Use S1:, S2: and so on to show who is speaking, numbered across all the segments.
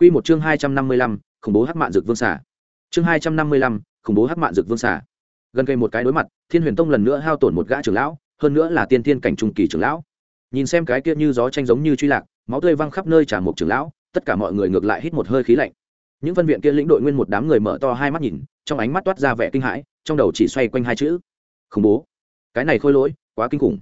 S1: Quy một chương hai trăm năm mươi lăm, khủng bố hắc mạn dược vương xà. Chương hai trăm năm mươi lăm, khủng bố hắc mạn dược vương xà. Gần cây một cái đối mặt, Thiên Huyền Tông lần nữa hao tổn một gã trưởng lão, hơn nữa là tiên tiên cảnh trung kỳ trưởng lão. Nhìn xem cái kia như gió tranh giống như truy lạc, máu tươi văng khắp nơi trả một trưởng lão, tất cả mọi người ngược lại hít một hơi khí lạnh. Những phân viện kia lĩnh đội nguyên một đám người mở to hai mắt nhìn, trong ánh mắt toát ra vẻ kinh hãi, trong đầu chỉ xoay quanh hai chữ: khủng bố. Cái này khôi lỗi, quá kinh khủng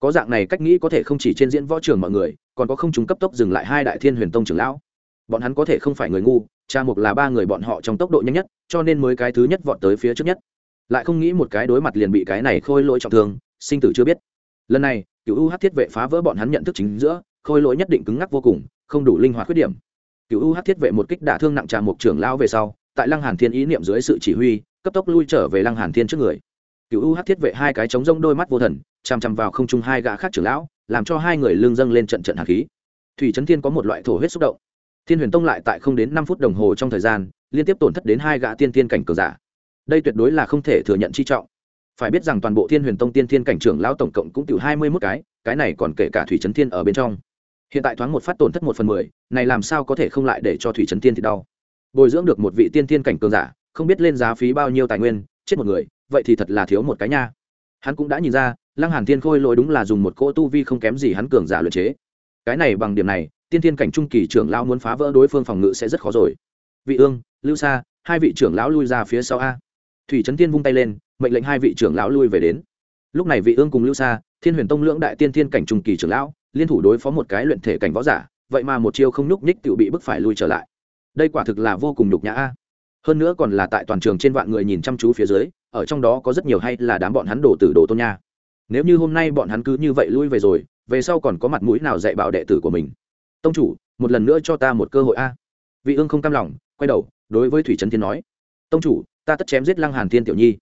S1: có dạng này cách nghĩ có thể không chỉ trên diễn võ trường mọi người còn có không chúng cấp tốc dừng lại hai đại thiên huyền tông trưởng lão bọn hắn có thể không phải người ngu, cha mục là ba người bọn họ trong tốc độ nhanh nhất, cho nên mới cái thứ nhất vọt tới phía trước nhất. Lại không nghĩ một cái đối mặt liền bị cái này khôi lỗi trọng thương, sinh tử chưa biết. Lần này cựu u hát thiết vệ phá vỡ bọn hắn nhận thức chính giữa, khôi lỗi nhất định cứng ngắc vô cùng, không đủ linh hoạt khuyết điểm. Cựu u hát thiết vệ một kích đả thương nặng trà mục trưởng lão về sau, tại lăng hàn thiên ý niệm dưới sự chỉ huy, cấp tốc lui trở về lăng hàn thiên trước người. Cựu u hát thiết vệ hai cái trống rông đôi mắt vô thần, chằm chằm vào không trung hai gã khác trưởng lão, làm cho hai người lương dâng lên trận trận hạt khí. Thủy trấn thiên có một loại thổ huyết xúc động thiên huyền tông lại tại không đến năm phút đồng hồ trong thời gian, liên tiếp tổn thất đến hai gã tiên tiên cảnh cường giả. Đây tuyệt đối là không thể thừa nhận chi trọng. Phải biết rằng toàn bộ thiên huyền tông tiên tiên cảnh trưởng lão tổng cộng cũng tiểu hai mươi mốt cái cái này còn kể cả thủy trấn thiên ở bên trong. Hiện tại thoáng một phát tổn thất một phần mười, này làm sao có thể không lại để cho thủy trấn thiên thì đau. Bồi dưỡng được một vị tiên tiên cảnh cường giả, không biết lên giá phí bao nhiêu tài nguyên, chết một người, vậy thì thật là thiếu một cái nha. Hắn cũng đã nhìn ra, lăng hàn thiên khôi lỗi đúng là dùng một cỗ tu vi không kém gì hắn cường giả luyện chế. Cái này bằng điểm này tiên thiên cảnh trung kỳ trưởng lão muốn phá vỡ đối phương phòng ngự sẽ rất khó rồi. Vị ương, lưu sa, hai vị trưởng lão lui ra phía sau a. Thủy trấn thiên vung tay lên, mệnh lệnh hai vị trưởng lão lui về đến. Lúc này vị ương cùng lưu sa, thiên huyền tông lưỡng đại tiên thiên cảnh trung kỳ trưởng lão, liên thủ đối phó một cái luyện thể cảnh võ giả, vậy mà một chiêu không nhúc nhích tự bị bức phải lui trở lại. Đây quả thực là vô cùng nhục nhã a. Hơn nữa còn là tại toàn trường trên vạn người nhìn chăm chú phía dưới, ở trong đó có rất nhiều hay là đám bọn hắn đổ tử đồ tôn nha. Nếu như hôm nay bọn hắn cứ như vậy lui về rồi, về sau còn có mặt mũi nào dạy bảo đệ tử của mình? Tông chủ, một lần nữa cho ta một cơ hội a. Vị ương không cam lòng, quay đầu, đối với thủy trấn thiên nói. Tông chủ, ta tất chém giết lăng hàn thiên tiểu nhi.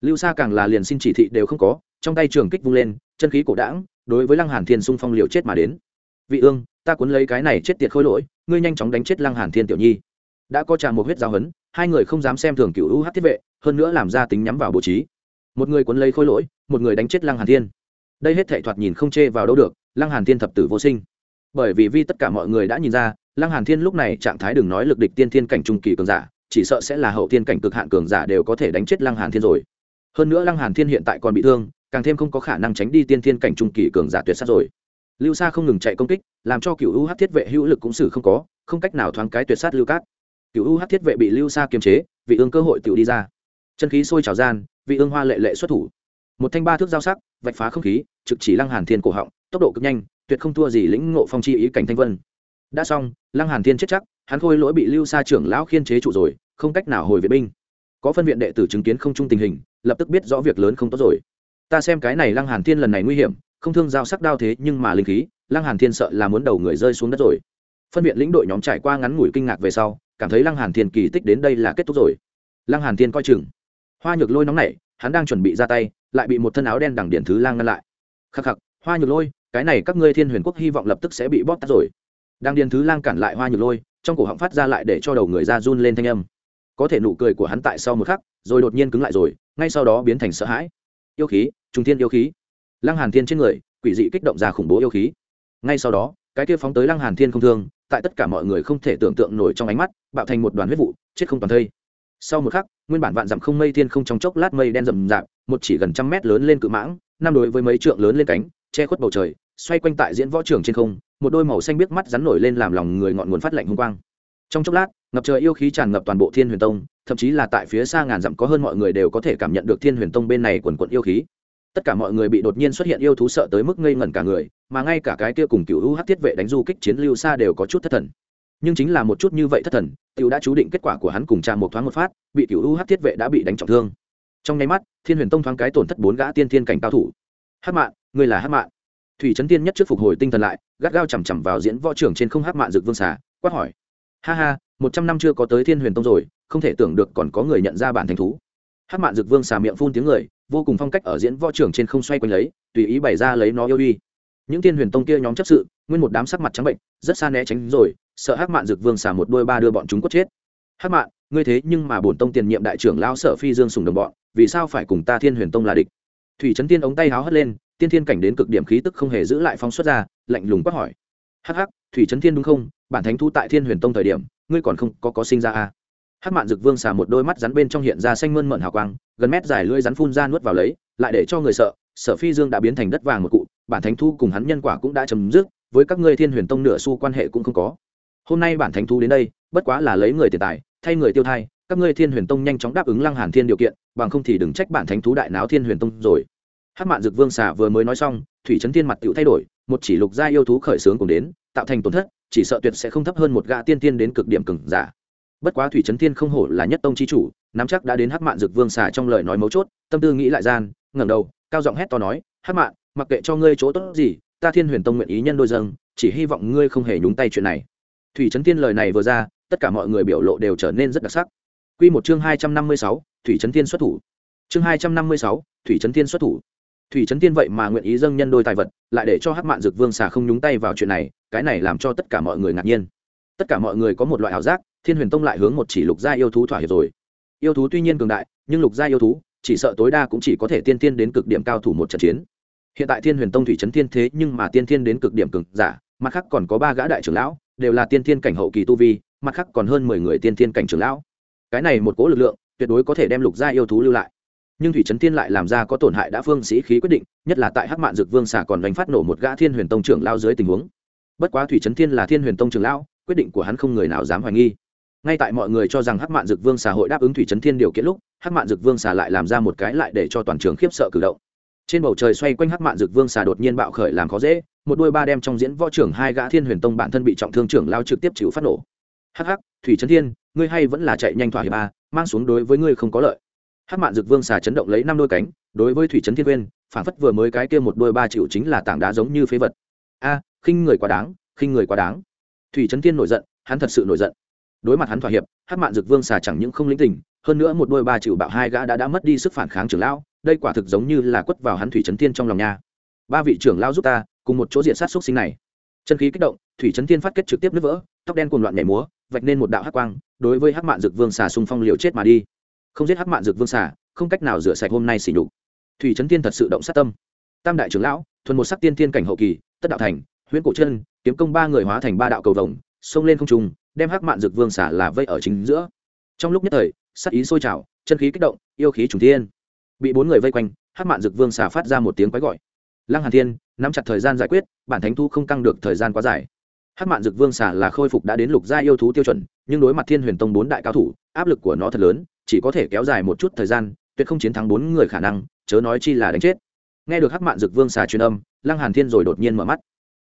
S1: Lưu sa càng là liền xin chỉ thị đều không có, trong tay trường kích vung lên, chân khí cổ đãng, đối với lăng hàn thiên xung phong liều chết mà đến. Vị ương, ta cuốn lấy cái này chết tiệt khôi lỗi, ngươi nhanh chóng đánh chết lăng hàn thiên tiểu nhi. Đã có trà một huyết giao hấn hai người không dám xem thường cựu u hát thiết vệ, hơn nữa làm ra tính nhắm vào bố trí. Một người cuốn lấy khôi lỗi, một người đánh chết lăng hàn thiên. Đây hết thệ thoạt nhìn không chê vào đâu được, lăng hàn thiên thập tử vô sinh bởi vì vi tất cả mọi người đã nhìn ra, lăng hàn thiên lúc này trạng thái đừng nói lực địch tiên thiên cảnh trung kỳ cường giả, chỉ sợ sẽ là hậu thiên cảnh cực hạn cường giả đều có thể đánh chết lăng hàn thiên rồi. Hơn nữa lăng hàn thiên hiện tại còn bị thương, càng thêm không có khả năng tránh đi tiên thiên cảnh trung kỳ cường giả tuyệt sát rồi. Lưu sa không ngừng chạy công kích, làm cho cựu u hát thiết vệ hữu lực cũng xử không có, không cách nào thoáng cái tuyệt sát lưu cát. Cựu u hát thiết vệ bị lưu sa kiềm chế, vị ương cơ hội tự đi ra. Chân khí sôi trào gian, vị ương hoa lệ lệ xuất thủ. Một thanh ba thước dao sắc, vạch phá không khí, trực chỉ lăng hàn thiên cổ họng, tốc độ cực nhanh tuyệt không thua gì lĩnh ngộ phong chi ý cảnh thanh vân. Đã xong, lăng hàn thiên chết chắc, hắn khôi lỗi bị lưu sa trưởng lão khiên chế trụ rồi, không cách nào hồi viện binh. Có phân viện đệ tử chứng kiến không chung tình hình, lập tức biết rõ việc lớn không tốt rồi. Ta xem cái này lăng hàn thiên lần này nguy hiểm, không thương giao sắc đao thế nhưng mà linh khí, lăng hàn thiên sợ là muốn đầu người rơi xuống đất rồi. Phân viện lĩnh đội nhóm trải qua ngắn ngủi kinh ngạc về sau, cảm thấy lăng hàn thiên kỳ tích đến đây là kết thúc rồi. Lăng hàn thiên coi chừng. Hoa nhược lôi nóng nảy, hắn đang chuẩn bị ra tay, lại bị một thân áo đen đằng điện thứ lang ngăn lại. Khắc khắc, hoa nhược lôi cái này các ngươi thiên huyền quốc hy vọng lập tức sẽ bị bóp tắt rồi. Đang điền thứ lang cản lại hoa nhược lôi, trong cổ họng phát ra lại để cho đầu người ra run lên thanh âm. Có thể nụ cười của hắn tại sau một khắc, rồi đột nhiên cứng lại rồi, ngay sau đó biến thành sợ hãi. Yêu khí trung thiên yêu khí. Lăng hàn thiên trên người, quỷ dị kích động ra khủng bố yêu khí. Ngay sau đó, cái kia phóng tới lăng hàn thiên không thương, tại tất cả mọi người không thể tưởng tượng nổi trong ánh mắt, bạo thành một đoàn huyết vụ, chết không toàn thây. Sau một khắc, nguyên bản vạn dặm không mây thiên không trong chốc lát mây đen rậm rạp, một chỉ gần trăm mét lớn lên cự mãng, năm đối với mấy trượng lớn lên cánh che khuất bầu trời, xoay quanh tại diễn võ trường trên không, một đôi màu xanh biếc mắt rắn nổi lên làm lòng người ngọn nguồn phát lạnh hung quang. Trong chốc lát, ngập trời yêu khí tràn ngập toàn bộ thiên huyền tông, thậm chí là tại phía xa ngàn dặm có hơn mọi người đều có thể cảm nhận được thiên huyền tông bên này quần quận yêu khí. Tất cả mọi người bị đột nhiên xuất hiện yêu thú sợ tới mức ngây ngẩn cả người, mà ngay cả cái kia cùng cựu u hát thiết vệ đánh du kích chiến lưu xa đều có chút thất thần. Nhưng chính là một chút như vậy thất thần t i ể u đã chú định kết quả của hắn cùng cha một thoáng một phát, bị cựu u hát thiết vệ đã bị đánh trọng thương. Trong nháy mắt, thiên huyền tông thoáng cái tổn thất bốn gã tiên thiên cảnh cao thủ. Hát mạng Ngươi là hát mạn. Thủy trấn tiên nhất trước phục hồi tinh thần lại, gắt gao chằm chằm vào diễn võ trưởng trên không hát mạn dực vương xà, quát hỏi. Ha ha, một trăm năm chưa có tới thiên huyền tông rồi, không thể tưởng được còn có người nhận ra bản thành thú. Hát mạn dực vương xà miệng phun tiếng người, vô cùng phong cách ở diễn võ trưởng trên không xoay quanh lấy, tùy ý bày ra lấy nó yêu uy. Những Thiên huyền tông kia nhóm chấp sự, nguyên một đám sắc mặt trắng bệnh, rất xa né tránh rồi, sợ hắc mạn dực vương xả một đôi ba đưa bọn chúng quất chết. Hắc mạn, ngươi thế nhưng mà bổn tông tiền nhiệm đại trưởng lao sở phi dương sùng đồng bọn, vì sao phải cùng ta thiên huyền tông là địch? Thủy trấn tiên ống tay háo hất lên tiên thiên cảnh đến cực điểm khí tức không hề giữ lại phóng xuất ra, lạnh lùng quát hỏi. Hắc hắc, thủy trấn thiên đúng không? Bản thánh thu tại thiên huyền tông thời điểm, ngươi còn không có có sinh ra à. hắc mạn dực vương xà một đôi mắt rắn bên trong hiện ra xanh mơn mận hào quang, gần mét dài lưỡi rắn phun ra nuốt vào lấy, lại để cho người sợ, sở phi dương đã biến thành đất vàng một cụ, bản thánh thu cùng hắn nhân quả cũng đã chấm dứt, với các ngươi thiên huyền tông nửa xu quan hệ cũng không có. Hôm nay bản thánh thu đến đây, bất quá là lấy người tiền tài, thay người tiêu thai, các ngươi thiên huyền tông nhanh chóng đáp ứng lăng hàn thiên điều kiện, bằng không thì đừng trách bản thánh thú đại náo thiên huyền tông rồi hát mạn dực vương xà vừa mới nói xong thủy trấn thiên mặt tựu thay đổi một chỉ lục gia yêu thú khởi sướng cùng đến tạo thành tổn thất chỉ sợ tuyệt sẽ không thấp hơn một gã tiên tiên đến cực điểm cừng giả bất quá thủy trấn thiên không hổ là nhất tông chi chủ nắm chắc đã đến hát mạn dực vương xà trong lời nói mấu chốt tâm tư nghĩ lại gian ngẩng đầu cao giọng hét to nói hát mạn mặc kệ cho ngươi chỗ tốt gì ta thiên huyền tông nguyện ý nhân đôi dâng chỉ hy vọng ngươi không hề nhúng tay chuyện này thủy trấn thiên lời này vừa ra tất cả mọi người biểu lộ đều trở nên rất đặc sắc Quy một chương hai trăm năm mươi sáu, Thủy Trấn Thiên xuất thủ. Chương hai trăm năm mươi sáu, Thủy Trấn Thiên xuất thủ. Thủy Trấn Thiên vậy mà nguyện ý dâng nhân đôi tài vật, lại để cho Hắc Mạn dược Vương xà không nhúng tay vào chuyện này, cái này làm cho tất cả mọi người ngạc nhiên. Tất cả mọi người có một loại ảo giác, Thiên Huyền Tông lại hướng một chỉ lục gia yêu thú thỏa hiệp rồi. Yêu thú tuy nhiên cường đại, nhưng lục gia yêu thú, chỉ sợ tối đa cũng chỉ có thể tiên tiên đến cực điểm cao thủ một trận chiến. Hiện tại Thiên Huyền Tông Thủy Trấn Thiên thế nhưng mà tiên tiên đến cực điểm cường giả, mặt khác còn có ba gã đại trưởng lão, đều là tiên tiên cảnh hậu kỳ tu vi, mặt khác còn hơn mười người tiên tiên cảnh trưởng lão cái này một cố lực lượng tuyệt đối có thể đem lục gia yêu thú lưu lại nhưng thủy trấn thiên lại làm ra có tổn hại đã phương sĩ khí quyết định, nhất là tại hắc mạn dược vương xà còn đánh phát nổ một gã thiên huyền tông trưởng lao dưới tình huống. Bất quá thủy trấn thiên là thiên huyền tông trưởng lao quyết định của hắn không người nào dám hoài nghi. Ngay tại mọi người cho rằng hắc mạn dược vương xà hội đáp ứng thủy trấn thiên điều kiện lúc, hắc mạn dược vương xà lại làm ra một cái lại để cho toàn trường khiếp sợ cử động. Trên bầu trời xoay quanh hắc mạn dược vương xà đột nhiên bạo khởi làm khó dễ, một đôi ba đem trong diễn võ trưởng hai gã thiên huyền tông bản thân bị trọng thương trưởng lao trực tiếp chịu phát nổ. Hắc hắc, thủy trấn thiên ngươi hay vẫn là chạy nhanh thỏa hiệp a mang xuống đối với ngươi không có lợi hát mạn dực vương xà chấn động lấy năm đôi cánh, đối với thủy trấn thiên quyên phản phất vừa mới cái kia một đôi ba triệu chính là tảng đá giống như phế vật. A, khinh người quá đáng, khinh người quá đáng. Thủy trấn thiên nổi giận, hắn thật sự nổi giận. Đối mặt hắn thỏa hiệp hát mạn dực vương xà chẳng những không lĩnh tình, hơn nữa một đôi ba triệu bạo hai gã đã đã mất đi sức phản kháng trưởng lão, đây quả thực giống như là quất vào hắn thủy trấn thiên trong lòng nha. Ba vị trưởng lão giúp ta, cùng một chỗ diện sát xúc sinh này. Chân khí kích động, thủy trấn thiên phát kết trực tiếp nứt vỡ, tóc đen cuồng loạn nhảy múa, vạch nên một đạo hắc quang, đối với hắc mạn dực vương xà xung phong liều chết mà đi không giết hắc mạn Dược vương xà, không cách nào rửa sạch hôm nay xỉ nhục. Thủy trấn tiên thật sự động sát tâm. Tam đại trưởng lão, thuần một sắc tiên tiên cảnh hậu kỳ, tất đạo thành, huyễn cổ chân, kiếm công ba người hóa thành ba đạo cầu vồng, xông lên không trung, đem hắc mạn Dược vương xà là vây ở chính giữa. Trong lúc nhất thời sắc ý sôi trào, chân khí kích động, yêu khí trùng thiên. Bị bốn người vây quanh, hắc mạn Dược vương xà phát ra một tiếng quái gọi. Lăng hàn thiên, nắm chặt thời gian giải quyết, bản thánh thu không căng được thời gian quá dài. Hắc mạn Dược vương xà là khôi phục đã đến lục gia yêu thú tiêu chuẩn, nhưng đối mặt thiên huyền tông bốn đại cao thủ, áp lực của nó thật lớn chỉ có thể kéo dài một chút thời gian, tuyệt không chiến thắng bốn người khả năng, chớ nói chi là đánh chết. Nghe được hắc mạn dực vương xà truyền âm, lăng hàn thiên rồi đột nhiên mở mắt.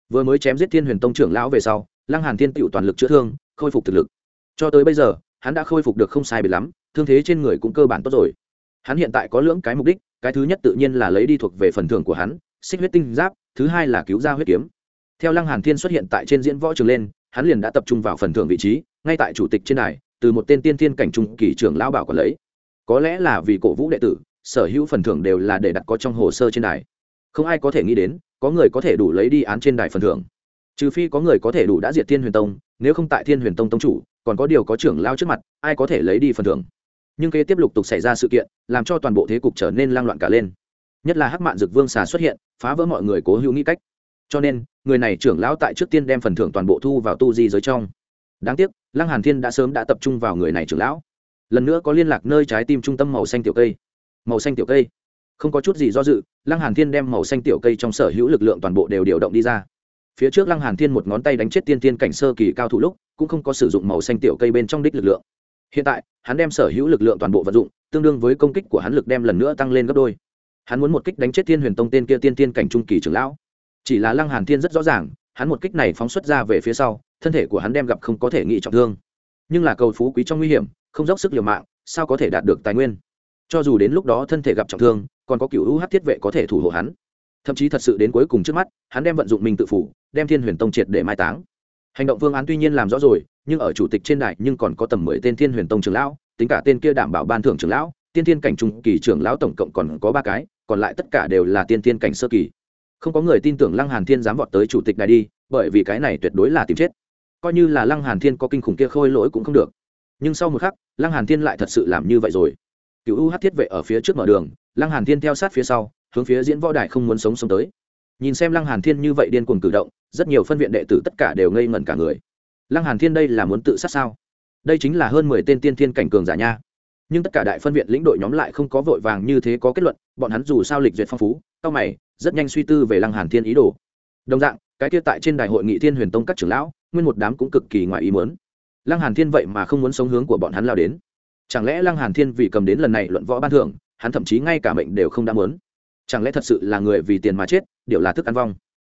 S1: Vừa mới chém giết thiên huyền tông trưởng lão về sau, lăng hàn thiên tựu toàn lực chữa thương, khôi phục thực lực. Cho tới bây giờ, hắn đã khôi phục được không sai biệt lắm, thương thế trên người cũng cơ bản tốt rồi. Hắn hiện tại có lưỡng cái mục đích, cái thứ nhất tự nhiên là lấy đi thuộc về phần thưởng của hắn, xích huyết tinh giáp, thứ hai là cứu ra huyết kiếm. Theo lăng hàn thiên xuất hiện tại trên diễn võ trường lên, hắn liền đã tập trung vào phần thưởng vị trí, ngay tại chủ tịch trên đài từ một tên tiên thiên cảnh trung kỳ trưởng lão bảo quản lấy. Có lẽ là vì cổ vũ đệ tử, sở hữu phần thưởng đều là để đặt có trong hồ sơ trên đài. Không ai có thể nghĩ đến, có người có thể đủ lấy đi án trên đài phần thưởng. Trừ phi có người có thể đủ đã diệt thiên huyền tông, nếu không tại thiên huyền tông tông chủ, còn có điều có trưởng lao trước mặt, ai có thể lấy đi phần thưởng? Nhưng kế tiếp lục tục xảy ra sự kiện, làm cho toàn bộ thế cục trở nên lang loạn cả lên. Nhất là hắc mạn dực vương xà xuất hiện, phá vỡ mọi người cố hữu nghĩ cách. Cho nên, người này trưởng lão tại trước tiên đem phần thưởng toàn bộ thu vào tu di giới trong đáng tiếc, lăng hàn thiên đã sớm đã tập trung vào người này trưởng lão. Lần nữa có liên lạc nơi trái tim trung tâm màu xanh tiểu cây. Màu xanh tiểu cây. Không có chút gì do dự, lăng hàn thiên đem màu xanh tiểu cây trong sở hữu lực lượng toàn bộ đều điều động đi ra. Phía trước lăng hàn thiên một ngón tay đánh chết tiên tiên cảnh sơ kỳ cao thủ lúc, cũng không có sử dụng màu xanh tiểu cây bên trong đích lực lượng. Hiện tại, hắn đem sở hữu lực lượng toàn bộ vận dụng, tương đương với công kích của hắn lực đem lần nữa tăng lên gấp đôi. Hắn muốn một kích đánh chết thiên huyền tông tên kia tiên tiên cảnh trung kỳ trưởng lão. Chỉ là lăng hàn thiên rất rõ ràng, hắn một kích này phóng xuất ra về phía sau thân thể của hắn đem gặp không có thể nghị trọng thương. Nhưng là cầu phú quý trong nguy hiểm, không dốc sức liều mạng, sao có thể đạt được tài nguyên? Cho dù đến lúc đó thân thể gặp trọng thương, còn có cựu u hát thiết vệ có thể thủ hộ hắn. Thậm chí thật sự đến cuối cùng trước mắt, hắn đem vận dụng mình tự phủ, đem thiên huyền tông triệt để mai táng. Hành động phương án tuy nhiên làm rõ rồi, nhưng ở chủ tịch trên đài nhưng còn có tầm mười tên thiên huyền tông trưởng lão, tính cả tên kia đảm bảo ban thưởng trưởng lão, tiên thiên cảnh trung kỳ trưởng lão tổng cộng còn có ba cái, còn lại tất cả đều là tiên thiên cảnh sơ kỳ. Không có người tin tưởng lăng hàn thiên dám vọt tới chủ tịch đài đi, bởi vì cái này tuyệt đối là tìm chết coi như là lăng hàn thiên có kinh khủng kia khôi lỗi cũng không được. Nhưng sau một khắc, lăng hàn thiên lại thật sự làm như vậy rồi. Cựu u hát thiết vệ ở phía trước mở đường, lăng hàn thiên theo sát phía sau, hướng phía diễn võ đài không muốn sống sống tới. Nhìn xem lăng hàn thiên như vậy điên cuồng cử động, rất nhiều phân viện đệ tử tất cả đều ngây ngẩn cả người. Lăng hàn thiên đây là muốn tự sát sao? Đây chính là hơn mười tên tiên thiên cảnh cường giả nha. Nhưng tất cả đại phân viện lĩnh đội nhóm lại không có vội vàng như thế có kết luận, bọn hắn dù sao lịch duyệt phong phú, cao mày, rất nhanh suy tư về lăng hàn thiên ý đồ. Đồng dạng, cái kia tại trên đài hội nghị thiên huyền tông các trưởng lão nguyên một đám cũng cực kỳ ngoài ý muốn. Lăng hàn thiên vậy mà không muốn sống hướng của bọn hắn lao đến. Chẳng lẽ lăng hàn thiên vì cầm đến lần này luận võ ban thưởng, hắn thậm chí ngay cả mệnh đều không đã muốn? Chẳng lẽ thật sự là người vì tiền mà chết, điều là thức ăn vong?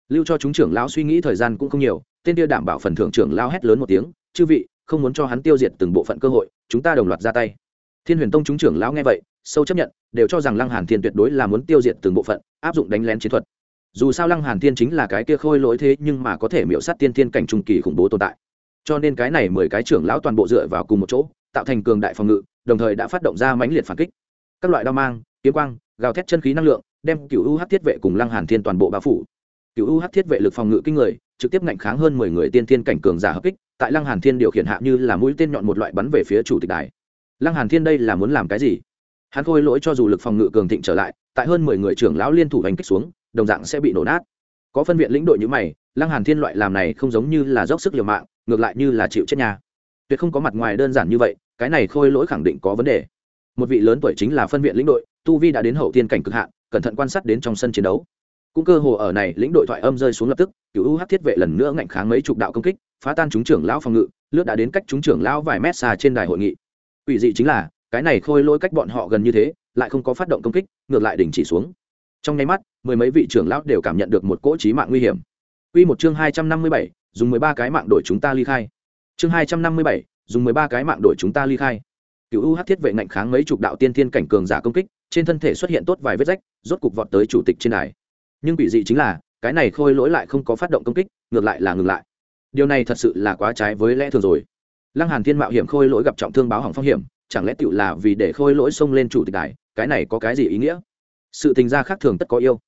S1: Lưu cho chúng trưởng lão suy nghĩ thời gian cũng không nhiều, tên kia đảm bảo phần thưởng trưởng lão hét lớn một tiếng, chư vị, không muốn cho hắn tiêu diệt từng bộ phận cơ hội, chúng ta đồng loạt ra tay. Thiên huyền tông chúng trưởng lão nghe vậy, sâu chấp nhận, đều cho rằng lăng hàn thiên tuyệt đối là muốn tiêu diệt từng bộ phận, áp dụng đánh lén chiến thuật dù sao lăng hàn thiên chính là cái kia khôi lỗi thế nhưng mà có thể miễu sát tiên thiên cảnh trung kỳ khủng bố tồn tại. Cho nên cái này mười cái trưởng lão toàn bộ dựa vào cùng một chỗ, tạo thành cường đại phòng ngự, đồng thời đã phát động ra mãnh liệt phản kích. Các loại đao mang, kiếm quang, gào thét chân khí năng lượng, đem cựu u UH thiết vệ cùng lăng hàn thiên toàn bộ bao phủ. Cựu u UH thiết vệ lực phòng ngự kinh người, trực tiếp ngạnh kháng hơn mười người tiên thiên cảnh cường giả hợp kích, tại lăng hàn thiên điều khiển hạ như là mũi tên nhọn một loại bắn về phía chủ tịch đài. Lăng hàn thiên đây là muốn làm cái gì? Hắn khôi lỗi cho dù lực phòng ngự cường thịnh trở lại, tại hơn mười người trưởng lão liên thủ hành kích xuống đồng dạng sẽ bị nổ nát. Có phân viện lĩnh đội như mày, lăng hàn thiên loại làm này không giống như là dốc sức liều mạng, ngược lại như là chịu chết nhà. Tuyệt không có mặt ngoài đơn giản như vậy, cái này khôi lỗi khẳng định có vấn đề. Một vị lớn tuổi chính là phân viện lĩnh đội, tu vi đã đến hậu tiên cảnh cực hạn, cẩn thận quan sát đến trong sân chiến đấu. Cũng cơ hồ ở này, lĩnh đội thoại âm rơi xuống lập tức cựu u UH thiết vệ lần nữa ngạnh kháng mấy chục đạo công kích, phá tan chúng trưởng lão phòng ngự, lướt đã đến cách chúng trưởng lão vài mét xa trên đài hội nghị. Ủy dị chính là, cái này khôi lỗi cách bọn họ gần như thế, lại không có phát động công kích, ngược lại đình chỉ xuống. Trong nháy mắt mười mấy vị trưởng lão đều cảm nhận được một cỗ trí mạng nguy hiểm. Quy một chương hai trăm năm mươi bảy, dùng mười ba cái mạng đổi chúng ta ly khai. Chương hai trăm năm mươi bảy, dùng mười ba cái mạng đổi chúng ta ly khai. Cửu u Hắc thiết vệ ngạnh kháng mấy chục đạo tiên thiên cảnh cường giả công kích, trên thân thể xuất hiện tốt vài vết rách, rốt cục vọt tới chủ tịch trên đài. Nhưng quỷ dị chính là, cái này khôi lỗi lại không có phát động công kích, ngược lại là ngừng lại. Điều này thật sự là quá trái với lẽ thường rồi. Lăng hàn thiên mạo hiểm khôi lỗi gặp trọng thương báo hỏng phong hiểm, chẳng lẽ tiểu là vì để khôi lỗi xông lên chủ tịch đài, cái này có cái gì ý nghĩa? Sự tình gia khác thường tất có yêu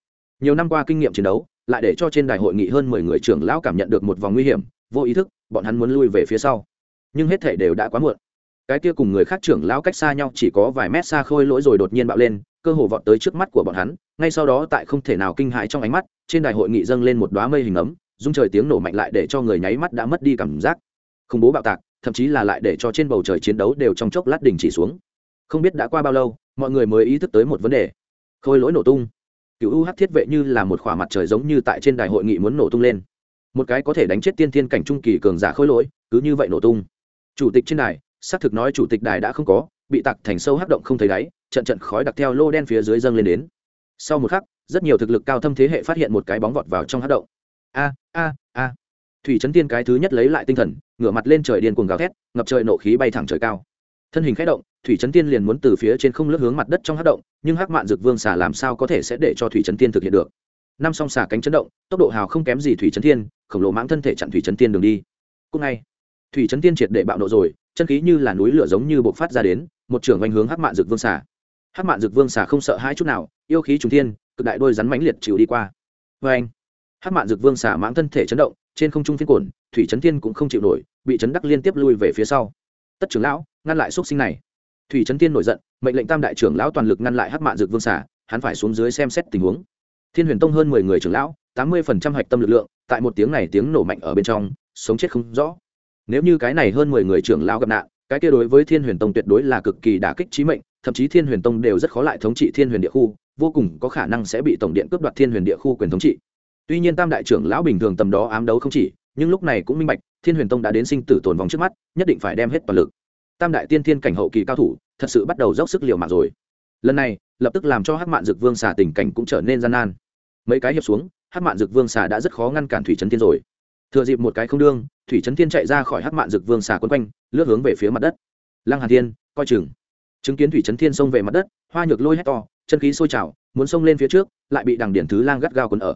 S1: nhiều năm qua kinh nghiệm chiến đấu, lại để cho trên đài hội nghị hơn mười người trưởng lão cảm nhận được một vòng nguy hiểm, vô ý thức, bọn hắn muốn lui về phía sau. Nhưng hết thể đều đã quá muộn. Cái kia cùng người khác trưởng lão cách xa nhau chỉ có vài mét xa khôi lỗi rồi đột nhiên bạo lên, cơ hồ vọt tới trước mắt của bọn hắn, ngay sau đó tại không thể nào kinh hãi trong ánh mắt, trên đài hội nghị dâng lên một đoá mây hình ấm dung trời tiếng nổ mạnh lại để cho người nháy mắt đã mất đi cảm giác. Khủng bố bạo tạc, thậm chí là lại để cho trên bầu trời chiến đấu đều trong chốc lát đình chỉ xuống. Không biết đã qua bao lâu, mọi người mới ý thức tới một vấn đề. Khôi lỗi nổ tung cựu u UH thiết vệ như là một khỏa mặt trời giống như tại trên đài hội nghị muốn nổ tung lên. Một cái có thể đánh chết tiên thiên cảnh trung kỳ cường giả khôi lỗi, cứ như vậy nổ tung. Chủ tịch trên đài, xác thực nói chủ tịch đài đã không có, bị tặc thành sâu hắc động không thấy đáy, trận trận khói đặc theo lô đen phía dưới dâng lên đến. Sau một khắc, rất nhiều thực lực cao thâm thế hệ phát hiện một cái bóng vọt vào trong hắc động. A a a. Thủy trấn tiên cái thứ nhất lấy lại tinh thần, ngửa mặt lên trời điên cuồng gào thét, ngập trời nộ khí bay thẳng trời cao thân hình khẽ động, thủy trấn tiên liền muốn từ phía trên không lướt hướng mặt đất trong hắc động, nhưng hắc mạn dược vương xả làm sao có thể sẽ để cho thủy trấn tiên thực hiện được? Năm song xả cánh chấn động, tốc độ hào không kém gì thủy trấn tiên, khổng lồ mãng thân thể chặn thủy trấn tiên đường đi. Cúc ngay, thủy trấn tiên triệt để bạo nộ rồi, chân khí như là núi lửa giống như bộc phát ra đến, một trưởng oanh hướng hắc mạn dược vương xả hắc mạn dược vương xả không sợ hai chút nào, yêu khí trùng thiên, cực đại đôi rắn mãnh liệt chịu đi qua. Vê anh hắc mạn dược vương xả mãng thân thể chấn động, trên không trung phiên cổn thủy trấn tiên cũng không chịu nổi, bị chấn đắc liên tiếp lui về phía sau tất trưởng lão, ngăn lại xúc sinh này. Thủy trấn tiên nổi giận, mệnh lệnh tam đại trưởng lão toàn lực ngăn lại hắc mạn dược vương xả hắn phải xuống dưới xem xét tình huống. Thiên huyền tông hơn mười người trưởng lão, tám mươi phần trăm hạch tâm lực lượng, tại một tiếng này tiếng nổ mạnh ở bên trong, sống chết không rõ. Nếu như cái này hơn mười người trưởng lão gặp nạn, cái kia đối với thiên huyền tông tuyệt đối là cực kỳ đả kích trí mệnh, thậm chí thiên huyền tông đều rất khó lại thống trị thiên huyền địa khu, vô cùng có khả năng sẽ bị tổng điện cướp đoạt thiên huyền địa khu quyền thống trị. Tuy nhiên tam đại trưởng lão bình thường tầm đó ám đấu không chỉ nhưng lúc này cũng minh bạch, thiên huyền tông đã đến sinh tử tồn vong trước mắt, nhất định phải đem hết toàn lực. Tam đại tiên thiên cảnh hậu kỳ cao thủ, thật sự bắt đầu dốc sức liều mạng rồi. Lần này, lập tức làm cho hắc mạn dực vương xà tình cảnh cũng trở nên gian nan. Mấy cái hiệp xuống, hắc mạn dực vương xà đã rất khó ngăn cản thủy trấn thiên rồi. Thừa dịp một cái không đương, thủy trấn thiên chạy ra khỏi hắc mạn dực vương xà quấn quanh, lướt hướng về phía mặt đất. Lăng hàn thiên, coi chừng. Chứng kiến thủy trấn thiên xông về mặt đất, hoa nhược lôi hét to, chân khí sôi trào, muốn xông lên phía trước, lại bị đằng điển thứ lang gắt gao quấn ở.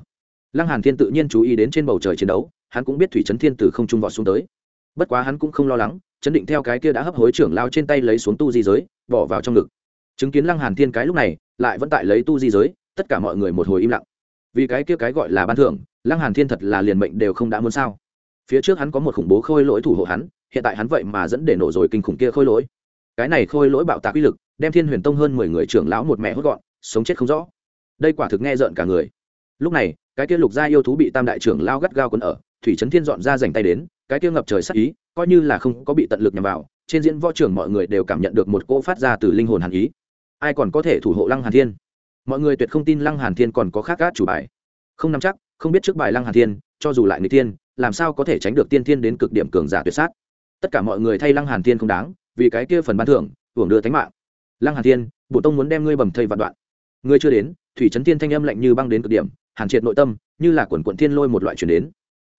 S1: Lăng hàn thiên tự nhiên chú ý đến trên bầu trời chiến đấu hắn cũng biết thủy trấn thiên từ không trung vọt xuống tới. Bất quá hắn cũng không lo lắng, chấn định theo cái kia đã hấp hối trưởng lao trên tay lấy xuống tu di giới, bỏ vào trong ngực. Chứng kiến lăng hàn thiên cái lúc này, lại vẫn tại lấy tu di giới, tất cả mọi người một hồi im lặng. Vì cái kia cái gọi là ban thưởng, lăng hàn thiên thật là liền mệnh đều không đã muốn sao. Phía trước hắn có một khủng bố khôi lỗi thủ hộ hắn, hiện tại hắn vậy mà dẫn để nổ rồi kinh khủng kia khôi lỗi. Cái này khôi lỗi bạo tạc uy lực, đem thiên huyền tông hơn mười người trưởng lão một mẹ hốt gọn, sống chết không rõ. Đây quả thực nghe rợn cả người. Lúc này, cái kia lục gia yêu thú bị tam đại trưởng lao gắt gao quấn ở thủy trấn thiên dọn ra dành tay đến, cái kia ngập trời sắc ý, coi như là không có bị tận lực nhằm vào, trên diễn võ trường mọi người đều cảm nhận được một cỗ phát ra từ linh hồn hàn ý. Ai còn có thể thủ hộ lăng hàn thiên? Mọi người tuyệt không tin lăng hàn thiên còn có khác gác chủ bài. Không nắm chắc, không biết trước bài lăng hàn thiên, cho dù lại người tiên làm sao có thể tránh được tiên thiên đến cực điểm cường giả tuyệt sát? Tất cả mọi người thay lăng hàn thiên không đáng, vì cái kia phần ban thưởng, hưởng đưa thánh mạng. Lăng hàn thiên, bộ tông muốn đem ngươi bầm thây vạn đoạn. Ngươi chưa đến, thủy trấn thiên thanh âm lạnh như băng đến cực điểm, hàn triệt nội tâm, như là quần quận thiên lôi một loại chuyển đến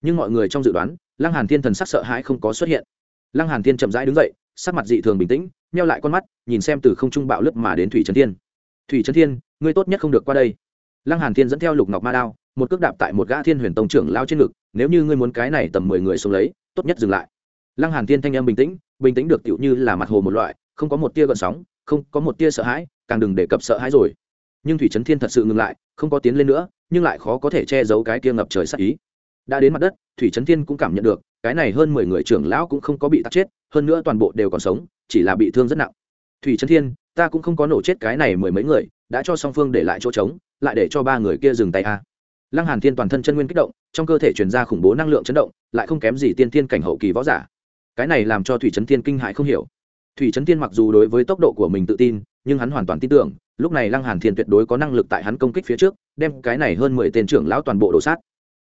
S1: nhưng mọi người trong dự đoán, lăng hàn thiên thần sắc sợ hãi không có xuất hiện. Lăng hàn thiên chậm rãi đứng dậy, sắc mặt dị thường bình tĩnh meo lại con mắt, nhìn xem từ không trung bạo lướt mà đến thủy trấn thiên. Thủy trấn thiên, ngươi tốt nhất không được qua đây. Lăng hàn thiên dẫn theo lục ngọc ma đao, một cước đạp tại một gã thiên huyền tông trưởng lao trên ngực, nếu như ngươi muốn cái này tầm mười người xuống lấy, tốt nhất dừng lại. Lăng hàn thiên thanh âm bình tĩnh bình tĩnh được tiểu như là mặt hồ một loại, không có một tia gợn sóng, không có một tia sợ hãi, càng đừng đề cập sợ hãi rồi. Nhưng thủy trấn thiên thật sự ngừng lại, không có tiến lên nữa, nhưng lại khó có thể che giấu cái kia ngập trời sắc ý đã đến mặt đất, thủy trấn thiên cũng cảm nhận được, cái này hơn mười người trưởng lão cũng không có bị tắt chết, hơn nữa toàn bộ đều còn sống, chỉ là bị thương rất nặng. Thủy trấn thiên, ta cũng không có nổ chết cái này mười mấy người, đã cho song phương để lại chỗ trống, lại để cho ba người kia dừng tay a. Lăng hàn thiên toàn thân chân nguyên kích động, trong cơ thể truyền ra khủng bố năng lượng chấn động, lại không kém gì tiên thiên cảnh hậu kỳ võ giả. Cái này làm cho thủy trấn thiên kinh hại không hiểu. Thủy trấn thiên mặc dù đối với tốc độ của mình tự tin, nhưng hắn hoàn toàn tin tưởng, lúc này lăng hàn thiên tuyệt đối có năng lực tại hắn công kích phía trước, đem cái này hơn mười tên trưởng lão toàn bộ đổ sát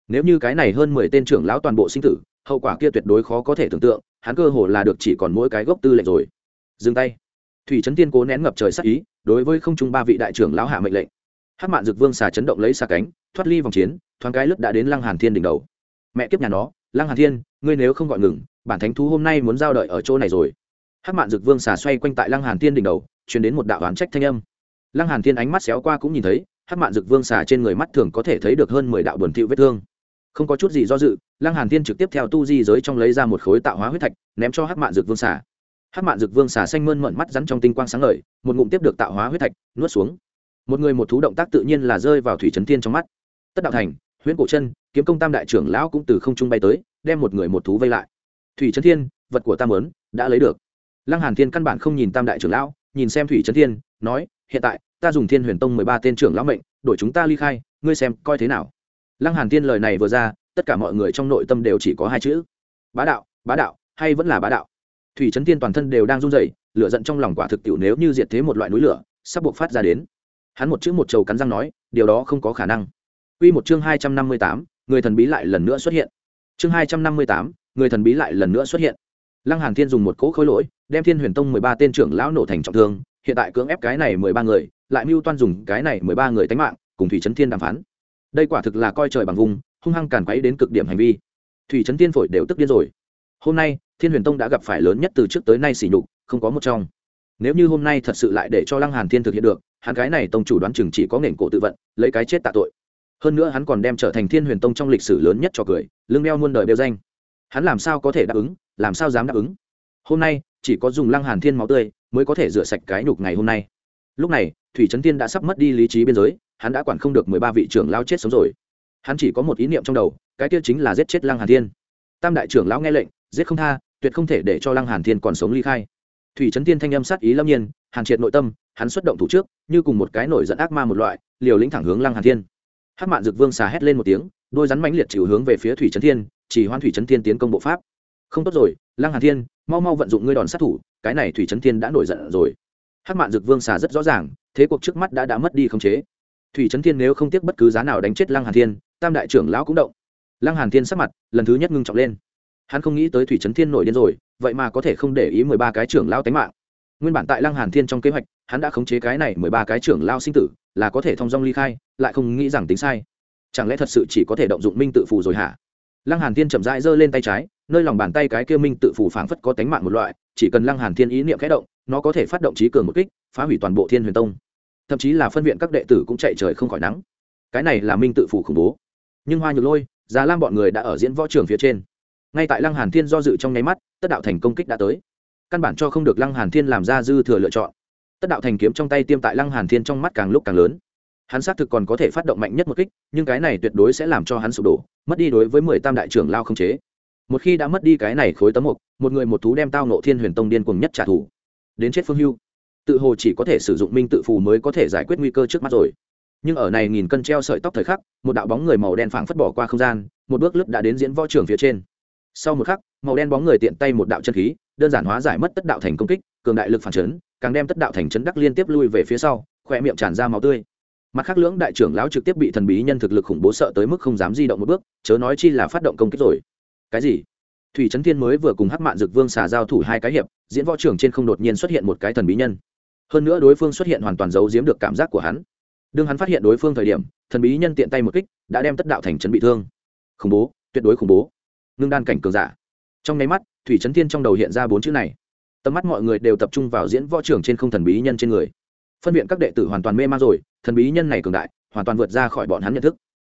S1: nếu như cái này hơn mười tên trưởng lão toàn bộ sinh tử, hậu quả kia tuyệt đối khó có thể tưởng tượng, hắn cơ hồ là được chỉ còn mỗi cái gốc tư lệnh rồi. Dừng tay. Thủy trấn tiên cố nén ngập trời sắc ý, đối với không trung ba vị đại trưởng lão hạ mệnh lệnh. Hát mạn dực vương xà chấn động lấy xà cánh, thoát ly vòng chiến, thoáng cái lướt đã đến lăng hàn thiên đỉnh đầu. Mẹ kiếp nhà nó, lăng hàn thiên, ngươi nếu không gọi ngừng, bản thánh thú hôm nay muốn giao đợi ở chỗ này rồi. Hát mạn dực vương xà xoay quanh tại lăng hàn thiên đỉnh đầu, truyền đến một đạo oán trách thanh âm. Lăng hàn thiên ánh mắt xéo qua cũng nhìn thấy hát mạn dực vương xà trên người mắt thường có thể thấy được hơn mười đạo buồn thiệu vết thương không có chút gì do dự, lăng hàn thiên trực tiếp theo tu di giới trong lấy ra một khối tạo hóa huyết thạch, ném cho hát mạn Dược vương xà. Hát mạn Dược vương xà xanh mơn mận mắt rắn trong tinh quang sáng ngời, một ngụm tiếp được tạo hóa huyết thạch, nuốt xuống. Một người một thú động tác tự nhiên là rơi vào thủy trấn thiên trong mắt. Tất đạo thành, huyễn cổ chân, kiếm công tam đại trưởng lão cũng từ không trung bay tới, đem một người một thú vây lại. Thủy trấn thiên, vật của tam ớn đã lấy được. Lăng hàn thiên căn bản không nhìn tam đại trưởng lão, nhìn xem thủy trấn thiên, nói, hiện tại, ta dùng thiên huyền tông mười ba tên trưởng lão mệnh, đổi chúng ta ly khai, ngươi xem coi thế nào lăng hàn thiên lời này vừa ra tất cả mọi người trong nội tâm đều chỉ có hai chữ bá đạo bá đạo hay vẫn là bá đạo thủy trấn thiên toàn thân đều đang run rẩy lửa giận trong lòng quả thực tiểu nếu như diệt thế một loại núi lửa sắp buộc phát ra đến hắn một chữ một trầu cắn răng nói điều đó không có khả năng Quy một chương hai trăm năm mươi tám, người thần bí lại lần nữa xuất hiện. Chương hai trăm năm mươi tám, người thần bí lại lần nữa xuất hiện. Lăng Hàn Thiên dùng một cỗ khối lỗi, đem Thiên Huyền Tông mười ba tên trưởng lão nổ thành trọng thương, hiện tại cưỡng ép cái này mười ba người, lại mưu toan dùng cái này mười ba người tánh mạng, cùng Thủy Chấn Thiên đàm phán. Đây quả thực là coi trời bằng vùng, hung hăng càn quấy đến cực điểm hành vi. Thủy Chấn tiên phổi đều tức điên rồi. Hôm nay, Thiên Huyền Tông đã gặp phải lớn nhất từ trước tới nay xỉ nhục, không có một trong. Nếu như hôm nay thật sự lại để cho Lăng Hàn Thiên thực hiện được, hắn cái này tông chủ đoán chừng chỉ có nền cổ tự vận, lấy cái chết tạ tội hơn nữa hắn còn đem trở thành thiên huyền tông trong lịch sử lớn nhất cho cười lưng đeo muôn đời đeo danh hắn làm sao có thể đáp ứng làm sao dám đáp ứng hôm nay chỉ có dùng lăng hàn thiên máu tươi mới có thể rửa sạch cái nhục ngày hôm nay lúc này thủy trấn tiên đã sắp mất đi lý trí biên giới hắn đã quản không được mười ba vị trưởng lao chết sống rồi. Hắn chỉ có một ý niệm trong đầu, cái kia chính là giết chết lăng hàn thiên. Tam đại trưởng lão nghe lệnh, giết không tha, tuyệt không thể để cho lăng hàn thiên còn sống ly khai. Thủy trấn thiên thanh âm sát ý lâm nhiên, hàn triệt nội tâm, hắn xuất động thủ trước, như cùng một cái nổi giận ác ma một loại, liều lĩnh thẳng hướng lăng hàn thiên. Hát mạn dực vương xà hét lên một tiếng, đôi rắn mãnh liệt chịu hướng về phía thủy trấn thiên, chỉ hoan thủy trấn thiên tiến công bộ pháp. Không tốt rồi, lăng hàn thiên, mau mau vận dụng ngươi đòn sát thủ, cái này thủy trấn thiên đã nổi giận rồi. Hát mạn dực vương xà rất rõ ràng, thế cuộc trước mắt đã đã mất đi khống chế thủy trấn thiên nếu không tiếc bất cứ giá nào đánh chết lăng hàn thiên, tam đại trưởng lão cũng động. Lăng hàn thiên sắc mặt lần thứ nhất ngưng trọng lên. Hắn không nghĩ tới thủy trấn thiên nổi điên rồi, vậy mà có thể không để ý mười ba cái trưởng lão tánh mạng. Nguyên bản tại lăng hàn thiên trong kế hoạch, hắn đã khống chế cái này mười ba cái trưởng lao sinh tử, là có thể thông dong ly khai, lại không nghĩ rằng tính sai. Chẳng lẽ thật sự chỉ có thể động dụng minh tự phù rồi hả? Lăng hàn thiên chậm rãi giơ lên tay trái, nơi lòng bàn tay cái kia minh tự phù phảng phất có tánh mạng một loại, chỉ cần lăng hàn thiên ý niệm khẽ động, nó có thể phát động trí cường một kích, phá hủy toàn bộ thiên huyền tông thậm chí là phân viện các đệ tử cũng chạy trời không khỏi nắng. Cái này là minh tự phủ khủng bố. Nhưng hoa nhược lôi, già lam bọn người đã ở diễn võ trường phía trên. Ngay tại lăng hàn thiên do dự trong nháy mắt, tất đạo thành công kích đã tới. Căn bản cho không được lăng hàn thiên làm ra dư thừa lựa chọn. Tất đạo thành kiếm trong tay tiêm tại lăng hàn thiên trong mắt càng lúc càng lớn. Hắn xác thực còn có thể phát động mạnh nhất một kích, nhưng cái này tuyệt đối sẽ làm cho hắn sụp đổ, mất đi đối với mười tam đại trưởng lao không chế. Một khi đã mất đi cái này khối tấm mục, một người một thú đem tao nộ thiên huyền tông điên cuồng nhất trả thù. Đến chết phương hưu tự hồ chỉ có thể sử dụng minh tự phù mới có thể giải quyết nguy cơ trước mắt rồi. Nhưng ở này nghìn cân treo sợi tóc thời khắc, một đạo bóng người màu đen phảng phất bỏ qua không gian, một bước lướt đã đến diễn võ trường phía trên. Sau một khắc, màu đen bóng người tiện tay một đạo chân khí, đơn giản hóa giải mất tất đạo thành công kích, cường đại lực phản chấn, càng đem tất đạo thành chấn đắc liên tiếp lui về phía sau, khoe miệng tràn ra máu tươi. Mặt khác lưỡng đại trưởng lão trực tiếp bị thần bí nhân thực lực khủng bố sợ tới mức không dám di động một bước, chớ nói chi là phát động công kích rồi. Cái gì? Thủy trấn thiên mới vừa cùng hắc mạn dực vương xà giao thủ hai cái hiệp, diễn võ trưởng trên không đột nhiên xuất hiện một cái thần bí nhân hơn nữa đối phương xuất hiện hoàn toàn giấu giếm được cảm giác của hắn. Đương hắn phát hiện đối phương thời điểm, thần bí nhân tiện tay một kích, đã đem tất đạo thành trấn bị thương. Khủng bố, tuyệt đối khủng bố. Ngưng đan cảnh cường giả. Trong nháy mắt, thủy trấn thiên trong đầu hiện ra bốn chữ này. Tầm mắt mọi người đều tập trung vào diễn võ trưởng trên không thần bí nhân trên người. Phân viện các đệ tử hoàn toàn mê man rồi, thần bí nhân này cường đại, hoàn toàn vượt ra khỏi bọn hắn nhận thức.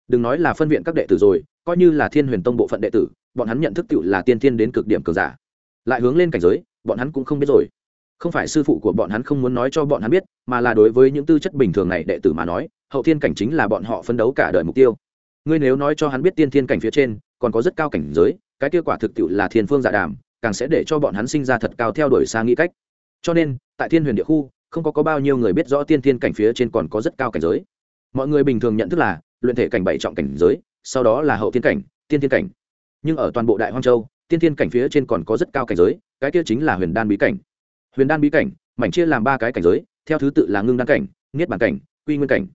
S1: Đừng nói là phân viện các đệ tử rồi, coi như là thiên huyền tông bộ phận đệ tử, bọn hắn nhận thức tự là tiên thiên đến cực điểm cường giả. Lại hướng lên cảnh giới, bọn hắn cũng không biết rồi không phải sư phụ của bọn hắn không muốn nói cho bọn hắn biết mà là đối với những tư chất bình thường này đệ tử mà nói hậu thiên cảnh chính là bọn họ phấn đấu cả đời mục tiêu. Ngươi nếu nói cho hắn biết tiên thiên cảnh phía trên còn có rất cao cảnh giới cái kết quả thực tiệu là thiên phương dạ đàm càng sẽ để cho bọn hắn sinh ra thật cao theo đuổi xa nghĩ cách. Cho nên tại thiên huyền địa khu không có, có bao nhiêu người biết rõ tiên thiên cảnh phía trên còn có rất cao cảnh giới. Mọi người bình thường nhận thức là luyện thể cảnh bảy trọng cảnh giới sau đó là hậu thiên cảnh tiên thiên cảnh. Nhưng ở toàn bộ đại hoang châu tiên thiên cảnh phía trên còn có rất cao cảnh giới cái kia chính là huyền đan bí cảnh huyền đan bí cảnh, mảnh chia làm ba cái cảnh giới, theo thứ tự là ngưng đan cảnh, niết Bản cảnh, quy nguyên cảnh.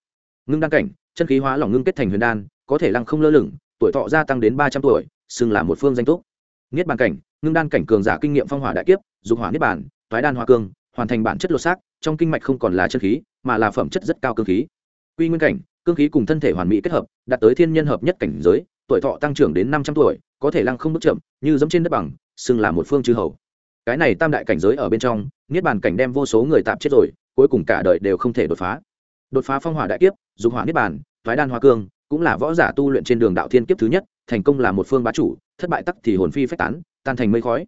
S1: Ngưng đan cảnh, chân khí hóa lỏng ngưng kết thành huyền đan, có thể lăng không lơ lửng, tuổi thọ gia tăng đến ba trăm tuổi, xưng là một phương danh túc. Niết bàn cảnh, ngưng đan cảnh cường giả kinh nghiệm phong hỏa đại kiếp, dục hỏa niết bản thoái đan hoa cương, hoàn thành bản chất lột xác, trong kinh mạch không còn là chân khí, mà là phẩm chất rất cao cơ khí. Quy nguyên cảnh, cương khí cùng thân thể hoàn mỹ kết hợp, đạt tới thiên nhân hợp nhất cảnh giới, tuổi thọ tăng trưởng đến năm trăm tuổi, có thể lăng không bước chậm, như giống trên đất bằng, xưng là một phương chư hầu cái này tam đại cảnh giới ở bên trong, niết bàn cảnh đem vô số người tạm chết rồi, cuối cùng cả đời đều không thể đột phá. Đột phá phong hỏa đại kiếp, dục hỏa niết bàn, thoái đan hoa cương, cũng là võ giả tu luyện trên đường đạo thiên kiếp thứ nhất, thành công là một phương bá chủ, thất bại tắc thì hồn phi phách tán, tan thành mây khói.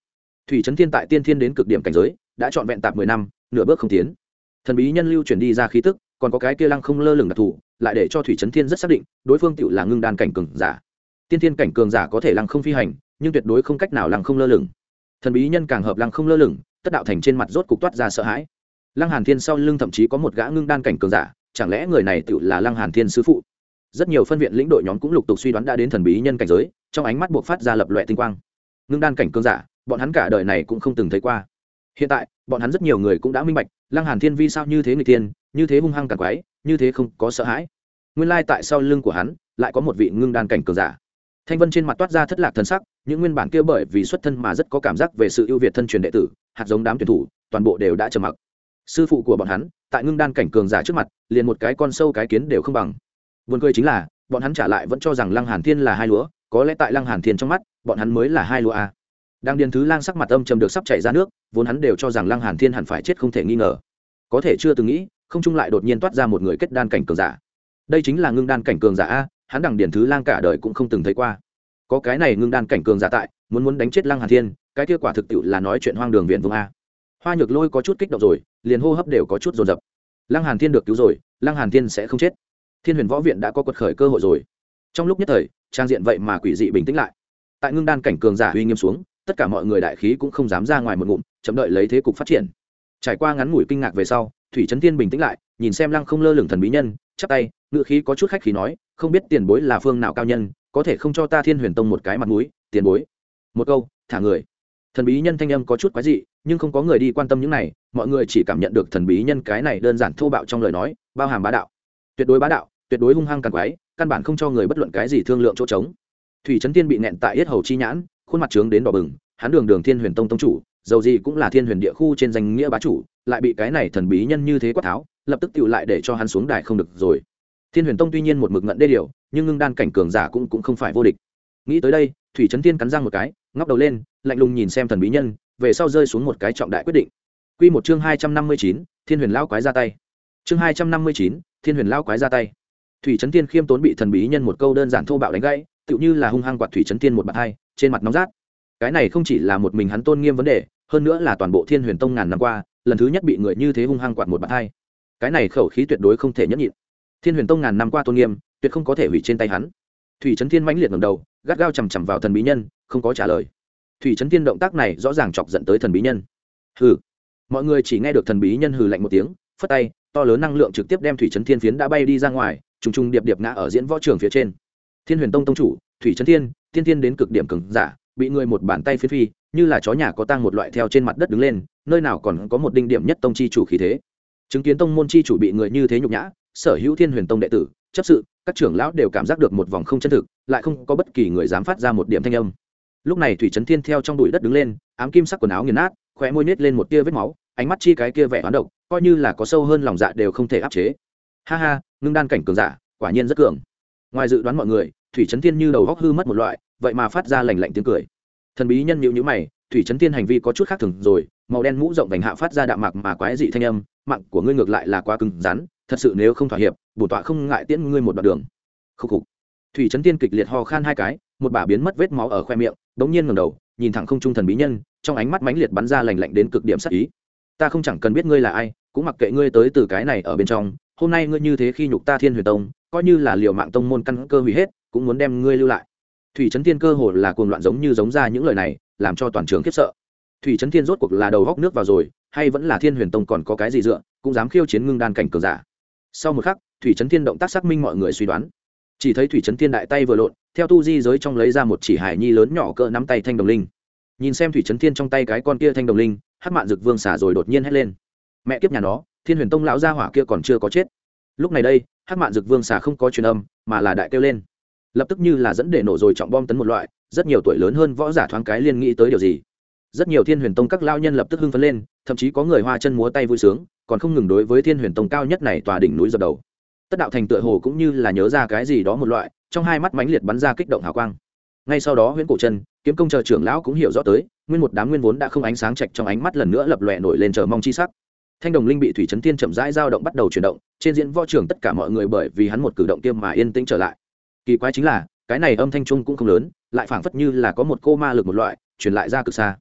S1: Thủy trấn thiên tại tiên thiên đến cực điểm cảnh giới, đã trọn vẹn tạp mười năm, nửa bước không tiến. Thần bí nhân lưu chuyển đi ra khí tức, còn có cái kia lăng không lơ lửng đặc thù, lại để cho thủy trấn thiên rất xác định, đối phương tựu là ngưng đan cảnh cường giả. Tiên thiên cảnh cường giả có thể lăng không phi hành, nhưng tuyệt đối không cách nào lăng không lơ lửng thần bí nhân càng hợp lăng không lơ lửng, tất đạo thành trên mặt rốt cục toát ra sợ hãi. Lăng hàn thiên sau lưng thậm chí có một gã ngưng đan cảnh cường giả, chẳng lẽ người này tự là lăng hàn thiên sư phụ? Rất nhiều phân viện lĩnh đội nhóm cũng lục tục suy đoán đã đến thần bí nhân cảnh giới, trong ánh mắt buộc phát ra lập loè tinh quang. Ngưng đan cảnh cường giả, bọn hắn cả đời này cũng không từng thấy qua. Hiện tại, bọn hắn rất nhiều người cũng đã minh bạch, lăng hàn thiên vi sao như thế người tiên như thế hung hăng càng quái, như thế không có sợ hãi. Nguyên lai tại sau lưng của hắn, lại có một vị ngưng đan cảnh cường giả. Thanh vân trên mặt toát ra thất lạc thần sắc những nguyên bản kia bởi vì xuất thân mà rất có cảm giác về sự ưu việt thân truyền đệ tử hạt giống đám tuyển thủ toàn bộ đều đã trầm mặc sư phụ của bọn hắn tại ngưng đan cảnh cường giả trước mặt liền một cái con sâu cái kiến đều không bằng Buồn cười chính là, bọn hắn trả lại vẫn cho rằng Lăng Hàn Thiên là hai lúa, có lẽ tại Lăng Hàn Thiên trong mắt, bọn hắn mới là hai lúa à. Đang điền thứ lang sắc mặt âm trầm được sắp chảy ra nước, vốn hắn đều cho rằng Lăng Hàn Thiên hẳn phải chết không thể nghi ngờ. Có thể chưa từng nghĩ, không trung lại đột nhiên toát ra một người kết đan cảnh cường giả. Đây chính là ngưng đan cảnh cường giả a, hắn đằng điền thứ lang cả đời cũng không từng thấy qua. Có cái này ngưng đan cảnh cường giả tại, muốn muốn đánh chết Lăng Hàn Thiên, cái kia quả thực tiệu là nói chuyện hoang đường viện vương a. Hoa Nhược Lôi có chút kích động rồi, liền hô hấp đều có chút dồn dập. Lăng Hàn Thiên được cứu rồi, Lăng Hàn Thiên sẽ không chết thiên huyền võ viện đã có quật khởi cơ hội rồi trong lúc nhất thời trang diện vậy mà quỷ dị bình tĩnh lại tại ngưng đan cảnh cường giả uy nghiêm xuống tất cả mọi người đại khí cũng không dám ra ngoài một ngụm chậm đợi lấy thế cục phát triển trải qua ngắn ngủi kinh ngạc về sau thủy trấn thiên bình tĩnh lại nhìn xem lăng không lơ lửng thần bí nhân chắp tay ngự khí có chút khách khí nói không biết tiền bối là phương nào cao nhân có thể không cho ta thiên huyền tông một cái mặt mũi, tiền bối. Một câu, thả người. Thần bí nhân thanh âm có chút quái dị, nhưng không có người đi quan tâm những này, mọi người chỉ cảm nhận được thần bí nhân cái này đơn giản thô bạo trong lời nói, bao hàm bá đạo. Tuyệt đối bá đạo, tuyệt đối hung hăng càng quái, căn bản không cho người bất luận cái gì thương lượng chỗ trống. Thủy trấn tiên bị nẹn tại yết hầu chi nhãn, khuôn mặt trướng đến đỏ bừng, hắn đường đường thiên huyền tông tông chủ, dầu gì cũng là thiên huyền địa khu trên danh nghĩa bá chủ, lại bị cái này thần bí nhân như thế quát tháo, lập tức tựu lại để cho hắn xuống đài không được rồi thiên huyền tông tuy nhiên một mực ngận đê điều, nhưng ngưng đan cảnh cường giả cũng cũng không phải vô địch. Nghĩ tới đây, thủy trấn Thiên cắn răng một cái, ngóc đầu lên, lạnh lùng nhìn xem thần bí nhân, về sau rơi xuống một cái trọng đại quyết định. Quy một chương hai trăm năm mươi chín, thiên huyền lao quái ra tay. Chương hai trăm năm mươi chín, thiên huyền lao quái ra tay. Thủy trấn Thiên khiêm tốn bị thần bí nhân một câu đơn giản thô bạo đánh gãy, tựu như là hung hăng quạt thủy trấn Thiên một bàn hai trên mặt nóng rát. Cái này không chỉ là một mình hắn tôn nghiêm vấn đề, hơn nữa là toàn bộ thiên huyền tông ngàn năm qua, lần thứ nhất bị người như thế hung hăng quạt một bàn hai cái này khẩu khí tuyệt đối không thể nhẫn nhịn thiên huyền tông ngàn năm qua tôn nghiêm, tuyệt không có thể hủy trên tay hắn. Thủy trấn thiên mãnh liệt ngầm đầu, gắt gao chằm chằm vào thần bí nhân, không có trả lời. Thủy trấn thiên động tác này rõ ràng chọc dẫn tới thần bí nhân. Hừ. Mọi người chỉ nghe được thần bí nhân hừ lạnh một tiếng, phất tay, to lớn năng lượng trực tiếp đem thủy trấn thiên phiến đã bay đi ra ngoài, trùng trùng điệp điệp ngã ở diễn võ trường phía trên. Thiên huyền tông tông chủ, thủy trấn thiên, tiên tiên đến cực điểm cứng giả, bị người một bàn tay phiến phi, như là chó nhà có tang một loại theo trên mặt đất đứng lên, nơi nào còn có một đinh điểm nhất tông chi chủ khí thế. Chứng kiến tông môn chi chủ bị người như thế nhục nhã sở hữu thiên huyền tông đệ tử, chấp sự, các trưởng lão đều cảm giác được một vòng không chân thực, lại không có bất kỳ người dám phát ra một điểm thanh âm. Lúc này thủy trấn thiên theo trong bụi đất đứng lên, ám kim sắc quần áo nghiền nát, khóe môi nhét lên một tia vết máu, ánh mắt chi cái kia vẻ hoán độc, coi như là có sâu hơn lòng dạ đều không thể áp chế. Ha ha, ngưng đan cảnh cường giả, quả nhiên rất cường. Ngoài dự đoán mọi người, thủy trấn thiên như đầu góc hư mất một loại, vậy mà phát ra lành lạnh tiếng cười. Thần bí nhân nhịu nhữ mày, thủy trấn thiên hành vi có chút khác thường rồi màu đen mũ rộng vành hạ phát ra đạm mạc mà quái dị thanh âm, mạng của ngươi ngược lại là quá cứng rắn, thật sự nếu không thỏa hiệp, bổ tọa không ngại tiễn ngươi một đoạn đường. Khúc khục. Thủy trấn tiên kịch liệt ho khan hai cái, một bà biến mất vết máu ở khoe miệng bỗng nhiên ngầm đầu, nhìn thẳng không trung thần bí nhân, trong ánh mắt mãnh liệt bắn ra lành lạnh đến cực điểm sắc ý. Ta không chẳng cần biết ngươi là ai, cũng mặc kệ ngươi tới từ cái này ở bên trong, hôm nay ngươi như thế khi nhục ta thiên huyền tông, coi như là liều mạng tông môn căn cơ hủy hết, cũng muốn đem ngươi lưu lại. Thủy trấn tiên cơ hồ là cuồng loạn giống như giống ra những lời này, làm cho toàn trường khiếp sợ thủy trấn Thiên rốt cuộc là đầu góc nước vào rồi, hay vẫn là thiên huyền tông còn có cái gì dựa, cũng dám khiêu chiến ngưng đan cảnh cường giả. Sau một khắc, thủy trấn Thiên động tác xác minh mọi người suy đoán. Chỉ thấy thủy trấn Thiên đại tay vừa lộn, theo tu di giới trong lấy ra một chỉ hải nhi lớn nhỏ cỡ nắm tay thanh đồng linh. Nhìn xem thủy trấn Thiên trong tay cái con kia thanh đồng linh hát mạn rực vương xả rồi đột nhiên hét lên. Mẹ kiếp nhà nó, thiên huyền tông lão gia hỏa kia còn chưa có chết. Lúc này đây hát mạn rực vương xả không có truyền âm, mà là đại kêu lên. Lập tức như là dẫn để nổ rồi trọng bom tấn một loại, rất nhiều tuổi lớn hơn võ giả thoáng cái liên nghĩ tới điều gì rất nhiều thiên huyền tông các lao nhân lập tức hưng phấn lên, thậm chí có người hoa chân múa tay vui sướng, còn không ngừng đối với thiên huyền tông cao nhất này tòa đỉnh núi dập đầu. Tất đạo thành tựa hồ cũng như là nhớ ra cái gì đó một loại, trong hai mắt mãnh liệt bắn ra kích động hào quang. Ngay sau đó huyễn cổ chân, kiếm công chờ trưởng lão cũng hiểu rõ tới, nguyên một đám nguyên vốn đã không ánh sáng chạch trong ánh mắt lần nữa lập lòe nổi lên chờ mong chi sắc. Thanh đồng linh bị thủy trấn tiên chậm rãi dao động bắt đầu chuyển động, trên diễn võ trường tất cả mọi người bởi vì hắn một cử động tiêm mà yên tĩnh trở lại. Kỳ quái chính là, cái này âm thanh trung cũng không lớn, lại phảng phất như là có một cô ma lực một loại, truyền lại ra cực xa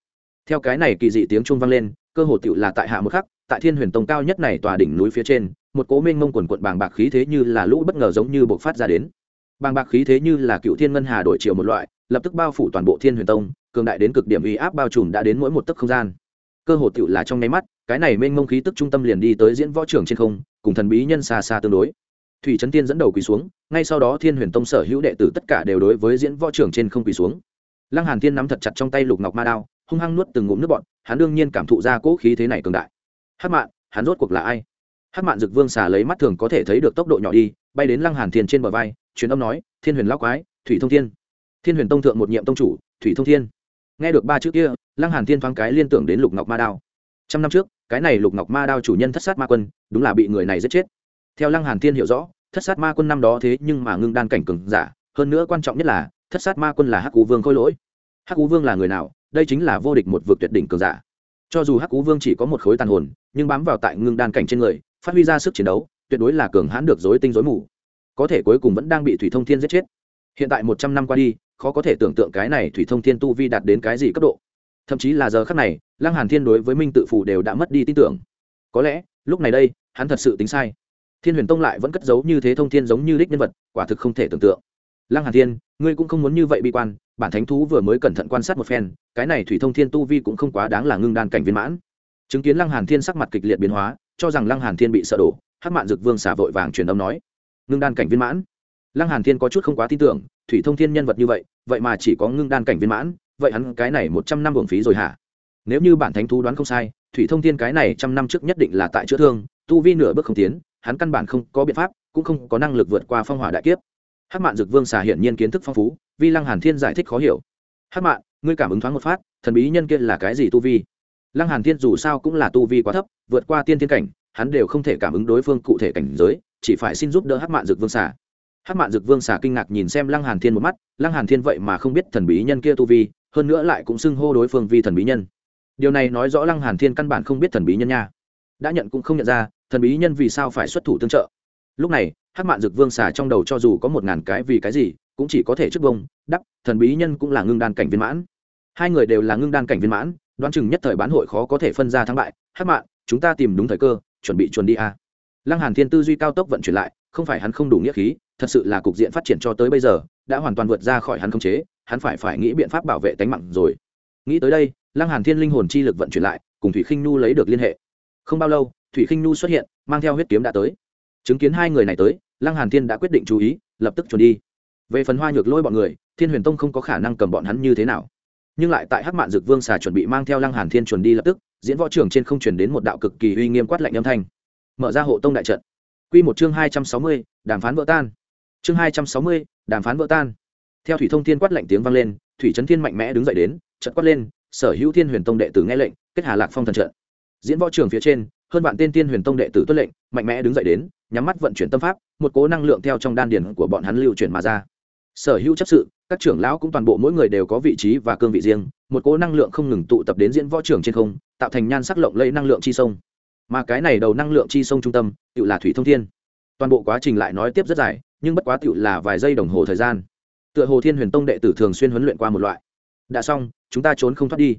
S1: theo cái này kỳ dị tiếng trung vang lên, cơ hồ tựu là tại hạ một khắc, tại thiên huyền tông cao nhất này tòa đỉnh núi phía trên, một cố minh mông quần quận bàng bạc khí thế như là lũ bất ngờ giống như bộc phát ra đến. Bàng bạc khí thế như là cựu thiên ngân hà đổi chiều một loại, lập tức bao phủ toàn bộ thiên huyền tông, cường đại đến cực điểm uy áp bao trùm đã đến mỗi một tấc không gian. Cơ hồ tựu là trong nháy mắt, cái này mênh mông khí tức trung tâm liền đi tới diễn võ trưởng trên không, cùng thần bí nhân xa xa tương đối. Thủy trấn tiên dẫn đầu quỳ xuống, ngay sau đó thiên huyền tông sở hữu đệ tử tất cả đều đối với diễn võ trưởng trên không quỳ xuống. Lăng hàn tiên nắm thật chặt trong tay lục ngọc ma đao hung hăng nuốt từng ngụm nước bọn hắn đương nhiên cảm thụ ra cỗ khí thế này cường đại. Hát mạn, hắn rốt cuộc là ai? Hát mạn dực vương xà lấy mắt thường có thể thấy được tốc độ nhỏ đi, bay đến lăng hàn thiên trên bờ vai, truyền âm nói, thiên huyền lão quái, thủy thông thiên. Thiên huyền tông thượng một nhiệm tông chủ, thủy thông thiên. Nghe được ba chữ kia, lăng hàn thiên thoáng cái liên tưởng đến lục ngọc ma đao. Trăm năm trước, cái này lục ngọc ma đao chủ nhân thất sát ma quân, đúng là bị người này giết chết. Theo lăng hàn thiên hiểu rõ, thất sát ma quân năm đó thế nhưng mà ngưng đan cảnh cường giả, hơn nữa quan trọng nhất là, thất sát ma quân là hắc cú vương khôi lỗi. Hắc cú vương là người nào đây chính là vô địch một vực tuyệt đỉnh cường giả. Cho dù hắc cú vương chỉ có một khối tàn hồn, nhưng bám vào tại ngưng đan cảnh trên người, phát huy ra sức chiến đấu, tuyệt đối là cường hãn được dối tinh dối mù. Có thể cuối cùng vẫn đang bị thủy thông thiên giết chết. Hiện tại một trăm năm qua đi, khó có thể tưởng tượng cái này thủy thông thiên tu vi đạt đến cái gì cấp độ. Thậm chí là giờ khắc này, lăng hàn thiên đối với minh tự phủ đều đã mất đi tin tưởng. Có lẽ, lúc này đây, hắn thật sự tính sai. Thiên huyền tông lại vẫn cất giấu như thế thông thiên giống như đích nhân vật, quả thực không thể tưởng tượng lăng hàn thiên, ngươi cũng không muốn như vậy bi quan, bản thánh thú vừa mới cẩn thận quan sát một phen, cái này thủy thông thiên tu vi cũng không quá đáng là ngưng đan cảnh viên mãn. Chứng kiến lăng hàn thiên sắc mặt kịch liệt biến hóa, cho rằng lăng hàn thiên bị sợ đổ, hắc mạn dực vương xả vội vàng truyền âm nói, ngưng đan cảnh viên mãn. Lăng hàn thiên có chút không quá tin tưởng, thủy thông thiên nhân vật như vậy vậy mà chỉ có ngưng đan cảnh viên mãn, vậy hắn cái này một trăm năm uổng phí rồi hả? Nếu như bản thánh thú đoán không sai, thủy thông thiên cái này trăm năm trước nhất định là tại chữa thương, tu vi nửa bước không tiến, hắn căn bản không có biện pháp, cũng không có năng lực vượt qua phong hỏa đại kiếp hát mạn dực vương xà hiển nhiên kiến thức phong phú, vi lăng hàn thiên giải thích khó hiểu. Hát mạn, ngươi cảm ứng thoáng một phát, thần bí nhân kia là cái gì tu vi? Lăng hàn thiên dù sao cũng là tu vi quá thấp, vượt qua tiên thiên cảnh, hắn đều không thể cảm ứng đối phương cụ thể cảnh giới, chỉ phải xin giúp đỡ hát mạn dực vương xà. Hát mạn dực vương xà kinh ngạc nhìn xem lăng hàn thiên một mắt, lăng hàn thiên vậy mà không biết thần bí nhân kia tu vi, hơn nữa lại cũng xưng hô đối phương vi thần bí nhân. Điều này nói rõ lăng hàn thiên căn bản không biết thần bí nhân nha. Đã nhận cũng không nhận ra, thần bí nhân vì sao phải xuất thủ tương trợ lúc này, hắc mạn dực vương xả trong đầu cho dù có một ngàn cái vì cái gì, cũng chỉ có thể trước bông đắc thần bí nhân cũng là ngưng đan cảnh viên mãn. Hai người đều là ngưng đan cảnh viên mãn, đoán chừng nhất thời bán hội khó có thể phân ra thắng bại. Hắc mạn, chúng ta tìm đúng thời cơ, chuẩn bị chuẩn đi a. Lăng hàn thiên tư duy cao tốc vận chuyển lại, không phải hắn không đủ nghĩa khí, thật sự là cục diện phát triển cho tới bây giờ, đã hoàn toàn vượt ra khỏi hắn khống chế, hắn phải phải nghĩ biện pháp bảo vệ tính mạng rồi. Nghĩ tới đây, lăng hàn thiên linh hồn chi lực vận chuyển lại, cùng thủy khinh nu lấy được liên hệ. Không bao lâu, thủy khinh nu xuất hiện, mang theo huyết kiếm đã tới chứng kiến hai người này tới lăng hàn thiên đã quyết định chú ý lập tức chuẩn đi. Về phần hoa nhược lôi bọn người thiên huyền tông không có khả năng cầm bọn hắn như thế nào. Nhưng lại tại hắc mạn dực vương xà chuẩn bị mang theo lăng hàn thiên chuẩn đi lập tức diễn võ trưởng trên không chuyển đến một đạo cực kỳ uy nghiêm quát lạnh âm thanh. Mở ra hộ tông đại trận. Quy một chương hai trăm sáu mươi, đàm phán vỡ tan. Chương hai trăm sáu mươi, đàm phán vỡ tan. Theo thủy thông thiên quát lạnh tiếng vang lên thủy trấn thiên mạnh mẽ đứng dậy đến trận quát lên sở hữu thiên huyền tông đệ tử nghe lệnh kết hà lạc phong thần trận. Diễn võ trường phía trên hơn vạn tên tiên huyền tông đệ tử tuân lệnh, mạnh mẽ đứng dậy đến, nhắm mắt vận chuyển tâm pháp, một cố năng lượng theo trong đan điền của bọn hắn lưu chuyển mà ra. Sở hữu chấp sự, các trưởng lão cũng toàn bộ mỗi người đều có vị trí và cương vị riêng, một cố năng lượng không ngừng tụ tập đến diễn võ trường trên không, tạo thành nhan sắc lộng lấy năng lượng chi sông. Mà cái này đầu năng lượng chi sông trung tâm tự là thủy thông thiên. Toàn bộ quá trình lại nói tiếp rất dài, nhưng bất quá tự là vài giây đồng hồ thời gian. Tựa hồ thiên huyền tông đệ tử thường xuyên huấn luyện qua một loại. Đã xong, chúng ta trốn không thoát đi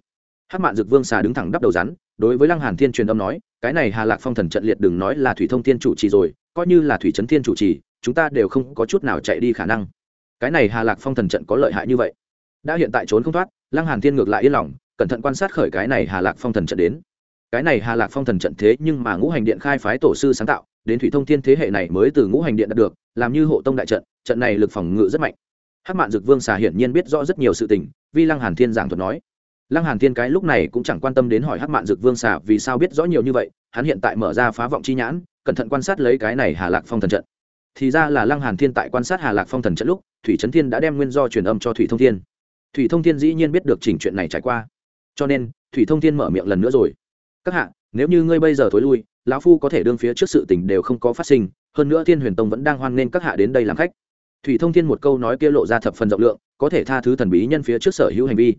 S1: hát mạn dực vương xà đứng thẳng đắp đầu rắn, đối với lăng hàn thiên truyền âm nói, cái này hà lạc phong thần trận liệt đừng nói là thủy thông thiên chủ trì rồi, coi như là thủy trấn thiên chủ trì, chúng ta đều không có chút nào chạy đi khả năng. Cái này hà lạc phong thần trận có lợi hại như vậy. Đã hiện tại trốn không thoát, lăng hàn thiên ngược lại yên lòng, cẩn thận quan sát khởi cái này hà lạc phong thần trận đến. Cái này hà lạc phong thần trận thế nhưng mà ngũ hành điện khai phái tổ sư sáng tạo, đến thủy thông thiên thế hệ này mới từ ngũ hành điện đạt được, làm như hộ tông đại trận trận này lực phòng ngự rất mạnh. Hắc mạn dực vương xà hiển nhiên biết rõ rất nhiều sự tình vi lăng hàn thiên giảng thuật nói lăng hàn thiên cái lúc này cũng chẳng quan tâm đến hỏi hắc mạn dực vương xà vì sao biết rõ nhiều như vậy, hắn hiện tại mở ra phá vọng chi nhãn, cẩn thận quan sát lấy cái này hà lạc phong thần trận. Thì ra là lăng hàn thiên tại quan sát hà lạc phong thần trận lúc, thủy trấn thiên đã đem nguyên do truyền âm cho thủy thông thiên. Thủy thông thiên dĩ nhiên biết được chỉnh chuyện này trải qua. Cho nên, thủy thông thiên mở miệng lần nữa rồi. Các hạ, nếu như ngươi bây giờ thối lui, lão phu có thể đương phía trước sự tình đều không có phát sinh, hơn nữa thiên huyền tông vẫn đang hoan nghênh các hạ đến đây làm khách. Thủy thông thiên một câu nói kia lộ ra thập phần rộng lượng, có thể tha thứ thần bí nhân phía trước sở hữu hành vi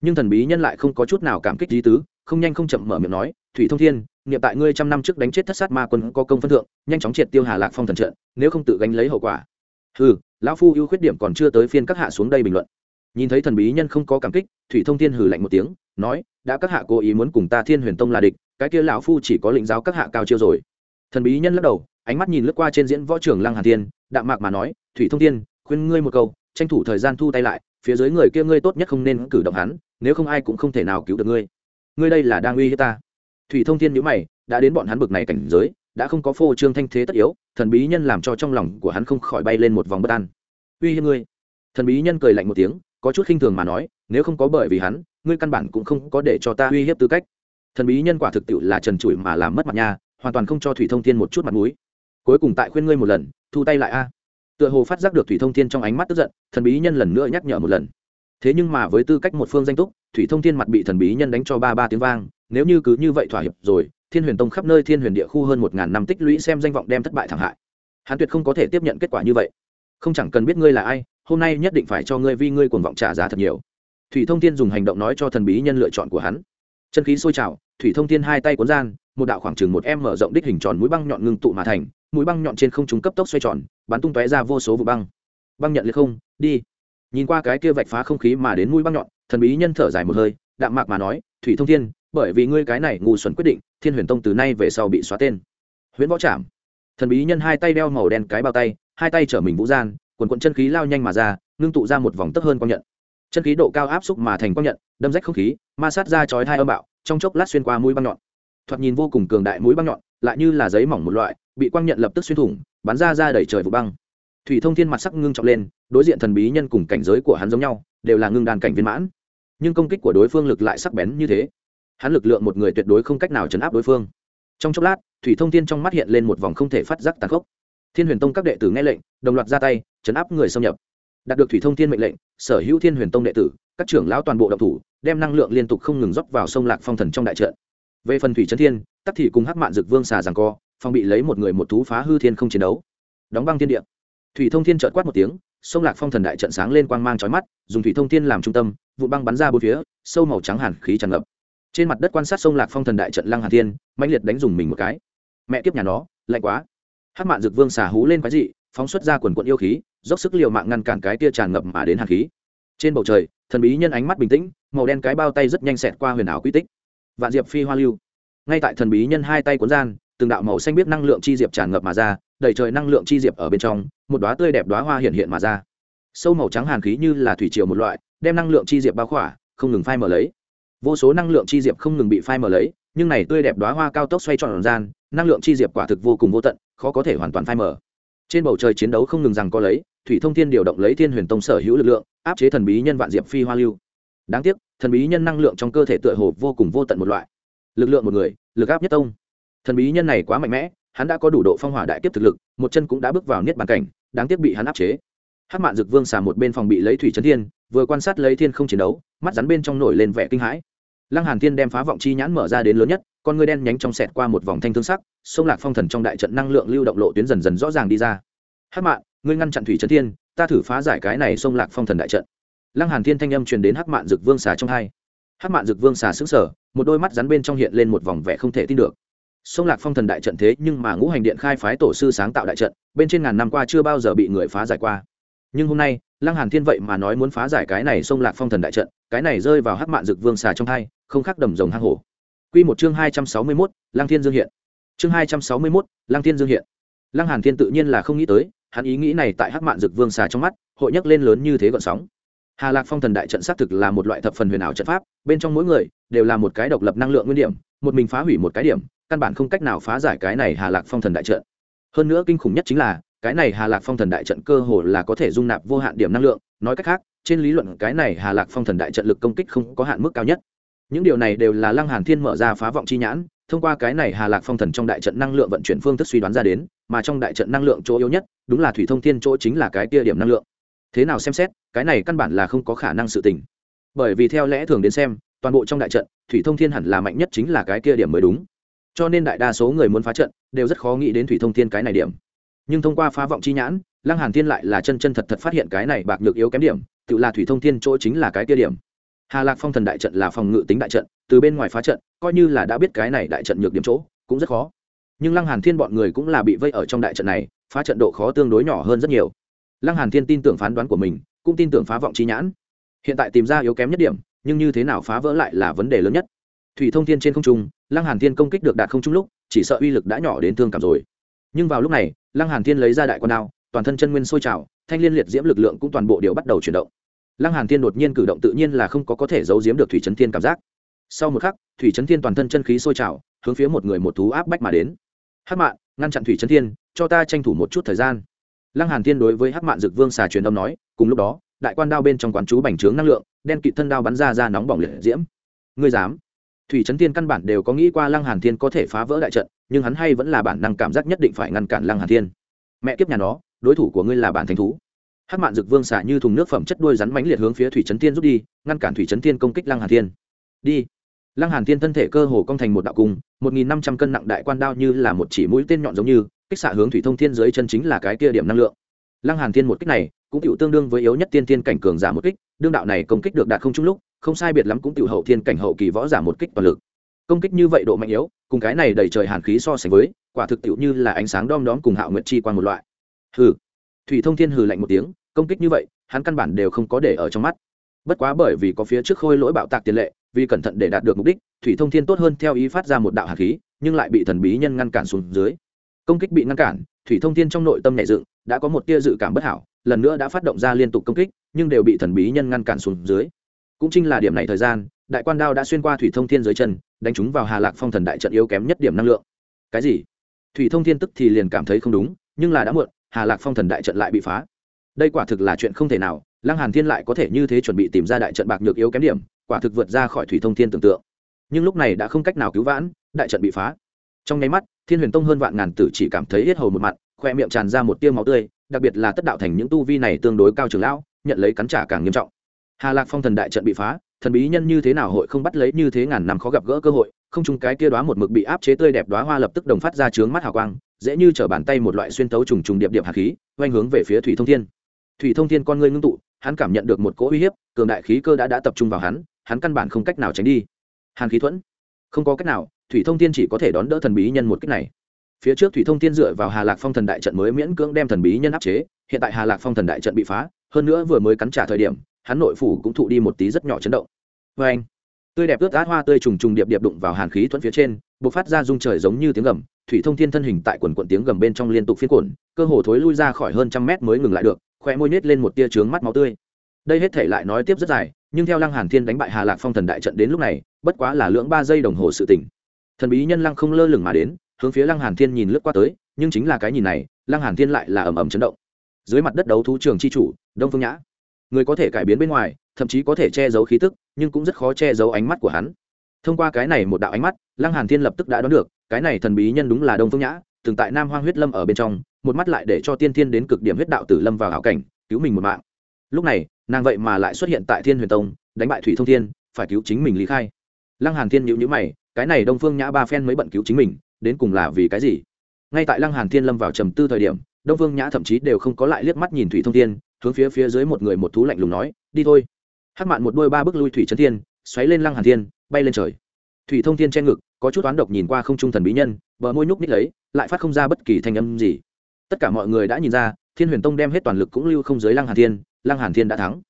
S1: nhưng thần bí nhân lại không có chút nào cảm kích lý tứ, không nhanh không chậm mở miệng nói, thủy thông thiên nghiệm tại ngươi trăm năm trước đánh chết thất sát ma quân có công phân thượng, nhanh chóng triệt tiêu hà lạc phong thần trận, nếu không tự gánh lấy hậu quả. Ừ lão phu ưu khuyết điểm còn chưa tới phiên các hạ xuống đây bình luận. Nhìn thấy thần bí nhân không có cảm kích, thủy thông thiên hừ lạnh một tiếng, nói, đã các hạ cố ý muốn cùng ta thiên huyền tông là địch, cái kia lão phu chỉ có lĩnh giáo các hạ cao chiêu rồi. Thần bí nhân lắc đầu, ánh mắt nhìn lướt qua trên diễn võ trường lăng hà thiên, đạm mạc mà nói, thủy thông thiên, khuyên ngươi một câu, tranh thủ thời gian thu tay lại phía dưới người kia ngươi tốt nhất không nên cử động hắn, nếu không ai cũng không thể nào cứu được ngươi. Ngươi đây là đang uy hiếp ta. Thủy thông thiên nhữ mày, đã đến bọn hắn bực này cảnh giới, đã không có phô trương thanh thế tất yếu, thần bí nhân làm cho trong lòng của hắn không khỏi bay lên một vòng bất an. Uy hiếp ngươi. Thần bí nhân cười lạnh một tiếng, có chút khinh thường mà nói, nếu không có bởi vì hắn, ngươi căn bản cũng không có để cho ta uy hiếp tư cách. Thần bí nhân quả thực tiệu là trần trụi mà làm mất mặt nha, hoàn toàn không cho thủy thông thiên một chút mặt mũi. Cuối cùng tại khuyên ngươi một lần, thu tay lại a tựa hồ phát giác được thủy thông thiên trong ánh mắt tức giận, thần bí nhân lần nữa nhắc nhở một lần. Thế nhưng mà với tư cách một phương danh túc, thủy thông thiên mặt bị thần bí nhân đánh cho ba ba tiếng vang, nếu như cứ như vậy thỏa hiệp rồi, thiên huyền tông khắp nơi thiên huyền địa khu hơn một ngàn năm tích lũy xem danh vọng đem thất bại thảm hại. Hắn tuyệt không có thể tiếp nhận kết quả như vậy. Không chẳng cần biết ngươi là ai, hôm nay nhất định phải cho ngươi vi ngươi cuồng vọng trả giá thật nhiều. Thủy thông thiên dùng hành động nói cho thần bí nhân lựa chọn của hắn. Chân khí sôi trào, thủy thông thiên hai tay cuốn gian, một đạo khoảng chừng một em mở rộng đích hình tròn mũi băng nhọn ngưng tụ mà thành, mũi băng nhọn trên không trung cấp tốc xoay tròn bắn tung tóe ra vô số vụ băng. Băng nhận liệt không, đi. Nhìn qua cái kia vạch phá không khí mà đến mũi băng nhọn, thần bí nhân thở dài một hơi, đạm mạc mà nói, thủy thông thiên, bởi vì ngươi cái này ngu xuẩn quyết định, thiên huyền tông từ nay về sau bị xóa tên. Huyễn võ trảm. Thần bí nhân hai tay đeo màu đen cái bao tay, hai tay chở mình vũ gian, quần quận chân khí lao nhanh mà ra, ngưng tụ ra một vòng tấp hơn quang nhận. Chân khí độ cao áp xúc mà thành quang nhận, đâm rách không khí, ma sát ra chói hai âm bạo, trong chốc lát xuyên qua mũi băng nhọn. Thoạt nhìn vô cùng cường đại mũi băng nhọn, lại như là giấy mỏng một loại, bị quang nhận lập tức xuyên thủng bắn ra ra đẩy trời vụ băng. Thủy thông thiên mặt sắc ngưng trọng lên, đối diện thần bí nhân cùng cảnh giới của hắn giống nhau, đều là ngưng đàn cảnh viên mãn. Nhưng công kích của đối phương lực lại sắc bén như thế. Hắn lực lượng một người tuyệt đối không cách nào chấn áp đối phương. Trong chốc lát, thủy thông thiên trong mắt hiện lên một vòng không thể phát giác tàn khốc. Thiên huyền tông các đệ tử nghe lệnh, đồng loạt ra tay, chấn áp người xâm nhập. Đạt được thủy thông thiên mệnh lệnh, sở hữu thiên huyền tông đệ tử, các trưởng lão toàn bộ động thủ, đem năng lượng liên tục không ngừng dốc vào sông lạc phong thần trong đại trận. Về phần thủy trấn thiên, tắc thì cùng hắc mạn dực vương xà rằng co phong bị lấy một người một thú phá hư thiên không chiến đấu. Đóng băng thiên địa. Thủy thông thiên trợt quát một tiếng, sông lạc phong thần đại trận sáng lên quang mang trói mắt, dùng thủy thông thiên làm trung tâm vụ băng bắn ra bốn phía, sâu màu trắng hàn khí tràn ngập. Trên mặt đất quan sát sông lạc phong thần đại trận lăng hà thiên mạnh liệt đánh dùng mình một cái. Mẹ kiếp nhà nó, lạnh quá. Hắc mạn dực vương xà hú lên quái dị, phóng xuất ra quần quận yêu khí, dốc sức liều mạng ngăn cản cái tia tràn ngập mà đến hàn khí. Trên bầu trời, thần bí nhân ánh mắt bình tĩnh, màu đen cái bao tay rất nhanh xẹt qua huyền ảo quy tích. Vạn diệp phi hoa lưu. Ngay tại thần bí nhân hai tay cuốn gian từng đạo màu xanh biết năng lượng chi diệp tràn ngập mà ra, đầy trời năng lượng chi diệp ở bên trong, một đóa tươi đẹp đóa hoa hiện hiện mà ra. Sâu màu trắng hàn khí như là thủy triều một loại, đem năng lượng chi diệp bao khỏa, không ngừng phai mở lấy. Vô số năng lượng chi diệp không ngừng bị phai mở lấy, nhưng này tươi đẹp đóa hoa cao tốc xoay tròn gian, năng lượng chi diệp quả thực vô cùng vô tận, khó có thể hoàn toàn phai mở trên bầu trời chiến đấu không ngừng rằng có lấy, thủy thông thiên điều động lấy thiên huyền tông sở hữu lực lượng, áp chế thần bí nhân vạn diệp phi hoa lưu. Đáng tiếc, thần bí nhân năng lượng trong cơ thể tựa hồ vô cùng vô tận một loại. Lực lượng một người, lực áp nhất tông thần bí nhân này quá mạnh mẽ, hắn đã có đủ độ phong hỏa đại kiếp thực lực, một chân cũng đã bước vào niết bàn cảnh, đáng tiếc bị hắn áp chế. Hát mạn dực vương xà một bên phòng bị lấy thủy trấn thiên, vừa quan sát lấy thiên không chiến đấu, mắt rắn bên trong nổi lên vẻ kinh hãi. Lăng hàn thiên đem phá vọng chi nhãn mở ra đến lớn nhất, con ngươi đen nhánh trong sẹt qua một vòng thanh thương sắc, sông lạc phong thần trong đại trận năng lượng lưu động lộ tuyến dần dần rõ ràng đi ra. Hắc mạn, ngươi ngăn chặn thủy trấn thiên, ta thử phá giải cái này sông lạc phong thần đại trận. Lăng hàn thiên thanh âm truyền đến hắc mạn dực vương xà trong hai. Hắc mạn dực vương xà sững sờ, một đôi mắt rắn bên trong hiện lên một vòng vẻ không thể tin được sông lạc phong thần đại trận thế nhưng mà ngũ hành điện khai phái tổ sư sáng tạo đại trận bên trên ngàn năm qua chưa bao giờ bị người phá giải qua. Nhưng hôm nay lăng hàn thiên vậy mà nói muốn phá giải cái này sông lạc phong thần đại trận cái này rơi vào hắc mạn dực vương xà trong hai không khác đầm rồng hang hổ. Quy một chương hai trăm sáu mươi 261, lăng thiên dương hiện. Chương hai trăm sáu mươi 261, lăng thiên dương hiện. Lăng hàn thiên tự nhiên là không nghĩ tới hắn ý nghĩ này tại hắc mạn dực vương xà trong mắt hội nhắc lên lớn như thế gợn sóng hà lạc phong thần đại trận xác thực là một loại thập phần huyền ảo trận pháp, bên trong mỗi người đều là một cái độc lập năng lượng nguyên điểm, một mình phá hủy một cái điểm, căn bản không cách nào phá giải cái này hà lạc phong thần đại trận. Hơn nữa kinh khủng nhất chính là, cái này hà lạc phong thần đại trận cơ hồ là có thể dung nạp vô hạn điểm năng lượng, nói cách khác, trên lý luận cái này hà lạc phong thần đại trận lực công kích không có hạn mức cao nhất. Những điều này đều là lăng hàn thiên mở ra phá vọng chi nhãn, thông qua cái này hà lạc phong thần trong đại trận năng lượng vận chuyển phương thức suy đoán ra đến, mà trong đại trận năng lượng chỗ yếu nhất, đúng là thủy thông thiên chỗ chính là cái kia điểm năng lượng thế nào xem xét, cái này căn bản là không có khả năng sự tình. Bởi vì theo lẽ thường đến xem, toàn bộ trong đại trận, thủy thông thiên hẳn là mạnh nhất chính là cái kia điểm mới đúng. Cho nên đại đa số người muốn phá trận, đều rất khó nghĩ đến thủy thông thiên cái này điểm. Nhưng thông qua phá vọng chi nhãn, lăng hàn thiên lại là chân chân thật thật phát hiện cái này bạc nhược yếu kém điểm, tự là thủy thông thiên chỗ chính là cái kia điểm. Hà lạc phong thần đại trận là phòng ngự tính đại trận, từ bên ngoài phá trận, coi như là đã biết cái này đại trận nhược điểm chỗ, cũng rất khó. Nhưng lăng hàn thiên bọn người cũng là bị vây ở trong đại trận này, phá trận độ khó tương đối nhỏ hơn rất nhiều lăng hàn thiên tin tưởng phán đoán của mình, cũng tin tưởng phá vọng chi nhãn. Hiện tại tìm ra yếu kém nhất điểm, nhưng như thế nào phá vỡ lại là vấn đề lớn nhất. Thủy thông thiên trên không trung, lăng hàn thiên công kích được đạt không trung lúc, chỉ sợ uy lực đã nhỏ đến thương cảm rồi. Nhưng vào lúc này, lăng hàn thiên lấy ra đại quan đao, toàn thân chân nguyên sôi trào, thanh liên liệt diễm lực lượng cũng toàn bộ đều bắt đầu chuyển động. Lăng hàn thiên đột nhiên cử động tự nhiên là không có có thể giấu giếm được thủy trấn thiên cảm giác. Sau một khắc, thủy trấn thiên toàn thân chân khí sôi trào, hướng phía một người một thú áp bách mà đến. Hắc mạn, ngăn chặn thủy trấn thiên, cho ta tranh thủ một chút thời gian lăng hàn thiên đối với hắc mạn dực vương xà truyền âm nói, cùng lúc đó, đại quan đao bên trong quán chú bành trướng năng lượng, đen kịt thân đao bắn ra ra nóng bỏng liệt diễm. Ngươi dám? Thủy trấn thiên căn bản đều có nghĩ qua lăng hàn thiên có thể phá vỡ đại trận, nhưng hắn hay vẫn là bản năng cảm giác nhất định phải ngăn cản lăng hàn thiên. Mẹ kiếp nhà nó, đối thủ của ngươi là bản thánh thú. Hắc mạn dực vương xả như thùng nước phẩm chất đuôi rắn mánh liệt hướng phía thủy trấn thiên rút đi, ngăn cản thủy trấn thiên công kích lăng hàn thiên. Đi. Lăng hàn thiên thân thể cơ hồ cong thành một đạo cung, một nghìn năm trăm cân nặng đại quan đao như là một chỉ mũi tên nhọn giống như kích xạ hướng thủy thông thiên dưới chân chính là cái kia điểm năng lượng. Lăng hàn thiên một kích này, cũng tiểu tương đương với yếu nhất tiên thiên cảnh cường giả một kích, đương đạo này công kích được đạt không chung lúc, không sai biệt lắm cũng tiểu hậu thiên cảnh hậu kỳ võ giả một kích toàn lực. Công kích như vậy độ mạnh yếu, cùng cái này đầy trời hàn khí so sánh với, quả thực tiểu như là ánh sáng đom đóm cùng hạo nguyệt chi quan một loại. Hừ. Thủy thông thiên hừ lạnh một tiếng, công kích như vậy, hắn căn bản đều không có để ở trong mắt. Bất quá bởi vì có phía trước khôi lỗi bạo tạc tiền lệ, vì cẩn thận để đạt được mục đích, thủy thông thiên tốt hơn theo ý phát ra một đạo hạt khí, nhưng lại bị thần bí nhân ngăn cản xuống dưới công kích bị ngăn cản, thủy thông thiên trong nội tâm nảy dựng, đã có một tia dự cảm bất hảo, lần nữa đã phát động ra liên tục công kích, nhưng đều bị thần bí nhân ngăn cản xuống dưới. Cũng chính là điểm này thời gian, đại quan đao đã xuyên qua thủy thông thiên dưới chân, đánh chúng vào hà lạc phong thần đại trận yếu kém nhất điểm năng lượng. Cái gì? Thủy thông thiên tức thì liền cảm thấy không đúng, nhưng là đã muộn, hà lạc phong thần đại trận lại bị phá. Đây quả thực là chuyện không thể nào, lăng hàn thiên lại có thể như thế chuẩn bị tìm ra đại trận bạc nhược yếu kém điểm, quả thực vượt ra khỏi thủy thông thiên tưởng tượng. Nhưng lúc này đã không cách nào cứu vãn, đại trận bị phá. Trong nháy mắt thiên huyền tông hơn vạn ngàn tử chỉ cảm thấy hết hầu một mặt, khoe miệng tràn ra một tia máu tươi, đặc biệt là tất đạo thành những tu vi này tương đối cao trường lão, nhận lấy cắn trả càng nghiêm trọng. Hà lạc phong thần đại trận bị phá, thần bí nhân như thế nào hội không bắt lấy như thế ngàn năm khó gặp gỡ cơ hội, không chung cái kia đóa một mực bị áp chế tươi đẹp đóa hoa lập tức đồng phát ra trướng mắt hào quang, dễ như trở bàn tay một loại xuyên tấu trùng trùng điệp điệp hạt khí, oanh hướng về phía thủy thông thiên. Thủy thông thiên con ngươi ngưng tụ, hắn cảm nhận được một cỗ uy hiếp, cường đại khí cơ đã đã tập trung vào hắn hắn căn bản không cách nào tránh đi. Hàn khí thuẫn. Không có cách nào thủy thông thiên chỉ có thể đón đỡ thần bí nhân một cách này. Phía trước thủy thông thiên dựa vào hà lạc phong thần đại trận mới miễn cưỡng đem thần bí nhân áp chế, hiện tại hà lạc phong thần đại trận bị phá, hơn nữa vừa mới cắn trả thời điểm, hắn nội phủ cũng thụ đi một tí rất nhỏ chấn động. Vê anh, tươi đẹp ướt át hoa tươi trùng trùng điệp điệp đụng vào hàn khí thuẫn phía trên b ộ c phát ra rung trời giống như tiếng gầm, thủy thông thiên thân hình tại quần quận tiếng gầm bên trong liên tục phiên cuộn, cơ hồ thối lui ra khỏi hơn trăm mét mới ngừng lại được khoe môi nhét lên một tia trướng mắt máu tươi. Đây hết thể lại nói tiếp rất dài, nhưng theo lăng hàn thiên đánh bại hà lạc phong thần đại trận đến lúc này, bất quá là lưỡng ba giây đồng hồ sự tỉnh thần bí nhân lăng không lơ lửng mà đến, hướng phía lăng hàn thiên nhìn lướt qua tới, nhưng chính là cái nhìn này, lăng hàn thiên lại là ầm ầm chấn động. Dưới mặt đất đấu thú trường chi chủ, đông phương nhã. Người có thể cải biến bên ngoài, thậm chí có thể che giấu khí tức, nhưng cũng rất khó che giấu ánh mắt của hắn. Thông qua cái này một đạo ánh mắt, lăng hàn thiên lập tức đã đoán được, cái này thần bí nhân đúng là đông phương nhã, từng tại nam hoang huyết lâm ở bên trong, một mắt lại để cho tiên thiên đến cực điểm huyết đạo tử lâm vào hảo cảnh, cứu mình một mạng. Lúc này, nàng vậy mà lại xuất hiện tại thiên huyền tông, đánh bại thủy thông thiên, phải cứu chính mình lý khai. Lăng hàn thiên nhíu nhíu mày cái này đông phương nhã ba phen mới bận cứu chính mình, đến cùng là vì cái gì? Ngay tại lăng hàn thiên lâm vào trầm tư thời điểm, đông phương nhã thậm chí đều không có lại liếc mắt nhìn thủy thông thiên, hướng phía phía dưới một người một thú lạnh lùng nói, đi thôi. Hắc mạn một đôi ba bước lui thủy trấn thiên, xoáy lên lăng hàn thiên, bay lên trời. Thủy thông thiên che ngực, có chút toán độc nhìn qua không trung thần bí nhân, bờ môi nhúc ních lấy, lại phát không ra bất kỳ thanh âm gì. Tất cả mọi người đã nhìn ra, thiên huyền tông đem hết toàn lực cũng lưu không dưới lăng hàn thiên, lăng hàn thiên đã thắng.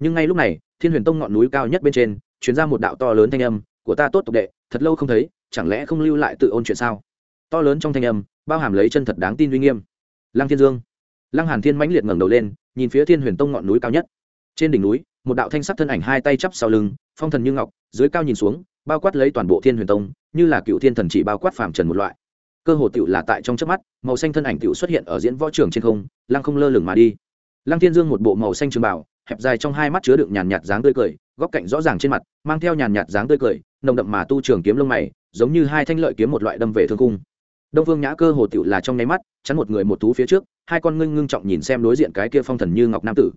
S1: Nhưng ngay lúc này, thiên huyền tông ngọn núi cao nhất bên trên chuyển ra một đạo to lớn thanh âm, của ta tốt tộc đệ thật lâu không thấy, chẳng lẽ không lưu lại tự ôn chuyện sao? To lớn trong thanh âm, bao hàm lấy chân thật đáng tin uy nghiêm. Lăng thiên dương. Lăng hàn thiên mãnh liệt ngẩng đầu lên, nhìn phía thiên huyền tông ngọn núi cao nhất. Trên đỉnh núi, một đạo thanh sắc thân ảnh hai tay chắp sau lưng, phong thần như ngọc, dưới cao nhìn xuống, bao quát lấy toàn bộ thiên huyền tông, như là cựu thiên thần chỉ bao quát phàm trần một loại. Cơ hồ tựu là tại trong chớp mắt, màu xanh thân ảnh tựu xuất hiện ở diễn võ trường trên không, lăng không lơ lửng mà đi. Lăng thiên dương một bộ màu xanh trường bảo hẹp dài trong hai mắt chứa đựng nhàn nhạt dáng tươi cười, góc cạnh rõ ràng trên mặt, mang theo nhàn nhạt dáng tươi cười nồng đậm mà tu trường kiếm lông mày giống như hai thanh lợi kiếm một loại đâm về thương cung đông phương nhã cơ hồ tựu là trong nháy mắt chắn một người một thú phía trước hai con ngưng ngưng trọng nhìn xem đối diện cái kia phong thần như ngọc nam tử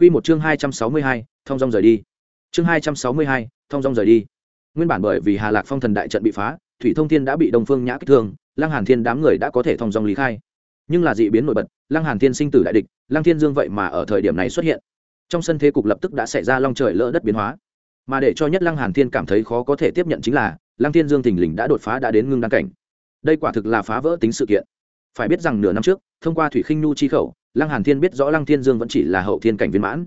S1: Quy một chương hai trăm sáu mươi hai, thông dong rời đi. Chương hai trăm sáu mươi hai, thông dong rời đi. Nguyên bản bởi vì Hà Lạc Phong thần đại trận bị phá, Thủy Thông Thiên đã bị Đông Phương Nhã kích thương, Lăng Hàn Thiên đám người đã có thể thông dong lý khai. Nhưng là dị biến nổi bật, Lăng Hàn Thiên sinh tử đại địch, Lăng Thiên Dương vậy mà ở thời điểm này xuất hiện. Trong sân thế cục lập tức đã xảy ra long trời lỡ đất biến hóa. Mà để cho nhất Lăng Hàn Thiên cảm thấy khó có thể tiếp nhận chính là, Lăng Thiên Dương thình lình đã đột phá đã đến ngưng đăng cảnh. Đây quả thực là phá vỡ tính sự kiện. Phải biết rằng nửa năm trước thông qua thủy khinh nhu chi khẩu lăng hàn thiên biết rõ lăng thiên dương vẫn chỉ là hậu thiên cảnh viên mãn.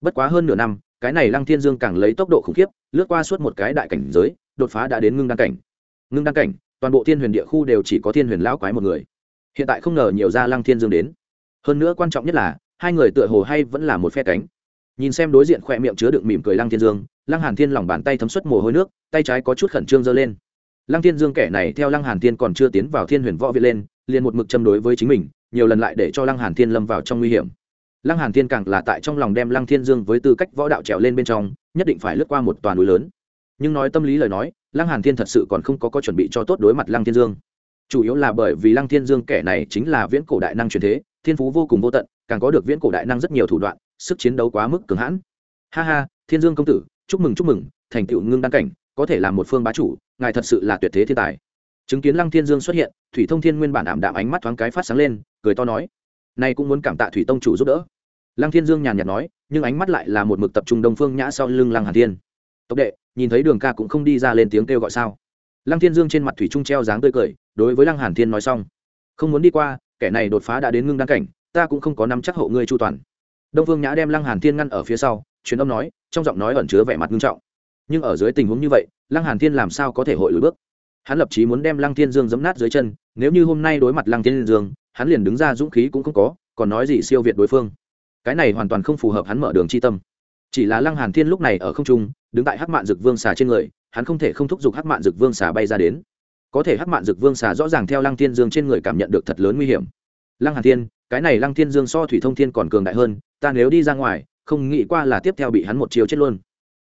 S1: Bất quá hơn nửa năm cái này lăng thiên dương càng lấy tốc độ khủng khiếp lướt qua suốt một cái đại cảnh giới đột phá đã đến ngưng đăng cảnh. Ngưng đăng cảnh toàn bộ thiên huyền địa khu đều chỉ có thiên huyền lão quái một người. Hiện tại không ngờ nhiều ra lăng thiên dương đến. Hơn nữa quan trọng nhất là hai người tựa hồ hay vẫn là một phe cánh nhìn xem đối diện khỏe miệng chứa đựng mỉm cười lăng thiên dương, lăng hàn thiên lòng bàn tay thấm suất mồ hôi nước, tay trái có chút khẩn trương giơ lên. Lăng thiên dương kẻ này theo lăng hàn thiên còn chưa tiến vào thiên huyền võ viện lên, liền một mực châm đối với chính mình, nhiều lần lại để cho lăng hàn thiên lâm vào trong nguy hiểm. Lăng hàn thiên càng là tại trong lòng đem lăng thiên dương với tư cách võ đạo trèo lên bên trong, nhất định phải lướt qua một toàn núi lớn. Nhưng nói tâm lý lời nói, lăng hàn thiên thật sự còn không có có chuẩn bị cho tốt đối mặt lăng thiên dương. Chủ yếu là bởi vì lăng thiên dương kẻ này chính là viễn cổ đại năng truyền thế, thiên phú vô cùng vô tận, càng có được viễn cổ đại năng rất nhiều thủ đoạn sức chiến đấu quá mức cường hãn. Ha ha, thiên dương công tử, chúc mừng chúc mừng, thành tựu ngưng đăng cảnh, có thể là một phương bá chủ, ngài thật sự là tuyệt thế thiên tài. Chứng kiến lăng thiên dương xuất hiện, thủy thông thiên nguyên bản ảm đạm ánh mắt thoáng cái phát sáng lên, cười to nói, nay cũng muốn cảm tạ thủy tông chủ giúp đỡ. Lăng thiên dương nhàn nhạt nói, nhưng ánh mắt lại là một mực tập trung đông phương nhã sau lưng lăng hàn thiên. Tộc đệ, nhìn thấy đường ca cũng không đi ra lên tiếng kêu gọi sao? Lăng thiên dương trên mặt thủy trung treo dáng tươi cười, đối với lăng hàn thiên nói xong, không muốn đi qua, kẻ này đột phá đã đến ngưng đăng cảnh, ta cũng không có nắm chắc hộ ngươi chu toàn đông phương nhã đem lăng hàn thiên ngăn ở phía sau, truyền âm nói, trong giọng nói ẩn chứa vẻ mặt nghiêm trọng. Nhưng ở dưới tình huống như vậy, lăng hàn thiên làm sao có thể hội lùi bước? Hắn lập chí muốn đem lăng thiên dương giẫm nát dưới chân, nếu như hôm nay đối mặt lăng thiên dương, hắn liền đứng ra dũng khí cũng không có, còn nói gì siêu việt đối phương. Cái này hoàn toàn không phù hợp hắn mở đường chi tâm. Chỉ là lăng hàn thiên lúc này ở không trung, đứng tại hắc mạn dực vương xà trên người, hắn không thể không thúc giục hắc mạn dực vương xà bay ra đến. Có thể hắc mạn dực vương xà rõ ràng theo lăng thiên dương trên người cảm nhận được thật lớn nguy hiểm. Lăng hàn thiên cái này lăng thiên dương so thủy thông thiên còn cường đại hơn, ta nếu đi ra ngoài, không nghĩ qua là tiếp theo bị hắn một chiều chết luôn.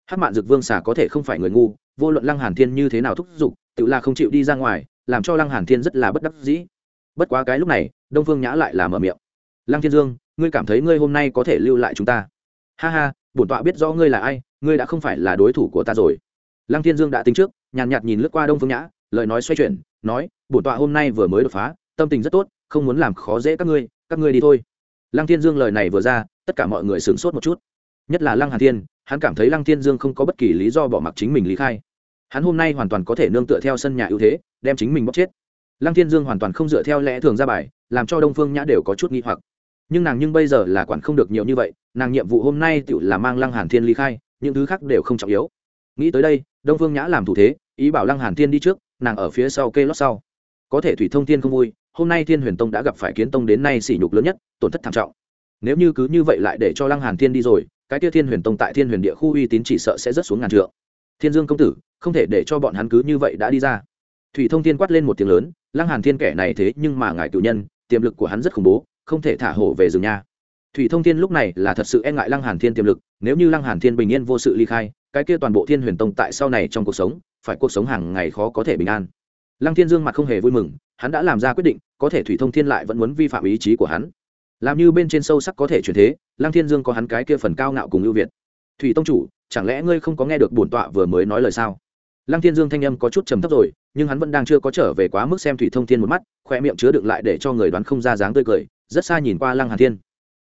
S1: Hát mạn dực vương xà có thể không phải người ngu, vô luận lăng hàn thiên như thế nào thúc giục, tự là không chịu đi ra ngoài, làm cho lăng hàn thiên rất là bất đắc dĩ. Bất quá cái lúc này, đông phương nhã lại là mở miệng. Lăng thiên dương, ngươi cảm thấy ngươi hôm nay có thể lưu lại chúng ta? Ha ha, bổn tọa biết rõ ngươi là ai, ngươi đã không phải là đối thủ của ta rồi. Lăng thiên dương đã tính trước, nhàn nhạt nhìn lướt qua đông phương nhã, lời nói xoay chuyển, nói, bổn tọa hôm nay vừa mới đột phá, tâm tình rất tốt, không muốn làm khó dễ các ngươi các ngươi đi thôi. Lăng thiên dương lời này vừa ra, tất cả mọi người sửng sốt một chút. Nhất là lăng hàn thiên, hắn cảm thấy lăng thiên dương không có bất kỳ lý do bỏ mặc chính mình lý khai. Hắn hôm nay hoàn toàn có thể nương tựa theo sân nhà ưu thế, đem chính mình bóc chết. Lăng thiên dương hoàn toàn không dựa theo lẽ thường ra bài, làm cho đông phương nhã đều có chút nghi hoặc. Nhưng nàng nhưng bây giờ là quản không được nhiều như vậy, nàng nhiệm vụ hôm nay tự là mang lăng hàn thiên ly khai, những thứ khác đều không trọng yếu. Nghĩ tới đây, đông phương nhã làm thủ thế, ý bảo lăng hàn thiên đi trước, nàng ở phía sau kê lót sau. Có thể thủy thông thiên không vui hôm nay thiên huyền tông đã gặp phải kiến tông đến nay sỉ nhục lớn nhất, tổn thất thảm trọng. Nếu như cứ như vậy lại để cho lăng hàn thiên đi rồi, cái kia thiên huyền tông tại thiên huyền địa khu uy tín chỉ sợ sẽ rất xuống ngàn trượng. Thiên dương công tử, không thể để cho bọn hắn cứ như vậy đã đi ra. Thủy thông thiên quát lên một tiếng lớn, lăng hàn thiên kẻ này thế nhưng mà ngài cử nhân, tiềm lực của hắn rất khủng bố, không thể thả hổ về rừng nha. Thủy thông thiên lúc này là thật sự e ngại lăng hàn thiên tiềm lực, nếu như lăng hàn thiên bình yên vô sự ly khai, cái kia toàn bộ thiên huyền tông tại sau này trong cuộc sống, phải cuộc sống hàng ngày khó có thể bình an. Lăng thiên dương mặt không hề vui mừng hắn đã làm ra quyết định, có thể thủy thông thiên lại vẫn muốn vi phạm ý chí của hắn. Làm như bên trên sâu sắc có thể chuyển thế, lăng thiên dương có hắn cái kia phần cao ngạo cùng ưu việt. Thủy tông chủ, chẳng lẽ ngươi không có nghe được bổn tọa vừa mới nói lời sao? Lăng thiên dương thanh âm có chút trầm thấp rồi, nhưng hắn vẫn đang chưa có trở về quá mức xem thủy thông thiên một mắt, khoe miệng chứa đựng lại để cho người đoán không ra dáng tươi cười, rất xa nhìn qua lăng hàn thiên.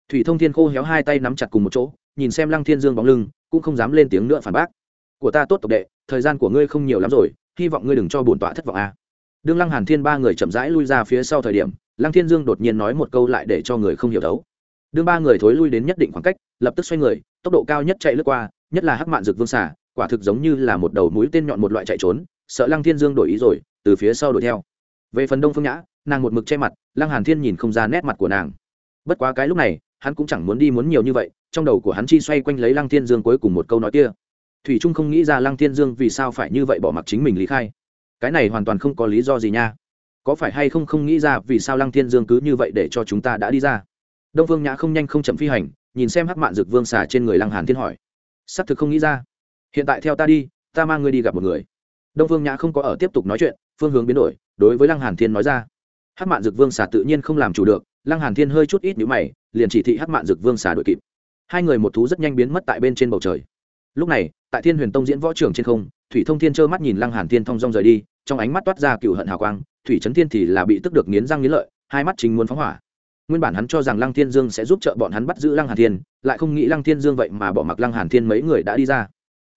S1: Thủy thông thiên khô héo hai tay nắm chặt cùng một chỗ, nhìn xem lăng thiên dương bóng lưng, cũng không dám lên tiếng nữa phản bác. Của ta tốt tộc đệ, thời gian của ngươi không nhiều lắm rồi, hy vọng ngươi đừng cho bổn tọa thất vọng a à đương lăng hàn thiên ba người chậm rãi lui ra phía sau thời điểm, lăng thiên dương đột nhiên nói một câu lại để cho người không hiểu thấu. đương ba người thối lui đến nhất định khoảng cách, lập tức xoay người, tốc độ cao nhất chạy lướt qua, nhất là hắc mạn dược vương xả quả thực giống như là một đầu mũi tên nhọn một loại chạy trốn, sợ lăng thiên dương đổi ý rồi, từ phía sau đuổi theo. Về phần đông phương nhã, nàng một mực che mặt, lăng hàn thiên nhìn không ra nét mặt của nàng. Bất quá cái lúc này, hắn cũng chẳng muốn đi muốn nhiều như vậy, trong đầu của hắn chi xoay quanh lấy lăng thiên dương cuối cùng một câu nói kia. Thủy trung không nghĩ ra lăng thiên dương vì sao phải như vậy bỏ mặc chính mình lý khai cái này hoàn toàn không có lý do gì nha. Có phải hay không không nghĩ ra vì sao lăng thiên dương cứ như vậy để cho chúng ta đã đi ra? Đông vương nhã không nhanh không chậm phi hành, nhìn xem hắc mạn dược vương xà trên người lăng hàn thiên hỏi. Xác thực không nghĩ ra. Hiện tại theo ta đi, ta mang ngươi đi gặp một người. Đông vương nhã không có ở tiếp tục nói chuyện, phương hướng biến đổi, đối với lăng hàn thiên nói ra. Hắc mạn dược vương xà tự nhiên không làm chủ được, lăng hàn thiên hơi chút ít nhíu mày, liền chỉ thị hắc mạn dược vương xà đội kịp. Hai người một thú rất nhanh biến mất tại bên trên bầu trời. Lúc này, tại thiên huyền tông diễn võ trưởng trên không thủy thông thiên trơ mắt nhìn lăng hàn thiên thong dong rời đi, trong ánh mắt toát ra cựu hận hào quang, thủy trấn thiên thì là bị tức được nghiến răng nghiến lợi, hai mắt chính muốn phóng hỏa. Nguyên bản hắn cho rằng lăng thiên dương sẽ giúp trợ bọn hắn bắt giữ lăng hàn thiên, lại không nghĩ lăng thiên dương vậy mà bỏ mặc lăng hàn thiên mấy người đã đi ra.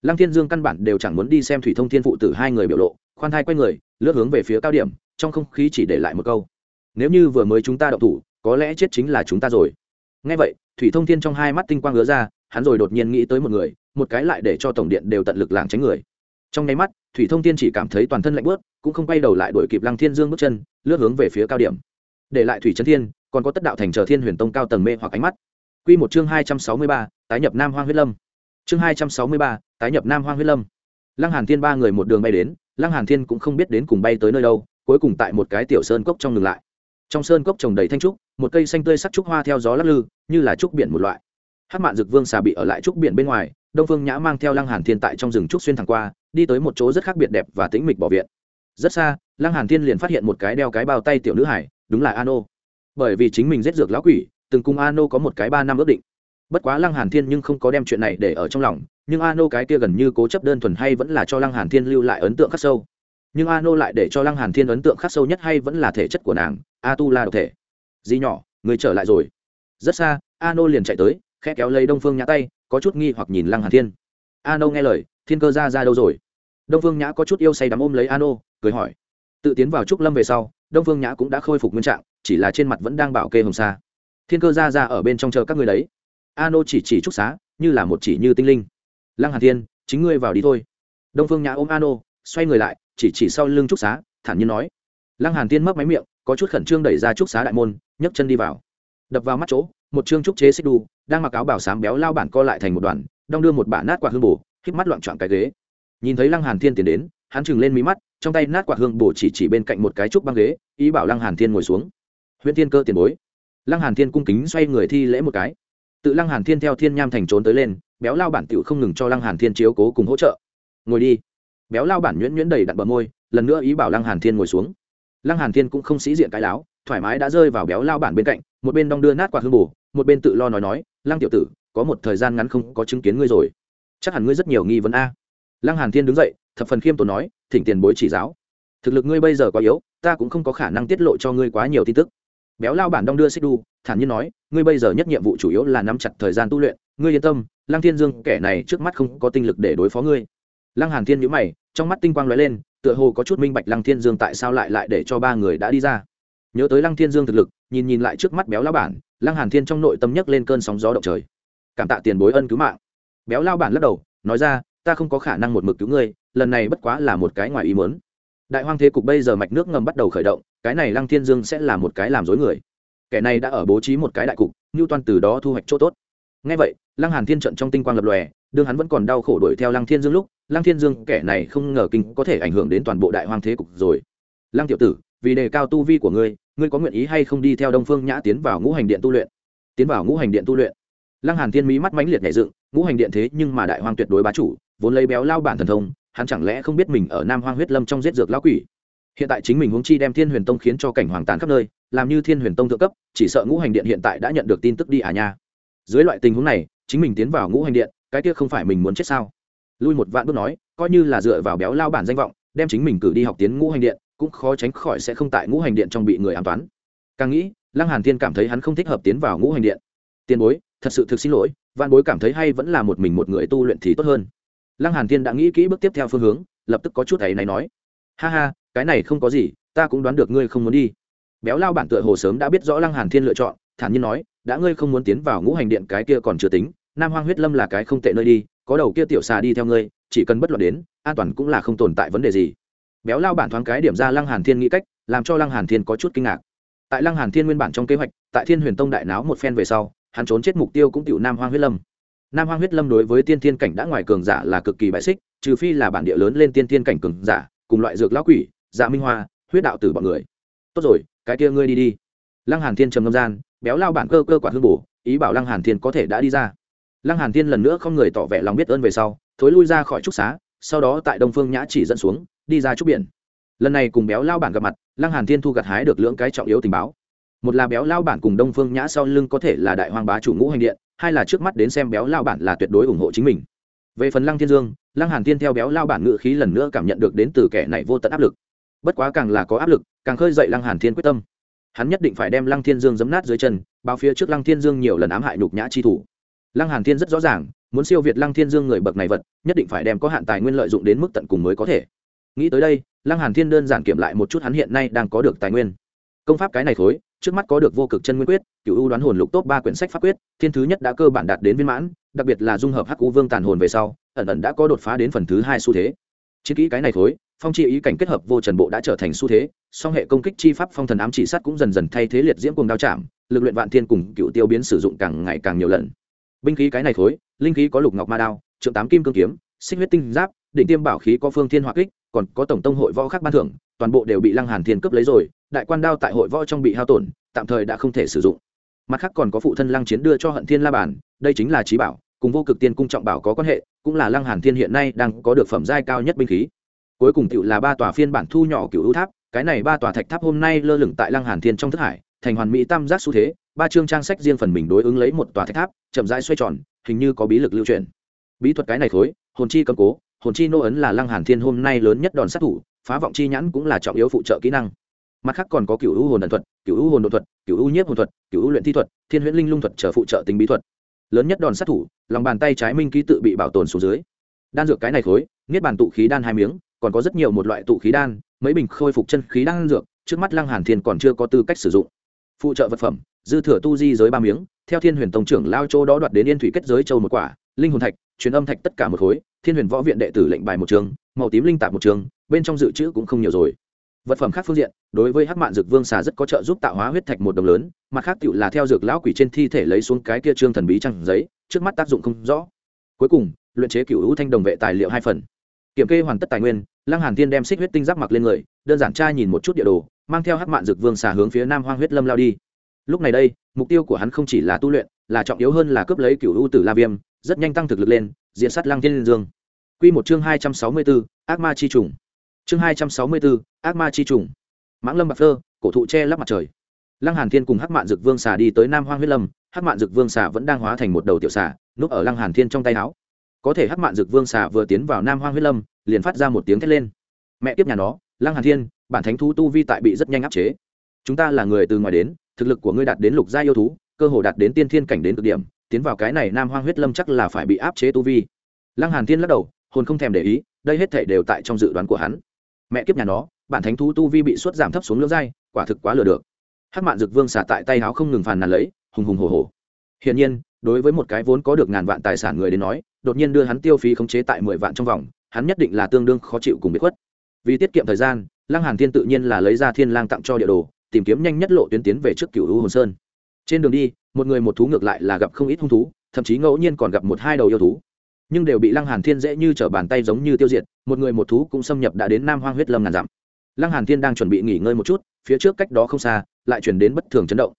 S1: Lăng thiên dương căn bản đều chẳng muốn đi xem thủy thông thiên phụ tử hai người biểu lộ, khoan thai quay người, lướt hướng về phía cao điểm, trong không khí chỉ để lại một câu. Nếu như vừa mới chúng ta động thủ, có lẽ chết chính là chúng ta rồi. Ngay vậy, thủy thông thiên trong hai mắt tinh quang ngứa ra, hắn rồi đột nhiên nghĩ tới một người, một cái lại để cho tổng điện đều tận lực làng tránh người trong nháy mắt, thủy thông thiên chỉ cảm thấy toàn thân lạnh bớt cũng không quay đầu lại đuổi kịp lăng thiên dương bước chân, lướt hướng về phía cao điểm. Để lại thủy trấn thiên, còn có tất đạo thành chờ thiên huyền tông cao tầng mê hoặc ánh mắt. Quy một chương hai trăm sáu mươi ba, tái nhập nam hoang huyết lâm. Chương hai trăm sáu mươi ba, tái nhập nam hoang huyết lâm. Lăng hàn thiên ba người một đường bay đến, lăng hàn thiên cũng không biết đến cùng bay tới nơi đâu, cuối cùng tại một cái tiểu sơn cốc trong ngừng lại. Trong sơn cốc trồng đầy thanh trúc, một cây xanh tươi sắc trúc hoa theo gió lắc lư, như là trúc biển một loại. Hát mạn dực vương xà bị ở lại trúc biển bên ngoài, đông phương nhã mang theo lăng hàn thiên tại trong rừng trúc xuyên thẳng qua đi tới một chỗ rất khác biệt đẹp và tĩnh mịch bỏ viện. Rất xa, lăng hàn thiên liền phát hiện một cái đeo cái bao tay tiểu nữ hải, đúng là ano. Bởi vì chính mình giết dược lão quỷ, từng cùng ano có một cái ba năm ước định. Bất quá lăng hàn thiên nhưng không có đem chuyện này để ở trong lòng, nhưng ano cái kia gần như cố chấp đơn thuần hay vẫn là cho lăng hàn thiên lưu lại ấn tượng khắc sâu. Nhưng ano lại để cho lăng hàn thiên ấn tượng khắc sâu nhất hay vẫn là thể chất của nàng a tu la độc thể. Di nhỏ, người trở lại rồi. Rất xa, ano liền chạy tới, khẽ kéo lấy đông phương nhã tay, có chút nghi hoặc nhìn lăng hàn thiên. Ano nghe lời thiên cơ ra ra đâu rồi? Đông phương nhã có chút yêu say đắm ôm lấy an ô, cười hỏi. Tự tiến vào trúc lâm về sau, đông phương nhã cũng đã khôi phục nguyên trạng, chỉ là trên mặt vẫn đang bảo kê hồng sa. Thiên cơ ra ra ở bên trong chờ các người đấy. An ô chỉ chỉ trúc xá, như là một chỉ như tinh linh. Lăng hàn thiên, chính ngươi vào đi thôi. Đông phương nhã ôm an ô, xoay người lại, chỉ chỉ sau lưng trúc xá, thản nhiên nói. Lăng hàn thiên mấp máy miệng, có chút khẩn trương đẩy ra trúc xá đại môn, nhấc chân đi vào. Đập vào mắt chỗ, một trương trúc chế xích đu, đang mặc áo bảo sám béo lao bản co lại thành một đoàn, đong đưa một bả nát quạt hương bổ híp mắt loạn trọn cái ghế. Nhìn thấy lăng hàn thiên tiến đến, hắn chừng lên mí mắt, trong tay nát quạt hương bổ chỉ chỉ bên cạnh một cái trúc băng ghế, ý bảo lăng hàn thiên ngồi xuống. Huyền thiên cơ tiền bối. Lăng hàn thiên cung kính xoay người thi lễ một cái. Tự lăng hàn thiên theo thiên nham thành trốn tới lên, béo lao bản tiểu không ngừng cho lăng hàn thiên chiếu cố cùng hỗ trợ. Ngồi đi. Béo lao bản nhuyễn nhuyễn đầy đặn bờ môi, lần nữa ý bảo lăng hàn thiên ngồi xuống. Lăng hàn thiên cũng không sĩ diện cái láo, thoải mái đã rơi vào béo lao bản bên cạnh, một bên đong đưa nát quạt hương bổ, một bên tự lo nói nói, lăng tiểu tử, có một thời gian ngắn không có chứng kiến ngươi rồi chắc hẳn ngươi rất nhiều nghi vấn a. Lăng hàn thiên đứng dậy, thập phần khiêm tốn nói, thỉnh tiền bối chỉ giáo. Thực lực ngươi bây giờ quá yếu, ta cũng không có khả năng tiết lộ cho ngươi quá nhiều tin tức. Béo lao bản đong đưa xích đu, thản nhiên nói, ngươi bây giờ nhất nhiệm vụ chủ yếu là nắm chặt thời gian tu luyện, ngươi yên tâm, lăng thiên dương, kẻ này trước mắt không có tinh lực để đối phó ngươi. Lăng hàn thiên nhíu mày, trong mắt tinh quang lóe lên, tựa hồ có chút minh bạch lăng thiên dương tại sao lại lại để cho ba người đã đi ra. Nhớ tới lăng thiên dương thực lực, nhìn nhìn lại trước mắt béo lao bản, lăng hàn thiên trong nội tâm nhấc lên cơn sóng gió động trời. Cảm tạ tiền bối ân cứu mạng béo lao bản lắc đầu, nói ra, ta không có khả năng một mực cứu ngươi, lần này bất quá là một cái ngoài ý muốn. Đại hoang thế cục bây giờ mạch nước ngầm bắt đầu khởi động, cái này lăng thiên dương sẽ là một cái làm dối người. Kẻ này đã ở bố trí một cái đại cục như toàn từ đó thu hoạch chỗ tốt. Ngay vậy, lăng hàn thiên trận trong tinh quang lập lòe, đương hắn vẫn còn đau khổ đuổi theo lăng thiên dương lúc, lăng thiên dương kẻ này không ngờ kinh có thể ảnh hưởng đến toàn bộ đại hoang thế cục rồi. Lăng tiểu tử, vì đề cao tu vi của ngươi ngươi có nguyện ý hay không đi theo đông phương nhã tiến vào ngũ hành điện tu luyện? Tiến vào ngũ hành điện tu luyện? Lăng hàn thiên mỹ mắt mãnh liệt nhảy dựng, ngũ hành điện thế nhưng mà đại hoang tuyệt đối bá chủ, vốn lấy béo lao bản thần thông, hắn chẳng lẽ không biết mình ở nam hoang huyết lâm trong giết dược lão quỷ? Hiện tại chính mình huống chi đem thiên huyền tông khiến cho cảnh hoàng tàn khắp nơi, làm như thiên huyền tông thượng cấp, chỉ sợ ngũ hành điện hiện tại đã nhận được tin tức đi à nha. Dưới loại tình huống này, chính mình tiến vào ngũ hành điện, cái kia không phải mình muốn chết sao? Lui một vạn bước nói, coi như là dựa vào béo lao bản danh vọng, đem chính mình cử đi học tiến ngũ hành điện, cũng khó tránh khỏi sẽ không tại ngũ hành điện trong bị người an toán. Càng nghĩ, lăng hàn thiên cảm thấy hắn không thích hợp tiến vào ngũ hành điện. Tiền bối thật sự thực xin lỗi văn bối cảm thấy hay vẫn là một mình một người tu luyện thì tốt hơn. Lăng hàn thiên đã nghĩ kỹ bước tiếp theo phương hướng, lập tức có chút ấy này nói, ha ha, cái này không có gì, ta cũng đoán được ngươi không muốn đi. Béo lao bản tựa hồ sớm đã biết rõ lăng hàn thiên lựa chọn, thản nhiên nói, đã ngươi không muốn tiến vào ngũ hành điện cái kia còn chưa tính, nam hoang huyết lâm là cái không tệ nơi đi, có đầu kia tiểu xà đi theo ngươi, chỉ cần bất luận đến, an toàn cũng là không tồn tại vấn đề gì. Béo lao bản thoáng cái điểm ra lăng hàn thiên nghĩ cách, làm cho lăng hàn thiên có chút kinh ngạc. Tại lăng hàn thiên nguyên bản trong kế hoạch, tại thiên huyền tông đại náo một phen về sau hắn trốn chết mục tiêu cũng tiểu nam hoang huyết lâm. Nam hoang huyết lâm đối với tiên thiên cảnh đã ngoài cường giả là cực kỳ bại xích, trừ phi là bản địa lớn lên tiên thiên cảnh cường giả, cùng loại dược lão quỷ dạ minh hoa, huyết đạo tử bọn người. Tốt rồi, cái kia ngươi đi đi. Lăng hàn thiên trầm ngâm gian, béo lao bản cơ cơ quả hương bổ, ý bảo lăng hàn thiên có thể đã đi ra. Lăng hàn thiên lần nữa không người tỏ vẻ lòng biết ơn về sau, thối lui ra khỏi trúc xá, sau đó tại đông phương nhã chỉ dẫn xuống, đi ra trúc biển. Lần này cùng béo lao bản gặp mặt, lăng hàn thiên thu gặt hái được lưỡng cái trọng yếu tình báo một là béo lao bản cùng đông phương nhã sau lưng có thể là đại hoàng bá chủ ngũ hành điện, hai là trước mắt đến xem béo lao bản là tuyệt đối ủng hộ chính mình. Về phần lăng thiên dương, lăng hàn thiên theo béo lao bản ngự khí lần nữa cảm nhận được đến từ kẻ này vô tận áp lực. Bất quá càng là có áp lực, càng khơi dậy lăng hàn thiên quyết tâm. Hắn nhất định phải đem lăng thiên dương giấm nát dưới chân, bao phía trước lăng thiên dương nhiều lần ám hại nhục nhã chi thủ. Lăng hàn thiên rất rõ ràng, muốn siêu việt lăng thiên dương người bậc này vật, nhất định phải đem có hạn tài nguyên lợi dụng đến mức tận cùng mới có thể. Nghĩ tới đây, lăng hàn thiên đơn giản kiểm lại một chút hắn hiện nay đang có được tài nguyên. Công pháp cái này thối trước mắt có được vô cực chân nguyên quyết, cựu ưu đoán hồn lục tốt ba quyển sách pháp quyết, thiên thứ nhất đã cơ bản đạt đến viên mãn, đặc biệt là dung hợp hắc u vương tàn hồn về sau, ẩn ẩn đã có đột phá đến phần thứ hai xu thế. Chiến kỹ cái này thối phong chi ý cảnh kết hợp vô trần bộ đã trở thành xu thế, song hệ công kích chi pháp phong thần ám chỉ sát cũng dần dần thay thế liệt diễm cùng đao chạm, lực luyện vạn thiên cùng cựu tiêu biến sử dụng càng ngày càng nhiều lần. Binh khí cái này thối linh khí có lục ngọc ma đao, trượng tám kim cương kiếm, xích huyết tinh giáp định tiêm bảo khí có phương thiên hỏa kích, còn có tổng tông hội võ khác ban thưởng toàn bộ đều bị lăng hàn thiên cướp lấy rồi, đại quan đao tại hội võ trong bị hao tổn, tạm thời đã không thể sử dụng. Mặt khác còn có phụ thân lăng chiến đưa cho hận thiên la bàn, đây chính là trí bảo, cùng vô cực tiên cung trọng bảo có quan hệ, cũng là lăng hàn thiên hiện nay đang có được phẩm giai cao nhất binh khí. Cuối cùng tựu là ba tòa phiên bản thu nhỏ cựu ưu tháp, cái này ba tòa thạch tháp hôm nay lơ lửng tại lăng hàn thiên trong thức hải, thành hoàn mỹ tam giác xu thế, ba chương trang sách riêng phần mình đối ứng lấy một tòa thạch tháp, chậm rãi xoay tròn, hình như có bí lực lưu truyền. Bí thuật cái này thối, hồn chi cầm cố, hồn chi nô ấn là lăng hàn thiên hôm nay lớn nhất đòn sát thủ phá vọng chi nhãn cũng là trọng yếu phụ trợ kỹ năng. Mặt khác còn có cựu u hồn ẩn thuật cựu u hồn đột thuật cựu u nhiếp hồn thuật cựu u luyện thi thuật, thiên huyễn linh lung thuật chờ phụ trợ tính bí thuật. Lớn nhất đòn sát thủ, lòng bàn tay trái minh ký tự bị bảo tồn xuống dưới. Đan dược cái này khối, niết bàn tụ khí đan hai miếng, còn có rất nhiều một loại tụ khí đan, mấy bình khôi phục chân khí đan dược, trước mắt lăng hàn thiên còn chưa có tư cách sử dụng. Phụ trợ vật phẩm, dư thừa tu di giới ba miếng, theo thiên huyền tổng trưởng lao châu đó đoạt đến yên thủy kết giới châu một quả, linh hồn thạch, truyền âm thạch tất cả một khối, thiên huyền võ viện đệ tử lệnh bài một trường, màu tím linh tạp một trường bên trong dự trữ cũng không nhiều rồi. Vật phẩm khác phương diện đối với hắc mạn dược vương xà rất có trợ giúp tạo hóa huyết thạch một đồng lớn mặt khác tựu là theo dược lão quỷ trên thi thể lấy xuống cái kia trương thần bí trăng giấy trước mắt tác dụng không rõ. Cuối cùng luyện chế cựu hữu thanh đồng vệ tài liệu hai phần. Kiểm kê hoàn tất tài nguyên lăng hàn thiên đem xích huyết tinh giáp mặc lên người đơn giản tra nhìn một chút địa đồ mang theo hắc mạn dược vương xà hướng phía nam hoang huyết lâm lao đi. Lúc này đây mục tiêu của hắn không chỉ là tu luyện là trọng yếu hơn là cướp lấy cựu u tử la viêm rất nhanh tăng thực lực lên diện sát lăng thiên dương. Quy một chương hai trăm sáu mươi 264, ác ma chi trùng chương hai trăm sáu mươi bốn ác ma chi trùng. Mãng lâm bạc phơ, cổ thụ che lắp mặt trời. Lăng hàn thiên cùng hắc mạn dực vương xà đi tới nam hoang huyết lâm. Hắc mạn dực vương xà vẫn đang hóa thành một đầu tiểu xà, núp ở lăng hàn thiên trong tay áo. Có thể hắc mạn dực vương xà vừa tiến vào nam hoang huyết lâm, liền phát ra một tiếng thét lên. Mẹ tiếp nhà nó, lăng hàn thiên, bản thánh thú tu vi tại bị rất nhanh áp chế. Chúng ta là người từ ngoài đến, thực lực của ngươi đạt đến lục gia yêu thú, cơ hồ đạt đến tiên thiên cảnh đến cực điểm, tiến vào cái này nam hoang huyết lâm chắc là phải bị áp chế tu vi. Lăng hàn thiên lắc đầu, hồn không thèm để ý, đây hết thảy đều tại trong dự đoán của hắn mẹ kiếp nhà nó, bản thánh thú tu vi bị suất giảm thấp xuống lưỡng dai quả thực quá lừa được. Hát mạn dực vương xả tại tay áo không ngừng phàn nàn lấy, hùng hùng hồ hồ hiển nhiên, đối với một cái vốn có được ngàn vạn tài sản người đến nói, đột nhiên đưa hắn tiêu phí khống chế tại mười vạn trong vòng, hắn nhất định là tương đương khó chịu cùng bị khuất. Vì tiết kiệm thời gian, lăng hàn thiên tự nhiên là lấy ra thiên lang tặng cho địa đồ, tìm kiếm nhanh nhất lộ tuyến tiến về trước cửu u hồn sơn. Trên đường đi, một người một thú ngược lại là gặp không ít hung thú, thậm chí ngẫu nhiên còn gặp một hai đầu yêu thú nhưng đều bị lăng hàn thiên dễ như trở bàn tay giống như tiêu diệt, một người một thú cũng xâm nhập đã đến nam hoang huyết lâm ngàn dặm. Lăng hàn thiên đang chuẩn bị nghỉ ngơi một chút, phía trước cách đó không xa, lại chuyển đến bất thường chấn động.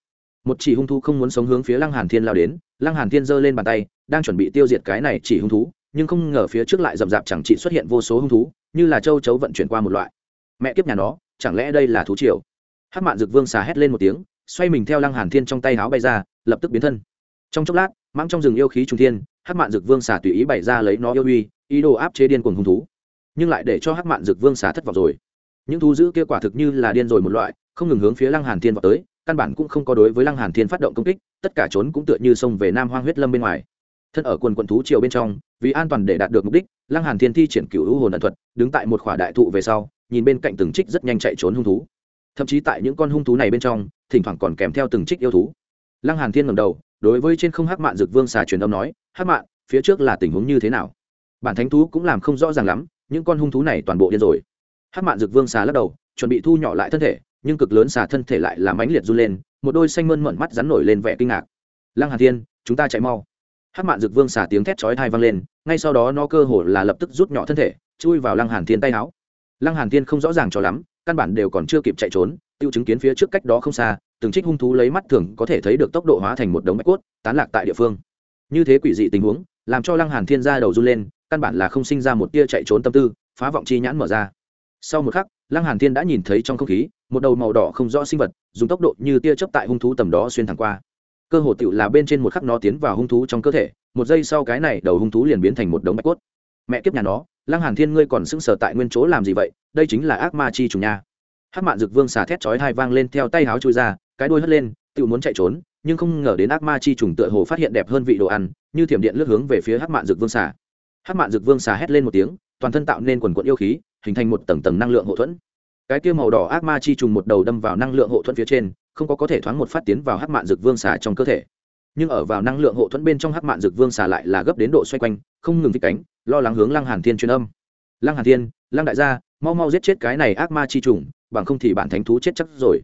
S1: Một chỉ hung thú không muốn sống hướng phía lăng hàn thiên lao đến, lăng hàn thiên giơ lên bàn tay, đang chuẩn bị tiêu diệt cái này chỉ hung thú, nhưng không ngờ phía trước lại rậm rạp chẳng chỉ xuất hiện vô số hung thú, như là châu chấu vận chuyển qua một loại. Mẹ kiếp nhà nó, chẳng lẽ đây là thú triều? Hắc mạn dực vương xà hét lên một tiếng, xoay mình theo lăng hàn thiên trong tay háo bay ra, lập tức biến thân. Trong chốc lát mang trong rừng yêu khí trung thiên hắc mạn dực vương xà tùy ý bày ra lấy nó yêu uy, ý đồ áp chế điên cuồng hung thú. Nhưng lại để cho hắc mạn dực vương xà thất vọng rồi. Những thú dữ kia quả thực như là điên rồi một loại, không ngừng hướng phía lăng hàn thiên vào tới, căn bản cũng không có đối với lăng hàn thiên phát động công kích, tất cả trốn cũng tựa như xông về nam hoang huyết lâm bên ngoài. Thân ở quần quần thú triều bên trong, vì an toàn để đạt được mục đích, lăng hàn thiên thi triển cửu hồn ẩn thuật, đứng tại một khỏa đại thụ về sau, nhìn bên cạnh từng trích rất nhanh chạy trốn hung thú. Thậm chí tại những con hung thú này bên trong, thỉnh thoảng còn kèm theo từng trích yêu thú. Lăng hàn thiên ngẩng đầu, đối với trên không hắc mạn dược vương xà truyền âm nói Hát mạn phía trước là tình huống như thế nào? Bản thánh thú cũng làm không rõ ràng lắm, những con hung thú này toàn bộ điên rồi. Hát mạn Dực vương xà lắc đầu, chuẩn bị thu nhỏ lại thân thể, nhưng cực lớn xà thân thể lại làm ánh liệt run lên, một đôi xanh mơn mận mắt rắn nổi lên vẻ kinh ngạc. Lăng hà thiên, chúng ta chạy mau. Hát mạn Dực vương xà tiếng thét chói tai vang lên, ngay sau đó nó cơ hồ là lập tức rút nhỏ thân thể, chui vào lăng hàn thiên tay áo. Lăng hàn thiên không rõ ràng cho lắm, căn bản đều còn chưa kịp chạy trốn, tiêu chứng kiến phía trước cách đó không xa, từng trích hung thú lấy mắt thường có thể thấy được tốc độ hóa thành một đống bạch cốt, tán lạc tại địa phương như thế quỷ dị tình huống, làm cho lăng hàn thiên ra đầu run lên, căn bản là không sinh ra một tia chạy trốn tâm tư, phá vọng chi nhãn mở ra. Sau một khắc, lăng hàn thiên đã nhìn thấy trong không khí, một đầu màu đỏ không rõ sinh vật, dùng tốc độ như tia chớp tại hung thú tầm đó xuyên thẳng qua. Cơ hồ tựu là bên trên một khắc nó tiến vào hung thú trong cơ thể, một giây sau cái này đầu hung thú liền biến thành một đống bạch cốt. Mẹ kiếp nhà nó, lăng hàn thiên ngươi còn sững sờ tại nguyên chỗ làm gì vậy? Đây chính là ác ma chi trùng nhà hắc mạn dực vương xà thét chói hai vang lên theo tay háo chui ra, cái đuôi hất lên tiểu muốn chạy trốn nhưng không ngờ đến ác ma chi trùng tựa hồ phát hiện đẹp hơn vị đồ ăn, như thiểm điện lướt hướng về phía Hát mạn dực vương xà. Hát mạn dực vương xà hét lên một tiếng, toàn thân tạo nên quần quận yêu khí, hình thành một tầng tầng năng lượng hậu thuẫn. Cái kia màu đỏ ác ma chi trùng một đầu đâm vào năng lượng hậu thuẫn phía trên, không có có thể thoáng một phát tiến vào Hát mạn dực vương xà trong cơ thể. Nhưng ở vào năng lượng hậu thuẫn bên trong Hát mạn dực vương xà lại là gấp đến độ xoay quanh, không ngừng thích cánh, lo lắng hướng lăng hàn thiên truyền âm. Lăng hàn thiên, lăng đại gia, mau mau giết chết cái này ác ma chi trùng, bằng không thì bản thánh thú chết chắc rồi.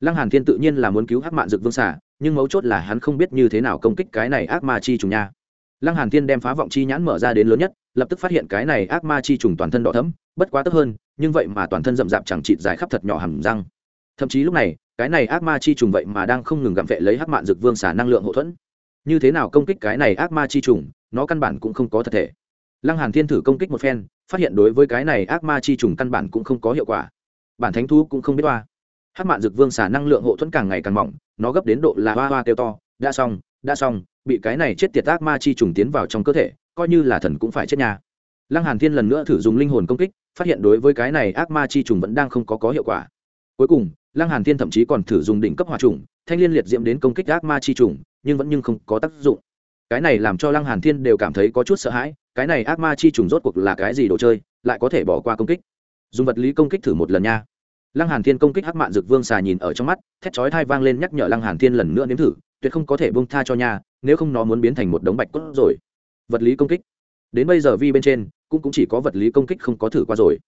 S1: Lăng hàn thiên tự nhiên là muốn cứu Hát mạn dực vương xà nhưng mấu chốt là hắn không biết như thế nào công kích cái này ác ma chi trùng nha. Lăng hàn thiên đem phá vọng chi nhãn mở ra đến lớn nhất, lập tức phát hiện cái này ác ma chi trùng toàn thân đỏ thẫm, bất quá tấp hơn, nhưng vậy mà toàn thân rậm rạp chẳng chịt dài khắp thật nhỏ hầm răng. Thậm chí lúc này, cái này ác ma chi trùng vậy mà đang không ngừng gặm vệ lấy hắc mạn dực vương xả năng lượng hậu thuẫn. Như thế nào công kích cái này ác ma chi trùng, nó căn bản cũng không có thật thể. Lăng hàn thiên thử công kích một phen, phát hiện đối với cái này ác ma chi trùng căn bản cũng không có hiệu quả. Bản thánh thú cũng không biết hoa Hát mạn dực vương xả năng lượng hộ thuẫn càng ngày càng mỏng, nó gấp đến độ là hoa hoa kêu to, đã xong đã xong, bị cái này chết tiệt ác ma chi trùng tiến vào trong cơ thể, coi như là thần cũng phải chết nhà lăng hàn thiên lần nữa thử dùng linh hồn công kích, phát hiện đối với cái này ác ma chi trùng vẫn đang không có có hiệu quả. Cuối cùng, lăng hàn thiên thậm chí còn thử dùng đỉnh cấp hỏa trùng, thanh liên liệt diễm đến công kích ác ma chi trùng, nhưng vẫn nhưng không có tác dụng. Cái này làm cho lăng hàn thiên đều cảm thấy có chút sợ hãi, cái này ác ma chi trùng rốt cuộc là cái gì đồ chơi, lại có thể bỏ qua công kích. Dùng vật lý công kích thử một lần nha lăng hàn thiên công kích hắc mạn dực vương xà nhìn ở trong mắt, thét chói thai vang lên nhắc nhở lăng hàn thiên lần nữa nếm thử, tuyệt không có thể buông tha cho nha, nếu không nó muốn biến thành một đống bạch cốt rồi. Vật lý công kích. Đến bây giờ vi bên trên, cũng cũng chỉ có vật lý công kích không có thử qua rồi.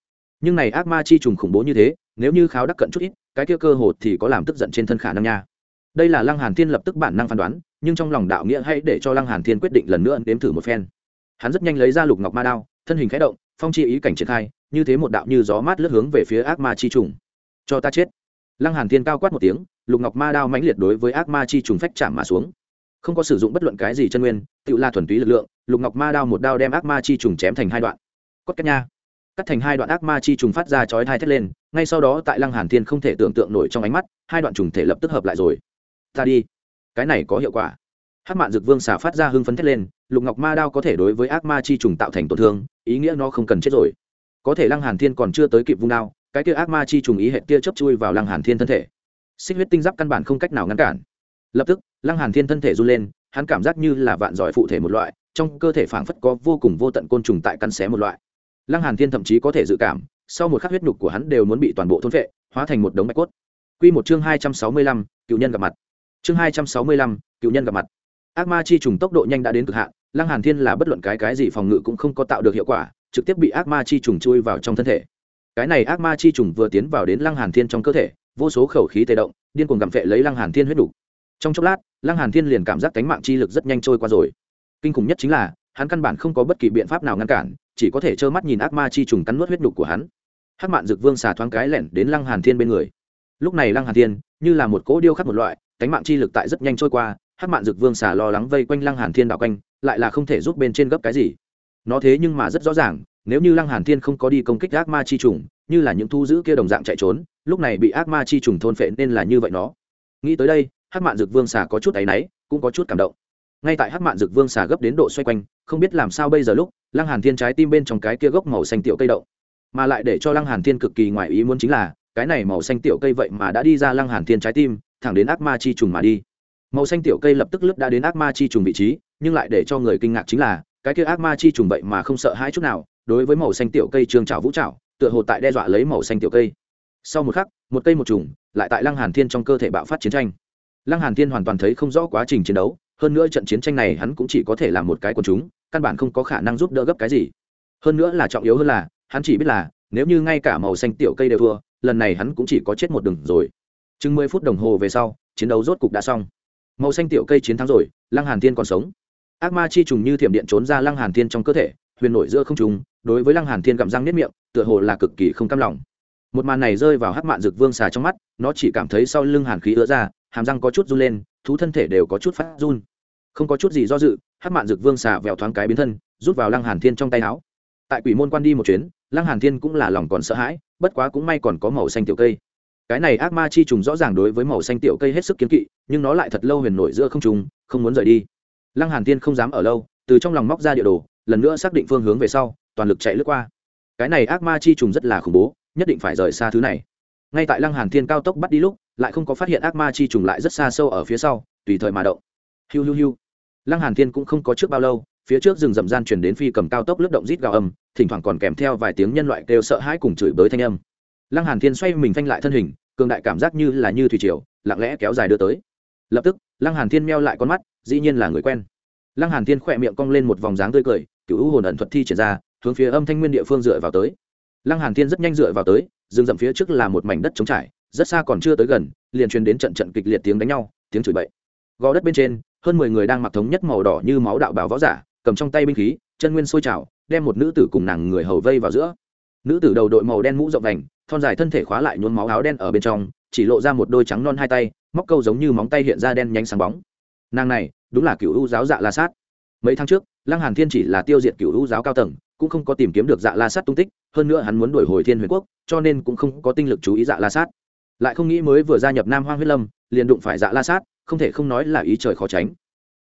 S1: Nhưng này ác ma chi trùng khủng bố như thế, nếu như kháo đắc cận chút ít, cái kia cơ hồ thì có làm tức giận trên thân khả năng nha. Đây là lăng hàn thiên lập tức bản năng phán đoán, nhưng trong lòng đạo nghĩa hãy để cho lăng hàn thiên quyết định lần nữa nếm thử một phen. Hắn rất nhanh lấy ra lục ngọc ma đao, thân hình khẽ động, phong chi ý cảnh triển khai, như thế một đạo như gió mát lướt hướng về phía ác ma chi trùng cho ta chết. Lăng hàn thiên cao quát một tiếng, lục ngọc ma đao mãnh liệt đối với ác ma chi trùng phách chạm mà xuống. Không có sử dụng bất luận cái gì chân nguyên tự la thuần túy lực lượng, lục ngọc ma đao một đao đem ác ma chi trùng chém thành hai đoạn. Cốt cách nha. Cắt thành hai đoạn ác ma chi trùng phát ra chói thai thét lên, ngay sau đó tại lăng hàn thiên không thể tưởng tượng nổi trong ánh mắt, hai đoạn trùng thể lập tức hợp lại rồi. Ta đi. Cái này có hiệu quả. Hắc mạn dực vương xả phát ra hưng phấn thét lên, lục ngọc ma đao có thể đối với ác ma chi trùng tạo thành tổn thương, ý nghĩa nó không cần chết rồi. Có thể lăng hàn thiên còn chưa tới kịp vung đao cái kia ác ma chi trùng ý hệ kia chớp chui vào lăng hàn thiên thân thể. Xích huyết tinh giáp căn bản không cách nào ngăn cản. Lập tức lăng hàn thiên thân thể run lên hắn cảm giác như là vạn giỏi phụ thể một loại trong cơ thể phảng phất có vô cùng vô tận côn trùng tại căn xé một loại. Lăng hàn thiên thậm chí có thể dự cảm sau một khắc huyết nhục của hắn đều muốn bị toàn bộ thôn phệ, hóa thành một đống bạch cốt. Quy một chương hai trăm sáu mươi lăm, cựu nhân gặp mặt. Chương hai trăm sáu mươi lăm, cựu nhân gặp mặt. Ác ma chi trùng tốc độ nhanh đã đến cực hạn lăng hàn thiên là bất luận cái cái gì phòng ngự cũng không có tạo được hiệu quả trực tiếp bị ác ma chi trùng chui vào trong thân thể cái này ác ma chi trùng vừa tiến vào đến lăng hàn thiên trong cơ thể, vô số khẩu khí tê động, điên cuồng gặm vệ lấy lăng hàn thiên huyết đủ. Trong chốc lát, lăng hàn thiên liền cảm giác cánh mạng chi lực rất nhanh trôi qua rồi. Kinh khủng nhất chính là, hắn căn bản không có bất kỳ biện pháp nào ngăn cản, chỉ có thể trơ mắt nhìn ác ma chi trùng cắn nuốt huyết nhục của hắn. Hắc mạn dực vương xà thoáng cái lẻn đến lăng hàn thiên bên người. Lúc này lăng hàn thiên, như là một cỗ điêu khắc một loại cánh mạng chi lực tại rất nhanh trôi qua hát mạn dực vương xà lo lắng vây quanh lăng hàn thiên đảo quanh, lại là không thể giúp bên trên gấp cái gì. Nó thế nhưng mà rất rõ ràng nếu như lăng hàn thiên không có đi công kích ác ma chi trùng, như là những thu giữ kia đồng dạng chạy trốn, lúc này bị ác ma chi trùng thôn phệ nên là như vậy nó. Nghĩ tới đây, Hắc mạn dực vương xà có chút áy náy, cũng có chút cảm động. Ngay tại Hắc mạn dực vương xà gấp đến độ xoay quanh, không biết làm sao bây giờ lúc, lăng hàn thiên trái tim bên trong cái kia gốc màu xanh tiểu cây đậu mà lại để cho lăng hàn thiên cực kỳ ngoài ý muốn chính là, cái này màu xanh tiểu cây vậy mà đã đi ra lăng hàn thiên trái tim, thẳng đến ác ma chi trùng mà đi. Màu xanh tiểu cây lập tức lướt đã đến ác ma chi trùng vị trí, nhưng lại để cho người kinh ngạc chính là, cái kia ác ma chi trùng vậy mà không sợ hãi chút nào đối với màu xanh tiểu cây trường trảo vũ trảo tựa hồ tại đe dọa lấy màu xanh tiểu cây. Sau một khắc, một cây một trùng, lại tại lăng hàn thiên trong cơ thể bạo phát chiến tranh. Lăng hàn thiên hoàn toàn thấy không rõ quá trình chiến đấu, hơn nữa trận chiến tranh này hắn cũng chỉ có thể làm một cái quần chúng, căn bản không có khả năng giúp đỡ gấp cái gì. Hơn nữa là trọng yếu hơn là, hắn chỉ biết là, nếu như ngay cả màu xanh tiểu cây đều thua, lần này hắn cũng chỉ có chết một đường rồi. Chừng mười phút đồng hồ về sau, chiến đấu rốt cục đã xong. Màu xanh tiểu cây chiến thắng rồi, lăng hàn thiên còn sống. Ác ma chi trùng như thiểm điện trốn ra lăng hàn thiên trong cơ thể, huyền nổi giữa không trùng đối với lăng hàn thiên gặm răng nếp miệng, tựa hồ là cực kỳ không cam lòng. Một màn này rơi vào hắc mạn dược vương xà trong mắt, nó chỉ cảm thấy sau lưng hàn khí ứa ra, hàm răng có chút run lên, thú thân thể đều có chút phát run. Không có chút gì do dự, hắc mạn dược vương xà vẹo thoáng cái biến thân, rút vào lăng hàn thiên trong tay áo. Tại quỷ môn quan đi một chuyến, lăng hàn thiên cũng là lòng còn sợ hãi, bất quá cũng may còn có màu xanh tiểu cây. Cái này ác ma chi trùng rõ ràng đối với màu xanh tiểu cây hết sức kiến kỵ, nhưng nó lại thật lâu huyền nổi giữa không trùng không muốn rời đi. Lăng hàn thiên không dám ở lâu, từ trong lòng móc ra địa đồ, lần nữa xác định phương hướng về sau toàn lực chạy lướt qua. Cái này ác ma chi trùng rất là khủng bố, nhất định phải rời xa thứ này. Ngay tại lăng hàn thiên cao tốc bắt đi lúc, lại không có phát hiện ác ma chi trùng lại rất xa sâu ở phía sau, tùy thời mà động. Hiu hiu hiu. Lăng hàn thiên cũng không có trước bao lâu, phía trước rừng rậm gian chuyển đến phi cầm cao tốc lướt động rít gào âm, thỉnh thoảng còn kèm theo vài tiếng nhân loại kêu sợ hãi cùng chửi bới thanh âm. Lăng hàn thiên xoay mình phanh lại thân hình, cường đại cảm giác như là như thủy triều, lặng lẽ kéo dài đưa tới. Lập tức, lăng hàn thiên meo lại con mắt, dĩ nhiên là người quen. Lăng hàn thiên khỏe miệng cong lên một vòng dáng tươi cười, cựu hồn ẩn thuật thi triển ra hướng phía âm thanh nguyên địa phương dựa vào tới. Lăng hàn thiên rất nhanh dựa vào tới, rừng rậm phía trước là một mảnh đất trống trải, rất xa còn chưa tới gần, liền truyền đến trận trận kịch liệt tiếng đánh nhau, tiếng chửi bậy. Gò đất bên trên, hơn mười người đang mặc thống nhất màu đỏ như máu đạo bào võ giả, cầm trong tay binh khí, chân nguyên sôi trào, đem một nữ tử cùng nàng người hầu vây vào giữa. Nữ tử đầu đội màu đen mũ rộng vành, thon dài thân thể khóa lại nhuốm máu áo đen ở bên trong, chỉ lộ ra một đôi trắng non hai tay, móc câu giống như móng tay hiện ra đen nhánh sáng bóng. Nàng này, đúng là cựu u giáo dạ la sát. Mấy tháng trước, lăng hàn thiên chỉ là tiêu diệt cựu u giáo cao tầng cũng không có tìm kiếm được dạ la sát tung tích, hơn nữa hắn muốn đuổi hồi thiên huyền quốc, cho nên cũng không có tinh lực chú ý dạ la sát. Lại không nghĩ mới vừa gia nhập nam hoang huyết lâm, liền đụng phải dạ la sát, không thể không nói là ý trời khó tránh.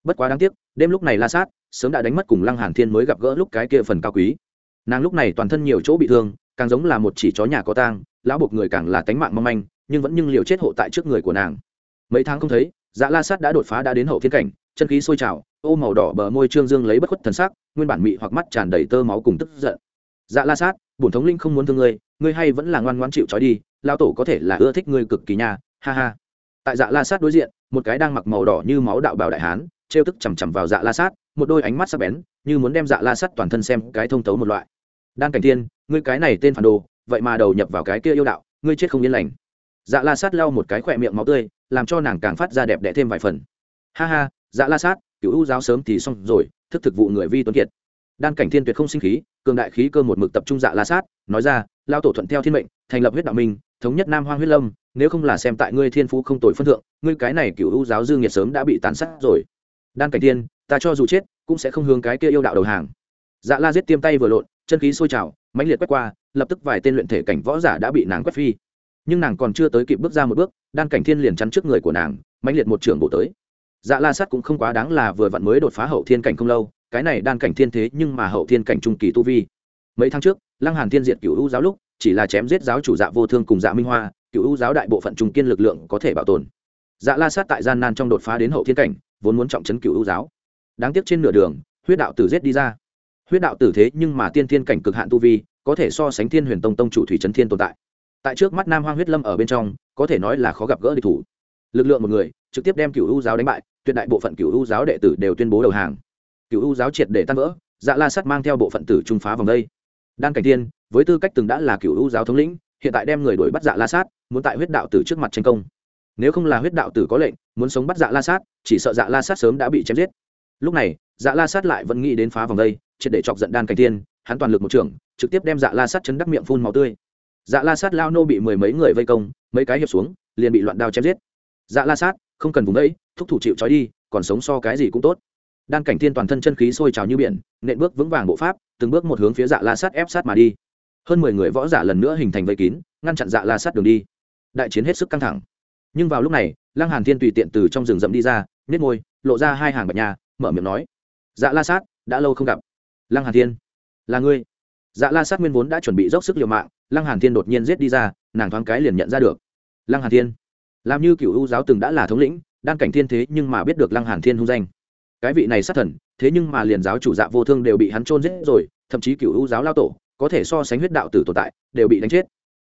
S1: Bất quá đáng tiếc, đêm lúc này la sát sớm đã đánh mất cùng lăng hàn thiên mới gặp gỡ lúc cái kia phần cao quý. Nàng lúc này toàn thân nhiều chỗ bị thương, càng giống là một chỉ chó nhà có tang, lão buộc người càng là tánh mạng mong manh, nhưng vẫn nhưng liều chết hộ tại trước người của nàng. Mấy tháng không thấy dạ la sát đã đột phá đã đến hậu thiên cảnh, chân khí sôi trào, ô màu đỏ bờ môi trương dương lấy bất khuất thần sắc nguyên bản mị hoặc mắt tràn đầy tơ máu cùng tức giận. Dạ la sát, bổn thống linh không muốn thương ngươi ngươi hay vẫn là ngoan ngoãn chịu trói đi lao tổ có thể là ưa thích ngươi cực kỳ nha, ha ha. Tại dạ la sát đối diện, một cái đang mặc màu đỏ như máu đạo bào đại hán, trêu tức chằm chằm vào dạ la sát, một đôi ánh mắt sắc bén, như muốn đem dạ la sát toàn thân xem cái thông tấu một loại. Đan cảnh tiên ngươi cái này tên phản đồ, vậy mà đầu nhập vào cái kia yêu đạo, ngươi chết không yên lành. Dạ la sát lau một cái khỏe miệng máu tươi, làm cho nàng càng phát ra đẹp đẽ thêm vài phần. Ha ha dạ la sát, cựu u giáo sớm thì xong rồi thức thực vụ người vi tuấn kiệt. Đan cảnh thiên tuyệt không sinh khí, cường đại khí cơ một mực tập trung dạ la sát, nói ra lao tổ thuận theo thiên mệnh, thành lập huyết đạo minh, thống nhất nam hoang huyết lâm, nếu không là xem tại ngươi thiên phú không tồi phân thượng, ngươi cái này cựu hữu giáo dương nhiệt sớm đã bị tàn sát rồi. Đan cảnh thiên, ta cho dù chết, cũng sẽ không hướng cái kia yêu đạo đầu hàng. Dạ la giết tiêm tay vừa lộn, chân khí sôi trào, mãnh liệt quét qua, lập tức vài tên luyện thể cảnh võ giả đã bị nàng quét phi. Nhưng nàng còn chưa tới kịp bước ra một bước, đan cảnh thiên liền chắn trước người của nàng, mãnh liệt một trưởng bộ tới dạ la sát cũng không quá đáng là vừa vặn mới đột phá hậu thiên cảnh không lâu, cái này đan cảnh thiên thế nhưng mà hậu thiên cảnh trung kỳ tu vi. Mấy tháng trước, lăng hàn thiên diệt cựu u giáo lúc, chỉ là chém giết giáo chủ dạ vô thương cùng dạ minh hoa cựu u giáo đại bộ phận trung kiên lực lượng có thể bảo tồn. Dạ la sát tại gian nan trong đột phá đến hậu thiên cảnh, vốn muốn trọng trấn cựu u giáo. Đáng tiếc trên nửa đường, huyết đạo tử giết đi ra. Huyết đạo tử thế nhưng mà tiên thiên cảnh cực hạn tu vi, có thể so sánh thiên huyền tông tông chủ thủy trấn thiên tồn tại. Tại trước mắt nam hoang huyết lâm ở bên trong, có thể nói là khó gặp gỡ địch thủ. Lực lượng một người, trực tiếp đem cựu u giáo đánh bại tuyệt đại bộ phận cựu u giáo đệ tử đều tuyên bố đầu hàng. Cựu u giáo triệt để tan vỡ dạ la sắt mang theo bộ phận tử trung phá vòng đây. Đan cảnh tiên với tư cách từng đã là cựu u giáo thống lĩnh hiện tại đem người đuổi bắt dạ la sát muốn tại huyết đạo tử trước mặt tranh công. Nếu không là huyết đạo tử có lệnh muốn sống bắt dạ la sát chỉ sợ dạ la sát sớm đã bị chém giết. Lúc này dạ la sát lại vẫn nghĩ đến phá vòng đây triệt để chọc giận đan cảnh tiên hắn toàn lực một trưởng, trực tiếp đem dạ la sát chấn đắc miệng phun màu tươi. Dạ la sát lao nô bị mười mấy người vây công mấy cái hiệp xuống liền bị loạn đao chém giết. Dạ la sát không cần vùng đấy, thúc thủ chịu trói đi, còn sống so cái gì cũng tốt. Đan cảnh thiên toàn thân chân khí sôi trào như biển, nện bước vững vàng bộ pháp, từng bước một hướng phía dạ la sát ép sát mà đi. Hơn mười người võ giả lần nữa hình thành vây kín, ngăn chặn dạ la sát đường đi. Đại chiến hết sức căng thẳng. Nhưng vào lúc này, lăng hàn thiên tùy tiện từ trong rừng rậm đi ra, nhếch môi, lộ ra hai hàng bạch nhà mở miệng nói dạ la sát đã lâu không gặp. Lăng hàn thiên, là ngươi. Dạ la sát nguyên vốn đã chuẩn bị dốc sức liều mạng, lăng hàn thiên đột nhiên giết đi ra, nàng thoáng cái liền nhận ra được. Lăng hàn thiên làm như cựu u giáo từng đã là thống lĩnh, đan cảnh thiên thế nhưng mà biết được lăng hàn thiên hung danh. Cái vị này sát thần, thế nhưng mà liền giáo chủ dạ vô thương đều bị hắn trôn giết rồi, thậm chí cựu u giáo lao tổ, có thể so sánh huyết đạo tử tồn tại, đều bị đánh chết.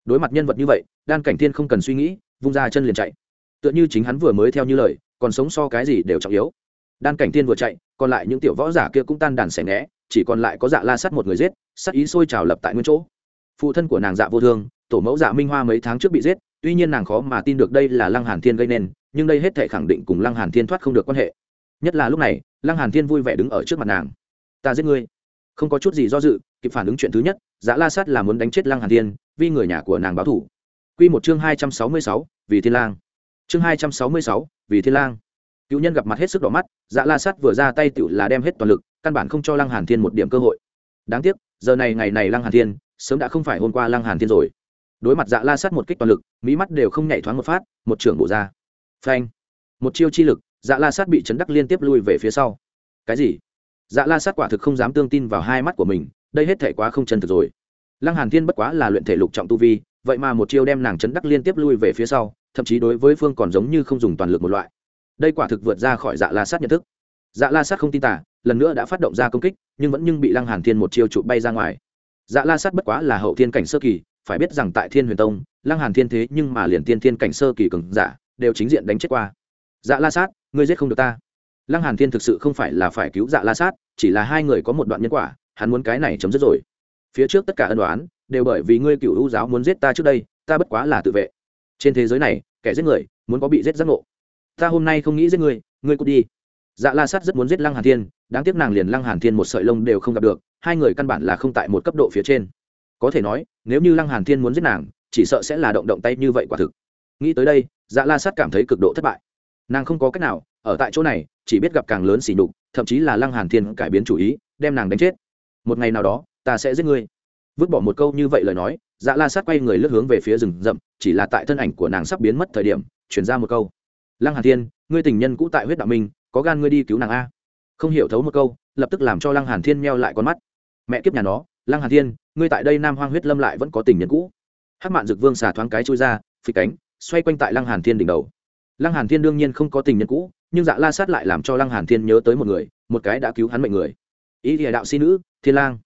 S1: Đối mặt nhân vật như vậy, đan cảnh thiên không cần suy nghĩ, vung ra chân liền chạy. Tựa như chính hắn vừa mới theo như lời, còn sống so cái gì đều trọng yếu. Đan cảnh thiên vừa chạy, còn lại những tiểu võ giả kia cũng tan đàn xẻ né chỉ còn lại có dạ la sát một người giết, sát ý sôi trào lập tại nguyên chỗ. Phụ thân của nàng dạ vô thương, tổ mẫu dạ minh hoa mấy tháng trước bị giết tuy nhiên nàng khó mà tin được đây là lăng hàn thiên gây nên nhưng đây hết thể khẳng định cùng lăng hàn thiên thoát không được quan hệ. Nhất là lúc này lăng hàn thiên vui vẻ đứng ở trước mặt nàng. Ta giết ngươi. Không có chút gì do dự kịp phản ứng chuyện thứ nhất giã la sát là muốn đánh chết lăng hàn thiên vì người nhà của nàng báo thủ quy một chương hai trăm sáu mươi sáu, vì thiên lang. Chương hai trăm sáu mươi sáu, vì thiên lang. Cựu nhân gặp mặt hết sức đỏ mắt dạ la sát vừa ra tay tựu là đem hết toàn lực căn bản không cho lăng hàn thiên một điểm cơ hội. Đáng tiếc giờ này ngày này lăng hàn thiên sớm đã không phải hôm qua lăng hàn thiên rồi đối mặt dạ la sát một kích toàn lực, mỹ mắt đều không nhảy thoáng một phát, một trưởng bộ ra. Phanh. Một chiêu chi lực dạ la sát bị chấn đắc liên tiếp lui về phía sau. Cái gì? Dạ la sát quả thực không dám tương tin vào hai mắt của mình, đây hết thể quá không chân thực rồi. Lăng hàn thiên bất quá là luyện thể lục trọng tu vi, vậy mà một chiêu đem nàng chấn đắc liên tiếp lui về phía sau, thậm chí đối với phương còn giống như không dùng toàn lực một loại. Đây quả thực vượt ra khỏi dạ la sát nhận thức. Dạ la sát không tin tả lần nữa đã phát động ra công kích, nhưng vẫn nhưng bị lăng hàn thiên một chiêu trụ bay ra ngoài. Dạ la sát bất quá là hậu thiên cảnh sơ kỳ phải biết rằng tại thiên huyền tông, lăng hàn thiên thế nhưng mà liền tiên thiên cảnh sơ kỳ cường giả, đều chính diện đánh chết qua. Dạ la sát, ngươi giết không được ta. Lăng hàn thiên thực sự không phải là phải cứu dạ la sát, chỉ là hai người có một đoạn nhân quả, hắn muốn cái này chấm dứt rồi. Phía trước tất cả ân đoán đều bởi vì ngươi cựu hữu giáo muốn giết ta trước đây, ta bất quá là tự vệ. Trên thế giới này, kẻ giết người, muốn có bị giết giác ngộ. Ta hôm nay không nghĩ giết ngươi ngươi cút đi. Dạ la sát rất muốn giết lăng hàn thiên, đáng tiếc nàng liền lăng hàn thiên một sợi lông đều không gặp được, hai người căn bản là không tại một cấp độ phía trên có thể nói, nếu như lăng hàn thiên muốn giết nàng, chỉ sợ sẽ là động động tay như vậy quả thực. Nghĩ tới đây dạ la sát cảm thấy cực độ thất bại. Nàng không có cách nào, ở tại chỗ này, chỉ biết gặp càng lớn xỉ nhục, thậm chí là lăng hàn thiên cải biến chủ ý, đem nàng đánh chết. Một ngày nào đó, ta sẽ giết ngươi. Vứt bỏ một câu như vậy lời nói dạ la sát quay người lướt hướng về phía rừng rậm, chỉ là tại thân ảnh của nàng sắp biến mất thời điểm chuyển ra một câu. Lăng hàn thiên, ngươi tình nhân cũ tại huyết đạo minh, có gan ngươi đi cứu nàng a. Không hiểu thấu một câu, lập tức làm cho lăng hàn thiên meo lại con mắt. Mẹ kiếp nhà nó, lăng hàn thiên ngươi tại đây nam hoang huyết lâm lại vẫn có tình nhân cũ. Hắc mạn dực vương xà thoáng cái chui ra, phịch cánh, xoay quanh tại lăng hàn thiên đỉnh đầu. Lăng hàn thiên đương nhiên không có tình nhân cũ, nhưng dạ la sát lại làm cho lăng hàn thiên nhớ tới một người, một cái đã cứu hắn mệnh người. Ý địa đạo sĩ nữ, thiên lang.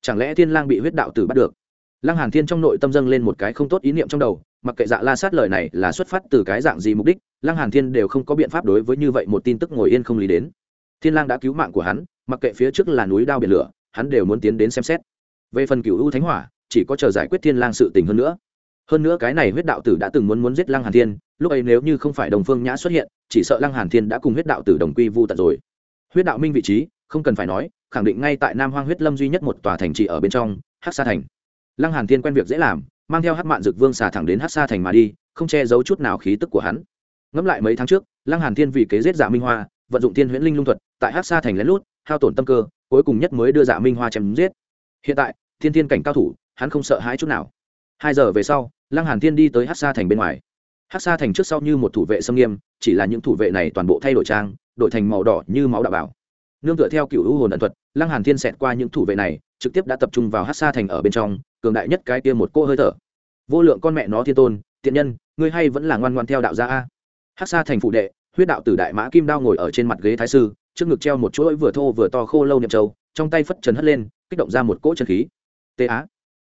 S1: Chẳng lẽ thiên lang bị huyết đạo tử bắt được? Lăng hàn thiên trong nội tâm dâng lên một cái không tốt ý niệm trong đầu, mặc kệ dạ la sát lời này là xuất phát từ cái dạng gì mục đích, lăng hàn thiên đều không có biện pháp đối với như vậy một tin tức ngồi yên không lý đến. Thiên lang đã cứu mạng của hắn, mặc kệ phía trước là núi đao biển lửa, hắn đều muốn tiến đến xem xét về phần cửu u thánh hỏa, chỉ có chờ giải quyết thiên lang sự tình hơn nữa. Hơn nữa cái này huyết đạo tử đã từng muốn muốn giết lăng hàn thiên, lúc ấy nếu như không phải đồng phương nhã xuất hiện, chỉ sợ lăng hàn thiên đã cùng huyết đạo tử đồng quy vu tận rồi. Huyết đạo minh vị trí, không cần phải nói, khẳng định ngay tại nam hoang huyết lâm duy nhất một tòa thành trì ở bên trong, hắc sa thành. Lăng hàn thiên quen việc dễ làm, mang theo hắc mạn dực vương xà thẳng đến hắc sa thành mà đi, không che giấu chút nào khí tức của hắn. Ngẫm lại mấy tháng trước, lăng hàn thiên vì kế giết dạ minh hoa, vận dụng thiên huyễn linh lung thuật, tại hắc sa thành lén lút, hao tổn tâm cơ, cuối cùng nhất mới đưa dạ minh hoa chém giết. Hiện tại thiên thiên cảnh cao thủ, hắn không sợ hãi chút nào. Hai giờ về sau, lăng hàn thiên đi tới hắc sa thành bên ngoài. Hắc sa thành trước sau như một thủ vệ xâm nghiêm, chỉ là những thủ vệ này toàn bộ thay đổi trang, đổi thành màu đỏ như máu đạo bảo. Nương tựa theo cựu u hồn ẩn thuật, lăng hàn thiên xẹt qua những thủ vệ này, trực tiếp đã tập trung vào hắc sa thành ở bên trong, cường đại nhất cái kia một cô hơi thở. Vô lượng con mẹ nó thiên tôn, tiện nhân, ngươi hay vẫn là ngoan ngoan theo đạo gia a. Hắc sa thành phụ đệ, huyết đạo tử đại mã kim đao ngồi ở trên mặt ghế thái sư, trước ngực treo một chuỗi vừa thô vừa to khô lâu niệm châu, trong tay phất trần hất lên, kích động ra một cỗ chân khí tê á.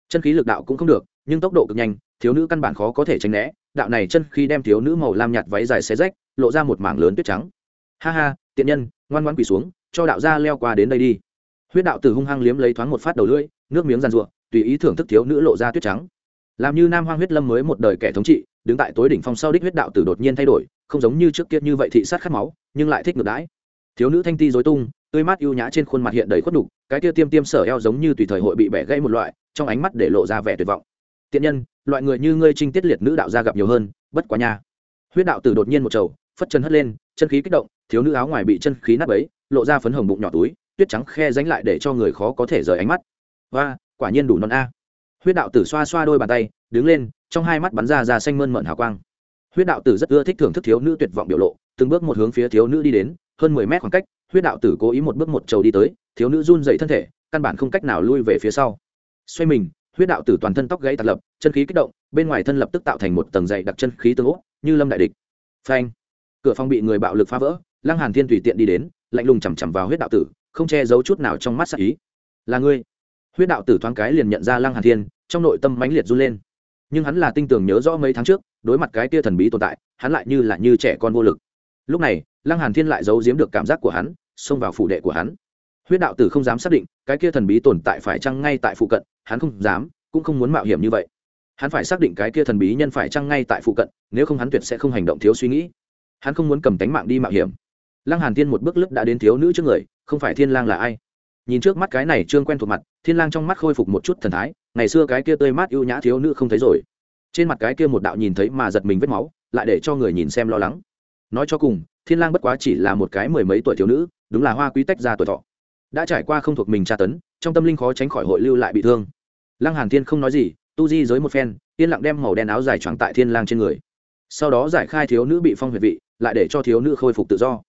S1: Chân khí lực đạo cũng không được, nhưng tốc độ cực nhanh, thiếu nữ căn bản khó có thể tránh né. Đạo này chân khi đem thiếu nữ màu lam nhạt váy dài xé rách, lộ ra một mảng lớn tuyết trắng. Ha ha, tiện nhân, ngoan ngoan quỳ xuống, cho đạo gia leo qua đến đây đi. Huyết đạo tử hung hăng liếm lấy thoáng một phát đầu lưỡi, nước miếng giàn ruộng tùy ý thưởng thức thiếu nữ lộ ra tuyết trắng. Làm như nam hoang huyết lâm mới một đời kẻ thống trị, đứng tại tối đỉnh phong sau đích huyết đạo tử đột nhiên thay đổi, không giống như trước kia như vậy thị sát khát máu, nhưng lại thích ngược đãi. Thiếu nữ thanh ti dối tung tươi mát ưu nhã trên khuôn mặt hiện đầy khuất đục cái kia tiêm tiêm sở eo giống như tùy thời hội bị bẻ gãy một loại, trong ánh mắt để lộ ra vẻ tuyệt vọng. Tiện nhân, loại người như ngươi trinh tiết liệt nữ đạo gia gặp nhiều hơn, bất quá nha. Huyết đạo tử đột nhiên một trầu, phất chân hất lên, chân khí kích động, thiếu nữ áo ngoài bị chân khí nát bấy, lộ ra phấn hồng bụng nhỏ túi, tuyết trắng khe dánh lại để cho người khó có thể rời ánh mắt. Và quả nhiên đủ non a. Huyết đạo tử xoa xoa đôi bàn tay, đứng lên, trong hai mắt bắn ra ra xanh mơn mận hào quang. Huyết đạo tử rất ưa thích thưởng thức thiếu nữ tuyệt vọng biểu lộ, từng bước một hướng phía thiếu nữ đi đến, hơn mười mét khoảng cách huyết đạo tử cố ý một bước một trầu đi tới, thiếu nữ run dậy thân thể, căn bản không cách nào lui về phía sau. Xoay mình, huyết đạo tử toàn thân tóc gãy tạt lập, chân khí kích động, bên ngoài thân lập tức tạo thành một tầng dày đặc chân khí tương ố, như lâm đại địch. Phanh! Cửa phòng bị người bạo lực phá vỡ, lăng hàn thiên tùy tiện đi đến, lạnh lùng chằm chằm vào huyết đạo tử, không che giấu chút nào trong mắt sắc ý. Là ngươi? Huyết đạo tử thoáng cái liền nhận ra lăng hàn thiên, trong nội tâm mãnh liệt run lên. Nhưng hắn là tinh tường nhớ rõ mấy tháng trước, đối mặt cái kia thần bí tồn tại, hắn lại như là như trẻ con vô lực. Lúc này, lăng hàn thiên lại giấu giếm được cảm giác của hắn xông vào phủ đệ của hắn. Huyết đạo tử không dám xác định, cái kia thần bí tồn tại phải chăng ngay tại phụ cận, hắn không dám, cũng không muốn mạo hiểm như vậy. Hắn phải xác định cái kia thần bí nhân phải chăng ngay tại phụ cận, nếu không hắn tuyệt sẽ không hành động thiếu suy nghĩ. Hắn không muốn cầm tánh mạng đi mạo hiểm. Lăng hàn thiên một bước lướt đã đến thiếu nữ trước người, không phải thiên lang là ai? Nhìn trước mắt cái này trương quen thuộc mặt, thiên lang trong mắt khôi phục một chút thần thái, ngày xưa cái kia tươi mát ưu nhã thiếu nữ không thấy rồi. Trên mặt cái kia một đạo nhìn thấy mà giật mình vết máu, lại để cho người nhìn xem lo lắng nói cho cùng, thiên lang bất quá chỉ là một cái mười mấy tuổi thiếu nữ, đúng là hoa quý tách ra tuổi thọ. Đã trải qua không thuộc mình tra tấn, trong tâm linh khó tránh khỏi hội lưu lại bị thương. Lăng hàn thiên không nói gì, tu di giới một phen, yên lặng đem màu đen áo dài choàng tại thiên lang trên người. Sau đó giải khai thiếu nữ bị phong huyệt vị, lại để cho thiếu nữ khôi phục tự do.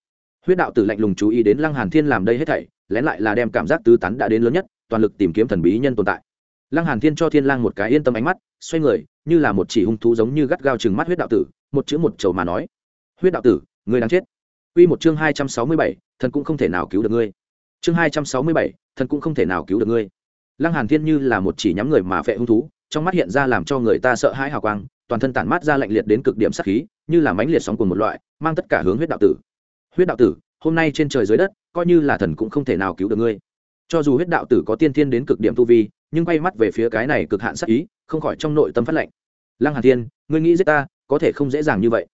S1: Huyết đạo tử lạnh lùng chú ý đến lăng hàn thiên làm đây hết thảy, lén lại là đem cảm giác tứ tán đã đến lớn nhất, toàn lực tìm kiếm thần bí nhân tồn tại. Lăng hàn thiên cho thiên lang một cái yên tâm ánh mắt, xoay người, như là một chỉ hung thú giống như gắt gao chừng mắt huyết đạo tử, một chữ một chầu mà nói huyết đạo tử ngươi đang chết Quy một chương hai trăm sáu mươi bảy, thần cũng không thể nào cứu được ngươi. Chương hai trăm sáu mươi bảy, thần cũng không thể nào cứu được ngươi. Lăng Hàn Thiên như là một chỉ nhắm người mà phệ hung thú, trong mắt hiện ra làm cho người ta sợ hãi hào quang, toàn thân tản mát ra lạnh liệt đến cực điểm sát khí, như là mãnh liệt sóng cuồn một loại, mang tất cả hướng huyết đạo tử. Huyết đạo tử, hôm nay trên trời dưới đất, coi như là thần cũng không thể nào cứu được ngươi. Cho dù huyết đạo tử có tiên thiên đến cực điểm tu vi, nhưng quay mắt về phía cái này cực hạn sát ý, không khỏi trong nội tâm phát lạnh. Lăng Hàn Thiên, ngươi nghĩ giết ta, có thể không dễ dàng như vậy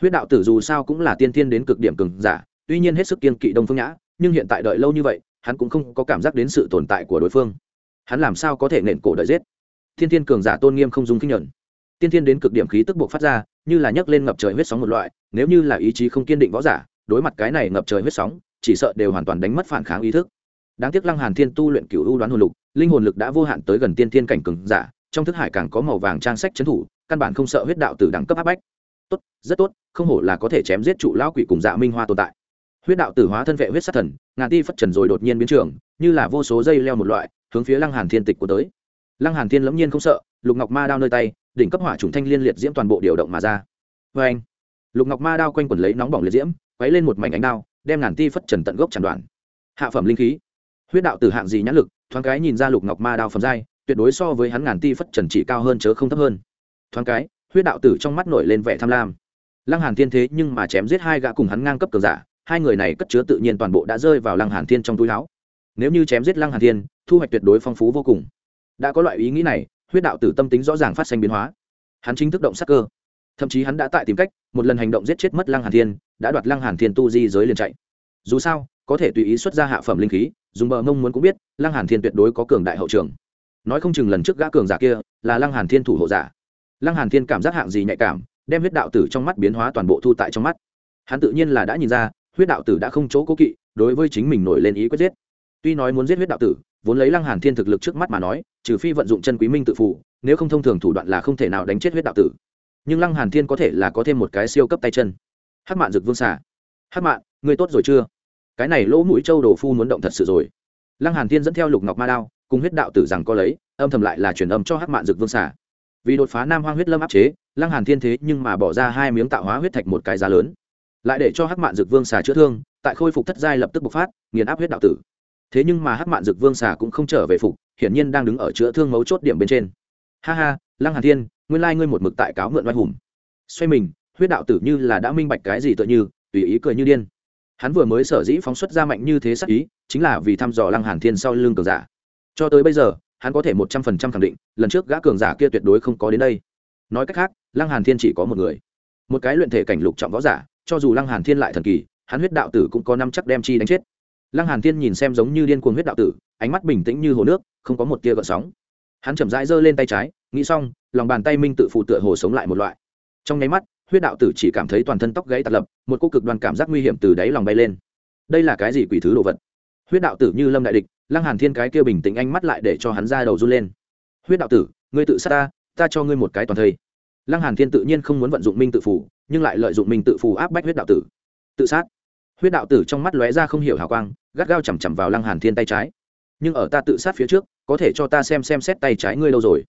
S1: huyết đạo tử dù sao cũng là tiên tiên đến cực điểm cường giả, tuy nhiên hết sức kiên kỵ đông phương nhã, nhưng hiện tại đợi lâu như vậy, hắn cũng không có cảm giác đến sự tồn tại của đối phương. Hắn làm sao có thể nện cổ đợi giết? Thiên tiên cường giả tôn nghiêm không dùng kinh nhuận tiên tiên đến cực điểm khí tức buộc phát ra, như là nhấc lên ngập trời huyết sóng một loại, nếu như là ý chí không kiên định võ giả, đối mặt cái này ngập trời huyết sóng, chỉ sợ đều hoàn toàn đánh mất phản kháng ý thức. Đáng tiếc lăng hàn thiên tu luyện cửu u đoán hồn lục, linh hồn lực đã vô hạn tới gần tiên tiên cảnh cường giả, trong thức hải càng có màu vàng trang sách chấn thủ, căn bản không sợ huyết đạo tử đẳng cấp áp bách tốt, rất tốt, không hổ là có thể chém giết trụ lão quỷ cùng dạ minh hoa tồn tại. Huyết đạo tử hóa thân vệ huyết sát thần, ngàn ti phất trần rồi đột nhiên biến trường như là vô số dây leo một loại, hướng phía lăng hàn thiên tịch của tới. Lăng hàn thiên lẫm nhiên không sợ, lục ngọc ma đao nơi tay, đỉnh cấp hỏa trùng thanh liên liệt diễm toàn bộ điều động mà ra. Vê anh lục ngọc ma đao quanh quẩn lấy nóng bỏng liệt diễm, quấy lên một mảnh ánh đao, đem ngàn ti phất trần tận gốc chặn đoạn. Hạ phẩm linh khí. Huyết đạo tử hạng gì nhãn lực, thoáng cái nhìn ra lục ngọc ma đao phẩm giai, tuyệt đối so với hắn ngàn ti phất trần chỉ cao hơn chớ không thấp hơn. Thoáng cái huyết đạo tử trong mắt nổi lên vẻ tham lam. Lăng hàn thiên thế nhưng mà chém giết hai gã cùng hắn ngang cấp cường giả, hai người này cất chứa tự nhiên toàn bộ đã rơi vào lăng hàn thiên trong túi áo. Nếu như chém giết lăng hàn thiên, thu hoạch tuyệt đối phong phú vô cùng. Đã có loại ý nghĩ này, huyết đạo tử tâm tính rõ ràng phát sinh biến hóa. Hắn chính thức động sắc cơ. Thậm chí hắn đã tại tìm cách, một lần hành động giết chết mất lăng hàn thiên, đã đoạt lăng hàn thiên tu di giới liền chạy. Dù sao, có thể tùy ý xuất ra hạ phẩm linh khí, dùng bờ mông muốn cũng biết, lăng hàn thiên tuyệt đối có cường đại hậu trường. Nói không chừng lần trước gã cường giả kia là lăng hàn thiên thủ hộ giả lăng hàn thiên cảm giác hạng gì nhạy cảm đem huyết đạo tử trong mắt biến hóa toàn bộ thu tại trong mắt. Hắn tự nhiên là đã nhìn ra huyết đạo tử đã không chỗ cố kỵ đối với chính mình nổi lên ý quyết giết. Tuy nói muốn giết huyết đạo tử vốn lấy lăng hàn thiên thực lực trước mắt mà nói trừ phi vận dụng chân quý minh tự phụ nếu không thông thường thủ đoạn là không thể nào đánh chết huyết đạo tử. Nhưng lăng hàn thiên có thể là có thêm một cái siêu cấp tay chân. Hắc mạn dực vương xả, hắc mạn ngươi tốt rồi chưa? Cái này lỗ mũi châu đồ phu muốn động thật sự rồi. Lăng hàn thiên dẫn theo lục ngọc ma đao cùng huyết đạo tử rằng có lấy âm thầm lại là truyền âm cho hắc mạn dực vương xả vì đột phá nam hoang huyết lâm áp chế, lăng hàn thiên thế nhưng mà bỏ ra hai miếng tạo hóa huyết thạch một cái giá lớn. Lại để cho hắc mạn dược vương xà chữa thương, tại khôi phục thất giai lập tức bộc phát, nghiền áp huyết đạo tử. Thế nhưng mà hắc mạn dược vương xà cũng không trở về phục, hiển nhiên đang đứng ở chữa thương mấu chốt điểm bên trên. Ha ha, lăng hàn thiên, nguyên lai ngươi một mực tại cáo mượn oai hùng. Xoay mình, huyết đạo tử như là đã minh bạch cái gì tựa như, tùy ý cười như điên. Hắn vừa mới sở dĩ phóng xuất ra mạnh như thế sắc ý, chính là vì thăm dò lăng hàn thiên sau lưng cường giả. Cho tới bây giờ hắn có thể một trăm phần trăm khẳng định, lần trước gã cường giả kia tuyệt đối không có đến đây. Nói cách khác, lăng hàn thiên chỉ có một người. Một cái luyện thể cảnh lục trọng võ giả, cho dù lăng hàn thiên lại thần kỳ, hắn huyết đạo tử cũng có năm chắc đem chi đánh chết. Lăng hàn thiên nhìn xem giống như điên cuồng huyết đạo tử, ánh mắt bình tĩnh như hồ nước, không có một tia gợn sóng. Hắn chậm rãi giơ lên tay trái, nghĩ xong, lòng bàn tay minh tự phụ tựa hồ sống lại một loại. Trong nháy mắt, huyết đạo tử chỉ cảm thấy toàn thân tóc gãy tạt lập, một cô cực đoan cảm giác nguy hiểm từ đáy lòng bay lên. Đây là cái gì quỷ thứ đồ vật? Huyết đạo tử như lâm đại địch lăng hàn thiên cái kia bình tĩnh ánh mắt lại để cho hắn ra đầu run lên. Huyết đạo tử, ngươi tự sát ta ta cho ngươi một cái toàn thây. Lăng hàn thiên tự nhiên không muốn vận dụng minh tự phủ nhưng lại lợi dụng minh tự phủ áp bách huyết đạo tử. Tự sát? Huyết đạo tử trong mắt lóe ra không hiểu hào quang, gắt gao chầm chằm vào lăng hàn thiên tay trái. Nhưng ở ta tự sát phía trước, có thể cho ta xem xem xét tay trái ngươi lâu rồi?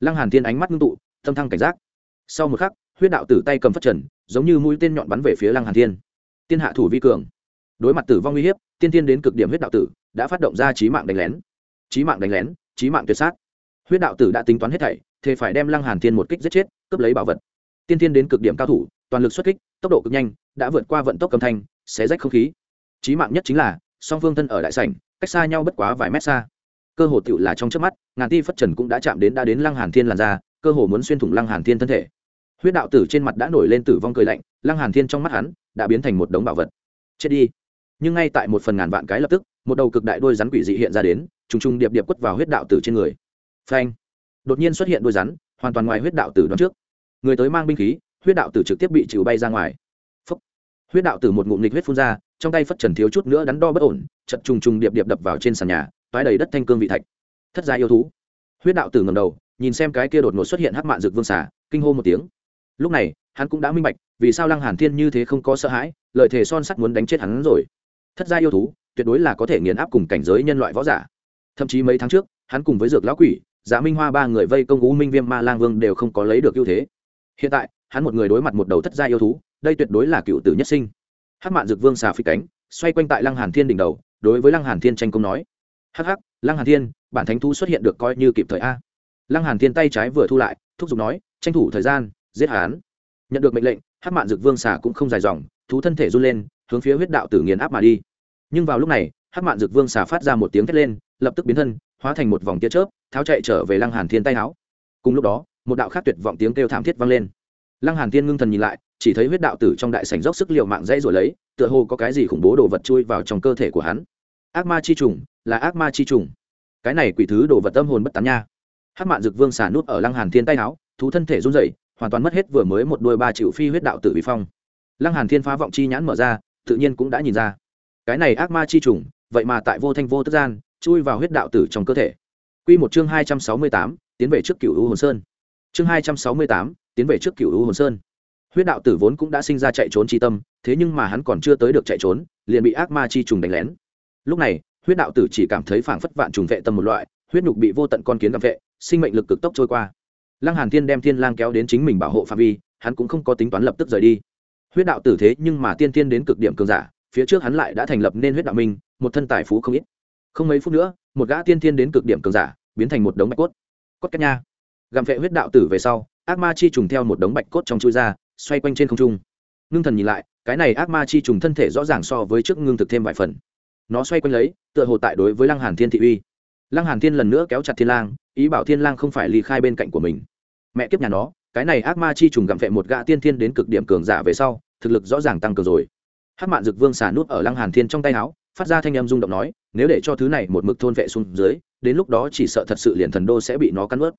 S1: Lăng hàn thiên ánh mắt ngưng tụ tâm thăng cảnh giác. Sau một khắc, huyết đạo tử tay cầm phất trần, giống như mũi tên nhọn bắn về phía lăng hàn thiên. Tiên hạ thủ vi cường. Đối mặt tử vong uy hiếp, tiên tiên đến cực điểm huyết đạo tử đã phát động ra trí mạng đánh lén. Trí mạng đánh lén trí mạng tuyệt sát. Huyết đạo tử đã tính toán hết thảy thế phải đem lăng hàn thiên một kích giết chết, cướp lấy bảo vật. Tiên tiên đến cực điểm cao thủ, toàn lực xuất kích, tốc độ cực nhanh, đã vượt qua vận tốc cầm thanh, xé rách không khí. Trí mạng nhất chính là, song phương thân ở đại sảnh, cách xa nhau bất quá vài mét xa. Cơ hồ tựu là trong trước mắt, ngàn ti phất trần cũng đã chạm đến đã đến lăng hàn thiên làn ra cơ hồ muốn xuyên thủng lăng hàn thiên thân thể. Huyết đạo tử trên mặt đã nổi lên tử vong cười lạnh, lăng hàn thiên trong mắt hắn, đã biến thành một đống bảo vật. Chết đi. Nhưng ngay tại một phần ngàn vạn cái lập tức một đầu cực đại đôi rắn quỷ dị hiện ra đến, trùng trùng điệp điệp quất vào huyết đạo tử trên người. Phanh! Đột nhiên xuất hiện đôi rắn, hoàn toàn ngoài huyết đạo tử đoán trước. Người tới mang binh khí, huyết đạo tử trực tiếp bị chịu bay ra ngoài. Phúc. huyết đạo tử một ngụm nghịch huyết phun ra, trong tay phất trần thiếu chút nữa đắn đo bất ổn, chật trùng trùng điệp điệp đập vào trên sàn nhà, toái đầy đất thanh cương vị thạch. Thất gia yêu thú! Huyết đạo tử ngầm đầu, nhìn xem cái kia đột ngột xuất hiện hắc mạn dược vương xả kinh hô một tiếng. Lúc này, hắn cũng đã minh bạch, vì sao lăng hàn thiên như thế không có sợ hãi, lợi thể son sắt muốn đánh chết hắn rồi. Thất gia yêu thú tuyệt đối là có thể nghiền áp cùng cảnh giới nhân loại võ giả. Thậm chí mấy tháng trước, hắn cùng với dược lão quỷ giả minh hoa ba người vây công u minh viêm ma lang vương đều không có lấy được ưu thế. Hiện tại, hắn một người đối mặt một đầu thất gia yêu thú, đây tuyệt đối là cựu tử nhất sinh. Hắc mạn dược vương xà phi cánh, xoay quanh tại lăng hàn thiên đỉnh đầu, đối với lăng hàn thiên tranh công nói. Hắc hắc, lăng hàn thiên, bản thánh thú xuất hiện được coi như kịp thời a. Lăng hàn thiên tay trái vừa thu lại, thúc giục nói, tranh thủ thời gian, giết hắn. Nhận được mệnh lệnh, hắc mạn dược vương xà cũng không dài dòng, thú thân thể run lên, hướng phía huyết đạo tử nghiền áp mà đi nhưng vào lúc này, hắc mạn dược vương xà phát ra một tiếng thét lên, lập tức biến thân, hóa thành một vòng tia chớp, tháo chạy trở về lăng hàn thiên tay áo. Cùng lúc đó, một đạo khác tuyệt vọng tiếng kêu thảm thiết vang lên. Lăng hàn thiên ngưng thần nhìn lại, chỉ thấy huyết đạo tử trong đại sảnh dốc sức liều mạng dãy rồi lấy, tựa hồ có cái gì khủng bố đồ vật chui vào trong cơ thể của hắn. Ác ma chi trùng, là ác ma chi trùng. Cái này quỷ thứ đồ vật tâm hồn bất tán nha. Hắc mạn dược vương xả nút ở lăng hàn thiên tay áo, thú thân thể run rẩy, hoàn toàn mất hết vừa mới một đôi ba triệu phi huyết đạo tử bị phong. Lăng hàn thiên phá vọng chi nhãn mở ra, tự nhiên cũng đã nhìn ra cái này ác ma chi trùng vậy mà tại vô thanh vô tức gian chui vào huyết đạo tử trong cơ thể. Quy một chương hai trăm sáu mươi tám, tiến về trước cựu u hồn sơn. Chương hai trăm sáu mươi tám, tiến về trước cựu u hồn sơn. Huyết đạo tử vốn cũng đã sinh ra chạy trốn chi tâm thế nhưng mà hắn còn chưa tới được chạy trốn liền bị ác ma chi trùng đánh lén. Lúc này huyết đạo tử chỉ cảm thấy phảng phất vạn trùng vệ tâm một loại huyết nhục bị vô tận con kiến gặp vệ sinh mệnh lực cực tốc trôi qua. Lăng hàn thiên đem thiên lang kéo đến chính mình bảo hộ phạm vi hắn cũng không có tính toán lập tức rời đi. Huyết đạo tử thế nhưng mà tiên tiên đến cực điểm cường giả phía trước hắn lại đã thành lập nên huyết đạo minh, một thân tài phú không ít. Không mấy phút nữa, một gã tiên thiên đến cực điểm cường giả, biến thành một đống bạch cốt. Cốt cách nha. Gặm vệ huyết đạo tử về sau, ác ma chi trùng theo một đống bạch cốt trong chui ra, xoay quanh trên không trung. Ngưng thần nhìn lại, cái này ác ma chi trùng thân thể rõ ràng so với trước ngưng thực thêm vài phần. Nó xoay quanh lấy, tựa hồ tại đối với lăng hàn thiên thị uy. Lăng hàn thiên lần nữa kéo chặt thiên lang, ý bảo thiên lang không phải ly khai bên cạnh của mình. Mẹ kiếp nhà nó, cái này ác ma chi trùng gặm vệ một gã tiên thiên đến cực điểm cường giả về sau, thực lực rõ ràng tăng cường rồi hát mạn dực vương xả nút ở lăng hàn thiên trong tay áo, phát ra thanh âm rung động nói, nếu để cho thứ này một mực thôn vệ xuống dưới, đến lúc đó chỉ sợ thật sự liền thần đô sẽ bị nó cắn ướt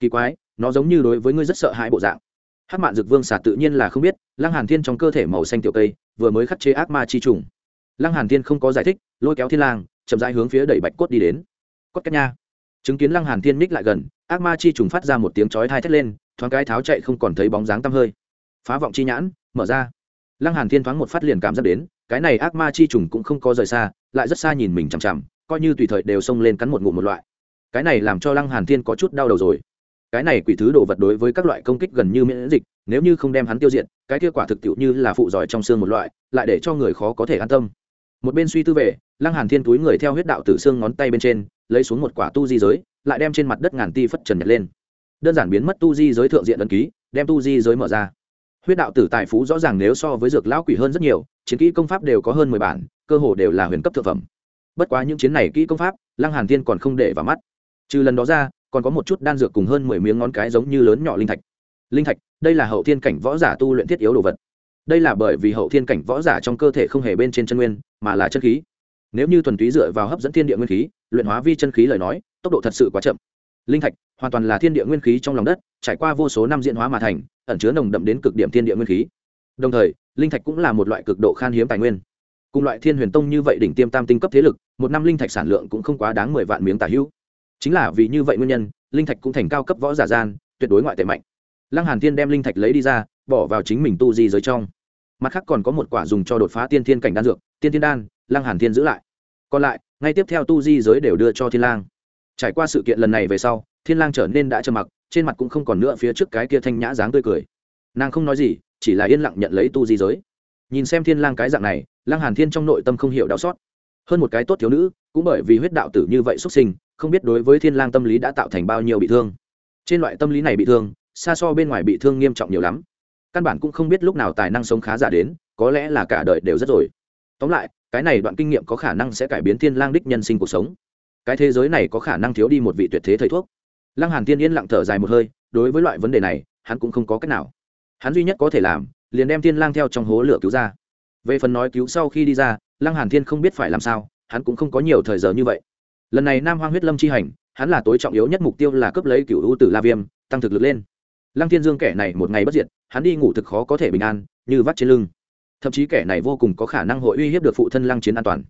S1: kỳ quái, nó giống như đối với ngươi rất sợ hãi bộ dạng. Hát mạn dực vương xả tự nhiên là không biết, lăng hàn thiên trong cơ thể màu xanh tiểu cây, vừa mới khắc chế ác ma chi trùng. Lăng hàn thiên không có giải thích, lôi kéo thiên lang, chậm rãi hướng phía đẩy bạch cốt đi đến. Cốt cách nha. Chứng kiến lăng hàn thiên ních lại gần, ác ma chi trùng phát ra một tiếng chói thai thét lên, thoáng cái tháo chạy không còn thấy bóng dáng tăm hơi. Phá vọng chi nhãn, mở ra lăng hàn thiên thoáng một phát liền cảm giác đến, cái này ác ma chi trùng cũng không có rời xa, lại rất xa nhìn mình chằm chằm, coi như tùy thời đều xông lên cắn một ngụm một loại. Cái này làm cho lăng hàn thiên có chút đau đầu rồi. Cái này quỷ thứ đồ vật đối với các loại công kích gần như miễn dịch, nếu như không đem hắn tiêu diệt, cái kia quả thực tiệu như là phụ giỏi trong xương một loại, lại để cho người khó có thể an tâm. Một bên suy tư về, lăng hàn thiên túi người theo huyết đạo tử xương ngón tay bên trên, lấy xuống một quả tu di giới, lại đem trên mặt đất ngàn ti phất trần nhặt lên. Đơn giản biến mất tu di giới thượng diện ấn ký, đem tu di giới mở ra huyết đạo tử tài phú rõ ràng nếu so với dược lão quỷ hơn rất nhiều, chiến kỹ công pháp đều có hơn mười bản, cơ hồ đều là huyền cấp thực phẩm. Bất quá những chiến này kỹ công pháp, lăng hàn thiên còn không để vào mắt. Trừ lần đó ra, còn có một chút đan dược cùng hơn mười miếng ngón cái giống như lớn nhỏ linh thạch. Linh thạch, đây là hậu thiên cảnh võ giả tu luyện thiết yếu đồ vật. Đây là bởi vì hậu thiên cảnh võ giả trong cơ thể không hề bên trên chân nguyên, mà là chân khí. Nếu như thuần túy dựa vào hấp dẫn thiên địa nguyên khí, luyện hóa vi chân khí lời nói, tốc độ thật sự quá chậm. Linh thạch hoàn toàn là thiên địa nguyên khí trong lòng đất, trải qua vô số năm diễn hóa mà thành, ẩn chứa nồng đậm đến cực điểm thiên địa nguyên khí. Đồng thời, linh thạch cũng là một loại cực độ khan hiếm tài nguyên. Cùng loại thiên huyền tông như vậy đỉnh tiêm tam tinh cấp thế lực, một năm linh thạch sản lượng cũng không quá đáng mười vạn miếng tả hữu. Chính là vì như vậy nguyên nhân, linh thạch cũng thành cao cấp võ giả gian, tuyệt đối ngoại tệ mạnh. Lăng hàn thiên đem linh thạch lấy đi ra, bỏ vào chính mình tu di giới trong. Mặt khác còn có một quả dùng cho đột phá tiên thiên cảnh đan dược, tiên thiên đan, lăng hàn thiên giữ lại. Còn lại, ngay tiếp theo tu di giới đều đưa cho thiên lang. Trải qua sự kiện lần này về sau thiên lang trở nên đã trầm mặc, trên mặt cũng không còn nữa phía trước cái kia thanh nhã dáng tươi cười. Nàng không nói gì, chỉ là yên lặng nhận lấy tu di giới. Nhìn xem thiên lang cái dạng này Lang hàn thiên trong nội tâm không hiểu đau xót. Hơn một cái tốt thiếu nữ, cũng bởi vì huyết đạo tử như vậy xuất sinh, không biết đối với thiên lang tâm lý đã tạo thành bao nhiêu bị thương. Trên loại tâm lý này bị thương, xa so bên ngoài bị thương nghiêm trọng nhiều lắm. Căn bản cũng không biết lúc nào tài năng sống khá giả đến, có lẽ là cả đời đều rất rồi. Tóm lại, cái này đoạn kinh nghiệm có khả năng sẽ cải biến thiên lang đích nhân sinh cuộc sống. Cái thế giới này có khả năng thiếu đi một vị tuyệt thế thầy thuốc lăng hàn tiên yên lặng thở dài một hơi, đối với loại vấn đề này, hắn cũng không có cách nào. Hắn duy nhất có thể làm, liền đem thiên lang theo trong hố lửa cứu ra. Về phần nói cứu sau khi đi ra, lăng hàn thiên không biết phải làm sao, hắn cũng không có nhiều thời giờ như vậy. Lần này nam hoang huyết lâm chi hành, hắn là tối trọng yếu nhất mục tiêu là cướp lấy cửu u tử la viêm, tăng thực lực lên. Lăng thiên dương kẻ này một ngày bất diệt, hắn đi ngủ thực khó có thể bình an, như vắt trên lưng. Thậm chí kẻ này vô cùng có khả năng hội uy hiếp được phụ thân lăng chiến an toàn.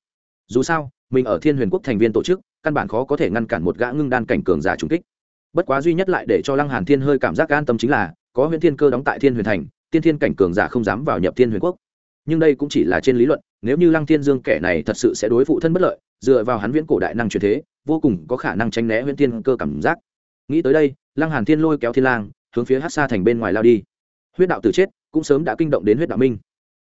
S1: Dù sao, mình ở thiên huyền quốc thành viên tổ chức, căn bản khó có thể ngăn cản một gã ngưng đan cảnh cường giả trùng kích bất quá duy nhất lại để cho lăng hàn thiên hơi cảm giác an tâm chính là, có Huyễn thiên cơ đóng tại thiên huyền thành, tiên thiên cảnh cường giả không dám vào nhập thiên huyền quốc. Nhưng đây cũng chỉ là trên lý luận, nếu như lăng thiên dương kẻ này thật sự sẽ đối phụ thân bất lợi, dựa vào hắn viễn cổ đại năng truyền thế, vô cùng có khả năng tránh né Huyễn thiên cơ cảm giác. Nghĩ tới đây, lăng hàn thiên lôi kéo thiên lang, hướng phía hát xa thành bên ngoài lao đi. Huyết đạo tử chết, cũng sớm đã kinh động đến huyết đạo minh.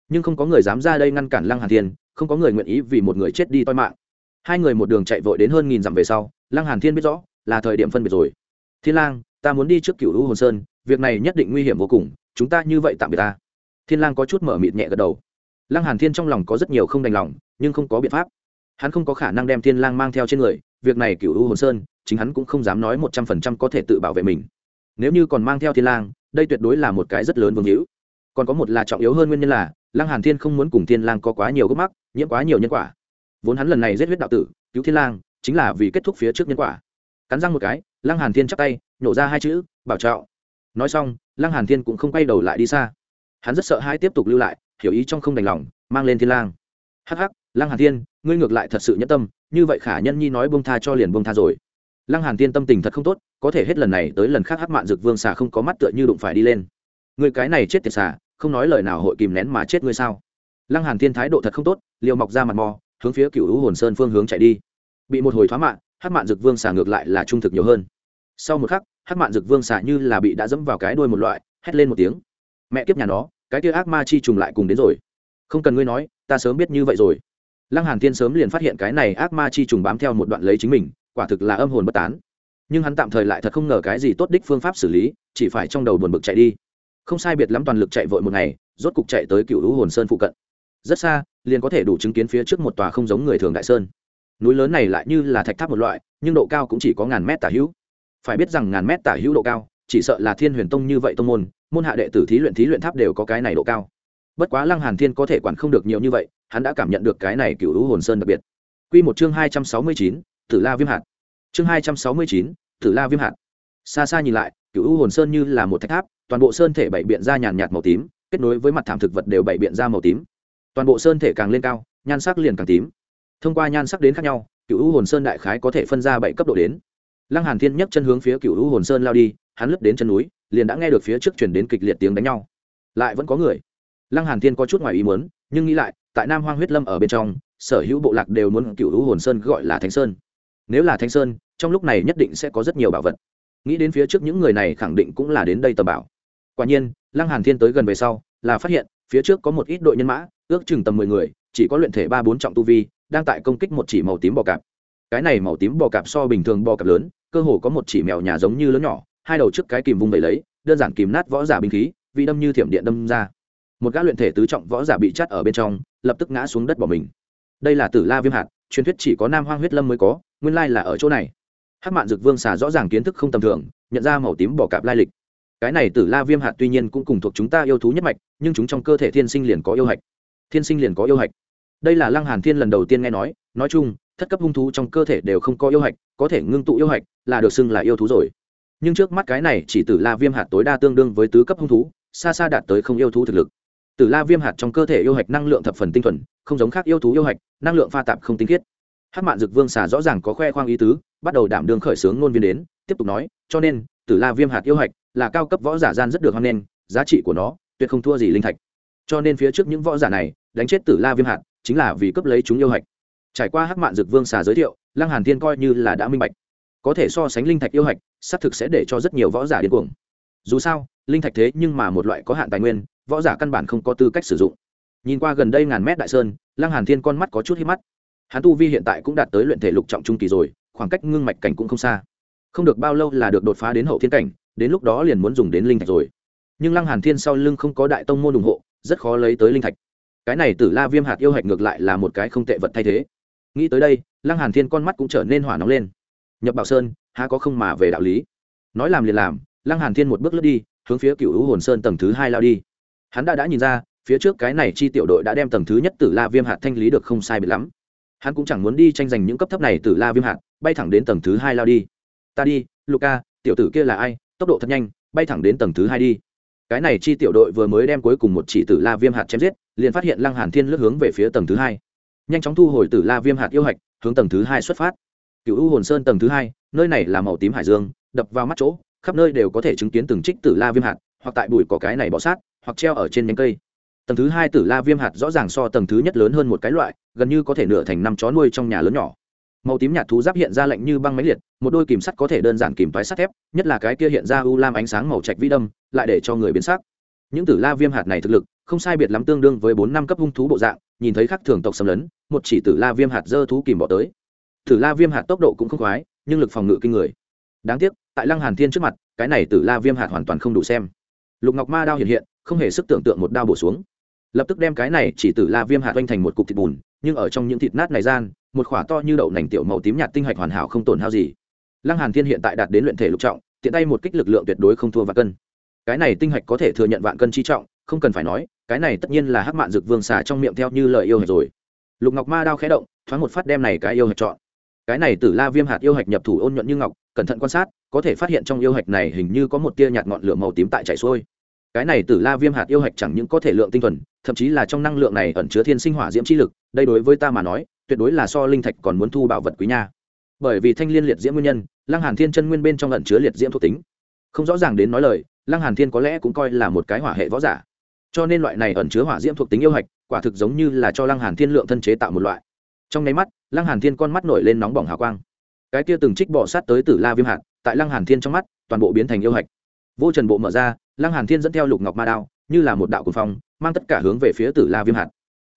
S1: Nhưng không có người dám ra đây ngăn cản lăng hàn thiên, không có người nguyện ý vì một người chết đi toi mạng. Hai người một đường chạy vội đến hơn nghìn dặm về sau, lăng hàn thiên biết rõ, là thời điểm phân biệt rồi thiên lang, ta muốn đi trước cửu U hồn sơn, việc này nhất định nguy hiểm vô cùng, chúng ta như vậy tạm biệt ta. Thiên lang có chút mở mịt nhẹ gật đầu. Lăng hàn thiên trong lòng có rất nhiều không đành lòng, nhưng không có biện pháp. Hắn không có khả năng đem thiên lang mang theo trên người, việc này cửu U hồn sơn, chính hắn cũng không dám nói một trăm phần trăm có thể tự bảo vệ mình. Nếu như còn mang theo thiên lang, đây tuyệt đối là một cái rất lớn vương hữu. Còn có một là trọng yếu hơn nguyên nhân là, lăng hàn thiên không muốn cùng thiên lang có quá nhiều gốc mắc, nhiễm quá nhiều nhân quả. Vốn hắn lần này giết huyết đạo tử, cứu thiên lang, chính là vì kết thúc phía trước nhân quả. Cắn răng một cái lăng hàn thiên chắp tay nhổ ra hai chữ, bảo trọng nói xong, lăng hàn thiên cũng không quay đầu lại đi xa. Hắn rất sợ hai tiếp tục lưu lại, hiểu ý trong không đành lòng, mang lên thiên lang. Hắc hắc, lăng hàn thiên, ngươi ngược lại thật sự nhẫn tâm, như vậy khả nhân nhi nói buông tha cho liền buông tha rồi. Lăng hàn thiên tâm tình thật không tốt, có thể hết lần này tới lần khác hắc mạn dược vương xà không có mắt tựa như đụng phải đi lên. Người cái này chết tiệt xà, không nói lời nào hội kìm nén mà chết ngươi sao? Lăng hàn thiên thái độ thật không tốt, liều mọc ra mặt mò, hướng phía cựu hữu hồn sơn phương hướng chạy đi. Bị một hồi thoá mạng Hát mạn dược vương xà ngược lại là trung thực nhiều hơn. Sau một khắc, hát mạn dược vương xà như là bị đã dẫm vào cái đuôi một loại, hét lên một tiếng. Mẹ kiếp nhà nó, cái kia ác ma chi trùng lại cùng đến rồi. Không cần ngươi nói, ta sớm biết như vậy rồi. Lăng hàn thiên sớm liền phát hiện cái này ác ma chi trùng bám theo một đoạn lấy chính mình, quả thực là âm hồn bất tán. Nhưng hắn tạm thời lại thật không ngờ cái gì tốt đích phương pháp xử lý, chỉ phải trong đầu buồn bực chạy đi. Không sai biệt lắm toàn lực chạy vội một ngày, rốt cục chạy tới cựu hữu hồn sơn phụ cận. Rất xa, liền có thể đủ chứng kiến phía trước một tòa không giống người thường đại sơn núi lớn này lại như là thạch tháp một loại, nhưng độ cao cũng chỉ có ngàn mét tả hữu. Phải biết rằng ngàn mét tả hữu độ cao, chỉ sợ là thiên huyền tông như vậy tông môn môn hạ đệ tử thí luyện thí luyện tháp đều có cái này độ cao. Bất quá lăng hàn thiên có thể quản không được nhiều như vậy, hắn đã cảm nhận được cái này cựu hữu hồn sơn đặc biệt. Quy một chương hai trăm sáu mươi chín, tử la viêm hạt. Chương hai trăm sáu mươi chín, tử la viêm hạt. Xa xa nhìn lại cựu u hồn sơn như là một thạch tháp, toàn bộ sơn thể bảy biện ra nhàn nhạt màu tím, kết nối với mặt thảm thực vật đều bảy biện ra màu tím. Toàn bộ sơn thể càng lên cao, nhan sắc liền càng tím thông qua nhan sắc đến khác nhau, cựu u hồn sơn đại khái có thể phân ra bảy cấp độ đến. Lăng hàn thiên nhấc chân hướng phía cựu u hồn sơn lao đi, hắn lướt đến chân núi, liền đã nghe được phía trước chuyển đến kịch liệt tiếng đánh nhau. Lại vẫn có người. Lăng hàn thiên có chút ngoài ý muốn, nhưng nghĩ lại, tại nam hoang huyết lâm ở bên trong, sở hữu bộ lạc đều muốn cựu u hồn sơn gọi là thánh sơn. Nếu là thánh sơn, trong lúc này nhất định sẽ có rất nhiều bảo vật. Nghĩ đến phía trước những người này khẳng định cũng là đến đây tầm bảo. Quả nhiên, lăng hàn thiên tới gần về sau, là phát hiện, phía trước có một ít đội nhân mã, ước chừng tầm mười người, chỉ có luyện thể ba bốn trọng tu vi đang tại công kích một chỉ màu tím bò cạp. Cái này màu tím bò cạp so bình thường bò cạp lớn, cơ hồ có một chỉ mèo nhà giống như lớn nhỏ, hai đầu trước cái kìm vung đầy lấy, đơn giản kìm nát võ giả binh khí vị đâm như thiểm điện đâm ra. Một gã luyện thể tứ trọng võ giả bị chắt ở bên trong, lập tức ngã xuống đất bỏ mình. Đây là tử la viêm hạt, truyền thuyết chỉ có nam hoang huyết lâm mới có, nguyên lai là ở chỗ này. Hát mạn dực vương xà rõ ràng kiến thức không tầm thường, nhận ra màu tím bỏ cạp lai lịch. Cái này tử la viêm hạt tuy nhiên cũng cùng thuộc chúng ta yêu thú nhất mạch, nhưng chúng trong cơ thể thiên sinh liền có yêu hạch. Thiên sinh liền có yêu hạch đây là lăng hàn thiên lần đầu tiên nghe nói nói chung, thất cấp hung thú trong cơ thể đều không có yêu hạch, có thể ngưng tụ yêu hạch là được xưng là yêu thú rồi. Nhưng trước mắt cái này chỉ tử la viêm hạt tối đa tương đương với tứ cấp hung thú, xa xa đạt tới không yêu thú thực lực. Tử la viêm hạt trong cơ thể yêu hạch năng lượng thập phần tinh thuần, không giống khác yêu thú yêu hạch, năng lượng pha tạp không tinh khiết. Hát mạn dực vương xà rõ ràng có khoe khoang ý tứ, bắt đầu đảm đương khởi xướng ngôn viên đến, tiếp tục nói, cho nên, tử la viêm hạt yêu hạch là cao cấp võ giả gian rất được hoan nghênh, giá trị của nó tuyệt không thua gì linh thạch. Cho nên phía trước những võ giả này, đánh chết tử la viêm hạt chính là vì cấp lấy chúng yêu hạch. Trải qua hắc mạn dực vương xà giới thiệu, lăng hàn thiên coi như là đã minh bạch. Có thể so sánh linh thạch yêu hạch, xác thực sẽ để cho rất nhiều võ giả điên cuồng. Dù sao, linh thạch thế nhưng mà một loại có hạn tài nguyên, võ giả căn bản không có tư cách sử dụng. Nhìn qua gần đây ngàn mét đại sơn, lăng hàn thiên con mắt có chút hít mắt. Hắn tu vi hiện tại cũng đạt tới luyện thể lục trọng trung kỳ rồi, khoảng cách ngưng mạch cảnh cũng không xa. Không được bao lâu là được đột phá đến hậu thiên cảnh, đến lúc đó liền muốn dùng đến linh thạch rồi. Nhưng lăng hàn thiên sau lưng không có đại tông môn ủng hộ, rất khó lấy tới linh thạch cái này tử la viêm hạt yêu hạch ngược lại là một cái không tệ vật thay thế. Nghĩ tới đây, lăng hàn thiên con mắt cũng trở nên hỏa nóng lên. Nhập bảo sơn, há có không mà về đạo lý. Nói làm liền làm, lăng hàn thiên một bước lướt đi, hướng phía cựu hồn sơn tầng thứ hai lao đi. Hắn đã đã nhìn ra, phía trước cái này chi tiểu đội đã đem tầng thứ nhất tử la viêm hạt thanh lý được không sai biệt lắm. Hắn cũng chẳng muốn đi tranh giành những cấp thấp này tử la viêm hạt, bay thẳng đến tầng thứ hai lao đi. Ta đi luca tiểu tử kia là ai? Tốc độ thật nhanh, bay thẳng đến tầng thứ hai đi cái này chi tiểu đội vừa mới đem cuối cùng một chỉ tử la viêm hạt chém giết, liền phát hiện lăng hàn thiên lướt hướng về phía tầng thứ hai. Nhanh chóng thu hồi tử la viêm hạt yêu hạch, hướng tầng thứ hai xuất phát. Cựu u hồn sơn tầng thứ hai, nơi này là màu tím hải dương, đập vào mắt chỗ, khắp nơi đều có thể chứng kiến từng trích tử la viêm hạt, hoặc tại bụi cỏ cái này bọ sát, hoặc treo ở trên nhánh cây. Tầng thứ hai tử la viêm hạt rõ ràng so tầng thứ nhất lớn hơn một cái loại, gần như có thể nửa thành năm chó nuôi trong nhà lớn nhỏ. Màu tím nhạt thú giáp hiện ra lạnh như băng máy liệt, một đôi kìm sắt có thể đơn giản kìm toái sắt thép, nhất là cái kia hiện ra u lam ánh sáng màu trạch vĩ đâm lại để cho người biến sắc. Những tử la viêm hạt này thực lực, không sai biệt lắm tương đương với bốn năm cấp hung thú bộ dạng, nhìn thấy khắc thường tộc xâm lấn, một chỉ tử la viêm hạt dơ thú kìm bỏ tới. Tử la viêm hạt tốc độ cũng không khoái, nhưng lực phòng ngự kinh người. Đáng tiếc, tại lăng hàn thiên trước mặt, cái này tử la viêm hạt hoàn toàn không đủ xem. Lục ngọc ma đao hiện hiện, không hề sức tưởng tượng một đao bổ xuống. Lập tức đem cái này chỉ tử la viêm hạt oanh thành một cục thịt bùn, nhưng ở trong những thịt nát này gian, một khỏa to như đậu nành tiểu màu tím nhạt tinh hạch hoàn hảo không tổn hao gì. Lăng hàn thiên hiện tại đạt đến luyện thể lục trọng, tiện tay một kích lực lượng tuyệt đối không thua vạn cân cái này tinh hạch có thể thừa nhận vạn cân chi trọng, không cần phải nói, cái này tất nhiên là hắc mạn dược vương xả trong miệng theo như lời yêu hạch rồi. Lục ngọc ma đao khẽ động, thoáng một phát đem này cái yêu hạch chọn. Cái này tử la viêm hạt yêu hạch nhập thủ ôn nhuận như ngọc, cẩn thận quan sát, có thể phát hiện trong yêu hạch này hình như có một tia nhạt ngọn lửa màu tím tại chảy xuôi. Cái này tử la viêm hạt yêu hạch chẳng những có thể lượng tinh thuần, thậm chí là trong năng lượng này ẩn chứa thiên sinh hỏa diễm chi lực, đây đối với ta mà nói, tuyệt đối là so linh thạch còn muốn thu bảo vật quý nha. Bởi vì thanh liên liệt diễm nguyên nhân, lăng hàn thiên chân nguyên bên trong ẩn chứa liệt diễm thuộc tính không rõ ràng đến nói lời, lăng hàn thiên có lẽ cũng coi là một cái hỏa hệ võ giả. Cho nên loại này ẩn chứa hỏa diễm thuộc tính yêu hạch, quả thực giống như là cho lăng hàn thiên lượng thân chế tạo một loại. Trong nháy mắt, lăng hàn thiên con mắt nổi lên nóng bỏng hào quang. Cái kia từng trích bỏ sát tới tử la viêm hạt, tại lăng hàn thiên trong mắt, toàn bộ biến thành yêu hạch. Vô trần bộ mở ra, lăng hàn thiên dẫn theo lục ngọc ma đao, như là một đạo cuồng phong, mang tất cả hướng về phía tử la viêm hạt.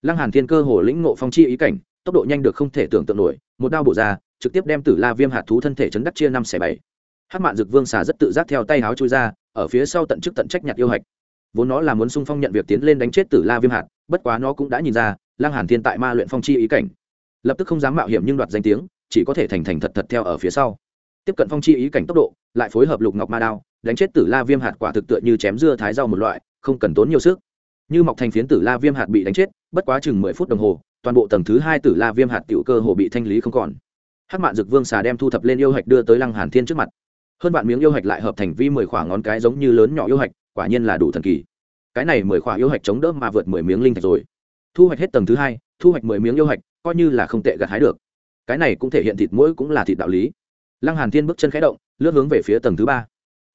S1: Lăng hàn thiên cơ hồ lĩnh ngộ phong chi ý cảnh, tốc độ nhanh được không thể tưởng tượng nổi, một đao bổ ra, trực tiếp đem tử la viêm hạt thú thân thể chấn đắc chia năm xẻ bảy hát mạn dực vương xà rất tự giác theo tay háo chui ra, ở phía sau tận chức tận trách nhặt yêu hạch. Vốn nó là muốn sung phong nhận việc tiến lên đánh chết tử la viêm hạt, bất quá nó cũng đã nhìn ra lang hàn thiên tại ma luyện phong chi ý cảnh. Lập tức không dám mạo hiểm nhưng đoạt danh tiếng, chỉ có thể thành thành thật thật theo ở phía sau. Tiếp cận phong chi ý cảnh tốc độ, lại phối hợp lục ngọc ma đao, đánh chết tử la viêm hạt quả thực tựa như chém dưa thái rau một loại, không cần tốn nhiều sức. Như mọc thành phiến tử la viêm hạt bị đánh chết, bất quá chừng mười phút đồng hồ, toàn bộ tầng thứ hai tử la viêm hạt tiểu cơ hồ bị thanh lý không còn. Hắc mạn dực vương xà đem thu thập lên yêu hạch đưa tới lăng hàn thiên trước mặt hơn vạn miếng yêu hạch lại hợp thành vi mười khoảng ngón cái giống như lớn nhỏ yêu hạch, quả nhiên là đủ thần kỳ. Cái này mười khoảng yêu hạch chống đỡ mà vượt mười miếng linh thạch rồi. Thu hoạch hết tầng thứ hai, thu hoạch mười miếng yêu hạch, coi như là không tệ gặt hái được. Cái này cũng thể hiện thịt mũi cũng là thịt đạo lý. Lăng hàn thiên bước chân khẽ động, lướt hướng về phía tầng thứ ba.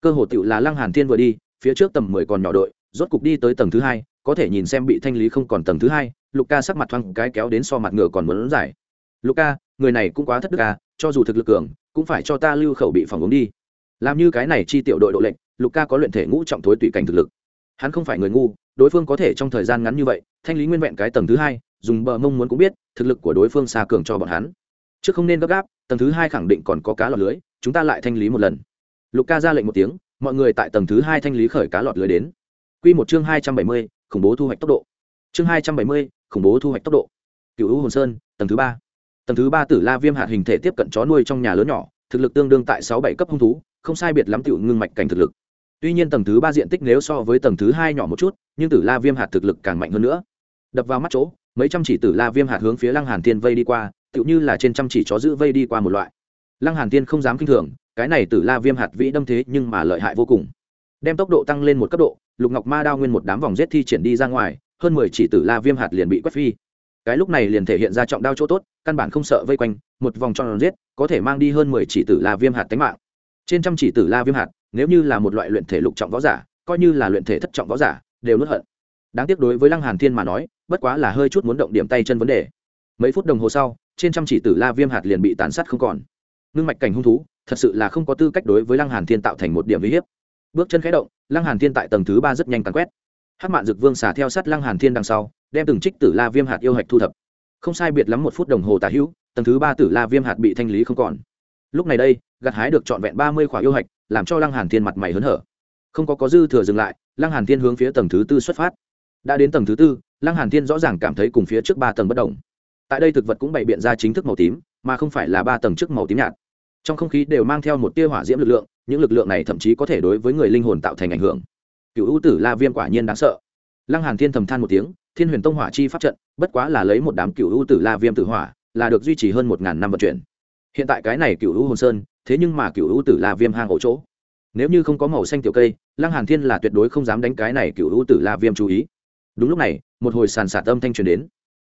S1: Cơ hồ tựu là lăng hàn thiên vừa đi, phía trước tầm mười còn nhỏ đội, rốt cục đi tới tầng thứ hai, có thể nhìn xem bị thanh lý không còn tầng thứ hai, lục ca sắc mặt thoáng cái kéo đến so mặt ngựa còn muốn giải. Lục ca, người này cũng quá thất đức ca cho dù thực lực cường, cũng phải cho ta lưu khẩu bị phòng uống đi làm như cái này chi tiểu đội độ lệnh, lục ca có luyện thể ngũ trọng thối tùy cảnh thực lực. Hắn không phải người ngu, đối phương có thể trong thời gian ngắn như vậy, thanh lý nguyên vẹn cái tầng thứ hai, dùng bờ mông muốn cũng biết, thực lực của đối phương xa cường cho bọn hắn. Chứ không nên gấp gáp, tầng thứ hai khẳng định còn có cá lọt lưới, chúng ta lại thanh lý một lần. Lục ca ra lệnh một tiếng, mọi người tại tầng thứ hai thanh lý khởi cá lọt lưới đến. Q một chương hai trăm bảy mươi, khủng bố thu hoạch tốc độ. Chương hai trăm bảy mươi, khủng bố thu hoạch tốc độ. Cựu hữu hồn sơn, tầng thứ ba. Tầng thứ ba tử la viêm hạt hình thể tiếp cận chó nuôi trong nhà lớn nhỏ, thực lực tương đương tại sáu bảy cấp hung thú không sai biệt lắm tiểu ngưng mạch cảnh thực lực. Tuy nhiên tầng thứ ba diện tích nếu so với tầng thứ hai nhỏ một chút, nhưng tử la viêm hạt thực lực càng mạnh hơn nữa. Đập vào mắt chỗ, mấy trăm chỉ tử la viêm hạt hướng phía lăng hàn thiên vây đi qua, tựu như là trên trăm chỉ chó giữ vây đi qua một loại. Lăng hàn thiên không dám kinh thường, cái này tử la viêm hạt vĩ đâm thế nhưng mà lợi hại vô cùng. Đem tốc độ tăng lên một cấp độ, lục ngọc ma đao nguyên một đám vòng giết thi triển đi ra ngoài, hơn mười chỉ tử la viêm hạt liền bị quét phi. Cái lúc này liền thể hiện ra trọng đao chỗ tốt, căn bản không sợ vây quanh, một vòng tròn giết, có thể mang đi hơn mười chỉ tử la viêm hạt tính mạng trên trăm chỉ tử la viêm hạt, nếu như là một loại luyện thể lục trọng võ giả, coi như là luyện thể thất trọng võ giả, đều nuốt hận. Đáng tiếc đối với lăng hàn thiên mà nói, bất quá là hơi chút muốn động điểm tay chân vấn đề. Mấy phút đồng hồ sau, trên trăm chỉ tử la viêm hạt liền bị tàn sát không còn. Ngưng mạch cảnh hung thú, thật sự là không có tư cách đối với lăng hàn thiên tạo thành một điểm uy hiếp. Bước chân khẽ động, lăng hàn thiên tại tầng thứ ba rất nhanh tàn quét. Hắc mạn dực vương xả theo sát lăng hàn thiên đằng sau, đem từng trích tử la viêm hạt yêu hạch thu thập. Không sai biệt lắm một phút đồng hồ tả hữu, tầng thứ ba tử la viêm hạt bị thanh lý không còn. Lúc này đây gặt hái được trọn vẹn ba mươi khỏa yêu hạch, làm cho lăng hàn thiên mặt mày hớn hở. Không có có dư thừa dừng lại, lăng hàn thiên hướng phía tầng thứ tư xuất phát. Đã đến tầng thứ tư, lăng hàn thiên rõ ràng cảm thấy cùng phía trước ba tầng bất động tại đây thực vật cũng bày biện ra chính thức màu tím, mà không phải là ba tầng trước màu tím nhạt. Trong không khí đều mang theo một tia hỏa diễm lực lượng, những lực lượng này thậm chí có thể đối với người linh hồn tạo thành ảnh hưởng. Cựu ưu tử la viêm quả nhiên đáng sợ. Lăng hàn thiên thầm than một tiếng, thiên huyền tông hỏa chi pháp trận, bất quá là lấy một đám cựu ưu tử la viêm tử hỏa, là được duy trì hơn một ngàn năm vận chuyển. Hiện tại cái này cựu ưu hồn sơn thế nhưng mà cựu ưu tử la viêm hang ổ chỗ. Nếu như không có màu xanh tiểu cây, lăng hàn thiên là tuyệt đối không dám đánh cái này cựu ưu tử la viêm chú ý. Đúng lúc này, một hồi sàn sạt âm thanh truyền đến.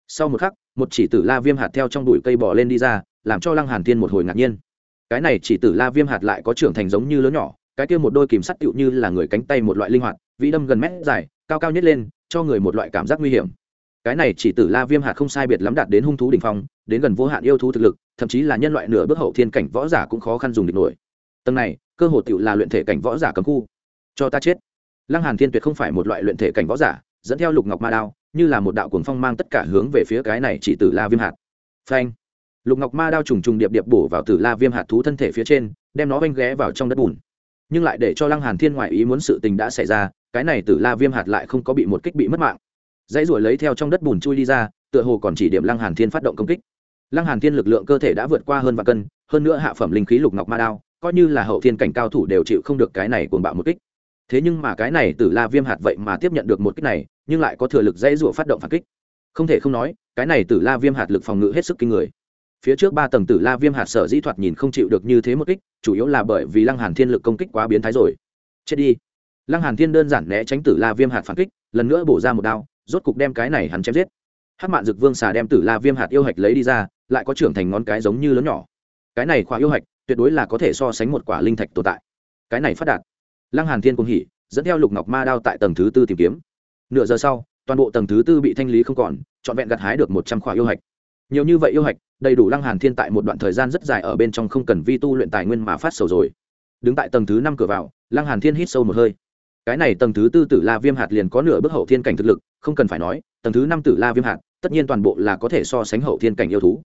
S1: Sau một khắc, một chỉ tử la viêm hạt theo trong bụi cây bò lên đi ra, làm cho lăng hàn thiên một hồi ngạc nhiên. Cái này chỉ tử la viêm hạt lại có trưởng thành giống như lớn nhỏ, cái kia một đôi kìm sắt tựu như là người cánh tay một loại linh hoạt, vĩ đâm gần mét dài, cao cao nhất lên, cho người một loại cảm giác nguy hiểm. Cái này chỉ tử la viêm hạt không sai biệt lắm đạt đến hung thú đỉnh phong đến gần vô hạn yêu thú thực lực, thậm chí là nhân loại nửa bước hậu thiên cảnh võ giả cũng khó khăn dùng địch nổi. Tầng này, cơ hồ tựu là luyện thể cảnh võ giả cấm khu. Cho ta chết. Lăng hàn thiên tuyệt không phải một loại luyện thể cảnh võ giả, dẫn theo lục ngọc ma đao, như là một đạo cuồng phong mang tất cả hướng về phía cái này chỉ tử la viêm hạt. Phanh. Lục ngọc ma đao trùng trùng điệp điệp bổ vào tử la viêm hạt thú thân thể phía trên, đem nó oanh ghé vào trong đất bùn. Nhưng lại để cho lăng hàn thiên ngoại ý muốn sự tình đã xảy ra, cái này tử la viêm hạt lại không có bị một kích bị mất mạng. Dãy ruổi lấy theo trong đất bùn chui đi ra, tựa hồ còn chỉ điểm lăng hàn thiên phát động công kích lăng hàn thiên lực lượng cơ thể đã vượt qua hơn vạn cân, hơn nữa hạ phẩm linh khí lục ngọc ma đao, coi như là hậu thiên cảnh cao thủ đều chịu không được cái này cuồng bạo một kích. Thế nhưng mà cái này tử la viêm hạt vậy mà tiếp nhận được một kích này, nhưng lại có thừa lực dãy rủa phát động phản kích. Không thể không nói, cái này tử la viêm hạt lực phòng ngự hết sức kinh người. Phía trước ba tầng tử la viêm hạt sở dĩ thoạt nhìn không chịu được như thế một kích, chủ yếu là bởi vì lăng hàn thiên lực công kích quá biến thái rồi. Chết đi. Lăng hàn thiên đơn giản né tránh tử la viêm hạt phản kích, lần nữa bổ ra một đao, rốt cục đem cái này hắn chém giết hát mạn dực vương xà đem tử la viêm hạt yêu hạch lấy đi ra, lại có trưởng thành ngón cái giống như lớn nhỏ. Cái này khoa yêu hạch, tuyệt đối là có thể so sánh một quả linh thạch tồn tại. Cái này phát đạt. Lăng hàn thiên cũng hỉ, dẫn theo lục ngọc ma đao tại tầng thứ tư tìm kiếm. Nửa giờ sau, toàn bộ tầng thứ tư bị thanh lý không còn, trọn vẹn gặt hái được một trăm khoa yêu hạch. Nhiều như vậy yêu hạch, đầy đủ lăng hàn thiên tại một đoạn thời gian rất dài ở bên trong không cần vi tu luyện tài nguyên mà phát sầu rồi. Đứng tại tầng thứ năm cửa vào, lăng hàn thiên hít sâu một hơi. Cái này tầng thứ tư tử la viêm hạt liền có nửa bước hậu thiên cảnh thực lực, không cần phải nói tầng thứ năm tử la viêm hạt, tất nhiên toàn bộ là có thể so sánh hậu thiên cảnh yêu thú.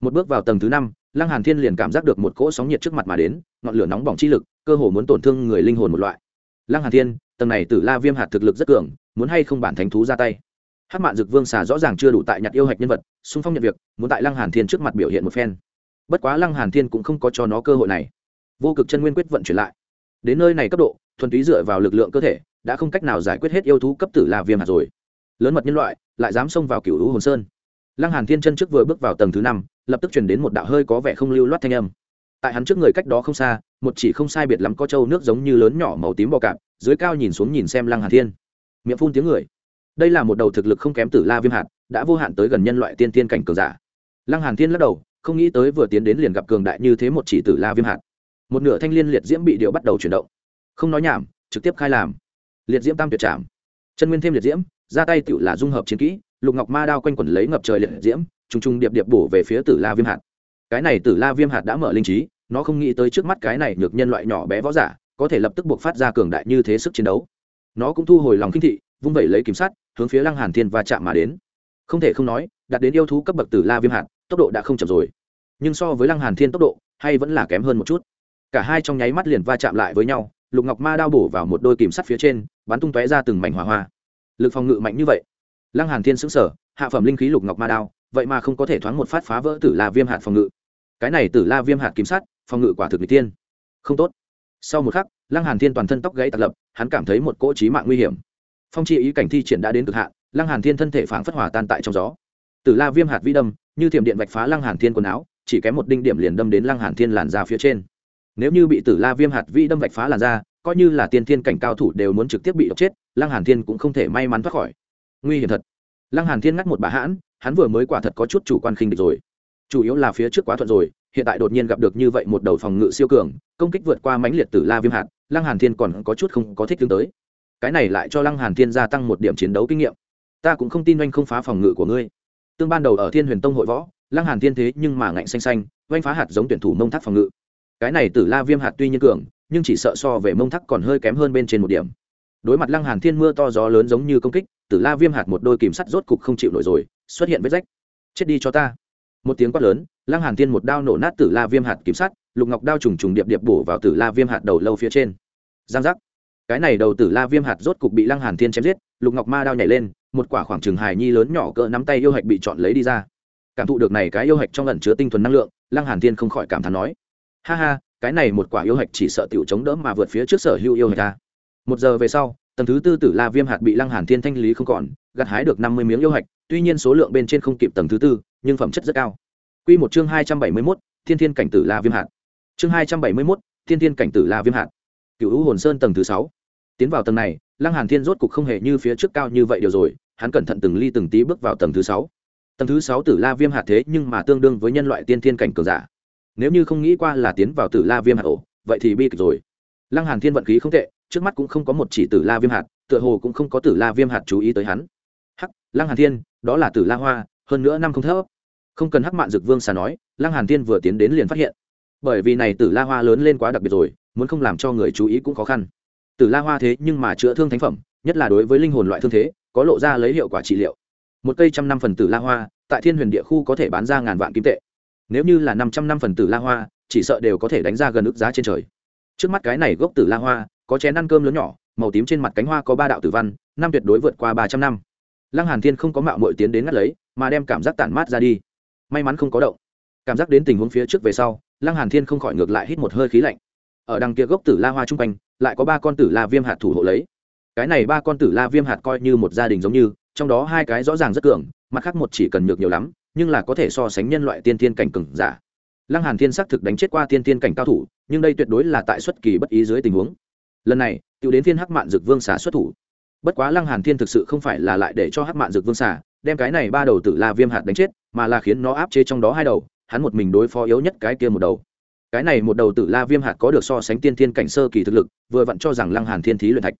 S1: Một bước vào tầng thứ năm, lăng hàn thiên liền cảm giác được một cỗ sóng nhiệt trước mặt mà đến, ngọn lửa nóng bỏng chi lực, cơ hồ muốn tổn thương người linh hồn một loại. Lăng hàn thiên, tầng này tử la viêm hạt thực lực rất cường, muốn hay không bản thánh thú ra tay? Hát mạn dực vương xà rõ ràng chưa đủ tại nhặt yêu hạch nhân vật, xung phong nhận việc, muốn tại lăng hàn thiên trước mặt biểu hiện một phen. Bất quá lăng hàn thiên cũng không có cho nó cơ hội này. Vô cực chân nguyên quyết vận chuyển lại. Đến nơi này cấp độ, thuần túy dựa vào lực lượng cơ thể, đã không cách nào giải quyết hết yêu thú cấp tử la viêm hạt rồi. Lớn mật nhân loại lại dám xông vào cửu lũ hồn sơn. Lăng hàn thiên chân trước vừa bước vào tầng thứ năm, lập tức truyền đến một đạo hơi có vẻ không lưu loát thanh âm. Tại hắn trước người cách đó không xa, một chỉ không sai biệt lắm có trâu nước giống như lớn nhỏ màu tím bò cạp, dưới cao nhìn xuống nhìn xem lăng hàn thiên. Miệng phun tiếng người. Đây là một đầu thực lực không kém tử la viêm hạt, đã vô hạn tới gần nhân loại tiên tiên cảnh cường giả. Lăng hàn thiên lắc đầu, không nghĩ tới vừa tiến đến liền gặp cường đại như thế một chỉ tử la viêm hạt. Một nửa thanh liên liệt diễm bị điệu bắt đầu chuyển động. Không nói nhảm, trực tiếp khai làm. Liệt diễm tam tuyệt trảm. Chân nguyên thêm liệt diễm ra tay tựu là dung hợp chiến kỹ, lục ngọc ma đao quanh quẩn lấy ngập trời liệt diễm, trùng trùng điệp điệp bổ về phía tử la viêm hạt. Cái này tử la viêm hạt đã mở linh trí, nó không nghĩ tới trước mắt cái này được nhân loại nhỏ bé võ giả, có thể lập tức buộc phát ra cường đại như thế sức chiến đấu. Nó cũng thu hồi lòng khinh thị, vung vẩy lấy kiểm sát hướng phía lăng hàn thiên va chạm mà đến. Không thể không nói, đạt đến yêu thú cấp bậc tử la viêm hạt, tốc độ đã không chậm rồi. Nhưng so với lăng hàn thiên tốc độ, hay vẫn là kém hơn một chút. Cả hai trong nháy mắt liền va chạm lại với nhau, lục ngọc ma đao bổ vào một đôi kìm sắt phía trên, bắn tung tóe ra từng mảnh hỏa hoa lực phòng ngự mạnh như vậy. Lăng hàn thiên sững sở, hạ phẩm linh khí lục ngọc ma đao vậy mà không có thể thoáng một phát phá vỡ tử la viêm hạt phòng ngự. Cái này tử la viêm hạt kim sắt phòng ngự quả thực người tiên không tốt. Sau một khắc lăng hàn thiên toàn thân tóc gãy tạc lập hắn cảm thấy một cỗ trí mạng nguy hiểm. Phong chi ý cảnh thi triển đã đến cực hạn lăng hàn thiên thân thể phảng phất hòa tan tại trong gió. Tử la viêm hạt vi đâm như thiểm điện vạch phá lăng hàn thiên quần áo chỉ kém một đinh điểm liền đâm đến lăng hàn thiên làn ra phía trên. Nếu như bị tử la viêm hạt vi đâm vạch phá làn da coi như là tiên thiên cảnh cao thủ đều muốn trực tiếp bị độc chết, lăng hàn thiên cũng không thể may mắn thoát khỏi. Nguy hiểm thật. Lăng hàn thiên ngắt một bà hãn, hắn vừa mới quả thật có chút chủ quan khinh địch rồi. Chủ yếu là phía trước quá thuận rồi, hiện tại đột nhiên gặp được như vậy một đầu phòng ngự siêu cường, công kích vượt qua mãnh liệt tử la viêm hạt, lăng hàn thiên còn có chút không có thích tương tới. Cái này lại cho lăng hàn thiên gia tăng một điểm chiến đấu kinh nghiệm. Ta cũng không tin anh không phá phòng ngự của ngươi. Tương ban đầu ở thiên huyền tông hội võ, lăng hàn thiên thế nhưng mà ngạnh xanh xanh, oanh phá hạt giống tuyển thủ mông thác phòng ngự. Cái này tử la viêm hạt tuy nhiên cường nhưng chỉ sợ so về mông thắc còn hơi kém hơn bên trên một điểm. Đối mặt lăng hàn thiên mưa to gió lớn giống như công kích, tử la viêm hạt một đôi kìm sắt rốt cục không chịu nổi rồi, xuất hiện vết rách. Chết đi cho ta! Một tiếng quát lớn, lăng hàn thiên một đao nổ nát tử la viêm hạt kìm sắt, lục ngọc đao trùng trùng điệp điệp bổ vào tử la viêm hạt đầu lâu phía trên. Giang giác. Cái này đầu tử la viêm hạt rốt cục bị lăng hàn thiên chém giết, lục ngọc ma đao nhảy lên, một quả khoảng trường hài nhi lớn nhỏ cỡ nắm tay yêu hạch bị chọn lấy đi ra. Cảm thụ được này cái yêu hạch trong ẩn chứa tinh thuần năng lượng, lăng hàn thiên không khỏi cảm thán nói, ha ha cái này một quả yêu hạch chỉ sợ tiểu chống đỡ mà vượt phía trước sở hữu yêu hạch ta một giờ về sau tầng thứ tư tử la viêm hạt bị lăng hàn thiên thanh lý không còn gặt hái được năm mươi miếng yêu hạch tuy nhiên số lượng bên trên không kịp tầng thứ tư nhưng phẩm chất rất cao. Quy một chương hai trăm bảy mươi 271, thiên thiên cảnh tử la viêm hạt. Chương hai trăm bảy mươi 271, thiên thiên cảnh tử la viêm hạt. Cựu hữu hồn sơn tầng thứ sáu. Tiến vào tầng này lăng hàn thiên rốt cục không hề như phía trước cao như vậy điều rồi hắn cẩn thận từng ly từng tí bước vào tầng thứ sáu. Tầng thứ sáu tử la viêm hạt thế nhưng mà tương đương với nhân loại tiên thiên cảnh cường giả nếu như không nghĩ qua là tiến vào tử la viêm hạt ổ, vậy thì bi kịch rồi. Lăng hàn thiên vận khí không tệ, trước mắt cũng không có một chỉ tử la viêm hạt, tựa hồ cũng không có tử la viêm hạt chú ý tới hắn. Hắc, lăng hàn thiên, đó là tử la hoa, hơn nữa năm không thấp. Không cần hắc mạn dực vương xà nói, lăng hàn thiên vừa tiến đến liền phát hiện. Bởi vì này tử la hoa lớn lên quá đặc biệt rồi, muốn không làm cho người chú ý cũng khó khăn. Tử la hoa thế nhưng mà chữa thương thánh phẩm, nhất là đối với linh hồn loại thương thế, có lộ ra lấy hiệu quả trị liệu. Một cây trăm năm phần tử la hoa, tại thiên huyền địa khu có thể bán ra ngàn vạn kim tệ nếu như là năm trăm năm phần tử la hoa, chỉ sợ đều có thể đánh ra gần ức giá trên trời. Trước mắt cái này gốc tử la hoa, có chén ăn cơm lớn nhỏ, màu tím trên mặt cánh hoa có ba đạo tử văn, năm tuyệt đối vượt qua ba trăm năm. Lăng hàn thiên không có mạo mội tiến đến ngắt lấy, mà đem cảm giác tản mát ra đi. May mắn không có động. Cảm giác đến tình huống phía trước về sau, lăng hàn thiên không khỏi ngược lại hít một hơi khí lạnh. Ở đằng kia gốc tử la hoa trung quanh, lại có ba con tử la viêm hạt thủ hộ lấy. Cái này ba con tử la viêm hạt coi như một gia đình giống như, trong đó hai cái rõ ràng rất cường, mặt khác một chỉ cần nhược nhiều lắm nhưng là có thể so sánh nhân loại tiên tiên cảnh cường giả. Lăng hàn thiên xác thực đánh chết qua tiên tiên cảnh cao thủ, nhưng đây tuyệt đối là tại xuất kỳ bất ý dưới tình huống. Lần này tiểu đến thiên hắc mạn dược vương xả xuất thủ. Bất quá lăng hàn thiên thực sự không phải là lại để cho hắc mạn dược vương xả, đem cái này ba đầu tử la viêm hạt đánh chết, mà là khiến nó áp chế trong đó hai đầu, hắn một mình đối phó yếu nhất cái kia một đầu. Cái này một đầu tử la viêm hạt có được so sánh tiên thiên cảnh sơ kỳ thực lực, vừa vặn cho rằng lăng hàn thiên thí luyện thạch.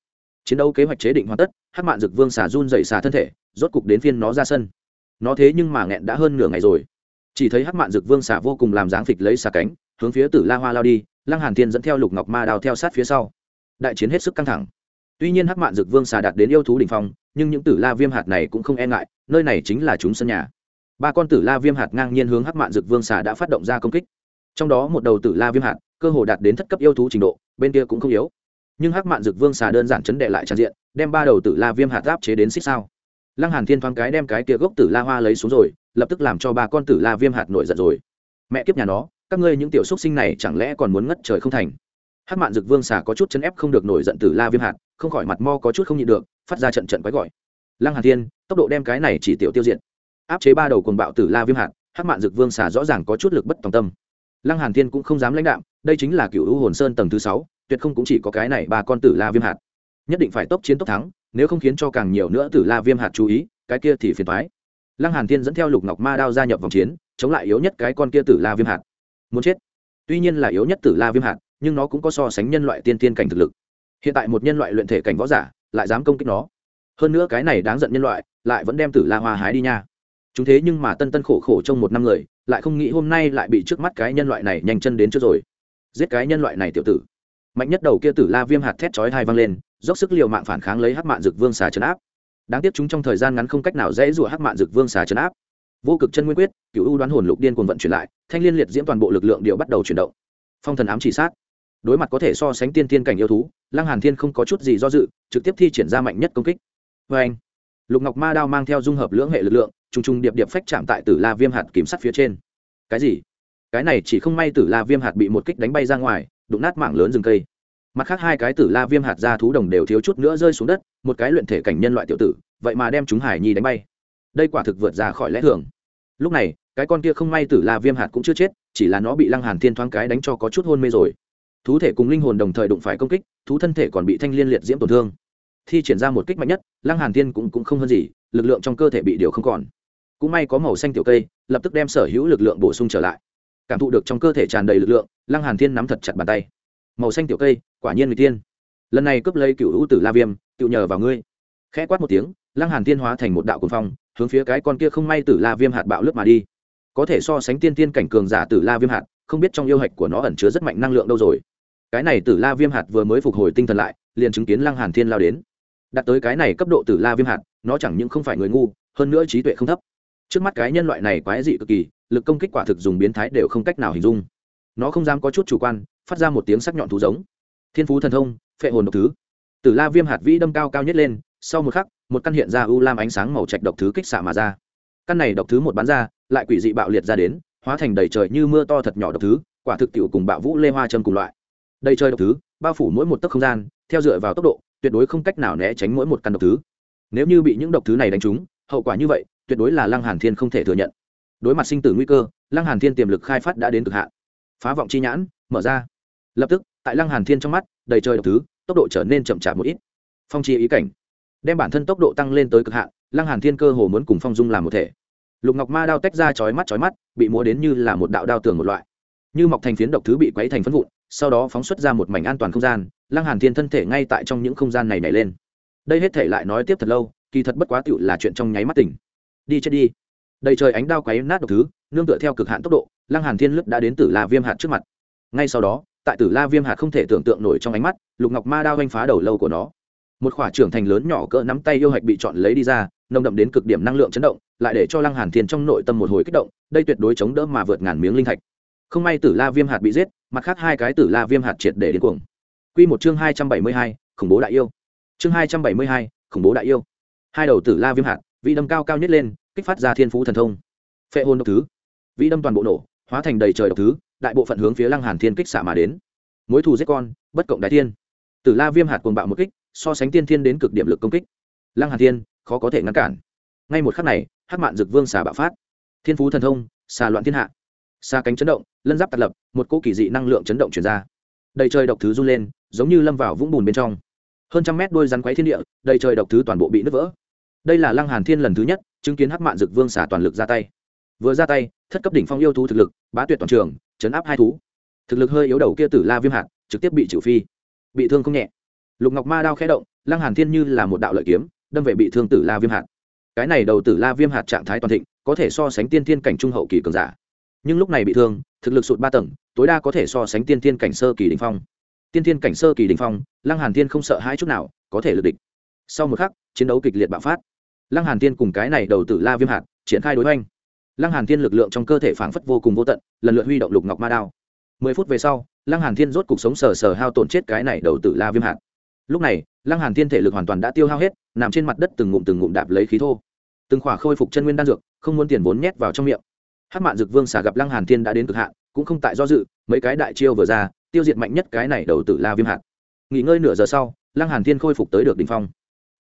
S1: Chiến đấu kế hoạch chế định hoàn tất, hắc mạn dực vương xả run dậy xả thân thể, rốt cục đến phiên nó ra sân nó thế nhưng mà nghẹn đã hơn nửa ngày rồi. Chỉ thấy hắc mạn dực vương xả vô cùng làm dáng phịch lấy xà cánh, hướng phía tử la hoa lao đi, lăng hàn thiên dẫn theo lục ngọc ma đào theo sát phía sau. Đại chiến hết sức căng thẳng. Tuy nhiên hắc mạn dực vương xà đạt đến yêu thú đỉnh phong, nhưng những tử la viêm hạt này cũng không e ngại, nơi này chính là chúng sân nhà. Ba con tử la viêm hạt ngang nhiên hướng hắc mạn dực vương xà đã phát động ra công kích. Trong đó một đầu tử la viêm hạt, cơ hồ đạt đến thất cấp yêu thú trình độ, bên kia cũng không yếu. Nhưng hắc mạn dực vương xà đơn giản chấn đệ lại tràn diện, đem ba đầu tử la viêm hạt áp chế đến xích sao lăng hàn thiên thoáng cái đem cái kia gốc tử la hoa lấy xuống rồi, lập tức làm cho ba con tử la viêm hạt nổi giận rồi. Mẹ kiếp nhà nó, các ngươi những tiểu xuất sinh này chẳng lẽ còn muốn ngất trời không thành? Hắc mạn dực vương xà có chút chân ép không được nổi giận tử la viêm hạt, không khỏi mặt mo có chút không nhịn được, phát ra trận trận quái gọi. Lăng hàn thiên, tốc độ đem cái này chỉ tiểu tiêu diệt. Áp chế ba đầu cuồng bạo tử la viêm hạt, hắc mạn dực vương xà rõ ràng có chút lực bất tòng tâm. Lăng hàn thiên cũng không dám lãnh đạm, đây chính là cựu u hồn sơn tầng thứ sáu, tuyệt không cũng chỉ có cái này ba con tử la viêm hạt nhất định phải tốc chiến tốc thắng, nếu không khiến cho càng nhiều nữa tử la viêm hạt chú ý, cái kia thì phiền toái. Lăng hàn thiên dẫn theo lục ngọc ma đao gia nhập vòng chiến, chống lại yếu nhất cái con kia tử la viêm hạt. Muốn chết. Tuy nhiên là yếu nhất tử la viêm hạt, nhưng nó cũng có so sánh nhân loại tiên tiên cảnh thực lực. Hiện tại một nhân loại luyện thể cảnh võ giả, lại dám công kích nó. Hơn nữa cái này đáng giận nhân loại, lại vẫn đem tử la hoa hái đi nha. Chúng thế nhưng mà tân tân khổ khổ trong một năm người, lại không nghĩ hôm nay lại bị trước mắt cái nhân loại này nhanh chân đến trước rồi. Giết cái nhân loại này tiểu tử. Mạnh nhất đầu kia tử la viêm hạt thét chói hai văng lên dốc sức l i ề u mạng phản kháng lấy hắc mạn dực vương xà chấn áp. Đáng tiếc chúng trong thời gian ngắn không cách nào dễ rủa hắc mạn dực vương xà chấn áp. Vô cực chân nguyên quyết cựu ưu đoán hồn lục điên cuồng vận chuyển lại, thanh liên liệt diễm toàn bộ lực lượng điệu bắt đầu chuyển động. Phong thần ám chỉ sát. Đối mặt có thể so sánh tiên tiên cảnh yêu thú, lăng hàn thiên không có chút gì do dự, trực tiếp thi triển ra mạnh nhất công kích. Vê anh lục ngọc ma đao mang theo dung hợp lưỡng hệ lực lượng, trùng trùng điệp điệp phách chạm tại tử la viêm hạt kiểm sát phía trên. Cái gì? Cái này chỉ không may tử la viêm hạt bị một kích đánh bay ra ngoài, đụng nát mạng lớn rừng cây mặt khác hai cái tử la viêm hạt ra thú đồng đều thiếu chút nữa rơi xuống đất một cái luyện thể cảnh nhân loại tiểu tử vậy mà đem chúng hải nhi đánh bay. Đây quả thực vượt ra khỏi lẽ thường. Lúc này cái con kia không may tử la viêm hạt cũng chưa chết chỉ là nó bị lăng hàn thiên thoáng cái đánh cho có chút hôn mê rồi. Thú thể cùng linh hồn đồng thời đụng phải công kích thú thân thể còn bị thanh liên liệt diễm tổn thương. Thi triển ra một kích mạnh nhất lăng hàn thiên cũng, cũng không hơn gì lực lượng trong cơ thể bị điều không còn. Cũng may có màu xanh tiểu cây lập tức đem sở hữu lực lượng bổ sung trở lại. Cảm thụ được trong cơ thể tràn đầy lực lượng lăng hàn thiên nắm thật chặt bàn tay màu xanh tiểu cây, quả nhiên người tiên. Lần này cướp lấy cựu hữu tử la viêm, tự nhờ vào ngươi. Khẽ quát một tiếng, lăng hàn tiên hóa thành một đạo cuồng phong, hướng phía cái con kia không may tử la viêm hạt bạo lướt mà đi. Có thể so sánh tiên tiên cảnh cường giả tử la viêm hạt, không biết trong yêu hạch của nó ẩn chứa rất mạnh năng lượng đâu rồi. Cái này tử la viêm hạt vừa mới phục hồi tinh thần lại, liền chứng kiến lăng hàn thiên lao đến. Đặt tới cái này cấp độ tử la viêm hạt, nó chẳng những không phải người ngu, hơn nữa trí tuệ không thấp. Trước mắt cái nhân loại này quái dị cực kỳ, lực công kích quả thực dùng biến thái đều không cách nào hình dung. Nó không dám có chút chủ quan phát ra một tiếng sắc nhọn thú giống. Thiên phú thần thông, phệ hồn độc thứ. Tử la viêm hạt vĩ đâm cao cao nhất lên, sau một khắc, một căn hiện ra u lam ánh sáng màu trạch độc thứ kích xạ mà ra. Căn này độc thứ một bắn ra, lại quỷ dị bạo liệt ra đến, hóa thành đầy trời như mưa to thật nhỏ độc thứ, quả thực tiệu cùng bạo vũ lê hoa châm cùng loại. Đầy trời độc thứ, bao phủ mỗi một tấc không gian, theo dựa vào tốc độ, tuyệt đối không cách nào né tránh mỗi một căn độc thứ. Nếu như bị những độc thứ này đánh trúng, hậu quả như vậy, tuyệt đối là lăng hàn thiên không thể thừa nhận. Đối mặt sinh tử nguy cơ, lăng hàn thiên tiềm lực khai phát đã đến cực hạn. Phá vọng chi nhãn, mở ra lập tức, tại lăng hàn thiên trong mắt, đầy trời độc thứ, tốc độ trở nên chậm chạp một ít. Phong chi ý cảnh, đem bản thân tốc độ tăng lên tới cực hạn, lăng hàn thiên cơ hồ muốn cùng phong dung làm một thể. Lục ngọc ma đao tách ra chói mắt chói mắt, bị múa đến như là một đạo đao tường một loại. Như mọc thành phiến độc thứ bị quấy thành phân vụn, sau đó phóng xuất ra một mảnh an toàn không gian, lăng hàn thiên thân thể ngay tại trong những không gian này nảy lên. Đây hết thể lại nói tiếp thật lâu, kỳ thật bất quá tựu là chuyện trong nháy mắt tỉnh. Đi chết đi. Đầy trời ánh đao quấy nát độc thứ, nương tựa theo cực hạn tốc độ, lăng hàn thiên lướt đã đến tử la viêm hạt trước mặt. Ngay sau đó tại tử la viêm hạt không thể tưởng tượng nổi trong ánh mắt lục ngọc ma đao anh phá đầu lâu của nó. Một khỏa trưởng thành lớn nhỏ cỡ nắm tay yêu hạch bị chọn lấy đi ra nồng đậm đến cực điểm năng lượng chấn động lại để cho lăng hàn thiên trong nội tâm một hồi kích động đây tuyệt đối chống đỡ mà vượt ngàn miếng linh thạch. Không may tử la viêm hạt bị giết mặt khác hai cái tử la viêm hạt triệt để đến cuồng. Quy một chương hai trăm bảy mươi hai, khủng bố đại yêu. Chương hai trăm bảy mươi hai, khủng bố đại yêu. Hai đầu tử la viêm hạt vị đâm cao cao nhất lên kích phát ra thiên phú thần thông. Phệ hồn độc thứ. Vị đâm toàn bộ nổ hóa thành đầy trời độc thứ đại bộ phận hướng phía lăng hàn thiên kích xạ mà đến. Mối thù giết con, bất cộng đại thiên. Tử la viêm hạt cuồng bạo một kích, so sánh tiên thiên đến cực điểm lực công kích. Lăng hàn thiên, khó có thể ngăn cản. Ngay một khắc này, hắc mạn dực vương xà bạo phát. Thiên phú thần thông xà loạn thiên hạ. Xa cánh chấn động, lân giáp tạt lập, một cỗ kỳ dị năng lượng chấn động chuyển ra. Đầy trời độc thứ run lên, giống như lâm vào vũng bùn bên trong. Hơn trăm mét đôi rắn quấy thiên địa, đầy trời độc thứ toàn bộ bị nứt vỡ. Đây là lăng hàn thiên lần thứ nhất chứng kiến hắc mạn dực vương xả toàn lực ra tay. Vừa ra tay, thất cấp đỉnh phong yêu thú thực lực, bá tuyệt toàn trường chấn áp hai thú. Thực lực hơi yếu đầu kia tử la viêm hạt, trực tiếp bị chịu phi. Bị thương không nhẹ. Lục ngọc ma đao khẽ động, lăng hàn thiên như là một đạo lợi kiếm, đâm về bị thương tử la viêm hạt. Cái này đầu tử la viêm hạt trạng thái toàn thịnh, có thể so sánh tiên thiên cảnh trung hậu kỳ cường giả. Nhưng lúc này bị thương, thực lực sụt ba tầng, tối đa có thể so sánh tiên thiên cảnh sơ kỳ đình phong. Tiên thiên cảnh sơ kỳ đình phong, lăng hàn thiên không sợ hãi chút nào, có thể lực địch. Sau một khắc, chiến đấu kịch liệt bạo phát. Lăng hàn thiên cùng cái này đầu tử la viêm hạt, triển khai đối hoành lăng hàn thiên lực lượng trong cơ thể phảng phất vô cùng vô tận, lần lượt huy động lục ngọc ma đao. Mười phút về sau, lăng hàn thiên rốt cục sống sờ sờ hao tổn chết cái này đầu tử la viêm hạt. Lúc này, lăng hàn thiên thể lực hoàn toàn đã tiêu hao hết, nằm trên mặt đất từng ngụm từng ngụm đạp lấy khí thô. Từng khỏa khôi phục chân nguyên đan dược, không muốn tiền vốn nhét vào trong miệng. Hát mạn dực vương xả gặp lăng hàn thiên đã đến cực hạn, cũng không tại do dự, mấy cái đại chiêu vừa ra, tiêu diệt mạnh nhất cái này đầu tử la viêm hạt. Nghỉ ngơi nửa giờ sau, lăng hàn thiên khôi phục tới được đỉnh phong.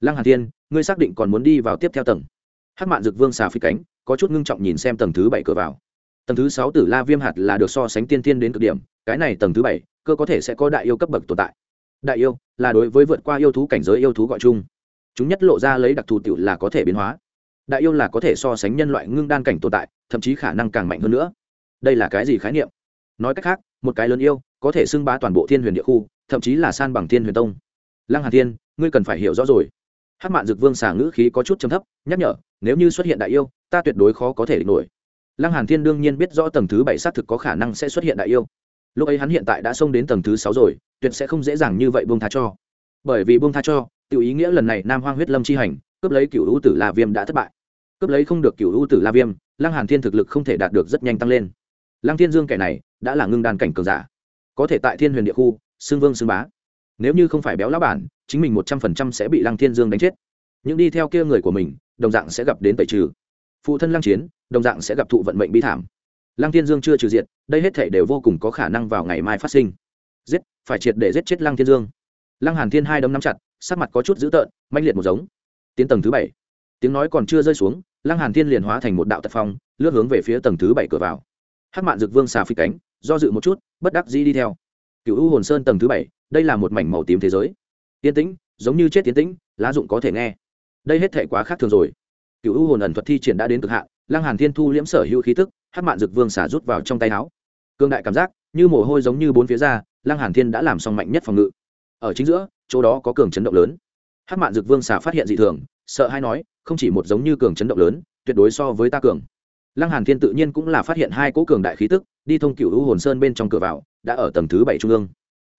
S1: Lăng hàn thiên, ngươi xác định còn muốn đi vào tiếp theo tầng. Hát mạn dực vương xà phi cánh có chút ngưng trọng nhìn xem tầng thứ bảy cửa vào. Tầng thứ sáu tử la viêm hạt là được so sánh tiên tiên đến cực điểm, cái này tầng thứ bảy, cơ có thể sẽ có đại yêu cấp bậc tồn tại. Đại yêu là đối với vượt qua yêu thú cảnh giới yêu thú gọi chung. Chúng nhất lộ ra lấy đặc thù tiểu là có thể biến hóa. Đại yêu là có thể so sánh nhân loại ngưng đan cảnh tồn tại, thậm chí khả năng càng mạnh hơn nữa. Đây là cái gì khái niệm? Nói cách khác, một cái lớn yêu có thể xưng bá toàn bộ thiên huyền địa khu, thậm chí là san bằng thiên huyền tông. Lăng hà thiên, ngươi cần phải hiểu rõ rồi. Hát mạn dực vương xà ngữ khí có chút chấm thấp, nhắc nhở, nếu như xuất hiện đại yêu ta tuyệt đối khó có thể địch nổi. Lăng hàn thiên đương nhiên biết rõ tầng thứ bảy xác thực có khả năng sẽ xuất hiện đại yêu. Lúc ấy hắn hiện tại đã xông đến tầng thứ sáu rồi, tuyệt sẽ không dễ dàng như vậy buông tha cho. Bởi vì buông tha cho, tiểu ý nghĩa lần này nam hoang huyết lâm chi hành, cướp lấy cựu ưu tử la viêm đã thất bại. Cướp lấy không được cựu ưu tử la viêm, lăng hàn thiên thực lực không thể đạt được rất nhanh tăng lên. Lăng thiên dương kẻ này, đã là ngưng đan cảnh cường giả. Có thể tại thiên huyền địa khu xương vương xương bá. Nếu như không phải béo lá bản, chính mình một trăm phần trăm sẽ bị lăng thiên dương đánh chết. Những đi theo kia người của mình, đồng dạng sẽ gặp đến tẩy trừ phụ thân lăng chiến, đồng dạng sẽ gặp thụ vận mệnh bi thảm. Lăng thiên dương chưa trừ diệt, đây hết thể đều vô cùng có khả năng vào ngày mai phát sinh. Giết, phải triệt để giết chết lăng thiên dương. Lăng hàn thiên hai đấm nắm chặt, sắc mặt có chút dữ tợn manh liệt một giống. Tiến tầng thứ bảy. Tiếng nói còn chưa rơi xuống, lăng hàn thiên liền hóa thành một đạo tật phong, lướt hướng về phía tầng thứ bảy cửa vào. Hắc mạn dực vương xà phi cánh, do dự một chút, bất đắc dĩ đi theo. Cựu u hồn sơn tầng thứ bảy, đây là một mảnh màu tím thế giới. Yên tĩnh, giống như chết tiến tĩnh, lá dụng có thể nghe. Đây hết thể quá khác thường rồi cựu u hồn ẩn thuật thi triển đã đến cực hạn, lăng hàn thiên thu liễm sở hữu khí tức hát mạn dực vương xả rút vào trong tay áo. Cương đại cảm giác, như mồ hôi giống như bốn phía ra, lăng hàn thiên đã làm xong mạnh nhất phòng ngự. Ở chính giữa, chỗ đó có cường chấn động lớn. Hát mạn dực vương xả phát hiện dị thường, sợ hay nói, không chỉ một giống như cường chấn động lớn, tuyệt đối so với ta cường. Lăng hàn thiên tự nhiên cũng là phát hiện hai cỗ cường đại khí tức, đi thông cựu u hồn sơn bên trong cửa vào, đã ở tầng thứ bảy trung ương.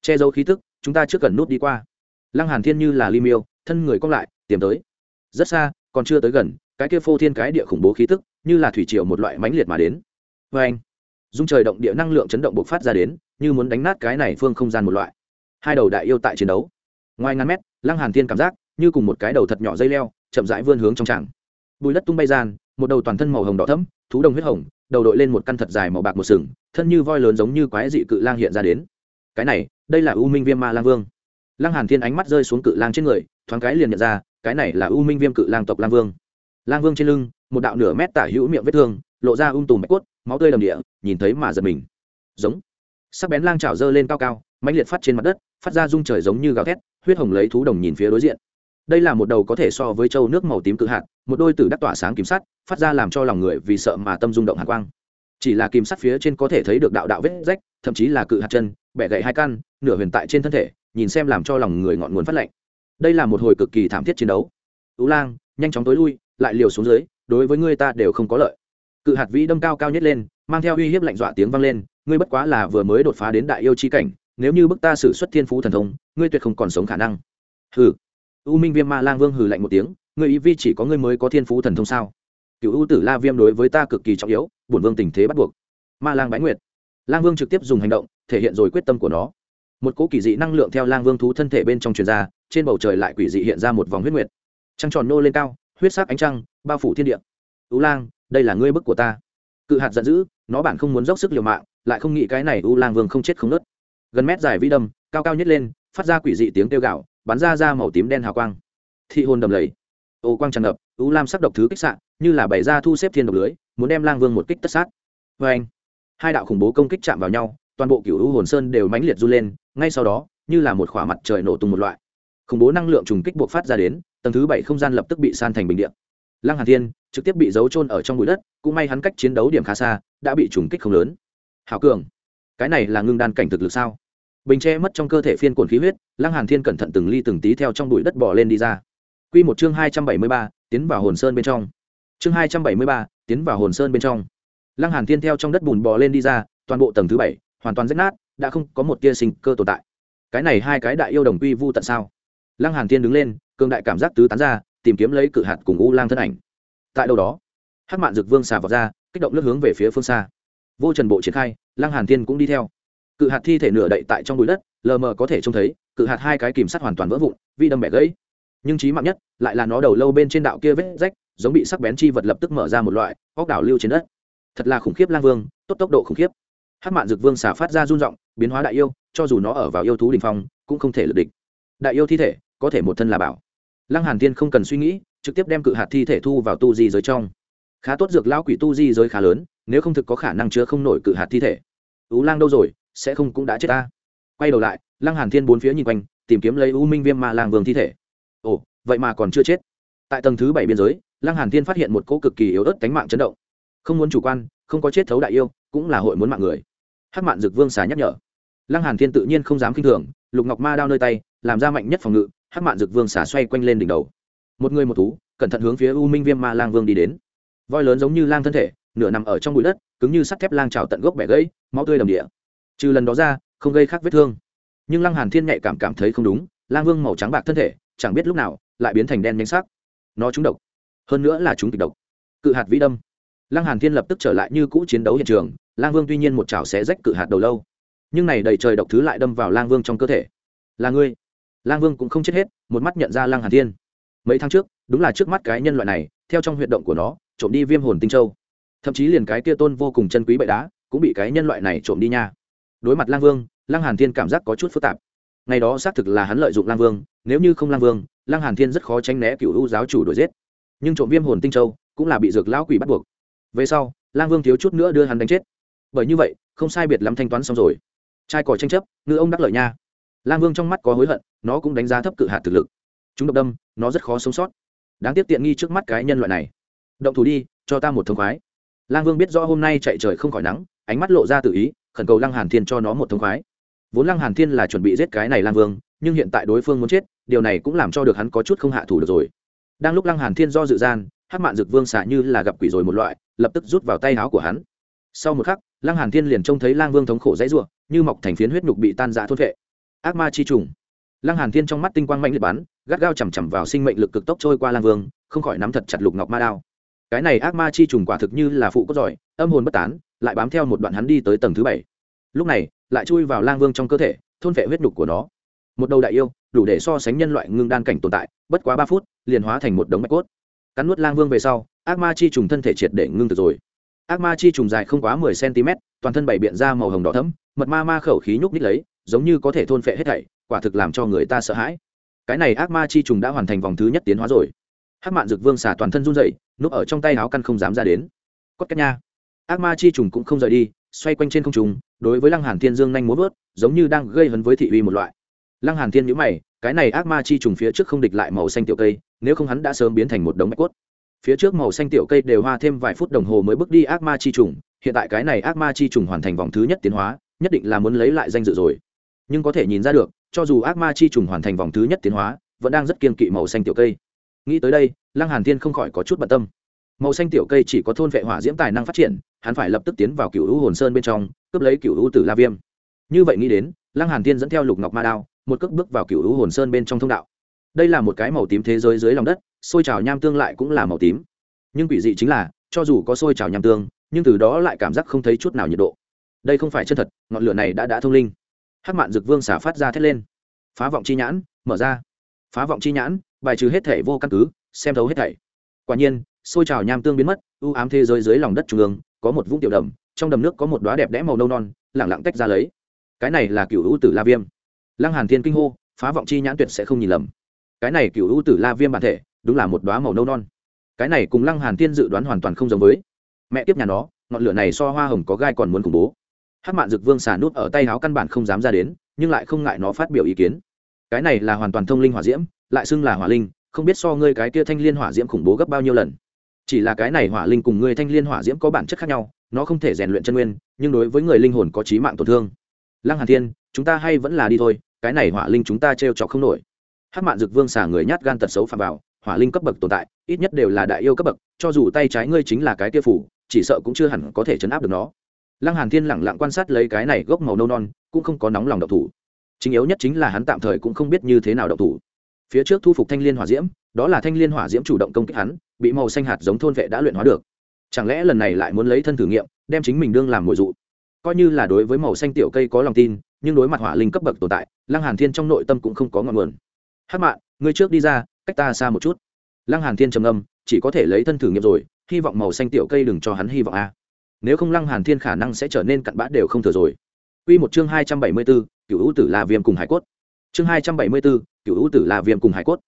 S1: Che giấu khí tức, chúng ta chưa cần nút đi qua. Lăng hàn thiên như là ly miêu, thân người cong lại tìm tới. Rất xa, còn chưa tới gần cái kia phô thiên cái địa khủng bố khí tức, như là thủy triều một loại mãnh liệt mà đến. Vê anh, dung trời động địa năng lượng chấn động bộc phát ra đến, như muốn đánh nát cái này phương không gian một loại. Hai đầu đại yêu tại chiến đấu. Ngoài ngàn mét, lăng hàn thiên cảm giác, như cùng một cái đầu thật nhỏ dây leo, chậm rãi vươn hướng trong tràng. Bùi đất tung bay gian, một đầu toàn thân màu hồng đỏ thẫm, thú đồng huyết hồng, đầu đội lên một căn thật dài màu bạc một sừng, thân như voi lớn giống như quái dị cự lang hiện ra đến. Cái này, đây là u minh viêm ma lang vương. Lăng hàn thiên ánh mắt rơi xuống cự lang trên người, thoáng cái liền nhận ra, cái này là u minh viêm cự lang tộc lang vương lang vương trên lưng, một đạo nửa mét tả hữu miệng vết thương, lộ ra um tùm bạch cốt, máu tươi đầm địa, nhìn thấy mà giật mình. Giống. Sắc bén lang trào dơ lên cao cao, mãnh liệt phát trên mặt đất, phát ra rung trời giống như gào thét, huyết hồng lấy thú đồng nhìn phía đối diện. Đây là một đầu có thể so với châu nước màu tím cự hạt, một đôi tử đắc tỏa sáng kim sắt, phát ra làm cho lòng người vì sợ mà tâm rung động hàn quang. Chỉ là kim sắt phía trên có thể thấy được đạo đạo vết rách, thậm chí là cự hạt chân, bẻ gậy hai căn, nửa huyền tại trên thân thể, nhìn xem làm cho lòng người ngọn nguồn phát lạnh. Đây là một hồi cực kỳ thảm thiết chiến đấu. Tú lang, nhanh chóng tối lui lại liều xuống dưới, đối với ngươi ta đều không có lợi. Cự hạt vĩ đâm cao cao nhất lên, mang theo uy hiếp lạnh dọa tiếng vang lên, ngươi bất quá là vừa mới đột phá đến đại yêu chi cảnh, nếu như bức ta xử xuất thiên phú thần thông, ngươi tuyệt không còn sống khả năng. Hừ. U minh viêm ma lang vương hừ lạnh một tiếng, ngươi ý vi chỉ có ngươi mới có thiên phú thần thông sao? Cựu u tử la viêm đối với ta cực kỳ trọng yếu, bổn vương tình thế bắt buộc. Ma lang bái nguyệt. Lang vương trực tiếp dùng hành động, thể hiện rồi quyết tâm của nó. Một cỗ kỳ dị năng lượng theo lang vương thú thân thể bên trong truyền ra, trên bầu trời lại quỷ dị hiện ra một vòng huyết nguyệt. Trăng tròn nô lên cao huyết sắc ánh trăng, bao phủ thiên địa. Ưu lang, đây là ngươi bức của ta. Cự hạt giận dữ, nó bản không muốn dốc sức liều mạng, lại không nghĩ cái này u lang vương không chết không nớt. Gần mét dài vi đâm, cao cao nhất lên, phát ra quỷ dị tiếng kêu gạo bắn ra ra màu tím đen hào quang. Thị hồn đầm lầy. Ô quang tràn ngập, u lam sắc độc thứ kích sạn như là bày ra thu xếp thiên độc lưới, muốn đem lang vương một kích tất sát. Vê anh hai đạo khủng bố công kích chạm vào nhau, toàn bộ cựu u hồn sơn đều mãnh liệt run lên, ngay sau đó, như là một khỏa mặt trời nổ tung một loại. Khủng bố năng lượng trùng kích buộc phát ra đến tầng thứ bảy không gian lập tức bị san thành bình điện lăng hàn thiên trực tiếp bị giấu trôn ở trong bụi đất cũng may hắn cách chiến đấu điểm khá xa đã bị trùng kích không lớn. Hảo cường cái này là ngưng đan cảnh thực lực sao? Bình che mất trong cơ thể phiên cuộn khí huyết lăng hàn thiên cẩn thận từng ly từng tí theo trong bụi đất bò lên đi ra. Quy một chương hai trăm bảy mươi ba, tiến vào hồn sơn bên trong. Chương hai trăm bảy mươi ba, tiến vào hồn sơn bên trong. Lăng hàn thiên theo trong đất bùn bò lên đi ra toàn bộ tầng thứ bảy hoàn toàn rách nát đã không có một tia sinh cơ tồn tại. Cái này hai cái đại yêu đồng quy vu tận sao? Lăng hàn thiên đứng lên cường đại cảm giác tứ tán ra tìm kiếm lấy cự hạt cùng u lang thân ảnh. Tại đâu đó hắc mạn dực vương xà vào ra kích động lướt hướng về phía phương xa. Vô trần bộ triển khai lăng hàn thiên cũng đi theo. Cự hạt thi thể nửa đậy tại trong bụi đất lờ mờ có thể trông thấy cự hạt hai cái kìm sắt hoàn toàn vỡ vụn vi đâm bẻ gãy. Nhưng trí mạng nhất lại là nó đầu lâu bên trên đạo kia vết rách giống bị sắc bén chi vật lập tức mở ra một loại góc đảo lưu trên đất. Thật là khủng khiếp lang vương tốt tốc độ khủng khiếp. Hát mạn dực vương xà phát ra run rộng, biến hóa đại yêu cho dù nó ở vào yêu thú đình phong cũng không thể lực địch. Đại yêu thi thể có thể một thân là bảo lăng hàn Thiên không cần suy nghĩ, trực tiếp đem cự hạt thi thể thu vào tu di giới trong. Khá tốt dược lao quỷ tu di giới khá lớn, nếu không thực có khả năng chứa không nổi cự hạt thi thể. Ú lang đâu rồi, sẽ không cũng đã chết ta. Quay đầu lại, lăng hàn thiên bốn phía nhìn quanh, tìm kiếm lấy u minh viêm ma lang vương thi thể. Ồ, vậy mà còn chưa chết. Tại tầng thứ bảy biên giới, lăng hàn thiên phát hiện một cỗ cực kỳ yếu ớt cánh mạng chấn động. Không muốn chủ quan, không có chết thấu đại yêu, cũng là hội muốn mạng người. Hắc mạn dực vương xà nhắc nhở. Lăng hàn thiên tự nhiên không dám kinh thường, lục ngọc ma đao nơi tay, làm ra mạnh nhất phòng ngự hắc mạn dực vương xả xoay quanh lên đỉnh đầu. Một người một thú, cẩn thận hướng phía u minh viêm ma lang vương đi đến. Voi lớn giống như lang thân thể, nửa nằm ở trong bụi đất, cứng như sắt thép lang trào tận gốc bẻ gãy, máu tươi đầm địa. Trừ lần đó ra, không gây khác vết thương. Nhưng lăng hàn thiên nhạy cảm cảm thấy không đúng, lang vương màu trắng bạc thân thể, chẳng biết lúc nào, lại biến thành đen nhánh sắc. Nó trúng độc. Hơn nữa là trúng kịch độc. Cự hạt vĩ đâm. Lăng hàn thiên lập tức trở lại như cũ chiến đấu hiện trường, lang vương tuy nhiên một chảo xé rách cự hạt đầu lâu. Nhưng này đầy trời độc thứ lại đâm vào lang vương trong cơ thể. Là ngươi lang vương cũng không chết hết, một mắt nhận ra Lang hàn thiên. Mấy tháng trước, đúng là trước mắt cái nhân loại này, theo trong huyệt động của nó, trộm đi viêm hồn tinh châu. Thậm chí liền cái kia tôn vô cùng chân quý bệ đá, cũng bị cái nhân loại này trộm đi nha. Đối mặt lang vương, Lang hàn thiên cảm giác có chút phức tạp. Ngày đó xác thực là hắn lợi dụng lang vương, nếu như không lang vương, Lang hàn thiên rất khó tránh né cựu hữu giáo chủ đuổi giết. Nhưng trộm viêm hồn tinh châu cũng là bị dược lão quỷ bắt buộc. Về sau, lang vương thiếu chút nữa đưa hắn đánh chết. Bởi như vậy, không sai biệt lắm thanh toán xong rồi. Trai còi tranh chấp, ngư ông đắc lợi nha lang vương trong mắt có hối hận, nó cũng đánh giá thấp cự hạt thực lực. Chúng độc đâm, nó rất khó sống sót. Đáng tiếc tiện nghi trước mắt cái nhân loại này. Động thủ đi, cho ta một thông khoái. Lang vương biết rõ hôm nay chạy trời không khỏi nắng, ánh mắt lộ ra tự ý, khẩn cầu lăng hàn thiên cho nó một thông khoái. Vốn lăng hàn thiên là chuẩn bị giết cái này lang vương, nhưng hiện tại đối phương muốn chết, điều này cũng làm cho được hắn có chút không hạ thủ được rồi. Đang lúc lăng hàn thiên do dự gian, hắc mạn dực vương xả như là gặp quỷ rồi một loại, lập tức rút vào tay áo của hắn. Sau một khắc, lăng hàn thiên liền trông thấy lang vương thống khổ dãy ruộng như mọc thành phiến huyết nhục bị tan rã thôn vệ ác ma chi trùng. Lăng hàn thiên trong mắt tinh quang mạnh liệt bắn gắt gao chầm chầm vào sinh mệnh lực cực tốc trôi qua lang vương không khỏi nắm thật chặt lục ngọc ma đao. Cái này ác ma chi trùng quả thực như là phụ cốt giỏi âm hồn bất tán lại bám theo một đoạn hắn đi tới tầng thứ bảy. Lúc này lại chui vào lang vương trong cơ thể thôn vệ huyết nhục của nó. Một đầu đại yêu đủ để so sánh nhân loại ngưng đan cảnh tồn tại bất quá ba phút liền hóa thành một đống mạch cốt. Cắn nuốt lang vương về sau ác ma chi trùng thân thể triệt để ngưng từ rồi. Ác ma chi trùng dài không quá mười cm toàn thân bảy biện ra màu hồng đỏ thẫm, mật ma ma khẩu khí nhúc nhích lấy giống như có thể thôn phệ hết thảy, quả thực làm cho người ta sợ hãi. Cái này ác ma chi trùng đã hoàn thành vòng thứ nhất tiến hóa rồi. Hát mạn dực vương xả toàn thân run dậy núp ở trong tay áo căn không dám ra đến. Cốt cách nha. Ác ma chi trùng cũng không rời đi, xoay quanh trên không trùng đối với lăng hàn thiên dương nhanh múa vớt, giống như đang gây hấn với thị uy một loại. Lăng hàn thiên nhíu mày, cái này ác ma chi trùng phía trước không địch lại màu xanh tiểu cây, nếu không hắn đã sớm biến thành một đống bạch cốt. Phía trước màu xanh tiểu cây đều hoa thêm vài phút đồng hồ mới bước đi ác ma chi trùng, hiện tại cái này ác ma chi trùng hoàn thành vòng thứ nhất tiến hóa, nhất định là muốn lấy lại danh dự rồi nhưng có thể nhìn ra được, cho dù ác ma chi trùng hoàn thành vòng thứ nhất tiến hóa, vẫn đang rất kiên kỵ màu xanh tiểu cây. Nghĩ tới đây, lăng hàn thiên không khỏi có chút bận tâm. Màu xanh tiểu cây chỉ có thôn vệ hỏa diễm tài năng phát triển, hắn phải lập tức tiến vào cựu u hồn sơn bên trong, cướp lấy cựu u tử la viêm. Như vậy nghĩ đến, lăng hàn thiên dẫn theo lục ngọc ma đao, một cước bước vào cựu u hồn sơn bên trong thông đạo. Đây là một cái màu tím thế giới dưới lòng đất sôi trào nham tương lại cũng là màu tím. Nhưng quỷ dị chính là, cho dù có sôi trào nham tương, nhưng từ đó lại cảm giác không thấy chút nào nhiệt độ. Đây không phải chân thật, ngọn lửa này đã đã thông linh hát mạn dực vương xả phát ra thét lên. Phá vọng chi nhãn, mở ra. Phá vọng chi nhãn, bài trừ hết thể vô căn cứ, xem thấu hết thảy. Quả nhiên, xôi trào nham tương biến mất ưu ám thế giới dưới lòng đất trung ương, có một vũng tiểu đầm, trong đầm nước có một đoá đẹp đẽ màu nâu non, lẳng lặng tách ra lấy. Cái này là cựu ưu tử la viêm. Lăng hàn thiên kinh hô, phá vọng chi nhãn tuyệt sẽ không nhìn lầm. Cái này cựu ưu tử la viêm bản thể, đúng là một đoá màu nâu non. Cái này cùng lăng hàn thiên dự đoán hoàn toàn không giống với. Mẹ tiếp nhà nó, ngọn lửa này so hoa hồng có gai còn muốn khủng bố hát mạn dực vương xà nút ở tay áo căn bản không dám ra đến, nhưng lại không ngại nó phát biểu ý kiến. Cái này là hoàn toàn thông linh hỏa diễm, lại xưng là hỏa linh, không biết so ngươi cái kia thanh liên hỏa diễm khủng bố gấp bao nhiêu lần. Chỉ là cái này hỏa linh cùng ngươi thanh liên hỏa diễm có bản chất khác nhau, nó không thể rèn luyện chân nguyên, nhưng đối với người linh hồn có trí mạng tổn thương. Lăng hàn thiên, chúng ta hay vẫn là đi thôi, cái này hỏa linh chúng ta trêu chọc không nổi. Hát mạn dực vương xà người nhát gan tật xấu phạm vào, hỏa linh cấp bậc tồn tại, ít nhất đều là đại yêu cấp bậc, cho dù tay trái ngươi chính là cái kia phủ, chỉ sợ cũng chưa hẳn có thể chấn áp được nó lăng hàn thiên lẳng lặng quan sát lấy cái này gốc màu nâu non, cũng không có nóng lòng độc thủ. Chính yếu nhất chính là hắn tạm thời cũng không biết như thế nào độc thủ. Phía trước thu phục thanh liên hỏa diễm, đó là thanh liên hỏa diễm chủ động công kích hắn, bị màu xanh hạt giống thôn vệ đã luyện hóa được. Chẳng lẽ lần này lại muốn lấy thân thử nghiệm, đem chính mình đương làm mồi dụ? Coi như là đối với màu xanh tiểu cây có lòng tin, nhưng đối mặt hỏa linh cấp bậc tồn tại, lăng hàn thiên trong nội tâm cũng không có ngọn nguồn. Hát mạn, ngươi trước đi ra, cách ta xa một chút. Lăng hàn thiên trầm ngâm, chỉ có thể lấy thân thử nghiệm rồi, hy vọng màu xanh tiểu cây đừng cho hắn hy vọng a nếu không lăng hàn thiên khả năng sẽ trở nên cặn bã đều không thừa rồi Quy một chương hai trăm bảy mươi 274, Cửu hữu Tử La Viêm cùng Hải Cốt. Chương hai trăm bảy mươi 274, Cửu hữu Tử La Viêm cùng Hải Cốt.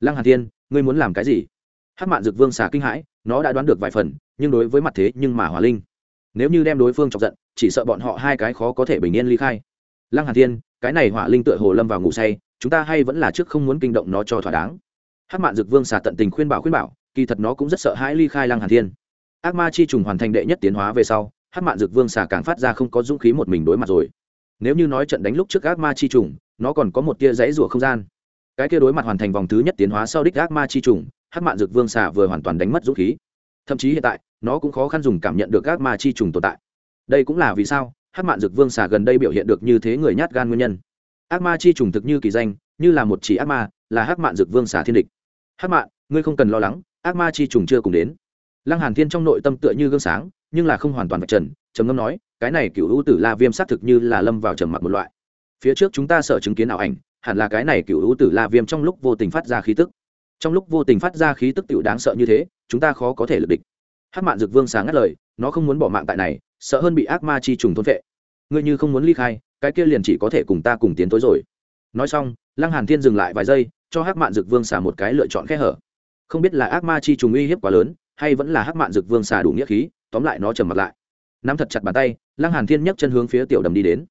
S1: Lăng Hàn Thiên, ngươi muốn làm cái gì? Hắc Mạn Dực Vương xà kinh hãi, nó đã đoán được vài phần, nhưng đối với mặt thế nhưng mà Hỏa Linh, nếu như đem đối phương chọc giận, chỉ sợ bọn họ hai cái khó có thể bình yên ly khai. Lăng Hàn Thiên, cái này Hỏa Linh tựa hồ lâm vào ngủ say, chúng ta hay vẫn là trước không muốn kinh động nó cho thỏa đáng. Hắc Mạn Dực Vương xà tận tình khuyên bảo khuyên bảo, kỳ thật nó cũng rất sợ hãi ly khai Lăng Hàn Thiên ác ma chi trùng hoàn thành đệ nhất tiến hóa về sau hát mạn dược vương xà càng phát ra không có dũng khí một mình đối mặt rồi. Nếu như nói trận đánh lúc trước ác ma chi trùng, nó còn có một tia dãy rủa không gian. Cái kia đối mặt hoàn thành vòng thứ nhất tiến hóa sau đích ác ma chi trùng hát mạn dược vương xà vừa hoàn toàn đánh mất dũng khí. Thậm chí hiện tại, nó cũng khó khăn dùng cảm nhận được ác ma chi trùng tồn tại. Đây cũng là vì sao hát mạn dược vương xà gần đây biểu hiện được như thế người nhát gan nguyên nhân. Ác ma chi trùng thực như kỳ danh, như là một chỉ ác ma, là hát mạn dược vương xà thiên địch. Hát mạn, ngươi không cần lo lắng, ác ma chi trùng chưa cùng đến lăng hàn thiên trong nội tâm tựa như gương sáng, nhưng là không hoàn toàn vạch trần, trầm ngâm nói, cái này cựu ưu tử la viêm xác thực như là lâm vào trầm mặc một loại. Phía trước chúng ta sợ chứng kiến ảo ảnh, hẳn là cái này cựu ưu tử la viêm trong lúc vô tình phát ra khí tức. Trong lúc vô tình phát ra khí tức tiểu đáng sợ như thế, chúng ta khó có thể lực địch. Hát mạn dực vương sáng ngắt lời, nó không muốn bỏ mạng tại này, sợ hơn bị ác ma chi trùng thôn vệ ngươi như không muốn ly khai, cái kia liền chỉ có thể cùng ta cùng tiến tối rồi. Nói xong, lăng hàn thiên dừng lại vài giây, cho hát mạn dực vương xả một cái lựa chọn khe hở. Không biết là ác ma chi trùng uy hiếp quá lớn hay vẫn là hắc mạn dực vương xà đủ nghĩa khí, tóm lại nó trầm mặt lại. Nắm thật chặt bàn tay, lăng hàn thiên nhấc chân hướng phía tiểu đầm đi đến.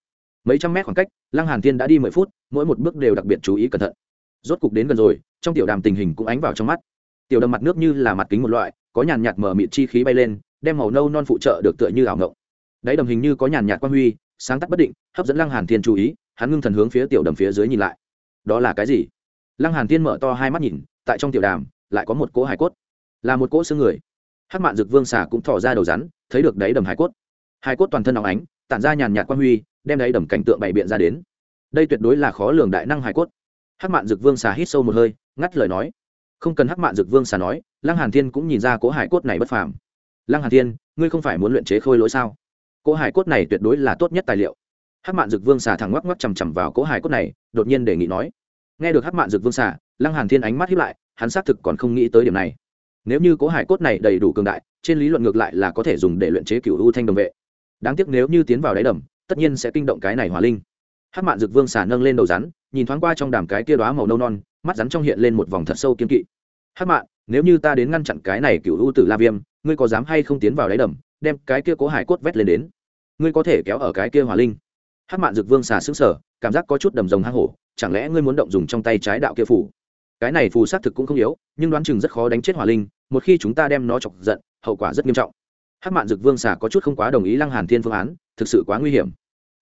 S1: Mấy trăm mét khoảng cách, lăng hàn thiên đã đi mười phút, mỗi một bước đều đặc biệt chú ý cẩn thận. Rốt cục đến gần rồi, trong tiểu đàm tình hình cũng ánh vào trong mắt. Tiểu đầm mặt nước như là mặt kính một loại, có nhàn nhạt mở mịt chi khí bay lên, đem màu nâu non phụ trợ được tựa như ảo ngộng. Đáy đầm hình như có nhàn nhạt quan huy, sáng tắt bất định, hấp dẫn lăng hàn thiên chú ý, hắn ngưng thần hướng phía tiểu đầm phía dưới nhìn lại. Đó là cái gì? Lăng hàn thiên mở to hai mắt nhìn, tại trong tiểu đàm, lại có một cỗ hải cốt là một cỗ xương người. Hắc mạn dực vương xà cũng thò ra đầu rắn, thấy được đáy đầm hải cốt. Hải cốt toàn thân óng ánh, tản ra nhàn nhạt quan huy, đem đáy đầm cảnh tượng bày biện ra đến. Đây tuyệt đối là khó lường đại năng hải cốt. Hắc mạn dực vương xà hít sâu một hơi, ngắt lời nói. Không cần hắc mạn dực vương xà nói, lăng hàn thiên cũng nhìn ra cỗ hải cốt này bất phàm. Lăng hàn thiên, ngươi không phải muốn luyện chế khôi lỗi sao? Cỗ hải cốt này tuyệt đối là tốt nhất tài liệu. Hắc mạn dực vương xà thẳng ngoắc ngoắc chằm chằm vào cỗ hải cốt này, đột nhiên đề nghị nói. Nghe được hắc mạn dực vương xà, lăng hàn thiên ánh mắt hiếp lại, hắn xác thực còn không nghĩ tới điểm này nếu như cỗ hải cốt này đầy đủ cường đại, trên lý luận ngược lại là có thể dùng để luyện chế cửu u thanh đồng vệ. Đáng tiếc nếu như tiến vào đáy đầm, tất nhiên sẽ kinh động cái này hỏa linh. Hát mạn dực vương xả nâng lên đầu rắn, nhìn thoáng qua trong đàm cái kia đó màu nâu non, mắt rắn trong hiện lên một vòng thật sâu kiên kỵ. Hát mạn, nếu như ta đến ngăn chặn cái này cựu u tử la viêm, ngươi có dám hay không tiến vào đáy đầm, đem cái kia cố hải cốt vét lên đến? Ngươi có thể kéo ở cái kia hỏa linh. Hát mạn dực vương xà xứng sở cảm giác có chút đầm rồng hang hổ, chẳng lẽ ngươi muốn động dùng trong tay trái đạo kia phủ cái này phù xác thực cũng không yếu, nhưng đoán chừng rất khó đánh chết hỏa linh một khi chúng ta đem nó chọc giận, hậu quả rất nghiêm trọng. Hắc mạn dực vương xà có chút không quá đồng ý lăng hàn thiên phương án, thực sự quá nguy hiểm.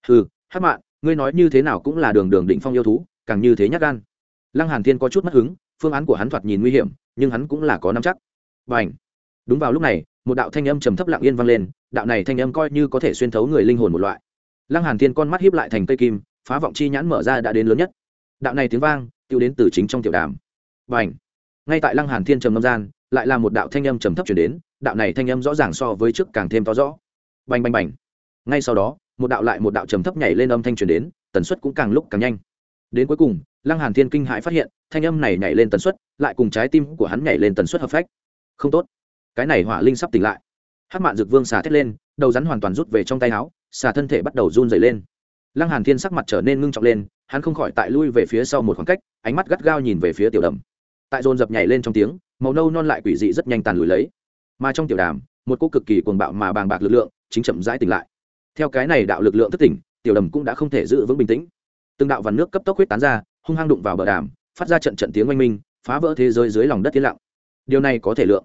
S1: Ừ hắc mạn, ngươi nói như thế nào cũng là đường đường định phong yêu thú, càng như thế nhát gan. Lăng hàn thiên có chút mất hứng, phương án của hắn thoạt nhìn nguy hiểm, nhưng hắn cũng là có nắm chắc. Và ảnh đúng vào lúc này, một đạo thanh âm trầm thấp lặng yên vang lên, đạo này thanh âm coi như có thể xuyên thấu người linh hồn một loại. Lăng hàn thiên con mắt hiếp lại thành cây kim, phá vọng chi nhãn mở ra đã đến lớn nhất. Đạo này tiếng vang, tiêu đến từ chính trong tiểu đàm. Và ảnh ngay tại lăng hàn thiên trầm ngâm gian lại là một đạo thanh âm trầm thấp chuyển đến, đạo này thanh âm rõ ràng so với trước càng thêm to rõ. Bành bành bành. Ngay sau đó, một đạo lại một đạo trầm thấp nhảy lên âm thanh truyền đến, tần suất cũng càng lúc càng nhanh. Đến cuối cùng, lăng hàn thiên kinh hãi phát hiện, thanh âm này nhảy lên tần suất, lại cùng trái tim của hắn nhảy lên tần suất hợp phách. Không tốt. Cái này hỏa linh sắp tỉnh lại. Hắc mạn dược vương xà thét lên, đầu rắn hoàn toàn rút về trong tay áo, xà thân thể bắt đầu run rẩy lên. Lăng hàn thiên sắc mặt trở nên ngưng trọng lên, hắn không khỏi tại lui về phía sau một khoảng cách, ánh mắt gắt gao nhìn về phía tiểu đầm. Tại dồn dập nhảy lên trong tiếng màu nâu non lại quỷ dị rất nhanh tàn lùi lấy. Mà trong tiểu đàm, một cô cực kỳ cuồng bạo mà bàng bạc lực lượng chính chậm rãi tỉnh lại. Theo cái này đạo lực lượng thất tỉnh, tiểu đầm cũng đã không thể giữ vững bình tĩnh. Từng đạo vằn nước cấp tốc huyết tán ra, hung hăng đụng vào bờ đàm, phát ra trận trận tiếng oanh minh, phá vỡ thế giới dưới lòng đất tiến lặng. Điều này có thể lượng.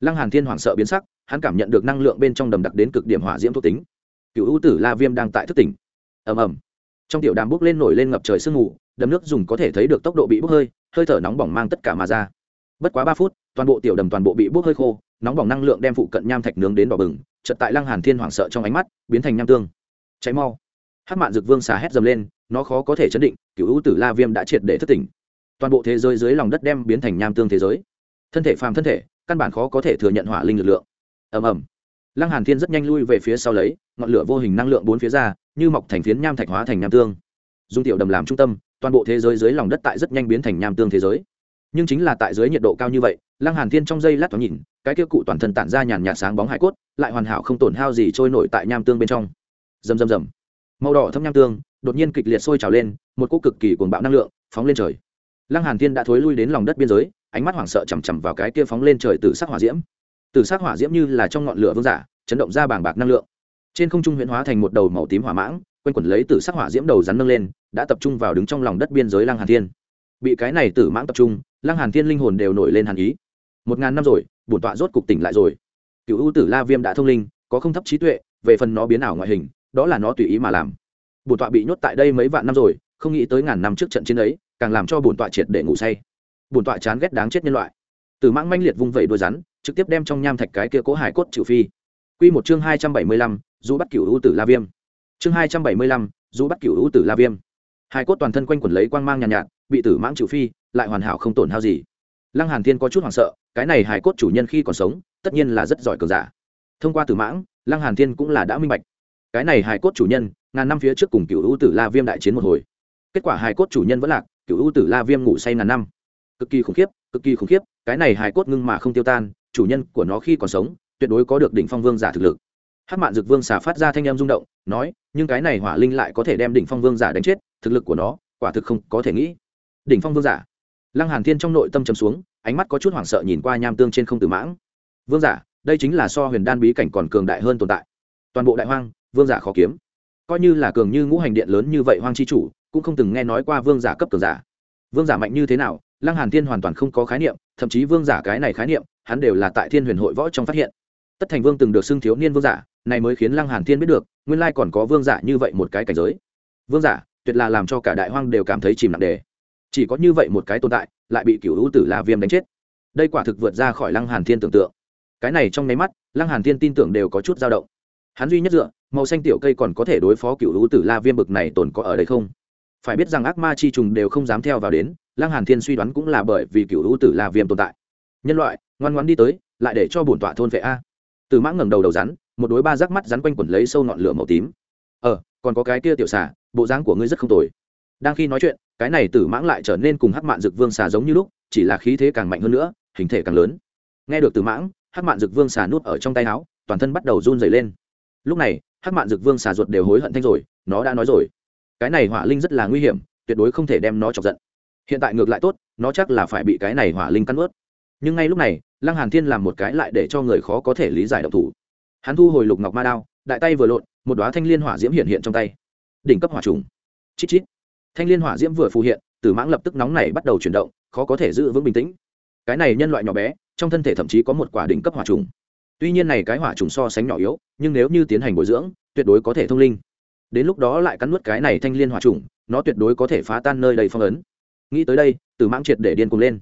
S1: Lăng hàn thiên hoảng sợ biến sắc, hắn cảm nhận được năng lượng bên trong đầm đặc đến cực điểm hỏa diễm thuộc tính. Cựu ưu tử la viêm đang tại thức tỉnh. Ầm ầm. Trong tiểu đàm bốc lên nổi lên ngập trời sương mù, đầm nước dùng có thể thấy được tốc độ bị bốc hơi hơi thở nóng bỏng mang tất cả mà ra bất quá ba phút, toàn bộ tiểu đầm toàn bộ bị bốc hơi khô, nóng bỏng năng lượng đem phụ cận nham thạch nướng đến đỏ bừng chật tại lăng hàn thiên hoảng sợ trong ánh mắt, biến thành nham tương. Cháy mau. Hát mạn dực vương xà hét dầm lên, nó khó có thể chấn định, cựu ưu tử la viêm đã triệt để thức tỉnh. Toàn bộ thế giới dưới lòng đất đem biến thành nham tương thế giới. Thân thể phàm thân thể, căn bản khó có thể thừa nhận hỏa linh lực lượng. Ầm ầm. Lăng hàn thiên rất nhanh lui về phía sau lấy, ngọn lửa vô hình năng lượng bốn phía ra, như mọc thành phiến nham thạch hóa thành nham tương. Dung tiểu đầm làm trung tâm, toàn bộ thế giới dưới lòng đất tại rất nhanh biến thành nham tương thế giới nhưng chính là tại dưới nhiệt độ cao như vậy, lăng hàn thiên trong giây lát thoáng nhìn, cái kia cụ toàn thân tản ra nhàn nhạt sáng bóng hải cốt, lại hoàn hảo không tổn hao gì trôi nổi tại nham tương bên trong. Rầm rầm rầm. Màu đỏ thâm nham tương, đột nhiên kịch liệt sôi trào lên, một cỗ cực kỳ cuồng bạo năng lượng phóng lên trời. Lăng hàn thiên đã thối lui đến lòng đất biên giới, ánh mắt hoảng sợ chằm chằm vào cái kia phóng lên trời từ sắc hỏa diễm. Từ sắc hỏa diễm như là trong ngọn lửa vương giả, chấn động ra bảng bạc năng lượng. Trên không trung huyễn hóa thành một đầu màu tím hỏa mãng, quanh quẩn lấy từ sắc hỏa diễm đầu rắn nâng lên, đã tập trung vào đứng trong lòng đất biên giới lăng hàn thiên. Bị cái này tử mãng tập trung lăng hàn thiên linh hồn đều nổi lên hàn ý. Một ngàn năm rồi bổn tọa rốt cục tỉnh lại rồi. Cựu ưu tử la viêm đã thông linh có không thấp trí tuệ về phần nó biến ảo ngoại hình đó là nó tùy ý mà làm. Bổn tọa bị nhốt tại đây mấy vạn năm rồi không nghĩ tới ngàn năm trước trận chiến ấy càng làm cho bổn tọa triệt để ngủ say. Bổn tọa chán ghét đáng chết nhân loại. Từ mãng manh liệt vung vẩy đuôi rắn trực tiếp đem trong nham thạch cái kia cố hải cốt trừ phi. Quy một chương hai trăm bảy mươi lăm, dù bắt cửu ưu tử la viêm. Chương hai trăm bảy mươi lăm, dù bắt cửu ưu tử la viêm. Hải cốt toàn thân quanh quẩn lấy quang mang nhàn nhạt, nhạt bị tử mãng trừ phi, lại hoàn hảo không tổn hao gì. Lăng hàn thiên có chút hoảng sợ, cái này hải cốt chủ nhân khi còn sống, tất nhiên là rất giỏi cường giả. Thông qua tử mãng, lăng hàn thiên cũng là đã minh bạch. Cái này hải cốt chủ nhân, ngàn năm phía trước cùng cựu ưu tử la viêm đại chiến một hồi. Kết quả hải cốt chủ nhân vẫn lạc cựu ưu tử la viêm ngủ say ngàn năm. Cực kỳ khủng khiếp, cực kỳ khủng khiếp, cái này hải cốt ngưng mà không tiêu tan, chủ nhân của nó khi còn sống, tuyệt đối có được đỉnh phong vương giả thực lực. Hát mạn dực vương xả phát ra thanh em rung động, nói, nhưng cái này hỏa linh lại có thể đem đỉnh phong vương giả đánh chết, thực lực của nó, quả thực không có thể nghĩ đỉnh phong vương giả. Lăng hàn thiên trong nội tâm trầm xuống, ánh mắt có chút hoảng sợ nhìn qua nham tương trên không tử mãng. Vương giả, đây chính là so huyền đan bí cảnh còn cường đại hơn tồn tại. Toàn bộ đại hoang, vương giả khó kiếm. Coi như là cường như ngũ hành điện lớn như vậy hoang chi chủ, cũng không từng nghe nói qua vương giả cấp cường giả. Vương giả mạnh như thế nào, lăng hàn thiên hoàn toàn không có khái niệm, thậm chí vương giả cái này khái niệm, hắn đều là tại thiên huyền hội võ trong phát hiện. Tất thành vương từng được xưng thiếu niên vương giả, này mới khiến lăng hàn thiên biết được, nguyên lai còn có vương giả như vậy một cái cảnh giới. Vương giả, tuyệt là làm cho cả đại hoang đều cảm thấy chìm nặng đề chỉ có như vậy một cái tồn tại, lại bị cửu hữu tử la viêm đánh chết. Đây quả thực vượt ra khỏi lăng hàn thiên tưởng tượng. Cái này trong nháy mắt, lăng hàn thiên tin tưởng đều có chút dao động. Hắn duy nhất dựa, màu xanh tiểu cây còn có thể đối phó cựu hữu tử la viêm bực này tồn có ở đây không? Phải biết rằng ác ma chi trùng đều không dám theo vào đến, lăng hàn thiên suy đoán cũng là bởi vì cựu hữu tử la viêm tồn tại. Nhân loại, ngoan ngoãn đi tới, lại để cho bổn tọa thôn vệ a. Từ mãng ngẩng đầu đầu rắn, một đối ba rác mắt rắn quanh quẩn lấy sâu ngọn lửa màu tím. Ờ còn có cái kia tiểu xà, bộ dáng của ngươi rất không tồi. Đang khi nói chuyện cái này tử mãng lại trở nên cùng hắc mạn dực vương xà giống như lúc, chỉ là khí thế càng mạnh hơn nữa, hình thể càng lớn. Nghe được tử mãng, hắc mạn dực vương xà nuốt ở trong tay áo, toàn thân bắt đầu run dày lên. Lúc này, hắc mạn dực vương xà ruột đều hối hận thanh rồi, nó đã nói rồi. Cái này hỏa linh rất là nguy hiểm, tuyệt đối không thể đem nó chọc giận. Hiện tại ngược lại tốt, nó chắc là phải bị cái này hỏa linh cắn ướt nhưng ngay lúc này, lăng hàn thiên làm một cái lại để cho người khó có thể lý giải độc thủ. Hắn thu hồi lục ngọc ma đao, đại tay vừa lộn, một đóa thanh liên hỏa diễm hiện hiện trong tay. Đỉnh cấp hỏa trùng. Chít chít thanh liên hỏa diễm vừa phù hiện, tử mãng lập tức nóng này bắt đầu chuyển động, khó có thể giữ vững bình tĩnh. Cái này nhân loại nhỏ bé, trong thân thể thậm chí có một quả đỉnh cấp hỏa trùng. Tuy nhiên này cái hỏa trùng so sánh nhỏ yếu, nhưng nếu như tiến hành bồi dưỡng, tuyệt đối có thể thông linh. Đến lúc đó lại cắn nuốt cái này thanh liên hỏa trùng, nó tuyệt đối có thể phá tan nơi đầy phong ấn. Nghĩ tới đây, tử mãng triệt để điên cùng lên.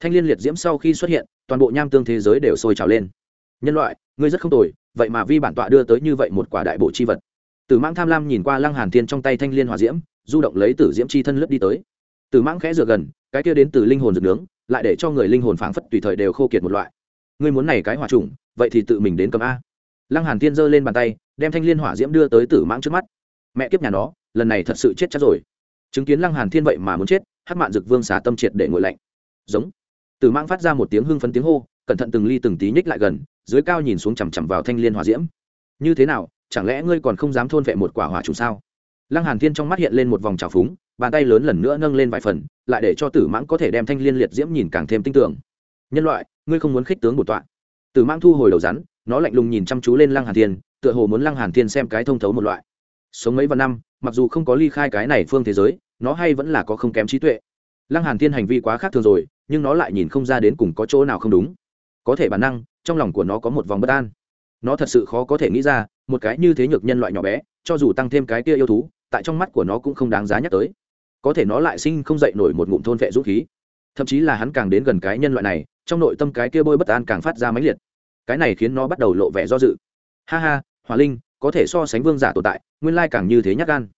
S1: Thanh liên liệt diễm sau khi xuất hiện, toàn bộ nham tương thế giới đều sôi trào lên. Nhân loại, ngươi rất không tồi, vậy mà vi bản tọa đưa tới như vậy một quả đại bộ chi vật. Tử mãng tham lam nhìn qua lăng hàn thiên trong tay thanh liên hỏa diễm du động lấy tử diễm chi thân lướt đi tới. Tử mãng khẽ dựa gần, cái kia đến từ linh hồn rực nướng, lại để cho người linh hồn phảng phất tùy thời đều khô kiệt một loại. Ngươi muốn này cái hỏa trùng, vậy thì tự mình đến cầm a. Lăng hàn thiên giơ lên bàn tay, đem thanh liên hỏa diễm đưa tới tử mãng trước mắt. Mẹ kiếp nhà nó, lần này thật sự chết chắc rồi. Chứng kiến lăng hàn thiên vậy mà muốn chết, hắc mạn dực vương xả tâm triệt để ngồi lạnh. Giống. Tử mãng phát ra một tiếng hưng phấn tiếng hô, cẩn thận từng ly từng tí nhích lại gần, dưới cao nhìn xuống chằm chằm vào thanh liên hỏa diễm. Như thế nào, chẳng lẽ ngươi còn không dám thôn vệ một quả hỏa trùng sao? Lăng hàn thiên trong mắt hiện lên một vòng trào phúng, bàn tay lớn lần nữa nâng lên vài phần, lại để cho tử mãng có thể đem thanh liên liệt diễm nhìn càng thêm tinh tưởng nhân loại, ngươi không muốn khích tướng bổn tọa. Tử mãng thu hồi đầu rắn, nó lạnh lùng nhìn chăm chú lên lăng hàn thiên, tựa hồ muốn lăng hàn thiên xem cái thông thấu một loại. Sống mấy vạn năm, mặc dù không có ly khai cái này phương thế giới, nó hay vẫn là có không kém trí tuệ. Lăng hàn thiên hành vi quá khác thường rồi, nhưng nó lại nhìn không ra đến cùng có chỗ nào không đúng. Có thể bản năng, trong lòng của nó có một vòng bất an. Nó thật sự khó có thể nghĩ ra, một cái như thế nhược nhân loại nhỏ bé, cho dù tăng thêm cái kia yêu thú tại trong mắt của nó cũng không đáng giá nhắc tới. Có thể nó lại sinh không dậy nổi một ngụm thôn vệ dũng khí. Thậm chí là hắn càng đến gần cái nhân loại này, trong nội tâm cái kia bôi bất an càng phát ra mãnh liệt. Cái này khiến nó bắt đầu lộ vẻ do dự. Ha ha, hỏa linh, có thể so sánh vương giả tồn tại, nguyên lai càng như thế nhắc gan.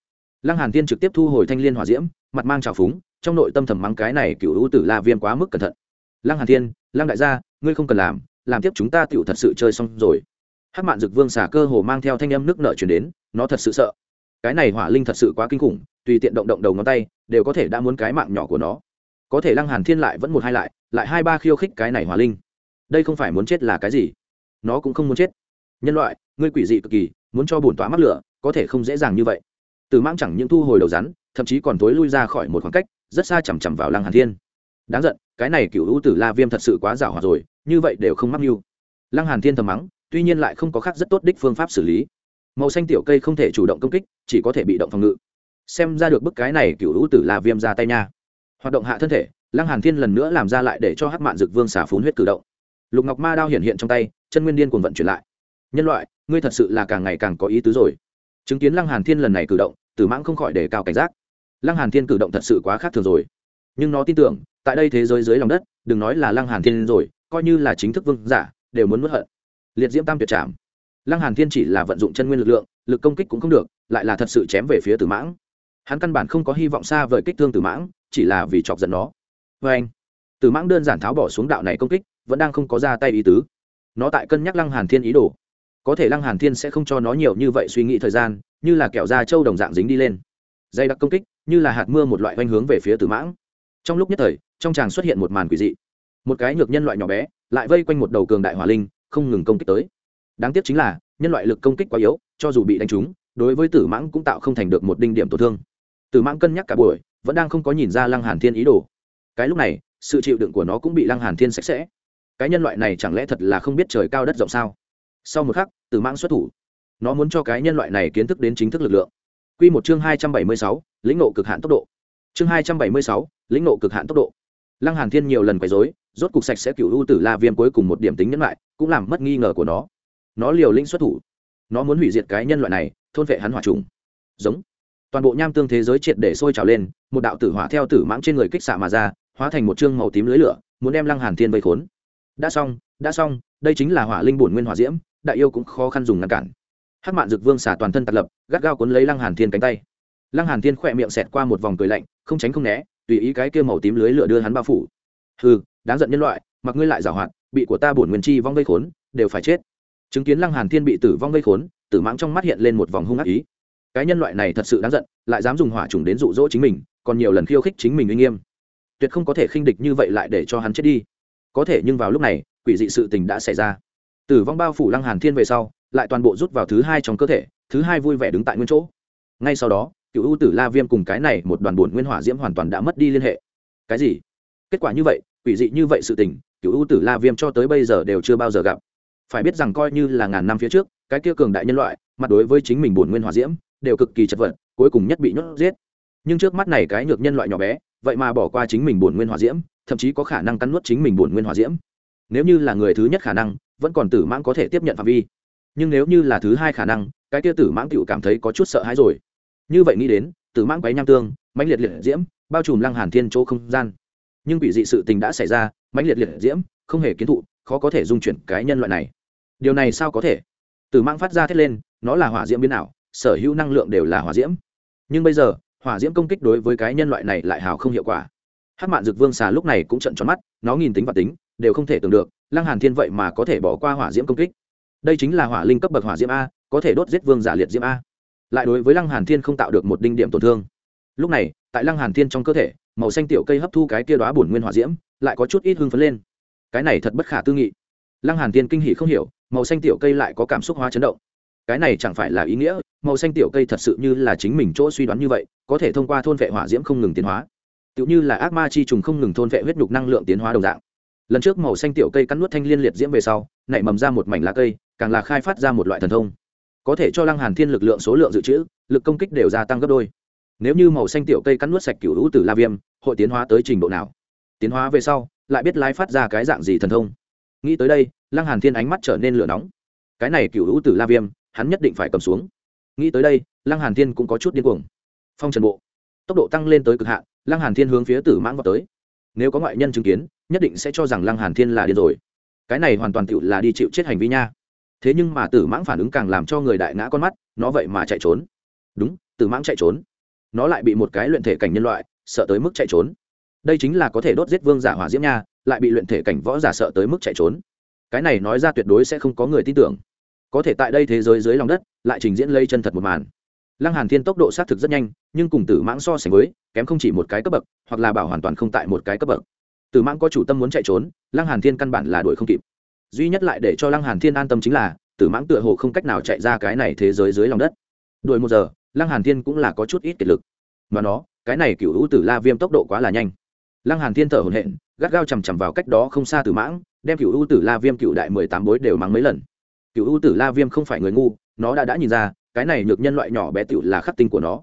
S1: Lăng hàn tiên trực tiếp thu hồi thanh liên hỏa diễm, mặt mang trào phúng, trong nội tâm thầm mắng cái này cựu hữu tử la viêm quá mức cẩn thận. Lăng hàn thiên, lăng đại gia, ngươi không cần làm làm tiếp chúng ta tựu thật sự chơi xong rồi. Hắc mạn dực vương xả cơ hồ mang theo thanh âm nước nợ chuyển đến, nó thật sự sợ cái này hỏa linh thật sự quá kinh khủng, tùy tiện động động đầu ngón tay, đều có thể đã muốn cái mạng nhỏ của nó. Có thể lăng hàn thiên lại vẫn một hai lại lại hai ba khiêu khích cái này hỏa linh. Đây không phải muốn chết là cái gì? Nó cũng không muốn chết. Nhân loại, ngươi quỷ dị cực kỳ, muốn cho bổn tỏa mắc lửa, có thể không dễ dàng như vậy. Từ mang chẳng những thu hồi đầu rắn, thậm chí còn tối lui ra khỏi một khoảng cách, rất xa chằm chằm vào lăng hàn thiên. Đáng giận, cái này cựu hữu tử la viêm thật sự quá giảo hòa rồi, như vậy đều không mắc mưu. Lăng hàn thiên thầm mắng, tuy nhiên lại không có khác rất tốt đích phương pháp xử lý màu xanh tiểu cây không thể chủ động công kích, chỉ có thể bị động phòng ngự. Xem ra được bức cái này cựu hữu tử là viêm ra tay nha. Hoạt động hạ thân thể, lăng hàn thiên lần nữa làm ra lại để cho hắc mạn dực vương xả phun huyết cử động. Lục ngọc ma đao hiện hiện trong tay, chân nguyên điên cuồng vận chuyển lại. Nhân loại, ngươi thật sự là càng ngày càng có ý tứ rồi. Chứng kiến lăng hàn thiên lần này cử động, tử mãng không khỏi để cao cảnh giác. Lăng hàn thiên cử động thật sự quá khác thường rồi. Nhưng nó tin tưởng, tại đây thế giới dưới lòng đất, đừng nói là lăng hàn thiên rồi, coi như là chính thức vương giả, đều muốn mất hận. Liệt diễm tam tuyệt trảm lăng hàn thiên chỉ là vận dụng chân nguyên lực lượng, lực công kích cũng không được, lại là thật sự chém về phía tử mãng. Hắn căn bản không có hy vọng xa vời kích thương tử mãng, chỉ là vì chọc giận nó. Với anh tử mãng đơn giản tháo bỏ xuống đạo này công kích, vẫn đang không có ra tay ý tứ. Nó tại cân nhắc lăng hàn thiên ý đồ. Có thể lăng hàn thiên sẽ không cho nó nhiều như vậy suy nghĩ thời gian, như là kẹo da trâu đồng dạng dính đi lên. Dây đặc công kích, như là hạt mưa một loại oanh hướng về phía tử mãng. Trong lúc nhất thời, trong tràng xuất hiện một màn quỷ dị. Một cái nhược nhân loại nhỏ bé, lại vây quanh một đầu cường đại hỏa linh, không ngừng công kích tới đáng tiếc chính là, nhân loại lực công kích quá yếu, cho dù bị đánh trúng, đối với tử mãng cũng tạo không thành được một đinh điểm tổn thương. Tử mãng cân nhắc cả buổi, vẫn đang không có nhìn ra lăng hàn thiên ý đồ. Cái lúc này, sự chịu đựng của nó cũng bị lăng hàn thiên sạch sẽ. Cái nhân loại này chẳng lẽ thật là không biết trời cao đất rộng sao? Sau một khắc, tử mãng xuất thủ. Nó muốn cho cái nhân loại này kiến thức đến chính thức lực lượng. Quy một chương hai trăm bảy mươi sáu, lĩnh nộ cực hạn tốc độ. Chương hai trăm bảy mươi sáu, lĩnh nộ cực hạn tốc độ. Lăng hàn thiên nhiều lần quấy rối, rốt cục sạch sẽ cựu ưu tử la viêm cuối cùng một điểm tính nhẫn lại, cũng làm mất nghi ngờ của nó nó liều lĩnh xuất thủ. Nó muốn hủy diệt cái nhân loại này, thôn vệ hắn hỏa trùng. Giống. Toàn bộ nham tương thế giới triệt để sôi trào lên, một đạo tử hỏa theo tử mãng trên người kích xạ mà ra, hóa thành một chương màu tím lưới lửa, muốn đem lăng hàn thiên vây khốn. Đã xong đã xong, đây chính là hỏa linh bổn nguyên hỏa diễm, đại yêu cũng khó khăn dùng ngăn cản. Hắc mạn dực vương xả toàn thân tạt lập, gắt gao cuốn lấy lăng hàn thiên cánh tay. Lăng hàn thiên khỏe miệng xẹt qua một vòng cười lạnh, không tránh không né, tùy ý cái kia màu tím lưới lửa đưa hắn bao phủ. Hừ, đáng giận nhân loại, mặc ngươi lại giảo hoạt, bị của ta bổn nguyên chi vong vây khốn, đều phải chết chứng kiến lăng hàn thiên bị tử vong gây khốn, tử mãng trong mắt hiện lên một vòng hung ác ý. Cái nhân loại này thật sự đáng giận, lại dám dùng hỏa trùng đến dụ dỗ chính mình, còn nhiều lần khiêu khích chính mình uy nghiêm. Tuyệt không có thể khinh địch như vậy lại để cho hắn chết đi. Có thể nhưng vào lúc này, quỷ dị sự tình đã xảy ra. Tử vong bao phủ lăng hàn thiên về sau, lại toàn bộ rút vào thứ hai trong cơ thể, thứ hai vui vẻ đứng tại nguyên chỗ. Ngay sau đó, cựu u tử la viêm cùng cái này một đoàn bổn nguyên hỏa diễm hoàn toàn đã mất đi liên hệ. Cái gì? Kết quả như vậy, quỷ dị như vậy sự tình, cựu u tử la viêm cho tới bây giờ đều chưa bao giờ gặp phải biết rằng coi như là ngàn năm phía trước, cái kia cường đại nhân loại, mặt đối với chính mình bổn nguyên hỏa diễm, đều cực kỳ chật vật, cuối cùng nhất bị nhốt giết. Nhưng trước mắt này cái nhược nhân loại nhỏ bé, vậy mà bỏ qua chính mình bổn nguyên hỏa diễm, thậm chí có khả năng cắn nuốt chính mình bổn nguyên hỏa diễm. Nếu như là người thứ nhất khả năng, vẫn còn tử mãng có thể tiếp nhận phạm vi. Nhưng nếu như là thứ hai khả năng, cái kia tử mãng cựu cảm thấy có chút sợ hãi rồi. Như vậy nghĩ đến, tử mãng quấy nham tương, mãnh liệt liệt diễm, bao trùm lăng hàn thiên chỗ không gian. Nhưng bị dị sự tình đã xảy ra, mãnh liệt liệt diễm, không hề kiến thụ, khó có thể dung chuyển cái nhân loại này điều này sao có thể? Tử mang phát ra thét lên, nó là hỏa diễm biến ảo, sở hữu năng lượng đều là hỏa diễm. Nhưng bây giờ, hỏa diễm công kích đối với cái nhân loại này lại hào không hiệu quả. Hát mạn dược vương xà lúc này cũng trận tròn mắt, nó nghìn tính và tính, đều không thể tưởng được, lăng hàn thiên vậy mà có thể bỏ qua hỏa diễm công kích. Đây chính là hỏa linh cấp bậc hỏa diễm a, có thể đốt giết vương giả liệt diễm a. Lại đối với lăng hàn thiên không tạo được một đinh điểm tổn thương. Lúc này, tại lăng hàn thiên trong cơ thể, màu xanh tiểu cây hấp thu cái kia đóa bổn nguyên hỏa diễm, lại có chút ít hưng phấn lên. Cái này thật bất khả tư nghị. Lăng hàn thiên kinh hỉ không hiểu màu xanh tiểu cây lại có cảm xúc hóa chấn động. Cái này chẳng phải là ý nghĩa, màu xanh tiểu cây thật sự như là chính mình chỗ suy đoán như vậy, có thể thông qua thôn vệ hỏa diễm không ngừng tiến hóa. Tựu như là ác ma chi trùng không ngừng thôn vệ huyết nhục năng lượng tiến hóa đồng dạng. Lần trước màu xanh tiểu cây cắn nuốt thanh liên liệt diễm về sau, nảy mầm ra một mảnh lá cây, càng là khai phát ra một loại thần thông. Có thể cho lăng hàn thiên lực lượng số lượng dự trữ, lực công kích đều gia tăng gấp đôi. Nếu như màu xanh tiểu cây cắn nuốt sạch cửu lũ tử la viêm, hội tiến hóa tới trình độ nào? Tiến hóa về sau, lại biết lái phát ra cái dạng gì thần thông? Nghĩ tới đây lăng hàn thiên ánh mắt trở nên lửa nóng. Cái này cửu u tử la viêm, hắn nhất định phải cầm xuống. Nghĩ tới đây, lăng hàn thiên cũng có chút điên cuồng. Phong trần bộ, tốc độ tăng lên tới cực hạn, lăng hàn thiên hướng phía tử mãng vào tới. Nếu có ngoại nhân chứng kiến, nhất định sẽ cho rằng lăng hàn thiên là điên rồi. Cái này hoàn toàn tựu là đi chịu chết hành vi nha. Thế nhưng mà tử mãng phản ứng càng làm cho người đại ngã con mắt, nó vậy mà chạy trốn. Đúng, tử mãng chạy trốn. Nó lại bị một cái luyện thể cảnh nhân loại, sợ tới mức chạy trốn. Đây chính là có thể đốt giết vương giả hỏa diễm nha, lại bị luyện thể cảnh võ giả sợ tới mức chạy trốn cái này nói ra tuyệt đối sẽ không có người tin tưởng. Có thể tại đây thế giới dưới lòng đất, lại trình diễn lây chân thật một màn. Lăng hàn thiên tốc độ xác thực rất nhanh, nhưng cùng tử mãng so sánh với, kém không chỉ một cái cấp bậc, hoặc là bảo hoàn toàn không tại một cái cấp bậc. Tử mãng có chủ tâm muốn chạy trốn, lăng hàn thiên căn bản là đuổi không kịp. Duy nhất lại để cho lăng hàn thiên an tâm chính là, tử mãng tựa hồ không cách nào chạy ra cái này thế giới dưới lòng đất. Đuổi một giờ, lăng hàn thiên cũng là có chút ít kiệt lực. Mà nó, cái này cựu hữu tử la viêm tốc độ quá là nhanh. Lăng hàn thiên thở hổn hển, gắt gao chầm chầm vào cách đó không xa tử mãng đem cựu ưu tử la viêm cựu đại mười tám bối đều mắng mấy lần. Cựu ưu tử la viêm không phải người ngu, nó đã đã nhìn ra, cái này nhược nhân loại nhỏ bé tiểu là khắc tinh của nó.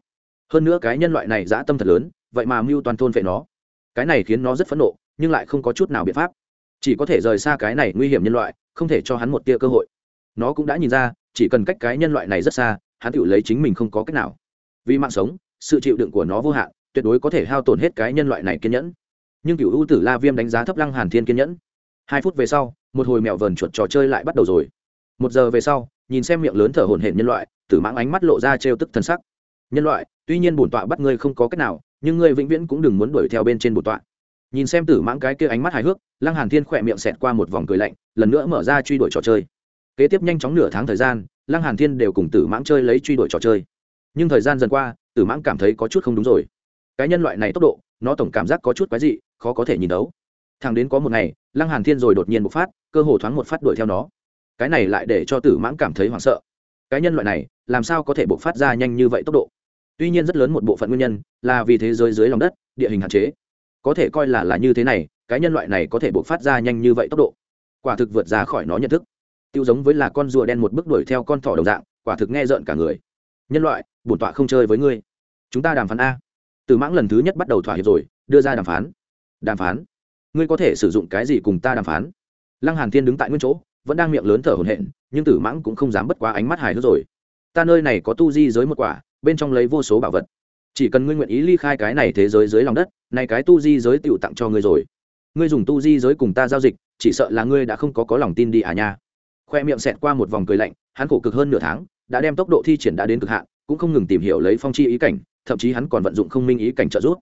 S1: Hơn nữa cái nhân loại này dã tâm thật lớn, vậy mà mưu toàn thôn vệ nó. Cái này khiến nó rất phẫn nộ, nhưng lại không có chút nào biện pháp. Chỉ có thể rời xa cái này nguy hiểm nhân loại, không thể cho hắn một tia cơ hội. Nó cũng đã nhìn ra, chỉ cần cách cái nhân loại này rất xa, hắn tự lấy chính mình không có cách nào. Vì mạng sống, sự chịu đựng của nó vô hạn, tuyệt đối có thể hao tổn hết cái nhân loại này kiên nhẫn. Nhưng cựu ưu tử la viêm đánh giá thấp lăng hàn thiên kiên nhẫn hai phút về sau, một hồi mèo vờn chuột trò chơi lại bắt đầu rồi. Một giờ về sau, nhìn xem miệng lớn thở hổn hển nhân loại, tử mãng ánh mắt lộ ra trêu tức thân sắc. Nhân loại, tuy nhiên bổn tọa bắt ngươi không có cách nào, nhưng ngươi vĩnh viễn cũng đừng muốn đuổi theo bên trên bổn tọa. Nhìn xem tử mãng cái kia ánh mắt hài hước, lăng hàn thiên khỏe miệng xẹt qua một vòng cười lạnh, lần nữa mở ra truy đuổi trò chơi. Kế tiếp nhanh chóng nửa tháng thời gian, lăng hàn thiên đều cùng tử mãng chơi lấy truy đuổi trò chơi. Nhưng thời gian dần qua, tử mãng cảm thấy có chút không đúng rồi. Cái nhân loại này tốc độ, nó tổng cảm giác có chút quái dị, khó có thể nhìn đấu thằng đến có một ngày, lăng hàn thiên rồi đột nhiên một phát, cơ hồ thoáng một phát đuổi theo nó. Cái này lại để cho tử mãng cảm thấy hoảng sợ. Cái nhân loại này, làm sao có thể bộc phát ra nhanh như vậy tốc độ? Tuy nhiên rất lớn một bộ phận nguyên nhân là vì thế giới dưới lòng đất, địa hình hạn chế. Có thể coi là là như thế này, cái nhân loại này có thể bộc phát ra nhanh như vậy tốc độ. Quả thực vượt ra khỏi nó nhận thức. Tiêu giống với là con rùa đen một bước đuổi theo con thỏ đồng dạng, quả thực nghe rợn cả người. Nhân loại, bổn tọa không chơi với ngươi. Chúng ta đàm phán a. Từ mãng lần thứ nhất bắt đầu thỏa hiệp rồi, đưa ra đàm phán. Đàm phán ngươi có thể sử dụng cái gì cùng ta đàm phán? Lăng hàn thiên đứng tại nguyên chỗ, vẫn đang miệng lớn thở hổn hển, nhưng tử mãng cũng không dám bất quá ánh mắt hài hước rồi. Ta nơi này có tu di giới một quả, bên trong lấy vô số bảo vật. Chỉ cần ngươi nguyện ý ly khai cái này thế giới dưới lòng đất, này cái tu di giới tựu tặng cho ngươi rồi. Ngươi dùng tu di giới cùng ta giao dịch, chỉ sợ là ngươi đã không có có lòng tin đi à nha. Khoe miệng xẹt qua một vòng cười lạnh, hắn khổ cực hơn nửa tháng, đã đem tốc độ thi triển đã đến cực hạn, cũng không ngừng tìm hiểu lấy phong chi ý cảnh, thậm chí hắn còn vận dụng không minh ý cảnh trợ giúp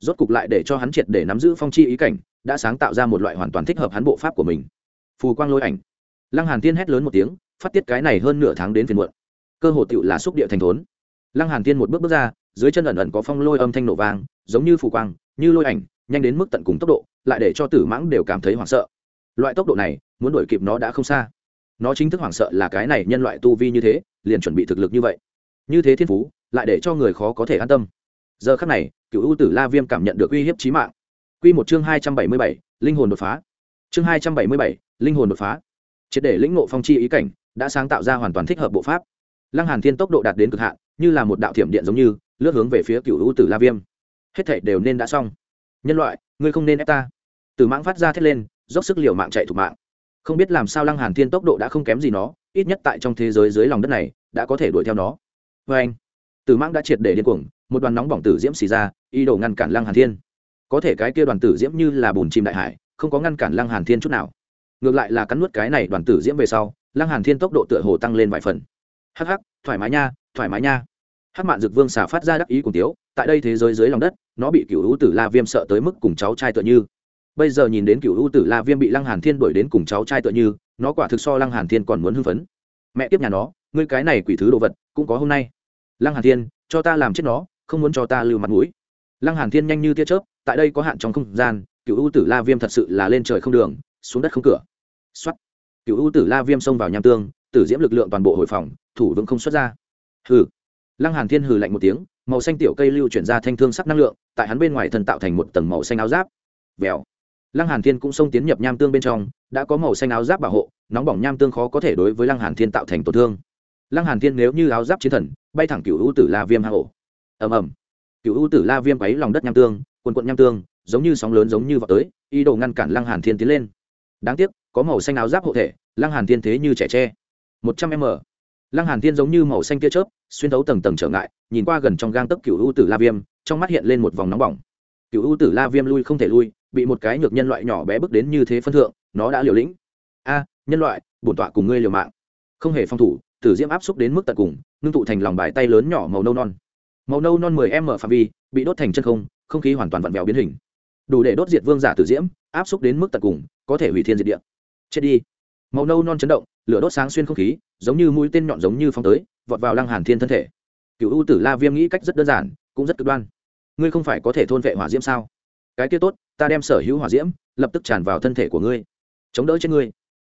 S1: rốt cục lại để cho hắn triệt để nắm giữ phong chi ý cảnh, đã sáng tạo ra một loại hoàn toàn thích hợp hắn bộ pháp của mình. Phù quang lôi ảnh. Lăng hàn tiên hét lớn một tiếng, phát tiết cái này hơn nửa tháng đến phiền muộn. Cơ hồ tựu là xúc địa thành thốn. Lăng hàn tiên một bước bước ra, dưới chân ẩn ẩn có phong lôi âm thanh nổ vang, giống như phù quang, như lôi ảnh, nhanh đến mức tận cùng tốc độ, lại để cho tử mãng đều cảm thấy hoảng sợ. Loại tốc độ này, muốn đuổi kịp nó đã không xa. Nó chính thức hoảng sợ là cái này nhân loại tu vi như thế, liền chuẩn bị thực lực như vậy. Như thế thiên phú, lại để cho người khó có thể an tâm giờ khắc này, cựu ưu tử la viêm cảm nhận được uy hiếp trí mạng. Q một chương hai trăm bảy mươi bảy, linh hồn đột phá. Chương hai trăm bảy mươi bảy, linh hồn đột phá. Triệt để lĩnh ngộ phong chi ý cảnh, đã sáng tạo ra hoàn toàn thích hợp bộ pháp. Lăng hàn thiên tốc độ đạt đến cực hạn, như là một đạo thiểm điện giống như, lướt hướng về phía cựu ưu tử la viêm. Hết thể đều nên đã xong. Nhân loại, ngươi không nên ép ta. Từ mãng phát ra thét lên, dốc sức liều mạng chạy thủ mạng. Không biết làm sao lăng hàn thiên tốc độ đã không kém gì nó, ít nhất tại trong thế giới dưới lòng đất này, đã có thể đuổi theo nó. Vâng. Vê anh từ mãng đã triệt để điên cuồng một đoàn nóng bỏng tử diễm xì ra, ý đồ ngăn cản lăng hàn thiên. Có thể cái kia đoàn tử diễm như là bùn chim đại hải, không có ngăn cản lăng hàn thiên chút nào. Ngược lại là cắn nuốt cái này đoàn tử diễm về sau, lăng hàn thiên tốc độ tựa hồ tăng lên vài phần. Hắc hắc, thoải mái nha, thoải mái nha. Hắc mạn dực vương xả phát ra đắc ý cùng tiếu, tại đây thế giới dưới lòng đất, nó bị cựu hữu tử la viêm sợ tới mức cùng cháu trai tựa như. Bây giờ nhìn đến cựu hữu tử la viêm bị lăng hàn thiên đuổi đến cùng cháu trai tựa như, nó quả thực so lăng hàn thiên còn muốn hưng phấn. Mẹ tiếp nhà nó, ngươi cái này quỷ thứ đồ vật, cũng có hôm nay. Lăng hàn thiên, cho ta làm chết nó không muốn cho ta lưu mặt mũi. Lăng hàn thiên nhanh như tia chớp, tại đây có hạn trong không gian cựu u tử la viêm thật sự là lên trời không đường, xuống đất không cửa. Xuất cựu u tử la viêm xông vào nham tương, tử diễm lực lượng toàn bộ hồi phòng, thủ vững không xuất ra. Hừ. Lăng hàn thiên hừ lạnh một tiếng, màu xanh tiểu cây lưu chuyển ra thanh thương sắc năng lượng, tại hắn bên ngoài thần tạo thành một tầng màu xanh áo giáp. Vèo. Lăng hàn thiên cũng xông tiến nhập nham tương bên trong, đã có màu xanh áo giáp bảo hộ, nóng bỏng nham tương khó có thể đối với lăng hàn thiên tạo thành tổn thương. Lăng hàn thiên nếu như áo giáp chiến thần, bay thẳng cựu u tử la viêm hạ ổ ầm ầm. Cựu u tử la viêm quấy lòng đất nham tương, quần quận nham tương, giống như sóng lớn giống như vào tới, ý đồ ngăn cản lăng hàn thiên tiến lên. Đáng tiếc, có màu xanh áo giáp hộ thể, lăng hàn thiên thế như trẻ tre. Một trăm m. Lăng hàn thiên giống như màu xanh tia chớp, xuyên thấu tầng tầng trở ngại, nhìn qua gần trong gang tấc cựu u tử la viêm, trong mắt hiện lên một vòng nóng bỏng. Cựu u tử la viêm lui không thể lui, bị một cái nhược nhân loại nhỏ bé bước đến như thế phân thượng, nó đã liều lĩnh. A, nhân loại, bổn tọa cùng ngươi liều mạng. Không hề phòng thủ, tử diễm áp xúc đến mức tận cùng, ngưng tụ thành lòng bài tay lớn nhỏ màu nâu non màu nâu non mười m phạm vi, bị đốt thành chân không không khí hoàn toàn vặn vẹo biến hình. Đủ để đốt diệt vương giả tử diễm, áp xúc đến mức tận cùng, có thể hủy thiên diệt địa. Chết đi. Màu nâu non chấn động, lửa đốt sáng xuyên không khí, giống như mũi tên nhọn giống như phong tới, vọt vào lăng hàn thiên thân thể. Cựu u tử la viêm nghĩ cách rất đơn giản, cũng rất cực đoan. Ngươi không phải có thể thôn vệ hỏa diễm sao? Cái kia tốt, ta đem sở hữu hỏa diễm, lập tức tràn vào thân thể của ngươi. Chống đỡ trên ngươi.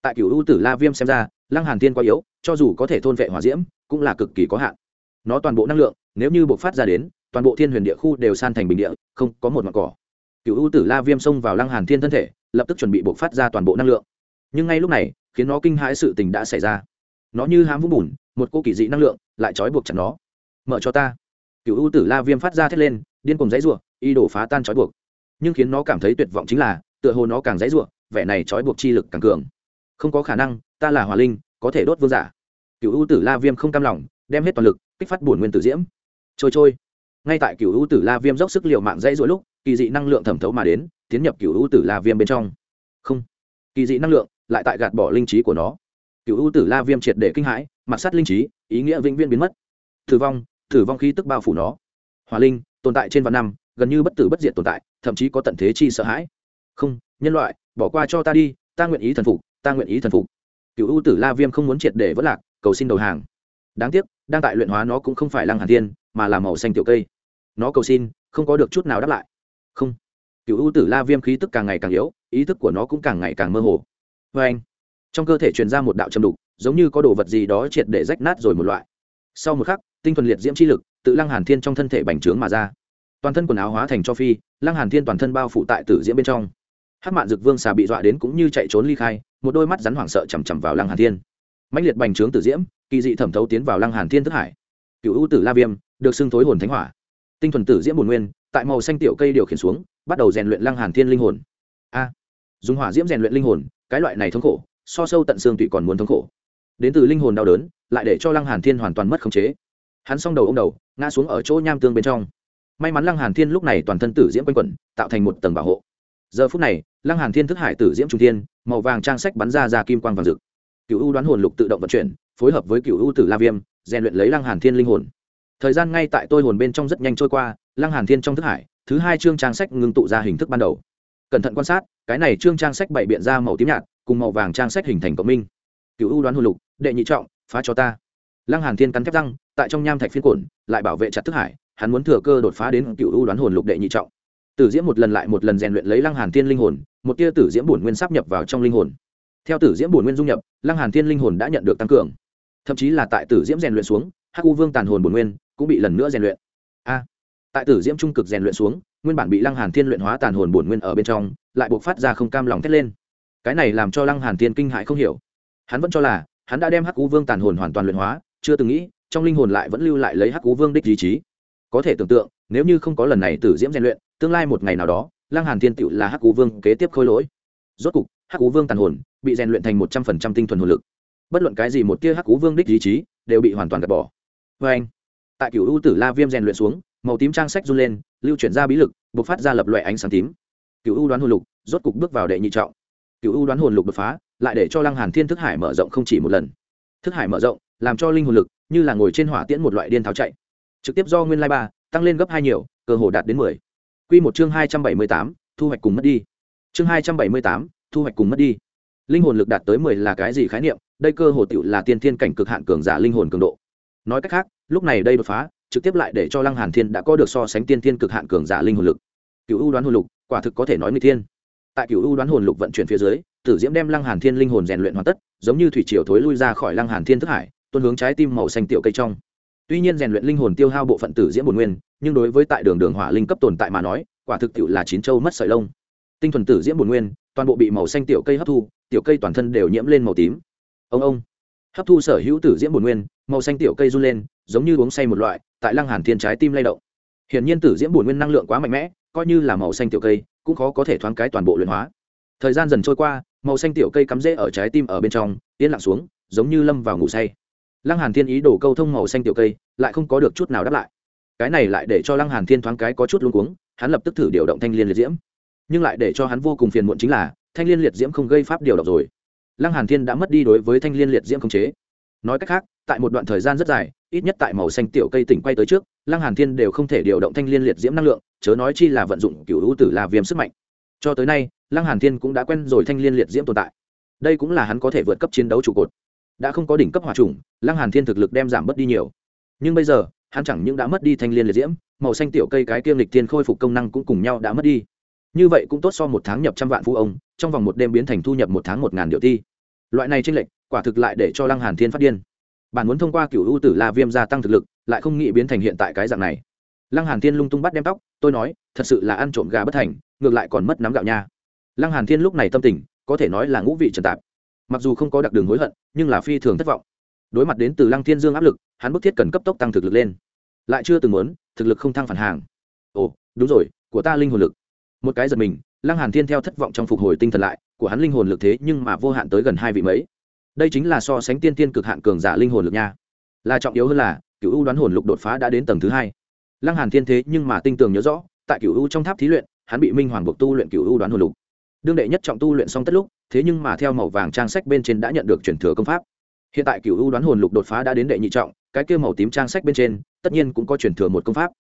S1: Tại cựu u tử la viêm xem ra, lăng hàn thiên quá yếu, cho dù có thể thôn vệ hỏa diễm, cũng là cực kỳ có hạn nó toàn bộ năng lượng, nếu như bộc phát ra đến, toàn bộ thiên huyền địa khu đều san thành bình địa, không có một mặt cỏ. Cựu u tử la viêm xông vào lăng hàn thiên thân thể, lập tức chuẩn bị bộc phát ra toàn bộ năng lượng. Nhưng ngay lúc này, khiến nó kinh hãi sự tình đã xảy ra. Nó như hám vũng bùn, một cô kỳ dị năng lượng, lại trói buộc chặt nó. Mở cho ta. Cựu u tử la viêm phát ra thét lên, điên cùng dãy ruộng y đổ phá tan trói buộc. Nhưng khiến nó cảm thấy tuyệt vọng chính là, tựa hồ nó càng dãy ruộng vẻ này trói buộc chi lực càng cường. Không có khả năng, ta là hòa linh, có thể đốt vương giả. Cựu u tử la viêm không cam lòng, đem hết toàn lực kích phát bổn nguyên tử diễm. Trôi trôi. Ngay tại cựu u tử la viêm dốc sức liều mạng dãy dỗi lúc, kỳ dị năng lượng thẩm thấu mà đến, tiến nhập cựu u tử la viêm bên trong. Không. Kỳ dị năng lượng lại tại gạt bỏ linh trí của nó. Cựu u tử la viêm triệt để kinh hãi, mặc sát linh trí, ý nghĩa vĩnh viễn biến mất. Tử vong tử vong khí tức bao phủ nó. Hòa linh, tồn tại trên vạn năm, gần như bất tử bất diệt tồn tại, thậm chí có tận thế chi sợ hãi. Không, nhân loại, bỏ qua cho ta đi, ta nguyện ý thần phục, ta nguyện ý thần phục. Cựu u tử la viêm không muốn triệt để vất lạc, cầu xin đầu hàng. Đáng tiếc đang tại luyện hóa nó cũng không phải lăng hàn thiên, mà là màu xanh tiểu cây. Nó cầu xin, không có được chút nào đáp lại. Không. Cựu u tử la viêm khí tức càng ngày càng yếu, ý thức của nó cũng càng ngày càng mơ hồ. Vê anh, trong cơ thể truyền ra một đạo châm đục, giống như có đồ vật gì đó triệt để rách nát rồi một loại. Sau một khắc, tinh thuần liệt diễm chi lực tự lăng hàn thiên trong thân thể bành trướng mà ra. Toàn thân quần áo hóa thành cho phi, lăng hàn thiên toàn thân bao phủ tại tử diễm bên trong. Hắc mạn dực vương xà bị dọa đến cũng như chạy trốn ly khai, một đôi mắt rắn hoảng sợ chằm chằm vào lăng hàn thiên. Mãnh liệt bành trướng tử diễm kỳ dị thẩm thấu tiến vào lăng hàn thiên thức hải. Cựu ưu tử la viêm, được xưng thối hồn thánh hỏa. Tinh thuần tử diễm bồn nguyên, tại màu xanh tiểu cây điều khiển xuống, bắt đầu rèn luyện lăng hàn thiên linh hồn. A! Dùng hỏa diễm rèn luyện linh hồn, cái loại này thống khổ, so sâu tận xương tụy còn muốn thống khổ. Đến từ linh hồn đau đớn, lại để cho lăng hàn thiên hoàn toàn mất khống chế. Hắn xong đầu ô m đầu, ngã xuống ở chỗ nham tương bên trong. May mắn lăng hàn thiên lúc này toàn thân tử diễm quanh quẩn, tạo thành một tầng bảo hộ. Giờ phút này, lăng hàn thiên thức hải tử diễm trung thiên, màu vàng trang sách bắn ra ra kim quang vàng rực. Cựu u đoán hồn lục tự động vận chuyển phối hợp với cựu ưu tử la viêm, rèn luyện lấy lăng hàn thiên linh hồn. Thời gian ngay tại tôi hồn bên trong rất nhanh trôi qua, lăng hàn thiên trong thức hải, thứ hai chương trang sách ngưng tụ ra hình thức ban đầu. Cẩn thận quan sát, cái này chương trang sách bảy biện ra màu tím nhạt, cùng màu vàng trang sách hình thành cộng minh. Cựu ưu đoán hồn lục, đệ nhị trọng, phá cho ta. Lăng hàn thiên cắn thép răng, tại trong nham thạch phiên cổn, lại bảo vệ chặt thức hải, hắn muốn thừa cơ đột phá đến cựu u đoán hồn lục đệ nhị trọng. Tử diễm một lần lại một lần rèn luyện lấy lăng hàn thiên linh hồn, một tia tử diễm bổn nguyên sắp nhập vào trong linh hồn. Theo tử diễm bổn nguyên dung nhập, lăng hàn thiên linh hồn đã nhận được tăng cường thậm chí là tại tử diễm rèn luyện xuống, hắc u vương tàn hồn bổn nguyên cũng bị lần nữa rèn luyện. A, tại tử diễm trung cực rèn luyện xuống, nguyên bản bị lăng hàn thiên luyện hóa tàn hồn bổn nguyên ở bên trong, lại buộc phát ra không cam lòng thét lên. Cái này làm cho lăng hàn thiên kinh hãi không hiểu. Hắn vẫn cho là, hắn đã đem hắc u vương tàn hồn hoàn toàn luyện hóa, chưa từng nghĩ, trong linh hồn lại vẫn lưu lại lấy hắc u vương đích ý chí. Có thể tưởng tượng, nếu như không có lần này tử diễm rèn luyện, tương lai một ngày nào đó, lăng hàn thiên tựu là hắc u vương kế tiếp khôi lỗi. Rốt cục, hắc u vương tàn hồn bị rèn luyện thành một trăm phần trăm tinh thuần hồn lực bất luận cái gì một tia hắc cú vương đích ý chí, đều bị hoàn toàn gạt bỏ. Vê anh, tại cửu u tử la viêm rèn luyện xuống, màu tím trang sách run lên, lưu chuyển ra bí lực, bộc phát ra lập loại ánh sáng tím. Cửu u đoán hồn lục, rốt cục bước vào đệ nhị trọng. Cửu u đoán hồn lục đột phá, lại để cho lăng hàn thiên thức hải mở rộng không chỉ một lần. Thức hải mở rộng, làm cho linh hồn lực, như là ngồi trên hỏa tiễn một loại điên tháo chạy. Trực tiếp do nguyên lai ba, tăng lên gấp hai nhiều, cơ hồ đạt đến mười. Quy một chương hai trăm bảy mươi tám, thu hoạch cùng mất đi. Chương hai trăm bảy mươi tám, thu hoạch cùng mất đi. Linh hồn lực đạt tới mười là cái gì khái niệm? Đây cơ hồ tựu là tiên thiên cảnh cực hạn cường giả linh hồn cường độ. Nói cách khác, lúc này đây đột phá, trực tiếp lại để cho lăng hàn thiên đã có được so sánh tiên thiên cực hạn cường giả linh hồn lực. Cựu u đoán hồn lục, quả thực có thể nói nguy thiên. Tại cựu u đoán hồn lục vận chuyển phía dưới, tử diễm đem lăng hàn thiên linh hồn rèn luyện hoàn tất, giống như thủy triều thối lui ra khỏi lăng hàn thiên thức hải, tuôn hướng trái tim màu xanh tiểu cây trong. Tuy nhiên rèn luyện linh hồn tiêu hao bộ phận tử diễm bổn nguyên, nhưng đối với tại đường đường hỏa linh cấp tồn tại mà nói, quả thực tiểu là chín châu mất sợi lông. Tinh thuần tử diễm bổn nguyên, toàn bộ bị màu xanh tiểu cây hấp thu, tiểu cây toàn thân đều nhiễm lên màu tím ông ông. Hấp thu sở hữu tử diễm bổn nguyên, màu xanh tiểu cây run lên, giống như uống say một loại, tại lăng hàn thiên trái tim lay động. Hiển nhiên tử diễm bổn nguyên năng lượng quá mạnh mẽ, coi như là màu xanh tiểu cây, cũng khó có thể thoáng cái toàn bộ luyện hóa. Thời gian dần trôi qua, màu xanh tiểu cây cắm rễ ở trái tim ở bên trong, yên lặng xuống, giống như lâm vào ngủ say. Lăng hàn thiên ý đổ câu thông màu xanh tiểu cây, lại không có được chút nào đáp lại. Cái này lại để cho lăng hàn thiên thoáng cái có chút luống cuống, hắn lập tức thử điều động thanh liên liệt diễm. Nhưng lại để cho hắn vô cùng phiền muộn chính là, thanh liên liệt diễm không gây pháp điều động rồi lăng hàn thiên đã mất đi đối với thanh liên liệt diễm khống chế. Nói cách khác, tại một đoạn thời gian rất dài, ít nhất tại màu xanh tiểu cây tỉnh quay tới trước, lăng hàn thiên đều không thể điều động thanh liên liệt diễm năng lượng, chớ nói chi là vận dụng cửu ưu tử là viêm sức mạnh. Cho tới nay, lăng hàn thiên cũng đã quen rồi thanh liên liệt diễm tồn tại. Đây cũng là hắn có thể vượt cấp chiến đấu trụ cột. Đã không có đỉnh cấp hỏa trùng lăng hàn thiên thực lực đem giảm mất đi nhiều. Nhưng bây giờ, hắn chẳng những đã mất đi thanh liên liệt diễm, màu xanh tiểu cây cái kiêm lịch thiên khôi phục công năng cũng cùng nhau đã mất đi như vậy cũng tốt so một tháng nhập trăm vạn phú ông, trong vòng một đêm biến thành thu nhập một tháng một ngàn điệu ti. Loại này tranh lệch, quả thực lại để cho lăng hàn thiên phát điên. Bạn muốn thông qua cửu u tử la viêm gia tăng thực lực, lại không nghĩ biến thành hiện tại cái dạng này. Lăng hàn thiên lung tung bắt đem tóc, tôi nói, thật sự là ăn trộm gà bất thành, ngược lại còn mất nắm gạo nha. Lăng hàn thiên lúc này tâm tình, có thể nói là ngũ vị trần tạp. Mặc dù không có đặc đường hối hận, nhưng là phi thường thất vọng. Đối mặt đến từ lăng thiên dương áp lực, hắn bức thiết cần cấp tốc tăng thực lực lên. Lại chưa từng muốn, thực lực không thăng phản hàng. Ồ, đúng rồi, của ta linh hồn lực một cái giật mình, lăng hàn thiên theo thất vọng trong phục hồi tinh thần lại, của hắn linh hồn lực thế nhưng mà vô hạn tới gần hai vị mấy. Đây chính là so sánh tiên tiên cực hạn cường giả linh hồn lực nha. Là trọng yếu hơn là cựu u đoán hồn lục đột phá đã đến tầng thứ hai. Lăng hàn thiên thế nhưng mà tinh tường nhớ rõ, tại cựu u trong tháp thí luyện, hắn bị minh hoàng buộc tu luyện cựu u đoán hồn lục. Đương đệ nhất trọng tu luyện xong tất lúc, thế nhưng mà theo màu vàng trang sách bên trên đã nhận được truyền thừa công pháp. Hiện tại cựu u đoán hồn lục đột phá đã đến đệ nhị trọng, cái kia màu tím trang sách bên trên, tất nhiên cũng có truyền thừa một công pháp.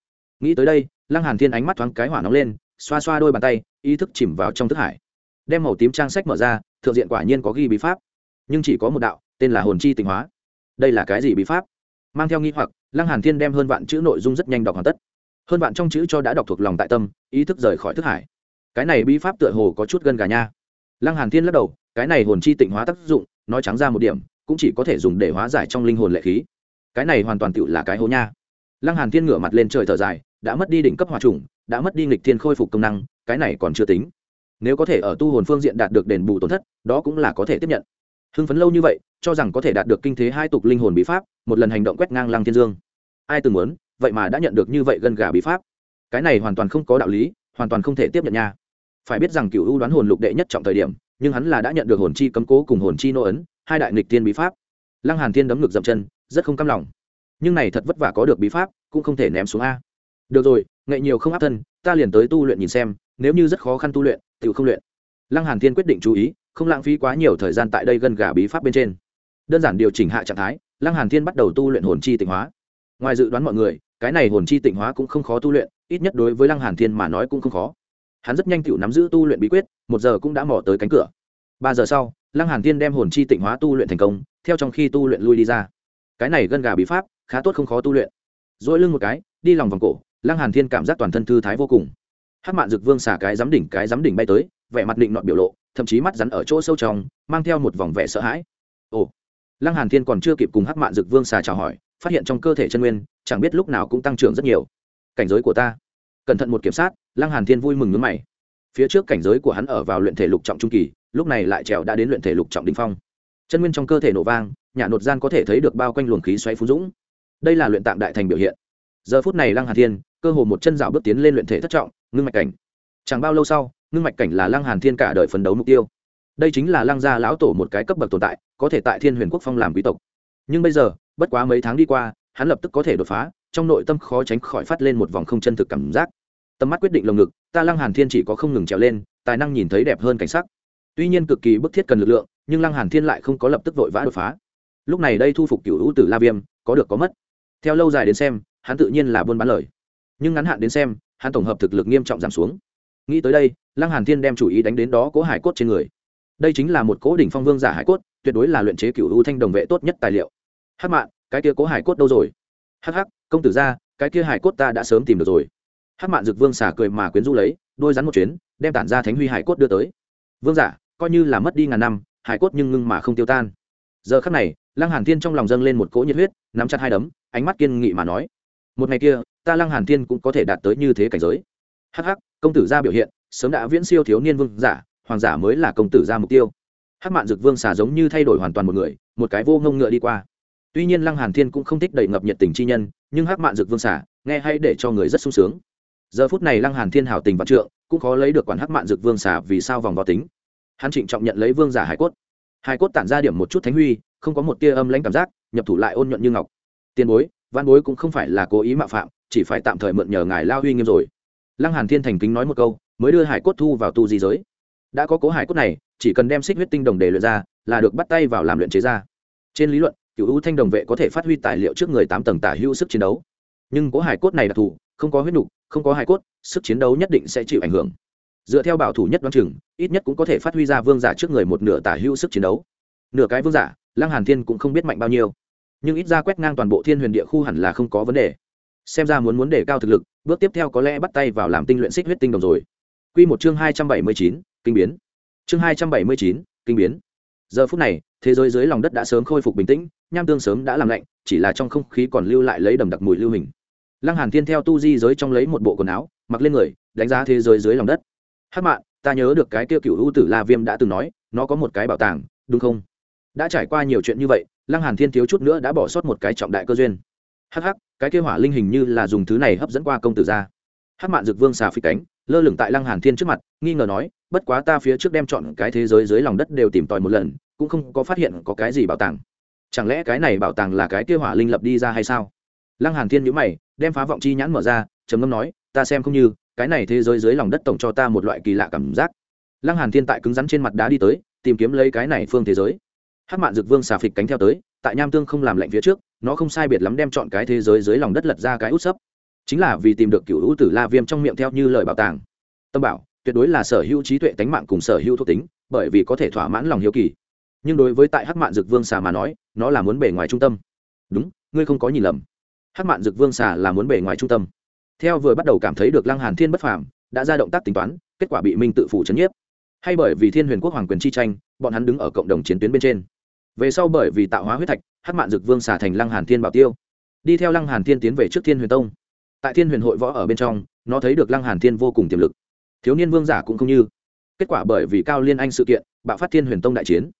S1: Nghĩ tới đây, lăng hàn thiên ánh mắt thoáng cái hỏa nóng lên xoa xoa đôi bàn tay, ý thức chìm vào trong thức hải. Đem màu tím trang sách mở ra, thượng diện quả nhiên có ghi bí pháp. Nhưng chỉ có một đạo, tên là hồn chi tịnh hóa. Đây là cái gì bí pháp? Mang theo nghi hoặc, lăng hàn thiên đem hơn vạn chữ nội dung rất nhanh đọc hoàn tất. Hơn vạn trong chữ cho đã đọc thuộc lòng tại tâm, ý thức rời khỏi thức hải. Cái này bí pháp tựa hồ có chút gân gà nha. Lăng hàn thiên lắc đầu, cái này hồn chi tịnh hóa tác dụng, nói trắng ra một điểm, cũng chỉ có thể dùng để hóa giải trong linh hồn lệ khí. Cái này hoàn toàn tựu là cái hố nha. Lăng hàn thiên ngửa mặt lên trời thở dài đã mất đi đỉnh cấp hòa trùng, đã mất đi nghịch thiên khôi phục công năng, cái này còn chưa tính. Nếu có thể ở tu hồn phương diện đạt được đền bù tổn thất, đó cũng là có thể tiếp nhận. Hưng phấn lâu như vậy, cho rằng có thể đạt được kinh thế hai tục linh hồn bí pháp, một lần hành động quét ngang lăng thiên dương. Ai từng muốn, vậy mà đã nhận được như vậy gần gà bí pháp. Cái này hoàn toàn không có đạo lý, hoàn toàn không thể tiếp nhận nha. Phải biết rằng cựu ưu đoán hồn lục đệ nhất trọng thời điểm, nhưng hắn là đã nhận được hồn chi cấm cố cùng hồn chi nô ấn, hai đại nghịch tiên bí pháp. Lăng hàn thiên đấm ngực dậm chân, rất không cam lòng. Nhưng này thật vất vả có được bí pháp, cũng không thể ném xuống a được rồi, nghệ nhiều không áp thân, ta liền tới tu luyện nhìn xem, nếu như rất khó khăn tu luyện tự không luyện. Lăng hàn thiên quyết định chú ý, không lãng phí quá nhiều thời gian tại đây gần gà bí pháp bên trên. Đơn giản điều chỉnh hạ trạng thái, lăng hàn thiên bắt đầu tu luyện hồn chi tịnh hóa. Ngoài dự đoán mọi người, cái này hồn chi tịnh hóa cũng không khó tu luyện, ít nhất đối với lăng hàn thiên mà nói cũng không khó. Hắn rất nhanh tiểu nắm giữ tu luyện bí quyết, một giờ cũng đã mò tới cánh cửa. Ba giờ sau, lăng hàn thiên đem hồn chi tịnh hóa tu luyện thành công, theo trong khi tu luyện lui đi ra. Cái này gần gà bí pháp, khá tốt không khó tu luyện. Dỗi lưng một cái, đi lòng vòng cổ lăng hàn thiên cảm giác toàn thân thư thái vô cùng. Hát mạn dực vương xả cái giám đỉnh, cái giám đỉnh bay tới, vẻ mặt định nọ biểu lộ, thậm chí mắt rắn ở chỗ sâu trong, mang theo một vòng vẻ sợ hãi. Ồ! Lăng hàn thiên còn chưa kịp cùng hát mạn dực vương xà chào hỏi, phát hiện trong cơ thể chân nguyên, chẳng biết lúc nào cũng tăng trưởng rất nhiều. Cảnh giới của ta. Cẩn thận một kiểm sát lăng hàn thiên vui mừng nhướng mày. Phía trước cảnh giới của hắn ở vào luyện thể lục trọng trung kỳ, lúc này lại trèo đã đến luyện thể lục trọng đỉnh phong. Chân nguyên trong cơ thể nổ vang nhà nột gian có thể thấy được bao quanh luồng khí xoáy phú dũng. Đây là luyện tạm đại thành biểu hiện. Giờ phút này lăng hàn thiên cơ hồ một chân dạo bước tiến lên luyện thể thất trọng, ngưng mạch cảnh. Chẳng bao lâu sau, ngưng mạch cảnh là lăng hàn thiên cả đời phấn đấu mục tiêu. Đây chính là lăng gia lão tổ một cái cấp bậc tồn tại, có thể tại thiên huyền quốc phong làm quý tộc. Nhưng bây giờ, bất quá mấy tháng đi qua, hắn lập tức có thể đột phá, trong nội tâm khó tránh khỏi phát lên một vòng không chân thực cảm giác. Tầm mắt quyết định lồng ngực, ta lăng hàn thiên chỉ có không ngừng trèo lên, tài năng nhìn thấy đẹp hơn cảnh sắc. Tuy nhiên cực kỳ bức thiết cần lực lượng, nhưng lăng hàn thiên lại không có lập tức vội vã đột phá. Lúc này đây thu phục cửu hữu tử la viêm, có được có mất. Theo lâu dài đến xem, hắn tự nhiên là buôn bán lời nhưng ngắn hạn đến xem, hắn tổng hợp thực lực nghiêm trọng giảm xuống. Nghĩ tới đây, lăng hàn thiên đem chủ ý đánh đến đó cố hải cốt trên người. Đây chính là một cố đỉnh phong vương giả hải cốt, tuyệt đối là luyện chế cửu u thanh đồng vệ tốt nhất tài liệu. Hắc mạn, cái kia cố hải cốt đâu rồi? Hắc hắc, công tử gia cái kia hải cốt ta đã sớm tìm được rồi. Hắc mạn dực vương xả cười mà quyến rũ lấy, đôi rắn một chuyến, đem tản ra thánh huy hải cốt đưa tới. Vương giả, coi như là mất đi ngàn năm, hải cốt nhưng ngưng mà không tiêu tan. Giờ khắc này, lăng hàn thiên trong lòng dâng lên một cỗ nhiệt huyết, nắm chặt hai đấm, ánh mắt kiên nghị mà nói một ngày kia, ta lăng hàn thiên cũng có thể đạt tới như thế cảnh giới. Hắc hắc, công tử gia biểu hiện, sớm đã viễn siêu thiếu niên vương giả, hoàng giả mới là công tử gia mục tiêu. Hắc mạn dực vương xả giống như thay đổi hoàn toàn một người, một cái vô ngông ngựa đi qua. Tuy nhiên lăng hàn thiên cũng không thích đầy ngập nhiệt tình chi nhân, nhưng hắc mạn dực vương xả nghe hay để cho người rất sung sướng. Giờ phút này lăng hàn thiên hảo tình vạn trượng, cũng khó lấy được quản hắc mạn dực vương xả vì sao vòng vào tính. Hắn trịnh trọng nhận lấy vương giả hải cốt. Hải cốt tản ra điểm một chút thánh huy, không có một tia âm lãnh cảm giác, nhập thủ lại ôn nhuận như ngọc. Tiền bối văn bối cũng không phải là cố ý mạo phạm, chỉ phải tạm thời mượn nhờ ngài lao huy nghiêm rồi. Lăng hàn thiên thành kính nói một câu, mới đưa hải cốt thu vào tu di giới. Đã có cố hải cốt này, chỉ cần đem xích huyết tinh đồng để luyện ra, là được bắt tay vào làm luyện chế ra. Trên lý luận, cựu ưu thanh đồng vệ có thể phát huy tài liệu trước người tám tầng tả hữu sức chiến đấu. Nhưng cố hải cốt này đặc thù, không có huyết nục, không có hải cốt, sức chiến đấu nhất định sẽ chịu ảnh hưởng. Dựa theo bảo thủ nhất đoán chừng, ít nhất cũng có thể phát huy ra vương giả trước người một nửa tả hữu sức chiến đấu. Nửa cái vương giả, lăng hàn thiên cũng không biết mạnh bao nhiêu nhưng ít ra quét ngang toàn bộ thiên huyền địa khu hẳn là không có vấn đề. Xem ra muốn muốn đề cao thực lực, bước tiếp theo có lẽ bắt tay vào làm tinh luyện xích huyết tinh đồng rồi. Quy một chương hai trăm bảy mươi chín, kinh biến. Chương hai trăm bảy mươi chín, kinh biến. Giờ phút này, thế giới dưới lòng đất đã sớm khôi phục bình tĩnh, nham tương sớm đã làm lạnh, chỉ là trong không khí còn lưu lại lấy đầm đặc mùi lưu hình. Lăng hàn thiên theo tu di giới trong lấy một bộ quần áo, mặc lên người, đánh giá thế giới dưới lòng đất. Hắc mạn, ta nhớ được cái tiêu cựu ưu tử la viêm đã từng nói, nó có một cái bảo tàng, đúng không? Đã trải qua nhiều chuyện như vậy lăng hàn thiên thiếu chút nữa đã bỏ sót một cái trọng đại cơ duyên. Hắc hắc, cái kia hỏa linh hình như là dùng thứ này hấp dẫn qua công tử ra. Hắc mạn dực vương xà phi cánh, lơ lửng tại lăng hàn thiên trước mặt, nghi ngờ nói, bất quá ta phía trước đem chọn cái thế giới dưới lòng đất đều tìm tòi một lần, cũng không có phát hiện có cái gì bảo tàng. Chẳng lẽ cái này bảo tàng là cái kia hỏa linh lập đi ra hay sao? Lăng hàn thiên nhíu mày, đem phá vọng chi nhãn mở ra, trầm ngâm nói, ta xem không như, cái này thế giới dưới lòng đất tổng cho ta một loại kỳ lạ cảm giác. Lăng hàn thiên tại cứng rắn trên mặt đá đi tới, tìm kiếm lấy cái này phương thế giới hát mạn dực vương xà phịch cánh theo tới, tại nham tương không làm lạnh phía trước, nó không sai biệt lắm đem chọn cái thế giới dưới lòng đất lật ra cái út sấp. Chính là vì tìm được cựu hữu tử la viêm trong miệng theo như lời bảo tàng. Tâm bảo, tuyệt đối là sở hữu trí tuệ tánh mạng cùng sở hữu thuộc tính, bởi vì có thể thỏa mãn lòng hiếu kỳ. Nhưng đối với tại hắc mạn dực vương xà mà nói, nó là muốn bề ngoài trung tâm. Đúng, ngươi không có nhìn lầm. Hắc mạn dực vương xà là muốn bề ngoài trung tâm. Theo vừa bắt đầu cảm thấy được lăng hàn thiên bất phàm, đã ra động tác tính toán, kết quả bị minh tự phủ chấn nhiếp. Hay bởi vì thiên huyền quốc hoàng quyền chi tranh, bọn hắn đứng ở cộng đồng chiến tuyến bên trên về sau bởi vì tạo hóa huyết thạch hát mạn dực vương xả thành lăng hàn thiên bảo tiêu. Đi theo lăng hàn thiên tiến về trước thiên huyền tông. Tại thiên huyền hội võ ở bên trong, nó thấy được lăng hàn thiên vô cùng tiềm lực. Thiếu niên vương giả cũng không như. Kết quả bởi vì cao liên anh sự kiện, bạo phát thiên huyền tông đại chiến.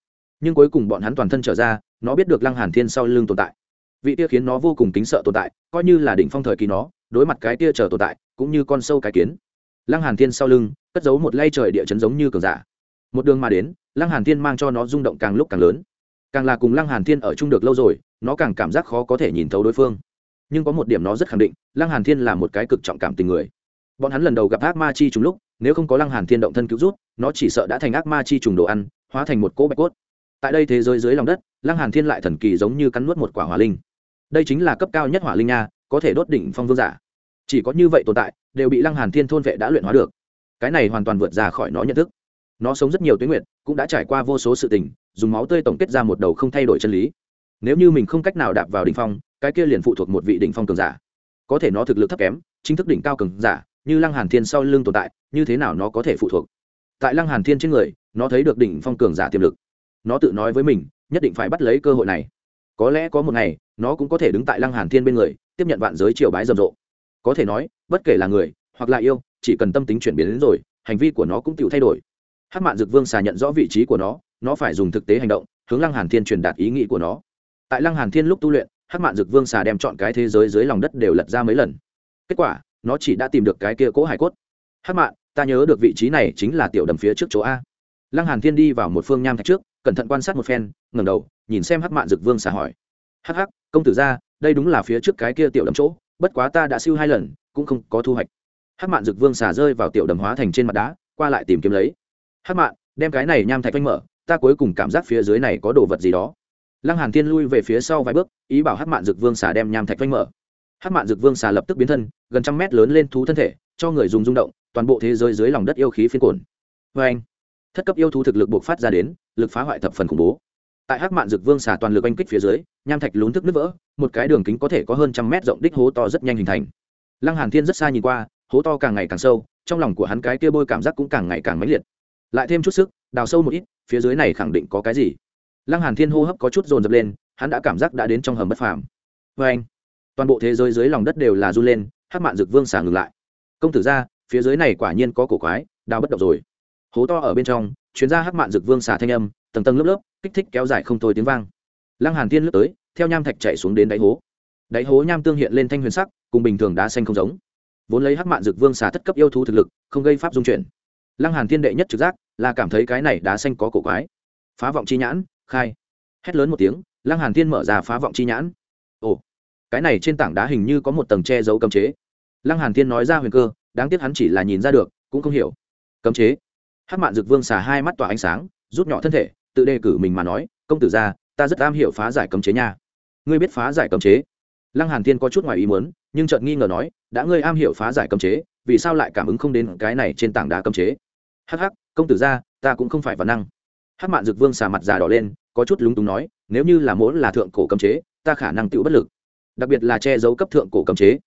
S1: Nhưng cuối cùng bọn hắn toàn thân trở ra, nó biết được lăng hàn thiên sau lưng tồn tại. Vị tia khiến nó vô cùng kính sợ tồn tại, coi như là đỉnh phong thời kỳ nó, đối mặt cái tia chờ tồn tại, cũng như con sâu cái kiến. Lăng hàn thiên sau lưng, cất giấu một lay trời địa chấn giống như cường giả. Một đường mà đến, lăng hàn thiên mang cho nó rung động càng lúc càng lớn càng là cùng lăng hàn thiên ở chung được lâu rồi, nó càng cảm giác khó có thể nhìn thấu đối phương. Nhưng có một điểm nó rất khẳng định, lăng hàn thiên là một cái cực trọng cảm tình người. Bọn hắn lần đầu gặp ác ma chi trùng lúc, nếu không có lăng hàn thiên động thân cứu rút nó chỉ sợ đã thành ác ma chi trùng đồ ăn, hóa thành một cỗ bạch cốt. Tại đây thế giới dưới lòng đất, lăng hàn thiên lại thần kỳ giống như cắn nuốt một quả hỏa linh. Đây chính là cấp cao nhất hỏa linh nha, có thể đốt đỉnh phong vương giả. Chỉ có như vậy tồn tại, đều bị lăng hàn thiên thôn vệ đã luyện hóa được. Cái này hoàn toàn vượt ra khỏi nó nhận thức. Nó sống rất nhiều tuyến nguyện cũng đã trải qua vô số sự tình dùng máu tươi tổng kết ra một đầu không thay đổi chân lý. Nếu như mình không cách nào đạp vào đỉnh phong, cái kia liền phụ thuộc một vị đỉnh phong cường giả. Có thể nó thực lực thấp kém, chính thức đỉnh cao cường giả, như lăng hàn thiên sau lưng tồn tại, như thế nào nó có thể phụ thuộc? Tại lăng hàn thiên trên người, nó thấy được đỉnh phong cường giả tiềm lực. Nó tự nói với mình, nhất định phải bắt lấy cơ hội này. Có lẽ có một ngày, nó cũng có thể đứng tại lăng hàn thiên bên người, tiếp nhận vạn giới triều bái rầm rộ. Có thể nói, bất kể là người, hoặc là yêu, chỉ cần tâm tính chuyển biến đến rồi, hành vi của nó cũng tự thay đổi. Hát mạn dực vương xà nhận rõ vị trí của nó nó phải dùng thực tế hành động, hướng lăng hàn thiên truyền đạt ý nghĩ của nó. Tại lăng hàn thiên lúc tu luyện, Hắc mạn dực vương xà đem chọn cái thế giới dưới lòng đất đều lật ra mấy lần. Kết quả, nó chỉ đã tìm được cái kia cố hải cốt. Hắc mạn, ta nhớ được vị trí này chính là tiểu đầm phía trước chỗ a. Lăng hàn thiên đi vào một phương nham thạch trước, cẩn thận quan sát một phen, ngẩng đầu, nhìn xem Hắc mạn dực vương xà hỏi. Hắc hắc, công tử ra, đây đúng là phía trước cái kia tiểu đầm chỗ, bất quá ta đã siêu hai lần, cũng không có thu hoạch. Hắc mạn dực vương xà rơi vào tiểu đầm hóa thành trên mặt đá, qua lại tìm kiếm lấy. Hắc mạn, đem cái này nham thạch oanh mở ta cuối cùng cảm giác phía dưới này có đồ vật gì đó. Lăng hàn thiên lui về phía sau vài bước, ý bảo hát mạn dực vương xà đem nham thạch vanh mở. Hát mạn dực vương xà lập tức biến thân, gần trăm mét lớn lên thú thân thể, cho người dùng rung động, toàn bộ thế giới dưới lòng đất yêu khí phiên cồn vê anh, thất cấp yêu thú thực lực buộc phát ra đến, lực phá hoại thập phần khủng bố. Tại hắc mạn dực vương xà toàn lực oanh kích phía dưới, nham thạch lún thức nứt vỡ, một cái đường kính có thể có hơn trăm mét rộng đích hố to rất nhanh hình thành. Lăng hàn thiên rất xa nhìn qua, hố to càng ngày càng sâu, trong lòng của hắn cái kia bôi cảm giác cũng càng ngày càng mãnh liệt. Lại thêm chút sức, đào sâu một ít phía dưới này khẳng định có cái gì? Lăng hàn thiên hô hấp có chút dồn dập lên, hắn đã cảm giác đã đến trong hầm bất phàm. Với anh, toàn bộ thế giới dưới lòng đất đều là run lên, hắc mạn dực vương xả ngừng lại. Công tử ra, phía dưới này quả nhiên có cổ quái, đào bất động rồi. Hố to ở bên trong, chuyến ra hắc mạn dực vương xả thanh âm, tầng tầng lớp lớp, kích thích kéo dài không thôi tiếng vang. Lăng hàn thiên lướt tới, theo nham thạch chạy xuống đến đáy hố. Đáy hố nham tương hiện lên thanh huyền sắc, cùng bình thường đá xanh không giống. Vốn lấy hắc mạn dực vương xà thất cấp yêu thú thực lực, không gây pháp dung chuyển. Lăng hàn thiên đệ nhất trực giác là cảm thấy cái này đá xanh có cổ quái. Phá vọng chi nhãn, khai. Hét lớn một tiếng, lăng hàn thiên mở ra phá vọng chi nhãn. Ồ, cái này trên tảng đá hình như có một tầng che giấu cấm chế. Lăng hàn thiên nói ra huyền cơ, đáng tiếc hắn chỉ là nhìn ra được, cũng không hiểu. Cấm chế. Hắc mạn dực vương xà hai mắt tỏa ánh sáng, rút nhỏ thân thể, tự đề cử mình mà nói, công tử gia, ta rất am hiểu phá giải cấm chế nha. Ngươi biết phá giải cấm chế? Lăng hàn thiên có chút ngoài ý muốn, nhưng chợt nghi ngờ nói, đã ngươi am hiểu phá giải cấm chế, vì sao lại cảm ứng không đến cái này trên tảng đá cấm chế? Hắc hắc công tử gia ta cũng không phải văn năng. Hắc mạn dực vương xà mặt già đỏ lên, có chút lúng túng nói, nếu như là muốn là thượng cổ cấm chế, ta khả năng tựu bất lực. Đặc biệt là che giấu cấp thượng cổ cấm chế.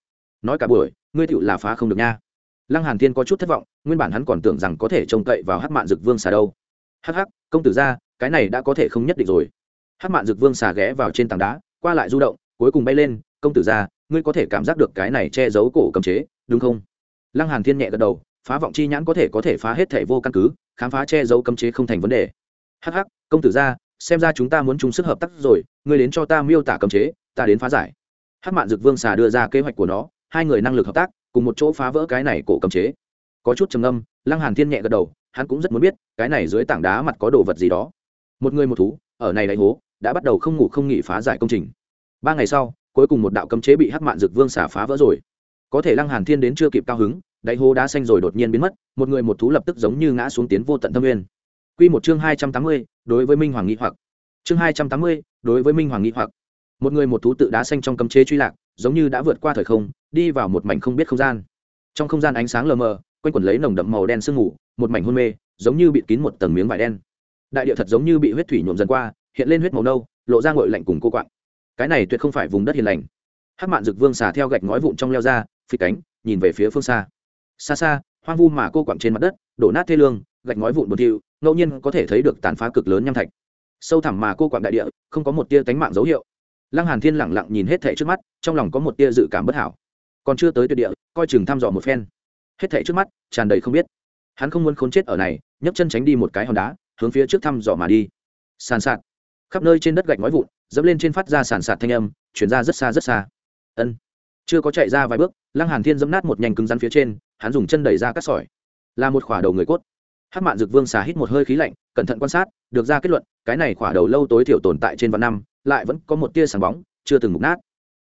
S1: Nói cả buổi, ngươi tựu là phá không được nha. Lăng hàn thiên có chút thất vọng, nguyên bản hắn còn tưởng rằng có thể trông cậy vào hắc mạn dực vương xà đâu. Hắc hắc, công tử gia cái này đã có thể không nhất định rồi. Hắc mạn dực vương xà ghé vào trên tảng đá, qua lại du động, cuối cùng bay lên, công tử gia ngươi có thể cảm giác được cái này che giấu cổ cấm chế, đúng không? Lăng hàn thiên nhẹ gật đầu, phá vọng chi nhãn có thể có thể phá hết thể vô căn cứ khám phá che giấu cấm chế không thành vấn đề. Hắc hắc, công tử gia, xem ra chúng ta muốn chung sức hợp tác rồi, ngươi đến cho ta miêu tả cấm chế, ta đến phá giải. Hắc mạn dực vương xà đưa ra kế hoạch của nó, hai người năng lực hợp tác, cùng một chỗ phá vỡ cái này cổ cấm chế. Có chút trầm ngâm, lăng hàn thiên nhẹ gật đầu, hắn cũng rất muốn biết, cái này dưới tảng đá mặt có đồ vật gì đó. Một người một thú, ở này đại hố, đã bắt đầu không ngủ không nghỉ phá giải công trình. Ba ngày sau, cuối cùng một đạo cấm chế bị hắc mạn dực vương xà phá vỡ rồi. Có thể lăng hàn thiên đến chưa kịp cao hứng đại hố đá xanh rồi đột nhiên biến mất, một người một thú lập tức giống như ngã xuống tiến vô tận thâm nguyên. Quy một chương hai trăm tám mươi, đối với minh hoàng nghi hoặc. Chương hai trăm tám mươi, đối với minh hoàng nghi hoặc. Một người một thú tự đá xanh trong cấm chế truy lạc, giống như đã vượt qua thời không, đi vào một mảnh không biết không gian. Trong không gian ánh sáng lờ mờ, quanh quẩn lấy nồng đậm màu đen sương mù, một mảnh hôn mê, giống như bịt kín một tầng miếng vải đen. Đại địa thật giống như bị huyết thủy nhuộm dần qua, hiện lên huyết màu nâu, lộ ra ngội lạnh cùng cô quạng. Cái này tuyệt không phải vùng đất hiền lành. Hát mạn dực vương xà theo gạch ngói vụn trong leo ra phi cánh, nhìn về phía phương xa xa xa, hoang vu mà cô quặng trên mặt đất, đổ nát thê lương, gạch ngói vụn bột thiệu ngẫu nhiên có thể thấy được tàn phá cực lớn nham thạch. Sâu thẳm mà cô quặng đại địa, không có một tia tánh mạng dấu hiệu. Lăng hàn thiên lẳng lặng nhìn hết thảy trước mắt, trong lòng có một tia dự cảm bất hảo. Còn chưa tới tuyệt địa, coi chừng thăm dò một phen. Hết thảy trước mắt, tràn đầy không biết. Hắn không muốn khốn chết ở này, nhấc chân tránh đi một cái hòn đá, hướng phía trước thăm dò mà đi. Sàn sạt. Khắp nơi trên đất gạch ngói vụn, dẫm lên trên phát ra sàn sạt thanh âm, chuyển ra rất xa rất xa. Ân. Chưa có chạy ra vài bước, lăng hàn thiên dẫm nát một nhành cứng rắn phía trên hắn dùng chân đẩy ra cắt sỏi. Là một khỏa đầu người cốt. Hát mạn dực vương xà hít một hơi khí lạnh, cẩn thận quan sát, được ra kết luận, cái này khỏa đầu lâu tối thiểu tồn tại trên vạn năm, lại vẫn có một tia sáng bóng, chưa từng mục nát.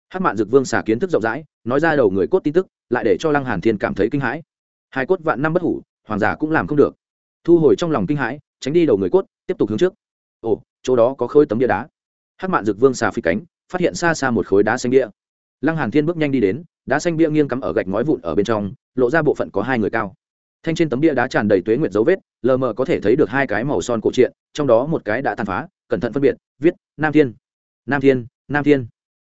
S1: Hát mạn dực vương xà kiến thức rộng rãi, nói ra đầu người cốt tin tức, lại để cho lăng hàn thiên cảm thấy kinh hãi. Hai cốt vạn năm bất hủ, hoàng giả cũng làm không được. Thu hồi trong lòng kinh hãi, tránh đi đầu người cốt, tiếp tục hướng trước. Ồ, chỗ đó có khối tấm địa đá. Hát mạn dực vương xà phi cánh, phát hiện xa xa một khối đá xanh địa lăng hàn thiên bước nhanh đi đến, đá xanh bia nghiêng cắm ở gạch ngói vụn ở bên trong, lộ ra bộ phận có hai người cao. Thanh trên tấm bia đá tràn đầy tuế nguyệt dấu vết, lờ mờ có thể thấy được hai cái màu son cổ truyện, trong đó một cái đã tàn phá, cẩn thận phân biệt, viết, nam thiên. Nam thiên nam thiên.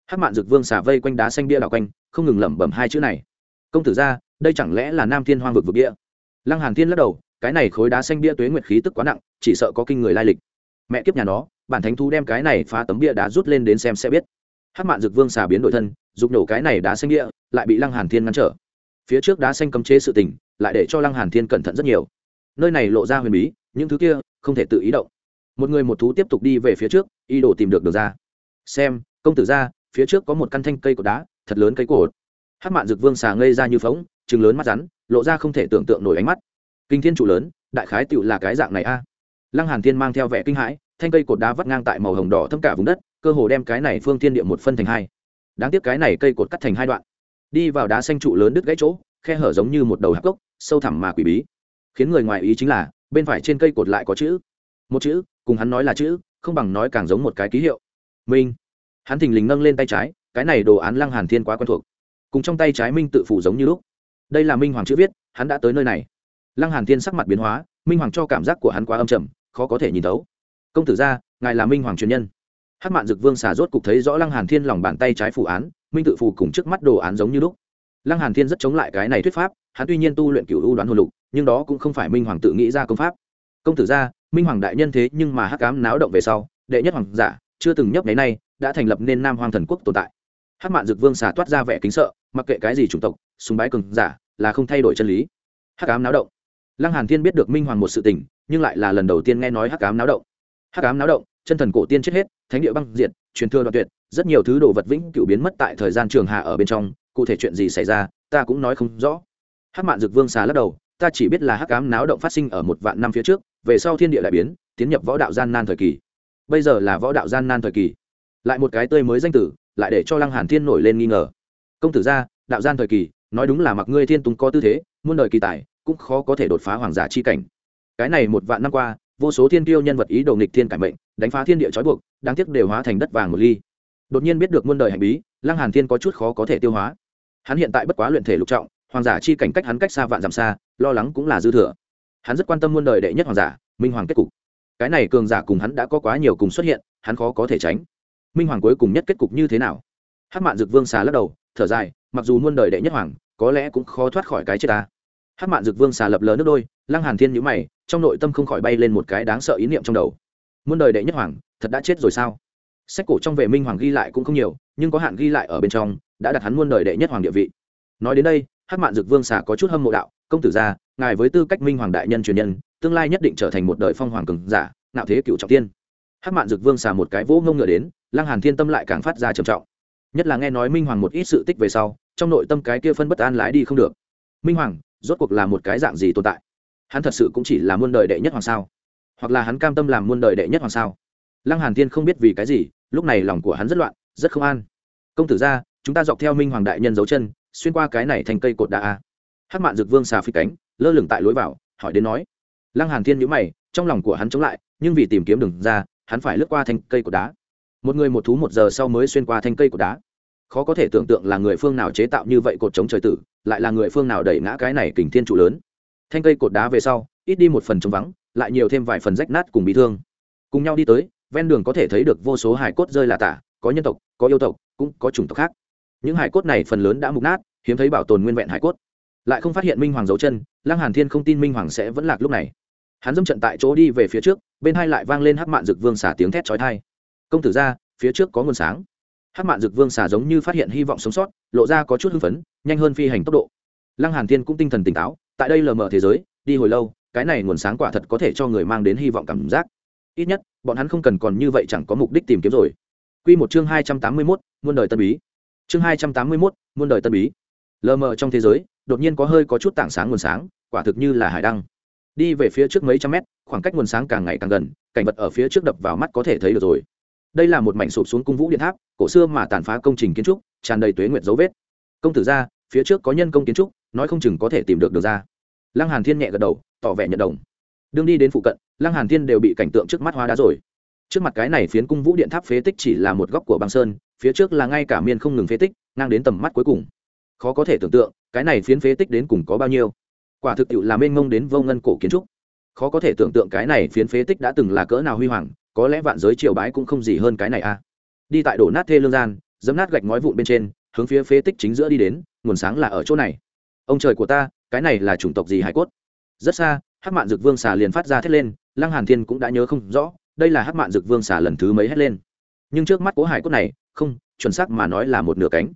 S1: Hắc mạn dực vương xả vây quanh đá xanh bia đảo quanh, không ngừng lẩm bẩm hai chữ này. Công tử ra, đây chẳng lẽ là nam thiên hoang vực vực bia? Lăng hàn thiên lắc đầu, cái này khối đá xanh bia tuế nguyệt khí tức quá nặng, chỉ sợ có kinh người lai lịch. Mẹ kiếp nhà nó, bản thánh thú đem cái này phá tấm bia đá rút lên đến xem sẽ biết hát mạn dực vương xà biến đổi thân giục nổ cái này đá xanh địa, lại bị lăng hàn thiên ngăn trở. Phía trước đá xanh cấm chế sự tình lại để cho lăng hàn thiên cẩn thận rất nhiều. Nơi này lộ ra huyền bí những thứ kia không thể tự ý động. Một người một thú tiếp tục đi về phía trước ý đồ tìm được đường ra. Xem công tử ra phía trước có một căn thanh cây cột đá thật lớn cây cột. Hát mạn dực vương xà ngây ra như phóng chừng lớn mắt rắn lộ ra không thể tưởng tượng nổi ánh mắt. Kinh thiên trụ lớn đại khái tựu là cái dạng này a. Lăng hàn thiên mang theo vẻ kinh hãi thanh cây cột đá vắt ngang tại màu hồng đỏ thâm cả vùng đất cơ hồ đem cái này phương thiên địa một phân thành hai. Đáng tiếc cái này cây cột cắt thành hai đoạn. Đi vào đá xanh trụ lớn đứt gãy chỗ khe hở giống như một đầu hạp cốc, sâu thẳm mà quỷ bí. Khiến người ngoài ý chính là bên phải trên cây cột lại có chữ. Một chữ cùng hắn nói là chữ không bằng nói càng giống một cái ký hiệu. Minh. Hắn thình lình nâng lên tay trái cái này đồ án lăng hàn thiên quá quen thuộc. Cùng trong tay trái minh tự phủ giống như lúc. Đây là minh hoàng chữ viết hắn đã tới nơi này. Lăng hàn thiên sắc mặt biến hóa minh hoàng cho cảm giác của hắn quá âm trầm khó có thể nhìn thấu. Công tử gia ngài là minh hoàng truyền nhân hát mạn dực vương xà rốt cục thấy rõ lăng hàn thiên lòng bàn tay trái phủ án, minh tự phù cùng trước mắt đồ án giống như lúc. Lăng hàn thiên rất chống lại cái này thuyết pháp, hắn tuy nhiên tu luyện cửu u đoán hồn lục, nhưng đó cũng không phải minh hoàng tự nghĩ ra công pháp. Công tử gia minh hoàng đại nhân thế nhưng mà hắc ám náo động về sau, đệ nhất hoàng giả, chưa từng nhấp nháy nay, đã thành lập nên nam hoàng thần quốc tồn tại. Hắc mạn dực vương xà toát ra vẻ kính sợ, mặc kệ cái gì chủng tộc súng bái cường giả, là không thay đổi chân lý. Hắc ám náo động. Lăng hàn thiên biết được minh hoàng một sự tình, nhưng lại là lần đầu tiên nghe nói hắc ám náo động. Hắc ám náo động chân thần cổ tiên chết hết, thánh địa băng diệt, truyền thừa đoạn tuyệt, rất nhiều thứ đồ vật vĩnh cửu biến mất tại thời gian trường hạ ở bên trong, cụ thể chuyện gì xảy ra, ta cũng nói không rõ. Hắc mạn dực vương xà lắc đầu, ta chỉ biết là hắc ám náo động phát sinh ở một vạn năm phía trước, về sau thiên địa đại biến, tiến nhập võ đạo gian nan thời kỳ. Bây giờ là võ đạo gian nan thời kỳ. Lại một cái tươi mới danh tử, lại để cho lăng hàn thiên nổi lên nghi ngờ. Công tử gia đạo gian thời kỳ, nói đúng là mặc ngươi thiên tùng có tư thế, muôn đời kỳ tài, cũng khó có thể đột phá hoàng giả chi cảnh. Cái này một vạn năm qua vô số thiên tiêu nhân vật ý đồ nghịch thiên cải mệnh, đánh phá thiên địa trói buộc, đáng tiếc đều hóa thành đất vàng một ly. Đột nhiên biết được muôn đời hành bí, lăng hàn thiên có chút khó có thể tiêu hóa. Hắn hiện tại bất quá luyện thể lục trọng, hoàng giả chi cảnh cách hắn cách xa vạn dặm xa, lo lắng cũng là dư thừa. Hắn rất quan tâm muôn đời đệ nhất hoàng giả, minh hoàng kết cục. Cái này cường giả cùng hắn đã có quá nhiều cùng xuất hiện, hắn khó có thể tránh. Minh hoàng cuối cùng nhất kết cục như thế nào? Hắc mạn dực vương xà lắc đầu, thở dài, mặc dù muôn đời đệ nhất hoàng, có lẽ cũng khó thoát khỏi cái chết ta hát mạn dực vương xà lập lờ nước đôi, lăng hàn thiên nhíu mày, trong nội tâm không khỏi bay lên một cái đáng sợ ý niệm trong đầu. Muôn đời đệ nhất hoàng, thật đã chết rồi sao? Sách cổ trong vệ minh hoàng ghi lại cũng không nhiều, nhưng có hạn ghi lại ở bên trong, đã đặt hắn muôn đời đệ nhất hoàng địa vị. Nói đến đây, hát mạn dực vương xà có chút hâm mộ đạo, công tử gia, ngài với tư cách minh hoàng đại nhân truyền nhân, tương lai nhất định trở thành một đời phong hoàng cường giả nạo thế cựu trọng tiên. Hát mạn dực vương xà một cái vỗ ngông ngựa đến, lăng hàn thiên tâm lại càng phát ra trầm trọng. Nhất là nghe nói minh hoàng một ít sự tích về sau, trong nội tâm cái kia phân bất an lái đi không được. Minh hoàng rốt cuộc là một cái dạng gì tồn tại? Hắn thật sự cũng chỉ là muôn đời đệ nhất hoàng sao? Hoặc là hắn cam tâm làm muôn đời đệ nhất hoàng sao? Lăng hàn thiên không biết vì cái gì, lúc này lòng của hắn rất loạn, rất không an. Công tử ra, chúng ta dọc theo minh hoàng đại nhân dấu chân, xuyên qua cái này thành cây cột đá a. Hát mạn dực vương xà phi cánh, lơ lửng tại lối vào, hỏi đến nói. Lăng hàn thiên nhíu mày, trong lòng của hắn chống lại, nhưng vì tìm kiếm đường ra, hắn phải lướt qua thành cây cột đá. Một người một thú một giờ sau mới xuyên qua thanh cây cột đá khó có thể tưởng tượng là người phương nào chế tạo như vậy cột chống trời tử, lại là người phương nào đẩy ngã cái này kình thiên trụ lớn. Thanh cây cột đá về sau, ít đi một phần trống vắng, lại nhiều thêm vài phần rách nát cùng bị thương. Cùng nhau đi tới, ven đường có thể thấy được vô số hải cốt rơi là tả, có nhân tộc, có yêu tộc, cũng có chủng tộc khác. Những hải cốt này phần lớn đã mục nát, hiếm thấy bảo tồn nguyên vẹn hải cốt. Lại không phát hiện minh hoàng dấu chân, lăng hàn thiên không tin minh hoàng sẽ vẫn lạc lúc này. Hắn dâm trận tại chỗ đi về phía trước, bên hai lại vang lên hắc mạn dực vương xả tiếng thét chói tai. Công tử ra, phía trước có nguồn sáng hắc mạn dực vương xả giống như phát hiện hy vọng sống sót lộ ra có chút hưng phấn nhanh hơn phi hành tốc độ lăng hàn thiên cũng tinh thần tỉnh táo tại đây lờ mờ thế giới đi hồi lâu cái này nguồn sáng quả thật có thể cho người mang đến hy vọng cảm giác ít nhất bọn hắn không cần còn như vậy chẳng có mục đích tìm kiếm rồi Quy một chương hai trăm tám mươi 281, muôn đời tân bí. Chương hai trăm tám mươi 281, muôn đời tân bí. Lờ mờ trong thế giới, đột nhiên có hơi có chút tảng sáng nguồn sáng, quả thực như là hải đăng. Đi về phía trước mấy trăm mét, khoảng cách nguồn sáng càng ngày càng gần, cảnh vật ở phía trước đập vào mắt có thể thấy được rồi. Đây là một mảnh sụp xuống cung vũ điện tháp, cổ xưa mà tàn phá công trình kiến trúc, tràn đầy tuế nguyệt dấu vết. Công tử gia, phía trước có nhân công kiến trúc, nói không chừng có thể tìm được được ra. Lăng Hàn Thiên nhẹ gật đầu, tỏ vẻ nhận đồng. Đương đi đến phụ cận, Lăng Hàn Thiên đều bị cảnh tượng trước mắt hóa đá rồi trước mặt cái này phiến cung vũ điện tháp phế tích chỉ là một góc của băng sơn phía trước là ngay cả miên không ngừng phế tích ngang đến tầm mắt cuối cùng khó có thể tưởng tượng cái này phiến phế tích đến cùng có bao nhiêu quả thực tiệu là mênh mông đến vô ngân cổ kiến trúc khó có thể tưởng tượng cái này phiến phế tích đã từng là cỡ nào huy hoàng có lẽ vạn giới triều bái cũng không gì hơn cái này a. À. đi tại đổ nát thê lương gian, dấm nát gạch ngói vụn bên trên, hướng phía phế tích chính giữa đi đến, nguồn sáng là ở chỗ này. Ông trời của ta, cái này là chủng tộc gì hải cốt? Rất xa, hắc mạn dực vương xà liền phát ra thét lên, lăng hàn thiên cũng đã nhớ không rõ, đây là hắc mạn dực vương xà lần thứ mấy hét lên. Nhưng trước mắt cố hải cốt này, không, chuẩn xác mà nói là một nửa cánh.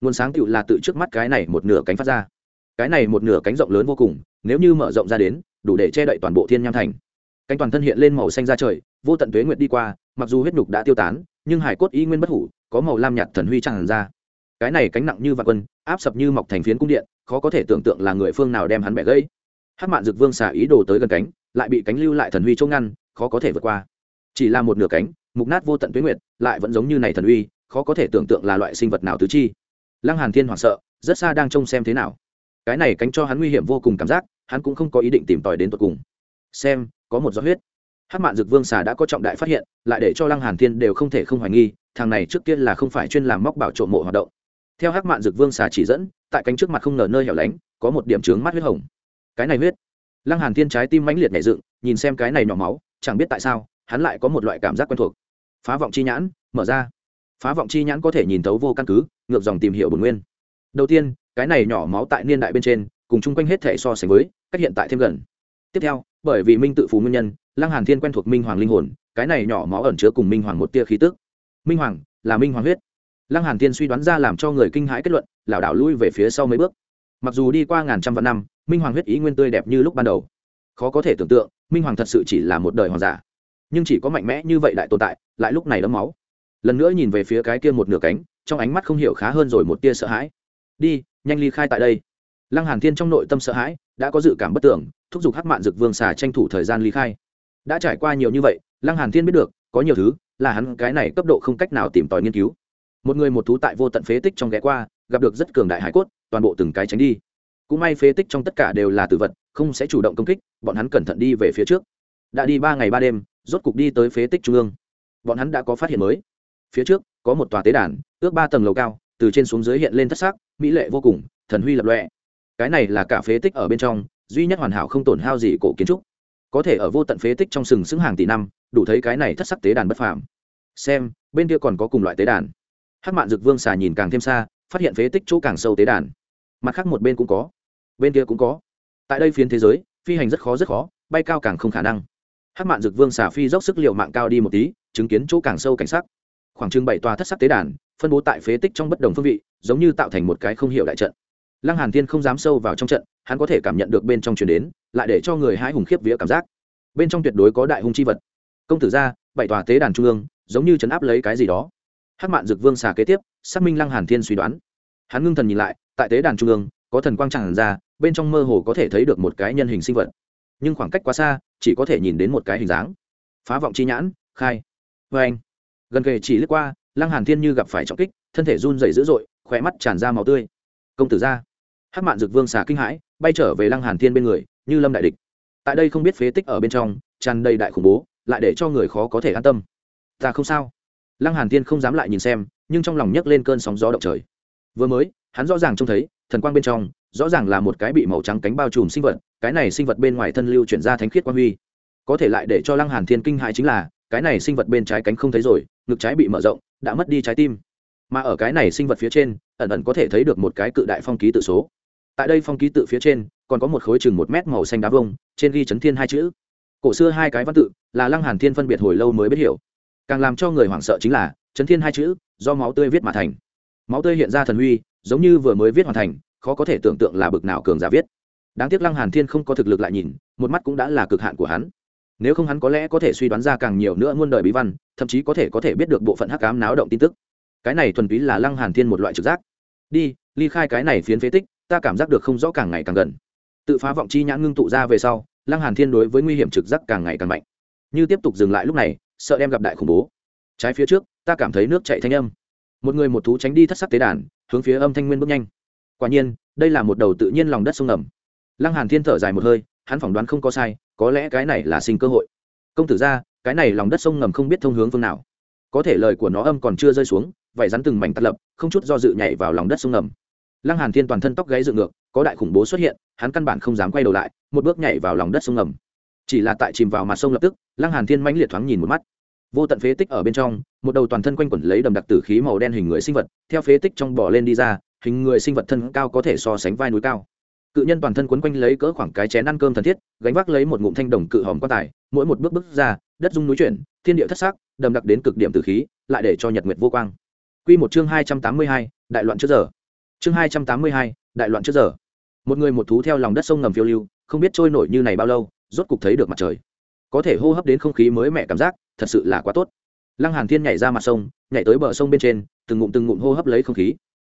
S1: Nguồn sáng tựu là tự trước mắt cái này một nửa cánh phát ra. Cái này một nửa cánh rộng lớn vô cùng, nếu như mở rộng ra đến, đủ để che đậy toàn bộ thiên nham thành. Cánh toàn thân hiện lên màu xanh ra trời vô tận tuế nguyệt đi qua, mặc dù huyết nhục đã tiêu tán, nhưng hải cốt y nguyên bất hủ, có màu lam nhạt thần huy tràn ra. Cái này cánh nặng như vạn quân, áp sập như mọc thành phiến cung điện, khó có thể tưởng tượng là người phương nào đem hắn bẻ gãy. Hát mạn dực vương xả ý đồ tới gần cánh, lại bị cánh lưu lại thần huy chỗ ngăn, khó có thể vượt qua. Chỉ là một nửa cánh, mục nát vô tận tuyến nguyệt, lại vẫn giống như này thần uy khó có thể tưởng tượng là loại sinh vật nào tứ chi. Lăng hàn thiên hoảng sợ, rất xa đang trông xem thế nào. Cái này cánh cho hắn nguy hiểm vô cùng cảm giác, hắn cũng không có ý định tìm tòi đến tận cùng. Xem, có một giọt huyết hát mạn dực vương xà đã có trọng đại phát hiện, lại để cho lăng hàn thiên đều không thể không hoài nghi, thằng này trước kia là không phải chuyên làm móc bảo trộm mộ hoạt động. Theo hát mạn dực vương xà chỉ dẫn, tại cánh trước mặt không ngờ nơi hẻo lánh, có một điểm trướng mắt huyết hồng. Cái này huyết. Lăng hàn thiên trái tim mãnh liệt nhảy dựng, nhìn xem cái này nhỏ máu, chẳng biết tại sao, hắn lại có một loại cảm giác quen thuộc. Phá vọng chi nhãn, mở ra. Phá vọng chi nhãn có thể nhìn thấu vô căn cứ, ngược dòng tìm hiểu bổn nguyên. Đầu tiên, cái này nhỏ máu tại niên đại bên trên, cùng chung quanh hết thể so sánh với, cách hiện tại thêm gần. Tiếp theo bởi vì minh tự phù nguyên nhân, lăng hàn thiên quen thuộc minh hoàng linh hồn, cái này nhỏ máu ẩn chứa cùng minh hoàng một tia khí tức. Minh hoàng, là minh hoàng huyết. Lăng hàn thiên suy đoán ra làm cho người kinh hãi kết luận, lảo đảo lui về phía sau mấy bước. Mặc dù đi qua ngàn trăm vạn năm, minh hoàng huyết ý nguyên tươi đẹp như lúc ban đầu. Khó có thể tưởng tượng, minh hoàng thật sự chỉ là một đời hoàng giả. Nhưng chỉ có mạnh mẽ như vậy đại tồn tại, lại lúc này đấm máu. Lần nữa nhìn về phía cái kia một nửa cánh, trong ánh mắt không hiểu khá hơn rồi một tia sợ hãi. Đi, nhanh ly khai tại đây. Lăng hàn thiên trong nội tâm sợ hãi đã có dự cảm bất tưởng, thúc giục hắc mạn dực vương xà tranh thủ thời gian ly khai. Đã trải qua nhiều như vậy, lăng hàn thiên biết được, có nhiều thứ là hắn cái này cấp độ không cách nào tìm tòi nghiên cứu. Một người một thú tại vô tận phế tích trong ghé qua, gặp được rất cường đại hải cốt, toàn bộ từng cái tránh đi. Cũng may phế tích trong tất cả đều là tử vật, không sẽ chủ động công kích, bọn hắn cẩn thận đi về phía trước. Đã đi ba ngày ba đêm, rốt cục đi tới phế tích trung ương. Bọn hắn đã có phát hiện mới. Phía trước, có một tòa tế đàn, ước ba tầng lầu cao, từ trên xuống dưới hiện lên thất sắc, mỹ lệ vô cùng, thần huy lập lọe cái này là cả phế tích ở bên trong, duy nhất hoàn hảo không tổn hao gì cổ kiến trúc. Có thể ở vô tận phế tích trong sừng sững hàng tỷ năm, đủ thấy cái này thất sắc tế đàn bất phàm. Xem, bên kia còn có cùng loại tế đàn. Hát mạn dực vương xà nhìn càng thêm xa, phát hiện phế tích chỗ càng sâu tế đàn. Mặt khác một bên cũng có. Bên kia cũng có. Tại đây phiến thế giới, phi hành rất khó rất khó, bay cao càng không khả năng. Hát mạn dực vương xà phi dốc sức liệu mạng cao đi một tí, chứng kiến chỗ càng sâu cảnh sắc. Khoảng chừng bảy tòa thất sắc tế đàn, phân bố tại phế tích trong bất đồng phương vị, giống như tạo thành một cái không h i ể u đại trận lăng hàn thiên không dám sâu vào trong trận, hắn có thể cảm nhận được bên trong chuyển đến, lại để cho người hái hùng khiếp vía cảm giác. Bên trong tuyệt đối có đại hung chi vật. Công tử ra bảy tòa tế đàn trung ương, giống như chấn áp lấy cái gì đó. Hát mạn dực vương xà kế tiếp, xác minh lăng hàn thiên suy đoán. Hắn ngưng thần nhìn lại, tại tế đàn trung ương, có thần quang tràn ra, bên trong mơ hồ có thể thấy được một cái nhân hình sinh vật. Nhưng khoảng cách quá xa, chỉ có thể nhìn đến một cái hình dáng. Phá vọng chi nhãn, khai. Vê anh gần kề chỉ lướt qua, lăng hàn thiên như gặp phải trọng kích, thân thể run rẩy dữ dội khỏe mắt tràn ra máu tươi. Công tử ra hắc mạn dực vương xà kinh hãi, bay trở về lăng hàn thiên bên người, như lâm đại địch. Tại đây không biết phế tích ở bên trong, tràn đầy đại khủng bố, lại để cho người khó có thể an tâm. Ta không sao. Lăng hàn thiên không dám lại nhìn xem, nhưng trong lòng nhấc lên cơn sóng gió động trời. Vừa mới, hắn rõ ràng trông thấy, thần quang bên trong, rõ ràng là một cái bị màu trắng cánh bao trùm sinh vật, cái này sinh vật bên ngoài thân lưu chuyển ra thánh khiết quang huy. Có thể lại để cho lăng hàn thiên kinh hại chính là, cái này sinh vật bên trái cánh không thấy rồi, ngực trái bị mở rộng, đã mất đi trái tim. Mà ở cái này sinh vật phía trên, ẩn ẩn có thể thấy được một cái cự đại phong ký tự số tại đây phong ký tự phía trên, còn có một khối chừng một mét màu xanh đá vông trên ghi chấn thiên hai chữ. Cổ xưa hai cái văn tự, là lăng hàn thiên phân biệt hồi lâu mới biết hiểu. Càng làm cho người hoảng sợ chính là, chấn thiên hai chữ, do máu tươi viết mà thành. Máu tươi hiện ra thần huy, giống như vừa mới viết hoàn thành, khó có thể tưởng tượng là bực nào cường giả viết. Đáng tiếc lăng hàn thiên không có thực lực lại nhìn, một mắt cũng đã là cực hạn của hắn. Nếu không hắn có lẽ có thể suy đoán ra càng nhiều nữa muôn đời bí văn, thậm chí có thể có thể biết được bộ phận hắc ám náo động tin tức. Cái này thuần túy là lăng hàn thiên một loại trực giác. Đi, ly khai cái này phiến phế tích ta cảm giác được không rõ càng ngày càng gần. Tự phá vọng chi nhãn ngưng tụ ra về sau, lăng hàn thiên đối với nguy hiểm trực giác càng ngày càng mạnh. Như tiếp tục dừng lại lúc này, sợ đem gặp đại khủng bố. Trái phía trước, ta cảm thấy nước chảy thanh âm. Một người một thú tránh đi thất sắc tế đàn, hướng phía âm thanh nguyên bước nhanh. Quả nhiên, đây là một đầu tự nhiên lòng đất sông ngầm. Lăng hàn thiên thở dài một hơi, hắn phỏng đoán không có sai, có lẽ cái này là sinh cơ hội. Công tử ra, cái này lòng đất sông ngầm không biết thông hướng phương nào. Có thể lời của nó âm còn chưa rơi xuống vậy rắn từng mảnh tắt lập, không chút do dự nhảy vào lòng đất sông ngầm lăng hàn thiên toàn thân tóc gáy dựng ngược có đại khủng bố xuất hiện hắn căn bản không dám quay đầu lại một bước nhảy vào lòng đất sông ngầm. Chỉ là tại chìm vào mặt sông lập tức lăng hàn thiên mãnh liệt thoáng nhìn một mắt. Vô tận phế tích ở bên trong một đầu toàn thân quanh quẩn lấy đầm đặc tử khí màu đen hình người sinh vật theo phế tích trong bò lên đi ra hình người sinh vật thân cao có thể so sánh vai núi cao. Cự nhân toàn thân quấn quanh lấy cỡ khoảng cái chén ăn cơm thần thiết gánh vác lấy một ngụm thanh đồng cự hòm quan tài mỗi một bước bước ra đất dung núi chuyển thiên địa thất sắc đầm đặc đến cực điểm tử khí lại để cho nhật nguyệt vô quang. Quy một chương hai trăm tám mươi hai, đại loạn trước giờ chương hai trăm tám mươi hai, đại loạn trước giờ. Một người một thú theo lòng đất sông ngầm phiêu lưu không biết trôi nổi như này bao lâu rốt cục thấy được mặt trời. Có thể hô hấp đến không khí mới mẻ cảm giác thật sự là quá tốt. Lăng hàn thiên nhảy ra mặt sông nhảy tới bờ sông bên trên từng ngụm từng ngụm hô hấp lấy không khí.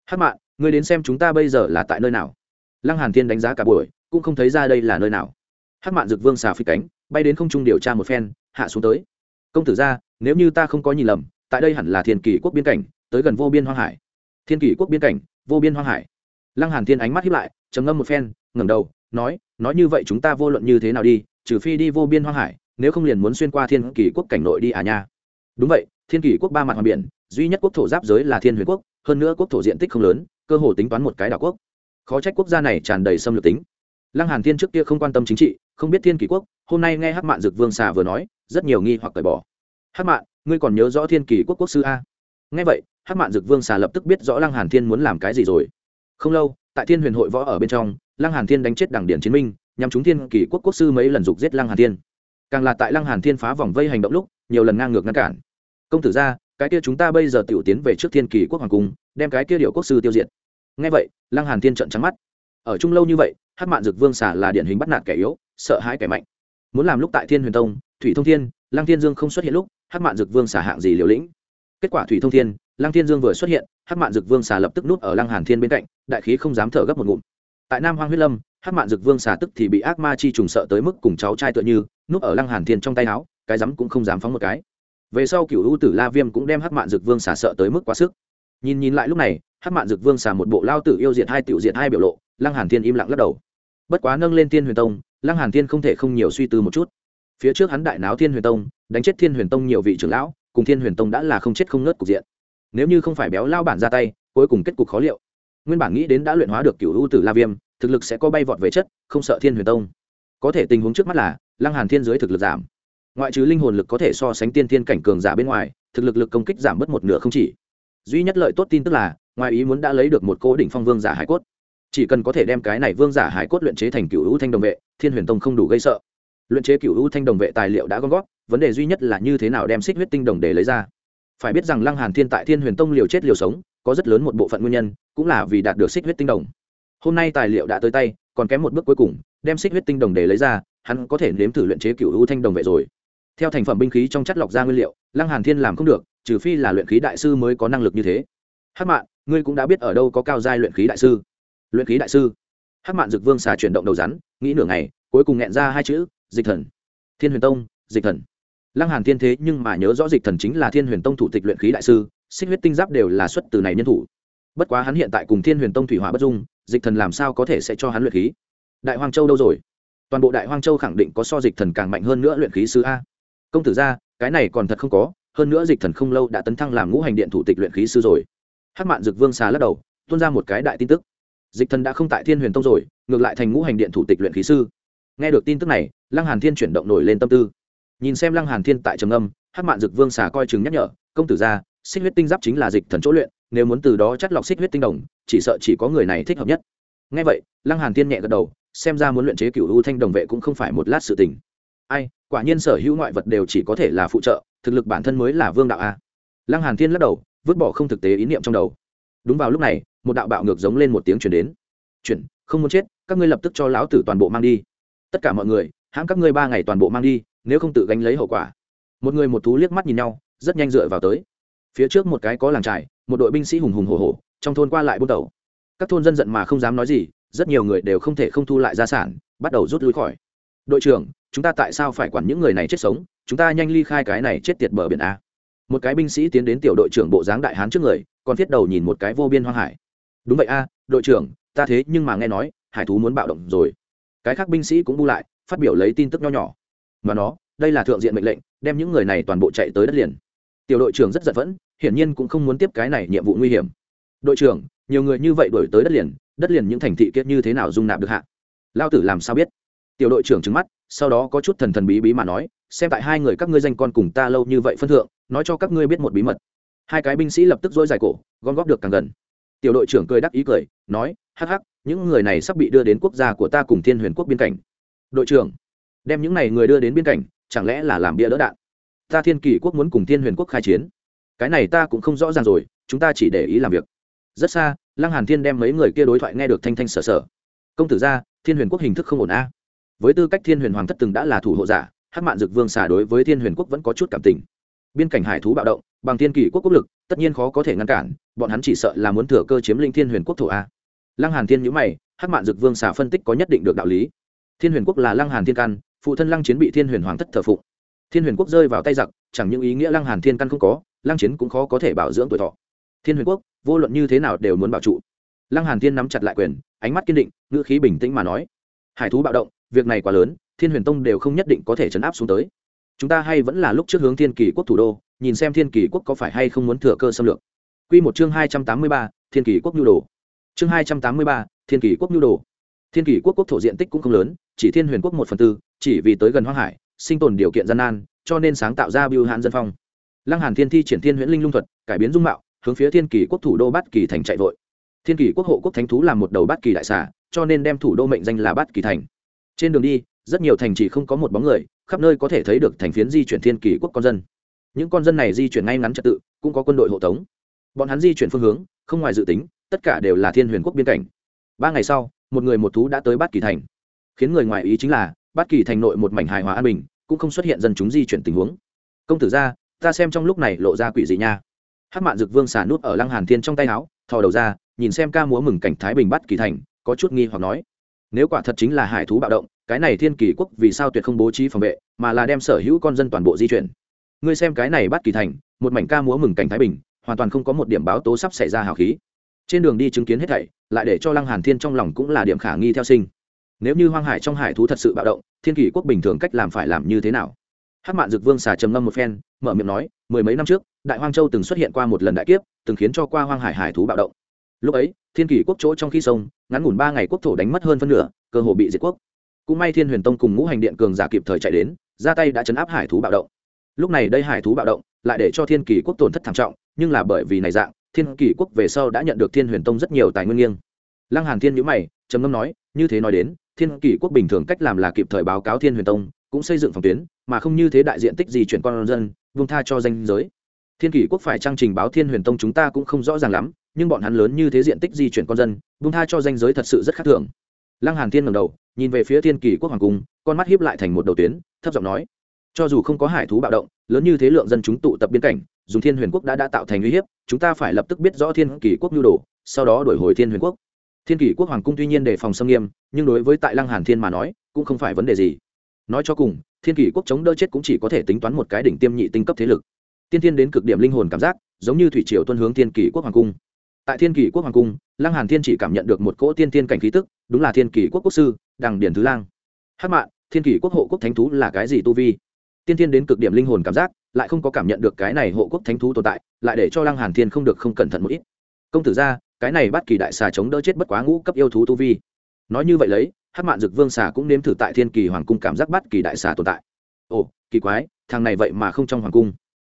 S1: Hát mạn ngươi đến xem chúng ta bây giờ là tại nơi nào? Lăng hàn thiên đánh giá cả buổi cũng không thấy ra đây là nơi nào. Hát mạn dực vương xà phi cánh bay đến không trung điều tra một phen hạ xuống tới. Công tử ra nếu như ta không có nhìn lầm tại đây hẳn là thiên kỳ quốc biên cảnh tới gần vô biên hoang hải. Thiên kỳ quốc biên cảnh vô biên hoang hải. Lăng hàn thiên ánh mắt hiếp lại, trầm ngâm một phen, ngẩng đầu, nói nói như vậy chúng ta vô luận như thế nào đi, trừ phi đi vô biên hoang hải, nếu không liền muốn xuyên qua thiên kỳ quốc cảnh nội đi à nha. Đúng vậy, thiên kỳ quốc ba mặt hoàng biển, duy nhất quốc thổ giáp giới là thiên huyền quốc, hơn nữa quốc thổ diện tích không lớn, cơ hồ tính toán một cái đảo quốc. Khó trách quốc gia này tràn đầy xâm lược tính. Lăng hàn thiên trước kia không quan tâm chính trị, không biết thiên kỳ quốc, hôm nay nghe hắc mạn dực vương xà vừa nói, rất nhiều nghi hoặc cởi bỏ. Hắc mạn, ngươi còn nhớ rõ thiên kỳ quốc quốc sư a? Nghe vậy hắc mạn dực vương xà lập tức biết rõ lăng hàn thiên muốn làm cái gì rồi. Không lâu, tại thiên huyền hội võ ở bên trong, lăng hàn thiên đánh chết đảng điển chiến minh nhằm chúng thiên kỳ quốc quốc sư mấy lần dục giết lăng hàn thiên. Càng là tại lăng hàn thiên phá vòng vây hành động lúc, nhiều lần ngang ngược ngăn cản. Công tử ra, cái kia chúng ta bây giờ tiểu tiến về trước thiên kỳ quốc hoàng cung, đem cái kia điệu quốc sư tiêu diệt. Ngay vậy, lăng hàn thiên trợn trắng mắt. Ở chung lâu như vậy hát mạn dực vương xà là điển hình bắt nạt kẻ yếu, sợ hãi kẻ mạnh. Muốn làm lúc tại thiên huyền tông, thủy thông thiên, lăng thiên dương không xuất hiện lúc hát mạn dực vương xà hạng gì liều lĩnh kết quả thủy thông thiên, lăng thiên dương vừa xuất hiện hát mạn dực vương xà lập tức nút ở lăng hàn thiên bên cạnh, đại khí không dám thở gấp một ngụm. Tại nam hoang huyết lâm hát mạn dực vương xà tức thì bị ác ma chi trùng sợ tới mức cùng cháu trai tựa như, núp ở lăng hàn thiên trong tay áo, cái rắm cũng không dám phóng một cái. Về sau cựu ưu tử la viêm cũng đem hắc mạn dực vương xà sợ tới mức quá sức. Nhìn nhìn lại lúc này, hắc mạn dực vương xà một bộ lao tử yêu diệt hai tiểu diệt hai biểu lộ, lăng hàn thiên im lặng lắc đầu. Bất quá nâng lên thiên huyền tông, lăng hàn thiên không thể không nhiều suy tư một chút. Phía trước hắn đại náo thiên huyền tông, đánh chết thiên huyền tông nhiều vị trưởng lão cùng thiên huyền tông đã là không chết không nớt cục diện. Nếu như không phải béo lao bản ra tay, cuối cùng kết cục khó liệu. Nguyên bản nghĩ đến đã luyện hóa được cựu ưu tử la viêm, thực lực sẽ có bay vọt về chất, không sợ thiên huyền tông. Có thể tình huống trước mắt là, lăng hàn thiên dưới thực lực giảm. Ngoại trừ linh hồn lực có thể so sánh tiên thiên cảnh cường giả bên ngoài, thực lực lực công kích giảm bớt một nửa không chỉ. Duy nhất lợi tốt tin tức là, ngoài ý muốn đã lấy được một cố đỉnh phong vương giả hải cốt. Chỉ cần có thể đem cái này vương giả hải cốt luyện chế thành cựu hữu thanh đồng vệ, thiên huyền tông không đủ gây sợ luyện chế cựu u thanh đồng vệ tài liệu đã gom góp, vấn đề duy nhất là như thế nào đem xích huyết tinh đồng để lấy ra. Phải biết rằng lăng hàn thiên tại thiên huyền tông liều chết liều sống, có rất lớn một bộ phận nguyên nhân, cũng là vì đạt được xích huyết tinh đồng. Hôm nay tài liệu đã tới tay, còn kém một bước cuối cùng, đem xích huyết tinh đồng để lấy ra, hắn có thể nếm thử luyện chế cựu u thanh đồng vệ rồi. Theo thành phẩm binh khí trong chất lọc ra nguyên liệu, lăng hàn thiên làm không được, trừ phi là luyện khí đại sư mới có năng lực như thế. Hắc mạn, ngươi cũng đã biết ở đâu có cao giai luyện khí đại sư. Luyện khí đại sư. Hắc mạn dực vương xà chuyển động đầu rắn, nghĩ nửa ngày, cuối cùng nghẹn ra hai chữ dịch thần. Thiên huyền tông, dịch thần. Lăng hàn thiên thế nhưng mà nhớ rõ dịch thần chính là thiên huyền tông thủ tịch luyện khí đại sư, xích huyết tinh giáp đều là xuất từ này nhân thủ. Bất quá hắn hiện tại cùng thiên huyền tông thủy hỏa bất dung, dịch thần làm sao có thể sẽ cho hắn luyện khí? Đại Hoang châu đâu rồi? Toàn bộ đại hoang châu khẳng định có so dịch thần càng mạnh hơn nữa luyện khí sư a. Công tử ra, cái này còn thật không có, hơn nữa dịch thần không lâu đã tấn thăng làm ngũ hành điện thủ tịch luyện khí sư rồi. Hát mạn dực vương xà lắc đầu, tuôn ra một cái đại tin tức. Dịch thần đã không tại thiên huyền tông rồi, ngược lại thành ngũ hành điện thủ tịch luyện khí sư nghe được tin tức này, lăng hàn thiên chuyển động nổi lên tâm tư. Nhìn xem lăng hàn thiên tại trầm âm hát mạn dực vương xà coi chừng nhắc nhở, công tử ra xích huyết tinh giáp chính là dịch thần chỗ luyện, nếu muốn từ đó chắt lọc xích huyết tinh đồng, chỉ sợ chỉ có người này thích hợp nhất. Nghe vậy, lăng hàn thiên nhẹ gật đầu, xem ra muốn luyện chế cửu u thanh đồng vệ cũng không phải một lát sự tình. Ai, quả nhiên sở hữu ngoại vật đều chỉ có thể là phụ trợ, thực lực bản thân mới là vương đạo a. Lăng hàn thiên lắc đầu, vứt bỏ không thực tế ý niệm trong đầu. Đúng vào lúc này, một đạo bạo ngược giống lên một tiếng chuyển đến. Chuyển, không muốn chết, các ngươi lập tức cho lão tử toàn bộ mang đi tất cả mọi người hãng các ngươi ba ngày toàn bộ mang đi, nếu không tự gánh lấy hậu quả. Một người một thú liếc mắt nhìn nhau, rất nhanh dựa vào tới. Phía trước một cái có làng trại, một đội binh sĩ hùng hùng hổ hổ, trong thôn qua lại buôn tàu. Các thôn dân giận mà không dám nói gì, rất nhiều người đều không thể không thu lại gia sản, bắt đầu rút lui khỏi. Đội trưởng, chúng ta tại sao phải quản những người này chết sống? Chúng ta nhanh ly khai cái này chết tiệt bờ biển a. Một cái binh sĩ tiến đến tiểu đội trưởng bộ dáng đại hán trước người, còn thiết đầu nhìn một cái vô biên hoang hải. Đúng vậy a, đội trưởng, ta thế nhưng mà nghe nói, hải thú muốn bạo động rồi cái khác binh sĩ cũng bu lại, phát biểu lấy tin tức nho nhỏ. Và nó, đây là thượng diện mệnh lệnh, đem những người này toàn bộ chạy tới đất liền. Tiểu đội trưởng rất giật vẫn, hiển nhiên cũng không muốn tiếp cái này nhiệm vụ nguy hiểm. Đội trưởng, nhiều người như vậy đuổi tới đất liền đất liền những thành thị kiết như thế nào dung nạp được hạ? Lao tử làm sao biết? Tiểu đội trưởng trứng mắt, sau đó có chút thần thần bí bí mà nói, xem tại hai người các ngươi danh con cùng ta lâu như vậy phân thượng, nói cho các ngươi biết một bí mật. Hai cái binh sĩ lập tức dối dài cổ, gom góp được càng gần tiểu đội trưởng cười đắc ý cười, nói, hắc hắc, những người này sắp bị đưa đến quốc gia của ta cùng thiên huyền quốc biên cảnh. Đội trưởng, đem những này người đưa đến biên cảnh, chẳng lẽ là làm bia đỡ đạn? Ta thiên kỳ quốc muốn cùng thiên huyền quốc khai chiến. Cái này ta cũng không rõ ràng rồi, chúng ta chỉ để ý làm việc. Rất xa, lăng hàn thiên đem mấy người kia đối thoại nghe được thanh thanh sở sở. Công tử gia thiên huyền quốc hình thức không ổn a. Với tư cách thiên huyền hoàng thất từng đã là thủ hộ giả, hắc mạn dực vương xả đối với thiên huyền quốc vẫn có chút cảm tình. Biên cảnh hải thú bạo động bằng thiên kỷ quốc quốc lực, tất nhiên khó có thể ngăn cản, bọn hắn chỉ sợ là muốn thừa cơ chiếm linh thiên huyền quốc thổ a. Lăng hàn thiên nhữ mày, hắc mạn dực vương xả phân tích có nhất định được đạo lý. Thiên huyền quốc là lăng hàn thiên căn, phụ thân lăng chiến bị thiên huyền hoàng thất thờ phụng. Thiên huyền quốc rơi vào tay giặc, chẳng những ý nghĩa lăng hàn thiên căn không có, lăng chiến cũng khó có thể bảo dưỡng tuổi thọ. Thiên huyền quốc, vô luận như thế nào đều muốn bảo trụ. Lăng hàn thiên nắm chặt lại quyền, ánh mắt kiên định, ngữ khí bình tĩnh mà nói. Hải thú bạo động, việc này quá lớn, thiên huyền tông đều không nhất định có thể chấn áp xuống tới chúng ta hay vẫn là lúc trước hướng thiên kỳ quốc thủ đô nhìn xem thiên kỳ quốc có phải hay không muốn thừa cơ xâm lược. Quy một chương hai trăm tám mươi ba, thiên kỳ quốc nhu đồ. Chương hai trăm tám mươi ba, thiên kỳ quốc nhu đồ. Thiên kỳ quốc quốc thổ diện tích cũng không lớn chỉ thiên huyền quốc một phần tư chỉ vì tới gần hoang hải sinh tồn điều kiện gian nan cho nên sáng tạo ra biêu hãn dân phong. Lăng hàn thiên thi triển thiên huyễn linh lung thuật cải biến dung mạo hướng phía thiên kỳ quốc thủ đô bát kỳ thành chạy vội. Thiên kỳ quốc hộ quốc thánh thú làm một đầu bát kỳ đại xà cho nên đem thủ đô mệnh danh là bát kỳ thành. Trên đường đi rất nhiều thành chỉ không có một bóng người khắp nơi có thể thấy được thành phiến di chuyển thiên kỳ quốc con dân. Những con dân này di chuyển ngay ngắn trật tự, cũng có quân đội hộ tống. Bọn hắn di chuyển phương hướng, không ngoài dự tính, tất cả đều là thiên huyền quốc biên cảnh. Ba ngày sau, một người một thú đã tới bát kỳ thành. Khiến người ngoài ý chính là, bát kỳ thành nội một mảnh hài hòa an bình, cũng không xuất hiện dân chúng di chuyển tình huống. Công tử ra, ta xem trong lúc này lộ ra quỷ gì nha. Hát mạn dực vương xả nút ở lăng hàn thiên trong tay áo, thò đầu ra, nhìn xem ca múa mừng cảnh thái bình bát kỳ thành, có chút nghi hoặc nói, nếu quả thật chính là hải thú bạo động cái này thiên kỳ quốc vì sao tuyệt không bố trí phòng vệ, mà là đem sở hữu con dân toàn bộ di chuyển. Ngươi xem cái này bắt kỳ thành, một mảnh ca múa mừng cảnh thái bình, hoàn toàn không có một điểm báo tố sắp xảy ra hào khí. Trên đường đi chứng kiến hết thảy, lại để cho lăng hàn thiên trong lòng cũng là điểm khả nghi theo sinh. Nếu như hoang hải trong hải thú thật sự bạo động, thiên kỳ quốc bình thường cách làm phải làm như thế nào? Hát mạn dực vương xà trầm ngâm một phen, mở miệng nói, mười mấy năm trước, đại hoang châu từng xuất hiện qua một lần đại kiếp, từng khiến cho qua hoang hải hải thú bạo động. Lúc ấy, thiên kỷ quốc chỗ trong khi sông, ngắn ngủn ba ngày quốc thổ đánh mất hơn phân nửa, cơ hồ bị diệt quốc cũng may thiên huyền tông cùng ngũ hành điện cường giả kịp thời chạy đến, ra tay đã chấn áp hải thú bạo động. Lúc này đây hải thú bạo động lại để cho thiên kỳ quốc tổn thất thảm trọng, nhưng là bởi vì này dạng, thiên kỳ quốc về sau đã nhận được thiên huyền tông rất nhiều tài nguyên nghiêng. Lăng hàn thiên nhữ mày, trầm ngâm nói, như thế nói đến, thiên kỳ quốc bình thường cách làm là kịp thời báo cáo thiên huyền tông, cũng xây dựng phòng tuyến, mà không như thế đại diện tích gì chuyển con dân vương tha cho danh giới. Thiên kỷ quốc phải trang trình báo thiên huyền tông chúng ta cũng không rõ ràng lắm, nhưng bọn hắn lớn như thế diện tích di chuyển con dân vương tha cho danh giới thật sự rất khác thường lăng hàn thiên ngẩng đầu, nhìn về phía thiên kỷ quốc hoàng cung, con mắt hiếp lại thành một đầu tuyến, thấp giọng nói, cho dù không có hải thú bạo động, lớn như thế lượng dân chúng tụ tập biên cảnh, dùng thiên huyền quốc đã đã tạo thành uy hiếp, chúng ta phải lập tức biết rõ thiên kỷ quốc nhu đồ, sau đó đổi hồi thiên huyền quốc. Thiên kỷ quốc hoàng cung tuy nhiên đề phòng xâm nghiêm, nhưng đối với tại lăng hàn thiên mà nói, cũng không phải vấn đề gì. Nói cho cùng, thiên kỷ quốc chống đỡ chết cũng chỉ có thể tính toán một cái đỉnh tiêm nhị tinh cấp thế lực. Tiên thiên đến cực điểm linh hồn cảm giác, giống như thủy triều tuân hướng thiên kỷ quốc hoàng cung. Tại thiên kỷ quốc hoàng cung lăng hàn thiên chỉ cảm nhận được một cỗ tiên thiên cảnh khí tức, đúng là thiên kỷ quốc quốc sư, đằng điển thứ lang. Hát mạn, thiên kỷ quốc hộ quốc thánh thú là cái gì tu vi? Tiên thiên đến cực điểm linh hồn cảm giác, lại không có cảm nhận được cái này hộ quốc thánh thú tồn tại, lại để cho lăng hàn thiên không được không cẩn thận một ít. Công tử ra, cái này bắt kỳ đại xà chống đỡ chết bất quá ngũ cấp yêu thú tu vi. Nói như vậy lấy hát mạn dực vương xà cũng nếm thử tại thiên kỳ hoàng cung cảm giác bắt kỳ đại xà tồn tại. Ồ, kỳ quái, thằng này vậy mà không trong hoàng cung.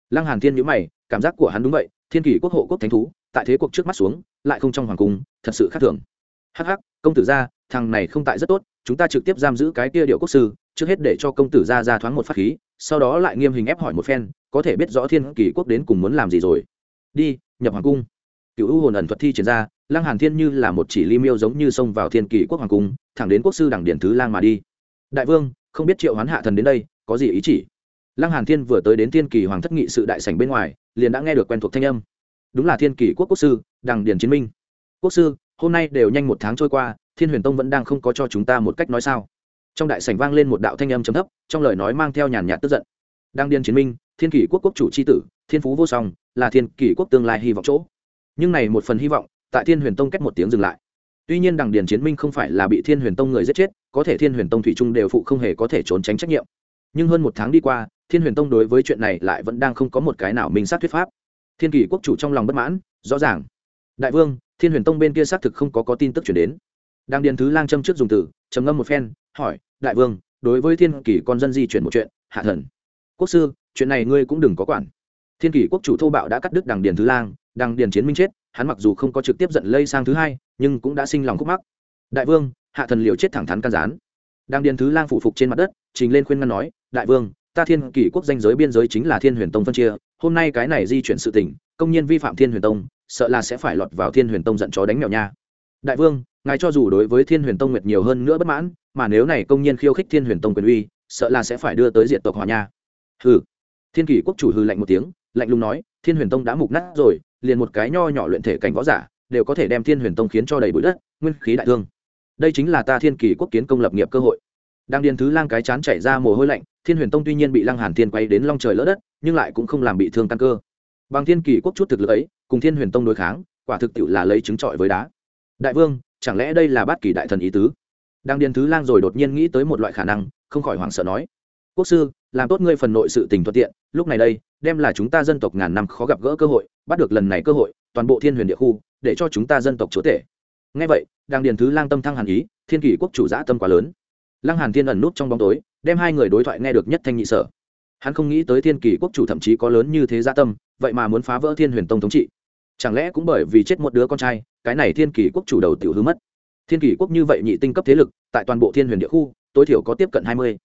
S1: Lăng hàn thiên nhíu mày, cảm giác của hắn đúng vậy, thiên kỳ quốc hộ quốc thánh thú tại thế cuộc trước mắt xuống, lại không trong hoàng cung, thật sự khác thường. Hắc hắc, công tử gia, thằng này không tại rất tốt, chúng ta trực tiếp giam giữ cái kia điệu quốc sư, trước hết để cho công tử gia ra thoáng một phát khí, sau đó lại nghiêm hình ép hỏi một phen, có thể biết rõ thiên kỳ quốc đến cùng muốn làm gì rồi. Đi, nhập hoàng cung. Cựu u hồn ẩn thuật thi triển ra, lăng hàn thiên như là một chỉ ly miêu giống như xông vào thiên kỳ quốc hoàng cung, thẳng đến quốc sư đẳng điển thứ lang mà đi. Đại vương, không biết triệu hoán hạ thần đến đây, có gì ý chỉ? Lăng hàn thiên vừa tới đến thiên kỳ hoàng thất nghị sự đại sảnh bên ngoài, liền đã nghe được quen thuộc thanh âm đúng là thiên Kỷ quốc quốc sư, đằng điền chiến minh. Quốc sư, hôm nay đều nhanh một tháng trôi qua, thiên huyền tông vẫn đang không có cho chúng ta một cách nói sao? Trong đại sảnh vang lên một đạo thanh âm trầm thấp, trong lời nói mang theo nhàn nhạt tức giận. Đang điền chiến minh, thiên kỷ quốc quốc chủ c h i tử, thiên phú vô song, là thiên kỷ quốc tương lai hy vọng chỗ. Nhưng này một phần hy vọng, tại thiên huyền tông cách một tiếng dừng lại. Tuy nhiên đằng điền chiến minh không phải là bị thiên huyền tông người giết chết, có thể thiên huyền tông thủy trung đều phụ không hề có thể trốn tránh trách nhiệm. Nhưng hơn một tháng đi qua, thiên huyền tông đối với chuyện này lại vẫn đang không có một cái nào minh sát thuyết pháp thiên kỷ quốc chủ trong lòng bất mãn, rõ ràng. Đại vương, thiên huyền tông bên kia xác thực không có có tin tức chuyển đến. Đang điền thứ lang châm trước dùng từ, trầm ngâm một phen, hỏi, đại vương, đối với thiên kỷ con dân di chuyển một chuyện, hạ thần. Quốc sư, chuyện này ngươi cũng đừng có quản. Thiên kỷ quốc chủ thô bạo đã cắt đứt đằng điền thứ lang, đằng điền chiến minh chết, hắn mặc dù không có trực tiếp giận lây sang thứ hai, nhưng cũng đã sinh lòng khúc mắc. Đại vương, hạ thần liều chết thẳng thắn can gián. Đằng điền thứ lang phụ phục trên mặt đất, trình lên khuyên ngăn nói, đại vương, ta thiên kỷ quốc danh giới biên giới chính là thiên huyền tông phân chia hôm nay cái này di chuyển sự tình, công nhân vi phạm thiên huyền tông, sợ là sẽ phải lọt vào thiên huyền tông giận chó đánh mèo nha. Đại vương, ngài cho dù đối với thiên huyền tông nguyệt nhiều hơn nữa bất mãn, mà nếu này công nhân khiêu khích thiên huyền tông quyền uy, sợ là sẽ phải đưa tới diện tộc hòa nha. Hừ. Thiên kỷ quốc chủ hư lạnh một tiếng, lạnh lùng nói, thiên huyền tông đã mục nát rồi, liền một cái nho nhỏ luyện thể cảnh võ giả, đều có thể đem thiên huyền tông khiến cho đầy bụi đất, nguyên khí đại thương. Đây chính là ta thiên Kỳ quốc kiến công lập nghiệp cơ hội đang điền thứ lang cái chán chảy ra mồ hôi lạnh, thiên huyền tông tuy nhiên bị lăng hàn thiên quay đến long trời lỡ đất, nhưng lại cũng không làm bị thương căn cơ. Bằng thiên kỳ quốc chút thực lực ấy, cùng thiên huyền tông đối kháng, quả thực tiệu là lấy trứng trọi với đá. Đại vương, chẳng lẽ đây là bát kỳ đại thần ý tứ? Đang điền thứ lang rồi đột nhiên nghĩ tới một loại khả năng, không khỏi hoảng sợ nói. Quốc sư, làm tốt ngươi phần nội sự tình thuận tiện, lúc này đây, đem là chúng ta dân tộc ngàn năm khó gặp gỡ cơ hội, bắt được lần này cơ hội, toàn bộ thiên huyền địa khu, để cho chúng ta dân tộc chúa tể. Ngay vậy, đang điền thứ lang tâm thăng hàn ý, thiên kỷ quốc chủ giã tâm quá lớn lăng hàn thiên ẩn nút trong bóng tối, đem hai người đối thoại nghe được nhất thanh nhị sở. Hắn không nghĩ tới thiên kỷ quốc chủ thậm chí có lớn như thế gia tâm, vậy mà muốn phá vỡ thiên huyền tông thống trị. Chẳng lẽ cũng bởi vì chết một đứa con trai, cái này thiên kỷ quốc chủ đầu tiểu hư mất? Thiên kỷ quốc như vậy nhị tinh cấp thế lực, tại toàn bộ thiên huyền địa khu, tối thiểu có tiếp cận hai mươi.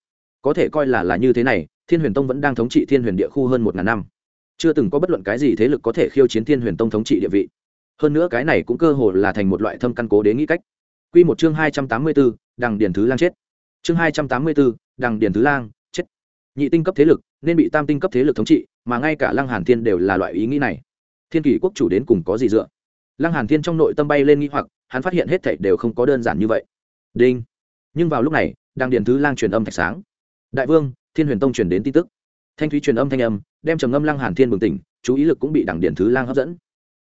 S1: Có thể coi là là như thế này, thiên huyền tông vẫn đang thống trị thiên huyền địa khu hơn một ngàn năm. Chưa từng có bất luận cái gì thế lực có thể khiêu chiến thiên huyền tông thống trị địa vị. Hơn nữa cái này cũng cơ hồ là thành một loại thâm căn cố đến nghĩ cách. Q một chương hai trăm tám mươi bốn, đằng điền thứ lang chết chương hai trăm tám mươi bốn đằng điền thứ lang, chết. Nhị tinh cấp thế lực, nên bị tam tinh cấp thế lực thống trị, mà ngay cả lăng hàn thiên đều là loại ý nghĩ này. Thiên kỷ quốc chủ đến cùng có gì dựa? Lăng hàn thiên trong nội tâm bay lên nghĩ hoặc, hắn phát hiện hết thảy đều không có đơn giản như vậy. Đinh. Nhưng vào lúc này, đằng điền thứ lang truyền âm thạch sáng. Đại vương, thiên huyền tông truyền đến tin tức. Thanh thúy truyền âm thanh âm, đem trầm âm lăng hàn thiên bừng tỉnh, chú ý lực cũng bị đằng điện thứ lang hấp dẫn.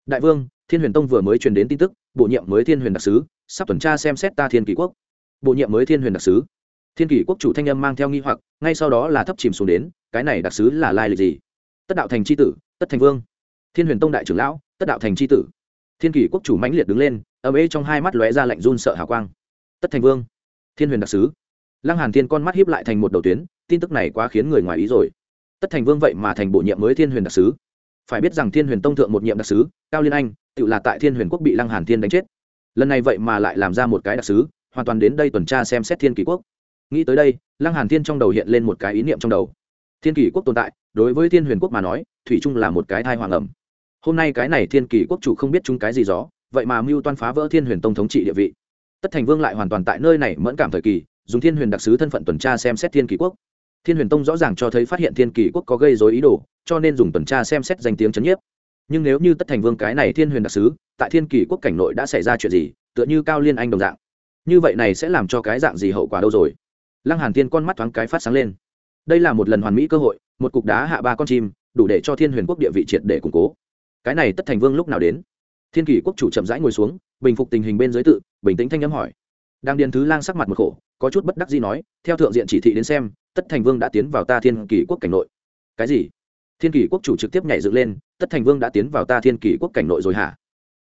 S1: Đại vương, thiên huyền tông vừa mới truyền đến tin tức, bổ nhiệm mới thiên huyền đặc sứ, sắp tuần tra xem xét ta thiên kỷ quốc. Bổ nhiệm mới thiên huyền đặc sứ thiên kỷ quốc chủ thanh âm mang theo nghi hoặc, ngay sau đó là thấp chìm xuống đến, cái này đặc sứ là lai lịch gì? Tất đạo thành c h i tử, tất thành vương. Thiên huyền tông đại trưởng lão, tất đạo thành c h i tử. Thiên kỷ quốc chủ mãnh liệt đứng lên ấm ê trong hai mắt lóe ra lạnh run sợ hào quang. Tất thành vương. Thiên huyền đặc sứ. Lăng hàn thiên con mắt hiếp lại thành một đầu tuyến, tin tức này quá khiến người ngoài ý rồi. Tất thành vương vậy mà thành bổ nhiệm mới thiên huyền đặc sứ. Phải biết rằng thiên huyền tông thượng một nhiệm đặc sứ, cao liên anh, tự là tại thiên huyền quốc bị lăng hàn thiên đánh chết. Lần này vậy mà lại làm ra một cái đặc sứ, hoàn toàn đến đây tuần tra xem xét thiên kỷ quốc nghĩ tới đây, lăng hàn thiên trong đầu hiện lên một cái ý niệm trong đầu. Thiên kỷ quốc tồn tại, đối với thiên huyền quốc mà nói, thủy chung là một cái thai hoàng ẩm. Hôm nay cái này thiên kỷ quốc chủ không biết chúng cái gì gió, vậy mà mưu toan phá vỡ thiên huyền tông thống trị địa vị. Tất thành vương lại hoàn toàn tại nơi này mẫn cảm thời kỳ, dùng thiên huyền đặc sứ thân phận tuần tra xem xét thiên kỷ quốc. Thiên huyền tông rõ ràng cho thấy phát hiện thiên kỷ quốc có gây dối ý đồ, cho nên dùng tuần tra xem xét danh tiếng c h ấ n nhiếp. Nhưng nếu như tất thành vương cái này thiên huyền đặc sứ, tại thiên kỷ quốc cảnh nội đã xảy ra chuyện gì, tựa như cao liên anh đồng dạng, như vậy này sẽ làm cho cái dạng gì hậu quả đâu rồi? Lăng hàn thiên con mắt thoáng cái phát sáng lên. Đây là một lần hoàn mỹ cơ hội, một cục đá hạ ba con chim, đủ để cho thiên huyền quốc địa vị triệt để củng cố. Cái này tất thành vương lúc nào đến? Thiên kỷ quốc chủ chậm rãi ngồi xuống, bình phục tình hình bên dưới tự, bình tĩnh thanh âm hỏi. Đang điền thứ lang sắc mặt một khổ, có chút bất đắc gì nói, theo thượng diện chỉ thị đến xem, tất thành vương đã tiến vào ta thiên kỷ quốc cảnh nội. Cái gì? Thiên kỷ quốc chủ trực tiếp nhảy dựng lên, tất thành vương đã tiến vào ta thiên kỷ quốc cảnh nội rồi hả?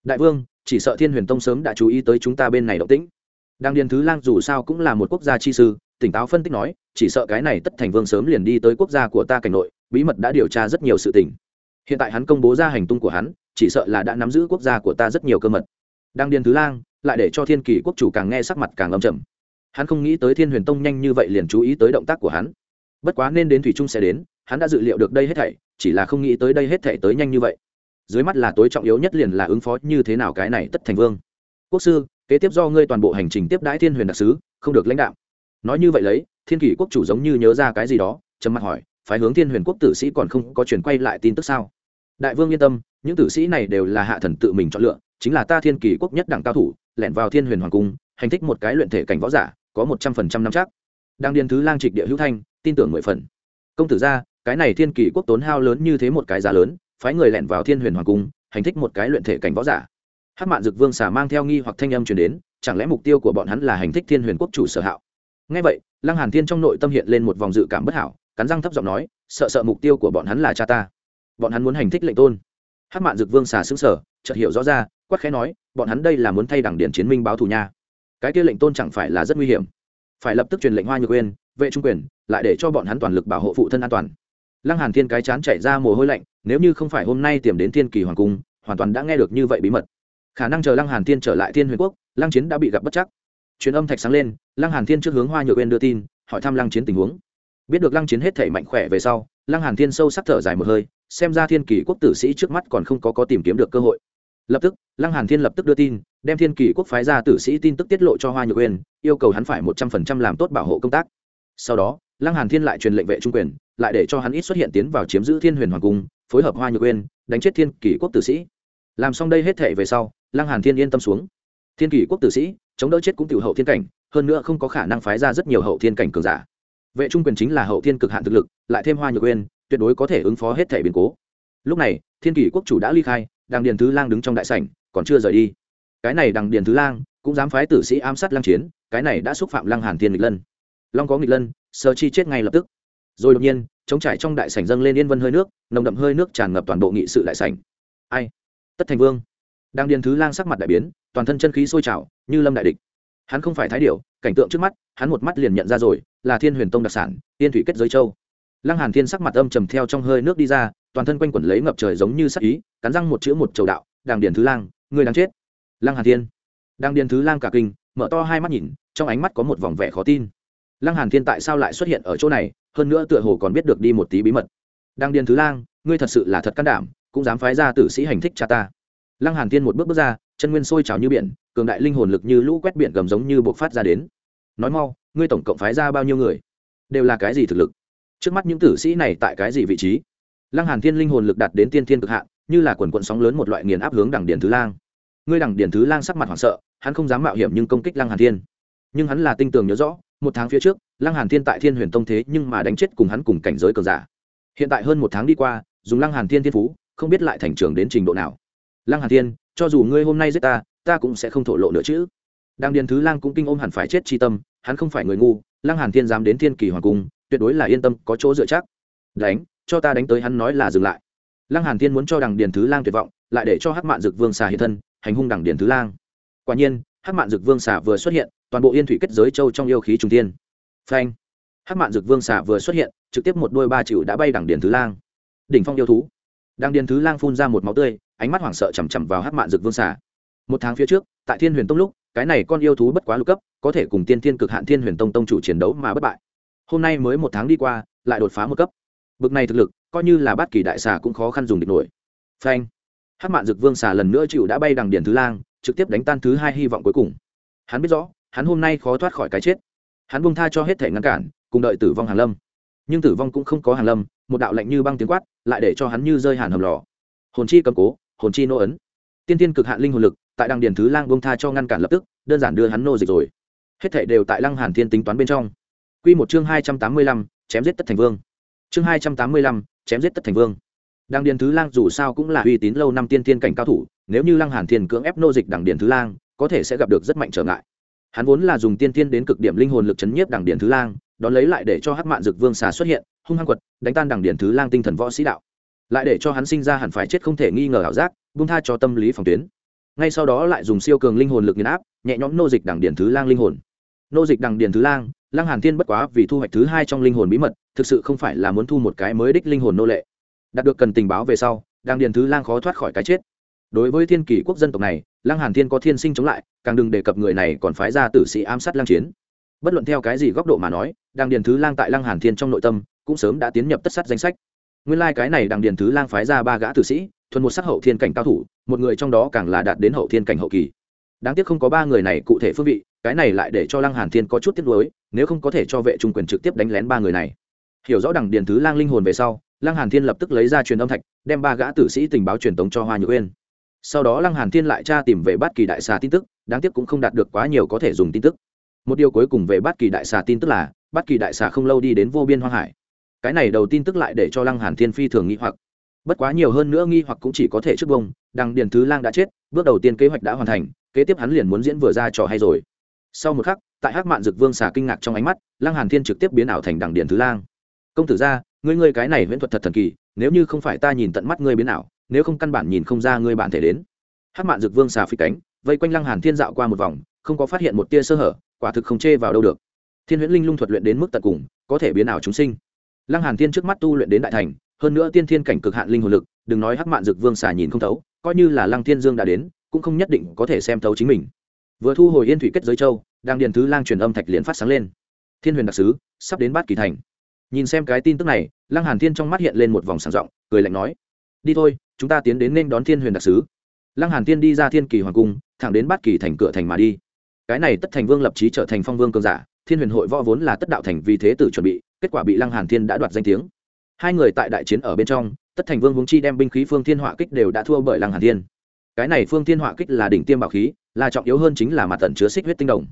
S1: Đại vương, chỉ sợ thiên huyền tông sớm đã chú ý tới chúng ta bên này động tĩnh. Đang điền thứ lang dù sao cũng là một quốc gia chi sư tỉnh táo phân tích nói, chỉ sợ cái này tất thành vương sớm liền đi tới quốc gia của ta cảnh nội, bí mật đã điều tra rất nhiều sự tình. Hiện tại hắn công bố ra hành tung của hắn, chỉ sợ là đã nắm giữ quốc gia của ta rất nhiều cơ mật. Đang điên thứ lang, lại để cho thiên kỳ quốc chủ càng nghe sắc mặt càng âm trầm. Hắn không nghĩ tới thiên huyền tông nhanh như vậy liền chú ý tới động tác của hắn. Bất quá nên đến thủy trung sẽ đến, hắn đã dự liệu được đây hết thảy, chỉ là không nghĩ tới đây hết thảy tới nhanh như vậy. Dưới mắt là tối trọng yếu nhất liền là ứng phó như thế nào cái này tất thành vương. Quốc sư, kế tiếp do ngươi toàn bộ hành trình tiếp đãi thiên huyền đặc sứ, không được lãnh đạo nói như vậy lấy, thiên kỷ quốc chủ giống như nhớ ra cái gì đó, trầm mặt hỏi, phái hướng thiên huyền quốc tử sĩ còn không có chuyển quay lại tin tức sao? Đại vương yên tâm, những tử sĩ này đều là hạ thần tự mình chọn lựa, chính là ta thiên kỳ quốc nhất đẳng cao thủ, lẻn vào thiên huyền hoàng cung, hành thích một cái luyện thể cảnh võ giả, có một trăm phần trăm năm chắc. Đang điền thứ lang trịch địa hữu thanh, tin tưởng mười phần. Công tử ra, cái này thiên kỳ quốc tốn hao lớn như thế một cái giá lớn, phái người lẻn vào thiên huyền hoàng cung, hành thích một cái luyện thể cảnh võ giả. Hát mạn dực vương xà mang theo nghi hoặc thanh âm truyền đến, chẳng lẽ mục tiêu của bọn hắn là hành thích thiên huyền quốc chủ sở hạo? Ngay vậy, lăng hàn thiên trong nội tâm hiện lên một vòng dự cảm bất hảo, cắn răng thấp giọng nói, sợ sợ mục tiêu của bọn hắn là cha ta. Bọn hắn muốn hành thích lệnh tôn. Hát mạn dực vương xà xứng sở chợt hiểu rõ ra, quát khẽ nói, bọn hắn đây là muốn thay đảng điện chiến minh báo thù nha. Cái kia lệnh tôn chẳng phải là rất nguy hiểm. Phải lập tức truyền lệnh hoa nhược quên vệ trung quyền, lại để cho bọn hắn toàn lực bảo hộ phụ thân an toàn. Lăng hàn thiên cái chán chảy ra mồ hôi lạnh, nếu như không phải hôm nay tìm đến thiên kỳ hoàng cung, hoàn toàn đã nghe được như vậy bí mật. Khả năng chờ lăng hàn thiên trở lại thiên huyền quốc, lăng chiến đã bị gặp bất chắc truyền âm thạch sáng lên, lăng hàn thiên trước hướng hoa nhược Uyên đưa tin, hỏi thăm lăng chiến tình huống. Biết được lăng chiến hết thể mạnh khỏe về sau, lăng hàn thiên sâu sắc thở dài một hơi, xem ra thiên kỳ quốc tử sĩ trước mắt còn không có có tìm kiếm được cơ hội. Lập tức, lăng hàn thiên lập tức đưa tin, đem thiên kỳ quốc phái ra tử sĩ tin tức tiết lộ cho hoa nhược uyên, yêu cầu hắn phải một trăm phần trăm làm tốt bảo hộ công tác. Sau đó, lăng hàn thiên lại truyền lệnh vệ trung quyền, lại để cho hắn ít xuất hiện tiến vào chiếm giữ thiên huyền hoàng cung, phối hợp hoa nhược uyên, đánh chết thiên kỳ quốc tử sĩ. Làm xong đây hết thể về sau, lăng hàn thiên yên tâm xuống. Thiên kỳ quốc tử sĩ chống đỡ chết cũng tiểu hậu thiên cảnh, hơn nữa không có khả năng phái ra rất nhiều hậu thiên cảnh cường giả. Vệ trung quyền chính là hậu thiên cực hạn thực lực, lại thêm hoa nhược uyên, tuyệt đối có thể ứng phó hết thể biến cố. Lúc này, thiên kỳ quốc chủ đã ly khai, đằng điền thứ lang đứng trong đại sảnh, còn chưa rời đi. Cái này đằng điền thứ lang cũng dám phái tử sĩ ám sát lang chiến, cái này đã xúc phạm lăng hàn thiên nghịch lân. Long có nghịch lân, sơ chi chết ngay lập tức. Rồi đột nhiên chống trải trong đại sảnh dâng lên yên vân hơi nước, nồng đậm hơi nước tràn ngập toàn bộ nghị sự đại sảnh. Ai? Tất thành vương đang điền thứ lang sắc mặt đại biến, toàn thân chân khí sôi trào, như lâm đại địch. Hắn không phải thái điểu, cảnh tượng trước mắt, hắn một mắt liền nhận ra rồi, là thiên huyền tông đặc sản tiên thủy kết giới châu. Lăng hàn thiên sắc mặt âm trầm theo trong hơi nước đi ra, toàn thân quanh quẩn lấy ngập trời giống như sắc ý, cắn răng một chữ một chầu đạo đàng điền thứ lang người đang chết. Lăng hàn thiên. Đang điền thứ lang cả kinh, mở to hai mắt nhìn, trong ánh mắt có một vòng vẻ khó tin. Lăng hàn thiên tại sao lại xuất hiện ở chỗ này, hơn nữa tựa hồ còn biết được đi một tí bí mật. Đang điền thứ lang, ngươi thật sự là thật can đảm, cũng dám phái ra tử sĩ hành thích cha ta lăng hàn thiên một bước bước ra, chân nguyên sôi trào như biển, cường đại linh hồn lực như lũ quét biển gầm giống như bộc phát ra đến. Nói mau, ngươi tổng cộng phái ra bao nhiêu người? Đều là cái gì thực lực? Trước mắt những tử sĩ này tại cái gì vị trí? Lăng hàn thiên linh hồn lực đạt đến tiên thiên cực hạn, như là quần quận sóng lớn một loại nghiền áp hướng đằng điền thứ lang. Ngươi đằng điền thứ lang sắc mặt hoảng sợ, hắn không dám mạo hiểm nhưng công kích lăng hàn thiên. Nhưng hắn là tinh tường nhớ rõ, một tháng phía trước, lăng hàn thiên tại thiên huyền tông thế nhưng mà đánh chết cùng hắn cùng cảnh giới cường giả. Hiện tại hơn một tháng đi qua, dùng lăng hàn thiên thiên phú, không biết lại thành trưởng đến trình độ nào lăng hàn thiên, cho dù ngươi hôm nay giết ta ta cũng sẽ không thổ lộ nữa chứ. Đằng điền thứ lang cũng kinh ôm hẳn phải chết chi tâm, hắn không phải người ngu, lăng hàn thiên dám đến thiên kỳ hoàng cung, tuyệt đối là yên tâm, có chỗ dựa chắc. Đánh, cho ta đánh tới hắn nói là dừng lại. Lăng hàn thiên muốn cho đằng điền thứ lang tuyệt vọng, lại để cho hắc mạn dực vương xà hiện thân, hành hung đằng điền thứ lang. Quả nhiên, hắc mạn dực vương xà vừa xuất hiện, toàn bộ yên thủy kết giới châu trong yêu khí trung thiên. phanh! Hắc mạn dực vương xà vừa xuất hiện, trực tiếp một đôi ba chịu đã bay đằng điền thứ lang. Đỉnh phong yêu thú. Đằng điền thứ lang phun ra một máu tươi ánh mắt hoảng sợ chằm chằm vào hắc mạn dực vương xà. Một tháng phía trước, tại thiên huyền tông lúc, cái này con yêu thú bất quá lục cấp, có thể cùng tiên thiên cực hạn thiên huyền tông tông chủ chiến đấu mà bất bại. Hôm nay mới một tháng đi qua, lại đột phá một cấp. Bực này thực lực, coi như là bát kỳ đại xà cũng khó khăn dùng địch nổi. Phanh. Hát mạn dực vương xà lần nữa chịu đã bay đằng điền thứ lang, trực tiếp đánh tan thứ hai hy vọng cuối cùng. Hắn biết rõ, hắn hôm nay khó thoát khỏi cái chết. Hắn bung tha cho hết thể ngăn cản, cùng đợi tử vong hàn lâm. Nhưng tử vong cũng không có hàn lâm, một đạo lạnh như băng tiếng quát, lại để cho hắn như rơi hàn hầm lò. Hồn chi cầm cố hồn chi nô ấn. Tiên tiên cực hạn linh hồn lực tại đăng điền thứ lang bông tha cho ngăn cản lập tức đơn giản đưa hắn nô dịch rồi. Hết thảy đều tại lăng hàn thiên tính toán bên trong. Quy một chương hai trăm tám mươi lăm, chém giết tất thành vương. Chương hai trăm tám mươi lăm chém giết tất thành vương. Đăng điền thứ lang dù sao cũng là uy tín lâu năm tiên tiên cảnh cao thủ nếu như lăng hàn thiên cưỡng ép nô dịch đăng điền thứ lang có thể sẽ gặp được rất mạnh trở ngại. Hắn vốn là dùng tiên tiên đến cực điểm linh hồn lực chấn nhiếp đằng điền thứ lang đón lấy lại để cho hắc mạn dực vương xà xuất hiện hung hăng quật đánh tan đằng điện thứ lang tinh thần võ sĩ đạo lại để cho hắn sinh ra hẳn phải chết không thể nghi ngờ ảo giác, buông tha cho tâm lý phòng tuyến. Ngay sau đó lại dùng siêu cường linh hồn lực nghiền áp, nhẹ nhõm nô dịch đằng điền thứ lang linh hồn. Nô dịch đằng điền thứ lang lang hàn thiên bất quá vì thu hoạch thứ hai trong linh hồn bí mật, thực sự không phải là muốn thu một cái mới đích linh hồn nô lệ. Đạt được cần tình báo về sau đang điền thứ lang khó thoát khỏi cái chết. Đối với thiên kỳ quốc dân tộc này lang hàn thiên có thiên sinh chống lại, càng đừng đề cập người này còn phái ra tử sĩ ám sát lang chiến. Bất luận theo cái gì góc độ mà nói đang điền thứ lang tại lang hàn thiên trong nội tâm, cũng sớm đã tiến nhập tất sát danh sách nguyên lai like cái này đang điền thứ lang phái ra ba gã tử sĩ, thuần một sắc hậu thiên cảnh cao thủ, một người trong đó càng là đạt đến hậu thiên cảnh hậu kỳ. Đáng tiếc không có ba người này cụ thể phương vị, cái này lại để cho lăng hàn thiên có chút tiếc nuối, nếu không có thể cho vệ trung quyền trực tiếp đánh lén ba người này. Hiểu rõ đằng điền thứ lang linh hồn về sau, lăng hàn thiên lập tức lấy ra truyền âm thạch, đem ba gã tử sĩ tình báo truyền tống cho hoa nhược uyên. Sau đó lăng hàn thiên lại tra tìm về bát kỳ đại xà tin tức, đáng tiếc cũng không đạt được quá nhiều có thể dùng tin tức. Một điều cuối cùng về bát kỳ đại xà tin tức là, bát kỳ đại xà không lâu đi đến vô biên hoang hải cái này đầu tin tức lại để cho lăng hàn thiên phi thường nghi hoặc. Bất quá nhiều hơn nữa nghi hoặc cũng chỉ có thể trước bông, đằng điền thứ lang đã chết, bước đầu tiên kế hoạch đã hoàn thành, kế tiếp hắn liền muốn diễn vừa ra trò hay rồi. Sau một khắc, tại hắc mạn dực vương xà kinh ngạc trong ánh mắt, lăng hàn thiên trực tiếp biến ảo thành đằng điền thứ lang. Công tử gia, ngươi ngươi cái này huyễn thuật thật thần kỳ, nếu như không phải ta nhìn tận mắt ngươi biến ảo, nếu không căn bản nhìn không ra ngươi bản thể đến. Hắc mạn dực vương xà phi cánh, vây quanh lăng hàn thiên dạo qua một vòng, không có phát hiện một tia sơ hở, quả thực không chê vào đâu được. Thiên huyễn linh lung thuật luyện đến mức tận cùng, có thể biến ảo chúng sinh lăng hàn thiên trước mắt tu luyện đến đại thành, hơn nữa tiên thiên cảnh cực hạn linh hồn lực, đừng nói hắc mạn dực vương xà nhìn không thấu, coi như là lăng thiên dương đã đến, cũng không nhất định có thể xem thấu chính mình. Vừa thu hồi yên thủy kết giới châu, đang điền thứ lang truyền âm thạch liền phát sáng lên. Thiên huyền đặc sứ, sắp đến bát kỳ thành. Nhìn xem cái tin tức này, lăng hàn thiên trong mắt hiện lên một vòng sảng rộng, cười lạnh nói, đi thôi, chúng ta tiến đến nên đón thiên huyền đặc sứ. Lăng hàn thiên đi ra thiên kỳ hoàng cung, thẳng đến bát kỳ thành cửa thành mà đi. Cái này tất thành vương lập trí trở thành phong vương cường giả, thiên huyền hội võ vốn là tất đạo thành vì thế tử chuẩn bị kết quả bị lăng hàn thiên đã đoạt danh tiếng. Hai người tại đại chiến ở bên trong, tất thành vương hướng chi đem binh khí phương thiên hỏa kích đều đã thua bởi lăng hàn thiên. Cái này phương thiên hỏa kích là đỉnh tiêm bảo khí, là trọng yếu hơn chính là mặt tận chứa xích huyết tinh đồng.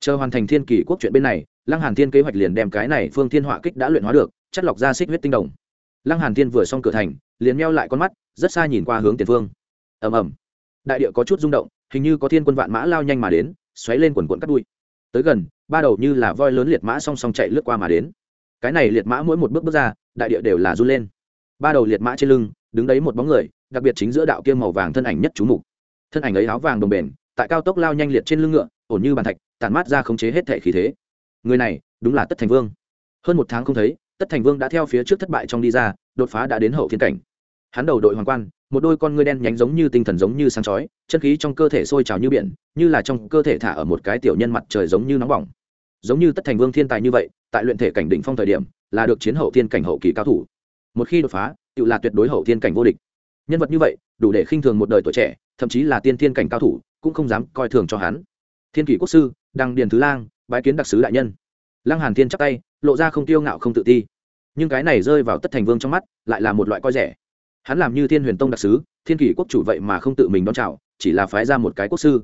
S1: Chờ hoàn thành thiên kỳ quốc chuyện bên này, lăng hàn thiên kế hoạch liền đem cái này phương thiên hỏa kích đã luyện hóa được, chất lọc ra xích huyết tinh đồng. Lăng hàn thiên vừa xong cửa thành, liền meo lại con mắt, rất xa nhìn qua hướng tiền phương. Ầm ầm. Đại địa có chút rung động, hình như có thiên quân vạn mã lao nhanh mà đến, xoáy lên quần quần cắt đuôi. Tới gần, ba đầu như là voi lớn liệt mã song song chạy lướt qua mà đến cái này liệt mã mỗi một bước bước ra, đại địa đều là run lên. Ba đầu liệt mã trên lưng, đứng đấy một bóng người, đặc biệt chính giữa đạo kia màu vàng thân ảnh nhất chú mục. Thân ảnh ấy áo vàng đồng bền, tại cao tốc lao nhanh liệt trên lưng ngựa, ổn như bàn thạch tàn mát ra khống chế hết thể khí thế. Người này, đúng là tất thành vương. Hơn một tháng không thấy, tất thành vương đã theo phía trước thất bại trong đi ra, đột phá đã đến hậu thiên cảnh. Hắn đầu đội hoàng quan, một đôi con ngươi đen nhánh giống như tinh thần giống như sáng chói, chân khí trong cơ thể sôi trào như biển, như là trong cơ thể thả ở một cái tiểu nhân mặt trời giống như nóng bỏng. Giống như tất thành vương thiên tài như vậy tại luyện thể cảnh đỉnh phong thời điểm, là được chiến hậu thiên cảnh hậu kỳ cao thủ. Một khi đột phá, tự là tuyệt đối hậu thiên cảnh vô địch. Nhân vật như vậy, đủ để khinh thường một đời tuổi trẻ, thậm chí là tiên thiên cảnh cao thủ, cũng không dám coi thường cho hắn. Thiên kỷ quốc sư, đăng điền thứ lang, bái kiến đặc sứ đại nhân. Lăng hàn thiên chắp tay, lộ ra không tiêu ngạo không tự ti. Nhưng cái này rơi vào tất thành vương trong mắt, lại là một loại coi rẻ. Hắn làm như thiên huyền tông đặc sứ, thiên kỷ quốc chủ vậy mà không tự mình đón chào, chỉ là phái ra một cái quốc sư.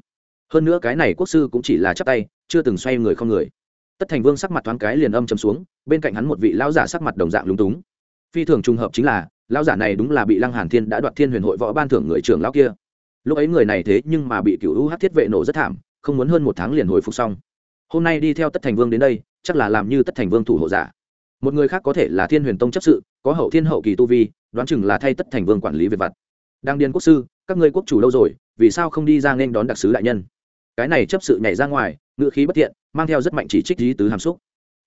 S1: Hơn nữa cái này quốc sư cũng chỉ là chắp tay, chưa từng xoay người không người tất thành vương sắc mặt thoáng cái liền âm chầm xuống, bên cạnh hắn một vị lão giả sắc mặt đồng dạng lúng túng. Phi thường trùng hợp chính là, lão giả này đúng là bị lăng hàn thiên đã đoạt thiên huyền hội võ ban thưởng người trưởng lão kia. Lúc ấy người này thế nhưng mà bị cựu UH thiết vệ nổ rất thảm, không muốn hơn một tháng liền hồi phục xong. Hôm nay đi theo tất thành vương đến đây, chắc là làm như tất thành vương thủ hộ giả. Một người khác có thể là thiên huyền tông chấp sự, có hậu thiên hậu kỳ tu vi, đoán chừng là thay tất thành vương quản lý về vặt. Đang điền quốc sư, các ngươi quốc chủ lâu rồi, vì sao không đi ra nên đón đặc sứ đại nhân? Cái này chấp sự nhảy ra ngoài, ngựa khí bất tiện mang theo rất mạnh chỉ trích lý tứ hàm xúc.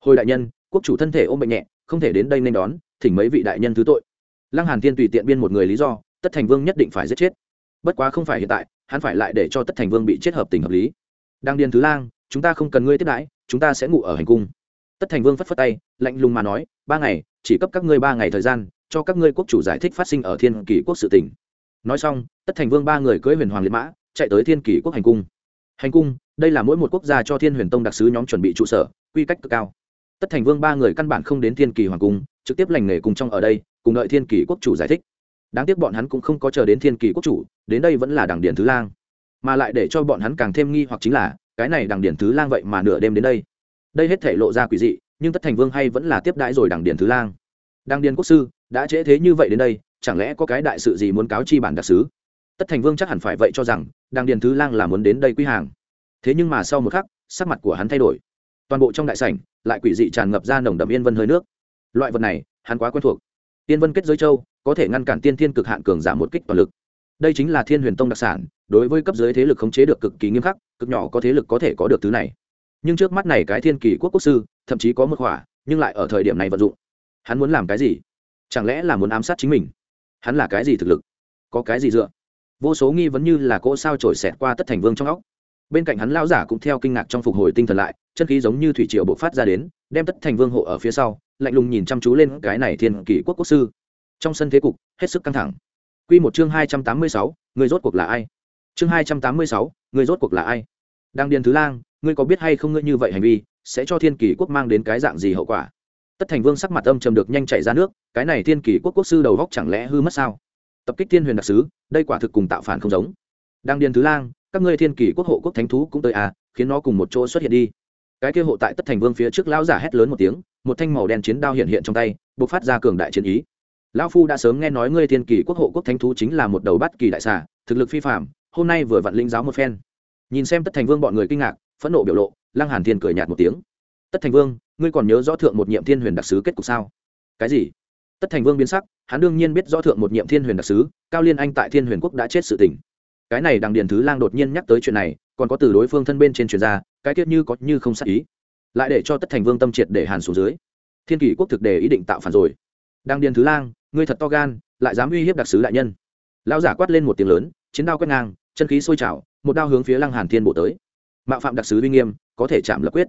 S1: Hồi đại nhân, quốc chủ thân thể ôm bệnh nhẹ, không thể đến đây nên đón, thỉnh mấy vị đại nhân thứ tội. Lăng hàn thiên tùy tiện biên một người lý do, tất thành vương nhất định phải giết chết. Bất quá không phải hiện tại, hắn phải lại để cho tất thành vương bị chết hợp tình hợp lý. Đang điền thứ lang, chúng ta không cần ngươi tiếp đãi, chúng ta sẽ ngủ ở hành cung. Tất thành vương phất phất tay, lạnh lùng mà nói, ba ngày, chỉ cấp các ngươi ba ngày thời gian, cho các ngươi quốc chủ giải thích phát sinh ở thiên kỷ quốc sự tỉnh nói xong, tất thành vương ba người cưỡi huyền hoàng liệt mã, chạy tới thiên kỷ quốc hành cung hành cung, đây là mỗi một quốc gia cho thiên huyền tông đặc sứ nhóm chuẩn bị trụ sở, quy cách cực cao. Tất thành vương ba người căn bản không đến thiên kỳ hoàng cung, trực tiếp lành nghề cùng trong ở đây, cùng đợi thiên kỳ quốc chủ giải thích. Đáng tiếc bọn hắn cũng không có chờ đến thiên kỳ quốc chủ, đến đây vẫn là đảng điển thứ lang. Mà lại để cho bọn hắn càng thêm nghi hoặc chính là, cái này đảng điển thứ lang vậy mà nửa đêm đến đây. Đây hết thể lộ ra quỷ dị, nhưng tất thành vương hay vẫn là tiếp đãi rồi đảng điển thứ lang. Đảng điển quốc sư, đã trễ thế như vậy đến đây, chẳng lẽ có cái đại sự gì muốn cáo chi bản đặc sứ? Tất thành vương chắc hẳn phải vậy cho rằng, đàng điền thứ lang là muốn đến đây quy hàng. Thế nhưng mà sau một khắc, sắc mặt của hắn thay đổi. Toàn bộ trong đại sảnh, lại quỷ dị tràn ngập ra nồng đậm yên vân hơi nước. Loại vật này, hắn quá quen thuộc. Yên vân kết giới châu, có thể ngăn cản tiên thiên cực hạn cường giảm một kích toàn lực. Đây chính là thiên huyền tông đặc sản, đối với cấp dưới thế lực khống chế được cực kỳ nghiêm khắc, cực nhỏ có thế lực có thể có được thứ này. Nhưng trước mắt này cái thiên kỳ quốc quốc sư, thậm chí có một hỏa nhưng lại ở thời điểm này vận dụng. Hắn muốn làm cái gì? Chẳng lẽ là muốn ám sát chính mình? Hắn là cái gì thực lực? Có cái gì dựa? Vô số nghi vấn như là cỗ sao trổi xẹt qua tất thành vương trong óc. Bên cạnh hắn lão giả cũng theo kinh ngạc trong phục hồi tinh thần lại, chân khí giống như thủy triều bộc phát ra đến, đem tất thành vương hộ ở phía sau, lạnh lùng nhìn chăm chú lên cái này thiên kỷ quốc quốc sư. Trong sân thế cục, hết sức căng thẳng. Q một chương hai trăm tám mươi sáu, người rốt cuộc là ai? Chương hai trăm tám mươi sáu, người rốt cuộc là ai? Đang điền thứ lang, ngươi có biết hay không ngươi như vậy hành vi, sẽ cho thiên kỷ quốc mang đến cái dạng gì hậu quả? Tất thành vương sắc mặt âm trầm được nhanh chạy ra nước, cái này thiên kỷ quốc quốc sư đầu góc chẳng lẽ hư mất sao? Tập kích thiên huyền đặc sứ, đây quả thực cùng tạo phản không giống. Đang điền thứ lang, các ngươi thiên kỷ quốc hộ quốc thánh thú cũng tới à khiến nó cùng một chỗ xuất hiện đi. Cái kia hộ tại tất thành vương phía trước lão giả hét lớn một tiếng, một thanh màu đen chiến đao hiện hiện trong tay, bộc phát ra cường đại chiến ý. Lão phu đã sớm nghe nói ngươi thiên kỷ quốc hộ quốc thánh thú chính là một đầu bắt kỳ đại xà, thực lực phi phạm hôm nay vừa vặn linh giáo một phen. Nhìn xem tất thành vương bọn người kinh ngạc, phẫn nộ biểu lộ, lăng hàn thiên cười nhạt một tiếng. Tất thành vương, ngươi còn nhớ rõ thượng một nhiệm thiên huyền đặc sứ kết cục sao? Cái gì? Tất thành vương biến sắc, hắn đương nhiên biết rõ thượng một nhiệm thiên huyền đặc sứ, cao liên anh tại thiên huyền quốc đã chết sự tình. Cái này đằng điền thứ lang đột nhiên nhắc tới chuyện này, còn có từ đối phương thân bên trên truyền ra, cái tiết như có như không sát ý. Lại để cho tất thành vương tâm triệt để hàn xuống dưới. Thiên kỷ quốc thực đề ý định tạo phản rồi. Đằng điền thứ lang, ngươi thật to gan, lại dám uy hiếp đặc sứ đại nhân. Lão giả quát lên một tiếng lớn, chiến đao quét ngang, chân khí sôi trào, một đao hướng phía lăng hàn thiên bổ tới. Mạo phạm đặc sứ uy nghiêm, có thể chạm lập quyết.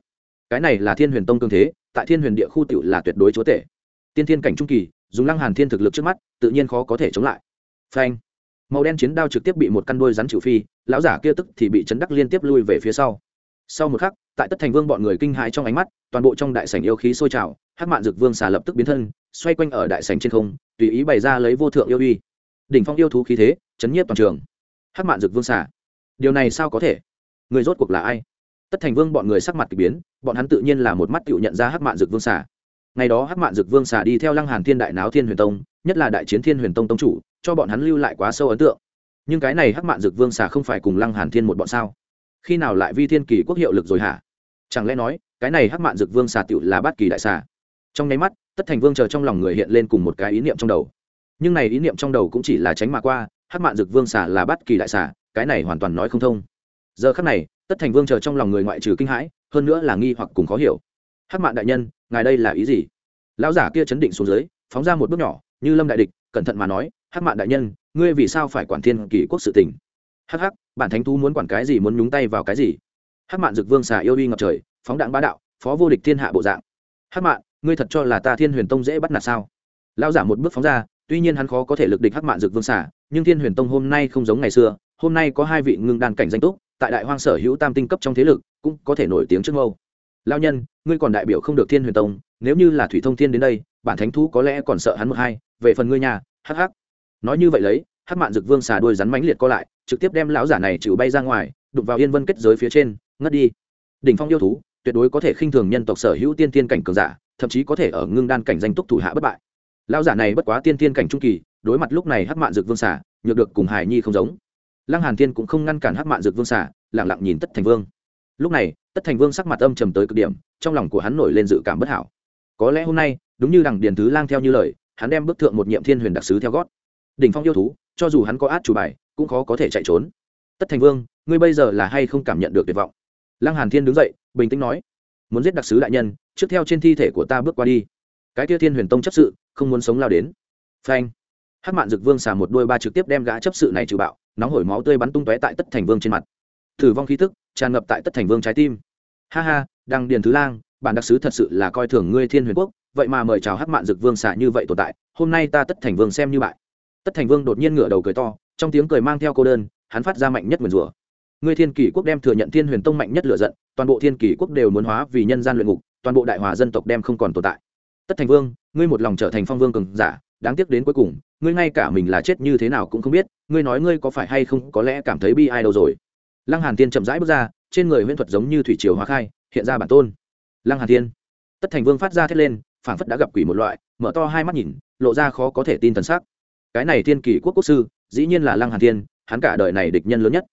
S1: Cái này là thiên huyền tông cương thế, tại thiên huyền địa khu tiểu là tuyệt đối chúa tể. Tiên thiên cảnh trung kỳ dùng lăng hàn thiên thực lực trước mắt, tự nhiên khó có thể chống lại. Phanh. Màu đen chiến đao trực tiếp bị một căn đôi rắn chịu phi, lão giả kia tức thì bị chấn đắc liên tiếp lui về phía sau. Sau một khắc, tại tất thành vương bọn người kinh hãi trong ánh mắt, toàn bộ trong đại sảnh yêu khí sôi trào, hắc mạn dực vương xà lập tức biến thân, xoay quanh ở đại sảnh trên không, tùy ý bày ra lấy vô thượng yêu uy. Đỉnh phong yêu thú khí thế, chấn nhiếp toàn trường. Hắc mạn dực vương xà. Điều này sao có thể? Người rốt cuộc là ai? Tất thành vương bọn người sắc mặt k ỳ biến, bọn hắn tự nhiên là một mắt tự nhận ra hắc mạn dực vương xà ngày đó hắc mạn dực vương xà đi theo lăng hàn thiên đại náo thiên huyền tông, nhất là đại chiến thiên huyền tông tông chủ, cho bọn hắn lưu lại quá sâu ấn tượng. Nhưng cái này hắc mạn dực vương xà không phải cùng lăng hàn thiên một bọn sao? Khi nào lại vi thiên kỳ quốc hiệu lực rồi hả? Chẳng lẽ nói, cái này hắc mạn dực vương xà tựu là bát kỳ đại xà trong nháy mắt, tất thành vương chờ trong lòng người hiện lên cùng một cái ý niệm trong đầu. Nhưng này ý niệm trong đầu cũng chỉ là tránh mà qua, hắc mạn dực vương xà là bát kỳ đại xà cái này hoàn toàn nói không thông. Giờ khắc này, tất thành vương chờ trong lòng người ngoại trừ kinh hãi, hơn nữa là nghi hoặc cùng khó hiểu hắc mạn đại nhân, ngài đây là ý gì? Lão giả kia chấn định xuống dưới, phóng ra một bước nhỏ, như lâm đại địch, cẩn thận mà nói hắc mạn đại nhân, ngươi vì sao phải quản thiên kỷ quốc sự tình? Hắc hắc, bản thánh thú muốn quản cái gì muốn nhúng tay vào cái gì? Hắc mạn dực vương xà yêu uy ngập trời, phóng đạn bá đạo, phó vô địch thiên hạ bộ dạng. Hắc mạn ngươi thật cho là ta thiên huyền tông dễ bắt nạt sao? Lão giả một bước phóng ra, tuy nhiên hắn khó có thể lực địch hắc mạn dực vương xà, nhưng thiên huyền tông hôm nay không giống ngày xưa, hôm nay có hai vị ngưng đan cảnh danh túc, tại đại hoang sở hữu tam tinh cấp trong thế lực, cũng có thể nổi tiếng trước mâu lao nhân, ngươi còn đại biểu không được thiên huyền tông, nếu như là thủy thông thiên đến đây, bản thánh thú có lẽ còn sợ hắn một hai, về phần ngươi nhà hắc hắc. Nói như vậy lấy, hắc mạn dực vương xà đuôi rắn mãnh liệt co lại, trực tiếp đem lão giả này chịu bay ra ngoài đục vào yên vân kết giới phía trên, ngất đi. Đỉnh phong yêu thú, tuyệt đối có thể khinh thường nhân tộc sở hữu tiên tiên cảnh cường giả, thậm chí có thể ở ngưng đan cảnh danh túc thủ hạ bất bại. Lão giả này bất quá tiên tiên cảnh trung kỳ, đối mặt lúc này hắc mạn dực vương xà, nhược được cùng hải nhi không giống. Lăng hàn thiên cũng không ngăn cản hắc mạn dực vương xà, lặng lặng nhìn tất thành vương lúc này, tất thành vương sắc mặt âm trầm tới cực điểm, trong lòng của hắn nổi lên dự cảm bất hảo. Có lẽ hôm nay, đúng như đằng điền thứ lang theo như lời, hắn đem bức thượng một nhiệm thiên huyền đặc sứ theo gót. Đỉnh phong yêu thú, cho dù hắn có át chủ bài, cũng khó có thể chạy trốn. Tất thành vương, ngươi bây giờ là hay không cảm nhận được tuyệt vọng? Lăng hàn thiên đứng dậy, bình tĩnh nói, muốn giết đặc sứ đại nhân, trước theo trên thi thể của ta bước qua đi. Cái kia thiên huyền tông chấp sự, không muốn sống lao đến. Phanh. Hắc mạn dực vương xà một đôi ba trực tiếp đem gã chấp sự này trừ bạo, nóng hổi máu tươi bắn tung tóe tại tất thành vương trên mặt thử vong khí tức, tràn ngập tại tất thành vương trái tim. Ha ha, đăng điền thứ lang, bản đặc sứ thật sự là coi thường ngươi thiên huyền quốc, vậy mà mời chào hắc mạn dực vương xạ như vậy tồn tại, hôm nay ta tất thành vương xem như bại. Tất thành vương đột nhiên ngửa đầu cười to, trong tiếng cười mang theo cô đơn, hắn phát ra mạnh nhất nguyền rủa. Ngươi thiên kỷ quốc đem thừa nhận thiên huyền tông mạnh nhất lựa giận, toàn bộ thiên kỷ quốc đều muốn hóa vì nhân gian luyện ngục, toàn bộ đại hòa dân tộc đem không còn tồn tại. Tất thành vương, ngươi một lòng trở thành phong vương cường giả, đáng tiếc đến cuối cùng, ngươi ngay cả mình là chết như thế nào cũng không biết, ngươi nói ngươi có phải hay không có lẽ cảm thấy bi ai đâu rồi lăng hàn tiên chậm rãi bước ra, trên người huyễn thuật giống như thủy triều hóa khai, hiện ra bản tôn. Lăng hàn tiên tất thành vương phát ra thét lên, phảng phất đã gặp quỷ một loại, mở to hai mắt nhìn, lộ ra khó có thể tin thần sắc. Cái này thiên kỳ quốc quốc sư, dĩ nhiên là lăng hàn thiên, hắn cả đời này địch nhân lớn nhất.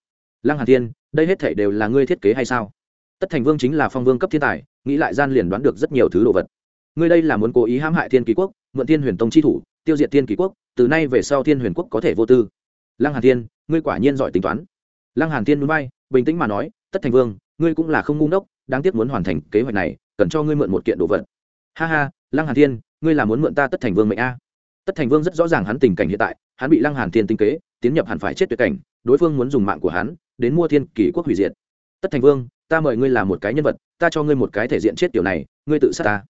S1: Lăng hàn thiên, đây hết thảy đều là ngươi thiết kế hay sao? Tất thành vương chính là phong vương cấp thiên tài, nghĩ lại gian liền đoán được rất nhiều thứ đồ vật. Ngươi đây là muốn cố ý hãm hại thiên kỳ quốc, mượn thiên huyền tông chi thủ, tiêu diệt thiên kỳ quốc, từ nay về sau thiên huyền quốc có thể vô tư. Lăng hàn thiên, ngươi quả nhiên giỏi tính toán lăng hàn thiên núi bay bình tĩnh mà nói, tất thành vương, ngươi cũng là không ngu ngốc, đáng tiếc muốn hoàn thành kế hoạch này, cần cho ngươi mượn một kiện đồ vật. Ha ha, lăng hàn thiên, ngươi là muốn mượn ta tất thành vương mệnh a? Tất thành vương rất rõ ràng hắn tình cảnh hiện tại, hắn bị lăng hàn thiên tinh kế, tiến nhập hẳn phải chết tuyệt cảnh, đối phương muốn dùng mạng của hắn, đến mua thiên kỷ quốc hủy diệt. Tất thành vương, ta mời ngươi làm một cái nhân vật, ta cho ngươi một cái thể diện chết tiểu này, ngươi tự sát ta.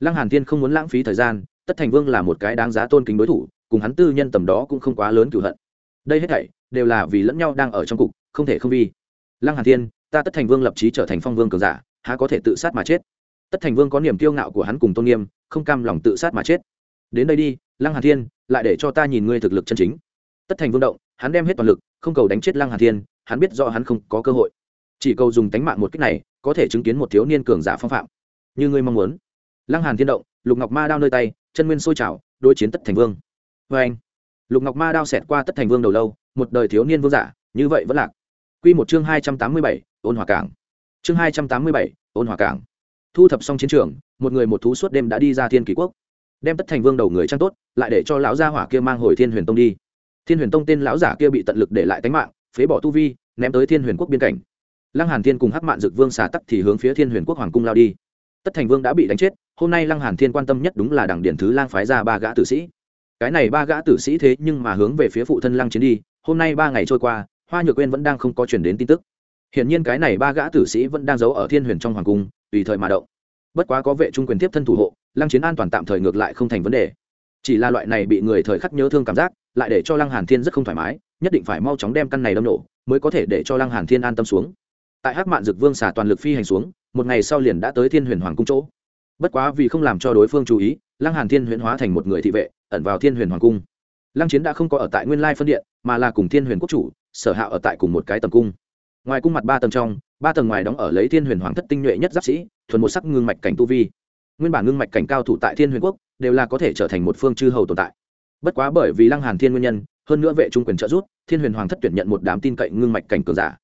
S1: Lăng hàn thiên không muốn lãng phí thời gian, tất thành vương là một cái đáng giá tôn kính đối thủ, cùng hắn tư nhân tầm đó cũng không quá lớn cửu hận. Đây hết thảy đều là vì lẫn nhau đang ở trong cục không thể không vi. Lăng hàn thiên, ta tất thành vương lập chí trở thành phong vương cường giả, há có thể tự sát mà chết? Tất thành vương có niềm kiêu ngạo của hắn cùng tôn nghiêm, không cam lòng tự sát mà chết. Đến đây đi, lăng hàn thiên, lại để cho ta nhìn ngươi thực lực chân chính. Tất thành vương động, hắn đem hết toàn lực, không cầu đánh chết lăng hàn thiên, hắn biết rõ hắn không có cơ hội. Chỉ cầu dùng tánh mạng một cách này, có thể chứng kiến một thiếu niên cường giả phong phạm. Như ngươi mong muốn. Lăng hàn thiên động, lục ngọc ma đao nơi tay, chân nguyên sôi trào, đối chiến tất thành vương. Vê anh lục ngọc ma đao xẹt qua tất thành vương đầu lâu, một đời thiếu niên vương giả, như vậy vẫn lạc quy một chương hai trăm tám mươi bảy, ôn hòa cảng. Chương hai trăm tám mươi bảy, ôn hòa cảng. Thu thập xong chiến trường một người một thú suốt đêm đã đi ra thiên Kỳ quốc. Đem tất thành vương đầu người trang tốt lại để cho lão gia hỏa kia mang hồi thiên huyền tông đi. Thiên huyền tông tên lão giả kia bị tận lực để lại tánh mạng phế bỏ tu vi ném tới thiên huyền quốc biên cảnh. Lăng hàn thiên cùng hắc mạn dực vương xả tắc thì hướng phía thiên huyền quốc hoàng cung lao đi. Tất thành vương đã bị đánh chết hôm nay lăng hàn thiên quan tâm nhất đúng là đảng điển thứ lang phái ra ba gã tử sĩ. Cái này ba gã tử sĩ thế nhưng mà hướng về phía phụ thân lăng chiến đi hôm nay ba ngày trôi qua hoa nhược quên vẫn đang không có chuyển đến tin tức. Hiển nhiên cái này ba gã tử sĩ vẫn đang giấu ở thiên huyền trong hoàng cung, tùy thời mà động. Bất quá có vệ trung quyền tiếp thân thủ hộ, lăng chiến an toàn tạm thời ngược lại không thành vấn đề. Chỉ là loại này bị người thời khắc nhớ thương cảm giác, lại để cho lăng hàn thiên rất không thoải mái, nhất định phải mau chóng đem căn này đâm nổ, mới có thể để cho lăng hàn thiên an tâm xuống. Tại hắc mạn dực vương xả toàn lực phi hành xuống, một ngày sau liền đã tới thiên huyền hoàng cung chỗ. Bất quá vì không làm cho đối phương chú ý, lăng hàn thiên huyền hóa thành một người thị vệ, ẩn vào thiên huyền hoàng cung. Lăng chiến đã không có ở tại nguyên lai phân điện, mà là cùng thiên huyền quốc chủ sở hạo ở tại cùng một cái tầm cung. Ngoài cung mặt ba tầng trong, ba tầng ngoài đóng ở lấy thiên huyền hoàng thất tinh nhuệ nhất giáp sĩ, thuần một sắc ngưng mạch cảnh tu vi. Nguyên bản ngưng mạch cảnh cao thủ tại thiên huyền quốc đều là có thể trở thành một phương chư hầu tồn tại. Bất quá bởi vì lăng hàn thiên nguyên nhân, hơn nữa vệ trung quyền trợ giúp, thiên huyền hoàng thất tuyển nhận một đám tin cậy ngưng mạch cảnh cường giả.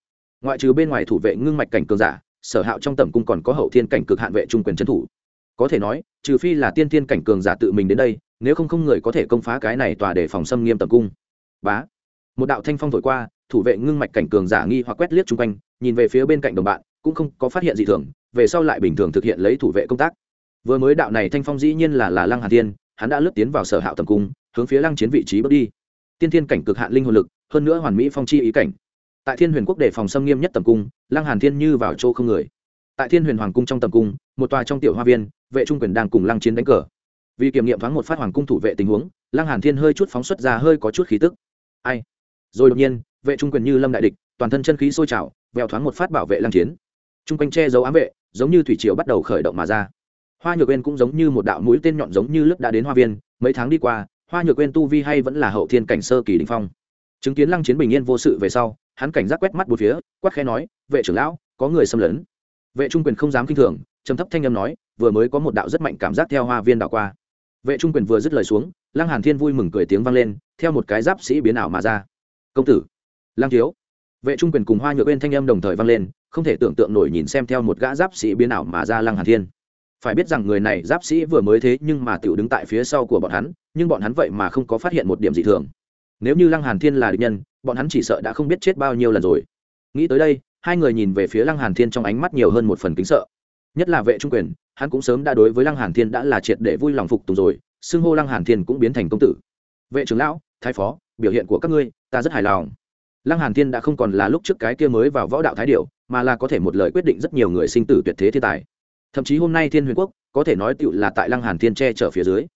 S1: Ngoại trừ bên ngoài thủ vệ ngưng mạch cảnh cường giả, sở hạo trong tầm cung còn có hậu thiên cảnh cực hạn vệ trung quyền trấn thủ. Có thể nói, trừ phi là tiên thiên cảnh cường giả tự mình đến đây, nếu không không người có thể công phá cái này tòa để phòng xâm nghiêm tầm cung. Bá. Một đạo thanh phong thổi qua thủ vệ ngưng mạch cảnh cường giả nghi hoặc quét liếc chung quanh, nhìn về phía bên cạnh đồng bạn, cũng không có phát hiện gì thường, về sau lại bình thường thực hiện lấy thủ vệ công tác. Vừa mới đạo này thanh phong dĩ nhiên là là lăng hà thiên, hắn đã lướt tiến vào sở hạo tầm cung, hướng phía lăng chiến vị trí bước đi. Tiên thiên cảnh cực hạn linh hồn lực, hơn nữa hoàn mỹ phong chi ý cảnh. Tại thiên huyền quốc đề phòng xâm nghiêm nhất tầm cung, lăng hàn thiên như vào chỗ không người. Tại thiên huyền hoàng cung trong tầm cung, một tòa trong tiểu hoa viên, vệ trung quyền đang cùng lăng chiến đánh cờ. Vì kiểm nghiệm thoáng một phát hoàng cung thủ vệ tình huống, lăng hàn thiên hơi chút phóng xuất ra hơi có chút khí tức. Ai? Rồi đột nhiên vệ trung quyền như lâm đại địch, toàn thân chân khí sôi trào vèo thoáng một phát bảo vệ lăng chiến. Trung quanh che giấu ám vệ, giống như thủy triều bắt đầu khởi động mà ra. Hoa nhược quên cũng giống như một đạo mũi tên nhọn giống như lướt đã đến hoa viên, mấy tháng đi qua, hoa nhược quên tu vi hay vẫn là hậu thiên cảnh sơ kỳ đình phong. Chứng kiến lăng chiến bình yên vô sự về sau, hắn cảnh giác quét mắt bốn phía, quát khẽ nói, vệ trưởng lão, có người xâm lấn. Vệ trung quyền không dám kinh thường, trầm thấp thanh âm nói, vừa mới có một đạo rất mạnh cảm giác theo hoa viên đảo qua. Vệ trung quyền vừa dứt lời xuống, lăng hàn thiên vui mừng cười tiếng vang lên, theo một cái giáp sĩ biến ảo mà ra. Công tử Lang thiếu. Vệ trung quyền cùng hoa nhược bên thanh âm đồng thời vang lên, không thể tưởng tượng nổi nhìn xem theo một gã giáp sĩ biến ảo mà ra lăng hàn thiên. Phải biết rằng người này giáp sĩ vừa mới thế nhưng mà tiểu đứng tại phía sau của bọn hắn, nhưng bọn hắn vậy mà không có phát hiện một điểm dị thường. Nếu như lăng hàn thiên là địch nhân, bọn hắn chỉ sợ đã không biết chết bao nhiêu lần rồi. Nghĩ tới đây, hai người nhìn về phía lăng hàn thiên trong ánh mắt nhiều hơn một phần kính sợ. Nhất là vệ trung quyền, hắn cũng sớm đã đối với lăng hàn thiên đã là triệt để vui lòng phục tùng rồi, xưng hô lăng hàn thiên cũng biến thành công tử. Vệ trưởng lão, thái phó, biểu hiện của các ngươi, ta rất hài lòng lăng hàn thiên đã không còn là lúc trước cái kia mới vào võ đạo thái điệu mà là có thể một lời quyết định rất nhiều người sinh tử tuyệt thế thiên tài. Thậm chí hôm nay thiên huyền quốc, có thể nói tựu là tại lăng hàn thiên che chở phía dưới.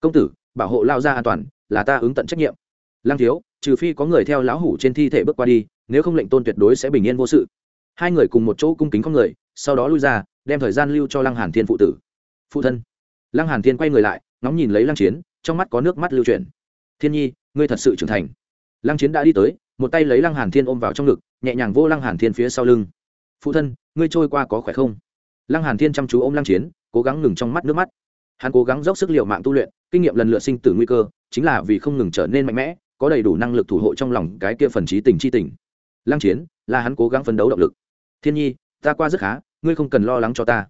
S1: Công tử, bảo hộ lao ra an toàn, là ta ứng tận trách nhiệm. Lăng thiếu, trừ phi có người theo lão hủ trên thi thể bước qua đi, nếu không lệnh tôn tuyệt đối sẽ bình yên vô sự. Hai người cùng một chỗ cung kính con người, sau đó lui ra, đem thời gian lưu cho lăng hàn thiên phụ tử. Phụ thân. Lăng hàn thiên quay người lại, ngóng nhìn lấy lăng chiến, trong mắt có nước mắt lưu chuyển. Thiên nhi, ngươi thật sự trưởng thành. Lăng chiến đã đi tới một tay lấy lăng hàn thiên ôm vào trong ngực, nhẹ nhàng vô lăng hàn thiên phía sau lưng. Phụ thân, ngươi trôi qua có khỏe không? Lăng hàn thiên chăm chú ôm lăng chiến, cố gắng ngừng trong mắt nước mắt. Hắn cố gắng dốc sức liệu mạng tu luyện, kinh nghiệm lần lượt sinh tử nguy cơ, chính là vì không ngừng trở nên mạnh mẽ, có đầy đủ năng lực thủ hộ trong lòng cái kia phần trí tình chi tình. Lăng chiến, là hắn cố gắng phấn đấu động lực. Thiên nhi, ta qua rất khá, ngươi không cần lo lắng cho ta.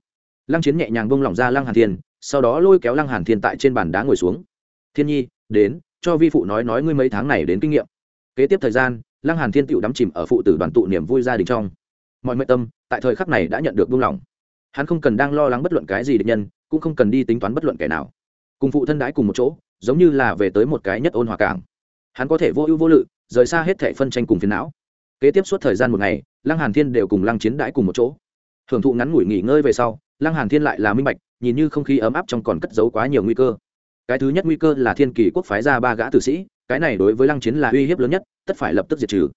S1: Lăng chiến nhẹ nhàng bông lỏng ra lăng hàn thiên, sau đó lôi kéo lăng hàn thiên tại trên bàn đá ngồi xuống. Thiên nhi, đến, cho vi phụ nói nói ngươi mấy tháng này đến kinh nghiệm kế tiếp thời gian, lăng hàn thiên tựu đắm chìm ở phụ tử đoàn tụ niềm vui gia đình trong. Mọi mệnh tâm, tại thời khắc này đã nhận được buông lỏng. Hắn không cần đang lo lắng bất luận cái gì địch nhân, cũng không cần đi tính toán bất luận kẻ nào. Cùng phụ thân đái cùng một chỗ, giống như là về tới một cái nhất ôn hòa cảng. Hắn có thể vô ưu vô lự, rời xa hết thệ phân tranh cùng phiền não. Kế tiếp suốt thời gian một ngày, lăng hàn thiên đều cùng lăng chiến đái cùng một chỗ. Hưởng thụ ngắn ngủi nghỉ ngơi về sau, lăng hàn thiên lại là minh bạch, nhìn như không khí ấm áp trong còn cất giấu quá nhiều nguy cơ. Cái thứ nhất nguy cơ là thiên kỳ quốc phái ra ba gã tử sĩ cái này đối với lăng chiến là uy hiếp lớn nhất, tất phải lập tức diệt trừ.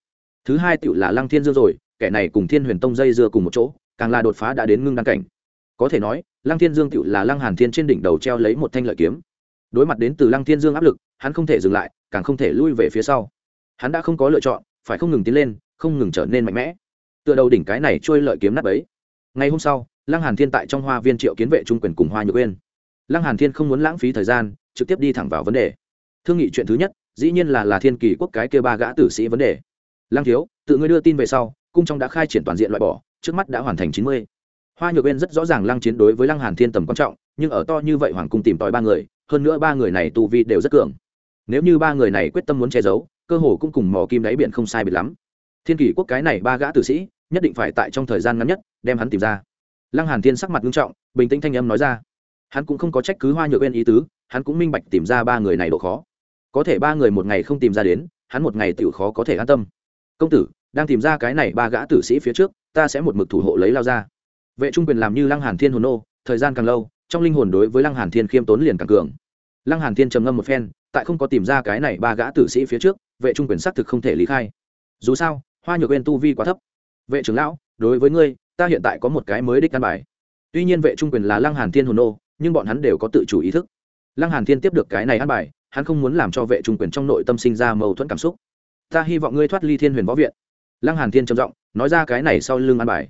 S1: Thứ hai tựu là lăng thiên dương rồi, kẻ này cùng thiên huyền tông dây dưa cùng một chỗ, càng là đột phá đã đến ngưng đăng cảnh. Có thể nói, lăng thiên dương tiểu là lăng hàn thiên trên đỉnh đầu treo lấy một thanh lợi kiếm. Đối mặt đến từ lăng thiên dương áp lực, hắn không thể dừng lại, càng không thể lui về phía sau. Hắn đã không có lựa chọn, phải không ngừng tiến lên, không ngừng trở nên mạnh mẽ. Tựa đầu đỉnh cái này trôi lợi kiếm nát ấy ngày hôm sau, lăng hàn thiên tại trong hoa viên triệu kiến vệ trung quyền cùng hoa nhược uyên. Lăng hàn thiên không muốn lãng phí thời gian, trực tiếp đi thẳng vào vấn đề. Thương nghị chuyện thứ nhất dĩ nhiên là là thiên kỳ quốc cái kia ba gã tử sĩ vấn đề. Lăng thiếu, tự ngươi đưa tin về sau, cung trong đã khai triển toàn diện loại bỏ, trước mắt đã hoàn thành chín mươi. Hoa nhược uyên rất rõ ràng lăng chiến đối với lăng hàn thiên tầm quan trọng, nhưng ở to như vậy hoàng cung tìm tòi ba người, hơn nữa ba người này tu vi đều rất cường. Nếu như ba người này quyết tâm muốn che giấu, cơ hồ cũng cùng mò kim đáy biển không sai biệt lắm. Thiên kỷ quốc cái này ba gã tử sĩ, nhất định phải tại trong thời gian ngắn nhất, đem hắn tìm ra. Lăng hàn thiên sắc mặt nghiêm trọng, bình tĩnh thanh âm nói ra. Hắn cũng không có trách cứ hoa nhược bên ý tứ, hắn cũng minh bạch tìm ra ba người này độ khó có thể ba người một ngày không tìm ra đến, hắn một ngày tiểu khó có thể an tâm. Công tử, đang tìm ra cái này ba gã tử sĩ phía trước, ta sẽ một mực thủ hộ lấy lao ra. Vệ trung quyền làm như lăng hàn thiên hồn nô, thời gian càng lâu, trong linh hồn đối với lăng hàn thiên khiêm tốn liền càng cường. Lăng hàn thiên trầm ngâm một phen, tại không có tìm ra cái này ba gã tử sĩ phía trước, vệ trung quyền xác thực không thể lý khai. Dù sao, hoa nhược bên tu vi quá thấp. Vệ trưởng lão, đối với ngươi, ta hiện tại có một cái mới đích căn bài. Tuy nhiên vệ trung quyền là lăng hàn thiên hồn nô, nhưng bọn hắn đều có tự chủ ý thức. Lăng hàn thiên tiếp được cái này ăn bài hắn không muốn làm cho vệ trung quyền trong nội tâm sinh ra mâu thuẫn cảm xúc. Ta hy vọng ngươi thoát ly thiên huyền võ viện. Lăng hàn thiên trầm giọng, nói ra cái này sau lưng an bài.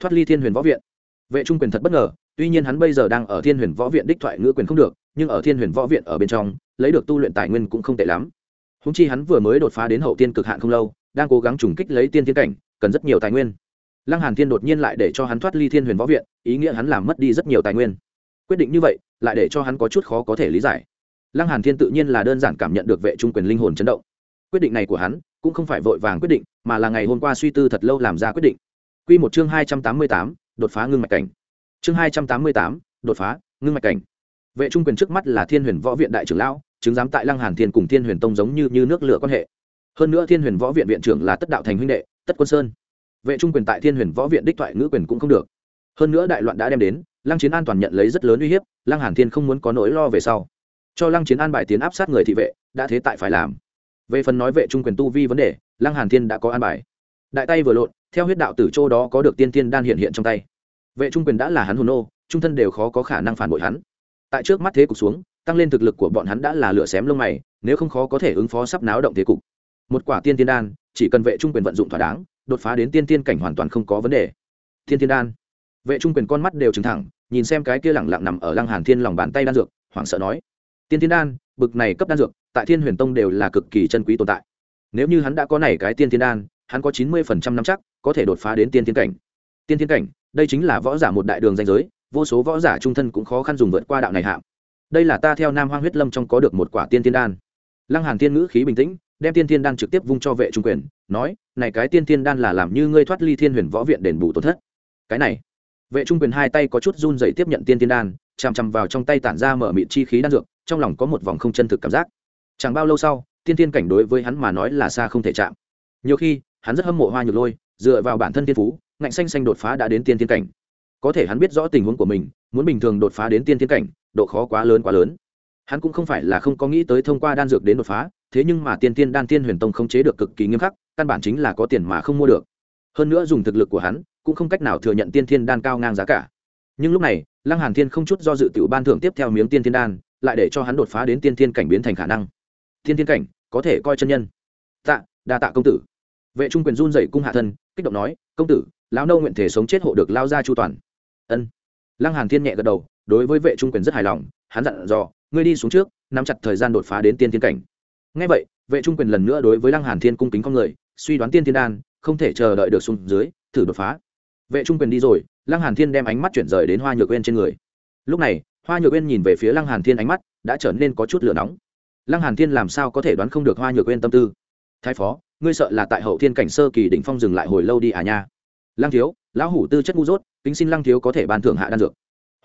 S1: Thoát ly thiên huyền võ viện. Vệ trung quyền thật bất ngờ, tuy nhiên hắn bây giờ đang ở thiên huyền võ viện đích thoại ngữ quyền không được, nhưng ở thiên huyền võ viện ở bên trong, lấy được tu luyện tài nguyên cũng không tệ lắm. Húng chi hắn vừa mới đột phá đến hậu tiên cực hạn không lâu, đang cố gắng trùng kích lấy tiên thiên cảnh, cần rất nhiều tài nguyên. Lăng hàn thiên đột nhiên lại để cho hắn thoát ly thiên huyền võ viện, ý nghĩa hắn làm mất đi rất nhiều tài nguyên. Quyết định như vậy, lại để cho hắn có chút khó có thể lý giải lăng hàn thiên tự nhiên là đơn giản cảm nhận được vệ trung quyền linh hồn chấn động. Quyết định này của hắn cũng không phải vội vàng quyết định mà là ngày hôm qua suy tư thật lâu làm ra quyết định. Quy một chương hai trăm tám mươi tám, đột phá ngưng mạch cảnh. Chương hai trăm tám mươi tám, đột phá ngưng mạch cảnh. Vệ trung quyền trước mắt là thiên huyền võ viện đại trưởng lão chứng giám tại lăng hàn thiên cùng thiên huyền tông giống như như nước lửa quan hệ. Hơn nữa thiên huyền võ viện viện trưởng là tất đạo thành huynh đệ tất quân sơn. Vệ trung quyền tại thiên huyền võ viện đích thoại ngữ quyền cũng không được. Hơn nữa đại loạn đã đem đến lăng chiến an toàn nhận lấy rất lớn uy hiếp lăng hàn thiên không muốn có nỗi lo về sau cho lăng chiến an bài tiến áp sát người thị vệ, đã thế tại phải làm. Về phần nói vệ trung quyền tu vi vấn đề, lăng hàn thiên đã có an bài. Đại tay vừa lộn, theo huyết đạo tử châu đó có được tiên tiên đan hiện hiện trong tay. Vệ trung quyền đã là hắn hồn nô, trung thân đều khó có khả năng phản bội hắn. Tại trước mắt thế cục xuống, tăng lên thực lực của bọn hắn đã là lửa xém lông mày, nếu không khó có thể ứng phó sắp náo động thế cục. Một quả tiên tiên đan, chỉ cần vệ trung quyền vận dụng thỏa đáng, đột phá đến tiên tiên cảnh hoàn toàn không có vấn đề. Tiên tiên đan. Vệ trung quyền con mắt đều trừng thẳng, nhìn xem cái kia lẳng lặng nằm ở lăng hàn thiên lòng bàn tay đan dược, hoảng sợ nói tiên tiên đan, bực này cấp đan dược, tại thiên huyền tông đều là cực kỳ chân quý tồn tại. Nếu như hắn đã có này cái tiên tiên đan, hắn có chín mươi phần trăm năm chắc, có thể đột phá đến tiên tiên cảnh. Tiên tiên cảnh, đây chính là võ giả một đại đường danh giới, vô số võ giả trung thân cũng khó khăn dùng vượt qua đạo này hạm đây là ta theo nam hoang huyết lâm trong có được một quả tiên tiên đan. Lăng hàn tiên ngữ khí bình tĩnh, đem tiên tiên đan trực tiếp vung cho vệ trung quyền, nói, này cái tiên tiên đan là làm như ngươi thoát ly thiên huyền võ viện đền bù tổn thất. Cái này, vệ trung quyền hai tay có chút run rẩy tiếp nhận tiên tiên đan, chằm chằm vào trong tay tản ra mở mịt chi khí đan dược trong lòng có một vòng không chân thực cảm giác. Chẳng bao lâu sau, tiên tiên cảnh đối với hắn mà nói là xa không thể chạm. Nhiều khi, hắn rất hâm mộ hoa nhược lôi, dựa vào bản thân tiên phú, ngạnh xanh xanh đột phá đã đến tiên tiên cảnh. Có thể hắn biết rõ tình huống của mình, muốn bình thường đột phá đến tiên tiên cảnh, độ khó quá lớn quá lớn. Hắn cũng không phải là không có nghĩ tới thông qua đan dược đến đột phá, thế nhưng mà tiên tiên đan tiên huyền tông không chế được cực kỳ nghiêm khắc, căn bản chính là có tiền mà không mua được. Hơn nữa dùng thực lực của hắn, cũng không cách nào thừa nhận tiên thiên đan cao ngang giá cả. Nhưng lúc này, lăng hàn thiên không chút do dự tiểu ban thưởng tiếp theo miếng tiên thiên đan lại để cho hắn đột phá đến tiên thiên cảnh biến thành khả năng. Tiên thiên cảnh, có thể coi chân nhân. Tạ, đa tạ công tử. Vệ trung quyền run dậy cung hạ thân, kích động nói, công tử, lão nâu nguyện thể sống chết hộ được lao ra chu toàn. Ân. Lăng hàn thiên nhẹ gật đầu, đối với vệ trung quyền rất hài lòng, hắn dặn dò, ngươi đi xuống trước, nắm chặt thời gian đột phá đến tiên thiên cảnh. Ngay vậy, vệ trung quyền lần nữa đối với lăng hàn thiên cung kính con người, suy đoán tiên thiên đan, không thể chờ đợi được xuống dưới, thử đột phá. Vệ trung quyền đi rồi, lăng hàn thiên đem ánh mắt chuyển rời đến hoa nhược uyên trên người. Lúc này hoa nhược uyên nhìn về phía lăng hàn thiên ánh mắt đã trở nên có chút lửa nóng. Lăng hàn thiên làm sao có thể đoán không được hoa nhược uyên tâm tư? Thái phó, ngươi sợ là tại hậu thiên cảnh sơ kỳ đỉnh phong dừng lại hồi lâu đi à nha? Lăng thiếu, lão hủ tư chất ngu dốt, kính xin lăng thiếu có thể ban thưởng hạ đan dược.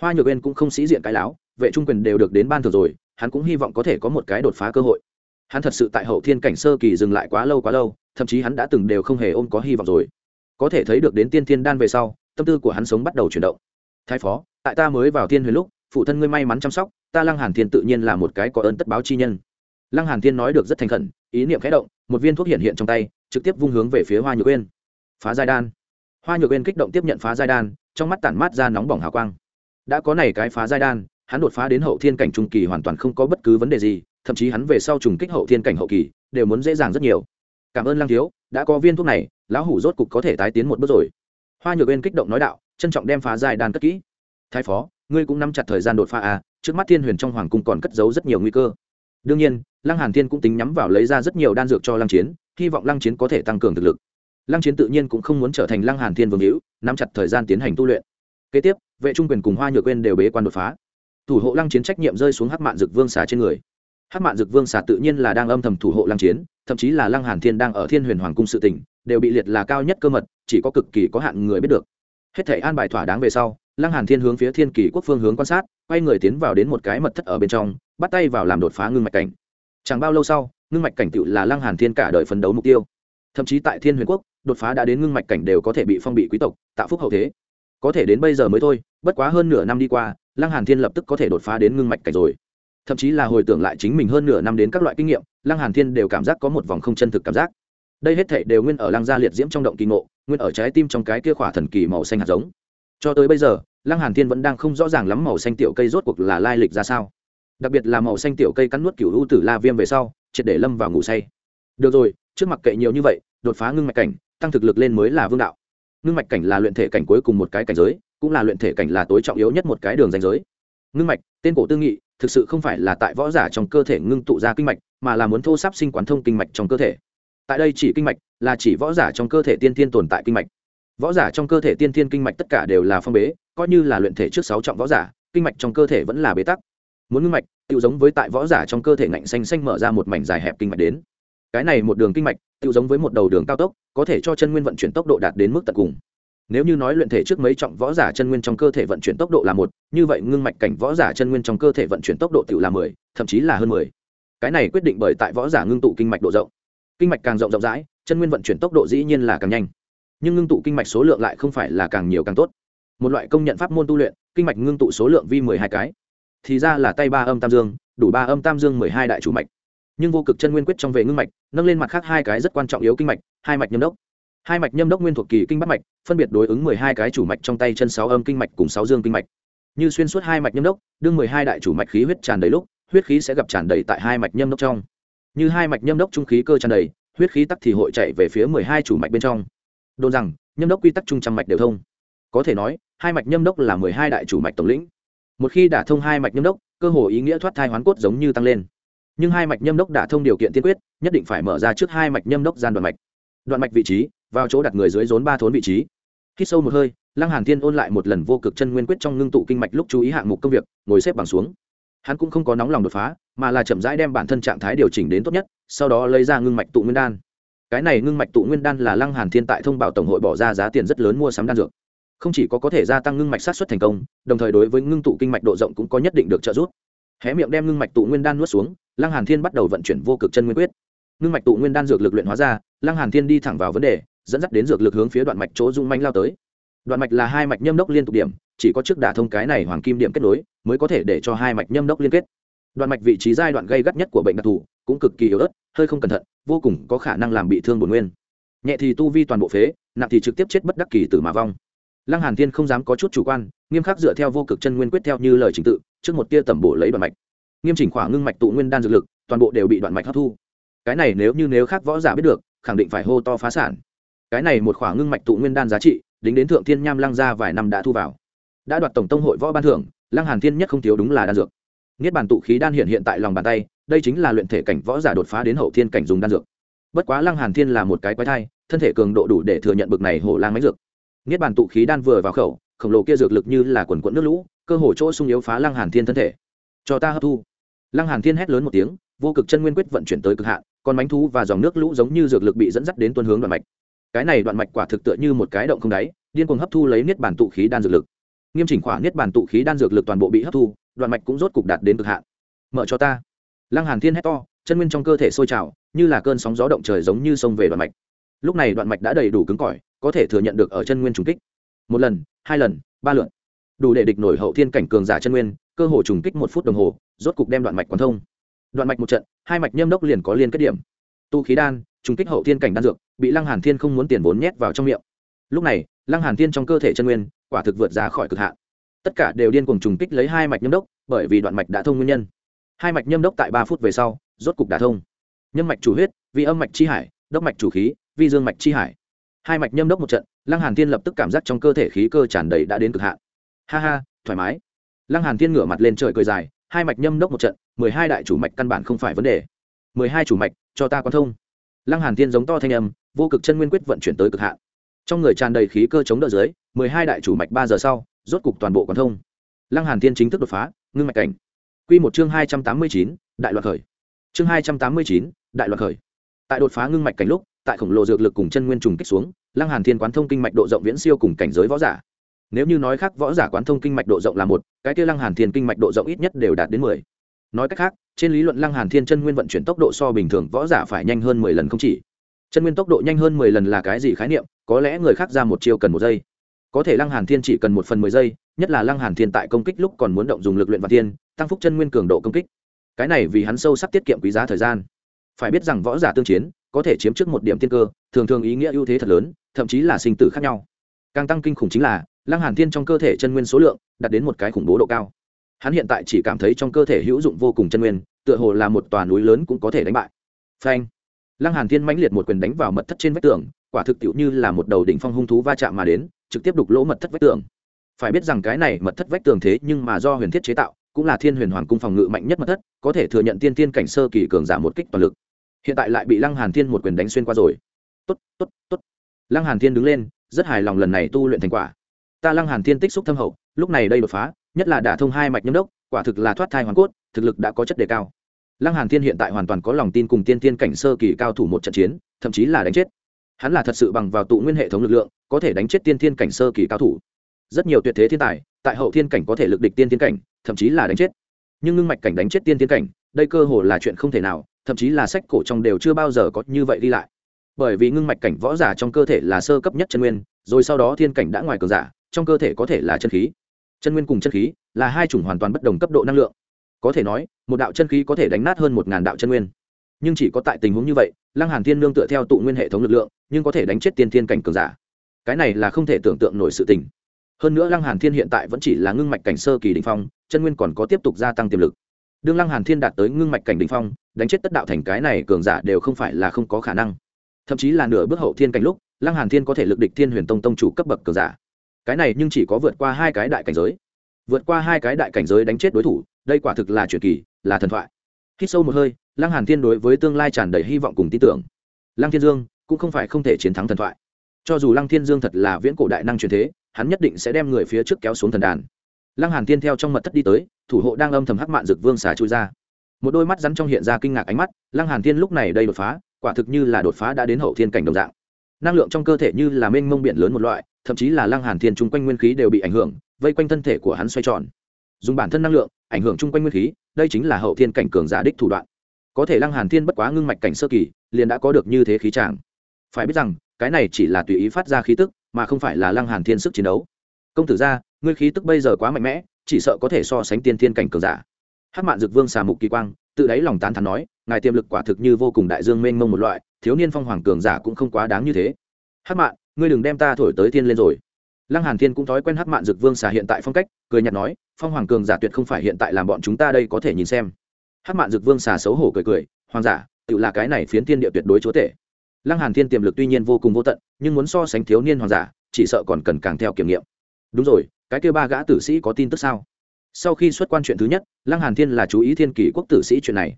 S1: Hoa nhược uyên cũng không sĩ diện cái láo, vệ trung quyền đều được đến ban thưởng rồi, hắn cũng hy vọng có thể có một cái đột phá cơ hội. Hắn thật sự tại hậu thiên cảnh sơ kỳ dừng lại quá lâu quá lâu, thậm chí hắn đã từng đều không hề ôm có hy vọng rồi. Có thể thấy được đến tiên thiên đan về sau, tâm tư của hắn sống bắt đầu chuyển động. Thái phó, tại ta mới vào thiên huyền lúc phụ thân ngươi may mắn chăm sóc, ta lăng hàn thiên tự nhiên là một cái có ơn tất báo chi nhân. Lăng hàn thiên nói được rất thành khẩn, ý niệm khẽ động, một viên thuốc hiện hiện trong tay, trực tiếp vung hướng về phía hoa nhược uyên. Phá giai đan. Hoa nhược uyên kích động tiếp nhận phá giai đan, trong mắt tản mát ra nóng bỏng hào quang. Đã có này cái phá giai đan, hắn đột phá đến hậu thiên cảnh trung kỳ hoàn toàn không có bất cứ vấn đề gì, thậm chí hắn về sau trùng kích hậu thiên cảnh hậu kỳ, đều muốn dễ dàng rất nhiều. Cảm ơn lăng thiếu, đã có viên thuốc này, lão hủ rốt cục có thể tái tiến một bước rồi. Hoa nhược uyên kích động nói đạo, trân trọng đem phá giai đan cất kỹ. Thái phó ngươi cũng nắm chặt thời gian đột phá à trước mắt thiên huyền trong hoàng cung còn cất giấu rất nhiều nguy cơ. Đương nhiên, lăng hàn thiên cũng tính nhắm vào lấy ra rất nhiều đan dược cho lăng chiến, hy vọng lăng chiến có thể tăng cường thực lực. Lăng chiến tự nhiên cũng không muốn trở thành lăng hàn thiên vương hữu, nắm chặt thời gian tiến hành tu luyện. Kế tiếp, vệ trung quyền cùng hoa nhược quên đều bế quan đột phá. Thủ hộ lăng chiến trách nhiệm rơi xuống hắc mạn dực vương xà trên người. Hắc mạn dực vương xà tự nhiên là đang âm thầm thủ hộ lăng chiến, thậm chí là lăng hàn thiên đang ở thiên huyền hoàng cung sự tỉnh đều bị liệt là cao nhất cơ mật, chỉ có cực kỳ có hạn người biết được. Hết thảy an bài thỏa đáng về sau lăng hàn thiên hướng phía thiên kỳ quốc phương hướng quan sát, quay người tiến vào đến một cái mật thất ở bên trong, bắt tay vào làm đột phá ngưng mạch cảnh. Chẳng bao lâu sau, ngưng mạch cảnh tựu là lăng hàn thiên cả đời phấn đấu mục tiêu. Thậm chí tại thiên huyền quốc, đột phá đã đến ngưng mạch cảnh đều có thể bị phong bị quý tộc, tạo phúc hậu thế. Có thể đến bây giờ mới thôi, bất quá hơn nửa năm đi qua, lăng hàn thiên lập tức có thể đột phá đến ngưng mạch cảnh rồi. Thậm chí là hồi tưởng lại chính mình hơn nửa năm đến các loại kinh nghiệm, lăng hàn thiên đều cảm giác có một vòng không chân thực cảm giác. Đây hết thảy đều nguyên ở lăng gia liệt diễm trong động kỳ ngộ, nguyên ở trái tim trong cái kia khỏa thần kỳ màu xanh hạt giống cho tới bây giờ, lăng hàn thiên vẫn đang không rõ ràng lắm màu xanh tiểu cây rốt cuộc là lai lịch ra sao. Đặc biệt là màu xanh tiểu cây cắn nuốt cửu u tử la viêm về sau, triệt để lâm vào ngủ say. Được rồi, trước mặt kệ nhiều như vậy, đột phá ngưng mạch cảnh, tăng thực lực lên mới là vương đạo. Ngưng mạch cảnh là luyện thể cảnh cuối cùng một cái cảnh giới, cũng là luyện thể cảnh là tối trọng yếu nhất một cái đường danh giới. Ngưng mạch, tên cổ tư nghị, thực sự không phải là tại võ giả trong cơ thể ngưng tụ ra kinh mạch, mà là muốn thô sáp sinh quán thông kinh mạch trong cơ thể. Tại đây chỉ kinh mạch, là chỉ võ giả trong cơ thể tiên thiên tồn tại kinh mạch võ giả trong cơ thể tiên thiên kinh mạch tất cả đều là phong bế, coi như là luyện thể trước sáu trọng võ giả, kinh mạch trong cơ thể vẫn là bế tắc. Muốn ngưng mạch tự giống với tại võ giả trong cơ thể ngạnh xanh xanh mở ra một mảnh dài hẹp kinh mạch đến. Cái này một đường kinh mạch tự giống với một đầu đường cao tốc, có thể cho chân nguyên vận chuyển tốc độ đạt đến mức tận cùng. Nếu như nói luyện thể trước mấy trọng võ giả chân nguyên trong cơ thể vận chuyển tốc độ là một, như vậy ngưng mạch cảnh võ giả chân nguyên trong cơ thể vận chuyển tốc độ tự là mười, thậm chí là hơn mười. Cái này quyết định bởi tại võ giả ngưng tụ kinh mạch độ rộng. Kinh mạch càng rộng rộng rãi, chân nguyên vận chuyển tốc độ dĩ nhiên là càng nhanh nhưng ngưng tụ kinh mạch số lượng lại không phải là càng nhiều càng tốt. Một loại công nhận pháp môn tu luyện, kinh mạch ngưng tụ số lượng vi mười hai cái. Thì ra là tay ba âm tam dương, đủ ba âm tam dương mười hai đại chủ mạch. Nhưng vô cực chân nguyên quyết trong về ngưng mạch, nâng lên mặt khác hai cái rất quan trọng yếu kinh mạch, hai mạch nhâm đốc. Hai mạch nhâm đốc nguyên thuộc kỳ kinh bắt mạch, phân biệt đối ứng mười hai cái chủ mạch trong tay chân sáu âm kinh mạch cùng sáu dương kinh mạch. Như xuyên suốt hai mạch nhâm đốc, đương mười hai đại chủ mạch khí huyết tràn đầy lúc, huyết khí sẽ gặp tràn đầy tại hai mạch nhâm đốc trong. Như hai mạch nhâm đốc trung khí cơ tràn đầy, huyết khí tắc thì hội chạy về phía mười hai chủ mạch bên trong đồn rằng, nhâm đốc quy tắc trung trăm mạch đều thông. Có thể nói, hai mạch nhâm đốc là mười hai đại chủ mạch tổng lĩnh. Một khi đả thông hai mạch nhâm đốc, cơ hồ ý nghĩa thoát thai hoán cốt giống như tăng lên. Nhưng hai mạch nhâm đốc đả thông điều kiện tiên quyết, nhất định phải mở ra trước hai mạch nhâm đốc gian đoạn mạch. Đoạn mạch vị trí, vào chỗ đặt người dưới rốn ba thốn vị trí. Khi sâu một hơi, lăng hàn thiên ôn lại một lần vô cực chân nguyên quyết trong ngưng tụ kinh mạch lúc chú ý hạng mục công việc, ngồi xếp bằng xuống. Hắn cũng không có nóng lòng đột phá, mà là chậm rãi đem bản thân trạng thái điều chỉnh đến tốt nhất, sau đó lấy ra ngưng mạch tụ nguyên đan cái này ngưng mạch tụ nguyên đan là lăng hàn thiên tại thông báo tổng hội bỏ ra giá tiền rất lớn mua sắm đan dược. Không chỉ có có thể gia tăng ngưng mạch sát xuất thành công, đồng thời đối với ngưng tụ kinh mạch độ rộng cũng có nhất định được trợ giúp. Hé miệng đem ngưng mạch tụ nguyên đan nuốt xuống, lăng hàn thiên bắt đầu vận chuyển vô cực chân nguyên quyết. Ngưng mạch tụ nguyên đan dược lực luyện hóa ra, lăng hàn thiên đi thẳng vào vấn đề, dẫn dắt đến dược lực hướng phía đoạn mạch chỗ dung manh lao tới. Đoạn mạch là hai mạch nhâm đốc liên tục điểm, chỉ có trước đả thông cái này hoàng kim điểm kết nối, mới có thể để cho hai mạch nhâm đốc liên kết. Đoạn mạch vị trí giai đoạn gây gắt nhất của bệnh đặc thù, cũng cực kỳ yếu ớt, hơi không cẩn thận vô cùng có khả năng làm bị thương bổn nguyên. Nhẹ thì tu vi toàn bộ phế, nặng thì trực tiếp chết bất đắc kỳ tử mà vong. Lăng hàn thiên không dám có chút chủ quan, nghiêm khắc dựa theo vô cực chân nguyên quyết theo như lời trình tự, trước một tia tẩm bổ lấy đoạn mạch. Nghiêm chỉnh khỏa ngưng mạch tụ nguyên đan dược lực, toàn bộ đều bị đoạn mạch hấp thu. Cái này nếu như nếu khác võ giả biết được, khẳng định phải hô to phá sản. Cái này một khỏa ngưng mạch tụ nguyên đan giá trị, đính đến thượng thiên nham lăng ra vài năm đã thu vào. Đã đoạt tổng tông hội võ ban thưởng, lăng hàn thiên nhất không thiếu đúng là đan dược. Niết bàn tụ khí đan hiện hiện tại lòng bàn tay đây chính là luyện thể cảnh võ giả đột phá đến hậu thiên cảnh dùng đan dược. Bất quá lăng hàn thiên là một cái quái thai, thân thể cường độ đủ để thừa nhận bực này hổ lang máy dược. Niết bàn tụ khí đan vừa vào khẩu, khổng lồ kia dược lực như là quần cuộn nước lũ, cơ hồ chỗ sung yếu phá lăng hàn thiên thân thể. Cho ta hấp thu. Lăng hàn thiên hét lớn một tiếng, vô cực chân nguyên quyết vận chuyển tới cực hạn còn bánh thú và dòng nước lũ giống như dược lực bị dẫn dắt đến tuân hướng đoạn mạch. Cái này đoạn mạch quả thực tựa như một cái động không đáy, điên cuồng hấp thu lấy niết bàn tụ khí đan dược lực. Nghiêm chỉnh khoảng niết bàn tụ khí đan dược lực toàn bộ bị hấp thu, đoạn mạch cũng rốt cục đạt đến cực hạn. Mở cho ta lăng hàn thiên hét to, chân nguyên trong cơ thể sôi trào, như là cơn sóng gió động trời giống như sông về đoạn mạch. Lúc này đoạn mạch đã đầy đủ cứng cỏi, có thể thừa nhận được ở chân nguyên trùng kích. Một lần, hai lần, ba lượt. Đủ để địch nổi hậu thiên cảnh cường giả chân nguyên, cơ hồ trùng kích một phút đồng hồ, rốt cục đem đoạn mạch quán thông. Đoạn mạch một trận, hai mạch nhâm đốc liền có liên kết điểm. Tu khí đan, trùng kích hậu thiên cảnh đan dược, bị lăng hàn thiên không muốn tiền vốn nhét vào trong miệng. Lúc này, lăng hàn thiên trong cơ thể chân nguyên, quả thực vượt ra khỏi cực hạn. Tất cả đều điên cuồng trùng kích lấy hai mạch nhâm đốc, bởi vì đoạn mạch đã thông nguyên nhân hai mạch nhâm đốc tại ba phút về sau, rốt cục đả thông. Nhâm mạch chủ huyết, vi âm mạch chi hải, đốc mạch chủ khí, vi dương mạch chi hải. Hai mạch nhâm đốc một trận, lăng hàn thiên lập tức cảm giác trong cơ thể khí cơ tràn đầy đã đến cực hạn. Ha ha, thoải mái. Lăng hàn thiên ngửa mặt lên trời cười dài, hai mạch nhâm đốc một trận, mười hai đại chủ mạch căn bản không phải vấn đề. Mười hai chủ mạch, cho ta quan thông. Lăng hàn thiên giống to thanh âm, vô cực chân nguyên quyết vận chuyển tới cực hạn. Trong người tràn đầy khí cơ chống đỡ dưới, mười hai đại chủ mạch ba giờ sau, rốt cục toàn bộ quan thông. Lăng hàn thiên chính thức đột phá, ngưng mạch cảnh quy một chương hai trăm tám mươi chín, đại loạn khởi. Chương hai trăm tám mươi chín, đại loạn khởi. Tại đột phá ngưng mạch cảnh lúc, tại khổng lồ dược lực cùng chân nguyên trùng kích xuống, lăng hàn thiên quán thông kinh mạch độ rộng viễn siêu cùng cảnh giới võ giả. Nếu như nói khác, võ giả quán thông kinh mạch độ rộng là một, cái kia lăng hàn thiên kinh mạch độ rộng ít nhất đều đạt đến mười. Nói cách khác, trên lý luận lăng hàn thiên chân nguyên vận chuyển tốc độ so bình thường võ giả phải nhanh hơn mười lần không chỉ. Chân nguyên tốc độ nhanh hơn mười lần là cái gì khái niệm, có lẽ người khác ra một chiêu cần một giây. Có thể lăng hàn thiên chỉ cần một phần mười giây nhất là lăng hàn thiên tại công kích lúc còn muốn động dùng lực luyện và thiên, tăng phúc chân nguyên cường độ công kích. Cái này vì hắn sâu sắc tiết kiệm quý giá thời gian. Phải biết rằng võ giả tương chiến, có thể chiếm trước một điểm tiên cơ, thường thường ý nghĩa ưu thế thật lớn, thậm chí là sinh tử khác nhau. Càng tăng kinh khủng chính là, lăng hàn thiên trong cơ thể chân nguyên số lượng đạt đến một cái khủng bố độ cao. Hắn hiện tại chỉ cảm thấy trong cơ thể hữu dụng vô cùng chân nguyên, tựa hồ là một tòa núi lớn cũng có thể đánh bại. Phanh! Lăng hàn thiên mãnh liệt một quyền đánh vào mật thất trên vách tường, quả thực tiệu như là một đầu đỉnh phong hung thú va chạm mà đến, trực tiếp đục lỗ mật thất vách tường phải biết rằng cái này mật thất vách tường thế nhưng mà do huyền thiết chế tạo, cũng là thiên huyền hoàng cung phòng ngự mạnh nhất mật thất, có thể thừa nhận tiên tiên cảnh sơ kỳ cường giả một kích toàn lực. Hiện tại lại bị lăng hàn thiên một quyền đánh xuyên qua rồi. Tốt tốt tốt. Lăng hàn thiên đứng lên, rất hài lòng lần này tu luyện thành quả. Ta lăng hàn thiên tích xúc thâm hậu, lúc này đây đột phá, nhất là đả thông hai mạch nhâm đốc, quả thực là thoát thai hoàn cốt, thực lực đã có chất đề cao. Lăng hàn thiên hiện tại hoàn toàn có lòng tin cùng tiên tiên cảnh sơ kỳ cao thủ một trận chiến, thậm chí là đánh chết. Hắn là thật sự bằng vào tụ nguyên hệ thống lực lượng, có thể đánh chết tiên tiên cảnh sơ kỳ cao thủ rất nhiều tuyệt thế thiên tài, tại hậu thiên cảnh có thể lực địch tiên tiên cảnh, thậm chí là đánh chết. Nhưng ngưng mạch cảnh đánh chết tiên tiên cảnh, đây cơ hồ là chuyện không thể nào, thậm chí là sách cổ trong đều chưa bao giờ có như vậy đi lại. Bởi vì ngưng mạch cảnh võ giả trong cơ thể là sơ cấp nhất chân nguyên, rồi sau đó thiên cảnh đã ngoài cường giả, trong cơ thể có thể là chân khí. Chân nguyên cùng chân khí là hai chủng hoàn toàn bất đồng cấp độ năng lượng. Có thể nói, một đạo chân khí có thể đánh nát hơn một ngàn đạo chân nguyên. Nhưng chỉ có tại tình huống như vậy, lăng hàn thiên nương tựa theo tụ nguyên hệ thống lực lượng, nhưng có thể đánh chết tiên thiên cảnh cường giả. Cái này là không thể tưởng tượng nổi sự tình hơn nữa lăng hàn thiên hiện tại vẫn chỉ là ngưng mạch cảnh sơ kỳ đỉnh phong, chân nguyên còn có tiếp tục gia tăng tiềm lực. Đương lăng hàn thiên đạt tới ngưng mạch cảnh đỉnh phong, đánh chết tất đạo thành cái này cường giả đều không phải là không có khả năng. Thậm chí là nửa bước hậu thiên cảnh lúc, lăng hàn thiên có thể lực địch thiên huyền tông tông chủ cấp bậc cường giả. Cái này nhưng chỉ có vượt qua hai cái đại cảnh giới. Vượt qua hai cái đại cảnh giới đánh chết đối thủ, đây quả thực là truyền kỳ, là thần thoại. Hít sâu một hơi, lăng hàn thiên đối với tương lai tràn đầy hy vọng cùng tin tưởng. Lăng thiên dương cũng không phải không thể chiến thắng thần thoại. Cho dù lăng thiên dương thật là viễn cổ đại năng truyền thế hắn nhất định sẽ đem người phía trước kéo xuống thần đàn. Lăng hàn thiên theo trong mật thất đi tới, thủ hộ đang âm thầm hắc mạn dược vương xà chui ra. Một đôi mắt rắn trong hiện ra kinh ngạc ánh mắt, lăng hàn thiên lúc này đây đột phá, quả thực như là đột phá đã đến hậu thiên cảnh đồng dạng. Năng lượng trong cơ thể như là mênh mông biển lớn một loại, thậm chí là lăng hàn thiên chung quanh nguyên khí đều bị ảnh hưởng, vây quanh thân thể của hắn xoay tròn. Dùng bản thân năng lượng, ảnh hưởng chung quanh nguyên khí, đây chính là hậu thiên cảnh cường giả đích thủ đoạn. Có thể lăng hàn thiên bất quá ngưng mạch cảnh sơ kỳ, liền đã có được như thế khí tràng phải biết rằng, cái này chỉ là tùy ý phát ra khí tức mà không phải là lăng hàn thiên sức chiến đấu. Công tử gia, ngươi khí tức bây giờ quá mạnh mẽ, chỉ sợ có thể so sánh tiên thiên cảnh cường giả. Hắc mạn dực vương xà mục kỳ quang, tự đáy lòng tán thán nói, ngài tiềm lực quả thực như vô cùng đại dương mênh mông một loại, thiếu niên phong hoàng cường giả cũng không quá đáng như thế. Hắc mạn, ngươi đừng đem ta thổi tới thiên lên rồi. Lăng hàn thiên cũng thói quen hắc mạn dực vương xà hiện tại phong cách, cười nhạt nói, phong hoàng cường giả tuyệt không phải hiện tại làm bọn chúng ta đây có thể nhìn xem. Hắc mạn dực vương xà xấu hổ cười cười, hoàng giả tự là cái này phiến thiên địa tuyệt đối chúa tể lăng hàn thiên tiềm lực tuy nhiên vô cùng vô tận, nhưng muốn so sánh thiếu niên hoàng giả, chỉ sợ còn cần càng theo kiểm nghiệm. Đúng rồi, cái kia ba gã tử sĩ có tin tức sao? Sau khi xuất quan chuyện thứ nhất, lăng hàn thiên là chú ý thiên kỷ quốc tử sĩ chuyện này.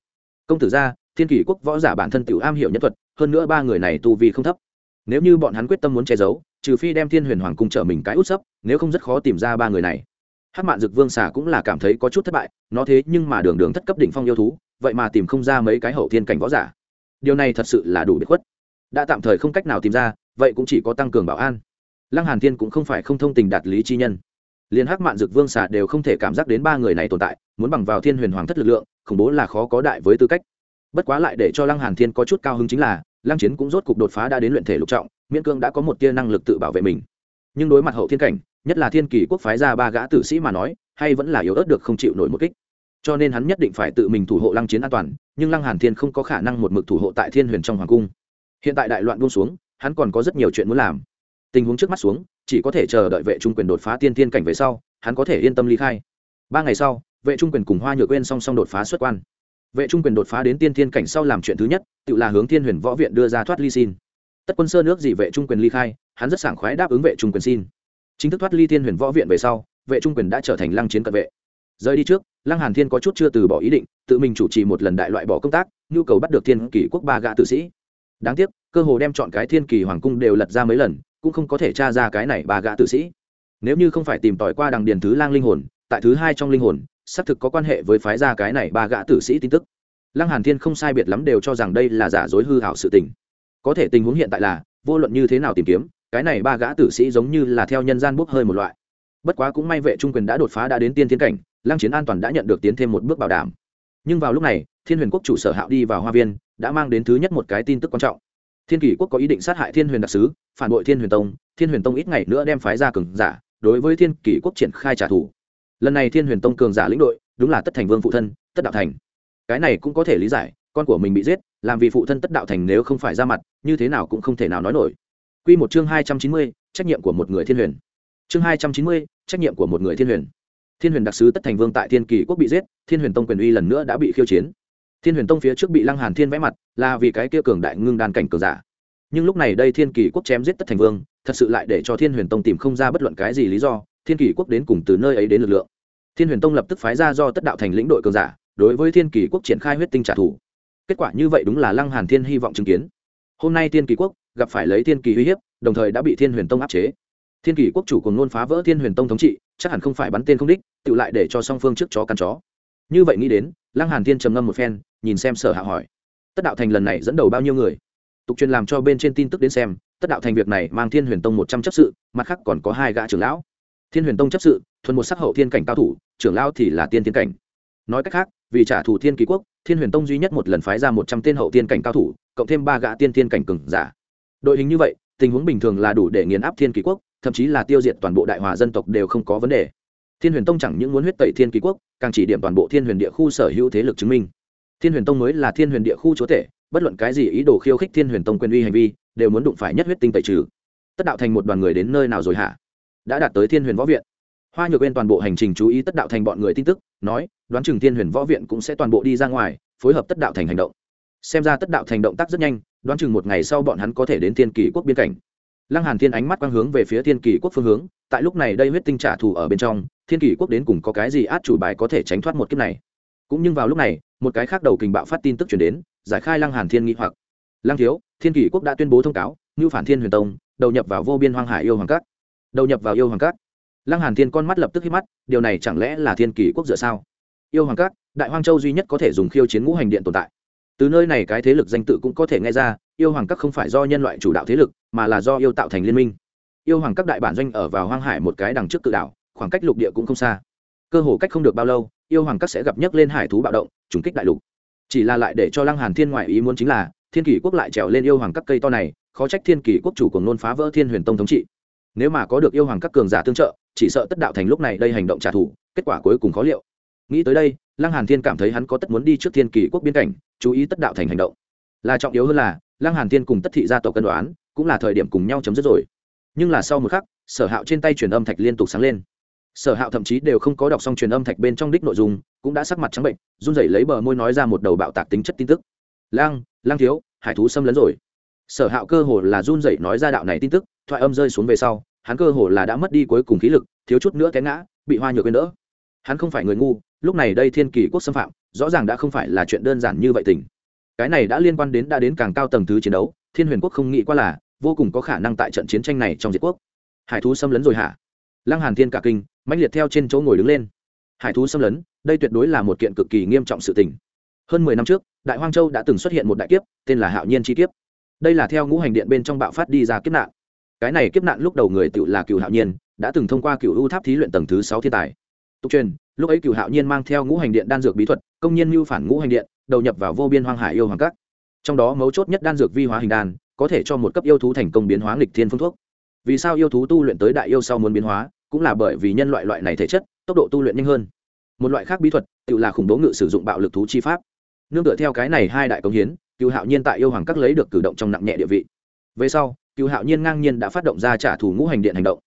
S1: Công tử gia thiên kỷ quốc võ giả bản thân tiểu am hiểu nhân thuật, hơn nữa ba người này tu vi không thấp. Nếu như bọn hắn quyết tâm muốn che giấu, trừ phi đem thiên huyền hoàng cung trở mình cái út sấp, nếu không rất khó tìm ra ba người này. Hát mạn dực vương xà cũng là cảm thấy có chút thất bại, nó thế nhưng mà đường đường thất cấp đỉnh phong yêu thú, vậy mà tìm không ra mấy cái hậu thiên cảnh võ giả. Điều này thật sự là đủ biệt khuất đã tạm thời không cách nào tìm ra, vậy cũng chỉ có tăng cường bảo an. Lăng hàn thiên cũng không phải không thông tình đạt lý chi nhân. Liên hắc mạn dực vương xà đều không thể cảm giác đến ba người này tồn tại, muốn bằng vào thiên huyền hoàng thất lực lượng, khủng bố là khó có đại với tư cách. Bất quá lại để cho lăng hàn thiên có chút cao hứng chính là, lăng chiến cũng rốt cục đột phá đã đến luyện thể lục trọng, miễn cương đã có một tia năng lực tự bảo vệ mình. Nhưng đối mặt hậu thiên cảnh, nhất là thiên kỳ quốc phái ra ba gã tử sĩ mà nói, hay vẫn là yếu ớt được không chịu nổi một kích. Cho nên hắn nhất định phải tự mình thủ hộ lăng chiến an toàn, nhưng lăng hàn thiên không có khả năng một mực thủ hộ tại thiên huyền trong hoàng cung hiện tại đại loạn buông xuống, hắn còn có rất nhiều chuyện muốn làm. Tình huống trước mắt xuống, chỉ có thể chờ đợi vệ trung quyền đột phá tiên tiên cảnh về sau, hắn có thể yên tâm ly khai. Ba ngày sau, vệ trung quyền cùng hoa nhược quên song song đột phá xuất quan. Vệ trung quyền đột phá đến tiên tiên cảnh sau làm chuyện thứ nhất, tự là hướng thiên huyền võ viện đưa ra thoát ly xin. Tất quân sơ nước gì vệ trung quyền ly khai, hắn rất sảng khoái đáp ứng vệ trung quyền xin. Chính thức thoát ly thiên huyền võ viện về sau, vệ trung quyền đã trở thành lăng chiến cận vệ. Rời đi trước, lăng hàn thiên có chút chưa từ bỏ ý định, tự mình chủ trì một lần đại loại bỏ công tác, nhu cầu bắt được thiên kỷ quốc ba gã tử sĩ đáng tiếc, cơ hồ đem chọn cái thiên kỳ hoàng cung đều lật ra mấy lần, cũng không có thể tra ra cái này bà gã tử sĩ. Nếu như không phải tìm tòi qua đằng điền thứ lang linh hồn, tại thứ hai trong linh hồn, xác thực có quan hệ với phái gia cái này ba gã tử sĩ tin tức. Lăng hàn thiên không sai biệt lắm đều cho rằng đây là giả dối hư hảo sự tình. Có thể tình huống hiện tại là, vô luận như thế nào tìm kiếm, cái này ba gã tử sĩ giống như là theo nhân gian bốc hơi một loại. Bất quá cũng may vệ trung quyền đã đột phá đã đến tiên thiên cảnh, lăng chiến an toàn đã nhận được tiến thêm một bước bảo đảm. Nhưng vào lúc này, thiên huyền quốc chủ sở hạo đi vào hoa viên đã mang đến thứ nhất một cái tin tức quan trọng thiên kỷ quốc có ý định sát hại thiên huyền đặc sứ phản bội thiên huyền tông thiên huyền tông ít ngày nữa đem phái ra cường giả đối với thiên kỷ quốc triển khai trả thù lần này thiên huyền tông cường giả lĩnh đội đúng là tất thành vương phụ thân tất đạo thành cái này cũng có thể lý giải con của mình bị giết làm vì phụ thân tất đạo thành nếu không phải ra mặt như thế nào cũng không thể nào nói nổi Quy một chương hai trăm chín mươi, trách nhiệm của một người thiên huyền. Chương hai trăm chín mươi, trách nhiệm của một người thiên huyền. Thiên huyền đặc sứ tất thành vương tại Thiên Kỳ quốc bị giết, Thiên huyền tông quyền uy lần nữa đã bị khiêu chiến. Thiên huyền tông phía trước bị Lăng Hàn Thiên vẽ mặt, là vì cái kia cường đại ngưng đan cảnh cường giả. Nhưng lúc này đây Thiên Kỳ quốc chém giết tất thành vương, thật sự lại để cho Thiên huyền tông tìm không ra bất luận cái gì lý do, Thiên Kỳ quốc đến cùng từ nơi ấy đến lực lượng. Thiên huyền tông lập tức phái ra do tất đạo thành lĩnh đội cường giả, đối với Thiên Kỳ quốc triển khai huyết tinh trả thù. Kết quả như vậy đúng là Lăng Hàn Thiên hy vọng chứng kiến. Hôm nay Thiên Kỳ quốc gặp phải lấy Thiên Kỳ uy hiếp, đồng thời đã bị thiên huyền tông áp chế thiên Kỳ quốc chủ cùng nôn phá vỡ thiên huyền tông thống trị chắc hẳn không phải bắn tên không đích tự lại để cho song phương trước chó căn chó như vậy nghĩ đến lăng hàn thiên trầm ngâm một phen, nhìn xem sở hạ hỏi, tất đạo thành lần này dẫn đầu bao nhiêu người? Tục truyền làm cho bên trên tin tức đến xem, tất đạo thành việc này mang thiên huyền tông một trăm chấp sự, mặt khác còn có hai gã trưởng lão. Thiên huyền tông chấp sự, thuần một sắc hậu thiên cảnh cao thủ, trưởng lão thì là tiên thiên cảnh. Nói cách khác, vì trả thù thiên Kỳ quốc, thiên huyền tông duy nhất một lần phái ra một trăm tên hậu tiên cảnh cao thủ, cộng thêm ba gã tiên tiên cảnh cừng giả. Đội hình như vậy, tình huống bình thường là đủ để nghiền áp thiên Kỳ quốc, thậm chí là tiêu diệt toàn bộ đại hòa dân tộc đều không có vấn đề. Thiên huyền tông chẳng những muốn huyết tẩy thiên Kỳ quốc càng chỉ điểm toàn bộ thiên huyền địa khu sở hữu thế lực chứng minh. Thiên huyền tông mới là thiên huyền địa khu chúa tể, bất luận cái gì ý đồ khiêu khích thiên huyền tông quyền uy hành vi, đều muốn đụng phải nhất huyết tinh tẩy trừ. Tất đạo thành một đoàn người đến nơi nào rồi hả? Đã đạt tới thiên huyền võ viện. Hoa nhược bên toàn bộ hành trình chú ý tất đạo thành bọn người tin tức, nói, đoán chừng thiên huyền võ viện cũng sẽ toàn bộ đi ra ngoài, phối hợp tất đạo thành hành động. Xem ra tất đạo thành động tác rất nhanh, đoán chừng một ngày sau bọn hắn có thể đến thiên kỳ quốc biên cảnh lăng hàn thiên ánh mắt quang hướng về phía thiên kỳ quốc phương hướng, tại lúc này đây huyết tinh trả thù ở bên trong, thiên kỳ quốc đến cùng có cái gì át chủ bài có thể tránh thoát một kiếp này? Cũng nhưng vào lúc này, một cái khác đầu kình bạo phát tin tức truyền đến, giải khai lăng hàn thiên nghi hoặc. Lăng thiếu, thiên kỳ quốc đã tuyên bố thông cáo như phản thiên huyền tông, đầu nhập vào vô biên hoang hải yêu hoàng cát đầu nhập vào yêu hoàng cát lăng hàn thiên con mắt lập tức hít mắt, điều này chẳng lẽ là thiên kỳ quốc dựa sao? Yêu hoàng cát đại hoang châu duy nhất có thể dùng khiêu chiến ngũ hành điện tồn tại từ nơi này cái thế lực danh tự cũng có thể nghe ra, yêu hoàng các không phải do nhân loại chủ đạo thế lực, mà là do yêu tạo thành liên minh. Yêu hoàng các đại bản doanh ở vào hoang hải một cái đằng trước tự đảo, khoảng cách lục địa cũng không xa. Cơ hồ cách không được bao lâu, yêu hoàng các sẽ gặp nhấc lên hải thú bạo động, trùng kích đại lục. Chỉ là lại để cho lăng hàn thiên ngoại ý muốn chính là, thiên kỷ quốc lại trèo lên yêu hoàng các cây to này, khó trách thiên kỷ quốc chủ cùng nôn phá vỡ thiên huyền tông thống trị. Nếu mà có được yêu hoàng các cường giả tương trợ, chỉ sợ tất đạo thành lúc này đây hành động trả thù, kết quả cuối cùng khó liệu. Nghĩ tới đây lăng hàn thiên cảm thấy hắn có tất muốn đi trước thiên kỳ quốc biên cảnh, chú ý tất đạo thành hành động. Là trọng yếu hơn là, lăng hàn thiên cùng tất thị gia tộc cân đoán, cũng là thời điểm cùng nhau chấm dứt rồi. Nhưng là sau một khắc, sở hạo trên tay truyền âm thạch liên tục sáng lên. Sở hạo thậm chí đều không có đọc xong truyền âm thạch bên trong đích nội dung, cũng đã sắc mặt trắng bệnh, run rẩy lấy bờ môi nói ra một đầu bạo tạc tính chất tin tức. Lang lang thiếu, hải thú xâm lấn rồi. Sở hạo cơ hồ là run rẩy nói ra đạo này tin tức, thoại âm rơi xuống về sau, hắn cơ hồ là đã mất đi cuối cùng khí lực, thiếu chút nữa té ngã, bị hoa nhược quên đỡ. Hắn không phải người ngu lúc này đây thiên kỳ quốc xâm phạm, rõ ràng đã không phải là chuyện đơn giản như vậy tình. Cái này đã liên quan đến, đã đến càng cao tầng thứ chiến đấu, thiên huyền quốc không nghĩ qua là, vô cùng có khả năng tại trận chiến tranh này trong diệt quốc. Hải thú xâm lấn rồi hả? Lăng hàn thiên cả kinh, mãnh liệt theo trên chỗ ngồi đứng lên. Hải thú xâm lấn, đây tuyệt đối là một kiện cực kỳ nghiêm trọng sự tình. Hơn mười năm trước, đại hoang châu đã từng xuất hiện một đại kiếp, tên là hạo nhiên chi kiếp. Đây là theo ngũ hành điện bên trong bạo phát đi ra kiếp nạn. Cái này kiếp nạn lúc đầu người tự là cựu hạo nhiên, đã từng thông qua cựu u tháp thí luyện tầng thứ sáu thiên tài. Tục truyền lúc ấy cựu hạo nhiên mang theo ngũ hành điện đan dược bí thuật, công nhiên mưu phản ngũ hành điện, đầu nhập vào vô biên hoang hải yêu hoàng các. Trong đó mấu chốt nhất đan dược vi hóa hình đan, có thể cho một cấp yêu thú thành công biến hóa nghịch thiên phương thuốc. Vì sao yêu thú tu luyện tới đại yêu sau muốn biến hóa, cũng là bởi vì nhân loại loại này thể chất, tốc độ tu luyện nhanh hơn. Một loại khác bí thuật, tự là khủng bố ngự sử dụng bạo lực thú chi pháp. Nương tựa theo cái này hai đại công hiến cựu hạo nhiên tại yêu hoàng các lấy được cử động trong nặng nhẹ địa vị. Về sau cựu hạo nhiên ngang nhiên đã phát động ra trả thù ngũ hành điện hành động.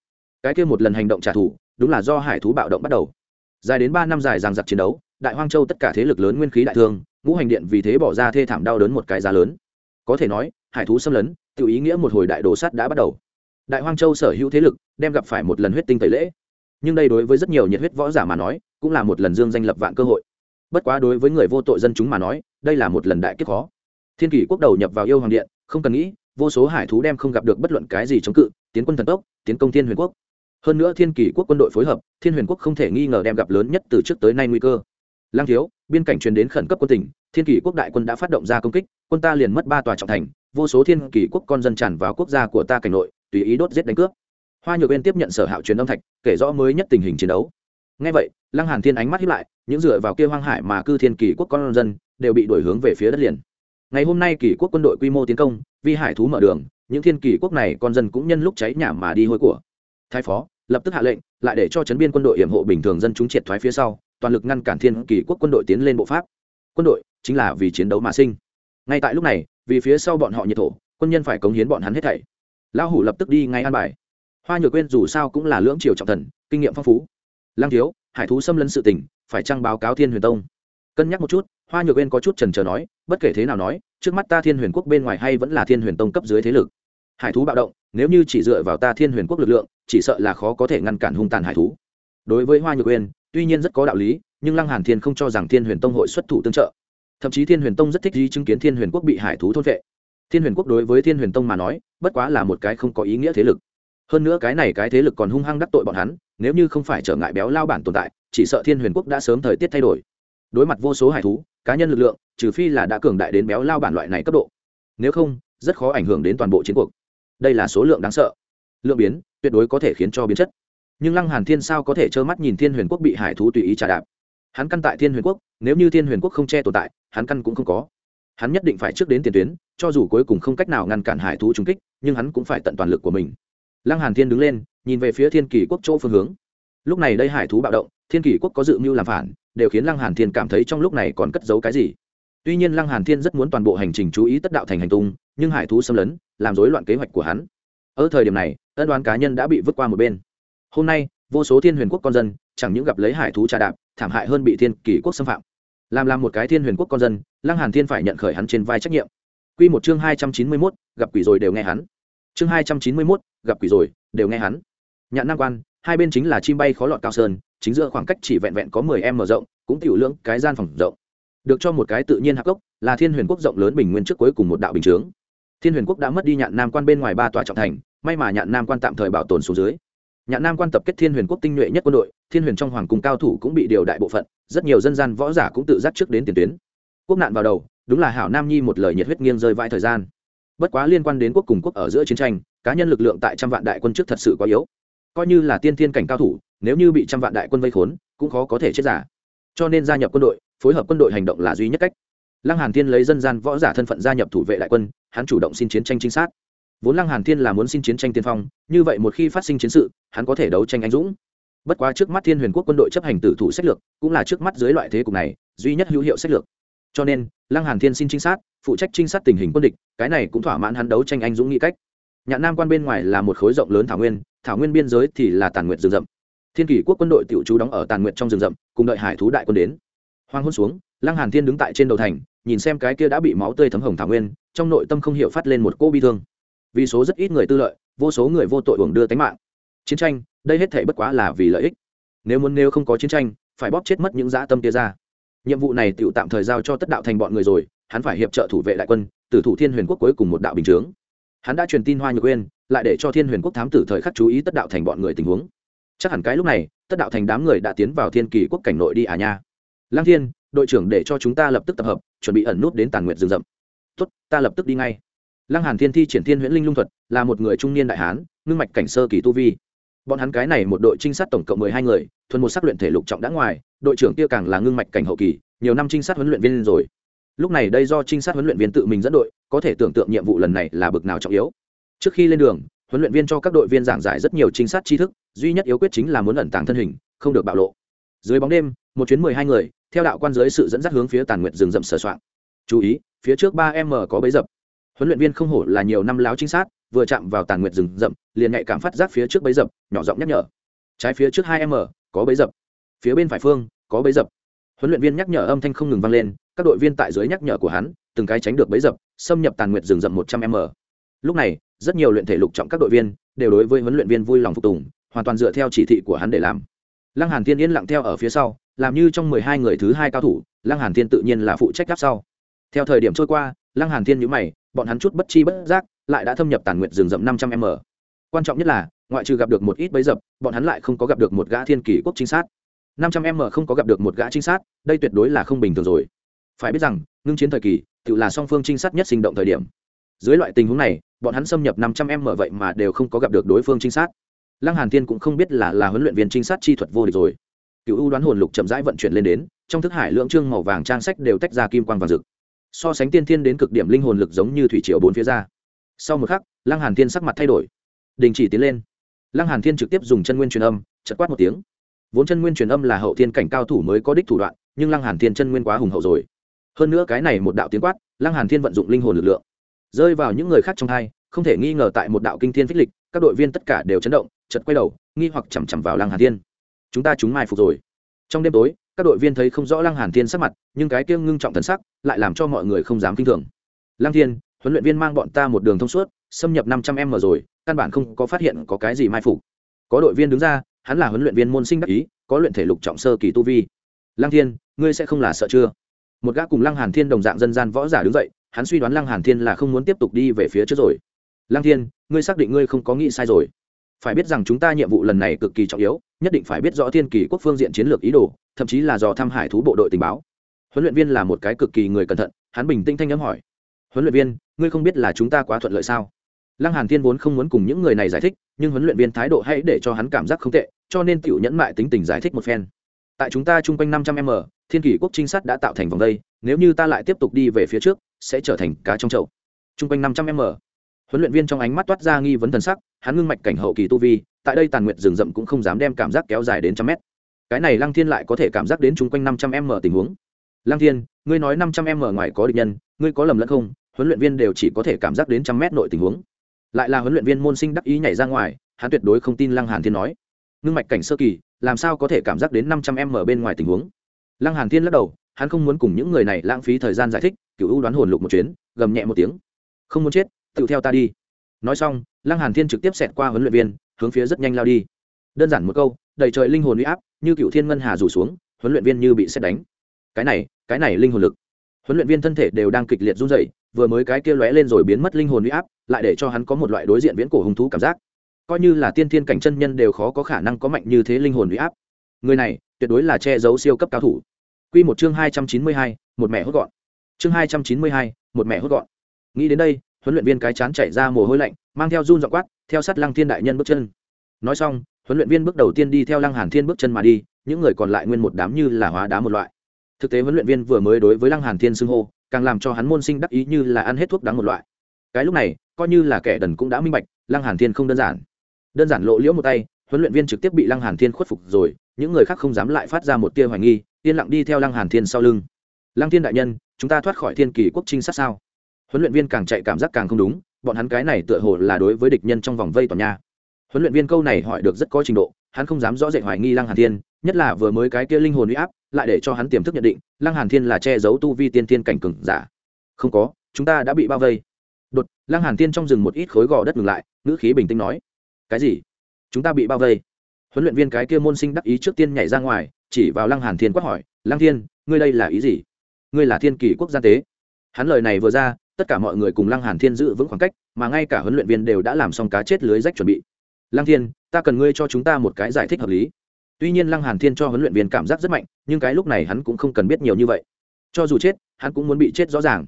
S1: Cái kia một lần hành động trả thù, đúng là do hải thú bạo động bắt đầu dài đến ba năm dài ràng giặc chiến đấu, đại hoang châu tất cả thế lực lớn nguyên khí đại thương, ngũ hành điện vì thế bỏ ra thê thảm đau đớn một cái giá lớn. Có thể nói, hải thú xâm lấn tự ý nghĩa một hồi đại đồ sắt đã bắt đầu. Đại hoang châu sở hữu thế lực đem gặp phải một lần huyết tinh tẩy lễ. Nhưng đây đối với rất nhiều nhiệt huyết võ giả mà nói, cũng là một lần dương danh lập vạn cơ hội. Bất quá đối với người vô tội dân chúng mà nói, đây là một lần đại kiếp khó. Thiên kỷ quốc đầu nhập vào yêu hoàng điện, không cần nghĩ, vô số hải thú đem không gặp được bất luận cái gì chống cự, tiến quân thần tốc, tiến công thiên huyền quốc hơn nữa thiên kỷ quốc quân đội phối hợp, thiên huyền quốc không thể nghi ngờ đem gặp lớn nhất từ trước tới nay nguy cơ. Lang thiếu, biên cảnh truyền đến khẩn cấp quân tỉnh thiên kỷ quốc đại quân đã phát động ra công kích, quân ta liền mất ba tòa trọng thành, vô số thiên kỷ quốc con dân tràn vào quốc gia của ta cảnh nội, tùy ý đốt giết đánh cướp. Hoa nhược bên tiếp nhận sở hạo truyền âm thạch, kể rõ mới nhất tình hình chiến đấu. Ngay vậy, lăng hàn thiên ánh mắt hiếp lại, những dựa vào kia hoang hải mà cư thiên kỷ quốc con dân, đều bị đuổi hướng về phía đất liền. Ngày hôm nay kỷ quốc quân đội quy mô tiến công, vi hải thú mở đường, những thiên kỷ quốc này con dân cũng nhân lúc cháy nhà mà đi hôi của. Thái phó lập tức hạ lệnh, lại để cho chấn biên quân đội hiểm hộ bình thường dân chúng triệt thoái phía sau, toàn lực ngăn cản thiên kỳ quốc quân đội tiến lên bộ pháp. Quân đội chính là vì chiến đấu mà sinh. Ngay tại lúc này, vì phía sau bọn họ nhiệt thổ, quân nhân phải cống hiến bọn hắn hết thảy. Lão hủ lập tức đi ngay an bài. Hoa nhược quên dù sao cũng là lưỡng triều trọng thần, kinh nghiệm phong phú. Lang thiếu, hải thú xâm lấn sự tình, phải trăng báo cáo thiên huyền tông. Cân nhắc một chút, hoa nhược quên có chút trần trờ nói, bất kể thế nào nói, trước mắt ta thiên huyền quốc bên ngoài hay vẫn là thiên huyền tông cấp dưới thế lực hải thú bạo động nếu như chỉ dựa vào ta thiên huyền quốc lực lượng chỉ sợ là khó có thể ngăn cản hung tàn hải thú. Đối với hoa nhược Uyên, tuy nhiên rất có đạo lý nhưng lăng hàn thiên không cho rằng thiên huyền tông hội xuất thủ tương trợ. Thậm chí thiên huyền tông rất thích gì chứng kiến thiên huyền quốc bị hải thú thôn vệ. Thiên huyền quốc đối với thiên huyền tông mà nói bất quá là một cái không có ý nghĩa thế lực. Hơn nữa cái này cái thế lực còn hung hăng đắc tội bọn hắn nếu như không phải trở ngại béo lao bản tồn tại chỉ sợ thiên huyền quốc đã sớm thời tiết thay đổi. Đối mặt vô số hải thú cá nhân lực lượng trừ phi là đã cường đại đến béo lao bản loại này cấp độ. Nếu không rất khó ảnh hưởng đến toàn bộ chiến cuộc đây là số lượng đáng sợ. Lượng biến, tuyệt đối có thể khiến cho biến chất. Nhưng lăng hàn thiên sao có thể trơ mắt nhìn thiên huyền quốc bị hải thú tùy ý trả đạp? Hắn căn tại thiên huyền quốc, nếu như thiên huyền quốc không che tồn tại, hắn căn cũng không có. Hắn nhất định phải trước đến tiền tuyến, cho dù cuối cùng không cách nào ngăn cản hải thú trúng kích, nhưng hắn cũng phải tận toàn lực của mình. Lăng hàn thiên đứng lên, nhìn về phía thiên kỳ quốc chỗ phương hướng. Lúc này đây hải thú bạo động, thiên kỳ quốc có dự mưu làm phản, đều khiến lăng hàn thiên cảm thấy trong lúc này còn cất giấu cái gì tuy nhiên lăng hàn thiên rất muốn toàn bộ hành trình chú ý tất đạo thành hành tung nhưng hải thú xâm lấn làm rối loạn kế hoạch của hắn. Ở thời điểm này ân đoán cá nhân đã bị vứt qua một bên. Hôm nay vô số thiên huyền quốc con dân chẳng những gặp lấy hải thú trà đạp thảm hại hơn bị thiên kỳ quốc xâm phạm. Làm làm một cái thiên huyền quốc con dân lăng hàn thiên phải nhận khởi hắn trên vai trách nhiệm. Quy một chương hai trăm chín mươi 291, gặp quỷ rồi đều nghe hắn. Chương hai trăm chín mươi 291, gặp quỷ rồi đều nghe hắn. Nhạn nam quan hai bên chính là chim bay khó lọt cao sơn chính giữa khoảng cách chỉ vẹn vẹn có mười m rộng cũng tiểu lưỡng cái gian phòng rộng được cho một cái tự nhiên hạc gốc, là thiên huyền quốc rộng lớn bình nguyên trước cuối cùng một đạo bình chướng. Thiên huyền quốc đã mất đi nhạn nam quan bên ngoài ba tòa trọng thành, may mà nhạn nam quan tạm thời bảo tồn xuống dưới. Nhạn nam quan tập kết thiên huyền quốc tinh nhuệ nhất quân đội, thiên huyền trong hoàng cung cao thủ cũng bị điều đại bộ phận, rất nhiều dân gian võ giả cũng tự giác trước đến tiền tuyến. Quốc nạn vào đầu, đúng là hảo nam nhi một lời nhiệt huyết nghiêng rơi vãi thời gian. Bất quá liên quan đến quốc cùng quốc ở giữa chiến tranh, cá nhân lực lượng tại trăm vạn đại quân trước thật sự quá yếu. Coi như là tiên thiên cảnh cao thủ, nếu như bị trăm vạn đại quân vây khốn, cũng khó có thể chết giả. Cho nên gia nhập quân đội phối hợp quân đội hành động là duy nhất cách. Lăng hàn thiên lấy dân gian võ giả thân phận gia nhập thủ vệ đại quân, hắn chủ động xin chiến tranh trinh sát. Vốn lăng hàn thiên là muốn xin chiến tranh tiên phong, như vậy một khi phát sinh chiến sự, hắn có thể đấu tranh anh dũng. Bất quá trước mắt thiên huyền quốc quân đội chấp hành tử thủ sách lược, cũng là trước mắt dưới loại thế cục này, duy nhất hữu hiệu sách lược. Cho nên, lăng hàn thiên xin trinh sát, phụ trách trinh sát tình hình quân địch, cái này cũng thỏa mãn hắn đấu tranh anh dũng nghĩ cách. Nhạn nam quan bên ngoài là một khối rộng lớn thảo nguyên thảo nguyên biên giới thì là tàn nguyệt rừng rậm. Thiên kỷ quốc quân đội tiểu trú đóng ở tàn nguyệt trong rừng rậm, cùng đợi hải thú đại quân đến hoang hôn xuống, lăng hàn thiên đứng tại trên đầu thành, nhìn xem cái kia đã bị máu tươi thấm hồng thảo nguyên, trong nội tâm không hiểu phát lên một cô bi thương. Vì số rất ít người tư lợi, vô số người vô tội uổng đưa tính mạng. Chiến tranh, đây hết thể bất quá là vì lợi ích. Nếu muốn nếu không có chiến tranh, phải bóp chết mất những dã tâm kia ra. Nhiệm vụ này tựu tạm thời giao cho tất đạo thành bọn người rồi, hắn phải hiệp trợ thủ vệ đại quân từ thủ thiên huyền quốc cuối cùng một đạo bình chướng. Hắn đã truyền tin hoa nhược quên lại để cho thiên huyền quốc thám tử thời khắc chú ý tất đạo thành bọn người tình huống. Chắc hẳn cái lúc này, tất đạo thành đám người đã tiến vào thiên kỳ quốc cảnh nội đi à nha lang thiên, đội trưởng để cho chúng ta lập tức tập hợp, chuẩn bị ẩn nút đến tàn nguyện rừng rậm. Tốt, ta lập tức đi ngay. Lăng hàn thiên thi triển thiên huyễn linh lung thuật, là một người trung niên đại hán, ngưng mạch cảnh sơ kỳ tu vi. Bọn hắn cái này một đội trinh sát tổng cộng mười hai người, thuần một sắc luyện thể lục trọng đã ngoài, đội trưởng kia càng là ngưng mạch cảnh hậu kỳ, nhiều năm trinh sát huấn luyện viên rồi. Lúc này đây do trinh sát huấn luyện viên tự mình dẫn đội, có thể tưởng tượng nhiệm vụ lần này là bực nào trọng yếu. Trước khi lên đường, huấn luyện viên cho các đội viên giảng giải rất nhiều trinh sát tri thức, duy nhất yếu quyết chính là muốn ẩn tàng thân hình, không được bạo lộ dưới bóng đêm, một chuyến mười hai người, theo đạo quan dưới sự dẫn dắt hướng phía tàn nguyện rừng rậm sờ soạn. Chú ý, phía trước ba m có bấy dập. Huấn luyện viên không hổ là nhiều năm láo trinh sát, vừa chạm vào tàn nguyệt rừng rậm, liền nhạy cảm phát giác phía trước bấy dập, nhỏ giọng nhắc nhở. Trái phía trước hai m có bấy dập. Phía bên phải phương, có bấy dập. Huấn luyện viên nhắc nhở âm thanh không ngừng vang lên, các đội viên tại dưới nhắc nhở của hắn, từng cái tránh được bấy dập, xâm nhập tàn nguyệt rừng rậm một trăm m lúc này, rất nhiều luyện thể lục trọng các đội viên đều đối với huấn luyện viên vui lòng phục tùng, hoàn toàn dựa theo chỉ thị của hắn để làm lăng hàn thiên yên lặng theo ở phía sau, làm như trong mười hai người thứ hai cao thủ, lăng hàn thiên tự nhiên là phụ trách đáp sau. Theo thời điểm trôi qua, lăng hàn thiên nhíu mày, bọn hắn chút bất chi bất giác lại đã thâm nhập tàn nguyệt rừng rậm năm trăm m. Quan trọng nhất là, ngoại trừ gặp được một ít bấy dập, bọn hắn lại không có gặp được một gã thiên kỷ quốc trinh sát. Năm trăm m không có gặp được một gã trinh sát, đây tuyệt đối là không bình thường rồi. Phải biết rằng, ngưng chiến thời kỳ, tự là song phương trinh sát nhất sinh động thời điểm. Dưới loại tình huống này, bọn hắn xâm nhập năm trăm m vậy mà đều không có gặp được đối phương trinh sát lăng hàn thiên cũng không biết là là huấn luyện viên trinh sát chi thuật vô địch rồi. Cựu ưu đoán hồn lục chậm rãi vận chuyển lên đến, trong thức hải lượng trương màu vàng trang sách đều tách ra kim quang vàng rực. So sánh tiên thiên đến cực điểm linh hồn lực giống như thủy triều bốn phía ra. Sau một khắc, lăng hàn thiên sắc mặt thay đổi. Đình chỉ tiến lên. Lăng hàn thiên trực tiếp dùng chân nguyên truyền âm chật quát một tiếng. Vốn chân nguyên truyền âm là hậu thiên cảnh cao thủ mới có đích thủ đoạn, nhưng lăng hàn thiên chân nguyên quá hùng hậu rồi. Hơn nữa cái này một đạo tiếng quát, lăng hàn thiên vận dụng linh hồn lực lượng. Rơi vào những người khác trong hai, không thể nghi ngờ tại một đạo kinh thiên phích lịch, các đội viên tất cả đều chấn động chật quay đầu, nghi hoặc chằm chằm vào lăng hàn thiên. Chúng ta chúng mai phục rồi. Trong đêm tối, các đội viên thấy không rõ lăng hàn thiên sắc mặt, nhưng cái kiêng ngưng trọng thần sắc lại làm cho mọi người không dám kinh thường. Lăng thiên, huấn luyện viên mang bọn ta một đường thông suốt, xâm nhập năm trăm m rồi, căn bản không có phát hiện có cái gì mai phục. Có đội viên đứng ra, hắn là huấn luyện viên môn sinh đắc ý, có luyện thể lục trọng sơ kỳ tu vi. Lăng thiên, ngươi sẽ không là sợ chưa? Một gã cùng lăng hàn thiên đồng dạng dân gian võ giả đứng dậy, hắn suy đoán lăng hàn thiên là không muốn tiếp tục đi về phía trước rồi. Lăng thiên, ngươi xác định ngươi không có nghĩ sai rồi phải biết rằng chúng ta nhiệm vụ lần này cực kỳ trọng yếu, nhất định phải biết rõ thiên kỳ quốc phương diện chiến lược ý đồ, thậm chí là do thăm hải thú bộ đội tình báo. Huấn luyện viên là một cái cực kỳ người cẩn thận, hắn bình tĩnh thanh nhắm hỏi. Huấn luyện viên, ngươi không biết là chúng ta quá thuận lợi sao? Lăng hàn thiên vốn không muốn cùng những người này giải thích, nhưng huấn luyện viên thái độ hãy để cho hắn cảm giác không tệ, cho nên tiểu nhẫn mại tính tình giải thích một phen. Tại chúng ta chung quanh năm trăm m, thiên kỷ quốc trinh sát đã tạo thành vòng đây, nếu như ta lại tiếp tục đi về phía trước, sẽ trở thành cá trong chậu. Chung quanh năm trăm m huấn luyện viên trong ánh mắt toát ra nghi vấn thần sắc, hắn ngưng mạch cảnh hậu kỳ tu vi, tại đây tàn nguyệt rừng rậm cũng không dám đem cảm giác kéo dài đến trăm mét. Cái này lăng thiên lại có thể cảm giác đến chung quanh năm trăm m tình huống. Lăng thiên, ngươi nói năm trăm m ngoài có địch nhân, ngươi có lầm lẫn không? Huấn luyện viên đều chỉ có thể cảm giác đến trăm mét nội tình huống. Lại là huấn luyện viên môn sinh đắc ý nhảy ra ngoài, hắn tuyệt đối không tin lăng hàn thiên nói. Ngưng mạch cảnh sơ kỳ, làm sao có thể cảm giác đến năm trăm m bên ngoài tình huống? Lăng hàn thiên lắc đầu, hắn không muốn cùng những người này lãng phí thời gian giải thích cựu ưu đoán hồn lục một chuyến, gầm nhẹ một tiếng. Không muốn chết tự theo ta đi. Nói xong lăng hàn thiên trực tiếp xẹt qua huấn luyện viên hướng phía rất nhanh lao đi. Đơn giản một câu đầy trời linh hồn uy áp như cựu thiên ngân hà rủ xuống huấn luyện viên như bị xét đánh. Cái này cái này linh hồn lực. Huấn luyện viên thân thể đều đang kịch liệt run rẩy vừa mới cái kia lóe lên rồi biến mất linh hồn uy áp lại để cho hắn có một loại đối diện viễn cổ hung thú cảm giác. Coi như là tiên thiên cảnh chân nhân đều khó có khả năng có mạnh như thế linh hồn uy áp. Người này tuyệt đối là che giấu siêu cấp cao thủ. Quy một chương hai trăm chín mươi hai, một mẹ hốt gọn. Chương hai trăm chín mươi hai, một mẹ hốt gọn. Nghĩ đến đây, huấn luyện viên cái chán chảy ra mồ hôi lạnh, mang theo run dọ quát, theo sát Lăng Thiên đại nhân bước chân. Nói xong, huấn luyện viên bước đầu tiên đi theo Lăng Hàn Thiên bước chân mà đi, những người còn lại nguyên một đám như là hóa đá một loại. Thực tế huấn luyện viên vừa mới đối với Lăng Hàn Thiên xưng hô, càng làm cho hắn môn sinh đắc ý như là ăn hết thuốc đắng một loại. Cái lúc này, coi như là kẻ đần cũng đã minh bạch, Lăng Hàn Thiên không đơn giản. Đơn giản lộ liễu một tay, huấn luyện viên trực tiếp bị Lăng Hàn Thiên khuất phục rồi, những người khác không dám lại phát ra một tia hoài nghi, yên lặng đi theo lăng hàn thiên sau lưng lăng thiên đại nhân chúng ta thoát khỏi thiên kỳ quốc trinh sát sao huấn luyện viên càng chạy cảm giác càng không đúng, bọn hắn cái này tựa hồ là đối với địch nhân trong vòng vây toàn nhà huấn luyện viên câu này hỏi được rất có trình độ, hắn không dám rõ rệt hoài nghi lăng hàn thiên, nhất là vừa mới cái kia linh hồn uy áp, lại để cho hắn tiềm thức nhận định, lăng hàn thiên là che giấu tu vi tiên thiên cảnh cường giả. Không có, chúng ta đã bị bao vây. Đột, lăng hàn thiên trong rừng một ít khối gò đất ngừng lại, ngữ khí bình tĩnh nói, cái gì? Chúng ta bị bao vây? Huấn luyện viên cái kia môn sinh đắc ý trước tiên nhảy ra ngoài, chỉ vào lăng hàn thiên quát hỏi, lăng thiên, ngươi đây là ý gì? Ngươi là thiên kỳ quốc gia tế? Hắn lời này vừa ra tất cả mọi người cùng lăng hàn thiên giữ vững khoảng cách, mà ngay cả huấn luyện viên đều đã làm xong cá chết lưới rách chuẩn bị. Lăng thiên, ta cần ngươi cho chúng ta một cái giải thích hợp lý. Tuy nhiên lăng hàn thiên cho huấn luyện viên cảm giác rất mạnh, nhưng cái lúc này hắn cũng không cần biết nhiều như vậy. Cho dù chết, hắn cũng muốn bị chết rõ ràng.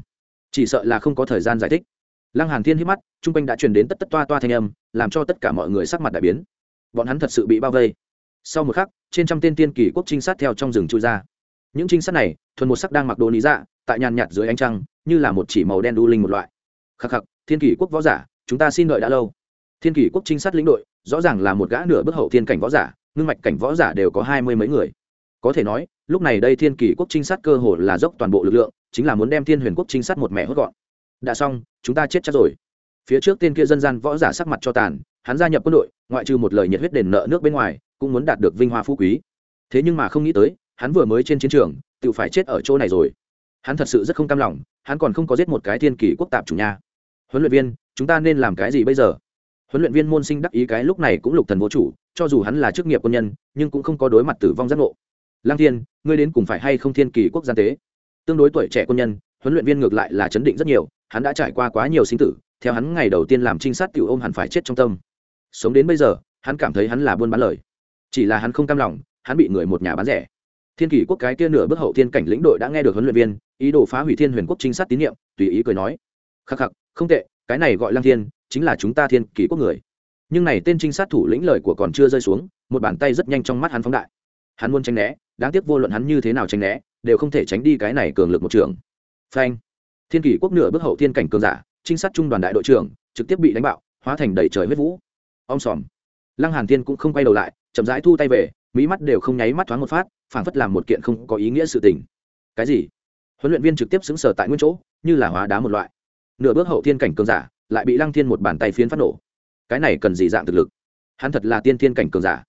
S1: Chỉ sợ là không có thời gian giải thích. Lăng hàn thiên hít mắt, trung quanh đã truyền đến tất tất toa toa thanh âm, làm cho tất cả mọi người sắc mặt đại biến. Bọn hắn thật sự bị bao vây. Sau một khắc, trên trăm tên tiên kỳ quốc trinh sát theo trong rừng chui ra. Những trinh sát này, thuần một sắc đang mặc đồ lý dạ tại nhàn nhạt dưới ánh trăng như là một chỉ màu đen đu linh một loại. Khắc khắc, thiên kỷ quốc võ giả, chúng ta xin đợi đã lâu. Thiên kỷ quốc trinh sát lĩnh đội, rõ ràng là một gã nửa bước hậu thiên cảnh võ giả, ngưng mạch cảnh võ giả đều có hai mươi mấy người. Có thể nói, lúc này đây thiên kỷ quốc trinh sát cơ hồ là dốc toàn bộ lực lượng, chính là muốn đem thiên huyền quốc trinh sát một mẻ hốt gọn. Đã xong, chúng ta chết chắc rồi. Phía trước tên kia dân gian võ giả sắc mặt cho tàn, hắn gia nhập quân đội, ngoại trừ một lời nhiệt huyết đền nợ nước bên ngoài, cũng muốn đạt được vinh hoa phú quý. Thế nhưng mà không nghĩ tới, hắn vừa mới trên chiến trường, tự phải chết ở chỗ này rồi hắn thật sự rất không cam lòng, hắn còn không có giết một cái thiên kỷ quốc tạp chủ nhà huấn luyện viên, chúng ta nên làm cái gì bây giờ? Huấn luyện viên môn sinh đắc ý cái lúc này cũng lục thần vô chủ, cho dù hắn là chức nghiệp quân nhân, nhưng cũng không có đối mặt tử vong giác ngộ. Lang thiên, ngươi đến cùng phải hay không thiên kỳ quốc gia tế? Tương đối tuổi trẻ quân nhân, huấn luyện viên ngược lại là chấn định rất nhiều, hắn đã trải qua quá nhiều sinh tử, theo hắn ngày đầu tiên làm trinh sát tiểu ôm hẳn phải chết trong tâm. Sống đến bây giờ, hắn cảm thấy hắn là buôn bán lời. Chỉ là hắn không cam lòng, hắn bị người một nhà bán rẻ thiên kỷ quốc cái kia nửa bước hậu thiên cảnh lĩnh đội đã nghe được huấn luyện viên, ý đồ phá hủy thiên huyền quốc trinh sát tín nhiệm, tùy ý cười nói. Khắc khắc, không tệ, cái này gọi lang thiên, chính là chúng ta thiên kỷ quốc người. Nhưng này tên trinh sát thủ lĩnh lời của còn chưa rơi xuống, một bàn tay rất nhanh trong mắt hắn phóng đại. Hắn muốn tránh né, đáng tiếc vô luận hắn như thế nào tránh né, đều không thể tránh đi cái này cường lực một trường. Phanh. Thiên kỷ quốc nửa bước hậu thiên cảnh cường giả, trinh sát trung đoàn đại đội trưởng, trực tiếp bị đánh bạo, hóa thành đầy trời huyết vũ. Om xòm lăng hàn thiên cũng không quay đầu lại, chậm rãi thu tay về mỹ mắt đều không nháy mắt thoáng một phát, phảng phất làm một kiện không có ý nghĩa sự tình. Cái gì? Huấn luyện viên trực tiếp xứng sở tại nguyên chỗ, như là hóa đá một loại. Nửa bước hậu thiên cảnh cường giả, lại bị lăng thiên một bàn tay phiến phát nổ. Cái này cần gì dạng thực lực? Hắn thật là tiên thiên cảnh cường giả.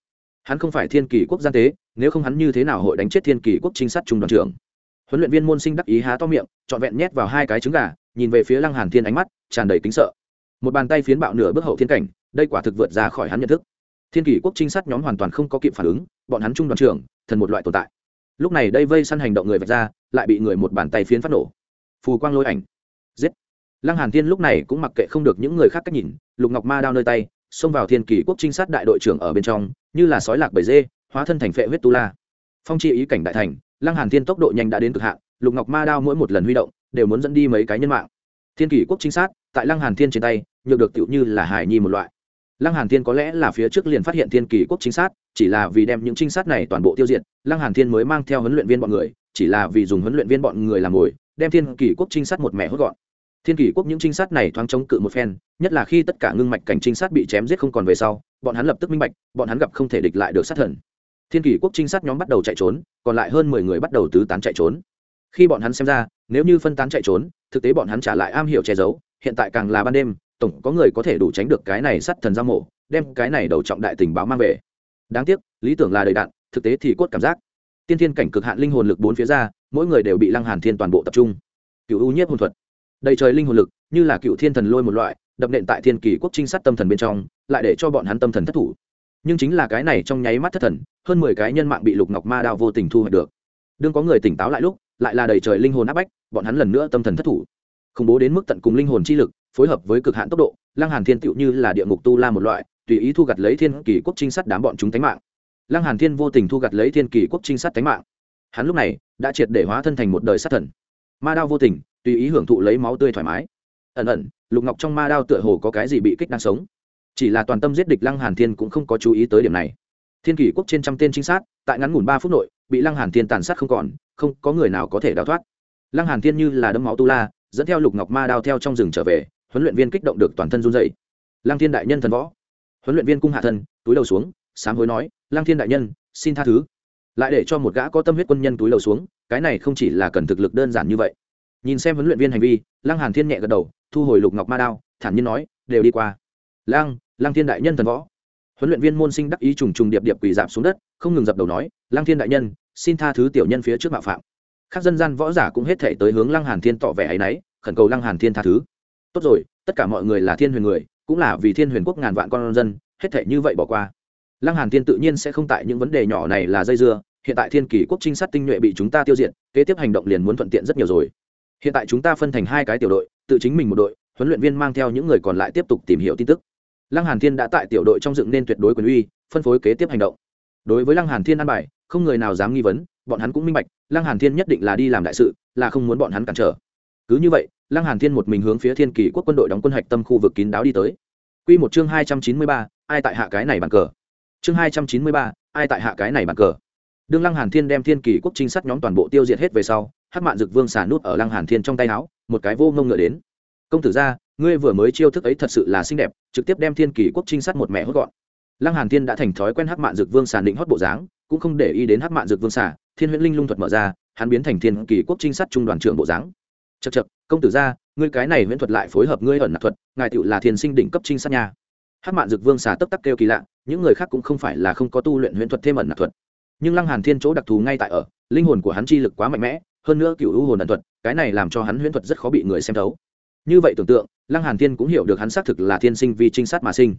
S1: Hắn không phải thiên kỳ quốc gian tế, nếu không hắn như thế nào hội đánh chết thiên kỳ quốc trinh sát trung đoàn trưởng? Huấn luyện viên môn sinh đắc ý há to miệng, trọn vẹn nhét vào hai cái trứng gà, nhìn về phía lăng hàn thiên ánh mắt, tràn đầy kính sợ. Một bàn tay phiến bạo nửa bước hậu thiên cảnh, đây quả thực vượt ra khỏi hắn nhận thức thiên kỷ quốc trinh sát nhóm hoàn toàn không có kịp phản ứng, bọn hắn trung đoàn trưởng, thần một loại tồn tại. Lúc này đây vây săn hành động người vạch ra, lại bị người một bàn tay phiến phát nổ. Phù quang lôi ảnh. Giết. Lăng hàn thiên lúc này cũng mặc kệ không được những người khác cách nhìn, lục ngọc ma đao nơi tay, xông vào thiên kỷ quốc trinh sát đại đội trưởng ở bên trong, như là sói lạc bầy dê, hóa thân thành phệ huyết tu la. Phong chi ý cảnh đại thành, lăng hàn thiên tốc độ nhanh đã đến cực hạn, lục ngọc ma đao mỗi một lần huy động, đều muốn dẫn đi mấy cái nhân mạng. Thiên kỷ quốc trinh sát, tại lăng hàn thiên trên tay, nhược được tựu như là hải nhi một loại lăng hàn thiên có lẽ là phía trước liền phát hiện thiên kỳ quốc trinh sát chỉ là vì đem những trinh sát này toàn bộ tiêu diệt, lăng hàn thiên mới mang theo huấn luyện viên bọn người, chỉ là vì dùng huấn luyện viên bọn người làm mồi, đem thiên kỳ quốc trinh sát một mẹ hốt gọn. Thiên kỳ quốc những trinh sát này thoáng chống cự một phen, nhất là khi tất cả ngưng mạch cảnh trinh sát bị chém giết không còn về sau, bọn hắn lập tức minh bạch, bọn hắn gặp không thể địch lại được sát thần. Thiên kỳ quốc trinh sát nhóm bắt đầu chạy trốn, còn lại hơn mười người bắt đầu tứ tán chạy trốn. Khi bọn hắn xem ra, nếu như phân tán chạy trốn, thực tế bọn hắn trả lại am hiểu che giấu, hiện tại càng là ban đêm tổng có người có thể đủ tránh được cái này sát thần giao mổ đem cái này đầu trọng đại tình báo mang về. Đáng tiếc, lý tưởng là đầy đạn, thực tế thì cốt cảm giác. Tiên thiên cảnh cực hạn linh hồn lực bốn phía ra, mỗi người đều bị lăng hàn thiên toàn bộ tập trung. Cựu ưu nhiếp hồn thuật. Đầy trời linh hồn lực, như là cựu thiên thần lôi một loại, đập nện tại thiên kỳ quốc trinh sát tâm thần bên trong, lại để cho bọn hắn tâm thần thất thủ. Nhưng chính là cái này trong nháy mắt thất thần, hơn mười cái nhân mạng bị lục ngọc ma đao vô tình thu hoạch được. Đương có người tỉnh táo lại lúc, lại là đầy trời linh hồn áp bách, bọn hắn lần nữa tâm thần thất thủ. Khủng bố đến mức tận cùng linh hồn chi lực phối hợp với cực hạn tốc độ, lăng hàn thiên tựu như là địa ngục tu la một loại, tùy ý thu gặt lấy thiên kỳ quốc trinh sát đám bọn chúng tánh mạng. Lăng hàn thiên vô tình thu gặt lấy thiên kỳ quốc trinh sát tánh mạng. Hắn lúc này đã triệt để hóa thân thành một đời sát thần. Ma đao vô tình, tùy ý hưởng thụ lấy máu tươi thoải mái. Ẩn ẩn, lục ngọc trong ma đao tựa hồ có cái gì bị kích đang sống. Chỉ là toàn tâm giết địch lăng hàn thiên cũng không có chú ý tới điểm này. Thiên kỷ quốc trên trăm tên trinh sát, tại ngắn ngủn ba phút nội, bị lăng hàn thiên tàn sát không còn, không có người nào có thể đào thoát. Lăng hàn thiên như là đấm máu tu la, dẫn theo lục ngọc ma đao theo trong rừng trở về huấn luyện viên kích động được toàn thân run rẩy. Lăng thiên đại nhân thần võ. Huấn luyện viên cung hạ thân, túi đầu xuống, sám hối nói, lăng thiên đại nhân, xin tha thứ. Lại để cho một gã có tâm huyết quân nhân túi đầu xuống, cái này không chỉ là cần thực lực đơn giản như vậy. Nhìn xem huấn luyện viên hành vi, lăng hàn thiên nhẹ gật đầu, thu hồi lục ngọc ma đao, thản nhiên nói, đều đi qua. Lăng lăng thiên đại nhân thần võ. Huấn luyện viên môn sinh đắc ý trùng trùng điệp điệp quỳ dạp xuống đất, không ngừng dập đầu nói, lăng thiên đại nhân, xin tha thứ tiểu nhân phía trước mạo phạm. Các dân gian võ giả cũng hết thể tới hướng lăng hàn thiên tỏ vẻ ấy nấy khẩn cầu lăng hàn thiên tha thứ tốt rồi, tất cả mọi người là thiên huyền người, cũng là vì thiên huyền quốc ngàn vạn con dân, hết thể như vậy bỏ qua. Lăng hàn thiên tự nhiên sẽ không tại những vấn đề nhỏ này là dây dưa, hiện tại thiên kỳ quốc trinh sát tinh nhuệ bị chúng ta tiêu diệt, kế tiếp hành động liền muốn thuận tiện rất nhiều rồi. Hiện tại chúng ta phân thành hai cái tiểu đội, tự chính mình một đội, huấn luyện viên mang theo những người còn lại tiếp tục tìm hiểu tin tức. Lăng hàn thiên đã tại tiểu đội trong dựng nên tuyệt đối quyền uy, phân phối kế tiếp hành động. Đối với lăng hàn thiên an bài, không người nào dám nghi vấn, bọn hắn cũng minh bạch, lăng hàn thiên nhất định là đi làm đại sự, là không muốn bọn hắn cản trở. Cứ như vậy lăng hàn thiên một mình hướng phía thiên kỳ quốc quân đội đóng quân hạch tâm khu vực kín đáo đi tới. Quy một chương hai trăm chín mươi ba, ai tại hạ cái này bàn cờ? Chương hai trăm chín mươi ba, ai tại hạ cái này bàn cờ? Đương lăng hàn thiên đem thiên kỳ quốc trinh sát nhóm toàn bộ tiêu diệt hết về sau hắc mạn dực vương xả nút ở lăng hàn thiên trong tay áo một cái vô ngông ngựa đến. Công tử gia ngươi vừa mới chiêu thức ấy thật sự là xinh đẹp trực tiếp đem thiên kỳ quốc trinh sát một mẹ hốt gọn. Lăng hàn thiên đã thành thói quen hắc mạn dực vương xả định hót bộ dáng cũng không để ý đến hắc mạn dực vương xả thiên huyễn linh lung thuật mở ra hắn biến thành thiên kỳ quốc trinh sát trung đoàn trưởng bộ dáng chật chật công tử gia, ngươi cái này huyễn thuật lại phối hợp ngươi ẩn nạp thuật, ngài tựu là thiền sinh đỉnh cấp trinh sát nha. Hát mạn dực vương xà tấp tắc kêu kỳ lạ, những người khác cũng không phải là không có tu luyện huyễn thuật thêm ẩn nạp thuật. Nhưng lăng hàn thiên chỗ đặc thù ngay tại ở, linh hồn của hắn chi lực quá mạnh mẽ, hơn nữa cựu u hồn ẩn thuật, cái này làm cho hắn huyễn thuật rất khó bị người xem thấu. Như vậy tưởng tượng, lăng hàn thiên cũng hiểu được hắn xác thực là thiên sinh vì trinh sát mà sinh.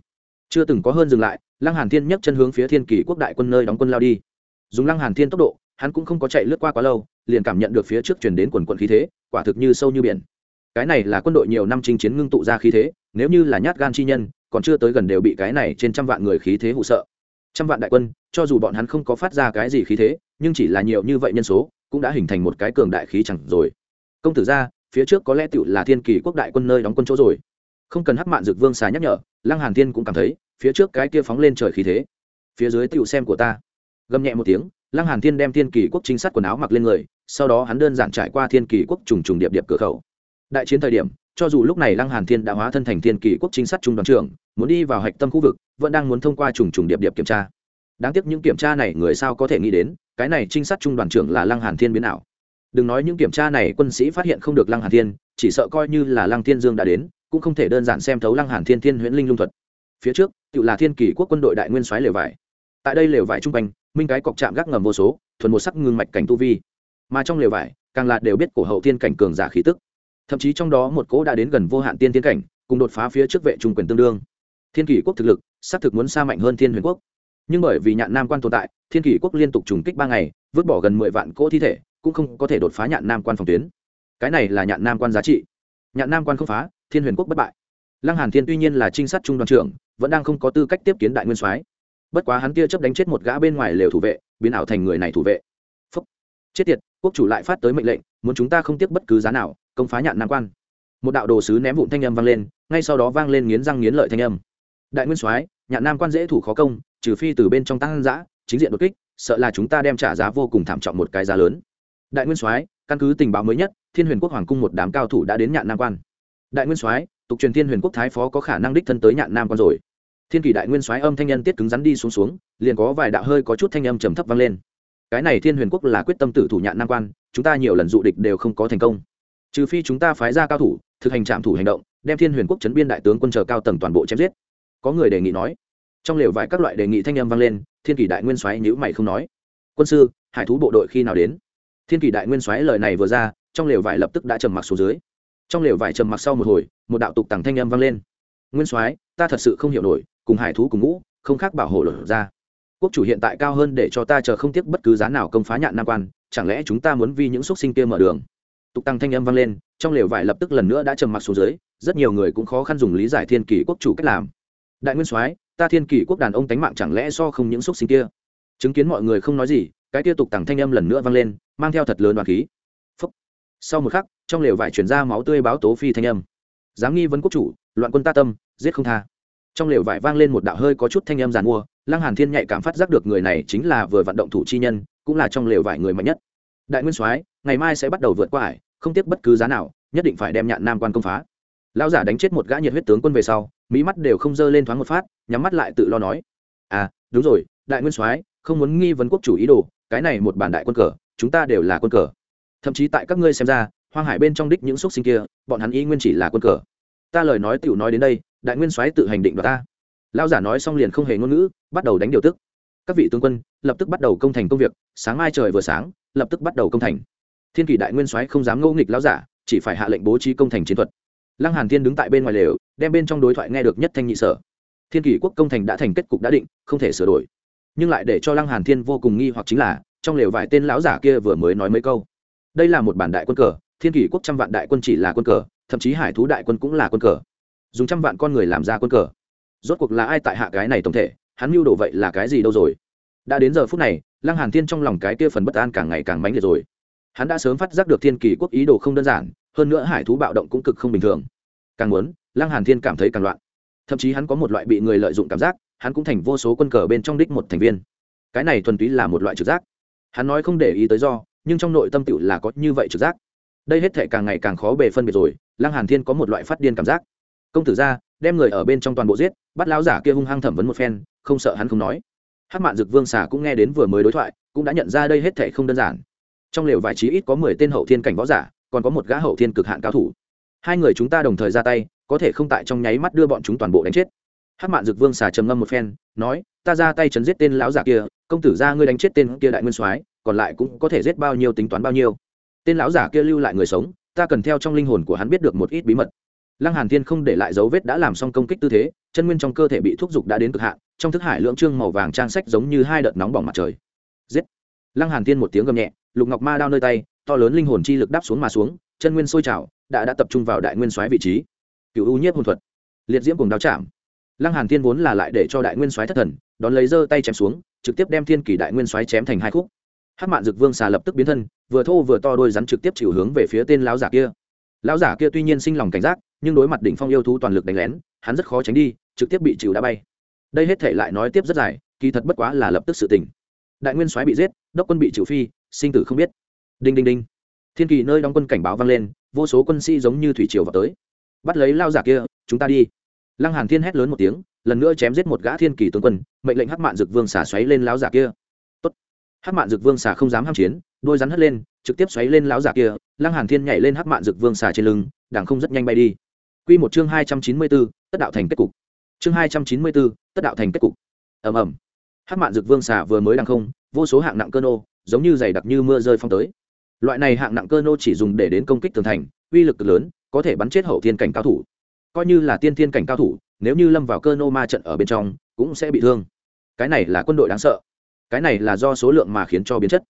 S1: Chưa từng có hơn dừng lại, lăng hàn thiên nhấc chân hướng phía thiên kỳ quốc đại quân nơi đóng quân lao đi. Dùng lăng hàn thiên tốc độ, hắn cũng không có chạy lướt qua quá lâu, liền cảm nhận được phía trước truyền đến quần quận khí thế quả thực như sâu như biển. Cái này là quân đội nhiều năm chinh chiến ngưng tụ ra khí thế, nếu như là nhát gan chi nhân, còn chưa tới gần đều bị cái này trên trăm vạn người khí thế hụ sợ. Trăm vạn đại quân, cho dù bọn hắn không có phát ra cái gì khí thế, nhưng chỉ là nhiều như vậy nhân số, cũng đã hình thành một cái cường đại khí chẳng rồi. Công tử ra, phía trước có lẽ tựu là thiên kỳ quốc đại quân nơi đóng quân chỗ rồi. Không cần hắc mạn dược vương xà nhắc nhở, lăng hàn thiên cũng cảm thấy, phía trước cái kia phóng lên trời khí thế. Phía dưới tựu xem của ta. Gầm nhẹ một tiếng lăng hàn thiên đem thiên kỳ quốc chính sát quần áo mặc lên người, sau đó hắn đơn giản trải qua thiên kỳ quốc trùng trùng điệp điệp cửa khẩu. Đại chiến thời điểm, cho dù lúc này lăng hàn thiên đã hóa thân thành thiên kỳ quốc chính sát trung đoàn trưởng, muốn đi vào hạch tâm khu vực, vẫn đang muốn thông qua trùng trùng điệp điệp kiểm tra. Đáng tiếc những kiểm tra này người sao có thể nghĩ đến, cái này trinh sát trung đoàn trưởng là lăng hàn thiên biến ảo. Đừng nói những kiểm tra này quân sĩ phát hiện không được lăng hàn thiên, chỉ sợ coi như là lăng thiên dương đã đến, cũng không thể đơn giản xem thấu lăng hàn thiên thiên huyễn linh lung thuật. Phía trước, tự là thiên kỳ quốc quân đội đại nguyên soái lều vải. Tại đây lều vải trung quanh minh cái cọc chạm gác ngầm vô số, thuần một sắc ngưng mạch cảnh tu vi. Mà trong lều vải, càng là đều biết cổ hậu thiên cảnh cường giả khí tức. Thậm chí trong đó một cỗ đã đến gần vô hạn tiên tiến cảnh, cùng đột phá phía trước vệ trung quyền tương đương. Thiên kỷ quốc thực lực, xác thực muốn xa mạnh hơn thiên huyền quốc. Nhưng bởi vì nhạn nam quan tồn tại, thiên kỷ quốc liên tục trùng kích ba ngày, vứt bỏ gần mười vạn cỗ thi thể, cũng không có thể đột phá nhạn nam quan phòng tuyến. Cái này là nhạn nam quan giá trị. Nhạn nam quan không phá, thiên huyền quốc bất bại. Lăng hàn thiên tuy nhiên là trinh sát trung đoàn trưởng, vẫn đang không có tư cách tiếp kiến đại nguyên soái bất quá hắn tia chấp đánh chết một gã bên ngoài lều thủ vệ, biến ảo thành người này thủ vệ. Phúc. chết tiệt, quốc chủ lại phát tới mệnh lệnh, muốn chúng ta không tiếc bất cứ giá nào, công phá nhạn nam quan. Một đạo đồ sứ ném vụn thanh âm vang lên, ngay sau đó vang lên nghiến răng nghiến lợi thanh âm. Đại nguyên soái, nhạn nam quan dễ thủ khó công, trừ phi từ bên trong tăng giã chính diện đột kích, sợ là chúng ta đem trả giá vô cùng thảm trọng một cái giá lớn. Đại nguyên soái, căn cứ tình báo mới nhất, thiên huyền quốc hoàng cung một đám cao thủ đã đến nhạn nam quan. Đại nguyên soái, tục truyền thiên huyền quốc thái phó có khả năng đích thân tới nhạn nam quan rồi thiên kỳ đại nguyên soái âm thanh nhân tiết cứng rắn đi xuống xuống, liền có vài đạo hơi có chút thanh âm trầm thấp vang lên. Cái này thiên huyền quốc là quyết tâm tử thủ nhạn nam quan, chúng ta nhiều lần dụ địch đều không có thành công. Trừ phi chúng ta phái ra cao thủ, thực hành trạm thủ hành động, đem thiên huyền quốc chấn biên đại tướng quân chờ cao tầng toàn bộ chém giết. Có người đề nghị nói, trong lều vài các loại đề nghị thanh âm vang lên, thiên kỳ đại nguyên soái nhữ mày không nói. Quân sư, hải thú bộ đội khi nào đến? Thiên kỳ đại nguyên soái lời này vừa ra, trong lều vải lập tức đã trầm mặc xuống dưới. Trong lều vải trầm mặc sau một hồi, một đạo tục tằng thanh âm vang lên nguyên soái, ta thật sự không hiểu nổi, cùng hải thú cùng ngũ, không khác bảo hộ lột ra. Quốc chủ hiện tại cao hơn để cho ta chờ không tiếc bất cứ giá nào công phá nhạn nam quan, chẳng lẽ chúng ta muốn vì những xúc sinh kia mở đường? Tục tăng thanh âm vang lên, trong lều vải lập tức lần nữa đã trầm mặc xuống dưới, rất nhiều người cũng khó khăn dùng lý giải thiên kỷ quốc chủ cách làm. Đại nguyên soái, ta thiên kỷ quốc đàn ông tánh mạng chẳng lẽ so không những xúc sinh kia? Chứng kiến mọi người không nói gì, cái kia tục Tăng thanh âm lần nữa vang lên, mang theo thật lớn đoàn khí. Phúc. sau một khắc, trong lều vải chuyển ra máu tươi báo tố phi thanh âm dám nghi vấn quốc chủ, loạn quân ta tâm, giết không tha. Trong lều vải vang lên một đạo hơi có chút thanh âm giàn mua, lăng hàn thiên nhạy cảm phát giác được người này chính là vừa vận động thủ chi nhân, cũng là trong lều vải người mạnh nhất. Đại nguyên soái, ngày mai sẽ bắt đầu vượt qua ải, không tiếp bất cứ giá nào, nhất định phải đem nhạn nam quan công phá. Lão giả đánh chết một gã nhiệt huyết tướng quân về sau mỹ mắt đều không dơ lên thoáng một phát, nhắm mắt lại tự lo nói. À đúng rồi, đại nguyên soái, không muốn nghi vấn quốc chủ ý đồ, cái này một bản đại quân cờ, chúng ta đều là quân cờ. Thậm chí tại các ngươi xem ra hoang hải bên trong đích những xúc sinh kia, bọn hắn ý nguyên chỉ là quân cờ. Ta lời nói tựu nói đến đây, đại nguyên soái tự hành định đoạt ta. Lao giả nói xong liền không hề ngôn ngữ, bắt đầu đánh điều tức. Các vị tướng quân, lập tức bắt đầu công thành công việc, sáng mai trời vừa sáng, lập tức bắt đầu công thành. Thiên kỳ đại nguyên soái không dám ngẫu nghịch lao giả, chỉ phải hạ lệnh bố trí công thành chiến thuật. Lăng hàn thiên đứng tại bên ngoài lều, đem bên trong đối thoại nghe được nhất thanh nhị sở. Thiên kỳ quốc công thành đã thành kết cục đã định, không thể sửa đổi. Nhưng lại để cho lăng hàn thiên vô cùng nghi hoặc chính là, trong lều vài tên lão giả kia vừa mới nói mấy câu. Đây là một bản đại quân cờ thiên kỷ quốc trăm vạn đại quân chỉ là quân cờ, thậm chí hải thú đại quân cũng là quân cờ. Dùng trăm vạn con người làm ra quân cờ. Rốt cuộc là ai tại hạ cái này tổng thể? Hắn mưu đồ vậy là cái gì đâu rồi? Đã đến giờ phút này, lăng hàn thiên trong lòng cái kia phần bất an càng ngày càng mãnh liệt rồi. Hắn đã sớm phát giác được thiên kỳ quốc ý đồ không đơn giản, hơn nữa hải thú bạo động cũng cực không bình thường. Càng muốn, lăng hàn thiên cảm thấy càng loạn. Thậm chí hắn có một loại bị người lợi dụng cảm giác, hắn cũng thành vô số quân cờ bên trong đích một thành viên. Cái này thuần túy là một loại trực giác. Hắn nói không để ý tới do, nhưng trong nội tâm tựu là có như vậy trực giác đây hết thệ càng ngày càng khó bề phân biệt rồi, lăng hàn thiên có một loại phát điên cảm giác. Công tử ra, đem người ở bên trong toàn bộ giết, bắt lão giả kia hung hăng thẩm vấn một phen, không sợ hắn không nói. Hát mạn dực vương xà cũng nghe đến vừa mới đối thoại, cũng đã nhận ra đây hết thệ không đơn giản. Trong lều vài trí ít có mười tên hậu thiên cảnh võ giả, còn có một gã hậu thiên cực hạn cao thủ. Hai người chúng ta đồng thời ra tay, có thể không tại trong nháy mắt đưa bọn chúng toàn bộ đánh chết. Hát mạn dực vương xà trầm ngâm một phen, nói, ta ra tay chấn giết tên lão giả kia, công tử ra ngươi đánh chết tên kia đại nguyên soái, còn lại cũng có thể giết bao nhiêu tính toán bao nhiêu tên lão giả kia lưu lại người sống, ta cần theo trong linh hồn của hắn biết được một ít bí mật. Lăng hàn thiên không để lại dấu vết đã làm xong công kích tư thế, chân nguyên trong cơ thể bị thúc giục đã đến cực hạn, trong thức hải lượng trương màu vàng trang sách giống như hai đợt nóng bỏng mặt trời. Giết! Lăng hàn thiên một tiếng gầm nhẹ, lục ngọc ma đao nơi tay, to lớn linh hồn chi lực đáp xuống mà xuống, chân nguyên sôi trào, đã đã tập trung vào đại nguyên soái vị trí. Cựu u nhiếp hồn thuật. Liệt diễm cùng đao chạm. Lăng hàn thiên vốn là lại để cho đại nguyên soái thất thần, đón lấy giơ tay chém xuống, trực tiếp đem thiên kỳ đại nguyên soái chém thành hai khúc hát mạn dực vương xà lập tức biến thân, vừa thô vừa to đôi rắn trực tiếp chịu hướng về phía tên lão giả kia. Lão giả kia tuy nhiên sinh lòng cảnh giác, nhưng đối mặt đỉnh phong yêu thú toàn lực đánh lén, hắn rất khó tránh đi, trực tiếp bị chịu đã bay. Đây hết thể lại nói tiếp rất dài, kỳ thật bất quá là lập tức sự tình. Đại nguyên soái bị giết, đốc quân bị chịu phi, sinh tử không biết. Đinh đinh đinh. Thiên kỳ nơi đóng quân cảnh báo vang lên, vô số quân sĩ giống như thủy triều vào tới. Bắt lấy lao giả kia, chúng ta đi. Lăng hàn thiên hét lớn một tiếng, lần nữa chém giết một gã thiên kỳ tướng quân, mệnh lệnh hắc mạn dực vương xả xoáy lên lão giả kia hắc mạn dực vương xà không dám ham chiến đôi rắn hất lên trực tiếp xoáy lên lão giả kia lăng hàn thiên nhảy lên hắc mạn dực vương xà trên lưng đảng không rất nhanh bay đi. Quy một chương hai trăm chín mươi 294, tất đạo thành kết cục. Chương hai trăm chín mươi 294, tất đạo thành kết cục. Ầm ầm. Hắc mạn dực vương xà vừa mới đằng không vô số hạng nặng cơ nô giống như dày đặc như mưa rơi phong tới. Loại này hạng nặng cơ nô chỉ dùng để đến công kích tường thành uy lực cực lớn có thể bắn chết hậu thiên cảnh cao thủ. Coi như là tiên thiên cảnh cao thủ nếu như lâm vào cơ nô ma trận ở bên trong cũng sẽ bị thương. Cái này là quân đội đáng sợ cái này là do số lượng mà khiến cho biến chất.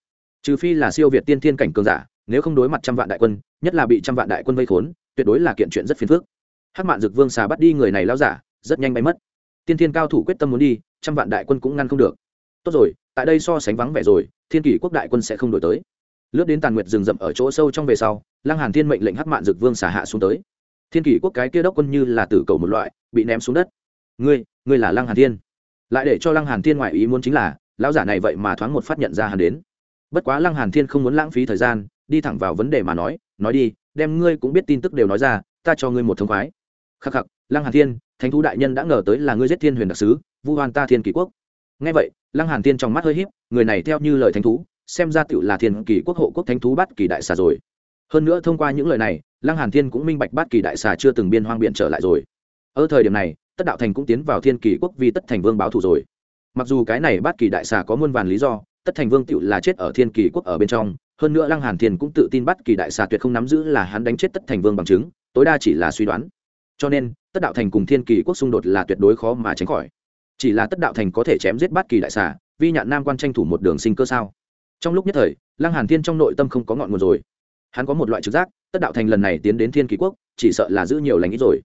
S1: Trừ phi là siêu việt tiên thiên cảnh cường giả, nếu không đối mặt trăm vạn đại quân, nhất là bị trăm vạn đại quân vây khốn, tuyệt đối là kiện chuyện rất phiền phức. Hắc mạn dực vương xà bắt đi người này lao giả, rất nhanh bay mất. Tiên thiên cao thủ quyết tâm muốn đi, trăm vạn đại quân cũng ngăn không được. Tốt rồi, tại đây so sánh vắng vẻ rồi, thiên kỷ quốc đại quân sẽ không đổi tới. Lướt đến tàn nguyệt rừng rậm ở chỗ sâu trong về sau, lăng hàn thiên mệnh lệnh hắc mạn dực vương xả hạ xuống tới. Thiên kỷ quốc cái kia đốc quân như là tử cầu một loại, bị ném xuống đất. Ngươi ngươi là lăng hàn thiên. Lại để cho lăng hàn thiên ngoại ý muốn chính là lão giả này vậy mà thoáng một phát nhận ra hắn đến. Bất quá lăng hàn thiên không muốn lãng phí thời gian, đi thẳng vào vấn đề mà nói nói đi, đem ngươi cũng biết tin tức đều nói ra, ta cho ngươi một thông khoái. Khắc khắc, lăng hàn thiên, thánh thú đại nhân đã ngờ tới là ngươi giết thiên huyền đặc sứ, vu hoan ta thiên kỳ quốc. Nghe vậy, lăng hàn thiên trong mắt hơi híp, người này theo như lời thánh thú, xem ra tựu là thiên kỳ quốc hộ quốc thánh thú bát kỳ đại xà rồi. Hơn nữa thông qua những lời này, lăng hàn thiên cũng minh bạch bát kỳ đại xà chưa từng biên hoang biện trở lại rồi. Ở thời điểm này, tất đạo thành cũng tiến vào thiên kỳ quốc vì tất thành vương báo thù rồi mặc dù cái này bát kỳ đại xà có muôn vàn lý do, tất thành vương tựu là chết ở thiên kỳ quốc ở bên trong, hơn nữa lăng hàn thiên cũng tự tin bắt kỳ đại xà tuyệt không nắm giữ là hắn đánh chết tất thành vương bằng chứng, tối đa chỉ là suy đoán. Cho nên, tất đạo thành cùng thiên kỳ quốc xung đột là tuyệt đối khó mà tránh khỏi. Chỉ là tất đạo thành có thể chém giết bắt kỳ đại xà, vi nhạn nam quan tranh thủ một đường sinh cơ sao? Trong lúc nhất thời, lăng hàn thiên trong nội tâm không có ngọn nguồn rồi. Hắn có một loại trực giác, tất đạo thành lần này tiến đến thiên kỳ quốc, chỉ sợ là giữ nhiều lành ít rồi.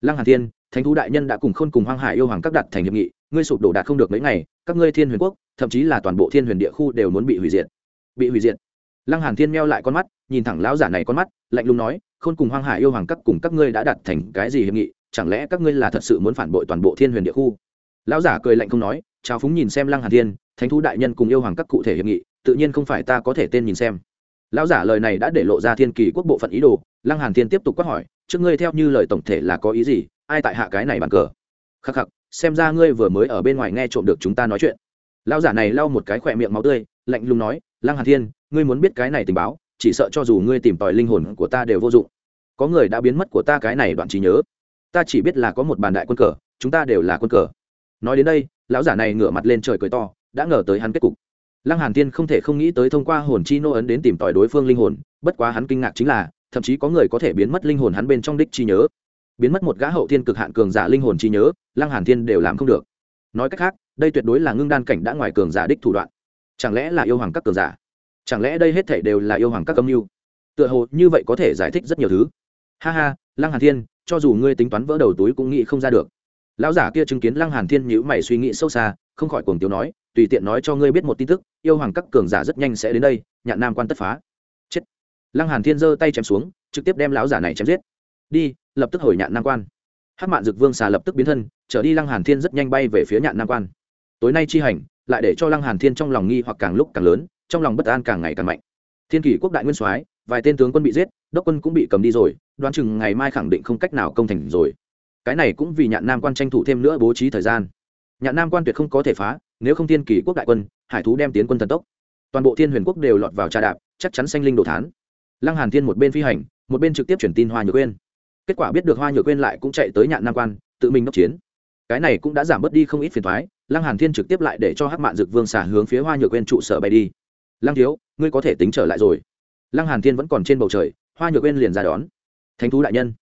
S1: Lăng hàn thiên, thánh thú đại nhân đã cùng khôn cùng hoang hải yêu hoàng các đặt thành hiệp nghị ngươi sụp đổ đạt không được mấy ngày, các ngươi thiên huyền quốc, thậm chí là toàn bộ thiên huyền địa khu đều muốn bị hủy diệt. Bị hủy diệt. Lăng hàn thiên meo lại con mắt, nhìn thẳng lão giả này con mắt, lạnh lùng nói, khôn cùng hoang hải yêu hoàng các cùng các ngươi đã đặt thành cái gì hiệp nghị, chẳng lẽ các ngươi là thật sự muốn phản bội toàn bộ thiên huyền địa khu? Lão giả cười lạnh không nói, chào phúng nhìn xem lăng hàn thiên, thánh thú đại nhân cùng yêu hoàng các cụ thể hiệp nghị, tự nhiên không phải ta có thể tên nhìn xem. Lão giả lời này đã để lộ ra thiên kỳ quốc bộ phận ý đồ, lăng hàn thiên tiếp tục quát hỏi, trước ngươi theo như lời tổng thể là có ý gì? Ai tại hạ cái này bàn cờ? Khắc khắc xem ra ngươi vừa mới ở bên ngoài nghe trộm được chúng ta nói chuyện. Lão giả này lau một cái khỏe miệng máu tươi, lạnh lùng nói, lăng hàn thiên, ngươi muốn biết cái này tình báo, chỉ sợ cho dù ngươi tìm tòi linh hồn của ta đều vô dụng. Có người đã biến mất của ta cái này đoạn trí nhớ. Ta chỉ biết là có một bàn đại quân cờ, chúng ta đều là quân cờ. Nói đến đây, lão giả này ngửa mặt lên trời cười to, đã ngờ tới hắn kết cục. Lăng hàn tiên không thể không nghĩ tới thông qua hồn chi nô ấn đến tìm tòi đối phương linh hồn, bất quá hắn kinh ngạc chính là, thậm chí có người có thể biến mất linh hồn hắn bên trong đích chi nhớ biến mất một gã hậu thiên cực hạn cường giả linh hồn chi nhớ, lăng hàn thiên đều làm không được. Nói cách khác, đây tuyệt đối là ngưng đan cảnh đã ngoài cường giả đích thủ đoạn. Chẳng lẽ là yêu hoàng các cường giả? Chẳng lẽ đây hết thảy đều là yêu hoàng các âm mưu? Tựa hồ như vậy có thể giải thích rất nhiều thứ. Ha ha, lăng hàn thiên, cho dù ngươi tính toán vỡ đầu túi cũng nghĩ không ra được. Lão giả kia chứng kiến lăng hàn thiên nhíu mày suy nghĩ sâu xa, không khỏi cuồng tiêu nói, tùy tiện nói cho ngươi biết một tin tức, yêu hoàng các cường giả rất nhanh sẽ đến đây, nhạn nam quan tất phá. Chết. Lăng hàn thiên giơ tay chém xuống, trực tiếp đem lão giả này chém giết. Đi lập tức hồi nhạn nam quan. Hắc mạn dực vương xà lập tức biến thân, trở đi lăng hàn thiên rất nhanh bay về phía nhạn nam quan. Tối nay chi hành, lại để cho lăng hàn thiên trong lòng nghi hoặc càng lúc càng lớn, trong lòng bất an càng ngày càng mạnh. Thiên kỷ quốc đại nguyên soái, vài tên tướng quân bị giết, đốc quân cũng bị cầm đi rồi, đoán chừng ngày mai khẳng định không cách nào công thành rồi. Cái này cũng vì nhạn nam quan tranh thủ thêm nữa bố trí thời gian. Nhạn nam quan tuyệt không có thể phá, nếu không thiên kỷ quốc đại quân, hải thú đem tiến quân thần tốc. Toàn bộ thiên huyền quốc đều lọt vào trà đạp, chắc chắn sanh linh đồ thán. Lăng hàn thiên một bên phi hành, một bên trực tiếp chuyển tin hoa nhược quên kết quả biết được hoa nhược quên lại cũng chạy tới nhạn nam quan, tự mình đốc chiến. Cái này cũng đã giảm bớt đi không ít phiền thoái lăng hàn thiên trực tiếp lại để cho hắc mạn dực vương xả hướng phía hoa nhược quên trụ sở bay đi. Lăng thiếu, ngươi có thể tính trở lại rồi. Lăng hàn thiên vẫn còn trên bầu trời, hoa nhược quên liền ra đón. Thánh thú đại nhân.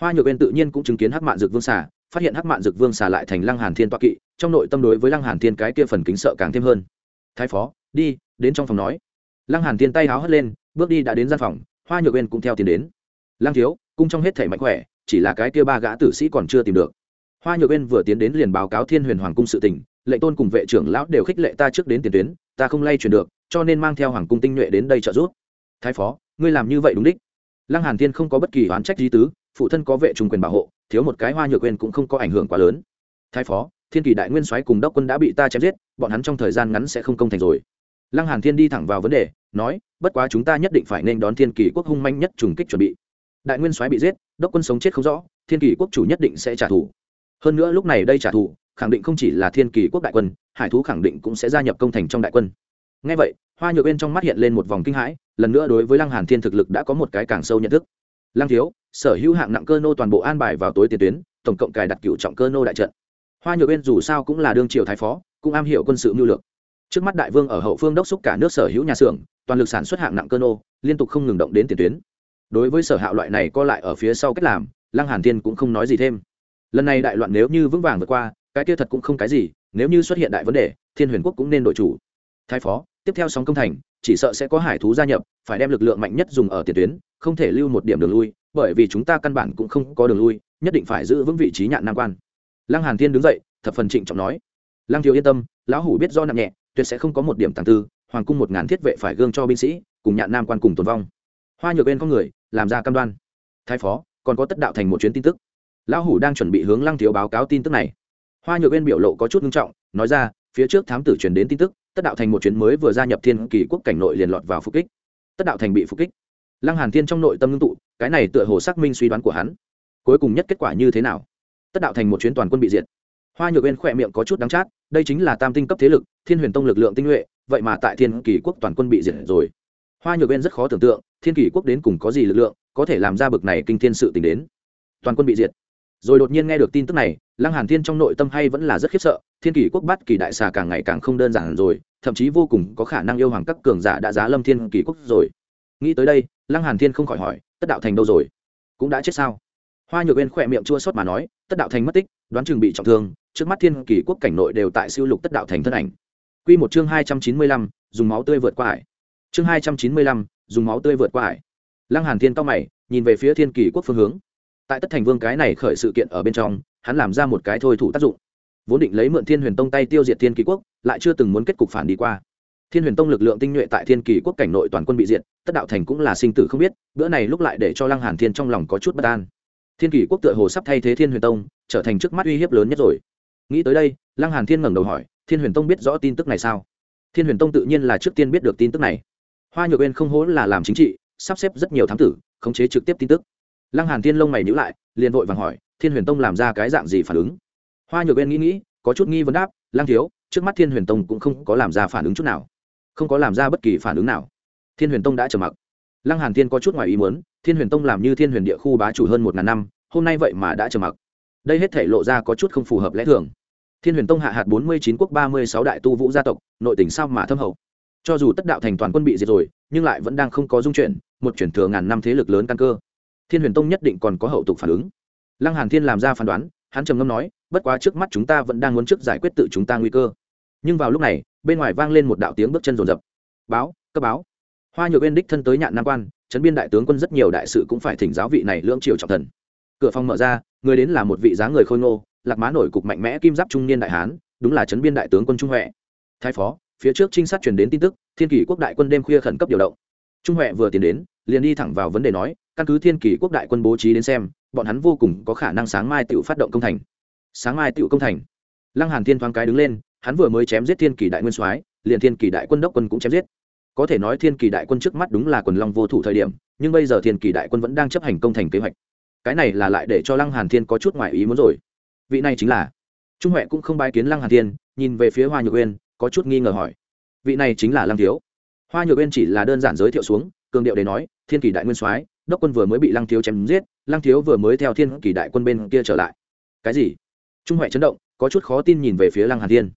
S1: Hoa nhược quên tự nhiên cũng chứng kiến hắc mạn dực vương xả, phát hiện hắc mạn dực vương xả lại thành lăng hàn thiên toa kỵ, trong nội tâm đối với lăng hàn thiên cái kia phần kính sợ càng thêm hơn. Thái phó, đi, đến trong phòng nói. Lăng hàn thiên tay háo hất lên, bước đi đã đến gian phòng, hoa nhược quên cũng theo tiến đến. Lang thiếu, cung trong hết thể mạnh khỏe, chỉ là cái kia ba gã tử sĩ còn chưa tìm được. Hoa nhược bên vừa tiến đến liền báo cáo thiên huyền hoàng cung sự tình, lệnh tôn cùng vệ trưởng lão đều khích lệ ta trước đến tiền tuyến, ta không lay chuyển được, cho nên mang theo hoàng cung tinh nhuệ đến đây trợ giúp. Thái phó, ngươi làm như vậy đúng đích. Lăng hàn thiên không có bất kỳ oán trách gì tứ, phụ thân có vệ trung quyền bảo hộ, thiếu một cái hoa nhược quên cũng không có ảnh hưởng quá lớn. Thái phó, thiên kỳ đại nguyên soái cùng đốc quân đã bị ta chém giết, bọn hắn trong thời gian ngắn sẽ không công thành rồi. Lăng hàn thiên đi thẳng vào vấn đề, nói, bất quá chúng ta nhất định phải nên đón thiên kỳ quốc hung manh nhất trùng kích chuẩn bị đại nguyên soái bị giết, đốc quân sống chết không rõ, thiên kỳ quốc chủ nhất định sẽ trả thù. Hơn nữa lúc này đây trả thù, khẳng định không chỉ là thiên kỳ quốc đại quân, hải thú khẳng định cũng sẽ gia nhập công thành trong đại quân. Ngay vậy, hoa nhược bên trong mắt hiện lên một vòng kinh hãi, lần nữa đối với lăng hàn thiên thực lực đã có một cái càng sâu nhận thức. Lăng thiếu, sở hữu hạng nặng cơ nô toàn bộ an bài vào tối tiền tuyến, tổng cộng cài đặt cựu trọng cơ nô đại trận. Hoa nhược bên dù sao cũng là đương triều thái phó, cũng am hiểu quân sự mưu lược. Trước mắt đại vương ở hậu phương đốc xúc cả nước sở hữu nhà xưởng, toàn lực sản xuất hạng nặng cơ nô, liên tục không ngừng động đến tiền tuyến đối với sở hạo loại này co lại ở phía sau cách làm, lăng hàn thiên cũng không nói gì thêm. Lần này đại loạn nếu như vững vàng vượt qua, cái kia thật cũng không cái gì, nếu như xuất hiện đại vấn đề, thiên huyền quốc cũng nên đổi chủ. Thái phó, tiếp theo sóng công thành, chỉ sợ sẽ có hải thú gia nhập, phải đem lực lượng mạnh nhất dùng ở tiền tuyến, không thể lưu một điểm đường lui, bởi vì chúng ta căn bản cũng không có đường lui, nhất định phải giữ vững vị trí nhạn nam quan. Lăng hàn thiên đứng dậy, thập phần trịnh trọng nói. Lăng thiếu yên tâm, lão hủ biết do nặng nhẹ, tuyệt sẽ không có một điểm tàng tư, hoàng cung một ngàn thiết vệ phải gương cho binh sĩ, cùng nhạn nam quan cùng tồn vong hoa nhược bên có người, làm ra cam đoan. Thái phó, còn có tất đạo thành một chuyến tin tức. Lão hủ đang chuẩn bị hướng lăng thiếu báo cáo tin tức này. Hoa nhược bên biểu lộ có chút nghiêm trọng, nói ra, phía trước thám tử truyền đến tin tức, tất đạo thành một chuyến mới vừa gia nhập thiên kỳ quốc cảnh nội liền lọt vào phục kích. Tất đạo thành bị phục kích. Lăng hàn thiên trong nội tâm ngưng tụ, cái này tựa hồ xác minh suy đoán của hắn. Cuối cùng nhất kết quả như thế nào? Tất đạo thành một chuyến toàn quân bị diệt. Hoa nhược bên khỏe miệng có chút đắng chát, đây chính là tam tinh cấp thế lực, thiên huyền tông lực lượng tinh nhuệ, vậy mà tại thiên kỳ quốc toàn quân bị diệt rồi hoa nhược bên rất khó tưởng tượng thiên Kỷ quốc đến cùng có gì lực lượng có thể làm ra bực này kinh thiên sự tình đến. Toàn quân bị diệt. Rồi đột nhiên nghe được tin tức này lăng hàn thiên trong nội tâm hay vẫn là rất khiếp sợ thiên Kỷ quốc bắt kỳ đại xà càng ngày càng không đơn giản rồi thậm chí vô cùng có khả năng yêu hoàng các cường giả đã giá lâm thiên Kỷ quốc rồi. Nghĩ tới đây lăng hàn thiên không khỏi hỏi tất đạo thành đâu rồi? Cũng đã chết sao? Hoa nhược bên khỏe miệng chua xót mà nói tất đạo thành mất tích đoán chừng bị trọng thương trước mắt thiên Kỷ quốc cảnh nội đều tại siêu lục tất đạo thành thân ảnh. Quy một chương hai trăm chín mươi lăm, dùng máu tươi vượt qua hải chương hai trăm chín mươi lăm, dùng máu tươi vượt qua hải lăng hàn thiên cao mày nhìn về phía thiên kỳ quốc phương hướng. Tại tất thành vương cái này khởi sự kiện ở bên trong hắn làm ra một cái thôi thủ tác dụng. Vốn định lấy mượn thiên huyền tông tay tiêu diệt thiên kỳ quốc lại chưa từng muốn kết cục phản đi qua. Thiên huyền tông lực lượng tinh nhuệ tại thiên kỳ quốc cảnh nội toàn quân bị diệt tất đạo thành cũng là sinh tử không biết bữa này lúc lại để cho lăng hàn thiên trong lòng có chút bất an. Thiên kỳ quốc tựa hồ sắp thay thế thiên huyền tông trở thành trước mắt uy hiếp lớn nhất rồi. Nghĩ tới đây lăng hàn thiên ngẩng đầu hỏi thiên huyền tông biết rõ tin tức này sao? Thiên huyền tông tự nhiên là trước tiên biết được tin tức này hoa nhược bên không hố là làm chính trị, sắp xếp rất nhiều thám tử, khống chế trực tiếp tin tức. Lăng hàn thiên lông mày nhíu lại, liền vội vàng hỏi, thiên huyền tông làm ra cái dạng gì phản ứng? Hoa nhược bên nghĩ nghĩ, có chút nghi vấn đáp, lăng thiếu, trước mắt thiên huyền tông cũng không có làm ra phản ứng chút nào. Không có làm ra bất kỳ phản ứng nào. Thiên huyền tông đã trầm mặc. Lăng hàn thiên có chút ngoài ý muốn, thiên huyền tông làm như thiên huyền địa khu bá chủ hơn một ngàn năm, hôm nay vậy mà đã trầm mặc. Đây hết thể lộ ra có chút không phù hợp lẽ thường. Thiên huyền tông hạ hạt bốn mươi chín quốc ba mươi sáu đại tu vũ gia tộc, nội tỉnh sao mà thâm hậu? Cho dù tất đạo thành toàn quân bị diệt rồi, nhưng lại vẫn đang không có dung chuyển, một chuyển thừa ngàn năm thế lực lớn căn cơ. Thiên huyền tông nhất định còn có hậu tục phản ứng. Lăng hàn thiên làm ra phán đoán, hắn trầm ngâm nói, bất quá trước mắt chúng ta vẫn đang muốn trước giải quyết tự chúng ta nguy cơ. Nhưng vào lúc này, bên ngoài vang lên một đạo tiếng bước chân rồn rập. Báo cấp báo. Hoa nhược bên đích thân tới nhạn nam quan trấn biên đại tướng quân rất nhiều đại sự cũng phải thỉnh giáo vị này lưỡng triều trọng thần. Cửa phòng mở ra, người đến là một vị dáng người khôi ngô, lạc má nổi cục mạnh mẽ kim giáp trung niên đại hán, đúng là trấn biên đại tướng quân trung huệ. Thái phó phía trước trinh sát truyền đến tin tức, thiên kỷ quốc đại quân đêm khuya khẩn cấp điều động. Trung huệ vừa tiến đến, liền đi thẳng vào vấn đề nói, căn cứ thiên kỷ quốc đại quân bố trí đến xem, bọn hắn vô cùng có khả năng sáng mai tự phát động công thành. Sáng mai tự công thành. Lăng hàn thiên thoáng cái đứng lên, hắn vừa mới chém giết thiên kỷ đại nguyên soái, liền thiên kỷ đại quân đốc quân cũng chém giết. Có thể nói thiên kỳ đại quân trước mắt đúng là quần long vô thủ thời điểm, nhưng bây giờ thiên kỳ đại quân vẫn đang chấp hành công thành kế hoạch. Cái này là lại để cho lăng hàn thiên có chút ngoại ý muốn rồi. Vị này chính là trung huệ cũng không bái kiến lăng hàn thiên, nhìn về phía hoa nhược uyên có chút nghi ngờ hỏi. Vị này chính là lăng thiếu. Hoa nhược uyên chỉ là đơn giản giới thiệu xuống, cường điệu để nói, thiên kỳ đại nguyên soái, đốc quân vừa mới bị lăng thiếu chém giết, lăng thiếu vừa mới theo thiên kỳ đại quân bên kia trở lại. Cái gì? Trung huệ chấn động, có chút khó tin nhìn về phía lăng hàn thiên.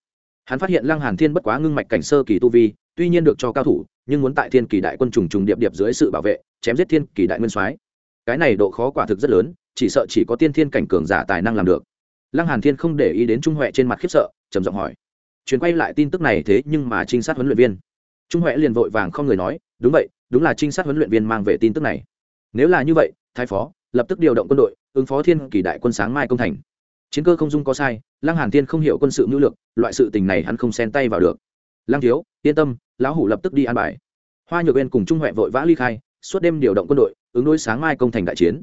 S1: Hắn phát hiện lăng hàn thiên bất quá ngưng mạch cảnh sơ kỳ tu vi, tuy nhiên được cho cao thủ, nhưng muốn tại thiên kỳ đại quân trùng trùng điệp điệp dưới sự bảo vệ, chém giết thiên kỳ đại nguyên soái. Cái này độ khó quả thực rất lớn, chỉ sợ chỉ có tiên thiên cảnh cường giả tài năng làm được. Lăng hàn thiên không để ý đến trung huệ trên mặt khiếp sợ, trầm giọng hỏi truyền quay lại tin tức này thế nhưng mà trinh sát huấn luyện viên. Trung huệ liền vội vàng không người nói, đúng vậy, đúng là trinh sát huấn luyện viên mang về tin tức này. Nếu là như vậy, thái phó, lập tức điều động quân đội, ứng phó thiên kỳ đại quân sáng mai công thành. Chiến cơ không dung có sai, lăng hàn thiên không hiểu quân sự mưu lược loại sự tình này hắn không xen tay vào được. Lăng thiếu, yên tâm, lão hủ lập tức đi an bài. Hoa nhược bên cùng trung huệ vội vã ly khai, suốt đêm điều động quân đội, ứng đối sáng mai công thành đại chiến.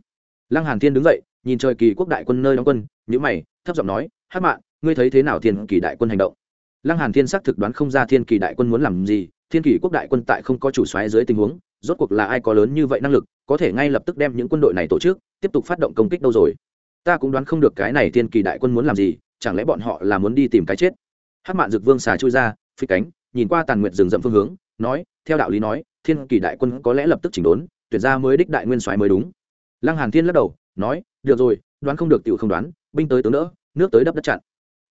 S1: Lăng hàn thiên đứng dậy, nhìn trời kỳ quốc đại quân nơi đóng quân, nhíu mày, thấp giọng nói hát mạn, ngươi thấy thế nào thiên kỳ đại quân hành động? Lăng hàn thiên xác thực đoán không ra thiên kỳ đại quân muốn làm gì, thiên kỳ quốc đại quân tại không có chủ xoáy dưới tình huống, rốt cuộc là ai có lớn như vậy năng lực, có thể ngay lập tức đem những quân đội này tổ chức, tiếp tục phát động công kích đâu rồi? Ta cũng đoán không được cái này thiên kỳ đại quân muốn làm gì, chẳng lẽ bọn họ là muốn đi tìm cái chết? Hát mạn dực vương xà chui ra phi cánh, nhìn qua tàn nguyệt rừng rậm phương hướng, nói, theo đạo lý nói, thiên kỳ đại quân có lẽ lập tức chỉnh đốn, tuyển ra mới đích đại nguyên soái mới đúng. Lăng hàn thiên lắc đầu, nói, được rồi, đoán không được tiểu không đoán, binh tới tướng đỡ, nước tới đắp đất chặn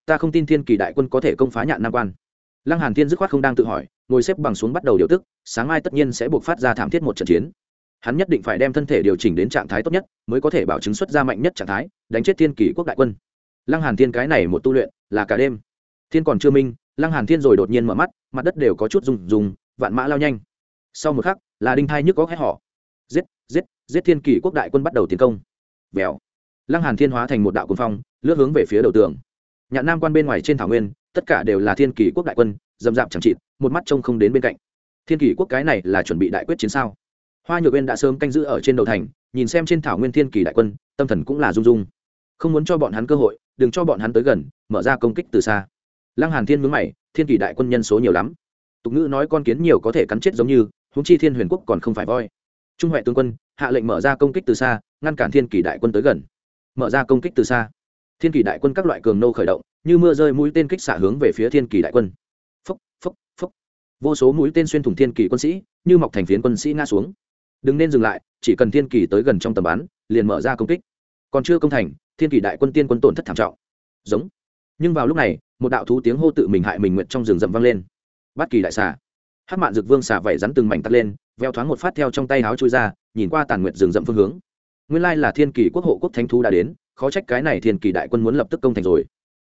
S1: ta không tin thiên kỳ đại quân có thể công phá nhạn nam quan. Lăng hàn thiên dứt khoát không đang tự hỏi, ngồi xếp bằng xuống bắt đầu điều tức, sáng mai tất nhiên sẽ buộc phát ra thảm thiết một trận chiến. Hắn nhất định phải đem thân thể điều chỉnh đến trạng thái tốt nhất, mới có thể bảo chứng xuất ra mạnh nhất trạng thái, đánh chết thiên kỳ quốc đại quân. Lăng hàn thiên cái này một tu luyện là cả đêm. Thiên còn chưa minh, lăng hàn thiên rồi đột nhiên mở mắt, mặt đất đều có chút rung rung, vạn mã lao nhanh. Sau một khắc, là đinh thai nhức có hét họ giết giết giết thiên kỳ quốc đại quân bắt đầu tiến công. Vèo. Lăng hàn thiên hóa thành một đạo quân phong, lướt hướng về phía đầu tường nhạn nam quan bên ngoài trên thảo nguyên, tất cả đều là thiên kỳ quốc đại quân, dầm dạp chẳng chịt, một mắt trông không đến bên cạnh. Thiên kỳ quốc cái này là chuẩn bị đại quyết chiến sao? Hoa nhược uyên đã sớm canh giữ ở trên đầu thành, nhìn xem trên thảo nguyên thiên kỳ đại quân, tâm thần cũng là rung rung. Không muốn cho bọn hắn cơ hội, đừng cho bọn hắn tới gần, mở ra công kích từ xa. Lăng hàn thiên mướn mày, thiên kỳ đại quân nhân số nhiều lắm. Tục ngữ nói con kiến nhiều có thể cắn chết giống như, huống chi thiên huyền quốc còn không phải voi. Trung huệ tướng quân, hạ lệnh mở ra công kích từ xa, ngăn cản thiên kỳ đại quân tới gần. Mở ra công kích từ xa thiên kỳ đại quân các loại cường nô khởi động, như mưa rơi mũi tên kích xạ hướng về phía thiên kỳ đại quân. Phốc phốc phốc. Vô số mũi tên xuyên thủng thiên kỳ quân sĩ, như mọc thành phiến quân sĩ ngã xuống. Đừng nên dừng lại, chỉ cần thiên kỳ tới gần trong tầm bắn, liền mở ra công kích. Còn chưa công thành, thiên kỳ đại quân tiên quân tổn thất thảm trọng. Giống. Nhưng vào lúc này, một đạo thú tiếng hô tự mình hại mình nguyện trong rừng rậm vang lên. Bắt kỳ đại xà. Hát mạn dược vương xà vẩy rắn từng mảnh tắt lên, veo thoáng một phát theo trong tay háo chui ra, nhìn qua tàn nguyện rừng rậm phương hướng. Nguyên lai là thiên kỳ quốc hộ quốc thánh thú đã đến khó trách cái này thiên kỳ đại quân muốn lập tức công thành rồi.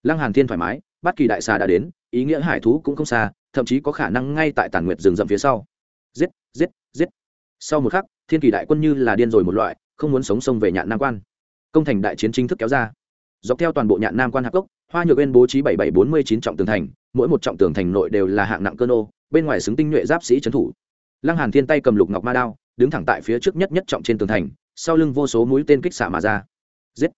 S1: Lăng hàn thiên thoải mái, bắt kỳ đại xà đã đến, ý nghĩa hải thú cũng không xa, thậm chí có khả năng ngay tại tàn nguyệt rừng rậm phía sau. Giết giết giết. Sau một khắc, thiên kỳ đại quân như là điên rồi một loại, không muốn sống sông về nhạn nam quan. Công thành đại chiến chính thức kéo ra. Dọc theo toàn bộ nhạn nam quan hạc cốc, hoa nhược bên bố trí bảy bảy bốn mươi chín trọng tường thành, mỗi một trọng tường thành nội đều là hạng nặng cơn ô bên ngoài xứng tinh nhuệ giáp sĩ trấn thủ. Lăng hàn thiên tay cầm lục ngọc ma đao, đứng thẳng tại phía trước nhất nhất trọng trên tường thành, sau lưng vô số mũi tên kích xạ mà ra. Giết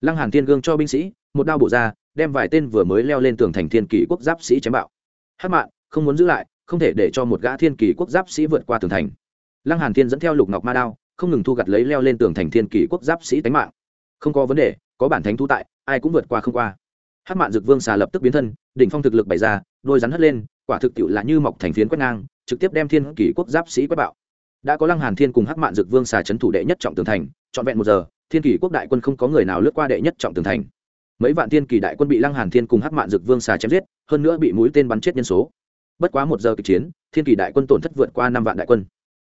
S1: lăng hàn thiên gương cho binh sĩ, một đao bổ ra, đem vài tên vừa mới leo lên tường thành thiên kỳ quốc giáp sĩ chém bạo. Hát mạn, không muốn giữ lại, không thể để cho một gã thiên kỳ quốc giáp sĩ vượt qua tường thành. Lăng hàn thiên dẫn theo lục ngọc ma đao, không ngừng thu gặt lấy leo lên tường thành thiên kỳ quốc giáp sĩ tánh mạng. Không có vấn đề, có bản thánh thu tại, ai cũng vượt qua không qua. Hát mạn dực vương xà lập tức biến thân, đỉnh phong thực lực bày ra, đôi rắn hất lên, quả thực tiệu là như mọc thành phiến quét ngang, trực tiếp đem thiên kỳ quốc giáp sĩ quét bạo. Đã có lăng hàn thiên cùng hắc mạn dực vương xà chấn thủ đệ nhất trọng tường thành, trọn vẹn một giờ thiên kỳ quốc đại quân không có người nào lướt qua đệ nhất trọng tường thành. Mấy vạn thiên kỳ đại quân bị lăng hàn thiên cùng hắc mạn dực vương xà chém giết, hơn nữa bị mũi tên bắn chết nhân số. Bất quá một giờ kịch chiến, thiên kỳ đại quân tổn thất vượt qua năm vạn đại quân.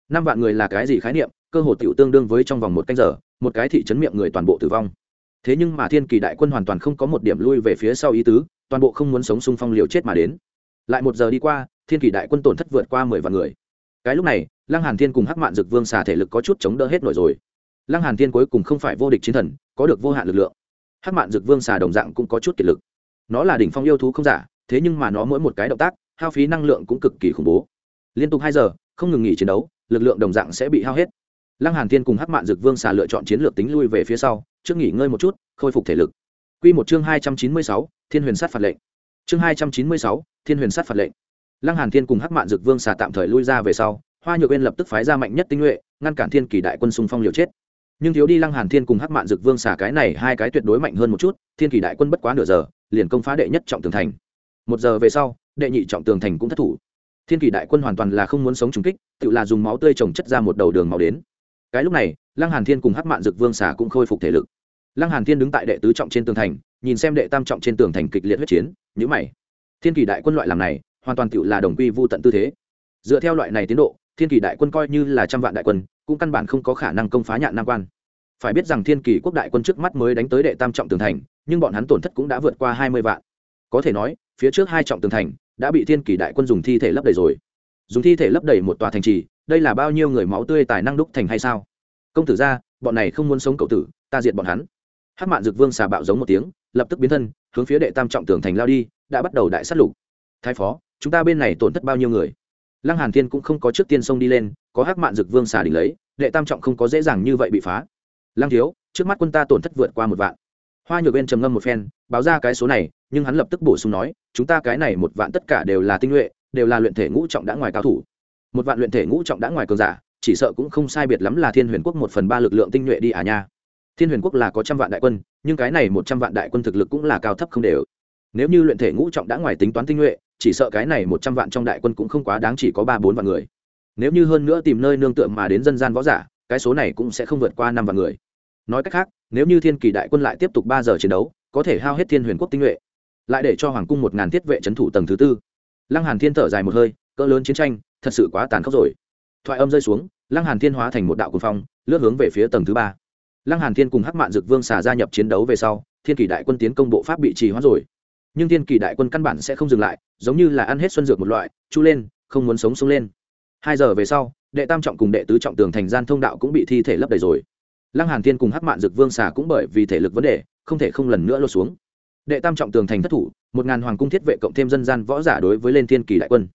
S1: Năm vạn người là cái gì khái niệm? Cơ hồ tiểu tương đương với trong vòng một canh giờ, một cái thị trấn miệng người toàn bộ tử vong. Thế nhưng mà thiên kỳ đại quân hoàn toàn không có một điểm lui về phía sau ý tứ, toàn bộ không muốn sống xung phong liều chết mà đến. Lại một giờ đi qua, thiên kỳ đại quân tổn thất vượt qua mười vạn người. Cái lúc này, lăng hàn thiên cùng hắc mạn dực vương xà thể lực có chút chống đỡ hết nổi rồi lăng hàn thiên cuối cùng không phải vô địch chiến thần có được vô hạn lực lượng. Hắc mạn dực vương xà đồng dạng cũng có chút kiệt lực. Nó là đỉnh phong yêu thú không giả thế nhưng mà nó mỗi một cái động tác hao phí năng lượng cũng cực kỳ khủng bố. Liên tục hai giờ không ngừng nghỉ chiến đấu lực lượng đồng dạng sẽ bị hao hết. Lăng hàn thiên cùng hắc mạn dực vương xà lựa chọn chiến lược tính lui về phía sau trước nghỉ ngơi một chút khôi phục thể lực. Quy một chương hai trăm chín mươi sáu, thiên huyền sát phạt lệnh. Chương hai trăm chín mươi sáu, thiên huyền sát phạt lệnh. Lăng hàn thiên cùng hắc mạn dực vương xà tạm thời lui ra về sau hoa nhược Uyên lập tức phái ra mạnh nhất tinh nhuệ ngăn cản thiên kỳ đại quân xung phong liều chết nhưng thiếu đi lăng hàn thiên cùng hắc mạn dực vương xả cái này hai cái tuyệt đối mạnh hơn một chút, thiên kỳ đại quân bất quá nửa giờ, liền công phá đệ nhất trọng tường thành. Một giờ về sau, đệ nhị trọng tường thành cũng thất thủ. Thiên kỳ đại quân hoàn toàn là không muốn sống trùng kích, tự là dùng máu tươi trồng chất ra một đầu đường máu đến. Cái lúc này, lăng hàn thiên cùng hắc mạn dực vương xả cũng khôi phục thể lực. Lăng hàn thiên đứng tại đệ tứ trọng trên tường thành, nhìn xem đệ tam trọng trên tường thành kịch liệt huyết chiến nhữ mày. Thiên kỳ đại quân loại làm này, hoàn toàn tự là đồng quy vu tận tư thế. Dựa theo loại này tiến độ thiên kỳ đại quân coi như là trăm vạn đại quân, cũng căn bản không có khả năng công phá nhạn nam quan. Phải biết rằng thiên kỳ quốc đại quân trước mắt mới đánh tới đệ tam trọng tường thành, nhưng bọn hắn tổn thất cũng đã vượt qua hai mươi vạn. Có thể nói, phía trước hai trọng tường thành đã bị thiên kỳ đại quân dùng thi thể lấp đầy rồi. Dùng thi thể lấp đầy một tòa thành trì, đây là bao nhiêu người máu tươi tài năng đúc thành hay sao? Công tử ra, bọn này không muốn sống cậu tử, ta diệt bọn hắn. Hát mạn dực vương xà bạo giống một tiếng, lập tức biến thân, hướng phía đệ tam trọng tường thành lao đi, đã bắt đầu đại sát lục. Thái phó, chúng ta bên này tổn thất bao nhiêu người? Lăng hàn thiên cũng không có trước tiên sông đi lên, có hắc mạn dực vương xà đỉnh lấy, đệ tam trọng không có dễ dàng như vậy bị phá. Lăng thiếu, trước mắt quân ta tổn thất vượt qua một vạn. Hoa nhược bên trầm ngâm một phen, báo ra cái số này, nhưng hắn lập tức bổ sung nói, chúng ta cái này một vạn tất cả đều là tinh nhuệ, đều là luyện thể ngũ trọng đã ngoài cao thủ. Một vạn luyện thể ngũ trọng đã ngoài cường giả, chỉ sợ cũng không sai biệt lắm là thiên huyền quốc một phần ba lực lượng tinh nhuệ đi à nha. Thiên huyền quốc là có trăm vạn đại quân, nhưng cái này một trăm vạn đại quân thực lực cũng là cao thấp không đều. Nếu như luyện thể ngũ trọng đã ngoài tính toán tinh nhuệ chỉ sợ cái này một trăm vạn trong đại quân cũng không quá đáng chỉ có ba bốn vạn người. Nếu như hơn nữa tìm nơi nương tựa mà đến dân gian võ giả, cái số này cũng sẽ không vượt qua năm vạn người. Nói cách khác, nếu như thiên kỳ đại quân lại tiếp tục ba giờ chiến đấu, có thể hao hết thiên huyền quốc tinh nhuệ, lại để cho hoàng cung một ngàn thiết vệ trấn thủ tầng thứ tư. Lăng hàn thiên thở dài một hơi, cỡ lớn chiến tranh, thật sự quá tàn khốc rồi. Thoại âm rơi xuống, lăng hàn thiên hóa thành một đạo quân phong, lướt hướng về phía tầng thứ ba. Lăng hàn thiên cùng hắc mạn dực vương xà gia nhập chiến đấu về sau, thiên kỳ đại quân tiến công bộ pháp bị trì hoãn rồi nhưng thiên kỳ đại quân căn bản sẽ không dừng lại, giống như là ăn hết xuân dược một loại, chu lên, không muốn sống sống lên. Hai giờ về sau, đệ tam trọng cùng đệ tứ trọng tường thành gian thông đạo cũng bị thi thể lấp đầy rồi. Lăng hàn thiên cùng hắc mạn dực vương xà cũng bởi vì thể lực vấn đề, không thể không lần nữa lột xuống. Đệ tam trọng tường thành thất thủ, một ngàn hoàng cung thiết vệ cộng thêm dân gian võ giả đối với lên thiên kỳ đại quân.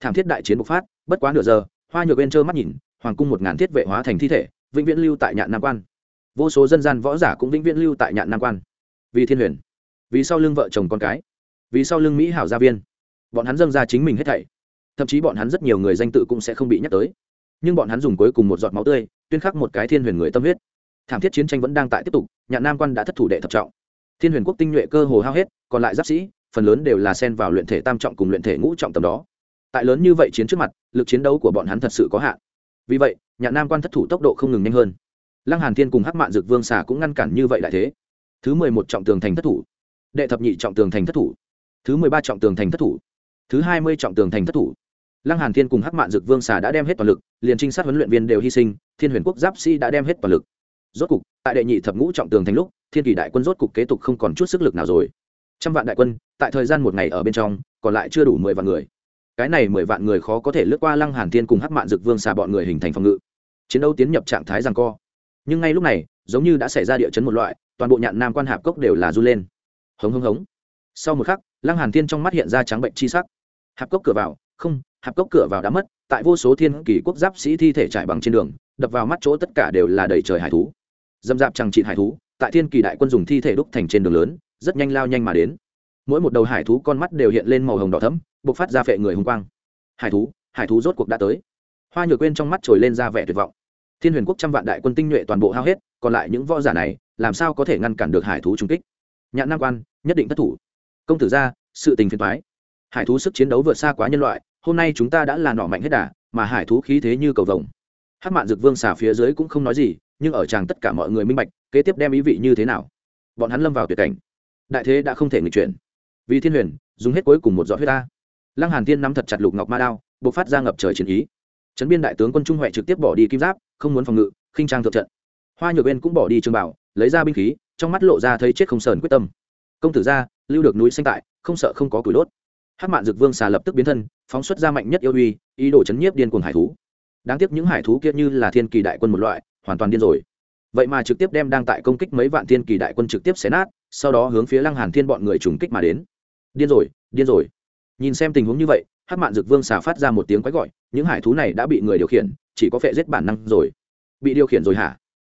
S1: Thảm thiết đại chiến bộc phát, bất quá nửa giờ, hoa nhược bên trơ mắt nhìn, hoàng cung một ngàn thiết vệ hóa thành thi thể, vĩnh viễn lưu tại nhạn nam quan. Vô số dân gian võ giả cũng vĩnh viễn lưu tại nhạn nam quan. Vì thiên huyền vì sau lưng vợ chồng con cái, vì sau lưng mỹ hảo gia viên. Bọn hắn dâng ra chính mình hết thảy. Thậm chí bọn hắn rất nhiều người danh tự cũng sẽ không bị nhắc tới. Nhưng bọn hắn dùng cuối cùng một giọt máu tươi, tuyên khắc một cái thiên huyền người tâm huyết. Thảm thiết chiến tranh vẫn đang tại tiếp tục, nhạn nam quan đã thất thủ đệ thập trọng. Thiên huyền quốc tinh nhuệ cơ hồ hao hết, còn lại giáp sĩ, phần lớn đều là xen vào luyện thể tam trọng cùng luyện thể ngũ trọng tầm đó. Tại lớn như vậy chiến trước mặt, lực chiến đấu của bọn hắn thật sự có hạn. Vì vậy, nhạn nam quan thất thủ tốc độ không ngừng nhanh hơn. Lăng hàn thiên cùng hắc mạn dược vương xà cũng ngăn cản như vậy lại thế. Thứ mười một trọng tường thành thất thủ đệ thập nhị trọng tường thành thất thủ, thứ mười ba trọng tường thành thất thủ, thứ hai mươi trọng tường thành thất thủ. Lăng hàn thiên cùng hắc mạn dực vương xà đã đem hết toàn lực, liền trinh sát huấn luyện viên đều hy sinh, thiên huyền quốc giáp sĩ đã đem hết toàn lực. Rốt cục, tại đệ nhị thập ngũ trọng tường thành lúc, thiên kỳ đại quân rốt cục kế tục không còn chút sức lực nào rồi. Trăm vạn đại quân, tại thời gian một ngày ở bên trong, còn lại chưa đủ mười vạn người. Cái này mười vạn người khó có thể lướt qua lăng hàn thiên cùng hắc mạn dực vương xà bọn người hình thành phòng ngự. Chiến đấu tiến nhập trạng thái giằng co. Nhưng ngay lúc này, giống như đã xảy ra địa chấn một loại, toàn bộ nhạn nam quan hạp cốc đều là du lên hống hống hống. Sau một khắc, lăng hàn thiên trong mắt hiện ra trắng bệnh chi sắc. Hạp cốc cửa vào, không, hạp cốc cửa vào đã mất, tại vô số thiên kỳ quốc giáp sĩ thi thể trải bằng trên đường, đập vào mắt chỗ tất cả đều là đầy trời hải thú. Dâm dạp chẳng trị hải thú, tại thiên kỳ đại quân dùng thi thể đúc thành trên đường lớn, rất nhanh lao nhanh mà đến. Mỗi một đầu hải thú con mắt đều hiện lên màu hồng đỏ thấm bộc phát ra phệ người hùng quang. Hải thú hải thú rốt cuộc đã tới. Hoa nhược quên trong mắt trồi lên ra vẻ tuyệt vọng. Thiên huyền quốc trăm vạn đại quân tinh nhuệ toàn bộ hao hết, còn lại những võ giả này, làm sao có thể ngăn cản được hải thú trung kích? Nhạn nam quan, nhất định thất thủ. Công tử ra, sự tình phiền thoái hải thú sức chiến đấu vượt xa quá nhân loại, hôm nay chúng ta đã là nỏ mạnh hết đà, mà hải thú khí thế như cầu vồng. Hát mạn dực vương xả phía dưới cũng không nói gì, nhưng ở chàng tất cả mọi người minh bạch, kế tiếp đem ý vị như thế nào. Bọn hắn lâm vào tuyệt cảnh. Đại thế đã không thể nghịch chuyển. Vì thiên huyền, dùng hết cuối cùng một giọt huyết ta. Lăng hàn thiên nắm thật chặt lục ngọc ma đao, bộc phát ra ngập trời chiến ý. Trấn biên đại tướng quân trung huệ trực tiếp bỏ đi kim giáp, không muốn phòng ngự, khinh trang thượng trận. Hoa nhược bên cũng bỏ đi trường bảo, lấy ra binh khí trong mắt lộ ra thấy chết không sờn quyết tâm. Công tử ra lưu được núi xanh tại, không sợ không có củi đốt. Hát mạn dực vương xà lập tức biến thân, phóng xuất ra mạnh nhất yêu uy, ý đồ chấn nhiếp điên cuồng hải thú. Đáng tiếc những hải thú kia như là thiên kỳ đại quân một loại, hoàn toàn điên rồi. Vậy mà trực tiếp đem đang tại công kích mấy vạn thiên kỳ đại quân trực tiếp xé nát, sau đó hướng phía lăng hàn thiên bọn người trùng kích mà đến. Điên rồi điên rồi. Nhìn xem tình huống như vậy hát mạn dực vương xà phát ra một tiếng quái gọi, những hải thú này đã bị người điều khiển, chỉ có phệ giết bản năng rồi. Bị điều khiển rồi hả?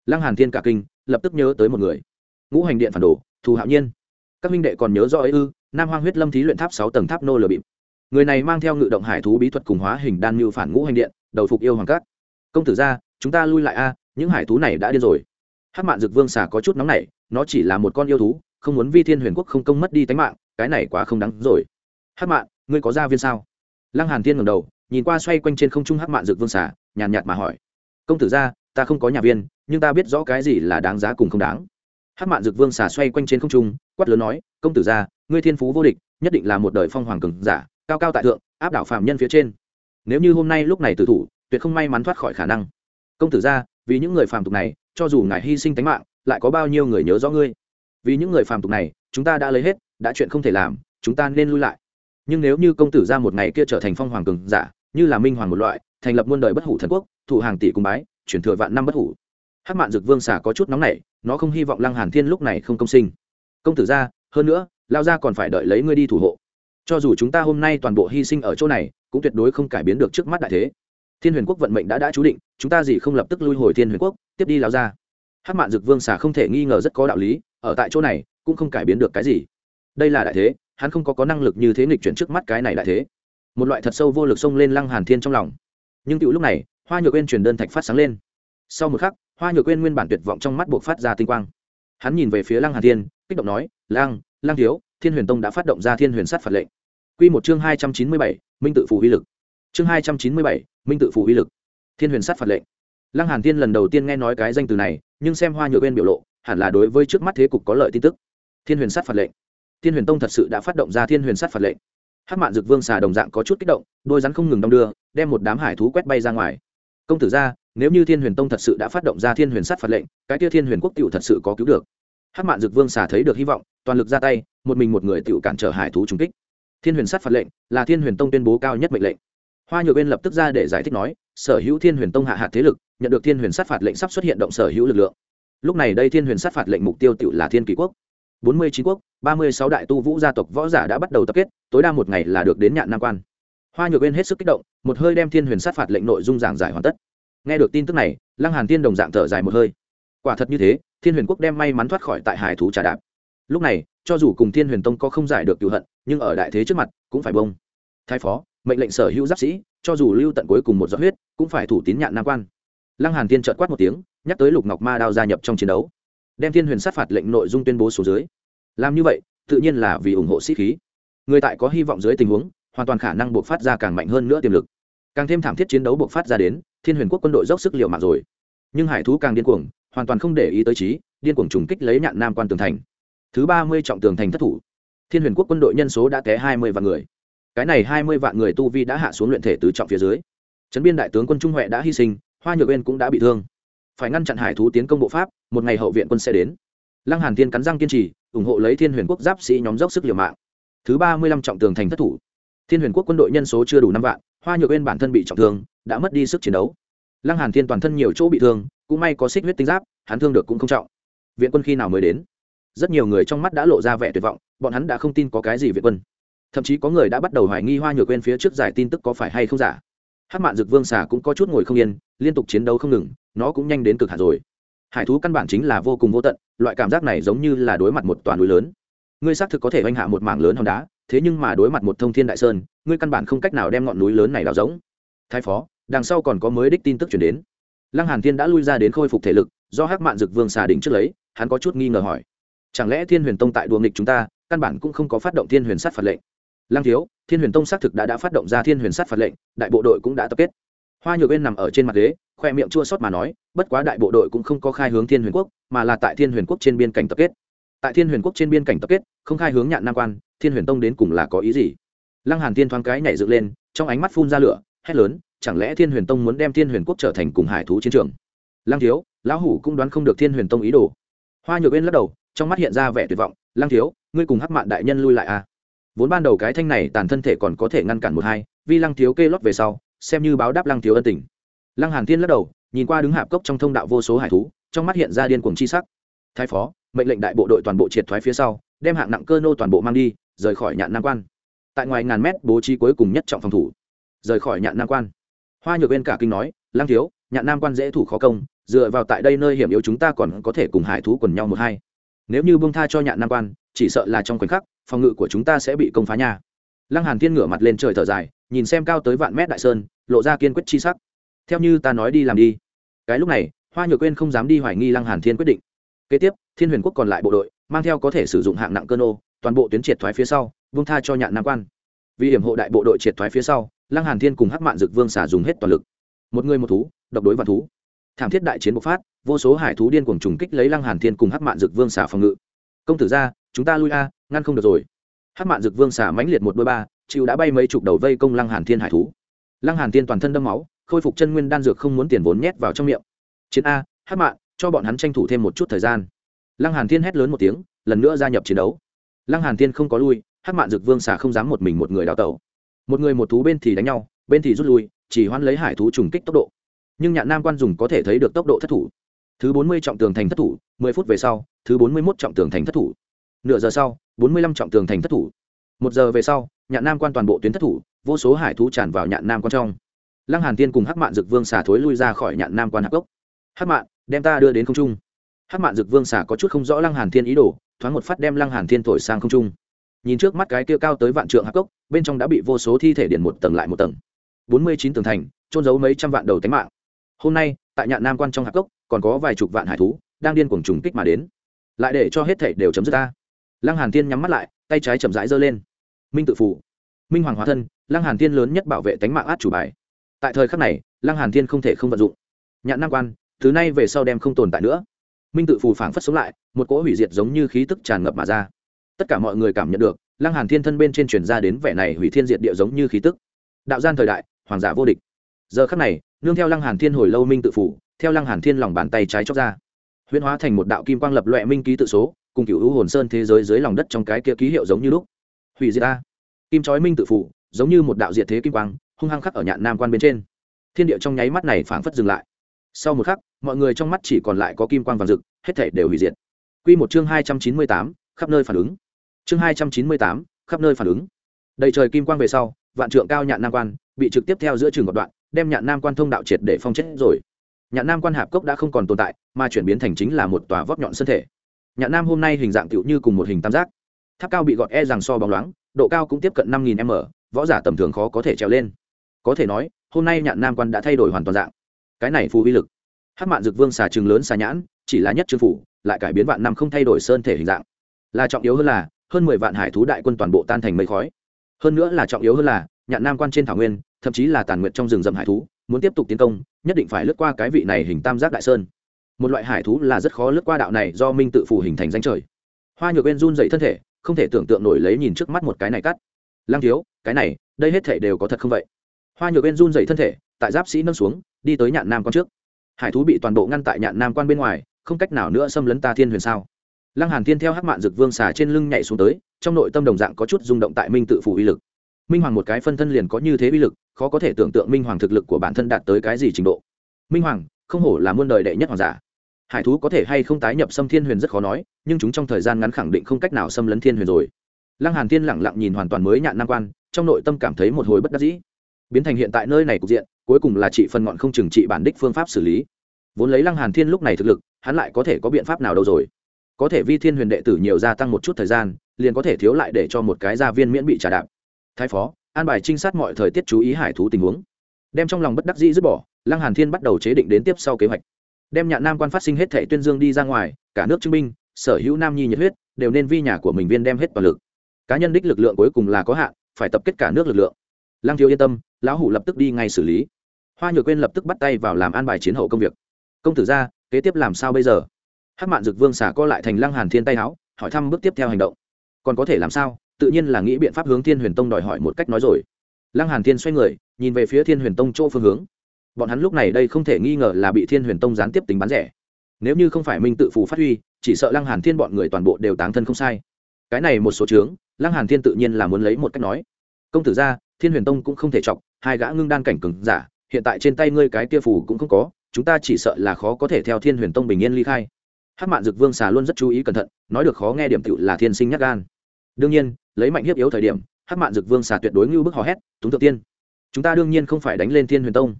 S1: Lăng hàn thiên cả kinh, lập tức nhớ tới một người ngũ hành điện phản đồ, thù hạo nhiên. Các minh đệ còn nhớ rõ ấy ư, nam hoang huyết lâm thí luyện tháp sáu tầng tháp nô lừa bịp. Người này mang theo ngự động hải thú bí thuật cùng hóa hình đan mưu phản ngũ hành điện, đầu phục yêu hoàng cát công tử ra, chúng ta lui lại a, những hải thú này đã điên rồi. Hát mạn dực vương xà có chút nóng nảy, nó chỉ là một con yêu thú, không muốn vi thiên huyền quốc không công mất đi tánh mạng, cái này quá không đáng rồi. Hát mạn, ngươi có gia viên sao? Lăng hàn thiên ngẩng đầu, nhìn qua xoay quanh trên không trung hát mạn dực vương xà, nhàn nhạt mà hỏi. Công tử ra, ta không có nhà viên, nhưng ta biết rõ cái gì là đáng giá cùng không đáng hát mạn dực vương xà xoay quanh trên không trung, quát lớn nói, công tử gia, ngươi thiên phú vô địch, nhất định là một đời phong hoàng cường giả, cao cao tại thượng, áp đảo phạm nhân phía trên. Nếu như hôm nay lúc này tử thủ, tuyệt không may mắn thoát khỏi khả năng. Công tử gia, vì những người phàm tục này, cho dù ngài hy sinh tính mạng, lại có bao nhiêu người nhớ rõ ngươi? Vì những người phàm tục này, chúng ta đã lấy hết, đã chuyện không thể làm, chúng ta nên lui lại. Nhưng nếu như công tử ra một ngày kia trở thành phong hoàng cường giả, như là minh hoàng một loại, thành lập muôn đời bất hủ thần quốc, thủ hàng tỷ cung bái, chuyển thừa vạn năm bất hủ. Hát mạn dực vương xà có chút nóng nảy nó không hy vọng lăng hàn thiên lúc này không công sinh. Công tử ra, hơn nữa lao ra còn phải đợi lấy ngươi đi thủ hộ. Cho dù chúng ta hôm nay toàn bộ hy sinh ở chỗ này, cũng tuyệt đối không cải biến được trước mắt đại thế. Thiên huyền quốc vận mệnh đã đã chú định, chúng ta gì không lập tức lui hồi thiên huyền quốc, tiếp đi lao ra hát mạn dực vương xả không thể nghi ngờ rất có đạo lý, ở tại chỗ này, cũng không cải biến được cái gì. Đây là đại thế, hắn không có có năng lực như thế nghịch chuyển trước mắt cái này đại thế. Một loại thật sâu vô lực xông lên lăng hàn thiên trong lòng. Nhưng tiểu lúc này, hoa nhược quên truyền đơn thạch phát sáng lên. Sau một khắc hoa nhược quên nguyên bản tuyệt vọng trong mắt buộc phát ra tinh quang. Hắn nhìn về phía lăng hàn thiên kích động nói lăng lăng thiếu thiên huyền tông đã phát động ra thiên huyền sát phạt lệnh. Quy một chương hai trăm chín mươi bảy, minh tự phù uy lực. Chương hai trăm chín mươi bảy, minh tự phù uy lực. Thiên huyền sát phạt lệnh. Lăng hàn thiên lần đầu tiên nghe nói cái danh từ này nhưng xem hoa nhược quên biểu lộ hẳn là đối với trước mắt thế cục có lợi tin tức. Thiên huyền sát phạt lệnh. Thiên huyền tông thật sự đã phát động ra thiên huyền sát phạt lệnh. Hát mạn dực vương xà đồng dạng có chút kích động đôi rắn không ngừng đong đưa đem một đám hải thú quét bay ra ngoài công tử ra, nếu như thiên huyền tông thật sự đã phát động ra thiên huyền sát phạt lệnh, cái tia thiên huyền quốc t thật sự có cứu được. Hát mạn dực vương xà thấy được hy vọng, toàn lực ra tay, một mình một người t cản trở hải thú trung kích. Thiên huyền sát phạt lệnh là thiên huyền tông tuyên bố cao nhất mệnh lệnh. Hoa nhược bên lập tức ra để giải thích nói, sở hữu thiên huyền tông hạ hạt thế lực, nhận được thiên huyền sát phạt lệnh sắp xuất hiện động sở hữu lực lượng. Lúc này đây thiên huyền sát phạt lệnh mục tiêu tự là thiên kỳ quốc. Bốn mươi chín quốc, ba mươi sáu đại tu vũ gia tộc võ giả đã bắt đầu tập kết, tối đa một ngày là được đến nhạn nam quan hoa nhược bên hết sức kích động, một hơi đem thiên huyền sát phạt lệnh nội dung giảng giải hoàn tất. Nghe được tin tức này, lăng hàn thiên đồng dạng thở dài một hơi. Quả thật như thế, thiên huyền quốc đem may mắn thoát khỏi tại hải thú trà đạp. Lúc này, cho dù cùng thiên huyền tông có không giải được cựu hận, nhưng ở đại thế trước mặt, cũng phải bông. Thái phó, mệnh lệnh sở hữu giáp sĩ, cho dù lưu tận cuối cùng một giọt huyết, cũng phải thủ tín nhạn nam quan. Lăng hàn thiên trợt quát một tiếng, nhắc tới lục ngọc ma đao gia nhập trong chiến đấu. Đem thiên huyền sát phạt lệnh nội dung tuyên bố số dưới. Làm như vậy, tự nhiên là vì ủng hộ sĩ khí. Người tại có hy vọng dưới tình huống hoàn toàn khả năng buộc phát ra càng mạnh hơn nữa tiềm lực. Càng thêm thảm thiết chiến đấu buộc phát ra đến, thiên huyền quốc quân đội dốc sức liều mạng rồi. Nhưng hải thú càng điên cuồng, hoàn toàn không để ý tới trí, điên cuồng trùng kích lấy nhạn nam quan tường thành. Thứ ba mươi trọng tường thành thất thủ. Thiên huyền quốc quân đội nhân số đã té hai mươi vạn người. Cái này hai mươi vạn người tu vi đã hạ xuống luyện thể tứ trọng phía dưới. Trấn biên đại tướng quân trung huệ đã hy sinh, hoa nhược bên cũng đã bị thương. Phải ngăn chặn hải thú tiến công bộ pháp, một ngày hậu viện quân sẽ đến. Lăng hàn thiên cắn răng kiên trì, ủng hộ lấy thiên huyền quốc giáp sĩ nhóm dốc sức liều mạng. Thứ ba mươi lăm trọng tường thành thất thủ thiên huyền quốc quân đội nhân số chưa đủ năm vạn, hoa nhược bên bản thân bị trọng thương, đã mất đi sức chiến đấu. Lăng hàn thiên toàn thân nhiều chỗ bị thương, cũng may có xích huyết tinh giáp, hắn thương được cũng không trọng. Viện quân khi nào mới đến? Rất nhiều người trong mắt đã lộ ra vẻ tuyệt vọng, bọn hắn đã không tin có cái gì viện quân. Thậm chí có người đã bắt đầu hoài nghi hoa nhược Uyên phía trước giải tin tức có phải hay không giả. Hát mạn dực vương xà cũng có chút ngồi không yên, liên tục chiến đấu không ngừng, nó cũng nhanh đến cực hạn rồi. Hải thú căn bản chính là vô cùng vô tận, loại cảm giác này giống như là đối mặt một toàn núi lớn. Ngươi xác thực có thể oanh hạ một mảng lớn hòn đá thế nhưng mà đối mặt một thông thiên đại sơn, ngươi căn bản không cách nào đem ngọn núi lớn này đào giống thái phó, đằng sau còn có mới đích tin tức chuyển đến. Lăng hàn thiên đã lui ra đến khôi phục thể lực, do hắc mạn dực vương xà đỉnh trước lấy, hắn có chút nghi ngờ hỏi. Chẳng lẽ thiên huyền tông tại đùa nghịch chúng ta, căn bản cũng không có phát động thiên huyền sát phạt lệnh? Lăng thiếu, thiên huyền tông xác thực đã đã phát động ra thiên huyền sát phạt lệnh, đại bộ đội cũng đã tập kết. Hoa nhược bên nằm ở trên mặt ghế, khoe miệng chua xót mà nói, bất quá đại bộ đội cũng không có khai hướng thiên huyền quốc, mà là tại thiên huyền quốc trên biên cảnh tập kết. Tại thiên huyền quốc trên biên cảnh tập kết, không khai hướng nhạn nam quan thiên huyền tông đến cùng là có ý gì? Lăng hàn thiên thoáng cái nhảy dựng lên, trong ánh mắt phun ra lửa, hét lớn, chẳng lẽ thiên huyền tông muốn đem thiên huyền quốc trở thành cùng hải thú chiến trường? Lăng thiếu, lão hủ cũng đoán không được thiên huyền tông ý đồ. Hoa nhược bên lắc đầu, trong mắt hiện ra vẻ tuyệt vọng, lăng thiếu, ngươi cùng hắc mạn đại nhân lui lại à? Vốn ban đầu cái thanh này tàn thân thể còn có thể ngăn cản một hai, vì lăng thiếu kê lót về sau, xem như báo đáp lăng thiếu ân tình. Lăng hàn thiên lắc đầu, nhìn qua đứng hạp cốc trong thông đạo vô số hải thú, trong mắt hiện ra điên cuồng chi sắc. Thái phó, mệnh lệnh đại bộ đội toàn bộ triệt thoái phía sau, đem hạng nặng cơ nô toàn bộ mang đi rời khỏi nhạn nam quan. Tại ngoài ngàn mét, bố trí cuối cùng nhất trọng phòng thủ. Rời khỏi nhạn nam quan. Hoa nhược bên cả kinh nói lang thiếu, nhạn nam quan dễ thủ khó công, dựa vào tại đây nơi hiểm yếu chúng ta còn có thể cùng hải thú quần nhau một hai. Nếu như buông tha cho nhạn nam quan, chỉ sợ là trong khoảnh khắc, phòng ngự của chúng ta sẽ bị công phá nhà lăng hàn thiên ngửa mặt lên trời thở dài, nhìn xem cao tới vạn mét đại sơn, lộ ra kiên quyết chi sắc. Theo như ta nói đi làm đi. Cái lúc này, hoa nhược quên không dám đi hoài nghi lăng hàn thiên quyết định. Kế tiếp, thiên huyền quốc còn lại bộ đội, mang theo có thể sử dụng hạng nặng cơ nô toàn bộ tuyến triệt thoái phía sau, vương tha cho nhạn nam quan. Vì hiểm hộ đại bộ đội triệt thoái phía sau, lăng hàn thiên cùng hắc mạn dực vương xả dùng hết toàn lực. Một người một thú, độc đối và thú. Thảm thiết đại chiến bộc phát, vô số hải thú điên cuồng trùng kích lấy lăng hàn thiên cùng hắc mạn dực vương xả phòng ngự. Công tử ra, chúng ta lui a, ngăn không được rồi. Hắc mạn dực vương xả mãnh liệt một đôi ba, chịu đã bay mấy chục đầu vây công lăng hàn thiên hải thú. Lăng hàn thiên toàn thân đâm máu, khôi phục chân nguyên đan dược không muốn tiền vốn nhét vào trong miệng. Chiến a, hắc mạn, cho bọn hắn tranh thủ thêm một chút thời gian. Lăng hàn thiên hét lớn một tiếng, lần nữa gia nhập chiến đấu lăng hàn thiên không có lui, hắc mạn dực vương xả không dám một mình một người đào tẩu. Một người một thú bên thì đánh nhau, bên thì rút lui, chỉ hoãn lấy hải thú trùng kích tốc độ. Nhưng nhạn nam quan dùng có thể thấy được tốc độ thất thủ. Thứ bốn mươi trọng tường thành thất thủ, mười phút về sau, thứ bốn mươi mốt trọng tường thành thất thủ. Nửa giờ sau, bốn mươi lăm trọng tường thành thất thủ. Một giờ về sau, nhạn nam quan toàn bộ tuyến thất thủ, vô số hải thú tràn vào nhạn nam quan trong. Lăng hàn tiên cùng hắc mạn dực vương xà thối lui ra khỏi nhạn nam quan hạc gốc hắc mạn, đem ta đưa đến không trung hát mạn dực vương xả có chút không rõ lăng hàn thiên ý đồ, thoáng một phát đem lăng hàn thiên thổi sang không trung. Nhìn trước mắt cái kia cao tới vạn trượng hạc gốc bên trong đã bị vô số thi thể điện một tầng lại một tầng. Bốn mươi chín tường thành trôn giấu mấy trăm vạn đầu tánh mạng. Hôm nay, tại nhạn nam quan trong hạc gốc còn có vài chục vạn hải thú, đang điên cuồng trùng kích mà đến. Lại để cho hết thể đều chấm dứt ta. Lăng hàn thiên nhắm mắt lại, tay trái chậm rãi giơ lên. Minh tự phủ minh hoàng hóa thân, lăng hàn thiên lớn nhất bảo vệ tánh mạng át chủ bài. Tại thời khắc này, lăng hàn thiên không thể không vận dụng. Nhạn nam quan, thứ này về sau đem không tồn tại nữa minh tự phù phảng phất sống lại, một cỗ hủy diệt giống như khí tức tràn ngập mà ra. Tất cả mọi người cảm nhận được, lăng hàn thiên thân bên trên truyền ra đến vẻ này hủy thiên diệt địa giống như khí tức. Đạo gian thời đại, hoàng giả vô địch. Giờ khắc này, nương theo lăng hàn thiên hồi lâu minh tự phủ theo lăng hàn thiên lòng bàn tay trái chóc ra. Huyễn hóa thành một đạo kim quang lập loè minh ký tự số, cùng cửu u hồn sơn thế giới dưới lòng đất trong cái kia ký hiệu giống như lúc. Hủy diệt a. Kim chói minh tự phủ giống như một đạo diệt thế kim quang, hung hăng khắc ở nhạn nam quan bên trên. Thiên địa trong nháy mắt này phảng phất dừng lại. Sau một khắc mọi người trong mắt chỉ còn lại có kim quang vàng rực, hết thể đều hủy diệt. Quy một chương hai trăm chín mươi tám, khắp nơi phản ứng. Chương hai trăm chín mươi tám, khắp nơi phản ứng. Đầy trời kim quang về sau, vạn trượng cao nhạn nam quan bị trực tiếp theo giữa trường một đoạn, đem nhạn nam quan thông đạo triệt để phong chết rồi. Nhạn nam quan hạp cốc đã không còn tồn tại, mà chuyển biến thành chính là một tòa vóc nhọn sân thể. Nhạn nam hôm nay hình dạng tựu như cùng một hình tam giác. Tháp cao bị gọt e rằng so bóng loáng, độ cao cũng tiếp cận năm nghìn m, võ giả tầm thường khó có thể trèo lên. Có thể nói, hôm nay nhạn nam quan đã thay đổi hoàn toàn dạng. Cái này phù uy lực hát mạn dược vương xà trường lớn xà nhãn, chỉ là nhất trương phủ, lại cải biến vạn năm không thay đổi sơn thể hình dạng. Là trọng yếu hơn là, hơn mười vạn hải thú đại quân toàn bộ tan thành mây khói. Hơn nữa là trọng yếu hơn là, nhạn nam quan trên thảo nguyên, thậm chí là tàn nguyện trong rừng rậm hải thú, muốn tiếp tục tiến công, nhất định phải lướt qua cái vị này hình tam giác đại sơn. Một loại hải thú là rất khó lướt qua đạo này do minh tự phủ hình thành danh trời. Hoa nhược bên run dậy thân thể, không thể tưởng tượng nổi lấy nhìn trước mắt một cái này cắt. Lang thiếu, cái này, đây hết thể đều có thật không vậy? Hoa nhược bên run dậy thân thể, tại giáp sĩ nâng xuống, đi tới nhạn nam quan trước hải thú bị toàn bộ ngăn tại nhạn nam quan bên ngoài, không cách nào nữa xâm lấn ta thiên huyền sao? Lăng hàn thiên theo hắc mạn dực vương xà trên lưng nhảy xuống tới, trong nội tâm đồng dạng có chút rung động tại minh tự phủ uy lực. Minh hoàng một cái phân thân liền có như thế uy lực, khó có thể tưởng tượng minh hoàng thực lực của bản thân đạt tới cái gì trình độ. Minh hoàng, không hổ là muôn đời đệ nhất hoàng giả. Hải thú có thể hay không tái nhập xâm thiên huyền rất khó nói, nhưng chúng trong thời gian ngắn khẳng định không cách nào xâm lấn thiên huyền rồi. Lăng hàn thiên lặng lặng nhìn hoàn toàn mới nhạn nam quan, trong nội tâm cảm thấy một hồi bất đắc dĩ. Biến thành hiện tại nơi này cục diện cuối cùng là trị phần ngọn không chừng trị bản đích phương pháp xử lý. Vốn lấy lăng hàn thiên lúc này thực lực, hắn lại có thể có biện pháp nào đâu rồi? Có thể vi thiên huyền đệ tử nhiều gia tăng một chút thời gian, liền có thể thiếu lại để cho một cái gia viên miễn bị trả đạp. Thái phó, an bài trinh sát mọi thời tiết chú ý hải thú tình huống. Đem trong lòng bất đắc dĩ dứt bỏ, lăng hàn thiên bắt đầu chế định đến tiếp sau kế hoạch. Đem nhạn nam quan phát sinh hết thể tuyên dương đi ra ngoài, cả nước chứng minh sở hữu nam nhi nhiệt huyết, đều nên vi nhà của mình viên đem hết toàn lực. Cá nhân đích lực lượng cuối cùng là có hạn, phải tập kết cả nước lực lượng. Lăng thiếu yên tâm, lão hủ lập tức đi ngay xử lý hoa nhược quên lập tức bắt tay vào làm an bài chiến hậu công việc công tử ra kế tiếp làm sao bây giờ hát mạn dực vương xả co lại thành lăng hàn thiên tay áo hỏi thăm bước tiếp theo hành động còn có thể làm sao tự nhiên là nghĩ biện pháp hướng thiên huyền tông đòi hỏi một cách nói rồi lăng hàn thiên xoay người nhìn về phía thiên huyền tông chỗ phương hướng bọn hắn lúc này đây không thể nghi ngờ là bị thiên huyền tông gián tiếp tính bán rẻ nếu như không phải minh tự phù phát huy chỉ sợ lăng hàn thiên bọn người toàn bộ đều táng thân không sai cái này một số chướng, lăng hàn thiên tự nhiên là muốn lấy một cách nói công tử ra thiên huyền tông cũng không thể chọc hai gã ngưng đan cảnh cừng giả hiện tại trên tay ngươi cái kia phù cũng không có, chúng ta chỉ sợ là khó có thể theo thiên huyền tông bình yên ly khai. Hát mạn dực vương xà luôn rất chú ý cẩn thận, nói được khó nghe điểm tựu là thiên sinh nhắc gan. Đương nhiên, lấy mạnh hiếp yếu thời điểm hát mạn dực vương xà tuyệt đối như bức hò hét, túng thượng tiên, chúng ta đương nhiên không phải đánh lên thiên huyền tông.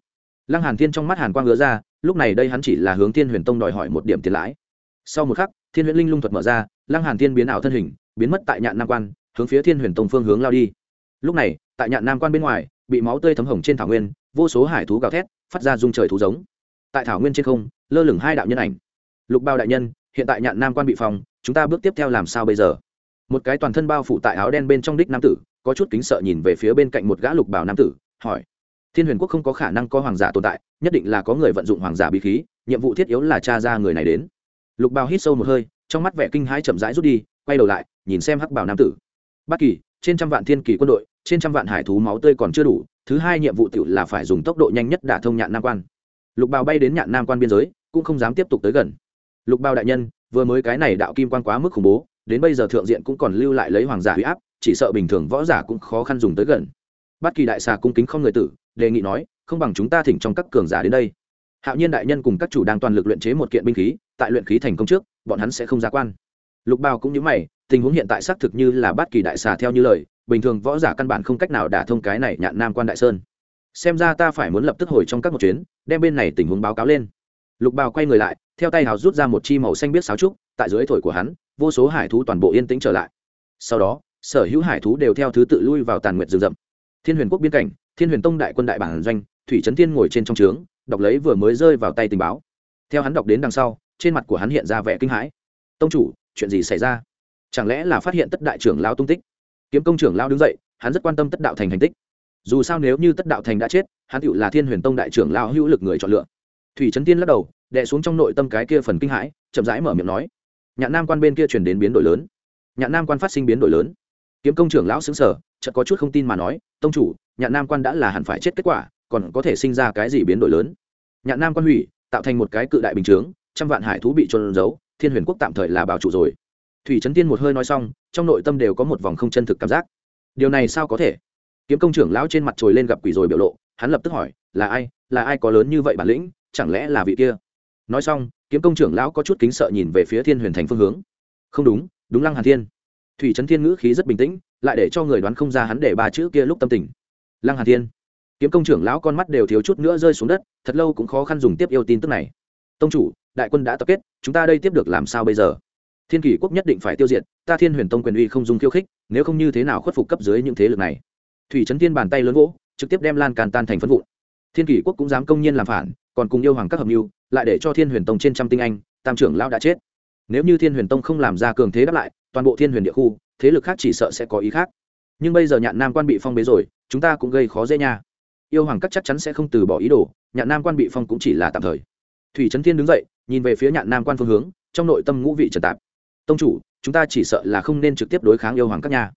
S1: Lăng hàn thiên trong mắt hàn quang ngứa ra, lúc này đây hắn chỉ là hướng thiên huyền tông đòi hỏi một điểm tiền lãi. Sau một khắc, thiên huyền linh lung thuật mở ra, lăng hàn thiên biến ảo thân hình, biến mất tại nhạn nam quan, hướng phía thiên huyền tông phương hướng lao đi. Lúc này, tại nhạn nam quan bên ngoài, bị máu tươi thấm hồng trên thảo nguyên vô số hải thú gào thét, phát ra dung trời thú giống. Tại thảo nguyên trên không, lơ lửng hai đạo nhân ảnh. Lục bao đại nhân, hiện tại nhạn nam quan bị phòng, chúng ta bước tiếp theo làm sao bây giờ? Một cái toàn thân bao phủ tại áo đen bên trong đích nam tử, có chút kính sợ nhìn về phía bên cạnh một gã lục bảo nam tử, hỏi. Thiên huyền quốc không có khả năng có hoàng giả tồn tại, nhất định là có người vận dụng hoàng giả bí khí, nhiệm vụ thiết yếu là cha ra người này đến. Lục bào hít sâu một hơi, trong mắt vẻ kinh hãi chậm rãi rút đi, quay đầu lại, nhìn xem hắc bảo nam tử. Bất kỳ, trên trăm vạn thiên kỳ quân đội trên trăm vạn hải thú máu tươi còn chưa đủ, thứ hai nhiệm vụ tự là phải dùng tốc độ nhanh nhất đả thông nhạn nam quan. Lục bào bay đến nhạn nam quan biên giới, cũng không dám tiếp tục tới gần. Lục bào đại nhân, vừa mới cái này đạo kim quan quá mức khủng bố, đến bây giờ thượng diện cũng còn lưu lại lấy hoàng giả huy áp, chỉ sợ bình thường võ giả cũng khó khăn dùng tới gần. Bất kỳ đại xà cung kính không người tử, đề nghị nói, không bằng chúng ta thỉnh trong các cường giả đến đây. Hạo nhiên đại nhân cùng các chủ đang toàn lực luyện chế một kiện binh khí, tại luyện khí thành công trước, bọn hắn sẽ không ra quan. Lục bào cũng như mày, tình huống hiện tại xác thực như là bất kỳ đại xà theo như lời bình thường võ giả căn bản không cách nào đả thông cái này nhạn nam quan đại sơn. Xem ra ta phải muốn lập tức hồi trong các một chuyến, đem bên này tình huống báo cáo lên. Lục bào quay người lại, theo tay hào rút ra một chi màu xanh biết sáo trúc, tại dưới thổi của hắn, vô số hải thú toàn bộ yên tĩnh trở lại. Sau đó, sở hữu hải thú đều theo thứ tự lui vào tàn nguyệt rừng rậm. Thiên huyền quốc biên cảnh, thiên huyền tông đại quân đại bản doanh, thủy trấn thiên ngồi trên trong trướng, đọc lấy vừa mới rơi vào tay tình báo. Theo hắn đọc đến đằng sau, trên mặt của hắn hiện ra vẻ kinh hãi. Tông chủ, chuyện gì xảy ra? Chẳng lẽ là phát hiện tất đại trưởng lao tung tích? Kiếm công trưởng lao đứng dậy, hắn rất quan tâm tất đạo thành hành tích. Dù sao nếu như tất đạo thành đã chết, hắn tựu là thiên huyền tông đại trưởng lao hữu lực người chọn lựa. Thủy trấn tiên lắc đầu, đè xuống trong nội tâm cái kia phần kinh hãi, chậm rãi mở miệng nói, nhạn nam quan bên kia chuyển đến biến đổi lớn. Nhạn nam quan phát sinh biến đổi lớn. Kiếm công trưởng lão xứng sở chợt có chút không tin mà nói, tông chủ, nhạn nam quan đã là hẳn phải chết kết quả, còn có thể sinh ra cái gì biến đổi lớn? Nhạn nam quan hủy, tạo thành một cái cự đại bình chướng, trăm vạn hải thú bị trôn giấu, thiên huyền quốc tạm thời là bảo trụ rồi thủy trấn tiên một hơi nói xong, trong nội tâm đều có một vòng không chân thực cảm giác. Điều này sao có thể? Kiếm công trưởng lão trên mặt trồi lên gặp quỷ rồi biểu lộ, hắn lập tức hỏi, là ai? Là ai có lớn như vậy bản lĩnh? Chẳng lẽ là vị kia? Nói xong, kiếm công trưởng lão có chút kính sợ nhìn về phía thiên huyền thành phương hướng. Không đúng đúng lăng hàn thiên. Thủy trấn thiên ngữ khí rất bình tĩnh, lại để cho người đoán không ra hắn để ba chữ kia lúc tâm tình. Lăng hàn thiên. Kiếm công trưởng lão con mắt đều thiếu chút nữa rơi xuống đất, thật lâu cũng khó khăn dùng tiếp yêu tin tức này. Tông chủ, đại quân đã tập kết, chúng ta đây tiếp được làm sao bây giờ? Thiên kỷ quốc nhất định phải tiêu diệt ta thiên huyền tông quyền uy không dùng khiêu khích nếu không như thế nào khuất phục cấp dưới những thế lực này? Thủy trấn thiên bàn tay lớn gỗ, trực tiếp đem lan càn tan thành phân vụn. Thiên kỷ quốc cũng dám công nhiên làm phản còn cùng yêu hoàng các hợp mưu lại để cho thiên huyền tông trên trăm tinh anh tam trưởng lão đã chết. Nếu như thiên huyền tông không làm ra cường thế đáp lại toàn bộ thiên huyền địa khu thế lực khác chỉ sợ sẽ có ý khác. Nhưng bây giờ nhạn nam quan bị phong bế rồi chúng ta cũng gây khó dễ nha. Yêu hoàng các chắc chắn sẽ không từ bỏ ý đồ nhạn nam quan bị phong cũng chỉ là tạm thời. Thủy trấn thiên đứng dậy nhìn về phía nhạn nam quan phương hướng trong nội tâm ngũ vị trần tạp tông chủ, chúng ta chỉ sợ là không nên trực tiếp đối kháng yêu hoàng các nhà.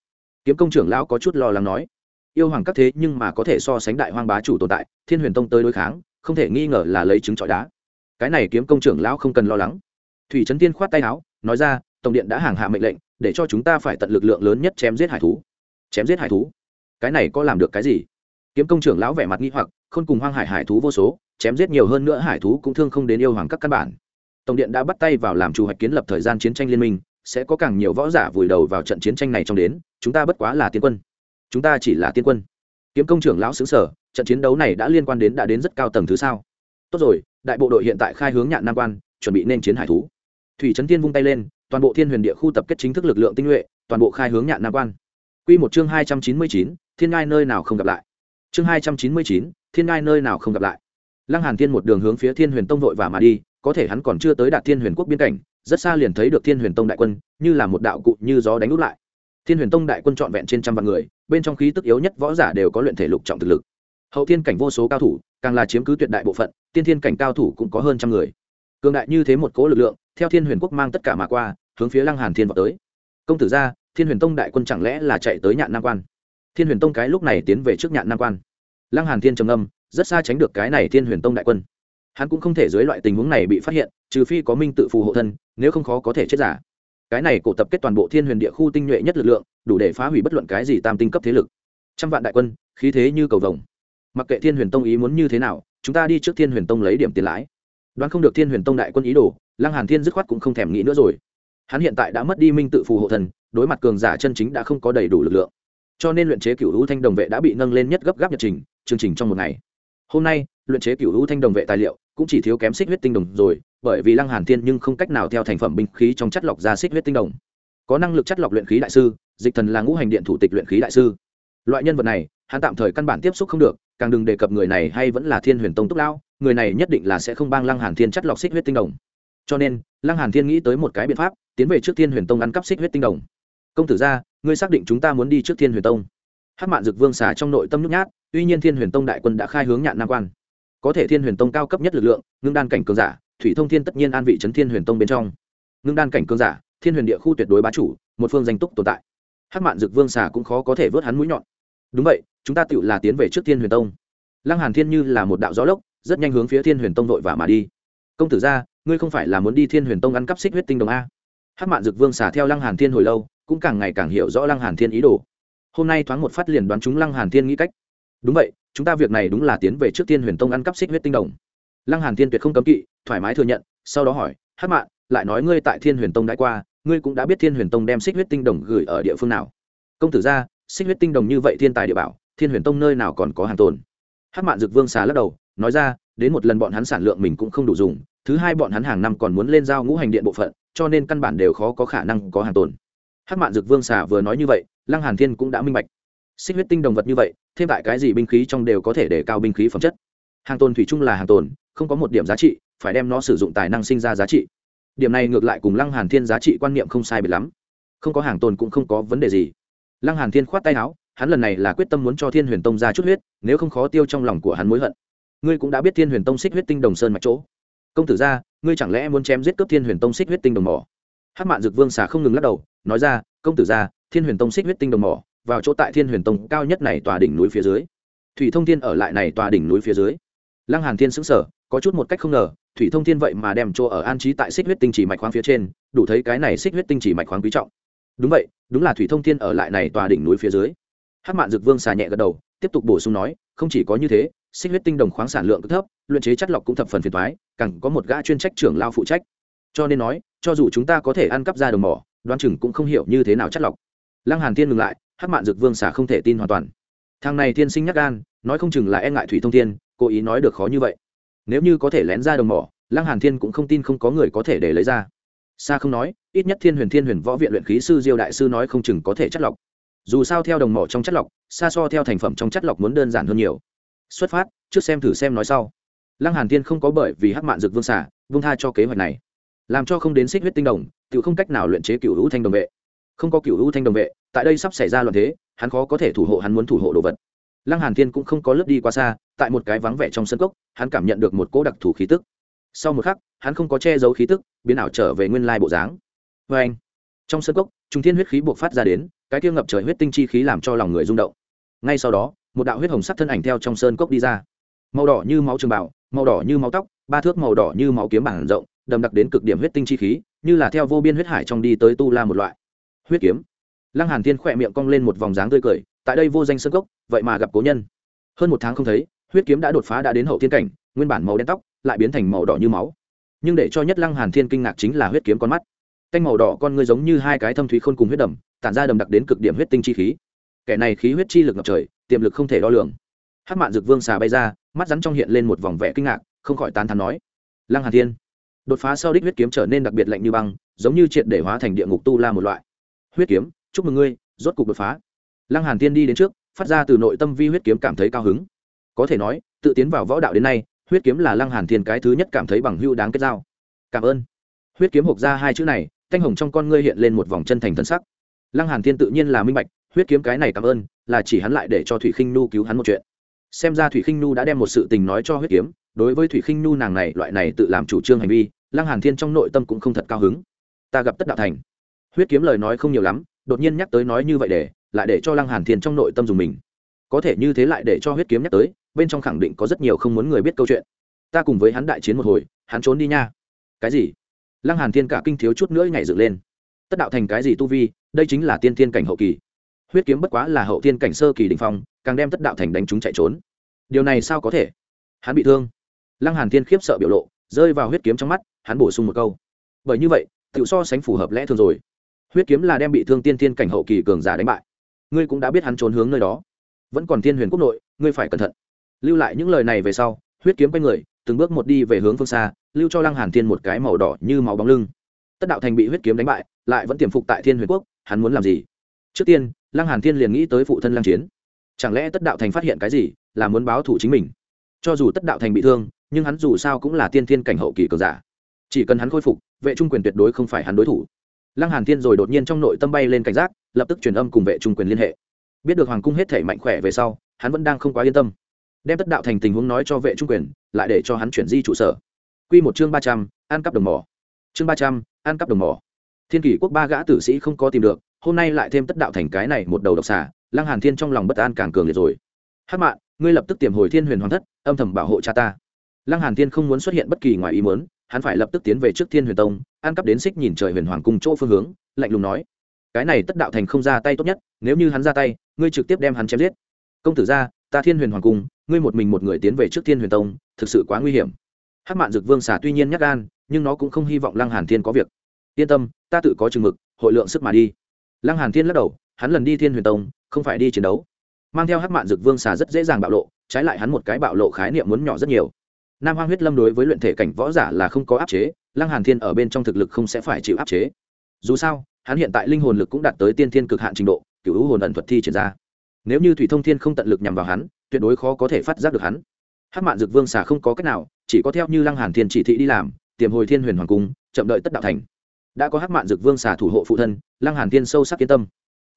S1: Kiếm công trưởng lão có chút lo lắng nói. Yêu hoàng các thế nhưng mà có thể so sánh đại hoang bá chủ tồn tại, thiên huyền tông tới đối kháng, không thể nghi ngờ là lấy trứng trọi đá. Cái này kiếm công trưởng lão không cần lo lắng. Thủy trấn tiên khoát tay áo, nói ra, tổng điện đã hàng hạ mệnh lệnh, để cho chúng ta phải tận lực lượng lớn nhất chém giết hải thú. Chém giết hải thú? Cái này có làm được cái gì? Kiếm công trưởng lão vẻ mặt nghi hoặc không cùng hoang hải hải thú vô số, chém giết nhiều hơn nữa hải thú cũng thương không đến yêu hoàng các căn bản tổng điện đã bắt tay vào làm chủ hoạch kiến lập thời gian chiến tranh liên minh, sẽ có càng nhiều võ giả vùi đầu vào trận chiến tranh này trong đến, chúng ta bất quá là tiên quân. Chúng ta chỉ là tiên quân. Kiếm công trưởng lão xứ sở, trận chiến đấu này đã liên quan đến đã đến rất cao tầng thứ sao. Tốt rồi, đại bộ đội hiện tại khai hướng nhạn nam quan, chuẩn bị nên chiến hải thú. Thủy trấn tiên vung tay lên, toàn bộ thiên huyền địa khu tập kết chính thức lực lượng tinh nhuệ, toàn bộ khai hướng nhạn nam quan. Q một chương hai trăm chín mươi chín, thiên ngai nơi nào không gặp lại? Chương hai trăm chín mươi chín, thiên ngai nơi nào không gặp lại? Lăng hàn thiên một đường hướng phía thiên huyền tông vội và mà đi có thể hắn còn chưa tới đạt thiên huyền quốc biên cảnh, rất xa liền thấy được thiên huyền tông đại quân, như là một đạo cụ như gió đánh út lại. Thiên huyền tông đại quân trọn vẹn trên trăm vạn người, bên trong khí tức yếu nhất võ giả đều có luyện thể lục trọng thực lực. Hậu thiên cảnh vô số cao thủ, càng là chiếm cứ tuyệt đại bộ phận, tiên thiên cảnh cao thủ cũng có hơn trăm người. Cường đại như thế một cố lực lượng, theo thiên huyền quốc mang tất cả mà qua, hướng phía lăng hàn thiên vào tới. Công tử gia thiên huyền tông đại quân chẳng lẽ là chạy tới nhạn nam quan? Thiên huyền tông cái lúc này tiến về trước nhạn nam quan. Lăng hàn thiên trầm âm rất xa tránh được cái này thiên huyền tông đại quân hắn cũng không thể dưới loại tình huống này bị phát hiện, trừ phi có minh tự phù hộ thân, nếu không khó có thể chết giả. Cái này cổ tập kết toàn bộ thiên huyền địa khu tinh nhuệ nhất lực lượng, đủ để phá hủy bất luận cái gì tam tinh cấp thế lực. Trăm vạn đại quân, khí thế như cầu vồng. Mặc kệ thiên huyền tông ý muốn như thế nào, chúng ta đi trước thiên huyền tông lấy điểm tiền lãi. Đoán không được thiên huyền tông đại quân ý đồ, lăng hàn thiên dứt khoát cũng không thèm nghĩ nữa rồi. Hắn hiện tại đã mất đi minh tự phù hộ thần đối mặt cường giả chân chính đã không có đầy đủ lực lượng. Cho nên luyện chế cửu hữu thanh đồng vệ đã bị nâng lên nhất gấp gáp nhật trình, chương trình trong một ngày. Hôm nay, luyện chế cửu hữu thanh đồng vệ tài liệu cũng chỉ thiếu kém xích huyết tinh đồng rồi, bởi vì lăng hàn thiên nhưng không cách nào theo thành phẩm binh khí trong chất lọc ra xích huyết tinh đồng. Có năng lực chất lọc luyện khí đại sư, dịch thần là ngũ hành điện thủ tịch luyện khí đại sư. Loại nhân vật này, hắn tạm thời căn bản tiếp xúc không được, càng đừng đề cập người này hay vẫn là thiên huyền tông túc lão, người này nhất định là sẽ không bang lăng hàn thiên chất lọc xích huyết tinh đồng. Cho nên, lăng hàn thiên nghĩ tới một cái biện pháp, tiến về trước thiên huyền tông ăn cắp xích huyết tinh đồng. Công tử gia ngươi xác định chúng ta muốn đi trước thiên huyền tông. Hát mạn dực vương xà trong nội tâm nhút nhát, tuy nhiên thiên huyền tông đại quân đã khai hướng nhạn nam quan có thể thiên huyền tông cao cấp nhất lực lượng, ngưng đan cảnh cường giả, thủy thông thiên tất nhiên an vị trấn thiên huyền tông bên trong. Ngưng đan cảnh cường giả, thiên huyền địa khu tuyệt đối bá chủ, một phương danh túc tồn tại. Hát mạn dực vương xà cũng khó có thể vớt hắn mũi nhọn. Đúng vậy, chúng ta tự là tiến về trước thiên huyền tông. Lăng hàn thiên như là một đạo gió lốc, rất nhanh hướng phía thiên huyền tông vội vã mà đi. Công tử gia ngươi không phải là muốn đi thiên huyền tông ăn cắp xích huyết tinh đồng a? Hát mạn dực vương xà theo lăng hàn thiên hồi lâu, cũng càng ngày càng hiểu rõ lăng hàn thiên ý đồ. Hôm nay thoáng một phát liền đoán chúng lăng hàn thiên nghĩ cách. Đúng vậy chúng ta việc này đúng là tiến về trước tiên huyền tông ăn cắp xích huyết tinh đồng. Lăng hàn thiên tuyệt không cấm kỵ, thoải mái thừa nhận, sau đó hỏi hát mạn, lại nói ngươi tại thiên huyền tông đã qua, ngươi cũng đã biết thiên huyền tông đem xích huyết tinh đồng gửi ở địa phương nào? Công tử gia xích huyết tinh đồng như vậy thiên tài địa bảo, thiên huyền tông nơi nào còn có hàng tồn? Hát mạn dực vương xà lắc đầu, nói ra, đến một lần bọn hắn sản lượng mình cũng không đủ dùng, thứ hai bọn hắn hàng năm còn muốn lên giao ngũ hành điện bộ phận, cho nên căn bản đều khó có khả năng có hàng tồn. Hát mạn dực vương xà vừa nói như vậy, lăng hàn thiên cũng đã minh bạch xích huyết tinh đồng vật như vậy, thêm tại cái gì binh khí trong đều có thể để cao binh khí phẩm chất. Hàng tồn thủy chung là hàng tồn, không có một điểm giá trị, phải đem nó sử dụng tài năng sinh ra giá trị. Điểm này ngược lại cùng lăng hàn thiên giá trị quan niệm không sai biệt lắm. Không có hàng tồn cũng không có vấn đề gì. Lăng hàn thiên khoát tay áo, hắn lần này là quyết tâm muốn cho thiên huyền tông ra chút huyết, nếu không khó tiêu trong lòng của hắn mối hận. Ngươi cũng đã biết thiên huyền tông xích huyết tinh đồng sơn mạch chỗ. Công tử ra, ngươi chẳng lẽ muốn chém giết cướp thiên huyền tông xích huyết tinh đồng mỏ? Hát mạn dực vương xà không ngừng lắc đầu, nói ra, công tử ra, thiên huyền tông xích huyết tinh đồng mỏ vào chỗ tại thiên huyền tông cao nhất này tòa đỉnh núi phía dưới. Thủy thông thiên ở lại này tòa đỉnh núi phía dưới. Lăng hàn thiên sững sờ, có chút một cách không ngờ, thủy thông thiên vậy mà đem chỗ ở an trí tại xích huyết tinh chỉ mạch khoáng phía trên, đủ thấy cái này xích huyết tinh chỉ mạch khoáng quý trọng. Đúng vậy, đúng là thủy thông thiên ở lại này tòa đỉnh núi phía dưới. Hắc mạn dực vương xà nhẹ gật đầu, tiếp tục bổ sung nói, không chỉ có như thế, xích huyết tinh đồng khoáng sản lượng thấp, luyện chế chất lọc cũng thập phần phiền toái, càng có một gã chuyên trách trưởng lao phụ trách. Cho nên nói, cho dù chúng ta có thể ăn cắp ra đồng mỏ, đoan chừng cũng không hiểu như thế nào chất lọc. Lăng hàn thiên ngừng lại Hắc mạn Dược vương xà không thể tin hoàn toàn. Thằng này thiên sinh nhắc gan, nói không chừng là e ngại thủy thông thiên, cố ý nói được khó như vậy. Nếu như có thể lén ra đồng mỏ, lăng hàn thiên cũng không tin không có người có thể để lấy ra. Xa không nói, ít nhất thiên huyền thiên huyền võ viện luyện khí sư diêu đại sư nói không chừng có thể chất lọc. Dù sao theo đồng mỏ trong chất lọc, xa so theo thành phẩm trong chất lọc muốn đơn giản hơn nhiều. Xuất phát, trước xem thử xem nói sau. Lăng hàn thiên không có bởi vì hắc mạn dược vương xả vương tha cho kế hoạch này. Làm cho không đến xích huyết tinh đồng tự không cách nào luyện chế cựu hữu thanh đồng vệ. Không có cựu hữu thanh đồng vệ tại đây sắp xảy ra loạn thế, hắn khó có thể thủ hộ, hắn muốn thủ hộ đồ vật. Lăng hàn thiên cũng không có lướt đi quá xa, tại một cái vắng vẻ trong sân cốc, hắn cảm nhận được một cỗ đặc thù khí tức. Sau một khắc, hắn không có che giấu khí tức, biến ảo trở về nguyên lai bộ dáng. Với anh, trong sân cốc trung thiên huyết khí buộc phát ra đến, cái tiêu ngập trời huyết tinh chi khí làm cho lòng người rung động. Ngay sau đó, một đạo huyết hồng sắc thân ảnh theo trong sơn cốc đi ra. Màu đỏ như máu trường bảo màu đỏ như máu tóc, ba thước màu đỏ như máu kiếm bản rộng đầm đặc đến cực điểm huyết tinh chi khí, như là theo vô biên huyết hải trong đi tới tu la một loại. Huyết kiếm lăng hàn thiên khỏe miệng cong lên một vòng dáng tươi cười, tại đây vô danh sơn cốc, vậy mà gặp cố nhân. Hơn một tháng không thấy, huyết kiếm đã đột phá đã đến hậu thiên cảnh, nguyên bản màu đen tóc, lại biến thành màu đỏ như máu. Nhưng để cho nhất lăng hàn thiên kinh ngạc chính là huyết kiếm con mắt. Canh màu đỏ con ngươi giống như hai cái thâm thúy khôn cùng huyết đầm, tản ra đầm đặc đến cực điểm huyết tinh chi khí. Kẻ này khí huyết chi lực ngập trời, tiềm lực không thể đo lường. Hát mạn dực vương xà bay ra, mắt rắn trong hiện lên một vòng vẻ kinh ngạc, không khỏi tán thán nói lăng hàn thiên, đột phá sau đích huyết kiếm trở nên đặc biệt lạnh như băng, giống như triệt để hóa thành địa ngục tu la một loại. Huyết kiếm chúc mừng ngươi, rốt cục đột phá. Lăng hàn thiên đi đến trước, phát ra từ nội tâm vi huyết kiếm cảm thấy cao hứng. Có thể nói, tự tiến vào võ đạo đến nay, huyết kiếm là lăng hàn thiên cái thứ nhất cảm thấy bằng hưu đáng kết giao. Cảm ơn. Huyết kiếm hộp ra hai chữ này, thanh hồng trong con ngươi hiện lên một vòng chân thành thân sắc. Lăng hàn thiên tự nhiên là minh bạch, huyết kiếm cái này cảm ơn, là chỉ hắn lại để cho thủy khinh nu cứu hắn một chuyện. Xem ra thủy khinh nu đã đem một sự tình nói cho huyết kiếm, đối với thủy khinh nu nàng này, loại này tự làm chủ trương hành vi, lăng hàn thiên trong nội tâm cũng không thật cao hứng. Ta gặp tất đạo thành. Huyết kiếm lời nói không nhiều lắm đột nhiên nhắc tới nói như vậy để, lại để cho lăng hàn thiên trong nội tâm dùng mình. Có thể như thế lại để cho huyết kiếm nhắc tới, bên trong khẳng định có rất nhiều không muốn người biết câu chuyện. Ta cùng với hắn đại chiến một hồi, hắn trốn đi nha. Cái gì? Lăng hàn thiên cả kinh thiếu chút nữa nhảy dựng lên. Tất đạo thành cái gì tu vi, đây chính là tiên thiên cảnh hậu kỳ. Huyết kiếm bất quá là hậu thiên cảnh sơ kỳ đình phong, càng đem tất đạo thành đánh chúng chạy trốn. Điều này sao có thể? Hắn bị thương. Lăng hàn thiên khiếp sợ biểu lộ, rơi vào huyết kiếm trong mắt, hắn bổ sung một câu. Bởi như vậy tự so sánh phù hợp lẽ thường rồi huyết kiếm là đem bị thương tiên thiên cảnh hậu kỳ cường giả đánh bại. Ngươi cũng đã biết hắn trốn hướng nơi đó. Vẫn còn thiên huyền quốc nội, ngươi phải cẩn thận. Lưu lại những lời này về sau, huyết kiếm quay người, từng bước một đi về hướng phương xa, lưu cho lăng hàn thiên một cái màu đỏ như máu bóng lưng. Tất đạo thành bị huyết kiếm đánh bại, lại vẫn tiềm phục tại thiên huyền quốc, hắn muốn làm gì? Trước tiên, lăng hàn thiên liền nghĩ tới phụ thân lăng chiến. Chẳng lẽ tất đạo thành phát hiện cái gì, là muốn báo thủ chính mình? Cho dù tất đạo thành bị thương, nhưng hắn dù sao cũng là tiên thiên cảnh hậu kỳ cường giả. Chỉ cần hắn khôi phục, vệ trung quyền tuyệt đối không phải hắn đối thủ lăng hàn thiên rồi đột nhiên trong nội tâm bay lên cảnh giác, lập tức truyền âm cùng vệ trung quyền liên hệ. Biết được hoàng cung hết thể mạnh khỏe về sau, hắn vẫn đang không quá yên tâm. Đem tất đạo thành tình huống nói cho vệ trung quyền, lại để cho hắn chuyển di trụ sở. Quy một chương ba trăm, ăn cắp đồng mỏ. Chương ba trăm, ăn cắp đồng mỏ. Thiên kỷ quốc ba gã tử sĩ không có tìm được, hôm nay lại thêm tất đạo thành cái này một đầu độc xà. lăng hàn thiên trong lòng bất an càng cường liệt rồi. Hắc mạn, ngươi lập tức tiềm hồi thiên huyền hoàng thất, âm thầm bảo hộ cha ta. Lăng hàn thiên không muốn xuất hiện bất kỳ ngoài ý muốn hắn phải lập tức tiến về trước thiên huyền tông, ăn cắp đến xích nhìn trời huyền hoàng cung chỗ phương hướng, lạnh lùng nói, cái này tất đạo thành không ra tay tốt nhất, nếu như hắn ra tay, ngươi trực tiếp đem hắn chém giết. Công tử ra, ta thiên huyền hoàng cung, ngươi một mình một người tiến về trước thiên huyền tông, thực sự quá nguy hiểm. Hắc mạn dực vương xả tuy nhiên nhắc gan, nhưng nó cũng không hy vọng lăng hàn thiên có việc. Yên tâm, ta tự có chừng mực, hội lượng sức mà đi. Lăng hàn thiên lắc đầu, hắn lần đi thiên huyền tông, không phải đi chiến đấu. Mang theo hắc mạn dực vương xà rất dễ dàng bạo lộ, trái lại hắn một cái bạo lộ khái niệm muốn nhỏ rất nhiều nam hoang huyết lâm đối với luyện thể cảnh võ giả là không có áp chế, lăng hàn thiên ở bên trong thực lực không sẽ phải chịu áp chế. Dù sao, hắn hiện tại linh hồn lực cũng đạt tới tiên thiên cực hạn trình độ, cửu hồn ẩn thuật thi triển ra. Nếu như thủy thông thiên không tận lực nhằm vào hắn, tuyệt đối khó có thể phát giác được hắn. Hắc mạn Dược vương xà không có cách nào, chỉ có theo như lăng hàn thiên chỉ thị đi làm, tiềm hồi thiên huyền hoàng cung, chậm đợi tất đạo thành. Đã có hắc mạn Dược vương xà thủ hộ phụ thân, lăng hàn thiên sâu sắc yên tâm.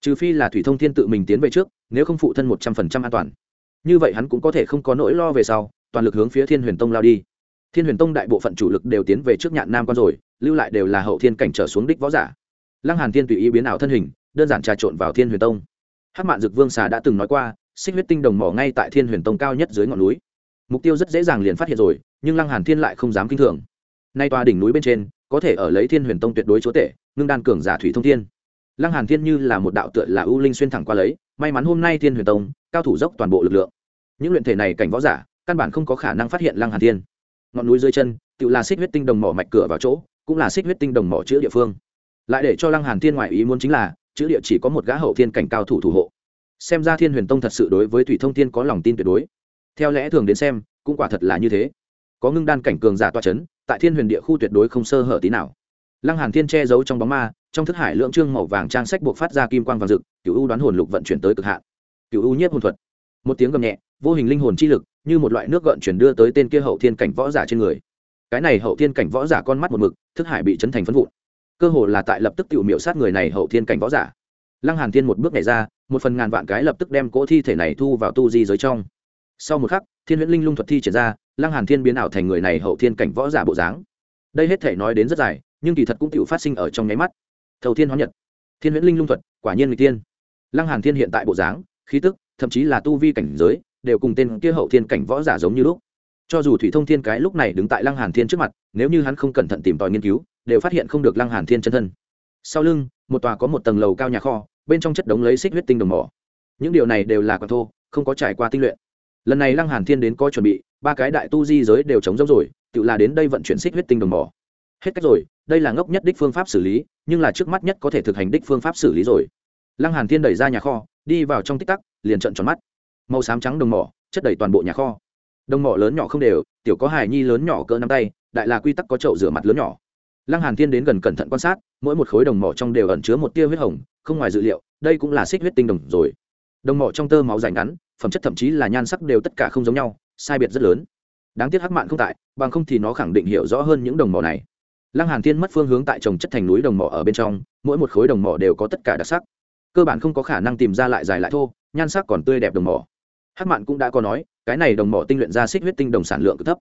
S1: Trừ phi là thủy thông thiên tự mình tiến về trước, nếu không phụ thân một trăm phần trăm an toàn. Như vậy hắn cũng có thể không có nỗi lo về sau toàn lực hướng phía thiên huyền tông lao đi. Thiên huyền tông đại bộ phận chủ lực đều tiến về trước nhạn nam quan rồi, lưu lại đều là hậu thiên cảnh trở xuống đích võ giả. Lăng hàn thiên tùy ý biến ảo thân hình, đơn giản trà trộn vào thiên huyền tông. Hắc mạn dực vương xà đã từng nói qua, xích huyết tinh đồng mỏ ngay tại thiên huyền tông cao nhất dưới ngọn núi. Mục tiêu rất dễ dàng liền phát hiện rồi, nhưng lăng hàn thiên lại không dám kinh thường. Nay tòa đỉnh núi bên trên, có thể ở lấy thiên huyền tông tuyệt đối chúa tể, ngưng đan cường giả thủy thông thiên. Lăng hàn thiên như là một đạo tựa là ưu linh xuyên thẳng qua lấy, may mắn hôm nay thiên huyền tông, cao thủ dốc toàn bộ lực lượng. Những luyện thể này cảnh võ giả căn bản không có khả năng phát hiện lăng hàn thiên. Ngọn núi dưới chân, tự là xích huyết tinh đồng mỏ mạch cửa vào chỗ, cũng là xích huyết tinh đồng mỏ chữa địa phương. Lại để cho lăng hàn thiên ngoại ý muốn chính là chữa địa chỉ có một gã hậu thiên cảnh cao thủ thủ hộ. Xem ra thiên huyền tông thật sự đối với thủy thông thiên có lòng tin tuyệt đối. Theo lẽ thường đến xem, cũng quả thật là như thế. Có ngưng đan cảnh cường giả toa chấn, tại thiên huyền địa khu tuyệt đối không sơ hở tí nào. Lăng hàn thiên che giấu trong bóng ma, trong thức hải lượng trương màu vàng trang sách buộc phát ra kim quang vàng rực cựu u đoán hồn lục vận chuyển tới cực hạn. Cựu u nhiếp hồn thuật một tiếng gầm nhẹ, vô hình linh hồn chi lực, như một loại nước gợn chuyển đưa tới tên kia hậu thiên cảnh võ giả trên người. Cái này hậu thiên cảnh võ giả con mắt một mực, thức hải bị chấn thành phân vụn. Cơ hồ là tại lập tức tự miệu sát người này hậu thiên cảnh võ giả. Lăng hàn thiên một bước nhảy ra, một phần ngàn vạn cái lập tức đem cỗ thi thể này thu vào tu di giới trong. Sau một khắc, thiên huyễn linh lung thuật thi triển ra, lăng hàn thiên biến ảo thành người này hậu thiên cảnh võ giả bộ dáng. Đây hết thể nói đến rất dài, nhưng kỳ thật cũng tự phát sinh ở trong nháy mắt. Thầu thiên hóa nhật. Thiên huyễn linh lung thuật, quả nhiên người tiên. Lăng hàn thiên hiện tại bộ dáng, khí tức thậm chí là tu vi cảnh giới, đều cùng tên kia hậu thiên cảnh võ giả giống như lúc. Cho dù thủy thông thiên cái lúc này đứng tại lăng hàn thiên trước mặt, nếu như hắn không cẩn thận tìm tòi nghiên cứu, đều phát hiện không được lăng hàn thiên chân thân. Sau lưng, một tòa có một tầng lầu cao nhà kho, bên trong chất đống lấy xích huyết tinh đồng mỏ. Những điều này đều là quả thô, không có trải qua tinh luyện. Lần này lăng hàn thiên đến có chuẩn bị, ba cái đại tu di giới đều chống rỗng rồi, tự là đến đây vận chuyển xích huyết tinh đồng mỏ. Hết cách rồi, đây là ngốc nhất đích phương pháp xử lý, nhưng là trước mắt nhất có thể thực hành đích phương pháp xử lý rồi. Lăng hàn thiên đẩy ra nhà kho, đi vào trong tích tắc liền trận tròn mắt. Màu xám trắng đồng mỏ, chất đầy toàn bộ nhà kho. Đồng mỏ lớn nhỏ không đều, tiểu có hài nhi lớn nhỏ cỡ nắm tay, đại là quy tắc có chậu rửa mặt lớn nhỏ. Lăng hàn thiên đến gần cẩn thận quan sát, mỗi một khối đồng mỏ trong đều ẩn chứa một tia huyết hồng, không ngoài dự liệu, đây cũng là xích huyết tinh đồng rồi. Đồng mỏ trong tơ máu dài ngắn, phẩm chất thậm chí là nhan sắc đều tất cả không giống nhau, sai biệt rất lớn. Đáng tiếc hắc mạn không tại, bằng không thì nó khẳng định hiểu rõ hơn những đồng mỏ này. Lăng hàn thiên mất phương hướng tại trồng chất thành núi đồng mỏ ở bên trong, mỗi một khối đồng mỏ đều có tất cả đặc sắc cơ bản không có khả năng tìm ra lại dài lại thô, nhan sắc còn tươi đẹp đồng mỏ. Hát mạn cũng đã có nói, cái này đồng mỏ tinh luyện ra xích huyết tinh đồng sản lượng cực thấp.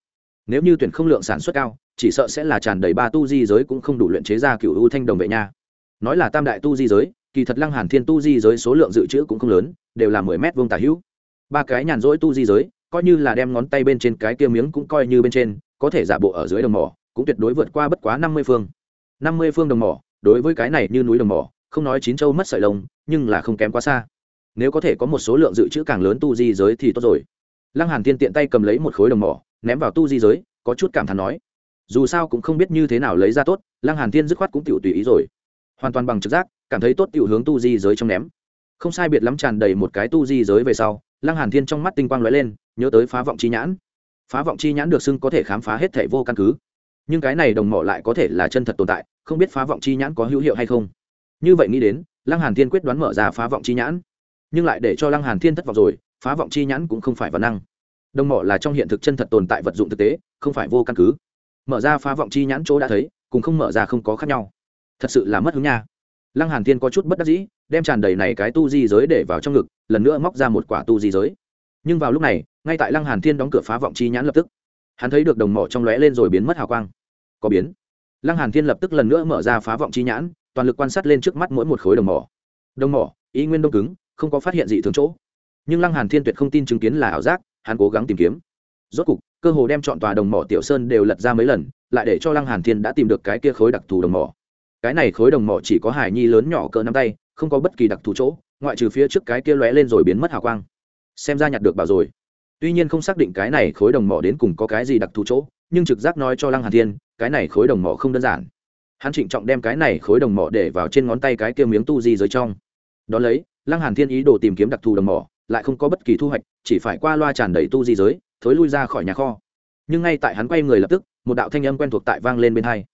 S1: Nếu như tuyển không lượng sản xuất cao, chỉ sợ sẽ là tràn đầy ba tu di giới cũng không đủ luyện chế ra cựu u thanh đồng vệ nha. Nói là tam đại tu di giới, kỳ thật lăng hàn thiên tu di giới số lượng dự trữ cũng không lớn, đều là mười mét vuông tả hữu. Ba cái nhàn rỗi tu di giới, coi như là đem ngón tay bên trên cái kia miếng cũng coi như bên trên, có thể giả bộ ở dưới đồng mỏ, cũng tuyệt đối vượt qua bất quá năm mươi phương. năm mươi phương đồng mỏ, đối với cái này như núi đồng mỏ, không nói chín châu mất sợi lông nhưng là không kém quá xa. Nếu có thể có một số lượng dự trữ càng lớn tu di giới thì tốt rồi. Lăng hàn thiên tiện tay cầm lấy một khối đồng mỏ, ném vào tu di giới, có chút cảm thán nói, dù sao cũng không biết như thế nào lấy ra tốt, lăng hàn thiên dứt khoát cũng tiểu tùy ý rồi. Hoàn toàn bằng trực giác, cảm thấy tốt tiểu hướng tu di giới trong ném. Không sai biệt lắm tràn đầy một cái tu di giới về sau, lăng hàn thiên trong mắt tinh quang lóe lên, nhớ tới phá vọng chi nhãn. Phá vọng chi nhãn được xưng có thể khám phá hết thể vô căn cứ. Nhưng cái này đồng mỏ lại có thể là chân thật tồn tại, không biết phá vọng chi nhãn có hữu hiệu hay không. Như vậy nghĩ đến lăng hàn thiên quyết đoán mở ra phá vọng chi nhãn, nhưng lại để cho lăng hàn thiên thất vọng rồi, phá vọng chi nhãn cũng không phải văn năng. Đồng mỏ là trong hiện thực chân thật tồn tại vật dụng thực tế, không phải vô căn cứ. Mở ra phá vọng chi nhãn chỗ đã thấy, cùng không mở ra không có khác nhau. Thật sự là mất hứng nha. Lăng hàn thiên có chút bất đắc dĩ, đem tràn đầy này cái tu di giới để vào trong ngực, lần nữa móc ra một quả tu di giới. Nhưng vào lúc này, ngay tại lăng hàn thiên đóng cửa phá vọng chi nhãn lập tức, hắn thấy được đồng mỏ trong lóe lên rồi biến mất hào quang. Có biến. Lăng hàn thiên lập tức lần nữa mở ra phá vọng chi nhãn toàn lực quan sát lên trước mắt mỗi một khối đồng mỏ. Đồng mỏ, ý nguyên đông cứng, không có phát hiện gì thường chỗ. Nhưng lăng hàn thiên tuyệt không tin chứng kiến là ảo giác, hắn cố gắng tìm kiếm. Rốt cục, cơ hồ đem chọn tòa đồng mỏ tiểu sơn đều lật ra mấy lần, lại để cho lăng hàn thiên đã tìm được cái kia khối đặc thù đồng mỏ. Cái này khối đồng mỏ chỉ có hải nhi lớn nhỏ cỡ nắm tay, không có bất kỳ đặc thù chỗ, ngoại trừ phía trước cái kia lóe lên rồi biến mất hào quang. Xem ra nhặt được bảo rồi. Tuy nhiên không xác định cái này khối đồng mỏ đến cùng có cái gì đặc thù chỗ, nhưng trực giác nói cho lăng hàn thiên, cái này khối đồng mỏ không đơn giản hắn trịnh trọng đem cái này khối đồng mỏ để vào trên ngón tay cái kia miếng tu di dưới trong. Đón lấy, lăng hàn thiên ý đồ tìm kiếm đặc thù đồng mỏ, lại không có bất kỳ thu hoạch, chỉ phải qua loa tràn đầy tu di giới, thối lui ra khỏi nhà kho. Nhưng ngay tại hắn quay người lập tức, một đạo thanh âm quen thuộc tại vang lên bên hai.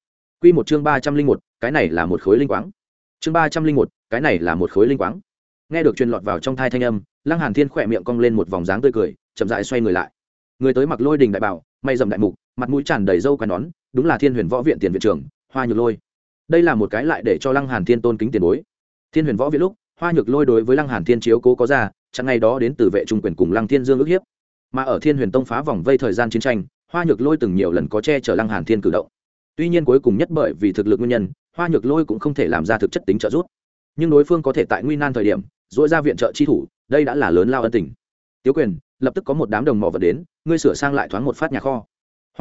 S1: Quy một chương ba trăm linh một, cái này là một khối linh quáng. Chương ba trăm linh một, cái này là một khối linh quáng. Nghe được truyền lọt vào trong thai thanh âm, lăng hàn thiên khỏe miệng cong lên một vòng dáng tươi cười, chậm rãi xoay người lại. Người tới mặc lôi đình đại bảo, may dầm đại mục, mặt mũi tràn đầy râu quai nón, đúng là thiên huyền võ viện tiền viện trưởng hoa nhược lôi. Đây là một cái lại để cho lăng hàn thiên tôn kính tiền bối. Thiên huyền võ viện lúc, hoa nhược lôi đối với lăng hàn thiên chiếu cố có ra, chẳng ngày đó đến từ vệ trung quyền cùng lăng thiên dương ước hiếp. Mà ở thiên huyền tông phá vòng vây thời gian chiến tranh, hoa nhược lôi từng nhiều lần có che chở lăng hàn thiên cử động. Tuy nhiên cuối cùng nhất bởi vì thực lực nguyên nhân, hoa nhược lôi cũng không thể làm ra thực chất tính trợ giúp. Nhưng đối phương có thể tại nguy nan thời điểm dội ra viện trợ chi thủ, đây đã là lớn lao ân tình. Tiếu quyền, lập tức có một đám đồng mỏ vật đến, ngươi sửa sang lại thoáng một phát nhà kho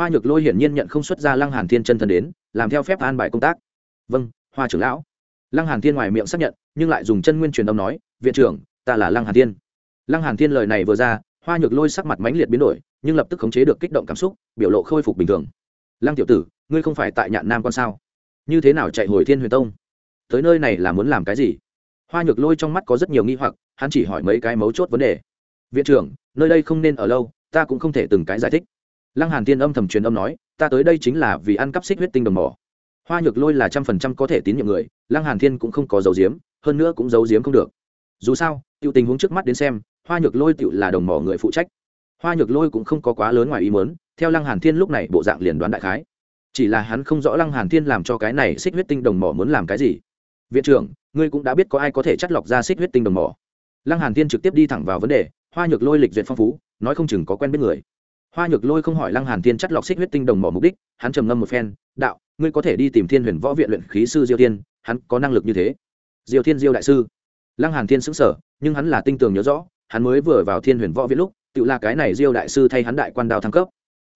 S1: hoa nhược lôi hiển nhiên nhận không xuất ra lăng hàn thiên chân thân đến, làm theo phép an bài công tác. Vâng hoa trưởng lão. Lăng hàn thiên ngoài miệng xác nhận, nhưng lại dùng chân nguyên truyền âm nói, viện trưởng, ta là lăng hàn thiên. Lăng hàn thiên lời này vừa ra, hoa nhược lôi sắc mặt mãnh liệt biến đổi, nhưng lập tức khống chế được kích động cảm xúc, biểu lộ khôi phục bình thường. Lăng tiểu tử, ngươi không phải tại nhạn nam quan sao? Như thế nào chạy hồi thiên huyền tông? Tới nơi này là muốn làm cái gì? Hoa nhược lôi trong mắt có rất nhiều nghi hoặc, hắn chỉ hỏi mấy cái mấu chốt vấn đề. Viện trưởng, nơi đây không nên ở lâu, ta cũng không thể từng cái giải thích lăng hàn thiên âm thầm truyền âm nói, ta tới đây chính là vì ăn cắp xích huyết tinh đồng mỏ. Hoa nhược lôi là trăm phần trăm có thể tín nhiệm người, lăng hàn thiên cũng không có dấu diếm hơn nữa cũng giấu giếm không được. Dù sao tiêu tình huống trước mắt đến xem, hoa nhược lôi tiểu là đồng mỏ người phụ trách. Hoa nhược lôi cũng không có quá lớn ngoài ý muốn, theo lăng hàn thiên lúc này bộ dạng liền đoán đại khái. Chỉ là hắn không rõ lăng hàn thiên làm cho cái này xích huyết tinh đồng mỏ muốn làm cái gì. Viện trưởng, ngươi cũng đã biết có ai có thể chắt lọc ra xích huyết tinh đồng mỏ. Lăng hàn thiên trực tiếp đi thẳng vào vấn đề, hoa nhược lôi lịch duyệt phong phú, nói không chừng có quen biết người hoa nhược lôi không hỏi lăng hàn thiên chất lọc xích huyết tinh đồng mỏ mục đích hắn trầm ngâm một phen đạo ngươi có thể đi tìm thiên huyền võ viện luyện khí sư diêu thiên, hắn có năng lực như thế. Diêu thiên diêu đại sư. Lăng hàn thiên sững sờ nhưng hắn là tinh tường nhớ rõ hắn mới vừa vào thiên huyền võ viện lúc tự là cái này diêu đại sư thay hắn đại quan đao thăng cấp.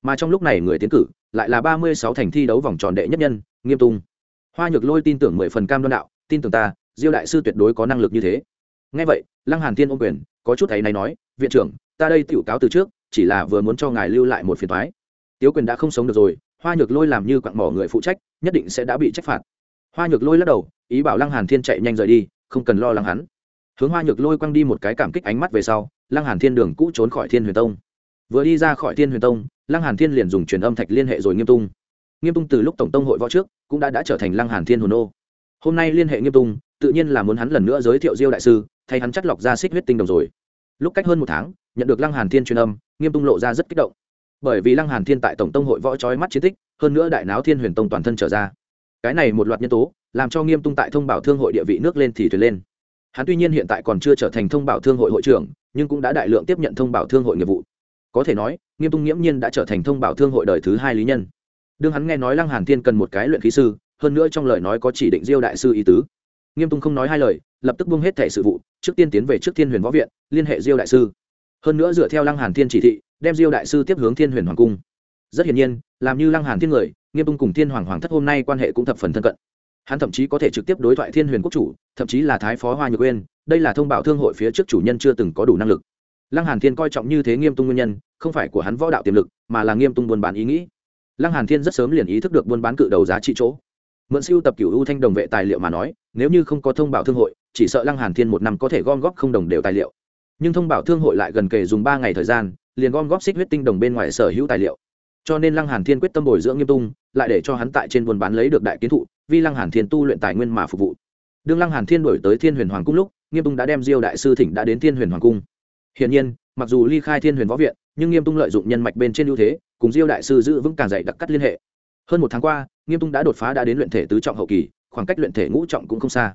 S1: Mà trong lúc này người tiến cử lại là ba mươi sáu thành thi đấu vòng tròn đệ nhất nhân nghiêm tung. Hoa nhược lôi tin tưởng mười phần cam đoan đạo tin tưởng ta diêu đại sư tuyệt đối có năng lực như thế. Ngay vậy lăng hàn thiên ôm quyền có chút thấy này nói viện trưởng ta đây tiểu cáo từ trước chỉ là vừa muốn cho ngài lưu lại một phiền toái tiếu quyền đã không sống được rồi, hoa nhược lôi làm như quặng mỏ người phụ trách, nhất định sẽ đã bị trách phạt. Hoa nhược lôi lắc đầu, ý bảo lăng hàn thiên chạy nhanh rời đi, không cần lo lắng hắn. Hướng hoa nhược lôi quăng đi một cái cảm kích ánh mắt về sau, lăng hàn thiên đường cũ trốn khỏi thiên huyền tông. Vừa đi ra khỏi thiên huyền tông, lăng hàn thiên liền dùng truyền âm thạch liên hệ rồi nghiêm tung. Nghiêm tung từ lúc tổng tông hội võ trước, cũng đã đã trở thành lăng hàn thiên hồn ô hôm nay liên hệ nghiêm tung, tự nhiên là muốn hắn lần nữa giới thiệu diêu đại sư, thay hắn chắt lọc ra xích huyết tinh đồng rồi. Lúc cách hơn một tháng, nhận được lăng hàn thiên truyền âm nghiêm tung lộ ra rất kích động. Bởi vì lăng hàn thiên tại tổng tông hội võ trói mắt chiến tích, hơn nữa đại náo thiên huyền tông toàn thân trở ra. Cái này một loạt nhân tố, làm cho nghiêm tung tại thông bảo thương hội địa vị nước lên thì thuyền lên. Hắn tuy nhiên hiện tại còn chưa trở thành thông bảo thương hội hội trưởng, nhưng cũng đã đại lượng tiếp nhận thông bảo thương hội nghiệp vụ. Có thể nói, nghiêm tung nghiễm nhiên đã trở thành thông bảo thương hội đời thứ hai lý nhân. Đương hắn nghe nói lăng hàn thiên cần một cái luyện khí sư, hơn nữa trong lời nói có chỉ định diêu đại sư ý tứ. Nghiêm tung không nói hai lời, lập tức buông hết thẻ sự vụ, trước tiên tiến về trước thiên huyền võ viện, liên hệ diêu đại sư hơn nữa dựa theo lăng hàn thiên chỉ thị, đem diêu đại sư tiếp hướng thiên huyền hoàng cung. Rất hiển nhiên, làm như lăng hàn thiên người, nghiêm tung cùng thiên hoàng hoàng thất hôm nay quan hệ cũng thập phần thân cận. Hắn thậm chí có thể trực tiếp đối thoại thiên huyền quốc chủ, thậm chí là thái phó hoa nhược uyên, đây là thông báo thương hội phía trước chủ nhân chưa từng có đủ năng lực. Lăng hàn thiên coi trọng như thế nghiêm tung nguyên nhân, không phải của hắn võ đạo tiềm lực, mà là nghiêm tung buôn bán ý nghĩ. Lăng hàn thiên rất sớm liền ý thức được buôn bán cự đầu giá trị chỗ. Mượn siêu tập cửu u thanh đồng vệ tài liệu mà nói, nếu như không có thông báo thương hội, chỉ sợ lăng hàn thiên một năm có thể gom góp không đồng đều tài liệu nhưng thông báo thương hội lại gần kề dùng ba ngày thời gian, liền gom góp xích huyết tinh đồng bên ngoài sở hữu tài liệu. Cho nên lăng hàn thiên quyết tâm bồi dưỡng nghiêm tung, lại để cho hắn tại trên buôn bán lấy được đại kiến thụ, vì lăng hàn thiên tu luyện tài nguyên mà phục vụ. Đương lăng hàn thiên đổi tới thiên huyền hoàng cung lúc, nghiêm tung đã đem diêu đại sư thỉnh đã đến thiên huyền hoàng cung. Hiển nhiên, mặc dù ly khai thiên huyền võ viện, nhưng nghiêm tung lợi dụng nhân mạch bên trên ưu thế, cùng diêu đại sư giữ vững càng dày đặc cắt liên hệ. Hơn một tháng qua, nghiêm tung đã đột phá đã đến luyện thể tứ trọng hậu kỳ, khoảng cách luyện thể ngũ trọng cũng không xa.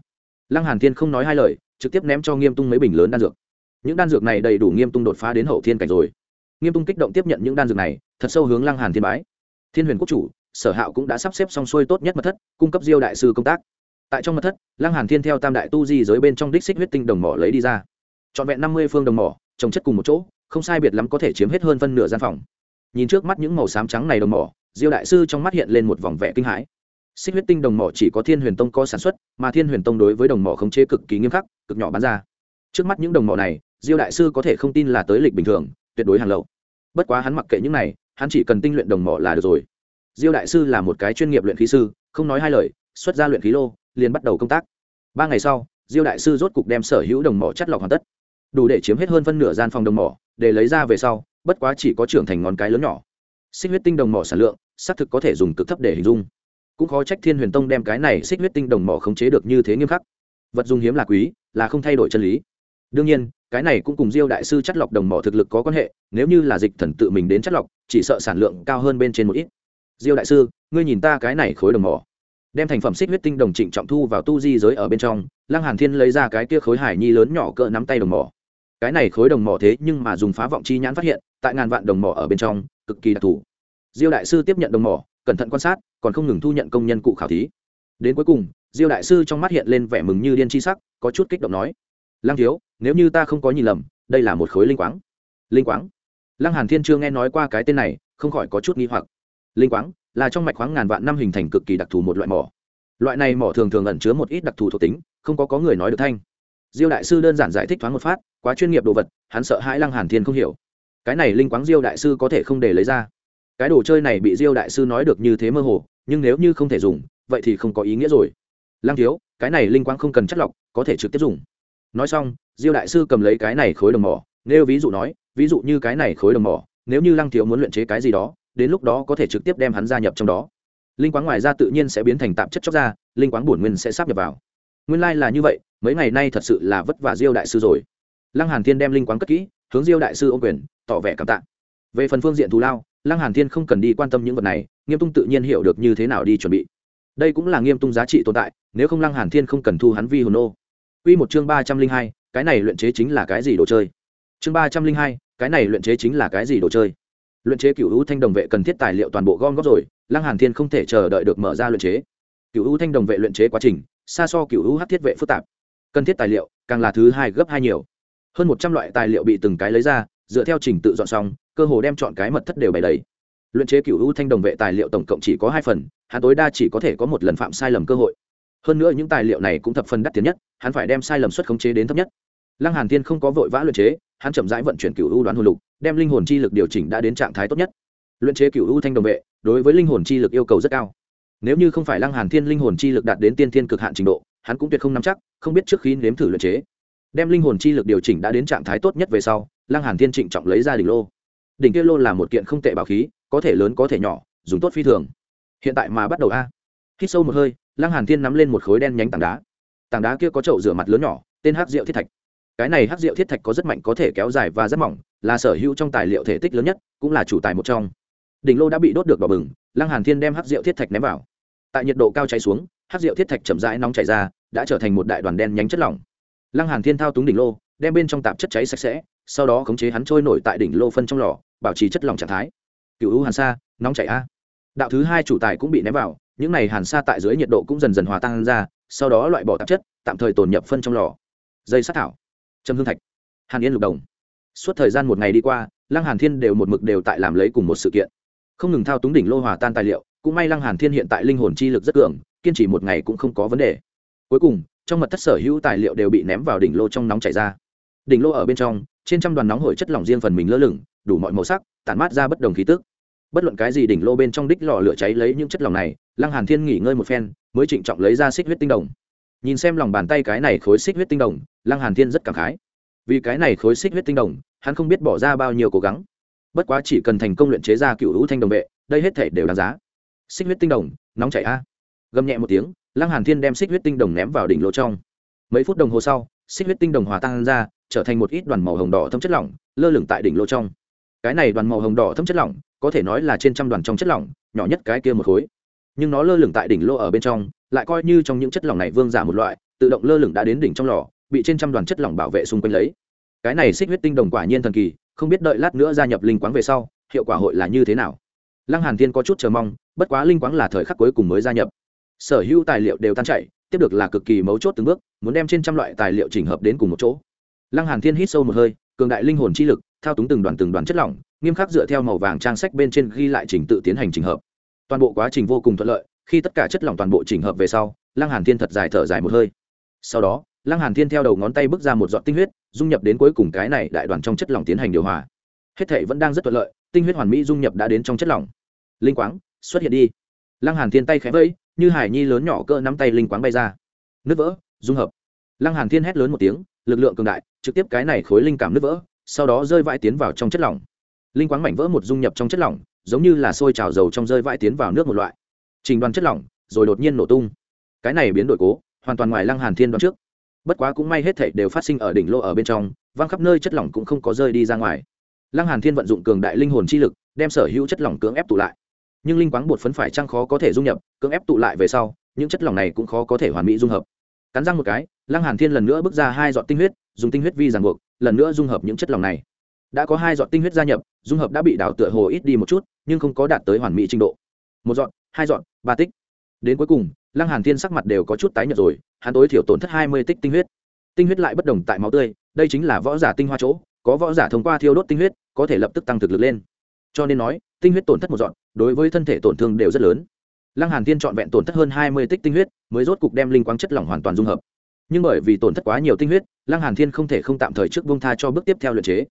S1: Lăng hàn thiên không nói hai lời, trực tiếp ném cho nghiêm tung mấy bình lớn đan dược những đan dược này đầy đủ nghiêm tung đột phá đến hậu thiên cảnh rồi. Nghiêm tung kích động tiếp nhận những đan dược này, thật sâu hướng lăng hàn thiên bái. Thiên huyền quốc chủ, sở hạo cũng đã sắp xếp xong xuôi tốt nhất mật thất, cung cấp diêu đại sư công tác. Tại trong mật thất, lăng hàn thiên theo tam đại tu di giới bên trong đích xích huyết tinh đồng mỏ lấy đi ra. Trọn vẹn năm mươi phương đồng mỏ, trồng chất cùng một chỗ, không sai biệt lắm có thể chiếm hết hơn phân nửa gian phòng. Nhìn trước mắt những màu xám trắng này đồng mỏ, diêu đại sư trong mắt hiện lên một vòng vẻ kinh hãi. Xích huyết tinh đồng mỏ chỉ có thiên huyền tông có sản xuất, mà thiên huyền tông đối với đồng mỏ khống chế cực kỳ nghiêm khắc, cực nhỏ bán ra. Trước mắt những đồng mỏ này diêu đại sư có thể không tin là tới lịch bình thường, tuyệt đối hàng lậu. Bất quá hắn mặc kệ những này, hắn chỉ cần tinh luyện đồng mỏ là được rồi. Diêu đại sư là một cái chuyên nghiệp luyện khí sư, không nói hai lời, xuất ra luyện khí lô, liền bắt đầu công tác. Ba ngày sau, diêu đại sư rốt cục đem sở hữu đồng mỏ chất lọc hoàn tất. Đủ để chiếm hết hơn phân nửa gian phòng đồng mỏ, để lấy ra về sau, bất quá chỉ có trưởng thành ngón cái lớn nhỏ. Xích huyết tinh đồng mỏ sản lượng, xác thực có thể dùng cực thấp để hình dung. Cũng khó trách thiên huyền tông đem cái này xích huyết tinh đồng mỏ khống chế được như thế nghiêm khắc. Vật dùng hiếm là quý, là không thay đổi chân lý. Đương nhiên cái này cũng cùng diêu đại sư chất lọc đồng mỏ thực lực có quan hệ, nếu như là dịch thần tự mình đến chất lọc, chỉ sợ sản lượng cao hơn bên trên một ít. Diêu đại sư, ngươi nhìn ta cái này khối đồng mỏ. Đem thành phẩm xích huyết tinh đồng trịnh trọng thu vào tu di giới ở bên trong, lăng hàn thiên lấy ra cái kia khối hải nhi lớn nhỏ cỡ nắm tay đồng mỏ. Cái này khối đồng mỏ thế nhưng mà dùng phá vọng chi nhãn phát hiện, tại ngàn vạn đồng mỏ ở bên trong, cực kỳ đặc thù. Diêu đại sư tiếp nhận đồng mỏ, cẩn thận quan sát, còn không ngừng thu nhận công nhân cụ khảo thí. Đến cuối cùng, diêu đại sư trong mắt hiện lên vẻ mừng như điên chi sắc, có chút kích động nói lăng thiếu, nếu như ta không có nhìn lầm, đây là một khối linh quáng. Linh quáng? Lăng hàn thiên chưa nghe nói qua cái tên này, không khỏi có chút nghi hoặc. Linh quáng là trong mạch khoáng ngàn vạn năm hình thành cực kỳ đặc thù một loại mỏ. Loại này mỏ thường thường ẩn chứa một ít đặc thù thuộc tính, không có có người nói được thanh. Diêu đại sư đơn giản giải thích thoáng một phát, quá chuyên nghiệp đồ vật, hắn sợ hãi lăng hàn thiên không hiểu. Cái này linh quáng diêu đại sư có thể không để lấy ra. Cái đồ chơi này bị diêu đại sư nói được như thế mơ hồ, nhưng nếu như không thể dùng, vậy thì không có ý nghĩa rồi. Lăng thiếu, cái này linh quáng không cần chất lọc, có thể trực tiếp dùng nói xong, diêu đại sư cầm lấy cái này khối đồng mỏ, nêu ví dụ nói, ví dụ như cái này khối đồng mỏ, nếu như lăng thiếu muốn luyện chế cái gì đó, đến lúc đó có thể trực tiếp đem hắn gia nhập trong đó. Linh quáng ngoài ra tự nhiên sẽ biến thành tạp chất chóc ra linh quáng bổn nguyên sẽ sắp nhập vào. Nguyên lai、like、là như vậy, mấy ngày nay thật sự là vất vả diêu đại sư rồi. Lăng hàn thiên đem linh quáng cất kỹ, hướng diêu đại sư ô quyền, tỏ vẻ cảm tạ. Về phần phương diện thù lao, lăng hàn thiên không cần đi quan tâm những vật này, nghiêm tung tự nhiên hiểu được như thế nào đi chuẩn bị. Đây cũng là nghiêm tung giá trị tồn tại, nếu không lăng hàn thiên không cần thu hắn vi hồn ô. Quy một chương ba trăm linh hai, cái này luyện chế chính là cái gì đồ chơi? Chương ba trăm linh hai, cái này luyện chế chính là cái gì đồ chơi? Luyện chế Cửu Vũ thanh đồng vệ cần thiết tài liệu toàn bộ gom góp rồi, lăng hàn thiên không thể chờ đợi được mở ra luyện chế. Cửu Vũ thanh đồng vệ luyện chế quá trình, xa so Cửu Vũ Hắc thiết vệ phức tạp. Cần thiết tài liệu, càng là thứ hai gấp hai nhiều. Hơn một trăm loại tài liệu bị từng cái lấy ra, dựa theo trình tự dọn xong, cơ hồ đem chọn cái mật thất đều bày đầy. Luyện chế Cửu Vũ thanh đồng vệ tài liệu tổng cộng chỉ có hai phần, hắn tối đa chỉ có thể có một lần phạm sai lầm cơ hội. Hơn nữa những tài liệu này cũng thập phần đắt tiền nhất hắn phải đem sai lầm suất khống chế đến thấp nhất. Lăng hàn thiên không có vội vã luyện chế, hắn chậm rãi vận chuyển cửu u đoán hồn lục, đem linh hồn chi lực điều chỉnh đã đến trạng thái tốt nhất. Luyện chế cửu u thanh đồng vệ, đối với linh hồn chi lực yêu cầu rất cao. Nếu như không phải lăng hàn thiên linh hồn chi lực đạt đến tiên thiên cực hạn trình độ, hắn cũng tuyệt không nắm chắc, không biết trước khi nếm thử luyện chế. Đem linh hồn chi lực điều chỉnh đã đến trạng thái tốt nhất về sau, lăng hàn thiên trịnh trọng lấy ra đỉnh lô. Đỉnh kia lô là một kiện không tệ bảo khí, có thể lớn có thể nhỏ, dùng tốt phi thường. Hiện tại mà bắt đầu a. Hít sâu một hơi, lăng hàn thiên nắm lên một khối đen nhánh tảng đá tảng đá kia có chậu rửa mặt lớn nhỏ, tên hắc diệu thiết thạch. Cái này hắc diệu thiết thạch có rất mạnh, có thể kéo dài và rất mỏng, là sở hữu trong tài liệu thể tích lớn nhất, cũng là chủ tài một trong. Đỉnh lô đã bị đốt được đỏ bừng, lăng hàn thiên đem hắc diệu thiết thạch ném vào. Tại nhiệt độ cao cháy xuống hắc diệu thiết thạch chậm rãi nóng chảy ra, đã trở thành một đại đoàn đen nhánh chất lỏng. Lăng hàn thiên thao túng đỉnh lô, đem bên trong tạp chất cháy sạch sẽ, sau đó khống chế hắn trôi nổi tại đỉnh lô phân trong lò, bảo trì chất lỏng trạng thái. Cựu u hàn sa, nóng chảy a. Đạo thứ hai chủ tài cũng bị ném vào những này hàn sa tại dưới nhiệt độ cũng dần dần hòa tan ra, sau đó loại bỏ tạp chất, tạm thời tồn nhập phân trong lò. Dây sát thảo trầm hương thạch, hàn yên lục đồng. Suốt thời gian một ngày đi qua, lăng hàn thiên đều một mực đều tại làm lấy cùng một sự kiện. Không ngừng thao túng đỉnh lô hòa tan tài liệu, cũng may lăng hàn thiên hiện tại linh hồn chi lực rất cường, kiên trì một ngày cũng không có vấn đề. Cuối cùng, trong mật thất sở hữu tài liệu đều bị ném vào đỉnh lô trong nóng chảy ra. Đỉnh lô ở bên trong, trên trăm đoàn nóng hổi chất lỏng riêng phần mình lơ lửng, đủ mọi màu sắc, tản mát ra bất đồng khí tức bất luận cái gì đỉnh lô bên trong đích lò lửa cháy lấy những chất lỏng này, lăng hàn thiên nghỉ ngơi một phen, mới trịnh trọng lấy ra xích huyết tinh đồng. Nhìn xem lòng bàn tay cái này khối xích huyết tinh đồng, lăng hàn thiên rất cảm khái. Vì cái này khối xích huyết tinh đồng, hắn không biết bỏ ra bao nhiêu cố gắng. Bất quá chỉ cần thành công luyện chế ra cựu hữu thanh đồng vệ, đây hết thể đều đáng giá. Xích huyết tinh đồng, nóng chảy a. Gầm nhẹ một tiếng, lăng hàn thiên đem xích huyết tinh đồng ném vào đỉnh lô trong. Mấy phút đồng hồ sau, xích huyết tinh đồng hòa tan ra, trở thành một ít đoàn màu hồng đỏ thâm chất lỏng, lơ lửng tại đỉnh lô trong cái này đoàn màu hồng đỏ thấm chất lỏng, có thể nói là trên trăm đoàn trong chất lỏng, nhỏ nhất cái kia một khối. Nhưng nó lơ lửng tại đỉnh lô ở bên trong, lại coi như trong những chất lỏng này vương giả một loại, tự động lơ lửng đã đến đỉnh trong lò, bị trên trăm đoàn chất lỏng bảo vệ xung quanh lấy. Cái này xích huyết tinh đồng quả nhiên thần kỳ, không biết đợi lát nữa gia nhập linh quáng về sau, hiệu quả hội là như thế nào. Lăng hàn thiên có chút chờ mong, bất quá linh quáng là thời khắc cuối cùng mới gia nhập. Sở hữu tài liệu đều tan chảy, tiếp được là cực kỳ mấu chốt từng bước, muốn đem trên trăm loại tài liệu chỉnh hợp đến cùng một chỗ. Lăng hàn thiên hít sâu một hơi cường đại linh hồn chi lực, thao túng từng đoàn từng đoàn chất lỏng, nghiêm khắc dựa theo màu vàng trang sách bên trên ghi lại trình tự tiến hành chỉnh hợp. Toàn bộ quá trình vô cùng thuận lợi, khi tất cả chất lỏng toàn bộ chỉnh hợp về sau, lăng hàn thiên thật dài thở dài một hơi. Sau đó, lăng hàn thiên theo đầu ngón tay bước ra một giọt tinh huyết, dung nhập đến cuối cùng cái này đại đoàn trong chất lỏng tiến hành điều hòa. Hết thể vẫn đang rất thuận lợi, tinh huyết hoàn mỹ dung nhập đã đến trong chất lỏng. Linh quáng, xuất hiện đi. Lăng hàn thiên tay khẽ vẫy, như hải nhi lớn nhỏ cỡ nắm tay linh quáng bay ra. Nứt vỡ, dung hợp. Lăng hàn thiên hét lớn một tiếng lực lượng cường đại, trực tiếp cái này khối linh cảm nứt vỡ, sau đó rơi vãi tiến vào trong chất lỏng. Linh quáng mảnh vỡ một dung nhập trong chất lỏng, giống như là sôi trào dầu trong rơi vãi tiến vào nước một loại. Trình đoàn chất lỏng, rồi đột nhiên nổ tung. Cái này biến đổi cố, hoàn toàn ngoài lăng hàn thiên đoán trước. Bất quá cũng may hết thảy đều phát sinh ở đỉnh lô ở bên trong văng khắp nơi chất lỏng cũng không có rơi đi ra ngoài. Lăng hàn thiên vận dụng cường đại linh hồn chi lực, đem sở hữu chất lỏng cưỡng ép tụ lại. Nhưng linh quáng bột phấn phải chăng khó có thể dung nhập, cưỡng ép tụ lại về sau, những chất lỏng này cũng khó có thể hoàn mỹ dung hợp cắn răng một cái, lăng hàn thiên lần nữa bước ra hai giọt tinh huyết, dùng tinh huyết vi ràng buộc, lần nữa dung hợp những chất lỏng này. Đã có hai giọt tinh huyết gia nhập, dung hợp đã bị đảo tựa hồ ít đi một chút, nhưng không có đạt tới hoàn mỹ trình độ. Một giọt, hai giọt, ba tích. Đến cuối cùng, lăng hàn thiên sắc mặt đều có chút tái nhợt rồi, hắn tối thiểu tổn thất hai mươi tích tinh huyết. Tinh huyết lại bất đồng tại máu tươi, đây chính là võ giả tinh hoa chỗ, có võ giả thông qua thiêu đốt tinh huyết, có thể lập tức tăng thực lực lên. Cho nên nói, tinh huyết tổn thất một dọn đối với thân thể tổn thương đều rất lớn lăng hàn thiên trọn vẹn tổn thất hơn hai mươi tích tinh huyết, mới rốt cục đem linh quang chất lỏng hoàn toàn dung hợp. Nhưng bởi vì tổn thất quá nhiều tinh huyết, lăng hàn thiên không thể không tạm thời trước buông tha cho bước tiếp theo luyện chế.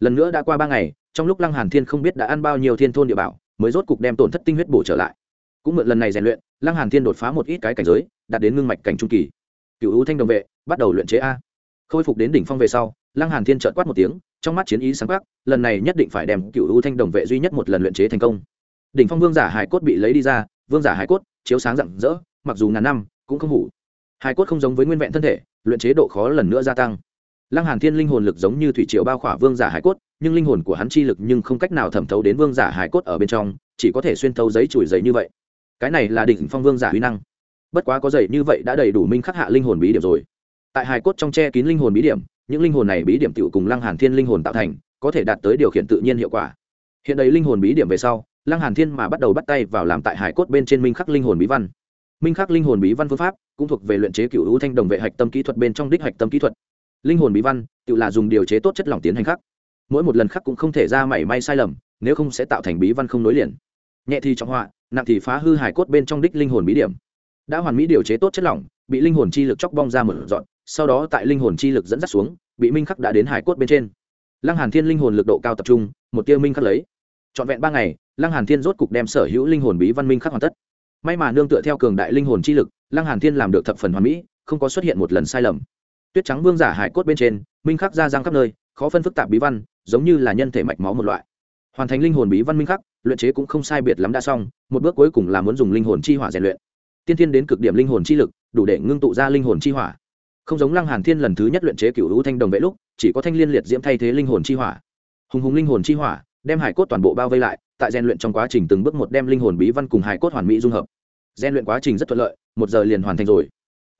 S1: Lần nữa đã qua ba ngày, trong lúc lăng hàn thiên không biết đã ăn bao nhiêu thiên thôn địa bảo, mới rốt cục đem tổn thất tinh huyết bổ trở lại. Cũng mượn lần này rèn luyện, lăng hàn thiên đột phá một ít cái cảnh giới, đạt đến ngưng mạch cảnh trung kỳ. Cựu ưu thanh đồng vệ, bắt đầu luyện chế a. Khôi phục đến đỉnh phong về sau, lăng hàn thiên trợn quát một tiếng, trong mắt chiến ý sáng quắc, lần này nhất định phải đem cựu ưu thanh đồng vệ duy nhất một lần luyện chế thành công đỉnh phong vương giả hải cốt bị lấy đi ra, vương giả hải cốt, chiếu sáng rạng rỡ, mặc dù ngàn năm, cũng không hủ. Hải cốt không giống với nguyên vẹn thân thể, luyện chế độ khó lần nữa gia tăng. Lăng hàn thiên linh hồn lực giống như thủy triều bao khỏa vương giả hải cốt, nhưng linh hồn của hắn chi lực nhưng không cách nào thẩm thấu đến vương giả hải cốt ở bên trong, chỉ có thể xuyên thấu giấy chùi giấy như vậy. Cái này là đỉnh phong vương giả huy năng. Bất quá có giấy như vậy đã đầy đủ minh khắc hạ linh hồn bí điểm rồi. Tại hải cốt trong che kín linh hồn bí điểm, những linh hồn này bí điểm tựu cùng lăng hàn thiên linh hồn tạo thành, có thể đạt tới điều khiển tự nhiên hiệu quả. Hiện đây linh hồn bí điểm về sau lăng hàn thiên mà bắt đầu bắt tay vào làm tại hải cốt bên trên minh khắc linh hồn bí văn. Minh khắc linh hồn bí văn phương pháp cũng thuộc về luyện chế cựu hữu thanh đồng vệ hạch tâm kỹ thuật bên trong đích hạch tâm kỹ thuật. Linh hồn bí văn, tự là dùng điều chế tốt chất lỏng tiến hành khắc. Mỗi một lần khắc cũng không thể ra mảy may sai lầm, nếu không sẽ tạo thành bí văn không nối liền. Nhẹ thì trọng họa, nặng thì phá hư hải cốt bên trong đích linh hồn bí điểm. Đã hoàn mỹ điều chế tốt chất lỏng, bị linh hồn chi lực chóc bong ra một dọn, sau đó tại linh hồn chi lực dẫn dắt xuống, bị minh khắc đã đến hải cốt bên trên. Lăng hàn thiên linh hồn lực độ cao tập trung, một tia minh khắc lấy. Trọn vẹn ba ngày lăng hàn thiên rốt cục đem sở hữu linh hồn bí văn minh khắc hoàn tất. May mà nương tựa theo cường đại linh hồn chi lực, lăng hàn thiên làm được thập phần hoàn mỹ, không có xuất hiện một lần sai lầm. Tuyết trắng vương giả hải cốt bên trên, minh khắc ra giang khắp nơi, khó phân phức tạp bí văn, giống như là nhân thể mạch máu một loại. Hoàn thành linh hồn bí văn minh khắc, luyện chế cũng không sai biệt lắm đã xong, một bước cuối cùng là muốn dùng linh hồn chi hỏa rèn luyện. Tiên thiên đến cực điểm linh hồn chi lực, đủ để ngưng tụ ra linh hồn chi hỏa. Không giống lăng hàn thiên lần thứ nhất luyện chế cửu hữu thanh đồng vệ lúc, chỉ có thanh liên liệt diễm thay thế linh hồn chi hỏa. Hùng hùng linh hồn chi hỏa, đem hải cốt toàn bộ bao vây lại tại rèn luyện trong quá trình từng bước một đem linh hồn bí văn cùng hải cốt hoàn mỹ dung hợp. Rèn luyện quá trình rất thuận lợi, một giờ liền hoàn thành rồi.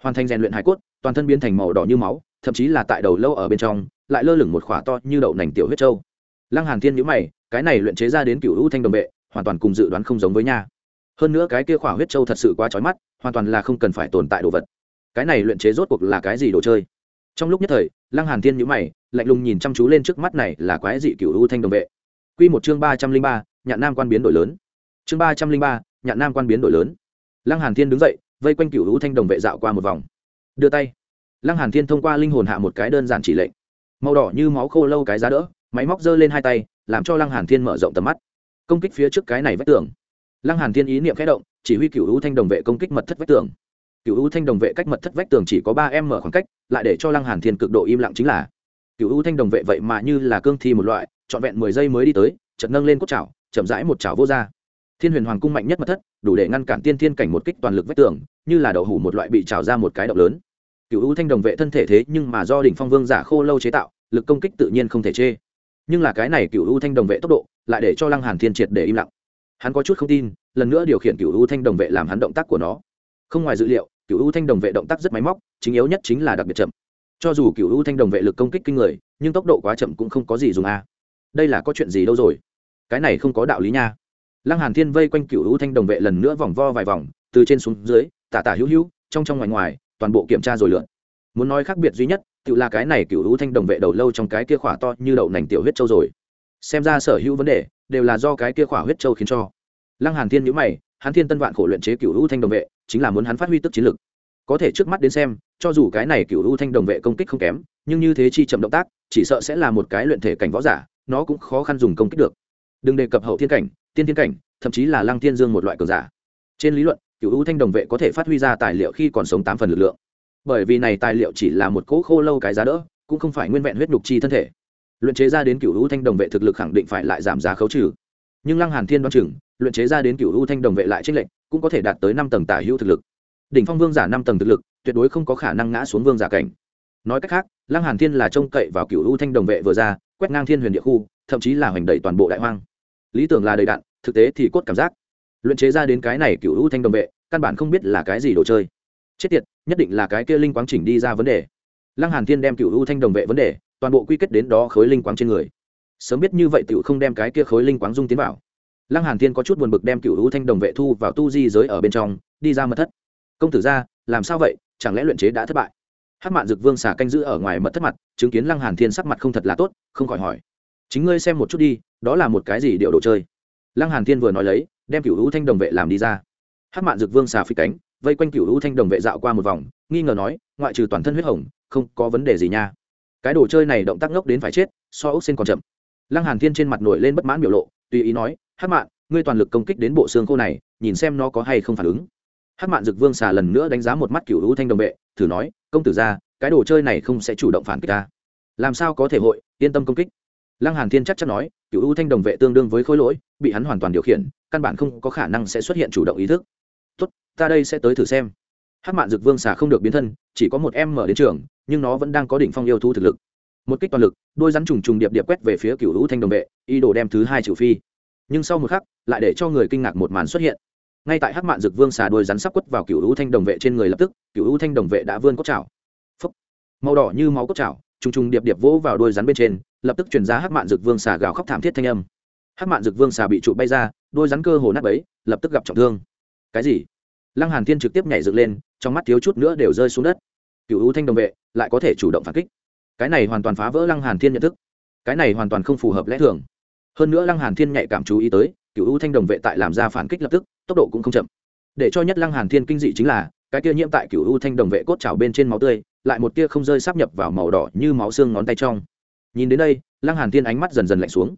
S1: Hoàn thành rèn luyện hải cốt, toàn thân biến thành màu đỏ như máu, thậm chí là tại đầu lâu ở bên trong, lại lơ lửng một khỏa to như đậu nành tiểu huyết châu lăng hàn thiên nhíu mày, cái này luyện chế ra đến cựu hữu thanh đồng vệ hoàn toàn cùng dự đoán không giống với nha. Hơn nữa cái kia khỏa huyết châu thật sự quá chói mắt, hoàn toàn là không cần phải tồn tại đồ vật. Cái này luyện chế rốt cuộc là cái gì đồ chơi? Trong lúc nhất thời, lăng hàn thiên nhíu mày, lạnh lùng nhìn chăm chú lên trước mắt này là quái dị cựu hữu thanh đồng vệ quy một chương ba trăm linh ba nhạn nam quan biến đổi lớn. Chương ba trăm linh ba, nhạn nam quan biến đổi lớn. Lăng hàn thiên đứng dậy, vây quanh cựu hữu thanh đồng vệ dạo qua một vòng. Đưa tay. Lăng hàn thiên thông qua linh hồn hạ một cái đơn giản chỉ lệnh. Màu đỏ như máu khô lâu cái giá đỡ, máy móc giơ lên hai tay, làm cho lăng hàn thiên mở rộng tầm mắt. Công kích phía trước cái này vách tường. Lăng hàn thiên ý niệm khẽ động, chỉ huy cựu hữu thanh đồng vệ công kích mật thất vách tường. Cựu hữu thanh đồng vệ cách mật thất vách tường chỉ có ba em mở khoảng cách, lại để cho lăng hàn thiên cực độ im lặng chính là. Cựu hữu thanh đồng vệ vậy mà như là cương thi một loại, trọn vẹn mười giây mới đi tới, chợt nâng lên cốt chảo chậm rãi một chảo vô ra. Thiên huyền hoàng cung mạnh nhất mật thất, đủ để ngăn cản tiên thiên cảnh một kích toàn lực vách tường, như là đậu hủ một loại bị trào ra một cái động lớn. Cựu ưu thanh đồng vệ thân thể thế nhưng mà do đỉnh phong vương giả khô lâu chế tạo, lực công kích tự nhiên không thể chê. Nhưng là cái này cựu ưu thanh đồng vệ tốc độ, lại để cho lăng hàn thiên triệt để im lặng. Hắn có chút không tin, lần nữa điều khiển cựu ưu thanh đồng vệ làm hắn động tác của nó. Không ngoài dữ liệu cựu ưu thanh đồng vệ động tác rất máy móc, chính yếu nhất chính là đặc biệt chậm. Cho dù cựu u thanh đồng vệ lực công kích kinh người, nhưng tốc độ quá chậm cũng không có gì dùng a. Đây là có chuyện gì đâu rồi? Cái này không có đạo lý nha. Lăng hàn thiên vây quanh cựu u thanh đồng vệ lần nữa vòng vo vài vòng, từ trên xuống dưới, tả tả hữu hữu, trong trong ngoài ngoài, toàn bộ kiểm tra rồi lượn. Muốn nói khác biệt duy nhất, tự là cái này cựu u thanh đồng vệ đầu lâu trong cái kia khỏa to như đậu nành tiểu huyết châu rồi. Xem ra sở hữu vấn đề, đều là do cái kia khỏa huyết châu khiến cho. Lăng hàn thiên nhíu mày, hắn thiên tân vạn khổ luyện chế cựu u thanh đồng vệ, chính là muốn hắn phát huy tức chiến lực. Có thể trước mắt đến xem, cho dù cái này cựu u thanh đồng vệ công kích không kém, nhưng như thế chi chậm động tác, chỉ sợ sẽ là một cái luyện thể cảnh võ giả, nó cũng khó khăn dùng công kích được đừng đề cập hậu thiên cảnh, tiên thiên cảnh, thậm chí là lăng thiên dương một loại cường giả. Trên lý luận, cựu u thanh đồng vệ có thể phát huy ra tài liệu khi còn sống tám phần lực lượng. Bởi vì này tài liệu chỉ là một cỗ khô lâu cái giá đỡ, cũng không phải nguyên vẹn huyết nhục chi thân thể. Luyện chế ra đến cựu u thanh đồng vệ thực lực khẳng định phải lại giảm giá khấu trừ. Nhưng lăng hàn thiên đoán chừng, luyện chế ra đến cựu u thanh đồng vệ lại trích lệnh cũng có thể đạt tới năm tầng tả hữu thực lực. Đỉnh phong vương giả năm tầng thực lực, tuyệt đối không có khả năng ngã xuống vương giả cảnh. Nói cách khác, lăng hàn thiên là trông cậy vào cựu u thanh đồng vệ vừa ra, quét ngang thiên huyền địa khu, thậm chí là hoành đẩy toàn bộ đại hoang lý tưởng là đầy đạn thực tế thì cốt cảm giác. Luyện chế ra đến cái này cựu u thanh đồng vệ, căn bản không biết là cái gì đồ chơi. Chết tiệt, nhất định là cái kia linh quáng chỉnh đi ra vấn đề. Lăng hàn thiên đem cựu u thanh đồng vệ vấn đề, toàn bộ quy kết đến đó khối linh quáng trên người. Sớm biết như vậy tiểu không đem cái kia khối linh quáng dung tiến vào. Lăng hàn thiên có chút buồn bực đem cựu u thanh đồng vệ thu vào tu di giới ở bên trong, đi ra mật thất. Công tử ra, làm sao vậy? Chẳng lẽ luyện chế đã thất bại? Hát mạn dực vương xả canh giữ ở ngoài mật thất mặt, chứng kiến lăng hàn thiên sắc mặt không thật là tốt, không khỏi hỏi chính ngươi xem một chút đi, đó là một cái gì điệu đồ chơi? Lăng hàn thiên vừa nói lấy, đem cựu u thanh đồng vệ làm đi ra. Hát mạn dực vương xà phi cánh, vây quanh cựu u thanh đồng vệ dạo qua một vòng, nghi ngờ nói, ngoại trừ toàn thân huyết hồng, không có vấn đề gì nha. Cái đồ chơi này động tác ngốc đến phải chết, so ốc xin còn chậm. Lăng hàn thiên trên mặt nổi lên bất mãn biểu lộ, tùy ý nói hát mạn, ngươi toàn lực công kích đến bộ xương khô này, nhìn xem nó có hay không phản ứng. Hát mạn dực vương xà lần nữa đánh giá một mắt cựu u thanh đồng vệ, thử nói, công tử ra, cái đồ chơi này không sẽ chủ động phản kích ta. Làm sao có thể hội, yên tâm công kích lăng hàn thiên chắc chắn nói cựu u thanh đồng vệ tương đương với khối lỗi, bị hắn hoàn toàn điều khiển, căn bản không có khả năng sẽ xuất hiện chủ động ý thức. Tốt, ta đây sẽ tới thử xem. Hát mạn dực vương xà không được biến thân, chỉ có một em mở đến trường, nhưng nó vẫn đang có đỉnh phong yêu thu thực lực. Một kích toàn lực, đôi rắn trùng trùng điệp điệp quét về phía cựu u thanh đồng vệ, ý đồ đem thứ hai trừ phi. Nhưng sau một khắc, lại để cho người kinh ngạc một màn xuất hiện. Ngay tại hắc mạn dực vương xà đôi rắn sắp quất vào cựu u thanh đồng vệ trên người lập tức cựu u thanh đồng vệ đã vươn cốt chảo. Phấp màu đỏ như máu cốt chảo, trùng trùng điệp điệp vỗ vào đôi rắn bên trên lập tức chuyển ra hắc mạn dược vương xà gào khóc thảm thiết thanh âm. Hắc mạn dược vương xà bị trụ bay ra, đôi rắn cơ hồ nát bấy, lập tức gặp trọng thương. Cái gì? Lăng hàn thiên trực tiếp nhảy dựng lên, trong mắt thiếu chút nữa đều rơi xuống đất. Cựu u thanh đồng vệ lại có thể chủ động phản kích. Cái này hoàn toàn phá vỡ lăng hàn thiên nhận thức. Cái này hoàn toàn không phù hợp lẽ thường. Hơn nữa lăng hàn thiên nhạy cảm chú ý tới cựu u thanh đồng vệ tại làm ra phản kích lập tức, tốc độ cũng không chậm. Để cho nhất lăng hàn thiên kinh dị chính là, cái kia nhiễm tại cựu u thanh đồng vệ cốt trào bên trên máu tươi, lại một tia không rơi sắp nhập vào màu đỏ như máu xương ngón tay trong nhìn đến đây, lăng hàn thiên ánh mắt dần dần lạnh xuống.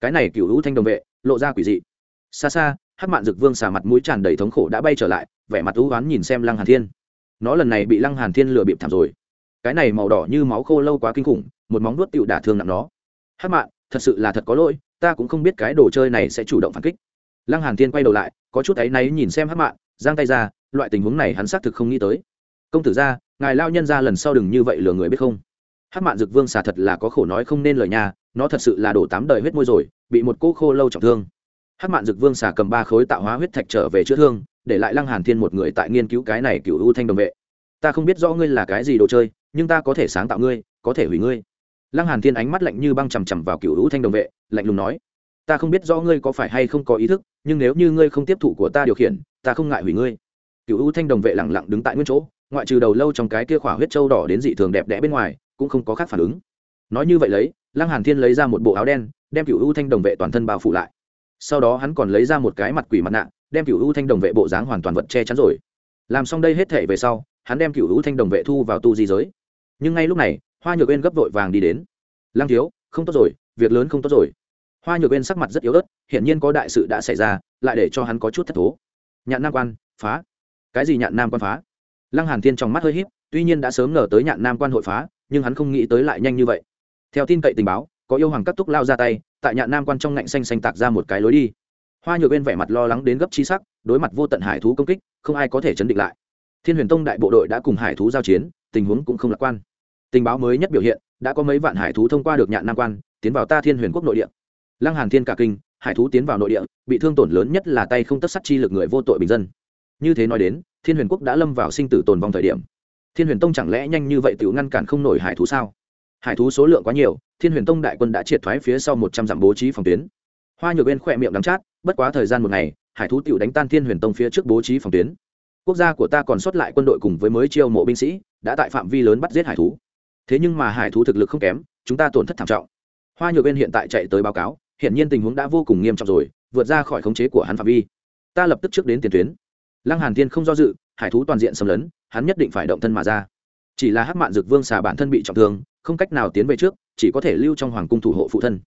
S1: Cái này cựu hữu thanh đồng vệ, lộ ra quỷ dị. Xa xa, hắc mạn dực vương xả mặt mũi tràn đầy thống khổ đã bay trở lại, vẻ mặt u oán nhìn xem lăng hàn thiên. Nó lần này bị lăng hàn thiên lừa bịp thảm rồi. Cái này màu đỏ như máu khô lâu quá kinh khủng, một móng nuốt tựu đả thương nặng nó. Hắc mạn, thật sự là thật có lỗi, ta cũng không biết cái đồ chơi này sẽ chủ động phản kích. Lăng hàn thiên quay đầu lại, có chút áy náy nhìn xem hắc mạn, giang tay ra, loại tình huống này hắn xác thực không nghĩ tới. Công tử ra ngài lao nhân ra lần sau đừng như vậy lừa người biết không? Hát mạn dực vương xà thật là có khổ nói không nên lời nhà nó thật sự là đổ tám đời huyết môi rồi, bị một cỗ khô lâu trọng thương. Hát mạn dực vương xà cầm ba khối tạo hóa huyết thạch trở về chữa thương, để lại lăng hàn thiên một người tại nghiên cứu cái này cựu ưu thanh đồng vệ. Ta không biết rõ ngươi là cái gì đồ chơi, nhưng ta có thể sáng tạo ngươi, có thể hủy ngươi. Lăng hàn thiên ánh mắt lạnh như băng chằm chằm vào cựu ưu thanh đồng vệ, lạnh lùng nói. Ta không biết rõ ngươi có phải hay không có ý thức, nhưng nếu như ngươi không tiếp thụ của ta điều khiển, ta không ngại hủy ngươi. Cựu ưu thanh đồng vệ lẳng lặng đứng tại nguyên chỗ, ngoại trừ đầu lâu trong cái kia khỏa huyết châu đỏ đến dị thường đẹp đẽ bên ngoài cũng không có khác phản ứng. Nói như vậy lấy, lăng hàn thiên lấy ra một bộ áo đen, đem cựu u thanh đồng vệ toàn thân bao phủ lại. Sau đó hắn còn lấy ra một cái mặt quỷ mặt nạ, đem cựu u thanh đồng vệ bộ dáng hoàn toàn vật che chắn rồi. Làm xong đây hết thể về sau, hắn đem cựu u thanh đồng vệ thu vào tu di giới. Nhưng ngay lúc này, hoa nhược Uyên gấp vội vàng đi đến. Lăng thiếu, không tốt rồi, việc lớn không tốt rồi. Hoa nhược Uyên sắc mặt rất yếu ớt, hiển nhiên có đại sự đã xảy ra, lại để cho hắn có chút thất thố. Nhạn nam quan, phá. Cái gì nhạn nam quan phá? Lăng hàn thiên trong mắt hơi híp, tuy nhiên đã sớm ngờ tới nhạn nam quan hội phá nhưng hắn không nghĩ tới lại nhanh như vậy. Theo tin cậy tình báo, có yêu hoàng cắt túc lao ra tay, tại nhạn nam quan trong ngạnh xanh xanh tạc ra một cái lối đi. Hoa nhược bên vẻ mặt lo lắng đến gấp chi sắc, đối mặt vô tận hải thú công kích, không ai có thể chấn định lại. Thiên huyền tông đại bộ đội đã cùng hải thú giao chiến, tình huống cũng không lạc quan. Tình báo mới nhất biểu hiện, đã có mấy vạn hải thú thông qua được nhạn nam quan, tiến vào ta thiên huyền quốc nội địa. Lăng hàn thiên cả kinh, hải thú tiến vào nội địa, bị thương tổn lớn nhất là tay không tất sắt chi lực người vô tội bình dân. Như thế nói đến, thiên huyền quốc đã lâm vào sinh tử tồn vong thời điểm thiên huyền tông chẳng lẽ nhanh như vậy tự ngăn cản không nổi hải thú sao? Hải thú số lượng quá nhiều, thiên huyền tông đại quân đã triệt thoái phía sau một trăm dặm bố trí phòng tuyến. Hoa nhược bên khỏe miệng đắm chát, bất quá thời gian một ngày, hải thú tự đánh tan thiên huyền tông phía trước bố trí phòng tuyến. Quốc gia của ta còn sót lại quân đội cùng với mới chiêu mộ binh sĩ, đã tại phạm vi lớn bắt giết hải thú. Thế nhưng mà hải thú thực lực không kém, chúng ta tổn thất thảm trọng. Hoa nhược bên hiện tại chạy tới báo cáo hiện nhiên tình huống đã vô cùng nghiêm trọng rồi, vượt ra khỏi khống chế của hắn phạm vi. Ta lập tức trước đến tiền tuyến. Lăng hàn thiên không do dự, hải thú toàn diện xâm lấn hắn nhất định phải động thân mà ra. Chỉ là hắc mạn dược vương xà bản thân bị trọng thương, không cách nào tiến về trước, chỉ có thể lưu trong hoàng cung thủ hộ phụ thân.